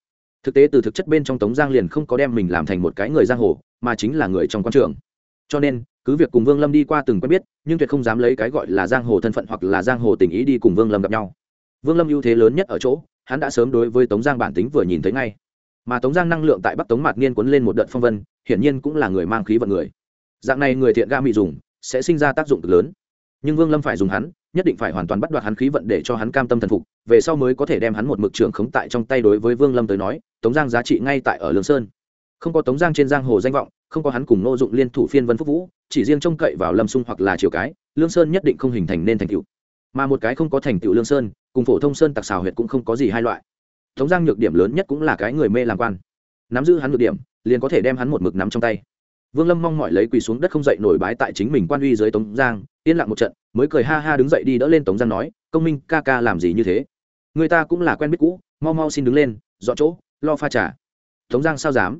Thực tế từ thực chất bên trong tống giang liền không có đem mình làm thành một cái người giang hồ, mà chính là người trong quan trường. Cho nên, cứ việc cùng vương lâm đi qua từng quen biết, nhưng tuyệt không dám lấy cái gọi là giang hồ thân phận hoặc là giang hồ tình ý đi cùng vương lâm gặp nhau. Vương lâm ưu thế lớn nhất ở chỗ, hắn đã sớm đối với tống giang bản tính vừa nhìn thấy ngay. Mà tống giang năng lượng tại bắc tống mạt niên cuốn lên một đợt phong vân, hiển nhiên cũng là người mang khí vận người. Dạng này người thiện ga mị dùng, sẽ sinh ra tác dụng cực lớn nhưng vương lâm phải dùng hắn, nhất định phải hoàn toàn bắt đoạt hắn khí vận để cho hắn cam tâm thần phục, về sau mới có thể đem hắn một mực trưởng khống tại trong tay đối với vương lâm tới nói, tống giang giá trị ngay tại ở lương sơn. Không có tống giang trên giang hồ danh vọng, không có hắn cùng nô dụng liên thủ phiên vân phúc vũ, chỉ riêng trông cậy vào lâm sung hoặc là triều cái, lương sơn nhất định không hình thành nên thành tựu. Mà một cái không có thành tựu lương sơn, cùng phổ thông sơn tặc xào huyệt cũng không có gì hai loại. Tống giang nhược điểm lớn nhất cũng là cái người mê làm quan. Nắm giữ hắn nhược điểm, liền có thể đem hắn một mực nắm trong tay vương lâm mong mọi lấy quỳ xuống đất không dậy nổi bái tại chính mình quan uy dưới tống giang, yên lặng một trận, mới cười ha ha đứng dậy đi đỡ lên tống giang nói, công minh ca ca làm gì như thế? Người ta cũng là quen biết cũ, mau mau xin đứng lên, dọn chỗ, lo pha trà. Tống giang sao dám?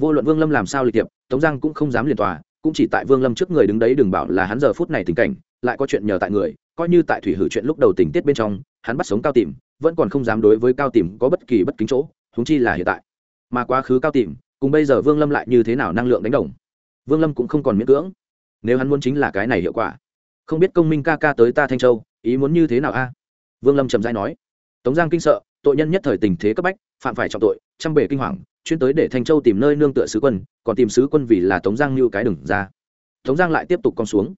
Vô luận vương lâm làm sao lịch tiệp tống giang cũng không dám liền tòa, cũng chỉ tại vương lâm trước người đứng đấy đừng bảo là hắn giờ phút này tình cảnh, lại có chuyện nhờ tại người, coi như tại thủy hử chuyện lúc đầu tình tiết bên trong, hắn bắt sống cao tìm, vẫn còn không dám đối với cao tìm có bất kỳ bất kính chỗ húng chi là hiện tại. Mà quá khứ cao tìm, cùng bây giờ vương lâm lại như thế nào năng lượng đánh đồng? Vương lâm cũng không còn miễn cưỡng. Nếu hắn muốn chính là cái này hiệu quả. Không biết công minh ca ca tới ta thanh châu, ý muốn như thế nào a? Vương lâm trầm dai nói. Tống giang kinh sợ, tội nhân nhất thời tình thế cấp bách, phạm phải trọng tội, trăm bể kinh hoàng, chuyên tới để thanh châu tìm nơi nương tựa sứ quân, còn tìm sứ quân vì là tống giang như cái đừng ra. Tống giang lại tiếp tục con xuống.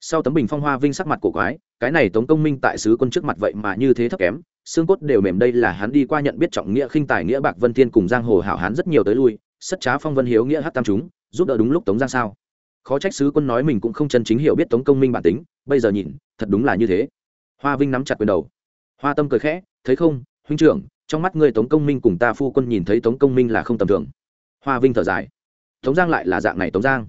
Sau tấm bình phong hoa vinh sắc mặt cổ quái, cái này tống công minh tại sứ quân trước mặt vậy mà như thế thấp kém, xương cốt đều mềm đây là hắn đi qua nhận biết trọng nghĩa khinh tài nghĩa bạc vân thiên cùng giang hồ hảo hán rất nhiều tới lui, sất trá phong vân hiếu nghĩa hát tam chúng giúp đỡ đúng lúc tống giang sao? Khó trách sứ quân nói mình cũng không chân chính hiểu biết tống công minh bản tính, bây giờ nhìn, thật đúng là như thế. Hoa vinh nắm chặt quyền đầu. Hoa tâm cười khẽ, thấy không, huynh trưởng, trong mắt ngươi tống công minh cùng ta phu quân nhìn thấy tống công minh là không tầm thường. Hoa vinh thở dài. Tống giang lại là dạng này tống giang.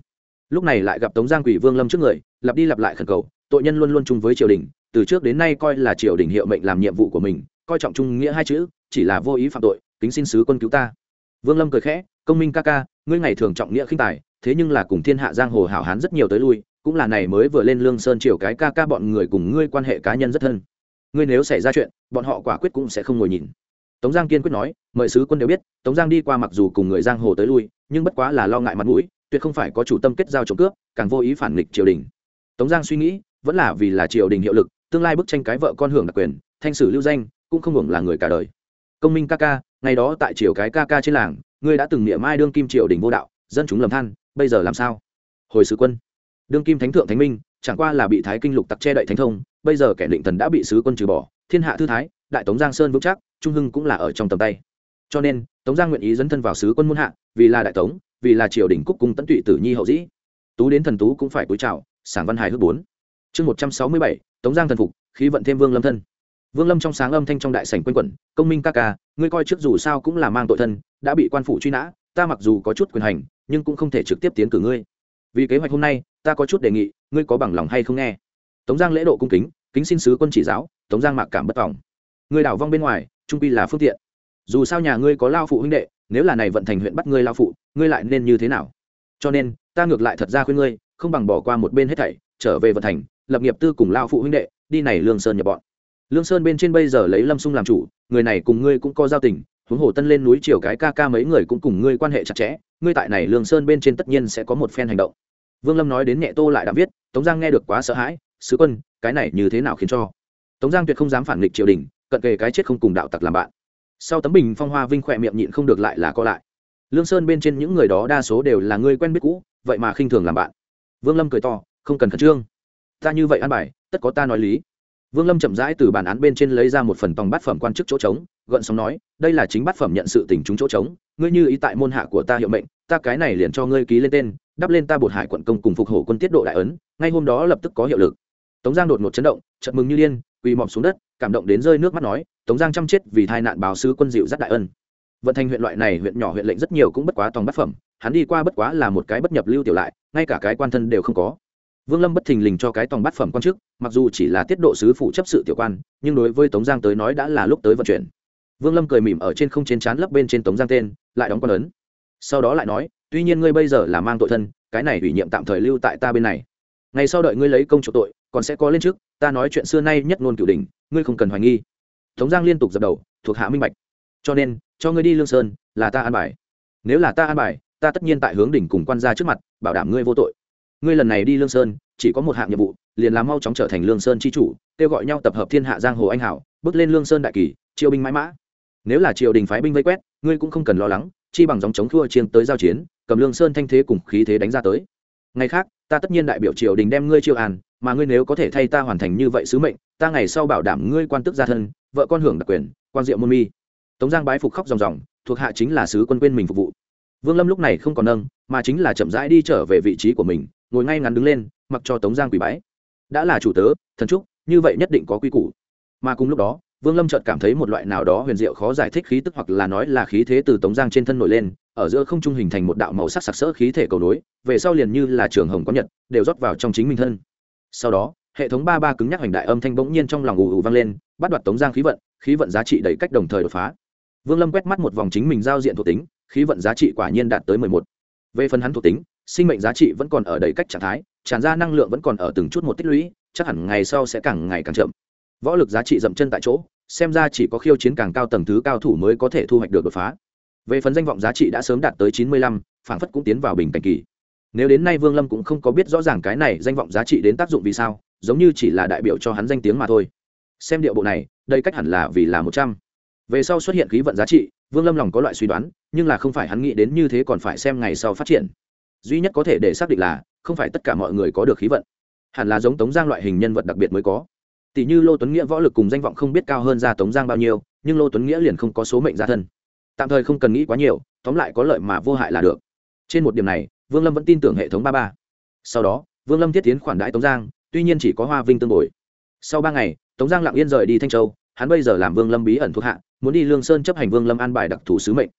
Lúc này lại gặp tống giang quỷ vương lâm trước người, lặp đi lặp lại khẩn cầu, tội nhân luôn luôn chung với triều đình, từ trước đến nay coi là triều đình hiệu mệnh làm nhiệm vụ của mình, coi trọng trung nghĩa hai chữ, chỉ là vô ý phạm tội, kính xin sứ quân cứu ta. Vương lâm cười khẽ, công minh ca ca ngươi ngày thường trọng nghĩa khinh tài, thế nhưng là cùng thiên hạ giang hồ hảo hán rất nhiều tới lui, cũng là này mới vừa lên lương sơn triều cái ca ca bọn người cùng ngươi quan hệ cá nhân rất thân. Ngươi nếu xảy ra chuyện, bọn họ quả quyết cũng sẽ không ngồi nhìn. Tống giang kiên quyết nói, mời sứ quân đều biết, tống giang đi qua mặc dù cùng người giang hồ tới lui, nhưng bất quá là lo ngại mặt mũi, tuyệt không phải có chủ tâm kết giao trộm cướp, càng vô ý phản nghịch triều đình. Tống giang suy nghĩ, vẫn là vì là triều đình hiệu lực, tương lai bức tranh cái vợ con hưởng đặc quyền, thanh sử lưu danh, cũng không hưởng là người cả đời. Công minh ca ca, ngày đó tại triều cái ca ca trên làng ngươi đã từng niệm mai đương kim triều đình vô đạo, dân chúng lầm than, bây giờ làm sao? Hồi sứ quân. Đương kim thánh thượng thánh minh, chẳng qua là bị thái kinh lục tặc che đậy thánh thông, bây giờ kẻ định thần đã bị sứ quân trừ bỏ, thiên hạ thư thái, đại tống giang sơn vững chắc, trung hưng cũng là ở trong tầm tay. Cho nên, tống giang nguyện ý dấn thân vào sứ quân muôn hạ, vì là đại tống, vì là triều đình cúc cung tấn tụy tử nhi hậu dĩ. Tú đến thần tú cũng phải cúi chào, sảng văn hài hước bốn. Chương một trăm sáu mươi bảy, tống giang thần phục, khí vận thêm vương lâm thân vương lâm trong sáng âm thanh trong đại sảnh quanh quẩn, công minh ca ca, ngươi coi trước dù sao cũng là mang tội thân, đã bị quan phủ truy nã, ta mặc dù có chút quyền hành, nhưng cũng không thể trực tiếp tiến cử ngươi. Vì kế hoạch hôm nay, ta có chút đề nghị, ngươi có bằng lòng hay không nghe? Tống giang lễ độ cung kính kính xin sứ quân chỉ giáo, tống giang mạc cảm bất vọng ngươi đảo vong bên ngoài, trung pi là phương tiện. Dù sao nhà ngươi có lao phụ huynh đệ, nếu là này vận thành huyện bắt ngươi lao phụ, ngươi lại nên như thế nào? Cho nên, ta ngược lại thật ra khuyên ngươi, không bằng bỏ qua một bên hết thảy, trở về vận thành, lập nghiệp tư cùng lao phụ huynh đệ, đi này lương sơn nhập bọn lương sơn bên trên bây giờ lấy lâm sung làm chủ, người này cùng ngươi cũng có giao tình, huống hồ tân lên núi chiều cái ca ca mấy người cũng cùng ngươi quan hệ chặt chẽ, ngươi tại này lương sơn bên trên tất nhiên sẽ có một phen hành động. Vương lâm nói đến nhẹ tô lại đã viết, tống giang nghe được quá sợ hãi, sứ quân, cái này như thế nào khiến cho? Tống giang tuyệt không dám phản nghịch triều đình, cận kề cái chết không cùng đạo tặc làm bạn. Sau tấm bình phong hoa vinh khỏe miệng nhịn không được lại là co lại. Lương sơn bên trên những người đó đa số đều là người quen biết cũ, vậy mà khinh thường làm bạn. Vương lâm cười to, không cần khẩn trương. Ta như vậy ăn bài, tất có ta nói lý vương lâm chậm rãi từ bản án bên trên lấy ra một phần tòng bát phẩm quan chức chỗ trống gợn sóng nói, đây là chính bát phẩm nhận sự tình chúng chỗ trống, ngươi như ý tại môn hạ của ta hiệu mệnh, ta cái này liền cho ngươi ký lên tên, đắp lên ta bột hải quận công cùng phục hổ quân tiết độ đại ấn, ngay hôm đó lập tức có hiệu lực. Tống giang đột ngột chấn động chật mừng như điên, quỳ mọp xuống đất, cảm động đến rơi nước mắt nói, tống giang chăm chết vì tai nạn báo sứ quân dịu rất đại ân. Vận thành huyện loại này, huyện nhỏ huyện lệnh rất nhiều cũng bất quá tòng bát phẩm, hắn đi qua bất quá là một cái bất nhập lưu tiểu lại, ngay cả cái quan thân đều không có vương lâm bất thình lình cho cái tòng bát phẩm quan chức, mặc dù chỉ là tiết độ sứ phụ chấp sự tiểu quan, nhưng đối với tống giang tới nói đã là lúc tới vận chuyển. Vương lâm cười mỉm ở trên không trên chán lấp bên trên tống giang tên, lại đóng quan ấn. Sau đó lại nói, tuy nhiên ngươi bây giờ là mang tội thân, cái này ủy nhiệm tạm thời lưu tại ta bên này. Ngày sau đợi ngươi lấy công chủ tội, còn sẽ có lên trước, ta nói chuyện xưa nay nhất ngôn cửu đình ngươi không cần hoài nghi. Tống giang liên tục dập đầu, thuộc hạ minh bạch. Cho nên, cho ngươi đi lương sơn, là ta an bài. Nếu là ta an bài, ta tất nhiên tại hướng đỉnh cùng quan gia trước mặt, bảo đảm ngươi vô tội ngươi lần này đi lương sơn, chỉ có một hạng nhiệm vụ, liền làm mau chóng trở thành lương sơn chi chủ, kêu gọi nhau tập hợp thiên hạ giang hồ anh hảo bước lên lương sơn đại kỳ, triều binh mãi mã. Nếu là triều đình phái binh vây quét, ngươi cũng không cần lo lắng, chi bằng dòng chống thua chiến tới giao chiến, cầm lương sơn thanh thế cùng khí thế đánh ra tới. Ngày khác, ta tất nhiên đại biểu triều đình đem ngươi triều an mà ngươi nếu có thể thay ta hoàn thành như vậy sứ mệnh, ta ngày sau bảo đảm ngươi quan tức gia thân, vợ con hưởng đặc quyền, quan diệu môn mi. Tống giang bái phục khóc ròng ròng, thuộc hạ chính là sứ quân quên mình phục vụ. Vương lâm lúc này không còn nâng, mà chính là chậm rãi đi trở về vị trí của mình ngồi ngay ngắn đứng lên, mặc cho tống giang quỳ bái. Đã là chủ tớ, thần trúc, như vậy nhất định có quy củ. Mà cùng lúc đó, vương lâm chợt cảm thấy một loại nào đó huyền diệu khó giải thích khí tức hoặc là nói là khí thế từ tống giang trên thân nổi lên, ở giữa không trung hình thành một đạo màu sắc sặc sỡ khí thể cầu nối, về sau liền như là trường hồng có nhật, đều rót vào trong chính mình thân. Sau đó, hệ thống ba ba cứng nhắc hoành đại âm thanh bỗng nhiên trong lòng ù ù vang lên, bắt đoạt tống giang khí vận khí vận giá trị đầy cách đồng thời đột phá. Vương lâm quét mắt một vòng chính mình giao diện thuộc tính, khí vận giá trị quả nhiên đạt tới mười một. Về phần hắn thuộc tính sinh mệnh giá trị vẫn còn ở đầy cách trạng thái, tràn ra năng lượng vẫn còn ở từng chút một tích lũy, chắc hẳn ngày sau sẽ càng ngày càng chậm. Võ lực giá trị dậm chân tại chỗ, xem ra chỉ có khiêu chiến càng cao tầng thứ cao thủ mới có thể thu hoạch được đột phá. Về phần danh vọng giá trị đã sớm đạt tới chín mươi lăm, phảng phất cũng tiến vào bình cảnh kỳ. Nếu đến nay vương lâm cũng không có biết rõ ràng cái này danh vọng giá trị đến tác dụng vì sao, giống như chỉ là đại biểu cho hắn danh tiếng mà thôi. Xem điệu bộ này, đây cách hẳn là vì là một trăm. Về sau xuất hiện khí vận giá trị, vương lâm lòng có loại suy đoán, nhưng là không phải hắn nghĩ đến như thế còn phải xem ngày sau phát triển duy nhất có thể để xác định là không phải tất cả mọi người có được khí vận. Hẳn là giống tống giang loại hình nhân vật đặc biệt mới có. Tỷ như lô tuấn nghĩa võ lực cùng danh vọng không biết cao hơn ra tống giang bao nhiêu, nhưng lô tuấn nghĩa liền không có số mệnh gia thân. Tạm thời không cần nghĩ quá nhiều, tóm lại có lợi mà vô hại là được. Trên một điểm này, vương lâm vẫn tin tưởng hệ thống ba ba. Sau đó, vương lâm thiết tiến khoản đãi tống giang, tuy nhiên chỉ có hoa vinh tương bồi. Sau ba ngày, tống giang lặng yên rời đi thanh châu, hắn bây giờ làm vương lâm bí ẩn thuộc hạ, muốn đi lương sơn chấp hành vương lâm an bài đặc thù sứ mệnh.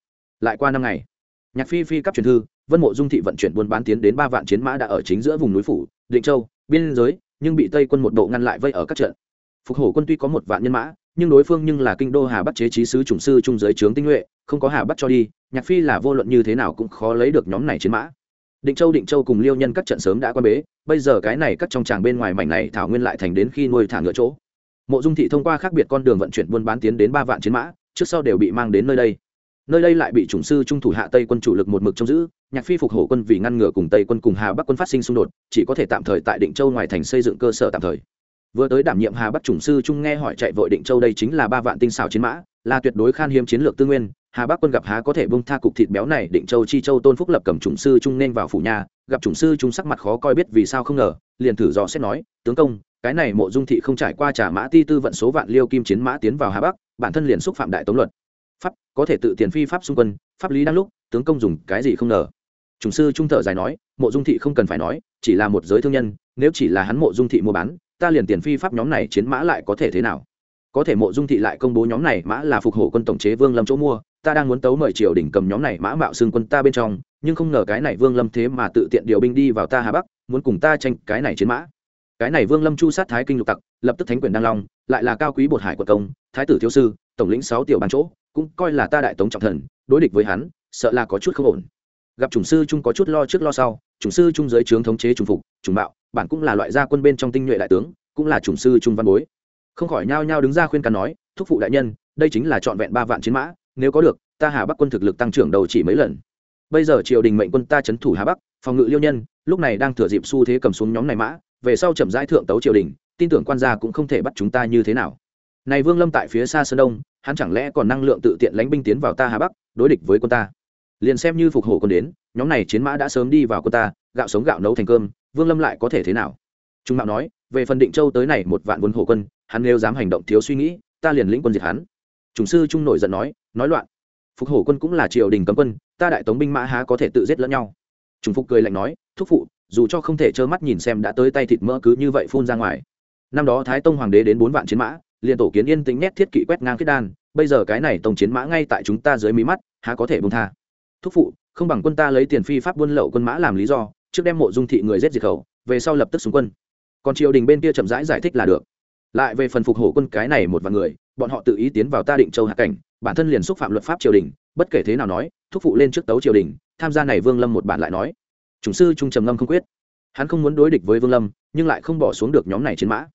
Lại qua năm ngày nhạc phi phi cấp truyền thư, vân mộ dung thị vận chuyển buôn bán tiến đến ba vạn chiến mã đã ở chính giữa vùng núi phủ, định châu, biên giới, nhưng bị tây quân một độ ngăn lại vây ở các trận. Phục hổ quân tuy có một vạn nhân mã, nhưng đối phương nhưng là kinh đô hà bắc chế trí sứ chủng sư trung giới trướng tinh nhuệ, không có hà bắc cho đi, nhạc phi là vô luận như thế nào cũng khó lấy được nhóm này chiến mã. Định châu định châu cùng liêu nhân các trận sớm đã quan bế, bây giờ cái này cắt trong tràng bên ngoài mảnh này thảo nguyên lại thành đến khi nuôi thả ngựa chỗ. Mộ dung thị thông qua khác biệt con đường vận chuyển buôn bán tiến đến ba vạn chiến mã, trước sau đều bị mang đến nơi đây nơi đây lại bị chủng sư trung thủ hạ tây quân chủ lực một mực trông giữ, nhạc phi phục hổ quân vì ngăn ngừa cùng tây quân cùng hà bắc quân phát sinh xung đột, chỉ có thể tạm thời tại định châu ngoài thành xây dựng cơ sở tạm thời. Vừa tới đảm nhiệm hà bắc chủng sư trung nghe hỏi chạy vội định châu đây chính là ba vạn tinh xảo chiến mã, là tuyệt đối khan hiếm chiến lược tư nguyên, hà bắc quân gặp há có thể bông tha cục thịt béo này, định châu chi châu tôn phúc lập cầm chủng sư trung nên vào phủ nhà, gặp chủng sư trung sắc mặt khó coi biết vì sao không ngờ, liền thử dò xét nói, tướng công, cái này mộ dung thị không trải qua trả mã ti tư vận số vạn liêu kim chiến mã tiến vào hà bắc, bản thân liền xúc phạm đại tống luật pháp, có thể tự tiền phi pháp xung quân, pháp lý đang lúc, tướng công dùng cái gì không ngờ. Chủng sư trung thợ dài nói, mộ dung thị không cần phải nói, chỉ là một giới thương nhân, nếu chỉ là hắn mộ dung thị mua bán, ta liền tiền phi pháp nhóm này chiến mã lại có thể thế nào? Có thể mộ dung thị lại công bố nhóm này mã là phục hộ quân tổng chế vương lâm chỗ mua, ta đang muốn tấu mời triều đình cầm nhóm này mã mạo xương quân ta bên trong, nhưng không ngờ cái này vương lâm thế mà tự tiện điều binh đi vào ta hà bắc, muốn cùng ta tranh cái này chiến mã. Cái này vương lâm chu sát thái kinh lục tặc, lập tức thánh quyền đăng long, lại là cao quý bột hải quận công, thái tử thiếu sư, tổng lĩnh sáu tiểu ban chỗ cũng coi là ta đại tống trọng thần, đối địch với hắn, sợ là có chút không ổn. Gặp chủng sư trung có chút lo trước lo sau, chủng sư trung giới trướng thống chế trùng phục trùng bạo bản cũng là loại gia quân bên trong tinh nhuệ đại tướng, cũng là chủng sư trung văn bối. Không khỏi nhao nhao đứng ra khuyên can nói, thúc phụ đại nhân, đây chính là trọn vẹn ba vạn chiến mã, nếu có được, ta hà bắc quân thực lực tăng trưởng đầu chỉ mấy lần. Bây giờ triều đình mệnh quân ta trấn thủ hà bắc, phòng ngự liêu nhân, lúc này đang thừa dịp xu thế cầm xuống nhóm này mã, về sau chậm rãi thượng tấu triều đình, tin tưởng quan gia cũng không thể bắt chúng ta như thế nào. Này vương lâm tại phía xa sơn đông hắn chẳng lẽ còn năng lượng tự tiện lánh binh tiến vào ta hà bắc, đối địch với quân ta? Liền xem như phục hổ quân đến, nhóm này chiến mã đã sớm đi vào quân ta, gạo sống gạo nấu thành cơm, vương lâm lại có thể thế nào? Trung mạo nói, về phần định châu tới này một vạn quân hổ quân, hắn nếu dám hành động thiếu suy nghĩ, ta liền lĩnh quân diệt hắn. Chủng sư trung nổi giận nói nói loạn. Phục hổ quân cũng là triều đình cấm quân, ta đại tống binh mã há có thể tự giết lẫn nhau? Chủng phục cười lạnh nói, thúc phụ, dù cho không thể trơ mắt nhìn xem đã tới tay thịt mỡ cứ như vậy phun ra ngoài. Năm đó thái tông hoàng đế đến bốn vạn chiến mã liền tổ kiến yên tĩnh nét thiết kỵ quét ngang khiết đan bây giờ cái này tổng chiến mã ngay tại chúng ta dưới mí mắt há có thể bông tha. Thúc phụ không bằng quân ta lấy tiền phi pháp buôn lậu quân mã làm lý do trước đem mộ dung thị người giết diệt khẩu về sau lập tức xuống quân. Còn triều đình bên kia chậm rãi giải, giải thích là được. Lại về phần phục hổ quân cái này một vài người bọn họ tự ý tiến vào ta định châu hạ cảnh bản thân liền xúc phạm luật pháp triều đình bất kể thế nào nói thúc phụ lên trước tấu triều đình tham gia này vương lâm một bản lại nói. Chủng sư trung trầm ngâm không quyết. Hắn không muốn đối địch với vương lâm nhưng lại không bỏ xuống được nhóm này chiến mã.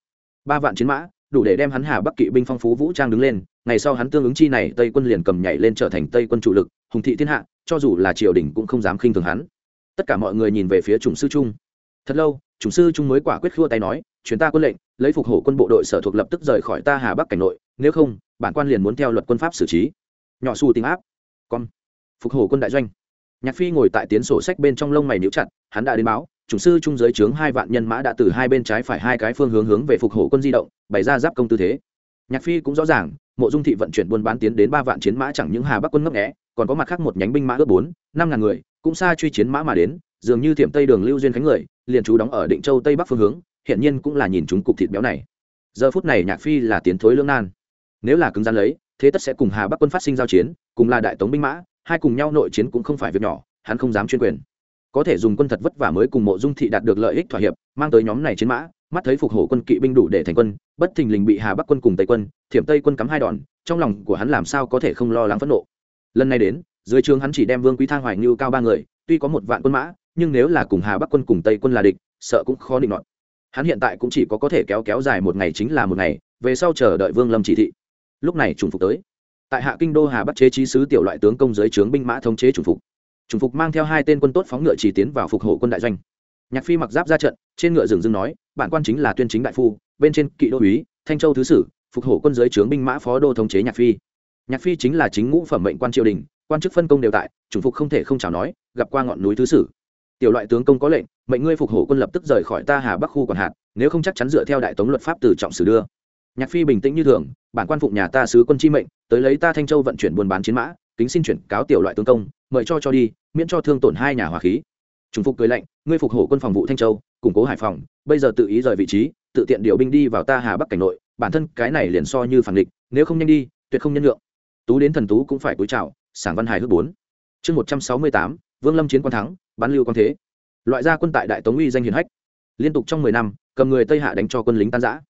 Ba vạn chiến mã đủ để đem hắn hà bắc kỵ binh phong phú vũ trang đứng lên, ngày sau hắn tương ứng chi này, tây quân liền cầm nhảy lên trở thành tây quân chủ lực, hùng thị thiên hạ, cho dù là triều đình cũng không dám khinh thường hắn. Tất cả mọi người nhìn về phía chủng sư trung. Thật lâu chủng sư trung mới quả quyết khua tay nói chuyến ta quân lệnh, lấy phục hổ quân bộ đội sở thuộc lập tức rời khỏi ta hà bắc cảnh nội, nếu không, bản quan liền muốn theo luật quân pháp xử trí. Nhỏ xù tình áp. Con. Phục hổ quân đại doanh. Nhạc phi ngồi tại tiến sổ sách bên trong lông mày níu chặt, hắn đã đến báo chủng sư trung giới chướng hai vạn nhân mã đã từ hai bên trái phải hai cái phương hướng hướng về phục hộ quân di động, bày ra giáp công tư thế. Nhạc phi cũng rõ ràng, mộ dung thị vận chuyển buôn bán tiến đến ba vạn chiến mã chẳng những hà bắc quân ngấp nghẽ còn có mặt khác một nhánh binh mã ước bốn, năm ngàn người, cũng xa truy chiến mã mà đến, dường như tiệm tây đường lưu duyên khánh người, liền trú đóng ở định châu tây bắc phương hướng hiện nhiên cũng là nhìn chúng cục thịt béo này. Giờ phút này nhạc phi là tiến thối lương nan. Nếu là cứng gian lấy, thế tất sẽ cùng hà bắc quân phát sinh giao chiến, cùng là đại tống binh mã, hai cùng nhau nội chiến cũng không phải việc nhỏ, hắn không dám chuyên quyền có thể dùng quân thật vất vả mới cùng mộ dung thị đạt được lợi ích thỏa hiệp, mang tới nhóm này chiến mã, mắt thấy phục hổ quân kỵ binh đủ để thành quân, bất thình lình bị hà bắc quân cùng tây quân, thiểm tây quân cắm hai đòn, trong lòng của hắn làm sao có thể không lo lắng phẫn nộ. Lần này đến, dưới trường hắn chỉ đem vương quý thang hoài như cao ba người, tuy có một vạn quân mã, nhưng nếu là cùng hà bắc quân cùng tây quân là địch, sợ cũng khó định luận hắn hiện tại cũng chỉ có có thể kéo kéo dài một ngày chính là một ngày, về sau chờ đợi vương lâm chỉ thị. Lúc này trùng phục tới. Tại hạ kinh đô hà bắc chế trí sứ tiểu loại tướng công giới trướng binh mã thống chế trùng phục trùng phục mang theo hai tên quân tốt phóng ngựa chỉ tiến vào phục hộ quân đại doanh. Nhạc phi mặc giáp ra trận, trên ngựa rừng rừng nói, bản quan chính là tuyên chính đại phu, bên trên kỵ đô úy, thanh châu thứ sử, phục hộ quân dưới trướng binh mã phó đô thống chế nhạc phi. Nhạc phi chính là chính ngũ phẩm mệnh quan triều đình, quan chức phân công đều tại, trùng phục không thể không chào nói, gặp qua ngọn núi thứ sử. Tiểu loại tướng công có lệnh, mệnh ngươi phục hộ quân lập tức rời khỏi ta hà bắc khu quản hạt, nếu không chắc chắn dựa theo đại tống luật pháp từ trọng sử đưa. Nhạc phi bình tĩnh như thường, bản quan phụng nhà ta sứ quân chi mệnh, tới lấy ta thanh châu vận chuyển buôn bán chiến mã kính xin chuyển cáo tiểu loại tướng công, mời cho cho đi, miễn cho thương tổn hai nhà hòa khí. Trùng phục cười lạnh, ngươi phục hổ quân phòng vụ thanh châu, củng cố hải phòng, bây giờ tự ý rời vị trí, tự tiện điều binh đi vào ta hà bắc cảnh nội, bản thân cái này liền so như phản địch, nếu không nhanh đi, tuyệt không nhân lượng tú đến thần tú cũng phải cúi chào, sảng văn hài hước bốn. Chương một trăm sáu mươi tám, vương lâm chiến quan thắng bán lưu quan thế. Loại gia quân tại đại tống uy danh hiền hách. Liên tục trong mười năm, cầm người tây hạ đánh cho quân lính tan giã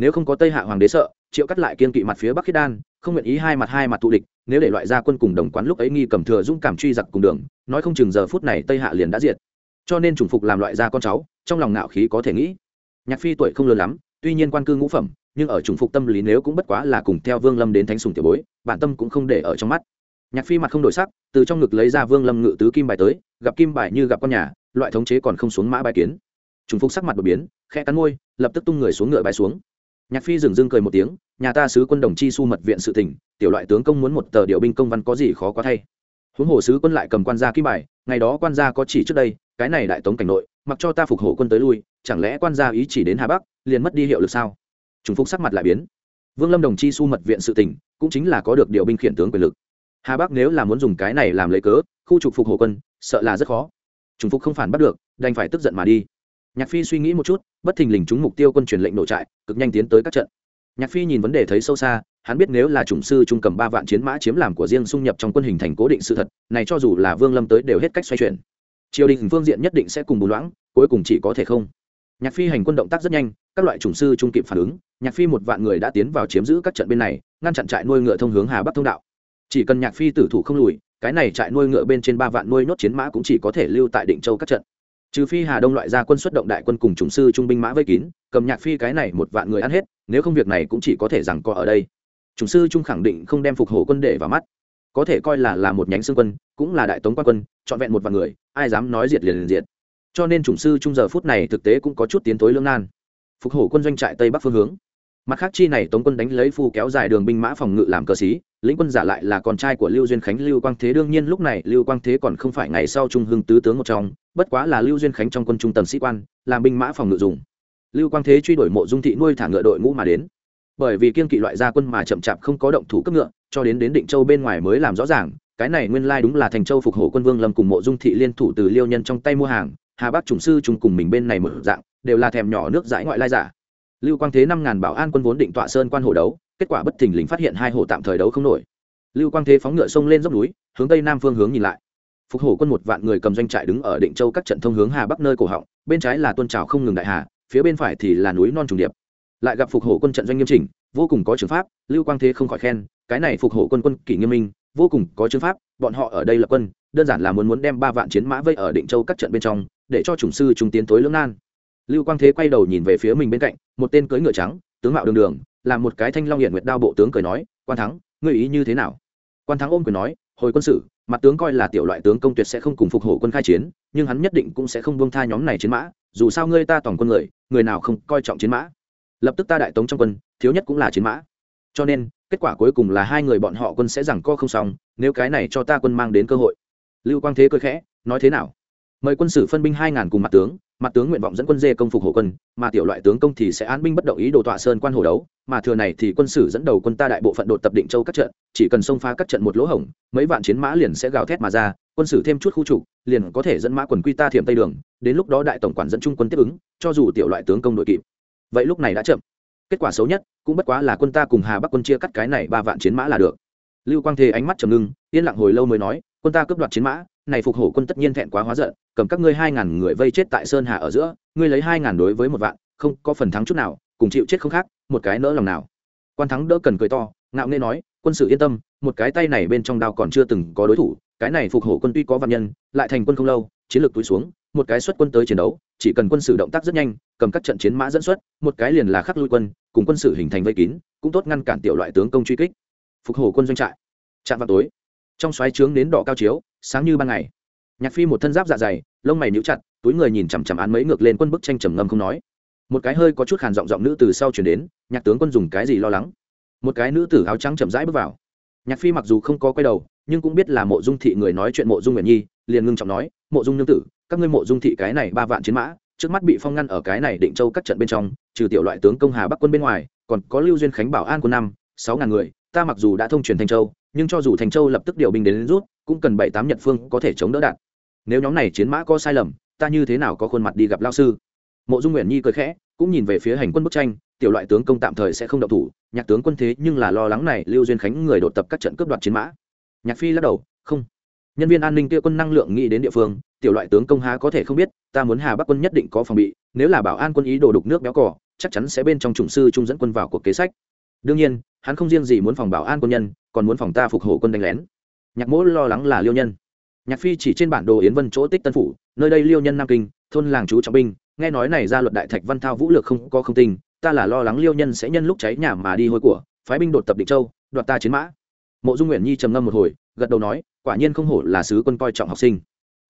nếu không có tây hạ hoàng đế sợ triệu cắt lại kiên kỵ mặt phía bắc khiết đan, không nguyện ý hai mặt hai mặt thù địch, nếu để loại gia quân cùng đồng quán lúc ấy nghi cầm thừa dũng cảm truy giặc cùng đường, nói không chừng giờ phút này tây hạ liền đã diệt. Cho nên chủng phục làm loại gia con cháu, trong lòng ngạo khí có thể nghĩ. Nhạc phi tuổi không lớn lắm, tuy nhiên quan cư ngũ phẩm, nhưng ở chủng phục tâm lý nếu cũng bất quá là cùng theo vương lâm đến thánh sùng tiểu bối, bản tâm cũng không để ở trong mắt. Nhạc phi mặt không đổi sắc, từ trong ngực lấy ra vương lâm ngự tứ kim bài tới, gặp kim bài như gặp con nhà, loại thống chế còn không xuống mã bài kiến. Trùng Phục sắc mặt đột biến, khẽ cắn môi, lập tức tung người xuống ngựa bài xuống nhạc phi dừng dưng cười một tiếng, nhà ta sứ quân đồng chi su mật viện sự tỉnh tiểu loại tướng công muốn một tờ điệu binh công văn có gì khó quá thay. Huống hồ sứ quân lại cầm quan gia kim bài, ngày đó quan gia có chỉ trước đây, cái này đại tống cảnh nội, mặc cho ta phục hộ quân tới lui, chẳng lẽ quan gia ý chỉ đến hà bắc, liền mất đi hiệu lực sao? Trùng phúc sắc mặt lại biến. Vương lâm đồng chi su mật viện sự tỉnh cũng chính là có được điều binh khiển tướng quyền lực. Hà bắc nếu là muốn dùng cái này làm lấy cớ, khu trục phục hộ quân, sợ là rất khó. Trùng phúc không phản bắt được, đành phải tức giận mà đi. Nhạc phi suy nghĩ một chút bất thình lình chúng mục tiêu quân truyền lệnh nổ trại, cực nhanh tiến tới các trận. Nhạc phi nhìn vấn đề thấy sâu xa, hắn biết nếu là chủng sư trung cầm ba vạn chiến mã chiếm làm của riêng xung nhập trong quân hình thành cố định sự thật, này cho dù là vương lâm tới đều hết cách xoay chuyển. Triều đình phương diện nhất định sẽ cùng bù loãng, cuối cùng chỉ có thể không. Nhạc phi hành quân động tác rất nhanh, các loại chủng sư trung kịp phản ứng, nhạc phi một vạn người đã tiến vào chiếm giữ các trận bên này, ngăn chặn trại nuôi ngựa thông hướng hà bắc thông đạo. Chỉ cần nhạc phi tử thủ không lùi, cái này trại nuôi ngựa bên trên ba vạn nuôi nhốt chiến mã cũng chỉ có thể lưu tại định châu các trận trừ phi hà đông loại ra quân xuất động đại quân cùng chủng sư trung binh mã vây kín, cầm nhạc phi cái này một vạn người ăn hết, nếu không việc này cũng chỉ có thể rằng co ở đây. Chủng sư trung khẳng định không đem phục hổ quân để vào mắt. Có thể coi là là một nhánh xương quân, cũng là đại tống quan quân, trọn vẹn một vạn người, ai dám nói diệt liền liền diệt. Cho nên chủng sư trung giờ phút này thực tế cũng có chút tiến tối lương nan. Phục hổ quân doanh trại tây bắc phương hướng mặt khác chi này tống quân đánh lấy phu kéo dài đường binh mã phòng ngự làm cờ xí lĩnh quân giả lại là con trai của lưu duyên khánh lưu quang thế. Đương nhiên lúc này lưu quang thế còn không phải ngày sau trung hưng tứ tướng một trong, bất quá là lưu duyên khánh trong quân trung tầng sĩ quan, làm binh mã phòng ngự dùng. Lưu quang thế truy đuổi mộ dung thị nuôi thả ngựa đội ngũ mà đến. Bởi vì kiên kỵ loại gia quân mà chậm chạp không có động thủ cấp ngựa, cho đến đến định châu bên ngoài mới làm rõ ràng, cái này nguyên lai đúng là thành châu phục hộ quân vương lâm cùng mộ dung thị liên thủ từ liêu nhân trong tay mua hàng, hà bắc chủng sư chung cùng mình bên này mở dạng, đều là thèm nhỏ nước dãi ngoại lai giả lưu quang thế năm ngàn bảo an quân vốn định tọa sơn quan hồ đấu, kết quả bất thình lình phát hiện hai hồ tạm thời đấu không nổi. Lưu quang thế phóng ngựa sông lên dốc núi, hướng tây nam phương hướng nhìn lại. Phục hổ quân một vạn người cầm doanh trại đứng ở định châu các trận thông hướng hà bắc nơi cổ họng, bên trái là tuân trào không ngừng đại hà, phía bên phải thì là núi non trùng điệp. Lại gặp phục hổ quân trận doanh nghiêm chỉnh, vô cùng có trường pháp, lưu quang thế không khỏi khen, cái này phục hổ quân quân kỷ nghiêm minh, vô cùng có trường pháp, bọn họ ở đây là quân, đơn giản là muốn muốn đem ba vạn chiến mã vây ở định châu các trận bên trong, để cho chủng sư trùng tiến tối lưỡng nan lưu quang thế quay đầu nhìn về phía mình bên cạnh, một tên cưỡi ngựa trắng, tướng mạo đường đường, là một cái thanh long hiện nguyệt đao bộ tướng cười nói, quan thắng, ngươi ý như thế nào? Quan thắng ôm quyền nói, hồi quân sự, mặt tướng coi là tiểu loại tướng công tuyệt sẽ không cùng phục hổ quân khai chiến, nhưng hắn nhất định cũng sẽ không buông tha nhóm này chiến mã, dù sao ngươi ta toàn quân người người nào không coi trọng chiến mã? Lập tức ta đại tống trong quân, thiếu nhất cũng là chiến mã. Cho nên, kết quả cuối cùng là hai người bọn họ quân sẽ rằng co không xong, nếu cái này cho ta quân mang đến cơ hội. Lưu quang thế cười khẽ, nói thế nào? Mời quân sử phân binh hai ngàn cùng mặt tướng mặt tướng nguyện vọng dẫn quân dê công phục hộ quân, mà tiểu loại tướng công thì sẽ án binh bất động ý đồ tọa sơn quan hồ đấu, mà thừa này thì quân sử dẫn đầu quân ta đại bộ phận đột tập định châu các trận, chỉ cần xông phá các trận một lỗ hổng, mấy vạn chiến mã liền sẽ gào thét mà ra, quân sử thêm chút khu trục, liền có thể dẫn mã quần quy ta thiểm tây đường, đến lúc đó đại tổng quản dẫn trung quân tiếp ứng, cho dù tiểu loại tướng công đội kịp. Vậy lúc này đã chậm. Kết quả xấu nhất, cũng bất quá là quân ta cùng hà bắc quân chia cắt cái này ba vạn chiến mã là được. Lưu quang thề ánh mắt trầm ngưng, yên lặng hồi lâu mới nói, quân ta cướp đoạt chiến mã này phục hổ quân tất nhiên thẹn quá hóa giận, cầm các ngươi hai ngàn người vây chết tại sơn hà ở giữa, ngươi lấy hai ngàn đối với một vạn, không có phần thắng chút nào, cùng chịu chết không khác, một cái nỡ lòng nào. Quan thắng đỡ cần cười to, ngạo nghê nói, quân sự yên tâm, một cái tay này bên trong đao còn chưa từng có đối thủ, cái này phục hổ quân tuy có văn nhân, lại thành quân không lâu, chiến lược túi xuống, một cái xuất quân tới chiến đấu, chỉ cần quân sự động tác rất nhanh, cầm các trận chiến mã dẫn xuất, một cái liền là khắc lui quân, cùng quân sự hình thành vây kín, cũng tốt ngăn cản tiểu loại tướng công truy kích. Phục hổ quân doanh trại. Trạm vào tối, trong xoáy trướng đến đỏ cao chiếu sáng như ban ngày. Nhạc phi một thân giáp dạ dày, lông mày níu chặt, túi người nhìn chằm chằm án mấy ngược lên quân bức tranh trầm ngâm không nói. Một cái hơi có chút khàn giọng giọng nữ từ sau chuyển đến, nhạc tướng quân dùng cái gì lo lắng? Một cái nữ tử áo trắng chậm rãi bước vào. Nhạc phi mặc dù không có quay đầu, nhưng cũng biết là mộ dung thị người nói chuyện mộ dung nguyện nhi, liền ngưng trọng nói, mộ dung nương tử, các ngươi mộ dung thị cái này ba vạn chiến mã, trước mắt bị phong ngăn ở cái này định châu các trận bên trong, trừ tiểu loại tướng công hà bắc quân bên ngoài, còn có lưu duyên khánh bảo an quân năm, sáu ngàn người, ta mặc dù đã thông truyền thanh châu nhưng cho dù thành châu lập tức điều binh đến, đến rút cũng cần bảy tám nhật phương có thể chống đỡ đạn nếu nhóm này chiến mã có sai lầm ta như thế nào có khuôn mặt đi gặp lao sư? Mộ dung nguyện nhi cười khẽ cũng nhìn về phía hành quân bức tranh tiểu loại tướng công tạm thời sẽ không động thủ nhạc tướng quân thế nhưng là lo lắng này lưu duyên khánh người đột tập các trận cướp đoạt chiến mã. Nhạc phi lắc đầu không. Nhân viên an ninh kia quân năng lượng nghĩ đến địa phương tiểu loại tướng công há có thể không biết ta muốn hà bắc quân nhất định có phòng bị nếu là bảo an quân ý đồ đục nước béo cỏ chắc chắn sẽ bên trong chủng sư trung dẫn quân vào cuộc kế sách. Đương nhiên hắn không riêng gì muốn phòng bảo an quân nhân, còn muốn phòng ta phục hộ quân đánh lén. Nhạc mỗ lo lắng là liêu nhân. Nhạc phi chỉ trên bản đồ yến vân chỗ tích tân phủ, nơi đây liêu nhân nam kinh, thôn làng chú trọng binh, nghe nói này ra luật đại thạch văn thao vũ lược không có không tình ta là lo lắng liêu nhân sẽ nhân lúc cháy nhà mà đi hôi của, phái binh đột tập định châu, đoạt ta chiến mã. Mộ dung nguyện nhi trầm ngâm một hồi, gật đầu nói, quả nhiên không hổ là sứ quân coi trọng học sinh.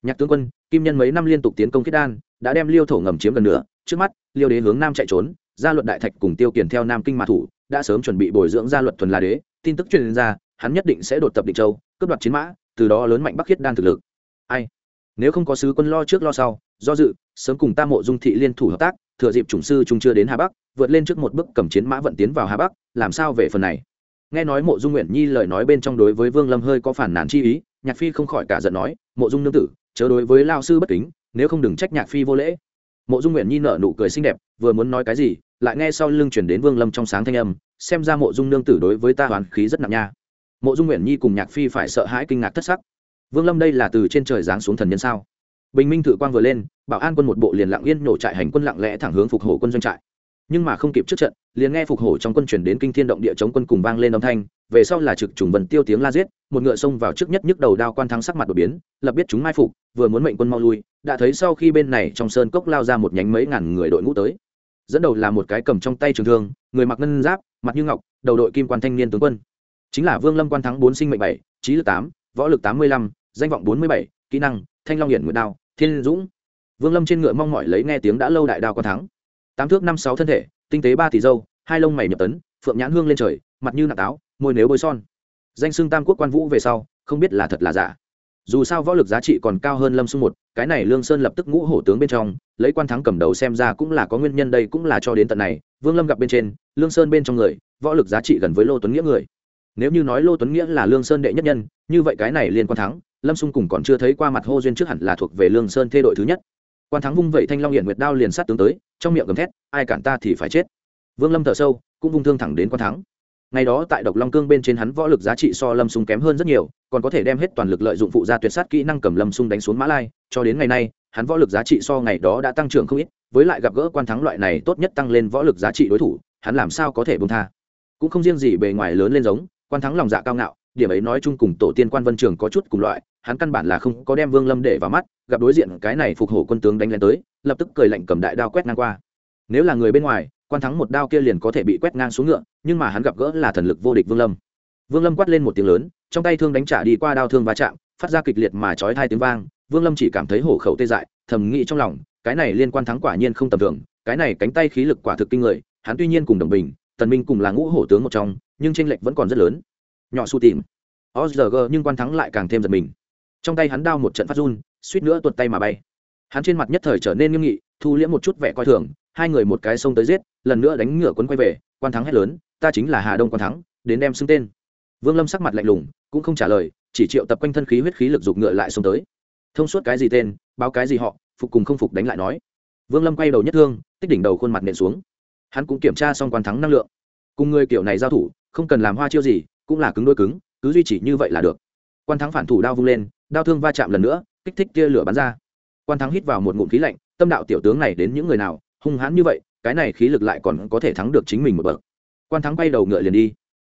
Nhạc tướng quân, kim nhân mấy năm liên tục tiến công kết đan, đã đem liêu thổ ngầm chiếm gần nửa, trước mắt, liêu đế hướng nam chạy trốn, ra luật đại thạch cùng tiêu kiển theo nam kinh mã thủ đã sớm chuẩn bị bồi dưỡng gia luật thuần la đế, tin tức truyền ra, hắn nhất định sẽ đột tập định châu, cướp đoạt chiến mã, từ đó lớn mạnh bắc khiết đan thực lực. Ai? Nếu không có sứ quân lo trước lo sau, do dự, sớm cùng ta mộ dung thị liên thủ hợp tác, thừa dịp chủng sư trung chưa đến hà bắc, vượt lên trước một bước cầm chiến mã vận tiến vào hà bắc, làm sao về phần này? Nghe nói mộ dung nguyện nhi lời nói bên trong đối với vương lâm hơi có phản nản chi ý, nhạc phi không khỏi cả giận nói, mộ dung nương tử, chớ đối với lao sư bất kính, nếu không đừng trách nhạc phi vô lễ. Mộ dung nguyện nhi nở nụ cười xinh đẹp, vừa muốn nói cái gì lại nghe sau lưng chuyển đến vương lâm trong sáng thanh âm, xem ra mộ dung nương tử đối với ta hoàn khí rất nặng nha. Mộ dung nguyện nhi cùng nhạc phi phải sợ hãi kinh ngạc thất sắc. Vương lâm đây là từ trên trời giáng xuống thần nhân sao? Bình minh thử quang vừa lên, bảo an quân một bộ liền lặng yên nổ trại hành quân lặng lẽ thẳng hướng phục hổ quân doanh trại. Nhưng mà không kịp trước trận, liền nghe phục hổ trong quân chuyển đến kinh thiên động địa chống quân cùng vang lên âm thanh, về sau là trực trùng vần tiêu tiếng la giết, một ngựa xông vào trước nhất nhức đầu đao quan thắng sắc mặt đột biến, lập biết chúng mai phục, vừa muốn mệnh quân mau lui, đã thấy sau khi bên này trong sơn cốc lao ra một nhánh mấy ngàn người đội ngũ tới dẫn đầu là một cái cầm trong tay trường thương, người mặc ngân giáp, mặt như ngọc, đầu đội kim quan thanh niên tướng quân. Chính là vương lâm quan thắng bốn sinh mệnh bảy, trí lực tám, võ lực tám mươi lăm, danh vọng bốn mươi bảy, kỹ năng, thanh long hiển nguyệt đao, thiên dũng. Vương lâm trên ngựa mong mỏi lấy nghe tiếng đã lâu đại đao quan thắng. Tám thước năm sáu thân thể, tinh tế ba tỷ dâu, hai lông mày nhập tấn, phượng nhãn hương lên trời, mặt như nạ táo, môi nếu bôi son. Danh xưng tam quốc quan vũ về sau, không biết là thật là giả dù sao võ lực giá trị còn cao hơn lâm xung một, cái này lương sơn lập tức ngũ hổ tướng bên trong, lấy quan thắng cầm đầu xem ra cũng là có nguyên nhân đây cũng là cho đến tận này, vương lâm gặp bên trên, lương sơn bên trong người, võ lực giá trị gần với lô tuấn nghĩa người. Nếu như nói lô tuấn nghĩa là lương sơn đệ nhất nhân, như vậy cái này liên quan thắng, lâm xung cùng còn chưa thấy qua mặt hô duyên trước hẳn là thuộc về lương sơn thê đội thứ nhất. Quan thắng vung vẩy thanh long hiện nguyệt đao liền sát tướng tới, trong miệng gầm thét, ai cản ta thì phải chết. Vương lâm thở sâu, cũng vung thương thẳng đến quan thắng ngày đó tại độc long cương bên trên hắn võ lực giá trị so lâm sung kém hơn rất nhiều, còn có thể đem hết toàn lực lợi dụng phụ gia tuyệt sát kỹ năng cầm lâm sung đánh xuống mã lai, cho đến ngày nay, hắn võ lực giá trị so ngày đó đã tăng trưởng không ít, với lại gặp gỡ quan thắng loại này tốt nhất tăng lên võ lực giá trị đối thủ, hắn làm sao có thể bông tha. Cũng không riêng gì bề ngoài lớn lên giống, quan thắng lòng dạ cao ngạo, điểm ấy nói chung cùng tổ tiên quan vân trường có chút cùng loại, hắn căn bản là không có đem vương lâm để vào mắt, gặp đối diện cái này phục hổ quân tướng đánh lên tới, lập tức cười lạnh cầm đại đao quét ngang qua. Nếu là người bên ngoài, quan thắng một đao kia liền có thể bị quét ngang xuống ngựa nhưng mà hắn gặp gỡ là thần lực vô địch vương lâm. Vương lâm quát lên một tiếng lớn, trong tay thương đánh trả đi qua đao thương va chạm, phát ra kịch liệt mà chói thai tiếng vang, vương lâm chỉ cảm thấy hổ khẩu tê dại, thầm nghĩ trong lòng, cái này liên quan thắng quả nhiên không tầm thường, cái này cánh tay khí lực quả thực kinh người, hắn tuy nhiên cùng đồng bình, tần minh cùng là ngũ hổ tướng một trong, nhưng tranh lệch vẫn còn rất lớn. Nhỏ su tìm. Ozg nhưng quan thắng lại càng thêm giật mình. Trong tay hắn đao một trận phát run, suýt nữa tuột tay mà bay. Hắn trên mặt nhất thời trở nên nghiêm nghị, thu liễm một chút vẻ coi thường, hai người một cái xông tới giết, lần nữa đánh ngựa quấn quay về, quan thắng hét lớn ta chính là hà đông quan thắng, đến đem xưng tên. Vương lâm sắc mặt lạnh lùng, cũng không trả lời, chỉ triệu tập quanh thân khí huyết khí lực dục ngựa lại xuống tới. Thông suốt cái gì tên, báo cái gì họ, phục cùng không phục đánh lại nói. Vương lâm quay đầu nhất thương, tích đỉnh đầu khuôn mặt nện xuống. Hắn cũng kiểm tra xong quan thắng năng lượng. Cùng người kiểu này giao thủ, không cần làm hoa chiêu gì, cũng là cứng đôi cứng, cứ duy trì như vậy là được. Quan thắng phản thủ đao vung lên, đao thương va chạm lần nữa, kích thích tia lửa bắn ra. Quan thắng hít vào một ngụm khí lạnh, tâm đạo tiểu tướng này đến những người nào, hung hãn như vậy, cái này khí lực lại còn có thể thắng được chính mình một bậc quan thắng quay đầu ngựa liền đi.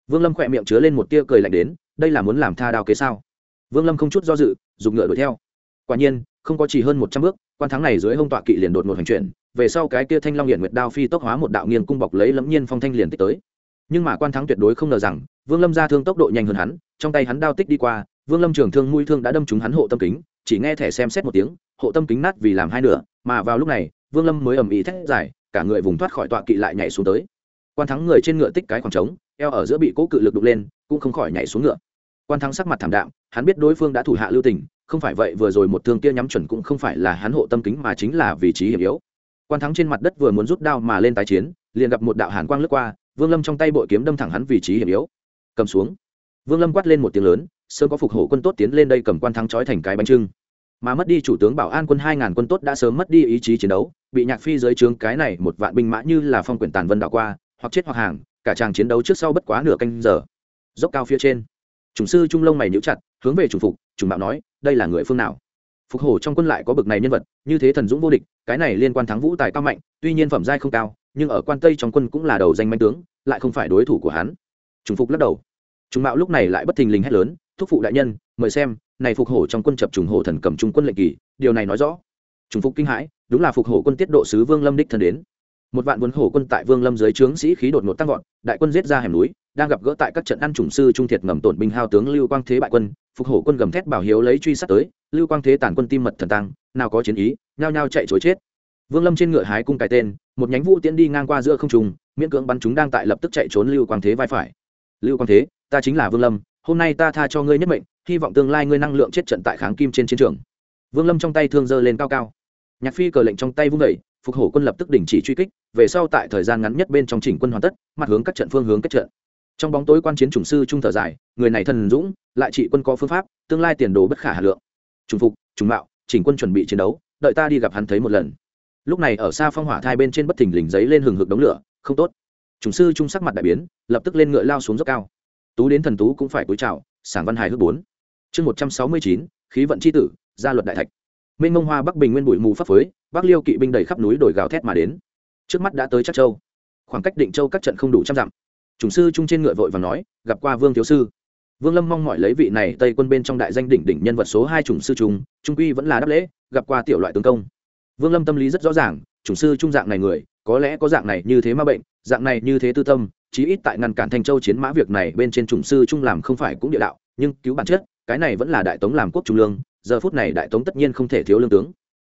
Vương lâm khỏe miệng chứa lên một tia cười lạnh đến, đây là muốn làm tha đao kế sao? Vương lâm không chút do dự, dùng ngựa đuổi theo. Quả nhiên, không có chỉ hơn một trăm bước, quan thắng này dưới hông tọa kỵ liền đột một hành chuyển, về sau cái kia thanh long hiện nguyệt đao phi tốc hóa một đạo nghiêng cung bọc lấy lẫm nhiên phong thanh liền tích tới. Nhưng mà quan thắng tuyệt đối không ngờ rằng, vương lâm ra thương tốc độ nhanh hơn hắn, trong tay hắn đao tích đi qua, vương lâm trường thương mũi thương đã đâm trúng hắn hộ tâm kính, chỉ nghe thẻ xem xét một tiếng, hộ tâm kính nát vì làm hai nửa, mà vào lúc này, vương lâm mới ầm ĩ thét dài, cả người vùng thoát khỏi tọa kỵ lại nhảy xuống tới quan thắng người trên ngựa tích cái khoảng trống, eo ở giữa bị cố cự lực đục lên, cũng không khỏi nhảy xuống ngựa. Quan thắng sắc mặt thảm đạm, hắn biết đối phương đã thủ hạ lưu tình, không phải vậy vừa rồi một thương kia nhắm chuẩn cũng không phải là hắn hộ tâm kính mà chính là vị trí hiểm yếu. Quan thắng trên mặt đất vừa muốn rút đao mà lên tái chiến, liền gặp một đạo hàn quang lướt qua, vương lâm trong tay bội kiếm đâm thẳng hắn vị trí hiểm yếu. Cầm xuống. Vương lâm quát lên một tiếng lớn, sớm có phục hổ quân tốt tiến lên đây cầm quan thắng trói thành cái bánh trưng. Mà mất đi chủ tướng bảo an quân hai ngàn quân tốt đã sớm mất đi ý chí chiến đấu, bị nhạc phi dưới trướng cái này một vạn binh mã như là phong quyển tàn vân đảo qua hoặc chết hoặc hàng, cả chàng chiến đấu trước sau bất quá nửa canh giờ. Dốc cao phía trên. Chủng sư trung lông mày nhíu chặt, hướng về chủng phục chủng mạo nói, đây là người phương nào? Phục hổ trong quân lại có bực này nhân vật, như thế thần dũng vô địch, cái này liên quan thắng vũ tài cao mạnh, tuy nhiên phẩm giai không cao, nhưng ở quan tây trong quân cũng là đầu danh manh tướng, lại không phải đối thủ của hắn. Chủng phục lắc đầu. Chủng mạo lúc này lại bất thình lình hét lớn, thúc phụ đại nhân, mời xem, này phục hổ trong quân chập trùng hổ thần cầm trung quân lệnh kỳ, điều này nói rõ. Trùng phục kinh hãi, đúng là phục hổ quân tiết độ sứ vương lâm đích thân đến một vạn quân hổ quân tại vương lâm dưới trướng sĩ khí đột ngột tăng vọt, đại quân giết ra hẻm núi, đang gặp gỡ tại các trận ăn chủng sư trung thiệt ngầm tổn binh hao tướng lưu quang thế bại quân, phục hổ quân gầm thét bảo hiếu lấy truy sát tới, lưu quang thế tàn quân tim mật thần tăng, nào có chiến ý, nhao nhao chạy chối chết. Vương lâm trên ngựa hái cung cái tên, một nhánh vũ tiễn đi ngang qua giữa không trùng miễn cưỡng bắn chúng đang tại lập tức chạy trốn lưu quang thế vai phải. Lưu quang thế, ta chính là vương lâm, hôm nay ta tha cho ngươi nhất mệnh, hy vọng tương lai ngươi năng lượng chết trận tại kháng kim trên chiến trường. Vương lâm trong tay thương dơ lên cao cao. Nhạc phi cờ lệnh trong tay vung vẩy phục hổ quân lập tức đình chỉ truy kích, về sau tại thời gian ngắn nhất bên trong chỉnh quân hoàn tất, mặt hướng các trận phương hướng kết trận. Trong bóng tối quan chiến chủng sư trung thở dài, người này thần dũng, lại trị quân có phương pháp, tương lai tiền đồ bất khả hà lượng. Trùng phục trùng mạo, chỉnh quân chuẩn bị chiến đấu, đợi ta đi gặp hắn thấy một lần. Lúc này ở xa phong hỏa thai bên trên bất thình lình giấy lên hừng hực đống lửa, không tốt. Chủng sư trung sắc mặt đại biến, lập tức lên ngựa lao xuống dốc cao. Tú đến thần tú cũng phải cúi chào, sảng văn hài hước bốn. Chương một trăm sáu mươi chín, khí vận c h i tử, gia luật đại thạch minh mông hoa bắc bình nguyên bụi mù phấp phới, bắc liêu kỵ binh đầy khắp núi đổi gào thét mà đến. Trước mắt đã tới chắc châu. Khoảng cách định châu các trận không đủ trăm dặm. Chủng sư trung trên ngựa vội và nói, gặp qua vương thiếu sư. Vương lâm mong mỏi lấy vị này tây quân bên trong đại danh đỉnh đỉnh nhân vật số hai chủng sư trung trung quy vẫn là đáp lễ, gặp qua tiểu loại tướng công. Vương lâm tâm lý rất rõ ràng, chủng sư trung dạng này người, có lẽ có dạng này như thế ma bệnh, dạng này như thế tư tâm, chí ít tại ngăn cản thanh châu chiến mã việc này bên trên chủng sư trung làm không phải cũng địa đạo, nhưng cứu bản chất, cái này vẫn là đại tống làm quốc trung lương giờ phút này đại tống tất nhiên không thể thiếu lương tướng.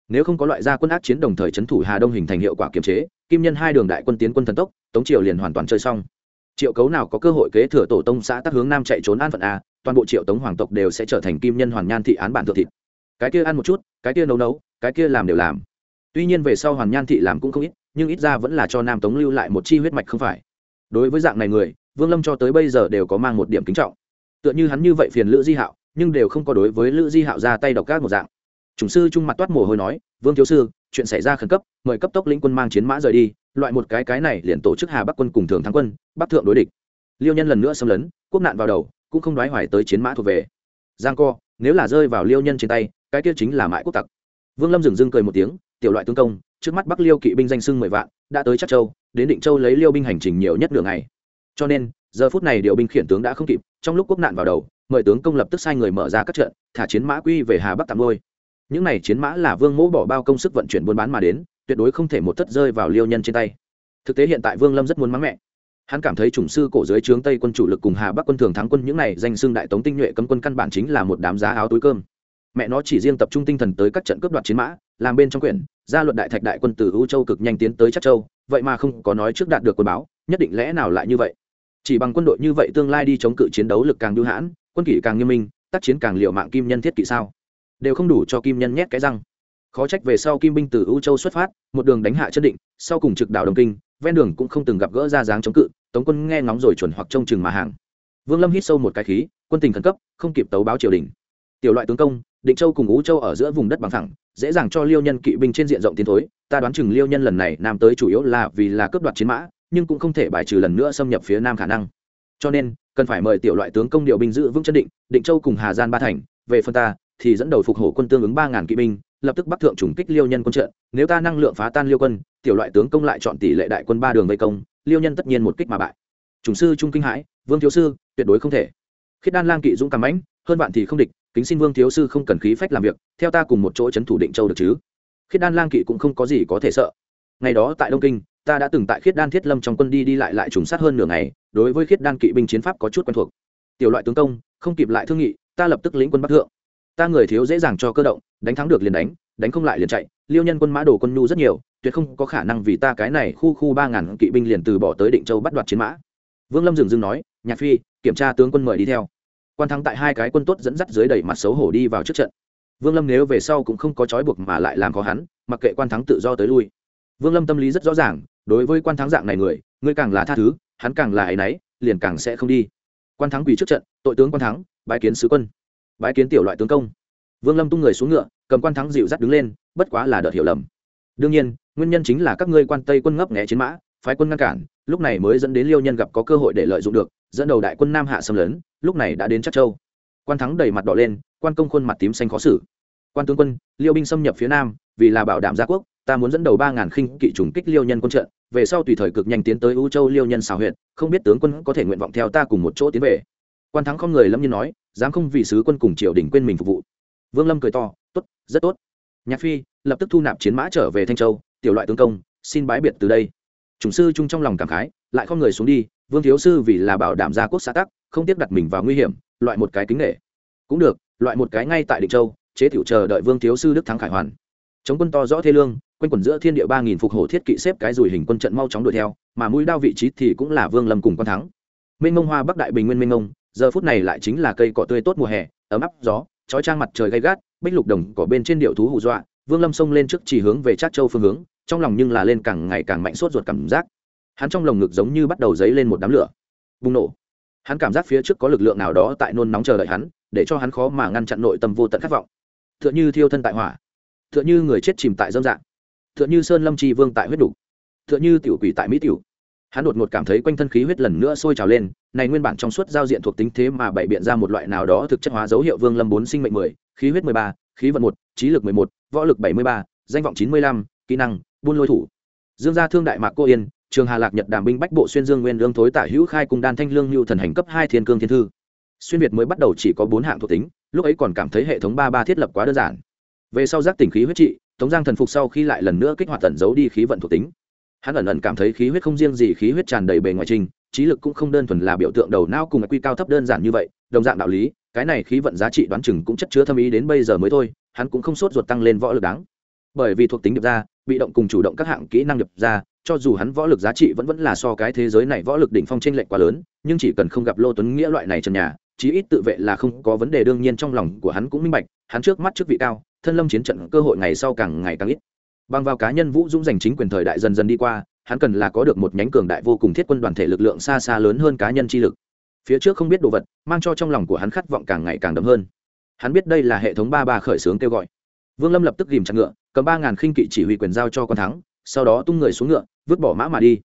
Nếu không có loại gia quân ác chiến đồng thời c h ấ n thủ hà đông hình thành hiệu quả kiềm chế, kim nhân hai đường đại quân tiến quân thần tốc, tống triều liền hoàn toàn chơi xong. Triệu cấu nào có cơ hội kế thừa tổ tông xã tắc hướng nam chạy trốn an phận a, toàn bộ triệu tống hoàng tộc đều sẽ trở thành kim nhân hoàn nhan thị án bản thượng thịt. Cái kia ăn một chút, cái kia nấu nấu, cái kia làm đều làm. Tuy nhiên về sau hoàn nhan thị làm cũng không ít, nhưng ít ra vẫn là cho nam tống lưu lại một chi huyết mạch không phải. Đối với dạng này người, vương lâm cho tới bây giờ đều có mang một điểm kính trọng. Tựa như hắn như vậy phiền lữ di hạo nhưng đều không có đối với lữ di hạo ra tay độc các một dạng chủng sư trung mặt toát mồ hôi nói vương thiếu sư chuyện xảy ra khẩn cấp mời cấp tốc lĩnh quân mang chiến mã rời đi loại một cái cái này liền tổ chức hà bắc quân cùng thường thắng quân bắc thượng đối địch liêu nhân lần nữa xâm lấn quốc nạn vào đầu cũng không đoái hoài tới chiến mã thuộc về giang co nếu là rơi vào liêu nhân trên tay cái kia chính là mãi quốc tặc vương lâm dừng dưng cười một tiếng tiểu loại tương công trước mắt bắc liêu kỵ binh danh sưng mười vạn đã tới chắc châu đến định châu lấy liêu binh hành trình nhiều nhất đường ngày cho nên giờ phút này điều binh khiển tướng đã không kịp trong lúc quốc nạn vào đầu mời tướng công lập tức sai người mở ra các trận, thả chiến mã quy về hà bắc tạm ngôi. Những này chiến mã là vương mỗ bỏ bao công sức vận chuyển buôn bán mà đến, tuyệt đối không thể một thất rơi vào liêu nhân trên tay. Thực tế hiện tại vương lâm rất muốn mắng mẹ. Hắn cảm thấy chủng sư cổ dưới trướng tây quân chủ lực cùng hà bắc quân thường thắng quân những này danh xưng đại tống tinh nhuệ cấm quân căn bản chính là một đám giá áo túi cơm. Mẹ nó chỉ riêng tập trung tinh thần tới các trận cướp đoạt chiến mã, làm bên trong quyển gia luật đại thạch đại quân từ ưu châu cực nhanh tiến tới chắc châu, vậy mà không có nói trước đạt được quân báo, nhất định lẽ nào lại như vậy? Chỉ bằng quân đội như vậy tương lai đi chống cự chiến đấu lực càng đưu hãn quân kỷ càng nghiêm minh, tác chiến càng liệu mạng kim nhân thiết kỵ sao? Đều không đủ cho kim nhân nhét cái răng. Khó trách về sau kim binh từ ưu châu xuất phát, một đường đánh hạ chân định, sau cùng trực đảo đồng kinh, ven đường cũng không từng gặp gỡ ra dáng chống cự, tống quân nghe ngóng rồi chuẩn hoặc trông chừng mà hàng. Vương lâm hít sâu một cái khí, quân tình khẩn cấp, không kịp tấu báo triều đình. Tiểu loại tướng công, định châu cùng ú châu ở giữa vùng đất bằng thẳng dễ dàng cho liêu nhân kỵ binh trên diện rộng tiến thối, ta đoán chừng liêu nhân lần này nam tới chủ yếu là vì là cướp đoạt chiến mã, nhưng cũng không thể bài trừ lần nữa xâm nhập phía nam khả năng cho nên, cần phải mời tiểu loại tướng công điều binh giữ vững chân định định châu cùng hà gian ba thành, về phần ta, thì dẫn đầu phục hổ quân tương ứng ba ngàn kỵ binh, lập tức bắc thượng trùng kích liêu nhân quân trận. Nếu ta năng lượng phá tan liêu quân, tiểu loại tướng công lại chọn tỷ lệ đại quân ba đường vây công, liêu nhân tất nhiên một kích mà bại. Chủng sư trung kinh hãi, vương thiếu sư, tuyệt đối không thể. Khiết đan lang kỵ dũng cảm mãnh, hơn bạn thì không địch, kính xin vương thiếu sư không cần khí phách làm việc, theo ta cùng một chỗ trấn thủ định châu được chứ? Khiết đan lang kỵ cũng không có gì có thể sợ. Ngày đó tại đông kinh ta đã từng tại khiết đan thiết lâm trong quân đi đi lại lại trùng sát hơn nửa ngày, đối với khiết đan kỵ binh chiến pháp có chút quen thuộc. Tiểu loại tướng công, không kịp lại thương nghị, ta lập tức lĩnh quân bắc thượng. Ta người thiếu dễ dàng cho cơ động, đánh thắng được liền đánh đánh không lại liền chạy. Liêu nhân quân mã đồ quân nhu rất nhiều, tuyệt không có khả năng vì ta cái này khu khu ba ngàn kỵ binh liền từ bỏ tới định châu bắt đoạt chiến mã. Vương lâm dừng dừng nói, nhạc phi, kiểm tra tướng quân mời đi theo. Quan thắng tại hai cái quân tốt dẫn dắt dưới đẩy mặt xấu hổ đi vào trước trận. Vương lâm nếu về sau cũng không có trói buộc mà lại làm khó hắn, mặc kệ quan thắng tự do tới lui vương lâm tâm lý rất rõ ràng, đối với quan thắng dạng này người ngươi càng là tha thứ, hắn càng là ấ y n ấ y liền càng sẽ không đi. Quan thắng quỳ trước trận, tội tướng quan thắng, bái kiến sứ quân, bái kiến tiểu loại tướng công. Vương lâm tung người xuống ngựa, cầm quan thắng dịu dắt đứng lên, bất quá là đợt hiểu lầm. Đương nhiên, nguyên nhân chính là các ngươi quan tây quân ngấp nghé chiến mã, phái quân ngăn cản, lúc này mới dẫn đến liêu nhân gặp có cơ hội để lợi dụng được, dẫn đầu đại quân nam hạ xâm lấn, lúc này đã đến chắc châu. Quan thắng đầy mặt đỏ lên, quan công khuôn mặt tím xanh khó xử. Quan tướng quân, liêu binh xâm nhập phía nam, vì là bảo đảm gia quốc ta muốn dẫn đầu ba ngàn khinh kỵ trùng kích liêu nhân quân trận, về sau tùy thời cực nhanh tiến tới u châu liêu nhân xào huyện không biết tướng quân có thể nguyện vọng theo ta cùng một chỗ tiến về. Quan thắng không người lâm nhiên nói, dám không vì sứ quân cùng triều đình quên mình phục vụ. Vương lâm cười to, tốt, rất tốt. Nhạc phi lập tức thu nạp chiến mã trở về thanh châu, tiểu loại tướng công, xin bái biệt từ đây. Chủng sư chung trong lòng cảm khái, lại không người xuống đi, vương thiếu sư vì là bảo đảm gia quốc xã tắc, không tiếp đặt mình vào nguy hiểm, loại một cái kính nghệ cũng được, loại một cái ngay tại định châu, chế tiểu chờ đợi vương thiếu sư đức thắng khải hoàn. Chống quân to rõ thế lương quanh quẩn giữa thiên địa ba nghìn phục hổ thiết kỵ xếp cái dùi hình quân trận mau chóng đuổi theo, mà mũi đao vị trí thì cũng là vương lâm cùng quan thắng. Minh mông hoa bắc đại bình nguyên minh mông, giờ phút này lại chính là cây cỏ tươi tốt mùa hè, ấm áp gió, chói trang mặt trời gay gắt, bích lục đồng cỏ bên trên điệu thú hù dọa, vương lâm xông lên trước chỉ hướng về Trát châu phương hướng, trong lòng nhưng là lên càng ngày càng mạnh sốt ruột cảm giác. Hắn trong lồng ngực giống như bắt đầu dấy lên một đám lửa. Bùng nổ. Hắn cảm giác phía trước có lực lượng nào đó tại nôn nóng chờ đợi hắn, để cho hắn khó mà ngăn chặn nội tâm vô tận khát vọng. T h ư ợ n h ư thiêu thân tại hỏa. T h ư ợ n h ư người chết chìm tại dâm dạng t h ư ợ n h ư sơn lâm tri vương tại huyết đục t h ư ợ n h ư tiểu quỷ tại mỹ tiểu. Hắn đột ngột cảm thấy quanh thân khí huyết lần nữa sôi trào lên, này nguyên bản trong suốt giao diện thuộc tính thế mà bày biện ra một loại nào đó thực chất hóa dấu hiệu vương lâm bốn sinh mệnh mười, khí huyết mười ba, khí vận một, trí lực mười một, võ lực bảy mươi ba, danh vọng chín mươi lăm, kỹ năng, buôn lôi thủ. Dương gia thương đại mạc cô yên, trường hà lạc nhật đàm binh bách bộ xuyên dương nguyên lương thối tả hữu khai cùng đan thanh lương như thần hành cấp hai thiên cương thiên thư. Xuyên việt mới bắt đầu chỉ có bốn hạng thuộc tính, lúc ấy còn cảm thấy hệ thống ba ba thiết lập quá đơn giản. Về sau giác tỉnh khí huyết trị tống giang thần phục sau khi lại lần nữa kích hoạt tận giấu đi khí vận thuộc tính. Hắn ẩn ẩn cảm thấy khí huyết không riêng gì khí huyết tràn đầy bề ngoài trình, trí lực cũng không đơn thuần là biểu tượng đầu não cùng quy cao thấp đơn giản như vậy, đồng dạng đạo lý, cái này khí vận giá trị đoán chừng cũng chất chứa thâm ý đến bây giờ mới thôi, hắn cũng không sốt ruột tăng lên võ lực đáng. Bởi vì thuộc tính điệp ra, bị động cùng chủ động các hạng kỹ năng điệp ra, cho dù hắn võ lực giá trị vẫn vẫn là so cái thế giới này võ lực đỉnh phong trên lệnh quá lớn, nhưng chỉ cần không gặp lô tuấn nghĩa loại này trần nhà, chí ít tự vệ là không có vấn đề, đương nhiên trong lòng của hắn cũng minh bạch, hắn trước mắt trước vị cao thân lâm chiến trận cơ hội ngày sau càng ngày càng ít. Bằng vào cá nhân vũ dũng giành chính quyền thời đại dần dần đi qua, hắn cần là có được một nhánh cường đại vô cùng thiết quân đoàn thể lực lượng xa xa lớn hơn cá nhân chi lực. Phía trước không biết đồ vật, mang cho trong lòng của hắn khát vọng càng ngày càng đậm hơn. Hắn biết đây là hệ thống ba ba khởi xướng kêu gọi. Vương lâm lập tức ghìm chặt ngựa, cầm ba ngàn khinh kỵ chỉ huy quyền giao cho Quan thắng, sau đó tung người xuống ngựa, vứt bỏ mã mà đi.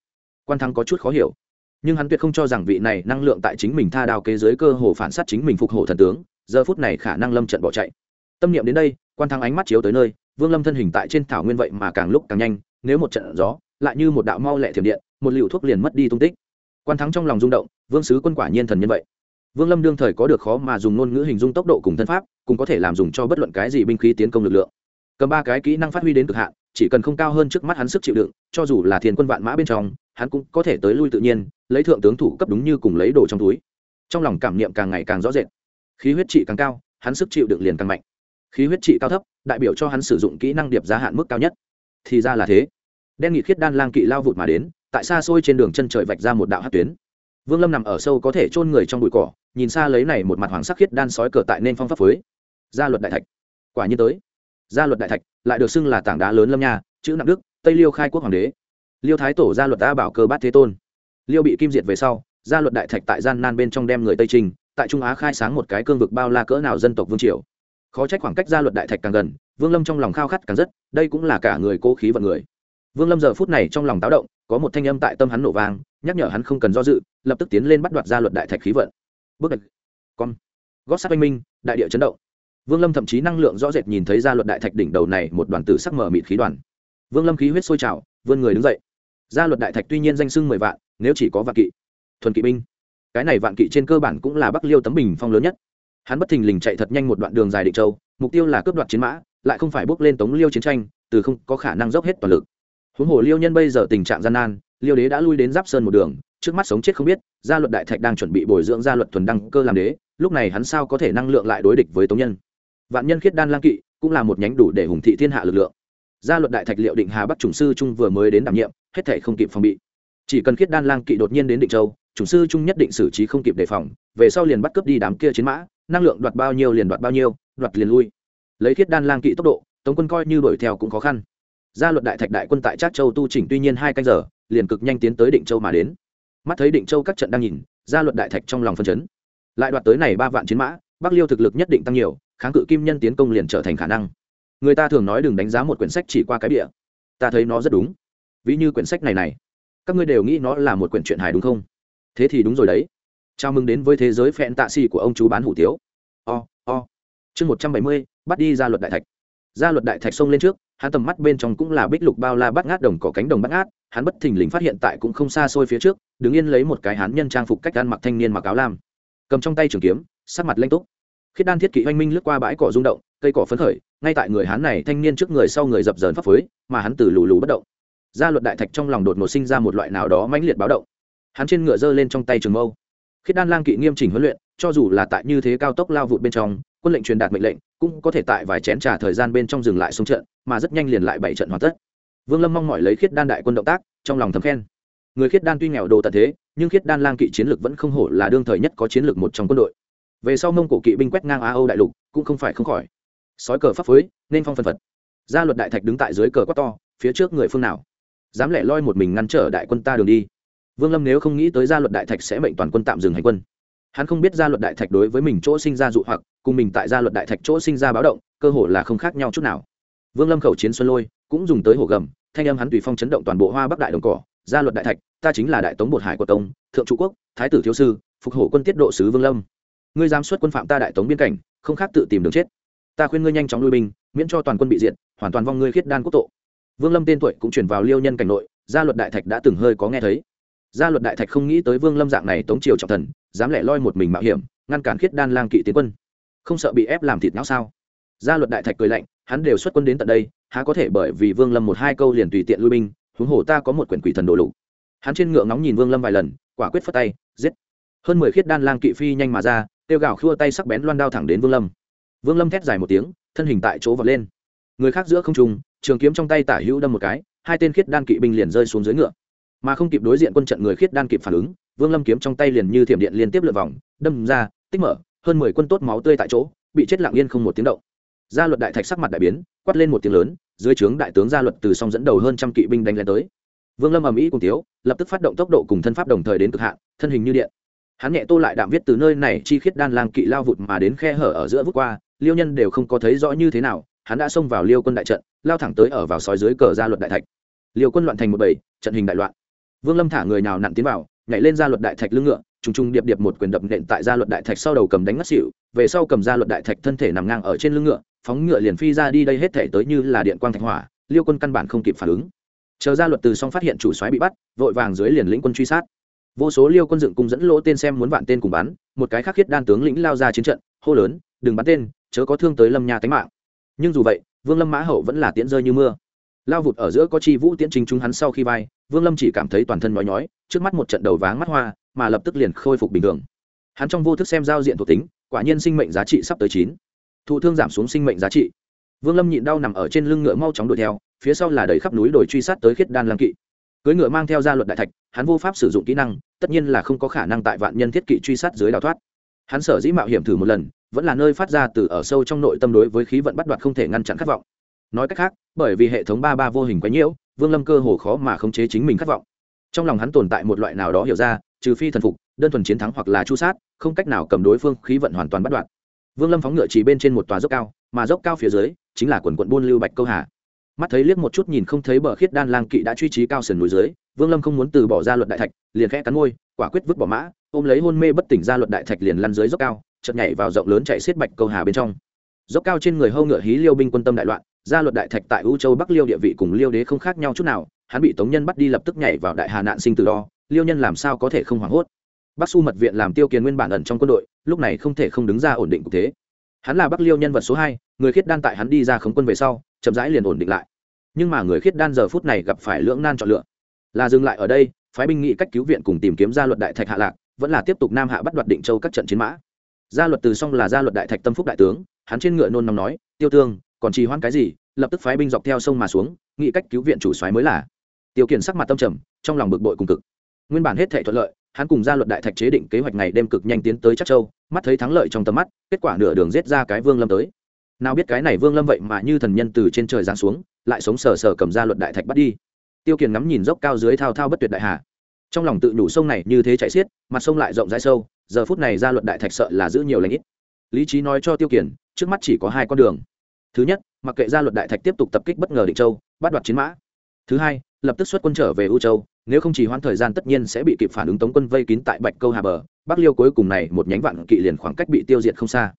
Quan thắng có chút khó hiểu. Nhưng hắn tuyệt không cho rằng vị này năng lượng tại chính mình tha đào kế giới cơ hồ phản sát chính mình phục hộ thần tướng, giờ phút này khả năng lâm trận bỏ chạy. Tâm niệm đến đây quan thắng ánh mắt chiếu tới nơi, vương lâm thân hình tại trên thảo nguyên vậy mà càng lúc càng nhanh, nếu một trận gió, lại như một đạo mau lẹ thiểm điện, một liều thuốc liền mất đi tung tích. Quan thắng trong lòng rung động, vương sứ quân quả nhiên thần nhân vậy. Vương lâm đương thời có được khó mà dùng ngôn ngữ hình dung tốc độ cùng thân pháp, cũng có thể làm dùng cho bất luận cái gì binh khí tiến công lực lượng. Cầm ba cái kỹ năng phát huy đến cực hạn, chỉ cần không cao hơn trước mắt hắn sức chịu đựng, cho dù là thiên quân vạn mã bên trong, hắn cũng có thể tới lui tự nhiên, lấy thượng tướng thủ cấp đúng như cùng lấy đồ trong túi. Trong lòng cảm niệm càng ngày càng rõ rệt. Khí huyết trị càng cao, hắn sức chịu đựng liền càng mạnh khí huyết trị cao thấp, đại biểu cho hắn sử dụng kỹ năng điệp giá hạn mức cao nhất. Thì ra là thế. Đen nghị khiết đan lang kỵ lao vụt mà đến, tại xa xôi trên đường chân trời vạch ra một đạo hát tuyến. Vương lâm nằm ở sâu có thể chôn người trong bụi cỏ, nhìn xa lấy này một mặt hoàng sắc khiết đan sói cờ tại nên phong pháp phới gia luật đại thạch. Quả nhiên tới. Gia luật đại thạch, lại được xưng là tảng đá lớn lâm nha, chữ nặng đức, tây liêu khai quốc hoàng đế. Liêu thái tổ gia luật ta bảo cơ bát thế tôn. Liêu bị kim diệt về sau, gia luật đại thạch tại gian nan bên trong đem người tây trình, tại trung á khai sáng một cái cương vực bao la cỡ nào dân tộc vương triều khó trách khoảng cách gia luật đại thạch càng gần, vương lâm trong lòng khao khát càng rất, đây cũng là cả người cố khí vận người. Vương lâm giờ phút này trong lòng táo động, có một thanh âm tại tâm hắn nổ vang, nhắc nhở hắn không cần do dự, lập tức tiến lên bắt đoạt gia luật đại thạch khí vận. Bước đạch, con, gót sát oanh minh, đại địa chấn động. Vương lâm thậm chí năng lượng rõ rệt nhìn thấy gia luật đại thạch đỉnh đầu này một đoàn tử sắc mở mịt khí đoàn. Vương lâm khí huyết sôi trào, vươn người đứng dậy. Gia luật đại thạch tuy nhiên danh sưng mười vạn, nếu chỉ có vạn kỵ, thuần kỵ binh, cái này vạn kỵ trên cơ bản cũng là bắc liêu tấm bình phong lớn nhất hắn bất thình lình chạy thật nhanh một đoạn đường dài định châu, mục tiêu là cướp đoạt chiến mã, lại không phải bước lên tống liêu chiến tranh, từ không có khả năng dốc hết toàn lực. Huống hồ liêu nhân bây giờ tình trạng gian nan, liêu đế đã lui đến giáp sơn một đường, trước mắt sống chết không biết, gia luật đại thạch đang chuẩn bị bồi dưỡng gia luật thuần đăng cơ làm đế, lúc này hắn sao có thể năng lượng lại đối địch với tống nhân? Vạn nhân khiết đan lang kỵ cũng là một nhánh đủ để hùng thị thiên hạ lực lượng. Gia luật đại thạch liệu định hà bắc chủng sư trung vừa mới đến đảm nhiệm, hết thể không kịp phòng bị. Chỉ cần khiết đan lang kỵ đột nhiên đến định châu, chủng sư trung nhất định xử trí không kịp đề phòng, về sau liền bắt cướp đi đám kia chiến mã năng lượng đoạt bao nhiêu liền đoạt bao nhiêu, đoạt liền lui. Lấy khiết đan lang kỵ tốc độ, tống quân coi như đuổi theo cũng khó khăn. Gia luật đại thạch đại quân tại trác châu tu chỉnh tuy nhiên hai canh giờ, liền cực nhanh tiến tới định châu mà đến. Mắt thấy định châu các trận đang nhìn, gia luật đại thạch trong lòng phân chấn. Lại đoạt tới này ba vạn chiến mã, bắc liêu thực lực nhất định tăng nhiều, kháng cự kim nhân tiến công liền trở thành khả năng. Người ta thường nói đừng đánh giá một quyển sách chỉ qua cái bìa. Ta thấy nó rất đúng. Ví như quyển sách này này, các ngươi đều nghĩ nó là một quyển truyện hài đúng không? Thế thì đúng rồi đấy chào mừng đến với thế giới phẹn tạ xì của ông chú bán hủ tiếu. O o. Chương một trăm bảy mươi, bắt đi ra luật đại thạch. Ra luật đại thạch xông lên trước, hắn tầm mắt bên trong cũng là bích lục bao la bắt ngát đồng cỏ cánh đồng bắt ngát, hắn bất thình lình phát hiện tại cũng không xa xôi phía trước, đứng yên lấy một cái hắn nhân trang phục cách ăn mặc thanh niên mặc áo lam. Cầm trong tay trường kiếm, sắc mặt lanh túc. Khiết đan thiết kỵ oanh minh lướt qua bãi cỏ rung động, cây cỏ phấn khởi, ngay tại người hắn này thanh niên trước người sau người dập dờn phấp phới, mà hắn từ lù lù bất động. Gia luật đại thạch trong lòng đột ngột sinh ra một loại nào đó mãnh liệt báo động. Hắn trên ngựa giơ lên trong tay trường mâu khiết đan lang kỵ nghiêm chỉnh huấn luyện, cho dù là tại như thế cao tốc lao vụt bên trong, quân lệnh truyền đạt mệnh lệnh, cũng có thể tại vài chén trà thời gian bên trong dừng lại xuống trận, mà rất nhanh liền lại bảy trận hoàn tất. Vương lâm mong mỏi lấy khiết đan đại quân động tác, trong lòng thấm khen. Người khiết đan tuy nghèo đồ tận thế, nhưng khiết đan lang kỵ chiến lược vẫn không hổ là đương thời nhất có chiến lược một trong quân đội. Về sau mông cổ kỵ binh quét ngang á âu đại lục, cũng không phải không khỏi. Sói cờ pháp phối, nên phong phân phật. Gia luật đại thạch đứng tại dưới cờ quát to, phía trước người phương nào? Dám lẻ loi một mình ngăn trở đại quân ta đường đi vương lâm nếu không nghĩ tới gia luật đại thạch sẽ mệnh toàn quân tạm dừng hành quân. Hắn không biết gia luật đại thạch đối với mình chỗ sinh ra dụ hoặc, cùng mình tại gia luật đại thạch chỗ sinh ra báo động, cơ hồ là không khác nhau chút nào. Vương lâm khẩu chiến xuân lôi, cũng dùng tới hồ gầm, thanh âm hắn tùy phong chấn động toàn bộ hoa bắc đại đồng cỏ. Gia luật đại thạch, ta chính là đại tống bột hải của tông, thượng trụ quốc, thái tử thiếu sư, phục hổ quân tiết độ sứ vương lâm. Ngươi dám xuất quân phạm ta đại tống biên cảnh, không khác tự tìm đường chết. Ta khuyên ngươi nhanh chóng lui binh, miễn cho toàn quân bị diệt, hoàn toàn vong ngươi khiết đan quốc tộ. Vương lâm tên tuổi cũng chuyển vào liêu nhân cảnh nội, gia luật đại thạch đã từng hơi có nghe thấy gia luật đại thạch không nghĩ tới vương lâm dạng này tống triều trọng thần, dám lẻ loi một mình mạo hiểm, ngăn cản khiết đan lang kỵ tiến quân. Không sợ bị ép làm thịt não sao? Gia luật đại thạch cười lạnh, hắn đều xuất quân đến tận đây, há có thể bởi vì vương lâm một hai câu liền tùy tiện lui binh, huống hồ ta có một quyển quỷ thần đồ lục. Hắn trên ngựa ngóng nhìn vương lâm vài lần, quả quyết phất tay, giết. Hơn mười khiết đan lang kỵ phi nhanh mà ra, tiêu gạo khua tay sắc bén loan đao thẳng đến vương lâm. Vương lâm thét dài một tiếng, thân hình tại chỗ vật lên. Người khác giữa không trung, trường kiếm trong tay tả hữu đâm một cái, hai tên khiết đan kỵ binh liền rơi xuống dưới ngựa mà không kịp đối diện quân trận người khiết đan kịp phản ứng, vương lâm kiếm trong tay liền như thiểm điện liên tiếp lượt vòng, đâm ra, tích mở, hơn mười quân tốt máu tươi tại chỗ, bị chết lặng yên không một tiếng động. Gia luật đại thạch sắc mặt đại biến, quát lên một tiếng lớn, dưới trướng đại tướng gia luật từ song dẫn đầu hơn trăm kỵ binh đánh lên tới. Vương lâm ầm ĩ cùng tiếu, lập tức phát động tốc độ cùng thân pháp đồng thời đến cực hạn, thân hình như điện. Hắn nhẹ tô lại đạm viết từ nơi này chi khiết đan lang kỵ lao vụt mà đến khe hở ở giữa vút qua, liêu nhân đều không có thấy rõ như thế nào, hắn đã xông vào liêu quân đại trận, lao thẳng tới ở vào sói dưới cờ gia luật đại thạch. Liêu quân loạn thành một bầy, trận hình đại loạn vương lâm thả người nào nặn tiến vào, nhảy lên gia luật đại thạch lưng ngựa, trùng trùng điệp điệp một quyền đập nện tại gia luật đại thạch sau đầu cầm đánh ngất xỉu, về sau cầm gia luật đại thạch thân thể nằm ngang ở trên lưng ngựa, phóng ngựa liền phi ra đi đây hết thể tới như là điện quang thạch hỏa, liêu quân căn bản không kịp phản ứng. Chờ gia luật từ xong phát hiện chủ soái bị bắt, vội vàng dưới liền lĩnh quân truy sát. Vô số liêu quân dựng cùng dẫn lỗ tên xem muốn vạn tên cùng bắn, một cái khác khiết đan tướng lĩnh lao ra chiến trận, hô lớn, đừng bắn tên, chớ có thương tới lâm nhà tánh mạng. Nhưng dù vậy, vương lâm mã hậu vẫn là tiễn rơi như mưa. Lao vụt ở giữa có chi vũ tiễn trình chúng hắn sau khi vai vương lâm chỉ cảm thấy toàn thân nói nhói, trước mắt một trận đầu váng mắt hoa, mà lập tức liền khôi phục bình thường. Hắn trong vô thức xem giao diện thuộc tính, quả nhiên sinh mệnh giá trị sắp tới chín. Thụ thương giảm xuống sinh mệnh giá trị. Vương lâm nhịn đau nằm ở trên lưng ngựa mau chóng đuổi theo, phía sau là đầy khắp núi đồi truy sát tới khiết đan lam kỵ. Cưới ngựa mang theo gia luật đại thạch, hắn vô pháp sử dụng kỹ năng, tất nhiên là không có khả năng tại vạn nhân thiết kỵ truy sát dưới đào thoát. Hắn sở dĩ mạo hiểm thử một lần, vẫn là nơi phát ra từ ở sâu trong nội tâm đối với khí vận bắt đoạt không thể ngăn chặn khát vọng. Nói cách khác, bởi vì hệ thống ba ba vô hình quá nhiễu vương lâm cơ hồ khó mà khống chế chính mình khát vọng. Trong lòng hắn tồn tại một loại nào đó hiểu ra, trừ phi thần phục, đơn thuần chiến thắng hoặc là chu sát, không cách nào cầm đối phương khí vận hoàn toàn bắt đoạn. vương lâm phóng ngựa chỉ bên trên một tòa dốc cao, mà dốc cao phía dưới chính là quần quận buôn lưu bạch câu hà. Mắt thấy liếc một chút nhìn không thấy bờ khiết đan lang kỵ đã truy trí cao sườn núi dưới, vương lâm không muốn từ bỏ ra luật đại thạch, liền khẽ cắn môi, quả quyết vứt bỏ mã, ôm lấy hôn mê bất tỉnh ra luật đại thạch liền lăn dưới dốc cao, chợt nhảy vào rộng lớn chạy xiết bạch câu hà bên trong. Dốc cao trên người hâu ngựa hí liêu binh quân tâm đại loạn gia luật đại thạch tại u châu bắc liêu địa vị cùng liêu đế không khác nhau chút nào, hắn bị tống nhân bắt đi lập tức nhảy vào đại hà nạn sinh từ đo liêu nhân làm sao có thể không hoảng hốt? Bắc su mật viện làm tiêu kiền nguyên bản ẩn trong quân đội, lúc này không thể không đứng ra ổn định cục thế. Hắn là bắc liêu nhân vật số hai, người khiết đan tại hắn đi ra khống quân về sau, chậm rãi liền ổn định lại. Nhưng mà người khiết đan giờ phút này gặp phải lưỡng nan chọn lựa. Là dừng lại ở đây, phái binh nghị cách cứu viện cùng tìm kiếm gia luật đại thạch hạ lạc, vẫn là tiếp tục nam hạ bắt đoạt định châu các trận chiến mã. Gia luật từ xong là gia luật đại thạch tâm phúc đại tướng, hắn trên ngựa nôn nóng nói, tiêu tương còn trì hoãn cái gì, lập tức phái binh dọc theo sông mà xuống nghị cách cứu viện chủ soái mới là. Tiêu kiển sắc mặt tâm trầm, trong lòng bực bội cùng cực. Nguyên bản hết thể thuận lợi, hắn cùng gia luật đại thạch chế định kế hoạch ngày đêm cực nhanh tiến tới chắc châu, mắt thấy thắng lợi trong tầm mắt, kết quả nửa đường giết ra cái vương lâm tới. Nào biết cái này vương lâm vậy mà như thần nhân từ trên trời giáng xuống, lại sống sờ sờ cầm ra luật đại thạch bắt đi. Tiêu kiền ngắm nhìn dốc cao dưới thao thao bất tuyệt đại hà. Trong lòng tự đủ sông này như thế chạy xiết, mặt sông lại rộng rãi sâu, giờ phút này ra luật đại thạch sợ là giữ nhiều lãnh ít. Lý trí nói cho tiêu kiền trước mắt chỉ có hai con đường thứ nhất, mặc kệ ra luật đại thạch tiếp tục tập kích bất ngờ định châu, bắt đoạt chiến mã. Thứ hai, lập tức xuất quân trở về u châu, nếu không chỉ hoãn thời gian tất nhiên sẽ bị kịp phản ứng tống quân vây kín tại bạch câu hà bờ, bắc liêu cuối cùng này một nhánh vạn kỵ liền khoảng cách bị tiêu diệt không xa.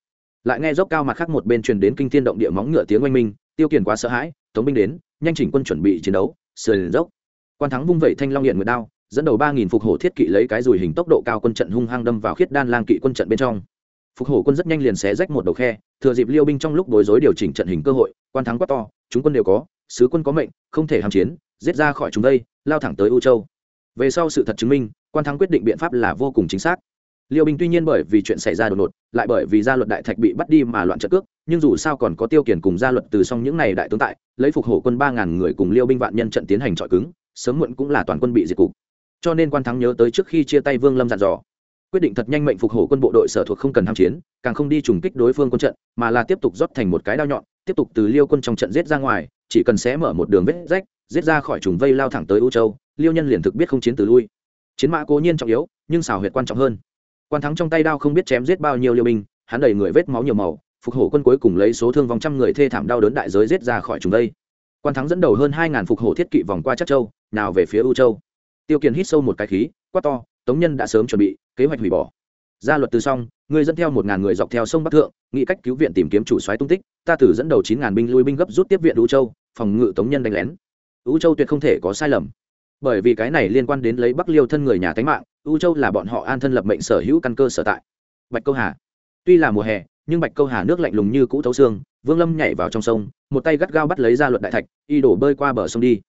Lại nghe dốc cao mặt khác một bên truyền đến kinh thiên động địa móng ngựa tiếng oanh minh, tiêu kiền quá sợ hãi, tống binh đến, nhanh chỉnh quân chuẩn bị chiến đấu, sườn dốc. Quan thắng vung vẩy thanh long hiện nguyệt đao, dẫn đầu ba nghìn phục hổ thiết kỵ lấy cái dùi hình tốc độ cao quân trận hung hăng đâm vào khiết đan lang kỵ quân trận bên trong phục hổ quân rất nhanh liền xé rách một đầu khe, thừa dịp liêu binh trong lúc bối rối điều chỉnh trận hình cơ hội, quan thắng quát to, chúng quân đều có, sứ quân có mệnh, không thể hàm chiến, giết ra khỏi chúng đây, lao thẳng tới u châu. Về sau sự thật chứng minh, quan thắng quyết định biện pháp là vô cùng chính xác. Liêu binh tuy nhiên bởi vì chuyện xảy ra đột ngột, lại bởi vì gia luật đại thạch bị bắt đi mà loạn trận cước, nhưng dù sao còn có tiêu kiển cùng gia luật từ song những này đại tướng tại, lấy phục hổ quân ba ngàn người cùng liêu binh vạn nhân trận tiến hành trọi cứng, sớm muộn cũng là toàn quân bị diệt cục. Cho nên quan thắng nhớ tới trước khi chia tay vương lâm dặn dò quyết định thật nhanh mệnh phục hổ quân bộ đội sở thuộc không cần tham chiến, càng không đi trùng kích đối phương quân trận, mà là tiếp tục rót thành một cái đao nhọn, tiếp tục từ liêu quân trong trận giết ra ngoài, chỉ cần xé mở một đường vết rách, giết ra khỏi trùng vây lao thẳng tới u châu, liêu nhân liền thực biết không chiến từ lui. Chiến mã cố nhiên trọng yếu, nhưng xào huyệt quan trọng hơn. Quan thắng trong tay đao không biết chém giết bao nhiêu liêu binh, hắn đầy người vết máu nhiều màu, phục hổ quân cuối cùng lấy số thương vòng trăm người thê thảm đau đớn đại giới giết ra khỏi trùng vây. Quan thắng dẫn đầu hơn hai ngàn phục hổ thiết kỵ vòng qua chắc châu, nào về phía u châu. Tiêu kiền hít sâu một cái khí, quát to tống nhân đã sớm chuẩn bị, kế hoạch hủy bỏ. Ra luật từ xong, người dẫn theo một ngàn người dọc theo sông bắc thượng, nghĩ cách cứu viện tìm kiếm chủ soái tung tích, ta tử dẫn đầu chín ngàn binh lui binh gấp rút tiếp viện u châu, phòng ngự tống nhân đánh lén. U châu tuyệt không thể có sai lầm. Bởi vì cái này liên quan đến lấy bắc liêu thân người nhà tánh mạng u châu là bọn họ an thân lập mệnh sở hữu căn cơ sở tại. Bạch câu hà. Tuy là mùa hè, nhưng bạch câu hà nước lạnh lùng như cũ thấu xương, vương lâm nhảy vào trong sông, một tay gắt gao bắt lấy ra luật đại thạch, y đổ bơi qua bờ sông đi.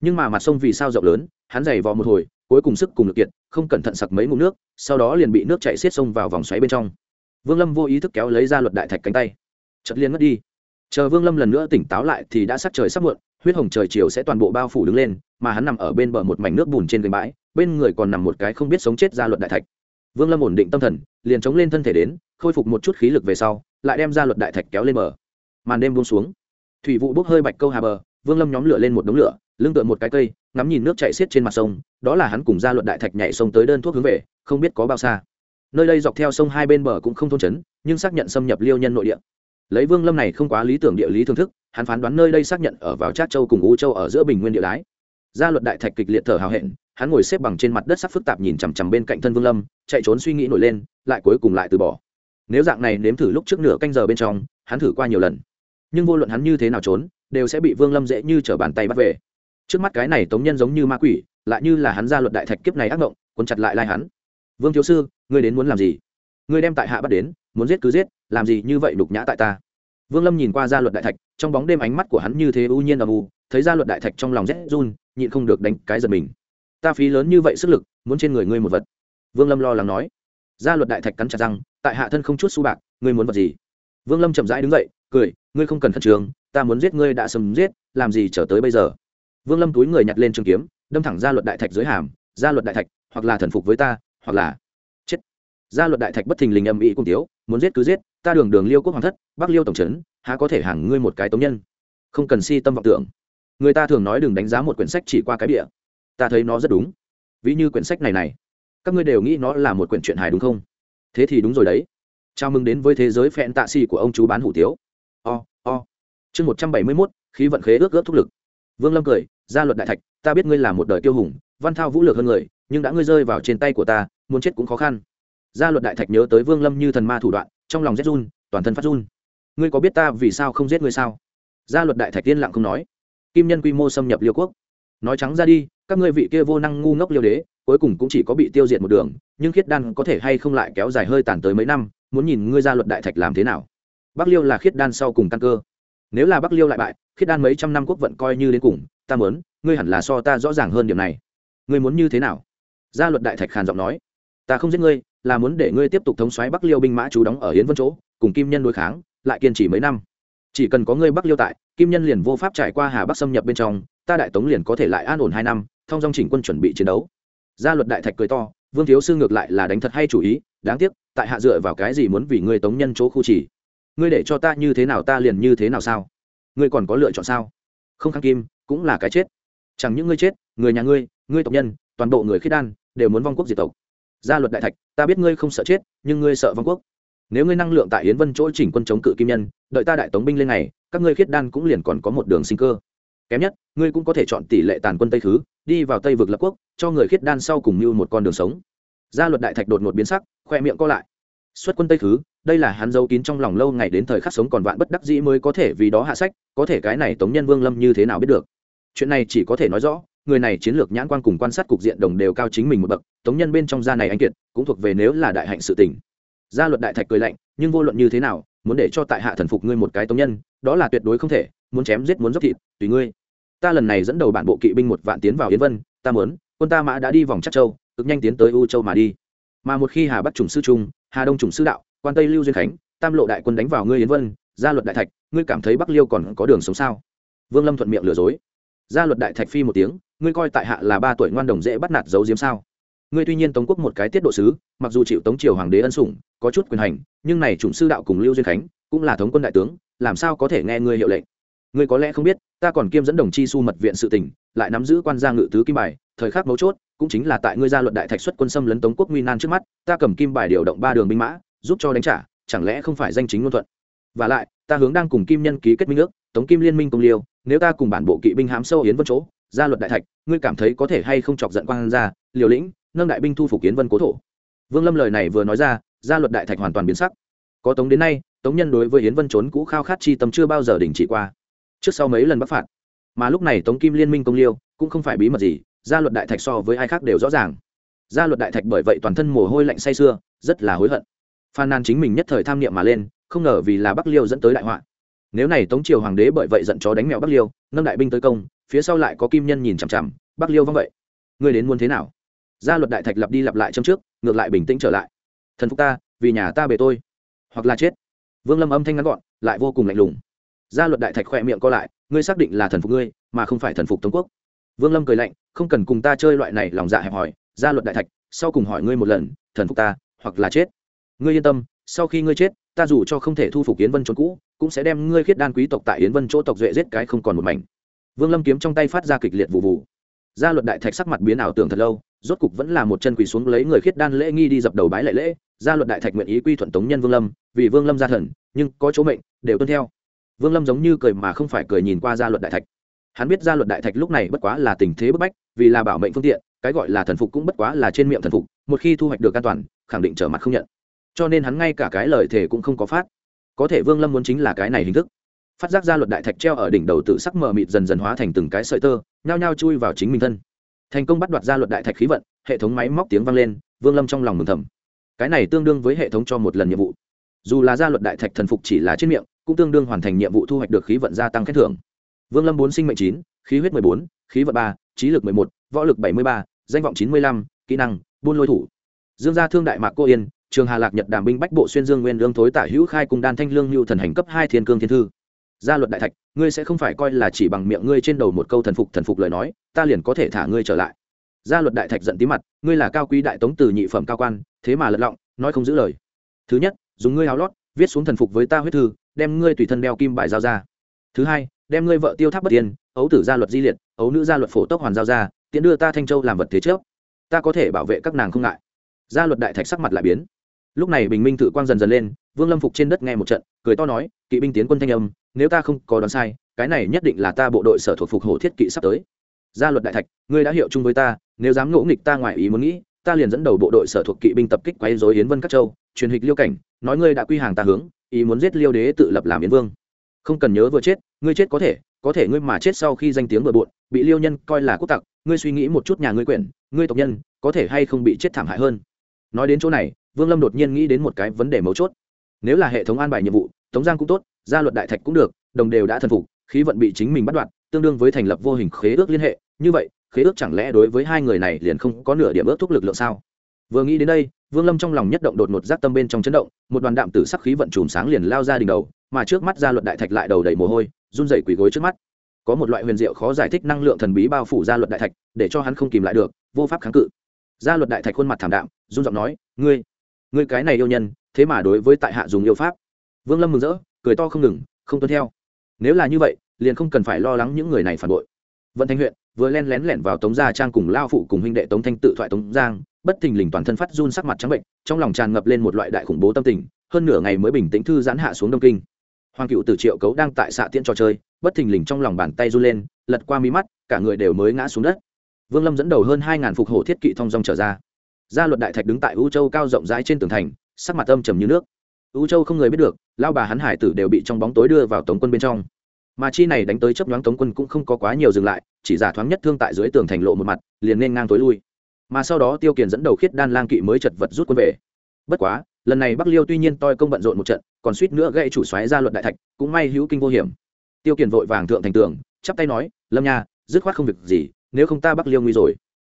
Nhưng mà mặt sông vì sao rộng lớn, hắn giày vò một hồi, cuối cùng sức cùng lực kiệt không cẩn thận sặc mấy ngụm nước, sau đó liền bị nước chạy xiết xông vào vòng xoáy bên trong. Vương lâm vô ý thức kéo lấy ra luật đại thạch cánh tay. Chật liền mất đi. Chờ vương lâm lần nữa tỉnh táo lại thì đã sắc trời sắp muộn, huyết hồng trời chiều sẽ toàn bộ bao phủ đứng lên, mà hắn nằm ở bên bờ một mảnh nước bùn trên gành bãi, bên người còn nằm một cái không biết sống chết ra luật đại thạch. Vương lâm ổn định tâm thần, liền chống lên thân thể đến, khôi phục một chút khí lực về sau, lại đem ra luật đại thạch kéo lên bờ. Màn đêm buông xuống. Thủy vụ bốc hơi bạch câu hà bờ, vương lâm nhóm lửa lên một đống lửa lưng tựa một cái cây, ngắm nhìn nước chạy xiết trên mặt sông, đó là hắn cùng ra luận đại thạch nhảy sông tới đơn thuốc hướng về, không biết có bao xa. Nơi đây dọc theo sông hai bên bờ cũng không thôn chấn nhưng xác nhận xâm nhập liêu nhân nội địa. Lấy vương lâm này không quá lý tưởng địa lý thưởng thức, hắn phán đoán nơi đây xác nhận ở vào trát châu cùng u châu ở giữa bình nguyên địa đái gia luật đại thạch kịch liệt thở hào hẹn, hắn ngồi xếp bằng trên mặt đất sắc phức tạp nhìn chằm chằm bên cạnh thân vương lâm, chạy trốn suy nghĩ nổi lên, lại cuối cùng lại từ bỏ. Nếu dạng này nếm thử lúc trước nửa canh giờ bên trong, hắn thử qua nhiều lần. Nhưng vô luận hắn như thế nào trốn, đều sẽ bị vương lâm dễ như t r ở bàn tay bắt về trước mắt cái này tống nhân giống như ma quỷ lại như là hắn ra luật đại thạch kiếp này ác mộng cuốn chặt lại lai hắn. Vương thiếu sư ngươi đến muốn làm gì? Ngươi đem tại hạ bắt đến muốn giết cứ giết làm gì như vậy đục nhã tại ta? Vương lâm nhìn qua gia luật đại thạch trong bóng đêm ánh mắt của hắn như thế ưu nhiên âm u thấy gia luật đại thạch trong lòng rét run nhịn không được đánh cái giật mình. Ta phí lớn như vậy sức lực muốn trên người ngươi một vật. Vương lâm lo lắng nói. Gia luật đại thạch cắn chặt răng tại hạ thân không chút su bạc ngươi muốn vật gì? Vương lâm chậm rãi đứng dậy cười ngươi không cần khẩn trường, ta muốn giết ngươi đã sầm giết làm gì trở tới bây giờ? Vương lâm túi người nhặt lên trường kiếm đâm thẳng ra luật đại thạch dưới hàm ra luật đại thạch hoặc là thần phục với ta hoặc là chết. Ra luật đại thạch bất thình lình âm ý cung tiếu muốn giết cứ giết ta đường đường liêu quốc hoàng thất bắc liêu tổng trấn há có thể hàng ngươi một cái tống nhân? Không cần si tâm vọng tưởng. Người ta thường nói đừng đánh giá một quyển sách chỉ qua cái địa ta thấy nó rất đúng. Ví như quyển sách này này. Các ngươi đều nghĩ nó là một quyển truyện hài đúng không? Thế thì đúng rồi đấy. Chào mừng đến với thế giới phẹn tạ xì của ông chú bán hủ tiếu. O, o. chương một trăm bảy mươi mốt khí vận khế ước ước thúc lực. Vương lâm cười gia luật đại thạch, ta biết ngươi là một đời tiêu hùng, văn thao vũ lược hơn người, nhưng đã ngươi rơi vào trên tay của ta, muốn chết cũng khó khăn. Gia luật đại thạch nhớ tới vương lâm như thần ma thủ đoạn, trong lòng rét run, toàn thân phát run. Ngươi có biết ta vì sao không giết ngươi sao? Gia luật đại thạch tiên lặng không nói. Kim nhân quy mô xâm nhập liêu quốc. Nói trắng ra đi, các ngươi vị kia vô năng ngu ngốc liêu đế, cuối cùng cũng chỉ có bị tiêu diệt một đường, nhưng khiết đan có thể hay không lại kéo dài hơi tàn tới mấy năm, muốn nhìn ngươi gia luật đại thạch làm thế nào. Bắc liêu là khiết đan sau cùng căn cơ. Nếu là bắc liêu lại bại, khiết đan mấy trăm năm quốc vận coi như đến cùng ta muốn, ngươi hẳn là so ta rõ ràng hơn điểm này. Ngươi muốn như thế nào? Gia luật đại thạch khàn giọng nói. Ta không giết ngươi, là muốn để ngươi tiếp tục thống xoáy bắc liêu binh mã chú đóng ở hiến vân chỗ, cùng kim nhân đối kháng, lại kiên trì mấy năm. Chỉ cần có ngươi bắc liêu tại, kim nhân liền vô pháp trải qua hà bắc xâm nhập bên trong, ta đại tống liền có thể lại an ổn hai năm, thông dong chỉnh quân chuẩn bị chiến đấu. Gia luật đại thạch cười to, vương thiếu sư ngược lại là đánh thật hay chủ ý, đáng tiếc, tại hạ dựa vào cái gì muốn vì ngươi tống nhân chỗ khu chỉ ngươi để cho ta như thế nào ta liền như thế nào sao? Ngươi còn có lựa chọn sao? Không kháng kim cũng là cái chết. Chẳng những ngươi chết, người nhà ngươi ngươi tộc nhân, toàn bộ người khiết đan đều muốn vong quốc diệt tộc. Gia luật đại thạch, ta biết ngươi không sợ chết, nhưng ngươi sợ vong quốc. Nếu ngươi năng lượng tại yến vân chỗ chỉnh quân chống cự kim nhân, đợi ta đại tống binh lên này, các ngươi khiết đan cũng liền còn có một đường sinh cơ. Kém nhất, ngươi cũng có thể chọn tỷ lệ tàn quân tây khứ, đi vào tây vực lập quốc, cho người khiết đan sau cùng mưu một con đường sống. Gia luật đại thạch đột ngột biến sắc, khoe miệng co lại. Xuất quân tây khứ, đây là hắn giấu kín trong lòng lâu ngày đến thời khắc sống còn vạn bất đắc dĩ mới có thể vì đó hạ sách, có thể cái này tống nhân vương lâm như thế nào biết được chuyện này chỉ có thể nói rõ, người này chiến lược nhãn quan cùng quan sát cục diện đồng đều cao chính mình một bậc, tống nhân bên trong gia này anh kiệt, cũng thuộc về nếu là đại hạnh sự tình. Gia luật đại thạch cười lạnh, nhưng vô luận như thế nào, muốn để cho tại hạ thần phục ngươi một cái tống nhân, đó là tuyệt đối không thể, muốn chém giết muốn dốc thịt, tùy ngươi. Ta lần này dẫn đầu bản bộ kỵ binh một vạn tiến vào yến vân, ta muốn, quân ta mã đã đi vòng chắc châu, cực nhanh tiến tới u châu mà đi. Mà một khi hà bắc trùng sư trung, hà đông trùng sư đạo, quan tây lưu duyên khánh, tam lộ đại quân đánh vào ngươi yến vân, gia luật đại thạch, ngươi cảm thấy bắc liêu còn có đường sống sao? Vương lâm thuận miệng lừa dối gia luật đại thạch phi một tiếng, ngươi coi tại hạ là ba tuổi ngoan đồng dễ bắt nạt giấu diếm sao? Ngươi tuy nhiên tống quốc một cái tiết độ sứ, mặc dù chịu tống triều hoàng đế ân sủng, có chút quyền hành, nhưng này chủng sư đạo cùng lưu duyên khánh, cũng là thống quân đại tướng, làm sao có thể nghe ngươi hiệu lệnh? Ngươi có lẽ không biết, ta còn kiêm dẫn đồng chi su mật viện sự tỉnh lại nắm giữ quan gia ngự tứ kim bài, thời khắc mấu chốt, cũng chính là tại ngươi gia luật đại thạch xuất quân xâm lấn tống quốc nguy nan trước mắt, ta cầm kim bài điều động ba đường binh mã, giúp cho đánh trả, chẳng lẽ không phải danh chính ngôn thuận? Và lại, ta hướng đang cùng kim nhân ký kết minh ước, tống kim liên minh công liêu nếu ta cùng bản bộ kỵ binh hám sâu yến vân chỗ gia luật đại thạch, ngươi cảm thấy có thể hay không chọc giận quan gia liều lĩnh, nâng đại binh thu phục yến vân cố thổ? Vương lâm lời này vừa nói ra gia luật đại thạch hoàn toàn biến sắc. Có tống đến nay, tống nhân đối với yến vân trốn cũ khao khát chi tâm chưa bao giờ đình chỉ qua. Trước sau mấy lần bắc phạt, mà lúc này tống kim liên minh công liêu cũng không phải bí mật gì gia luật đại thạch so với ai khác đều rõ ràng. Gia luật đại thạch bởi vậy toàn thân mồ hôi lạnh say sưa, rất là hối hận. Phan nan chính mình nhất thời tham niệm mà lên, không ngờ vì là bắc liêu dẫn tới đại họa nếu này tống triều hoàng đế bởi vậy giận chó đánh mèo bắc liêu, nâng đại binh tới công, phía sau lại có kim nhân nhìn chằm chằm, bắc liêu vâng vậy. Ngươi đến muốn thế nào? Gia luật đại thạch lặp đi lặp lại châm trước, ngược lại bình tĩnh trở lại. Thần phục ta, vì nhà ta bề tôi, hoặc là chết. Vương lâm âm thanh ngắn gọn, lại vô cùng lạnh lùng. Gia luật đại thạch khỏe miệng co lại, ngươi xác định là thần phục ngươi, mà không phải thần phục tống quốc. Vương lâm cười lạnh, không cần cùng ta chơi loại này lòng dạ hẹp hòi. Gia luật đại thạch, sau cùng hỏi ngươi một lần, thần phục ta, hoặc là chết. Ngươi yên tâm, sau khi ngươi chết, ta dù cho không thể thu phục yến vân trốn cũ cũng sẽ đem ngươi khiết đan quý tộc tại yến vân chỗ tộc duệ giết cái không còn một mảnh. Vương lâm kiếm trong tay phát ra kịch liệt vụ vụ. Gia luật đại thạch sắc mặt biến ảo tưởng thật lâu, rốt cục vẫn là một chân quỳ xuống lấy người khiết đan lễ nghi đi dập đầu bái lệ lễ. Gia luật đại thạch nguyện ý quy thuận tống nhân vương lâm, vì vương lâm gia thần, nhưng có chỗ mệnh, đều tuân theo. Vương lâm giống như cười mà không phải cười nhìn qua gia luật đại thạch. Hắn biết gia luật đại thạch lúc này bất quá là tình thế bức bách, vì là bảo mệnh phương tiện, cái gọi là thần phục cũng bất quá là trên miệng thần phục, một khi thu hoạch được an toàn, khẳng định trở mặt không nhận. Cho nên hắn ngay cả cái lời thề cũng không có phát có thể vương lâm muốn chính là cái này hình thức. Phát giác ra luật đại thạch treo ở đỉnh đầu tự sắc mờ mịt dần dần hóa thành từng cái sợi tơ, nhao nhao chui vào chính mình thân. Thành công bắt đoạt ra luật đại thạch khí vận, hệ thống máy móc tiếng vang lên, vương lâm trong lòng mừng thầm. Cái này tương đương với hệ thống cho một lần nhiệm vụ. Dù là gia luật đại thạch thần phục chỉ là trên miệng, cũng tương đương hoàn thành nhiệm vụ thu hoạch được khí vận gia tăng khen thưởng. Vương lâm bốn sinh mệnh chín, khí huyết mười bốn, khí vận ba, trí lực mười một, võ lực bảy mươi ba, danh vọng chín mươi lăm, kỹ năng, buôn lôi thủ. Dương gia thương đại mạc cô yên trường hà lạc nhật đàm binh bách bộ xuyên dương nguyên lương thối tả hữu khai cùng đan thanh lương lưu thần hành cấp hai thiên cương thiên thư. Gia luật đại thạch, ngươi sẽ không phải coi là chỉ bằng miệng ngươi trên đầu một câu thần phục thần phục lời nói, ta liền có thể thả ngươi trở lại. Gia luật đại thạch giận tí mặt, ngươi là cao quý đại tống từ nhị phẩm cao quan, thế mà lật lọng, nói không giữ lời. Thứ nhất, dùng ngươi áo lót, viết xuống thần phục với ta huyết thư, đem ngươi tùy thân đeo kim bài giao ra. Thứ hai, đem ngươi vợ tiêu tháp bất tiên ấu tử gia luật di liệt, ấu nữ gia luật phổ tốc hoàn giao ra tiện đưa ta thanh châu làm vật thế trước. Ta có thể bảo vệ các nàng không ngại. Gia luật đại thạch sắc mặt lại biến lúc này bình minh tự quang dần dần lên, vương lâm phục trên đất nghe một trận, cười to nói, kỵ binh tiến quân thanh âm, nếu ta không có đoán sai, cái này nhất định là ta bộ đội sở thuộc phục hồ thiết kỵ sắp tới. Gia luật đại thạch, ngươi đã hiệu chung với ta, nếu dám ngỗ nghịch ta ngoài ý muốn nghĩ, ta liền dẫn đầu bộ đội sở thuộc kỵ binh tập kích quấy dối yến vân các châu, truyền hịch liêu cảnh, nói ngươi đã quy hàng ta hướng, ý muốn giết liêu đế tự lập làm yến vương. Không cần nhớ vừa chết, ngươi chết có thể có thể ngươi mà chết sau khi danh tiếng bừa bộn, bị liêu nhân coi là quốc tặc, ngươi suy nghĩ một chút nhà ngươi quyển, ngươi tộc nhân, có thể hay không bị chết thảm hại hơn. Nói đến chỗ này vương lâm đột nhiên nghĩ đến một cái vấn đề mấu chốt. Nếu là hệ thống an bài nhiệm vụ, tống giang cũng tốt, gia luật đại thạch cũng được, đồng đều đã thần phục, khí vận bị chính mình bắt đoạt, tương đương với thành lập vô hình khế ước liên hệ. Như vậy, khế ước chẳng lẽ đối với hai người này liền không có nửa điểm ước thúc lực lượng sao? Vừa nghĩ đến đây, vương lâm trong lòng nhất động đột ngột giác tâm bên trong chấn động, một đoàn đạm tử sắc khí vận chùm sáng liền lao ra đỉnh đầu, mà trước mắt gia luật đại thạch lại đầu đầy mồ hôi, run rẩy quỳ gối trước mắt. Có một loại huyền diệu khó giải thích năng lượng thần bí bao phủ gia luật đại thạch, để cho hắn không kìm lại được, vô pháp kháng cự. Gia luật đại thạch khuôn mặt thảm đạm, run giọng nói, ngươi người cái này yêu nhân, thế mà đối với tại hạ dùng yêu pháp. Vương lâm mừng rỡ, cười to không ngừng, không tuân theo. Nếu là như vậy, liền không cần phải lo lắng những người này phản bội. Vận thanh huyện vừa len lén lẻn vào tống gia trang cùng lao phụ cùng huynh đệ tống thanh tự thoại tống giang, bất thình lình toàn thân phát run sắc mặt trắng bệnh, trong lòng tràn ngập lên một loại đại khủng bố tâm tình, hơn nửa ngày mới bình tĩnh thư giãn hạ xuống đông kinh. Hoàng cựu từ triệu cấu đang tại xạ tiễn trò chơi, bất thình lình trong lòng bàn tay run lên, lật qua mí mắt, cả người đều mới ngã xuống đất. Vương lâm dẫn đầu hơn hai ngàn phục hổ thiết kỵ thong dong trở ra gia luật đại thạch đứng tại u châu cao rộng rãi trên tường thành, sắc mặt âm trầm như nước. U châu không người biết được lao bà hắn hải tử đều bị trong bóng tối đưa vào tống quân bên trong. Mà chi này đánh tới chấp nhoáng tống quân cũng không có quá nhiều dừng lại, chỉ giả thoáng nhất thương tại dưới tường thành lộ một mặt, liền nên ngang tối lui. Mà sau đó tiêu kiền dẫn đầu khiết đan lang kỵ mới chật vật rút quân về. Bất quá, lần này bắc liêu tuy nhiên toi công bận rộn một trận, còn suýt nữa gây chủ xoáy ra luật đại thạch, cũng may hữu kinh vô hiểm. Tiêu kiền vội vàng thượng thành tường, chắp tay nói, lâm nha, dứt khoát không việc gì, nếu không ta bắc liêu nguy rồi.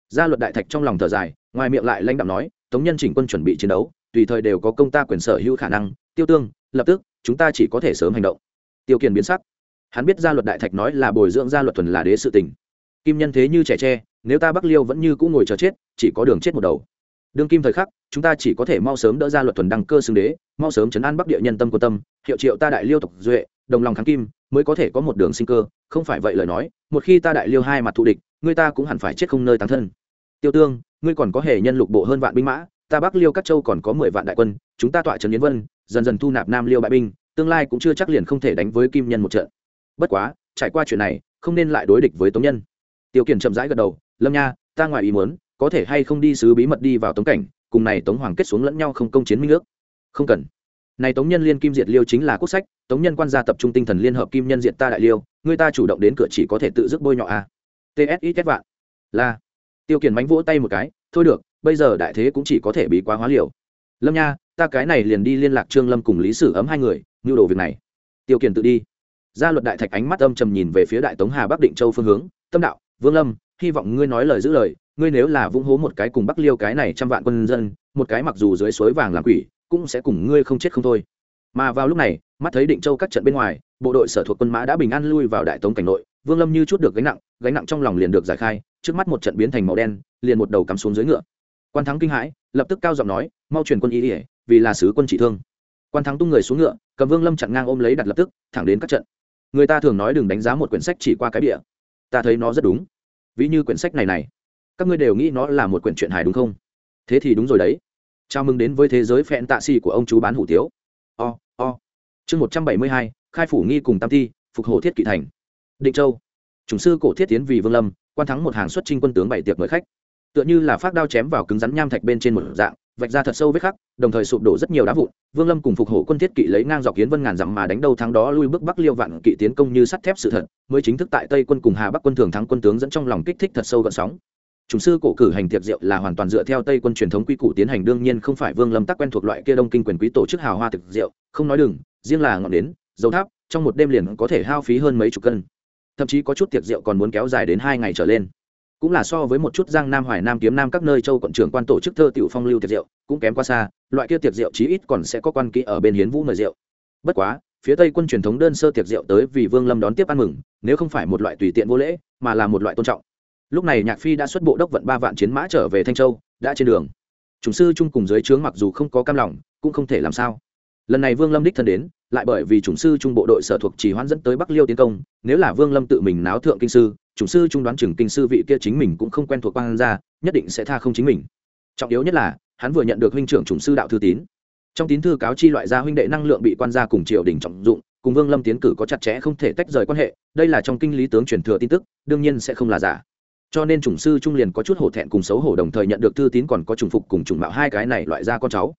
Gia luật đại thạch trong lòng thở dài ngoài miệng lại lãnh đạo nói, tống nhân chỉnh quân chuẩn bị chiến đấu, tùy thời đều có công ta quyền sở hữu khả năng. Tiêu tương, lập tức, chúng ta chỉ có thể sớm hành động. Tiêu kiền biến sắc. Hắn biết gia luật đại thạch nói là bồi dưỡng gia luật thuần là đế sự tình. Kim nhân thế như trẻ tre, nếu ta bắc liêu vẫn như cũ ngồi chờ chết, chỉ có đường chết một đầu. Đương kim thời khắc, chúng ta chỉ có thể mau sớm đỡ ra luật thuần đăng cơ xưng đế, mau sớm chấn an bắc địa nhân tâm quân tâm, hiệu triệu ta đại liêu tộc duệ, đồng lòng kháng kim, mới có thể có một đường sinh cơ. Không phải vậy lời nói, một khi ta đại liêu hai mặt thù địch, người ta cũng hẳn phải chết không nơi tán thân tiêu tương, ngươi còn có hề nhân lục bộ hơn vạn binh mã, ta bắc liêu các châu còn có mười vạn đại quân, chúng ta tọa trần yến vân, dần dần thu nạp nam liêu bại binh, tương lai cũng chưa chắc liền không thể đánh với kim nhân một trận. Bất quá, trải qua chuyện này, không nên lại đối địch với tống nhân. Tiêu kiển chậm rãi gật đầu, lâm nha, ta ngoài ý muốn, có thể hay không đi sứ bí mật đi vào tống cảnh, cùng này tống hoàng kết xuống lẫn nhau không công chiến minh ước? Không cần. Này tống nhân liên kim diệt liêu chính là quốc sách, tống nhân quan gia tập trung tinh thần liên hợp kim nhân diệt ta đại liêu, người ta chủ động đến cửa chỉ có thể tự dứt bôi nhọ a. Tsi kết vạn. Là tiêu kiển mánh vỗ tay một cái, thôi được, bây giờ đại thế cũng chỉ có thể bị quá hóa liều. Lâm nha, ta cái này liền đi liên lạc trương lâm cùng lý sử ấm hai người, nhu đồ việc này. Tiêu kiển tự đi. Gia luật đại thạch ánh mắt âm trầm nhìn về phía đại tống hà bắc định châu phương hướng, tâm đạo, vương lâm, hy vọng ngươi nói lời giữ lời, ngươi nếu là vung hố một cái cùng bắc liêu cái này trăm vạn quân dân, một cái mặc dù dưới suối vàng làm quỷ, cũng sẽ cùng ngươi không chết không thôi. Mà vào lúc này, mắt thấy định châu các trận bên ngoài, bộ đội sở thuộc quân mã đã bình an lui vào đại tống cảnh nội, vương lâm như chút được gánh nặng gánh nặng trong lòng liền được giải khai trước mắt một trận biến thành màu đen liền một đầu cắm xuống dưới ngựa. Quan thắng kinh hãi lập tức cao giọng nói mau truyền quân ý ỉa vì là sứ quân trị thương. Quan thắng tung người xuống ngựa cầm vương lâm chặn ngang ôm lấy đặt lập tức thẳng đến các trận. Người ta thường nói đừng đánh giá một quyển sách chỉ qua cái địa ta thấy nó rất đúng. Ví như quyển sách này này các ngươi đều nghĩ nó là một quyển truyện hài đúng không? Thế thì đúng rồi đấy. Chào mừng đến với thế giới phẹn tạ xì của ông chú bán hủ tiếu. O、oh, o、oh. chương một trăm bảy mươi hai khai phủ nghi cùng tam thi phục hồ thiết kỵ thành. Định châu. Chủng sư cổ thiết tiến vì vương lâm quan thắng một hàng xuất trinh quân tướng bảy tiệc mời khách. Tựa như là phát đao chém vào cứng rắn nham thạch bên trên một dạng vạch ra thật sâu vết khắc đồng thời sụp đổ rất nhiều đá vụn. Vương lâm cùng phục hổ quân thiết kỵ lấy ngang dọc kiến vân ngàn dặm mà đánh đầu thắng đó lui bước bắc liêu vạn kỵ tiến công như sắt thép sự thật mới chính thức tại tây quân cùng hà bắc quân thường thắng quân tướng dẫn trong lòng kích thích thật sâu gợn sóng. Chúng sư cổ cử hành tiệc rượu là hoàn toàn dựa theo Tây quân truyền thống quy củ tiến hành đương nhiên không phải Vương Lâm tắc quen thuộc loại kia đông kinh quyền quý tổ chức hào hoa thực rượu, không nói đừng, riêng là ngọn đến, dầu tháp, trong một đêm liền có thể hao phí hơn mấy chục cân. Thậm chí có chút tiệc rượu còn muốn kéo dài đến hai ngày trở lên. Cũng là so với một chút Giang Nam Hoài Nam kiếm Nam các nơi châu quận trưởng quan tổ chức thơ tiểu phong lưu tiệc rượu, cũng kém quá xa, loại kia tiệc rượu chí ít còn sẽ có quan kỹ ở bên hiến vũ mời rượu. Bất quá, phía Tây quân truyền thống đơn sơ tiệc rượu tới vì Vương Lâm đón tiếp ăn mừng, nếu không phải một loại tùy tiện vô lễ, mà là một loại tôn trọng lúc này nhạc phi đã xuất bộ đốc vận ba vạn chiến mã trở về thanh châu đã trên đường chúng sư chung cùng dưới trướng mặc dù không có cam lòng cũng không thể làm sao lần này vương lâm đích thân đến, lại bởi vì chủng sư trung bộ đội sở thuộc chỉ hoãn dẫn tới bắc liêu tiến công, nếu là vương lâm tự mình náo thượng kinh sư, chủng sư trung đoán chừng kinh sư vị kia chính mình cũng không quen thuộc quan ra nhất định sẽ tha không chính mình. Trọng yếu nhất là, hắn vừa nhận được huynh trưởng chủng sư đạo thư tín. Trong tín thư cáo chi loại gia huynh đệ năng lượng bị quan gia cùng triều đình trọng dụng, cùng vương lâm tiến cử có chặt chẽ không thể tách rời quan hệ, đây là trong kinh lý tướng truyền thừa tin tức, đương nhiên sẽ không là giả. Cho nên chủng sư trung liền có chút hổ thẹn cùng xấu hổ đồng thời nhận được thư tín còn có chủng phục cùng chủng mạo hai cái này loại ra con cháu.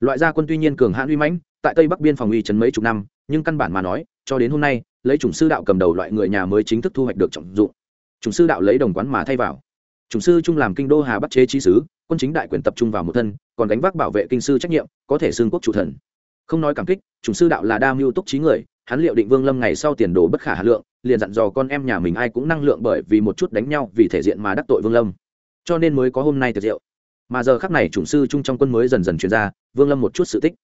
Loại gia quân tuy nhiên cường hãn uy mãnh tại tây bắc biên phòng uy trấn mấy chục năm, nhưng căn bản mà nói, cho đến hôm nay, lấy chủng sư đạo cầm đầu loại người nhà mới chính thức thu hoạch được trọng dụng. Chủng sư đạo lấy đồng quán mà thay vào. Chủng sư trung làm kinh đô hà bắc chế trí sứ, quân chính đại quyền tập trung vào một thân, còn đánh vác bảo vệ kinh sư trách nhiệm, có thể xương quốc chủ thần. Không nói cảm kích, chủng sư đạo là đa mưu túc trí người, hắn liệu định vương lâm ngày sau tiền đồ bất khả hà lượng, liền dặn dò con em nhà mình ai cũng năng lượng bởi vì một chút đánh nhau vì thể diện mà đắc tội vương lâm. Cho nên mới có hôm nay tiệc rượu. Mà giờ khắc này chủng sư chung trong quân mới dần dần chuyển ra, vương lâm một chút sự tích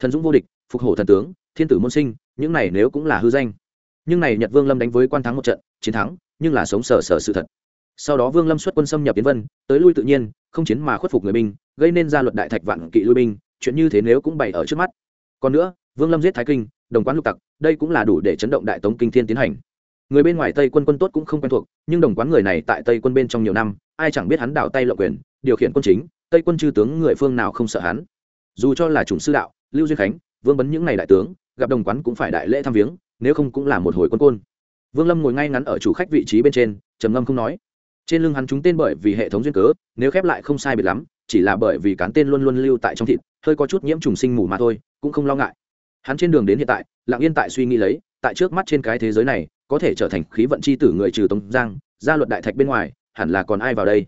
thần dũng vô địch, phục hổ thần tướng, thiên tử môn sinh, những này nếu cũng là hư danh. Nhưng này nhật vương lâm đánh với quan thắng một trận, chiến thắng, nhưng là sống sờ sờ sự thật. Sau đó vương lâm xuất quân xâm nhập tiến vân, tới lui tự nhiên, không chiến mà khuất phục người binh, gây nên ra luật đại thạch vạn kỵ lui binh, chuyện như thế nếu cũng bày ở trước mắt. Còn nữa, vương lâm giết thái kinh, đồng quán lục tặc, đây cũng là đủ để chấn động đại tống kinh thiên tiến hành. Người bên ngoài tây quân quân tốt cũng không quen thuộc, nhưng đồng quán người này tại tây quân bên trong nhiều năm, ai chẳng biết hắn đảo tay lộ quyền, điều khiển quân chính, tây quân chư tướng người phương nào không sợ hắn dù cho là chủng sư đạo, lưu duyên khánh, vương bấn những ngày đại tướng, gặp đồng quán cũng phải đại lễ thăm viếng, nếu không cũng là một hồi quân côn. Vương lâm ngồi ngay ngắn ở chủ khách vị trí bên trên, trầm ngâm không nói. Trên lưng hắn chúng tên bởi vì hệ thống duyên cớ, nếu khép lại không sai biệt lắm, chỉ là bởi vì cán tên luôn luôn lưu tại trong thịt, hơi có chút nhiễm trùng sinh mù mà thôi, cũng không lo ngại. Hắn trên đường đến hiện tại, lặng yên tại suy nghĩ lấy, tại trước mắt trên cái thế giới này, có thể trở thành khí vận c h i tử người trừ tống giang, gia luật đại thạch bên ngoài, hẳn là còn ai vào đây?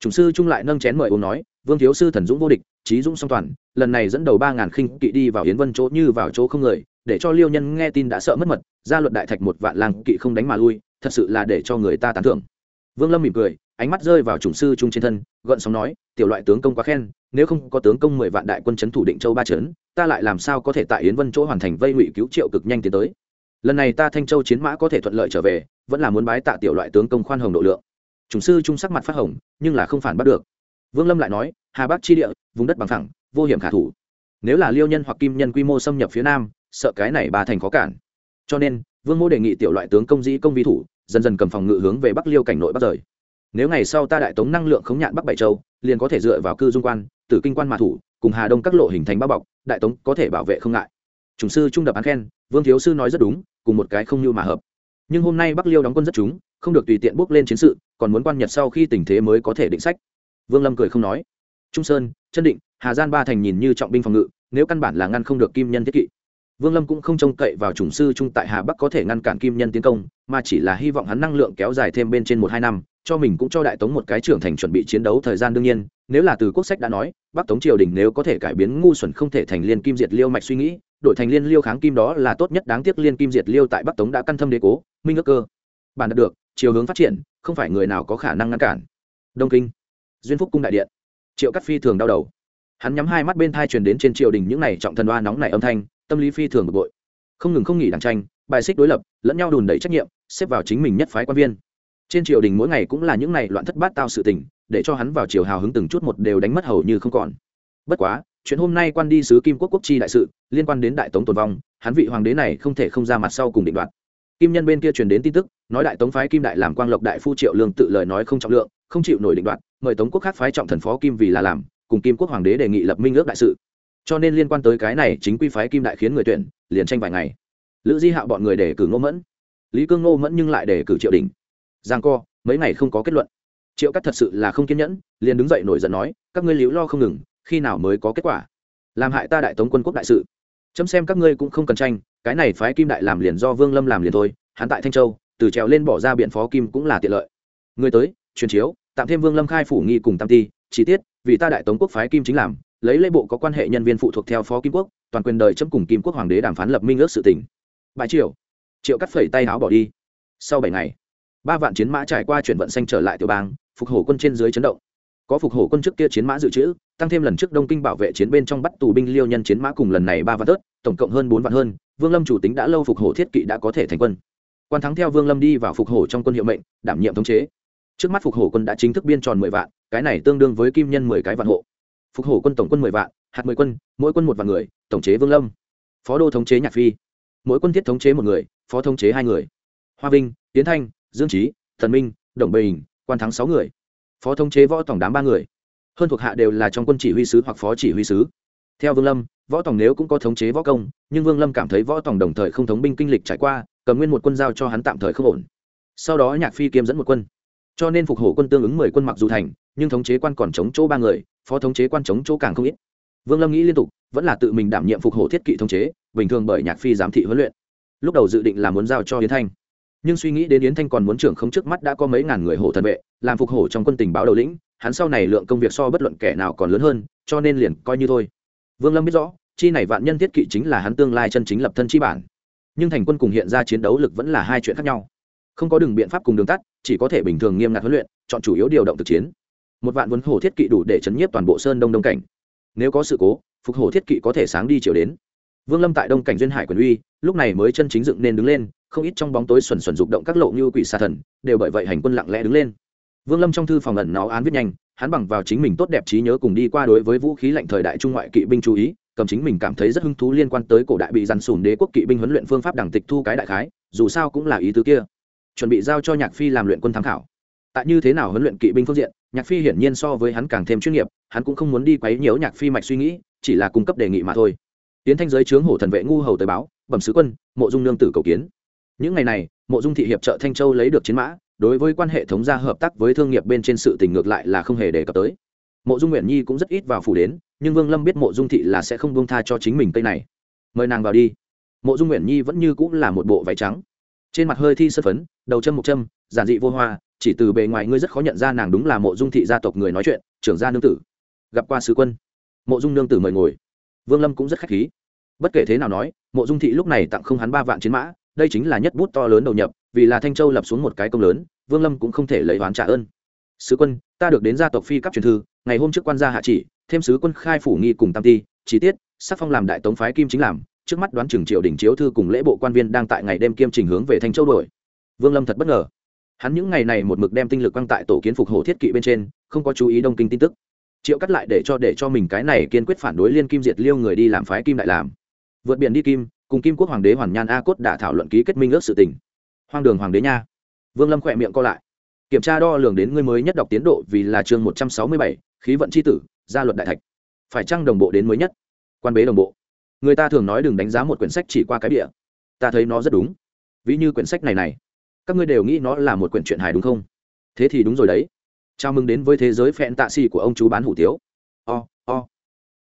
Chủng sư trung lại nâng chén mời uống nói, vương thiếu sư thần dũng vô địch trí dũng song toàn, lần này dẫn đầu ba ngàn khinh kỵ đi vào yến vân chỗ như vào chỗ không người, để cho liêu nhân nghe tin đã sợ mất mật, ra luật đại thạch một vạn làng kỵ không đánh mà lui, thật sự là để cho người ta tán thưởng. Vương lâm mỉm cười, ánh mắt rơi vào chủng sư trung trên thân, gợn sóng nói, tiểu loại tướng công quá khen, nếu không có tướng công mười vạn đại quân c thủ định châu ba trấn ta lại làm sao có thể tại yến vân chỗ hoàn thành vây ngụy cứu triệu cực nhanh tiến tới? Lần này ta thanh châu chiến mã có thể thuận lợi trở về, vẫn là muốn bái tạ tiểu loại tướng công khoan hồng độ lượng. Chủng sư trung sắc mặt phát hồng, nhưng là không phản bắt được vương lâm lại nói, hà bắc chi địa, vùng đất bằng thẳng vô hiểm khả thủ. Nếu là liêu nhân hoặc kim nhân quy mô xâm nhập phía nam, sợ cái này ba thành khó cản. Cho nên, vương mô đề nghị tiểu loại tướng công dĩ công vi thủ, dần dần cầm phòng ngự hướng về bắc liêu cảnh nội bắc rời. Nếu ngày sau ta đại tống năng lượng khống nhạn bắc bảy châu, liền có thể dựa vào cư dung quan, tử kinh quan mạ thủ, cùng hà đông các lộ hình thành bao bọc, đại tống có thể bảo vệ không ngại. Chủng sư trung đập án khen, vương thiếu sư nói rất đúng, cùng một cái không như mà hợp. Nhưng hôm nay bắc liêu đóng quân rất chúng không được tùy tiện bước lên chiến sự, còn muốn quan nhật sau khi tình thế mới có thể định sách vương lâm cười không nói. Trung sơn, chân định, hà gian ba thành nhìn như trọng binh phòng ngự, nếu căn bản là ngăn không được kim nhân thiết kỵ. Vương lâm cũng không trông cậy vào chủng sư trung tại hà bắc có thể ngăn cản kim nhân tiến công, mà chỉ là hy vọng hắn năng lượng kéo dài thêm bên trên một hai năm, cho mình cũng cho đại tống một cái trưởng thành chuẩn bị chiến đấu thời gian đương nhiên, nếu là từ quốc sách đã nói, bắc tống triều đình nếu có thể cải biến ngu xuẩn không thể thành liên kim diệt liêu mạch suy nghĩ, đổi thành liên liêu kháng kim đó là tốt nhất đáng tiếc liên kim diệt liêu tại bắc tống đã căn thâm đế cố, minh ước cơ. Bản đạt được, chiều hướng phát triển, không phải người nào có khả năng ngăn cản. Đông kinh duyên phúc cung đại điện. Triệu cắt phi thường đau đầu. Hắn nhắm hai mắt bên thai truyền đến trên triều đình những này trọng thần đoa nóng này âm thanh, tâm lý phi thường bực bội. Không ngừng không nghỉ đàng tranh, bài xích đối lập, lẫn nhau đùn đẩy trách nhiệm, xếp vào chính mình nhất phái quan viên. Trên triều đình mỗi ngày cũng là những ngày loạn thất bát tao sự tình, để cho hắn vào triều hào hứng từng chút một đều đánh mất hầu như không còn. Bất quá, chuyện hôm nay quan đi sứ kim quốc quốc chi đại sự, liên quan đến đại tống tồn vong, hắn vị hoàng đế này không thể không ra mặt sau cùng định đoạt. Kim nhân bên kia truyền đến tin tức, nói đại tống phái kim đại làm quang lộc đại phu triệu lương tự lời nói không trọng lượng không chịu nổi định đoạt, mời tống quốc khác phái trọng thần phó kim vì là làm, cùng kim quốc hoàng đế đề nghị lập minh ước đại sự. Cho nên liên quan tới cái này, chính quy phái kim đại khiến người tuyển, liền tranh vài ngày. Lữ di hạo bọn người để cử ngô mẫn. Lý cương ngô mẫn nhưng lại để cử triệu đình. Giang co, mấy ngày không có kết luận. Triệu cắt thật sự là không kiên nhẫn, liền đứng dậy nổi giận nói, các ngươi liễu lo không ngừng, khi nào mới có kết quả? Làm hại ta đại tống quân quốc đại sự. Chấm xem các ngươi cũng không cần tranh, cái này phái kim đại làm liền do vương lâm làm liền thôi, hắn tại thanh châu, từ trèo lên bỏ ra biện phó kim cũng là tiện lợi. Người tới truyền chiếu, tạm thêm vương lâm khai phủ nghi cùng tam ti, chi tiết, vì ta đại tống quốc phái kim chính làm, lấy lễ bộ có quan hệ nhân viên phụ thuộc theo phó kim quốc, toàn quyền đời chấm cùng kim quốc hoàng đế đàm phán lập minh ước sự tỉnh bãi triều. Triệu cắt phẩy tay áo bỏ đi. Sau bảy ngày, ba vạn chiến mã trải qua chuyển vận xanh trở lại tiểu bang, phục hổ quân trên dưới chấn động. Có phục hổ quân trước kia chiến mã dự trữ, tăng thêm lần trước đông kinh bảo vệ chiến bên trong bắt tù binh liêu nhân chiến mã cùng lần này ba vạn tớt, tổng cộng hơn bốn vạn hơn, vương lâm chủ tính đã lâu phục hổ thiết kỵ đã có thể thành quân. Quan thắng theo vương lâm đi vào phục hổ trong quân hiệu mệnh, đảm nhiệm thống chế trước mắt phục hổ quân đã chính thức biên tròn mười vạn, cái này tương đương với kim nhân mười cái vạn hộ. Phục hổ quân tổng quân mười vạn, hạt mười quân, mỗi quân một vạn người, tổng chế vương lâm. Phó đô thống chế nhạc phi. Mỗi quân thiết thống chế một người, phó thống chế hai người. Hoa vinh, tiến thanh, dương trí thần minh, đồng bình, quan thắng sáu người. Phó thống chế võ tổng đám ba người. Hơn thuộc hạ đều là trong quân chỉ huy sứ hoặc phó chỉ huy sứ. Theo vương lâm, võ tổng nếu cũng có thống chế võ công, nhưng vương lâm cảm thấy võ tổng đồng thời không thống binh kinh lịch trải qua, cầm nguyên một quân giao cho hắn tạm thời không ổn. Sau đó nhạc phi kiêm dẫn một quân cho nên phục hộ quân tương ứng mười quân mặc dù thành, nhưng thống chế quan còn chống chỗ ba người, phó thống chế quan chống chỗ càng không ít. Vương lâm nghĩ liên tục, vẫn là tự mình đảm nhiệm phục hộ thiết kỵ thống chế, bình thường bởi nhạc phi giám thị huấn luyện. Lúc đầu dự định là muốn giao cho yến thanh. Nhưng suy nghĩ đến yến thanh còn muốn trưởng không trước mắt đã có mấy ngàn người hộ thần vệ, làm phục hộ trong quân tình báo đầu lĩnh, hắn sau này lượng công việc so bất luận kẻ nào còn lớn hơn, cho nên liền coi như thôi. Vương lâm biết rõ, chi này vạn nhân thiết kỵ chính là hắn tương lai chân chính lập thân chi bản. Nhưng thành quân cùng hiện ra chiến đấu lực vẫn là hai chuyện khác nhau không có đường biện pháp cùng đường tắt, chỉ có thể bình thường nghiêm ngặt huấn luyện, chọn chủ yếu điều động thực chiến. Một vạn vấn hổ thiết kỵ đủ để chấn nhiếp toàn bộ sơn đông đông cảnh. Nếu có sự cố, phục hổ thiết kỵ có thể sáng đi chiều đến. Vương lâm tại đông cảnh duyên hải quyền uy, lúc này mới chân chính dựng nên đứng lên, không ít trong bóng tối xuẩn xuẩn rụng động các lộ như quỷ xà thần, đều bởi vậy hành quân lặng lẽ đứng lên. Vương lâm trong thư phòng ẩn nó án viết nhanh, hắn bằng vào chính mình tốt đẹp trí nhớ cùng đi qua đối với vũ khí lạnh thời đại trung ngoại kỵ binh chú ý, cầm chính mình cảm thấy rất hứng thú liên quan tới cổ đại bị dằn sùn đế quốc kỵ binh huấn luyện phương pháp đẳng tịch thu cái đại khái, dù sao cũng là ý tứ kia chuẩn bị giao cho nhạc phi làm luyện quân tham khảo. Tại như thế nào huấn luyện kỵ binh phương diện, nhạc phi hiển nhiên so với hắn càng thêm chuyên nghiệp, hắn cũng không muốn đi quấy nhiễu nhạc phi mạch suy nghĩ, chỉ là cung cấp đề nghị mà thôi. Tiến thanh giới trướng hổ thần vệ ngu hầu tới báo, bẩm sứ quân, mộ dung nương tử cầu kiến. Những ngày này, mộ dung thị hiệp trợ thanh châu lấy được chiến mã, đối với quan hệ thống gia hợp tác với thương nghiệp bên trên sự tình ngược lại là không hề đề cập tới. Mộ dung nguyện nhi cũng rất ít vào phủ đến, nhưng vương lâm biết mộ dung thị là sẽ không buông tha cho chính mình cây này. Mời nàng vào đi. Mộ dung nguyện nhi vẫn như cũng là một bộ váy trắng trên mặt hơi thi sân phấn, đầu châm một châm, giản dị vô hoa, chỉ từ bề ngoài ngươi rất khó nhận ra nàng đúng là mộ dung thị gia tộc người nói chuyện, trưởng gia nương tử. Gặp qua sứ quân. Mộ dung nương tử mời ngồi. Vương lâm cũng rất khách khí. Bất kể thế nào nói, mộ dung thị lúc này tặng không hắn ba vạn chiến mã, đây chính là nhất bút to lớn đầu nhập, vì là thanh châu lập xuống một cái công lớn, vương lâm cũng không thể lấy oán trả ơn. Sứ quân, ta được đến gia tộc phi cấp truyền thư, ngày hôm trước quan gia hạ chỉ, thêm sứ quân khai phủ nghi cùng tam ti chi tiết, sắc phong làm đại tống phái kim chính làm trước mắt đoán chừng triều đình chiếu thư cùng lễ bộ quan viên đang tại ngày đêm kiêm trình hướng về thanh châu đổi. Vương lâm thật bất ngờ. Hắn những ngày này một mực đem tinh lực quăng tại tổ kiến phục hồ thiết kỵ bên trên, không có chú ý đông kinh tin tức. Triệu cắt lại để cho để cho mình cái này kiên quyết phản đối liên kim diệt liêu người đi làm phái kim đại làm. Vượt biển đi kim, cùng kim quốc hoàng đế hoàn nhan a cốt đã thảo luận ký kết minh ước sự tình. Hoang đường hoàng đế nha. Vương lâm khỏe miệng co lại. Kiểm tra đo lường đến ngươi mới nhất đọc tiến độ vì là chương một trăm sáu mươi bảy, khí vận c h i tử, gia luật đại thạch. Phải chăng đồng bộ đến mới nhất? Quan bế đồng bộ người ta thường nói đừng đánh giá một quyển sách chỉ qua cái địa ta thấy nó rất đúng. Ví như quyển sách này này, các ngươi đều nghĩ nó là một quyển truyện hài đúng không? Thế thì đúng rồi đấy. Chào mừng đến với thế giới phẹn tạ xì của ông chú bán hủ tiếu.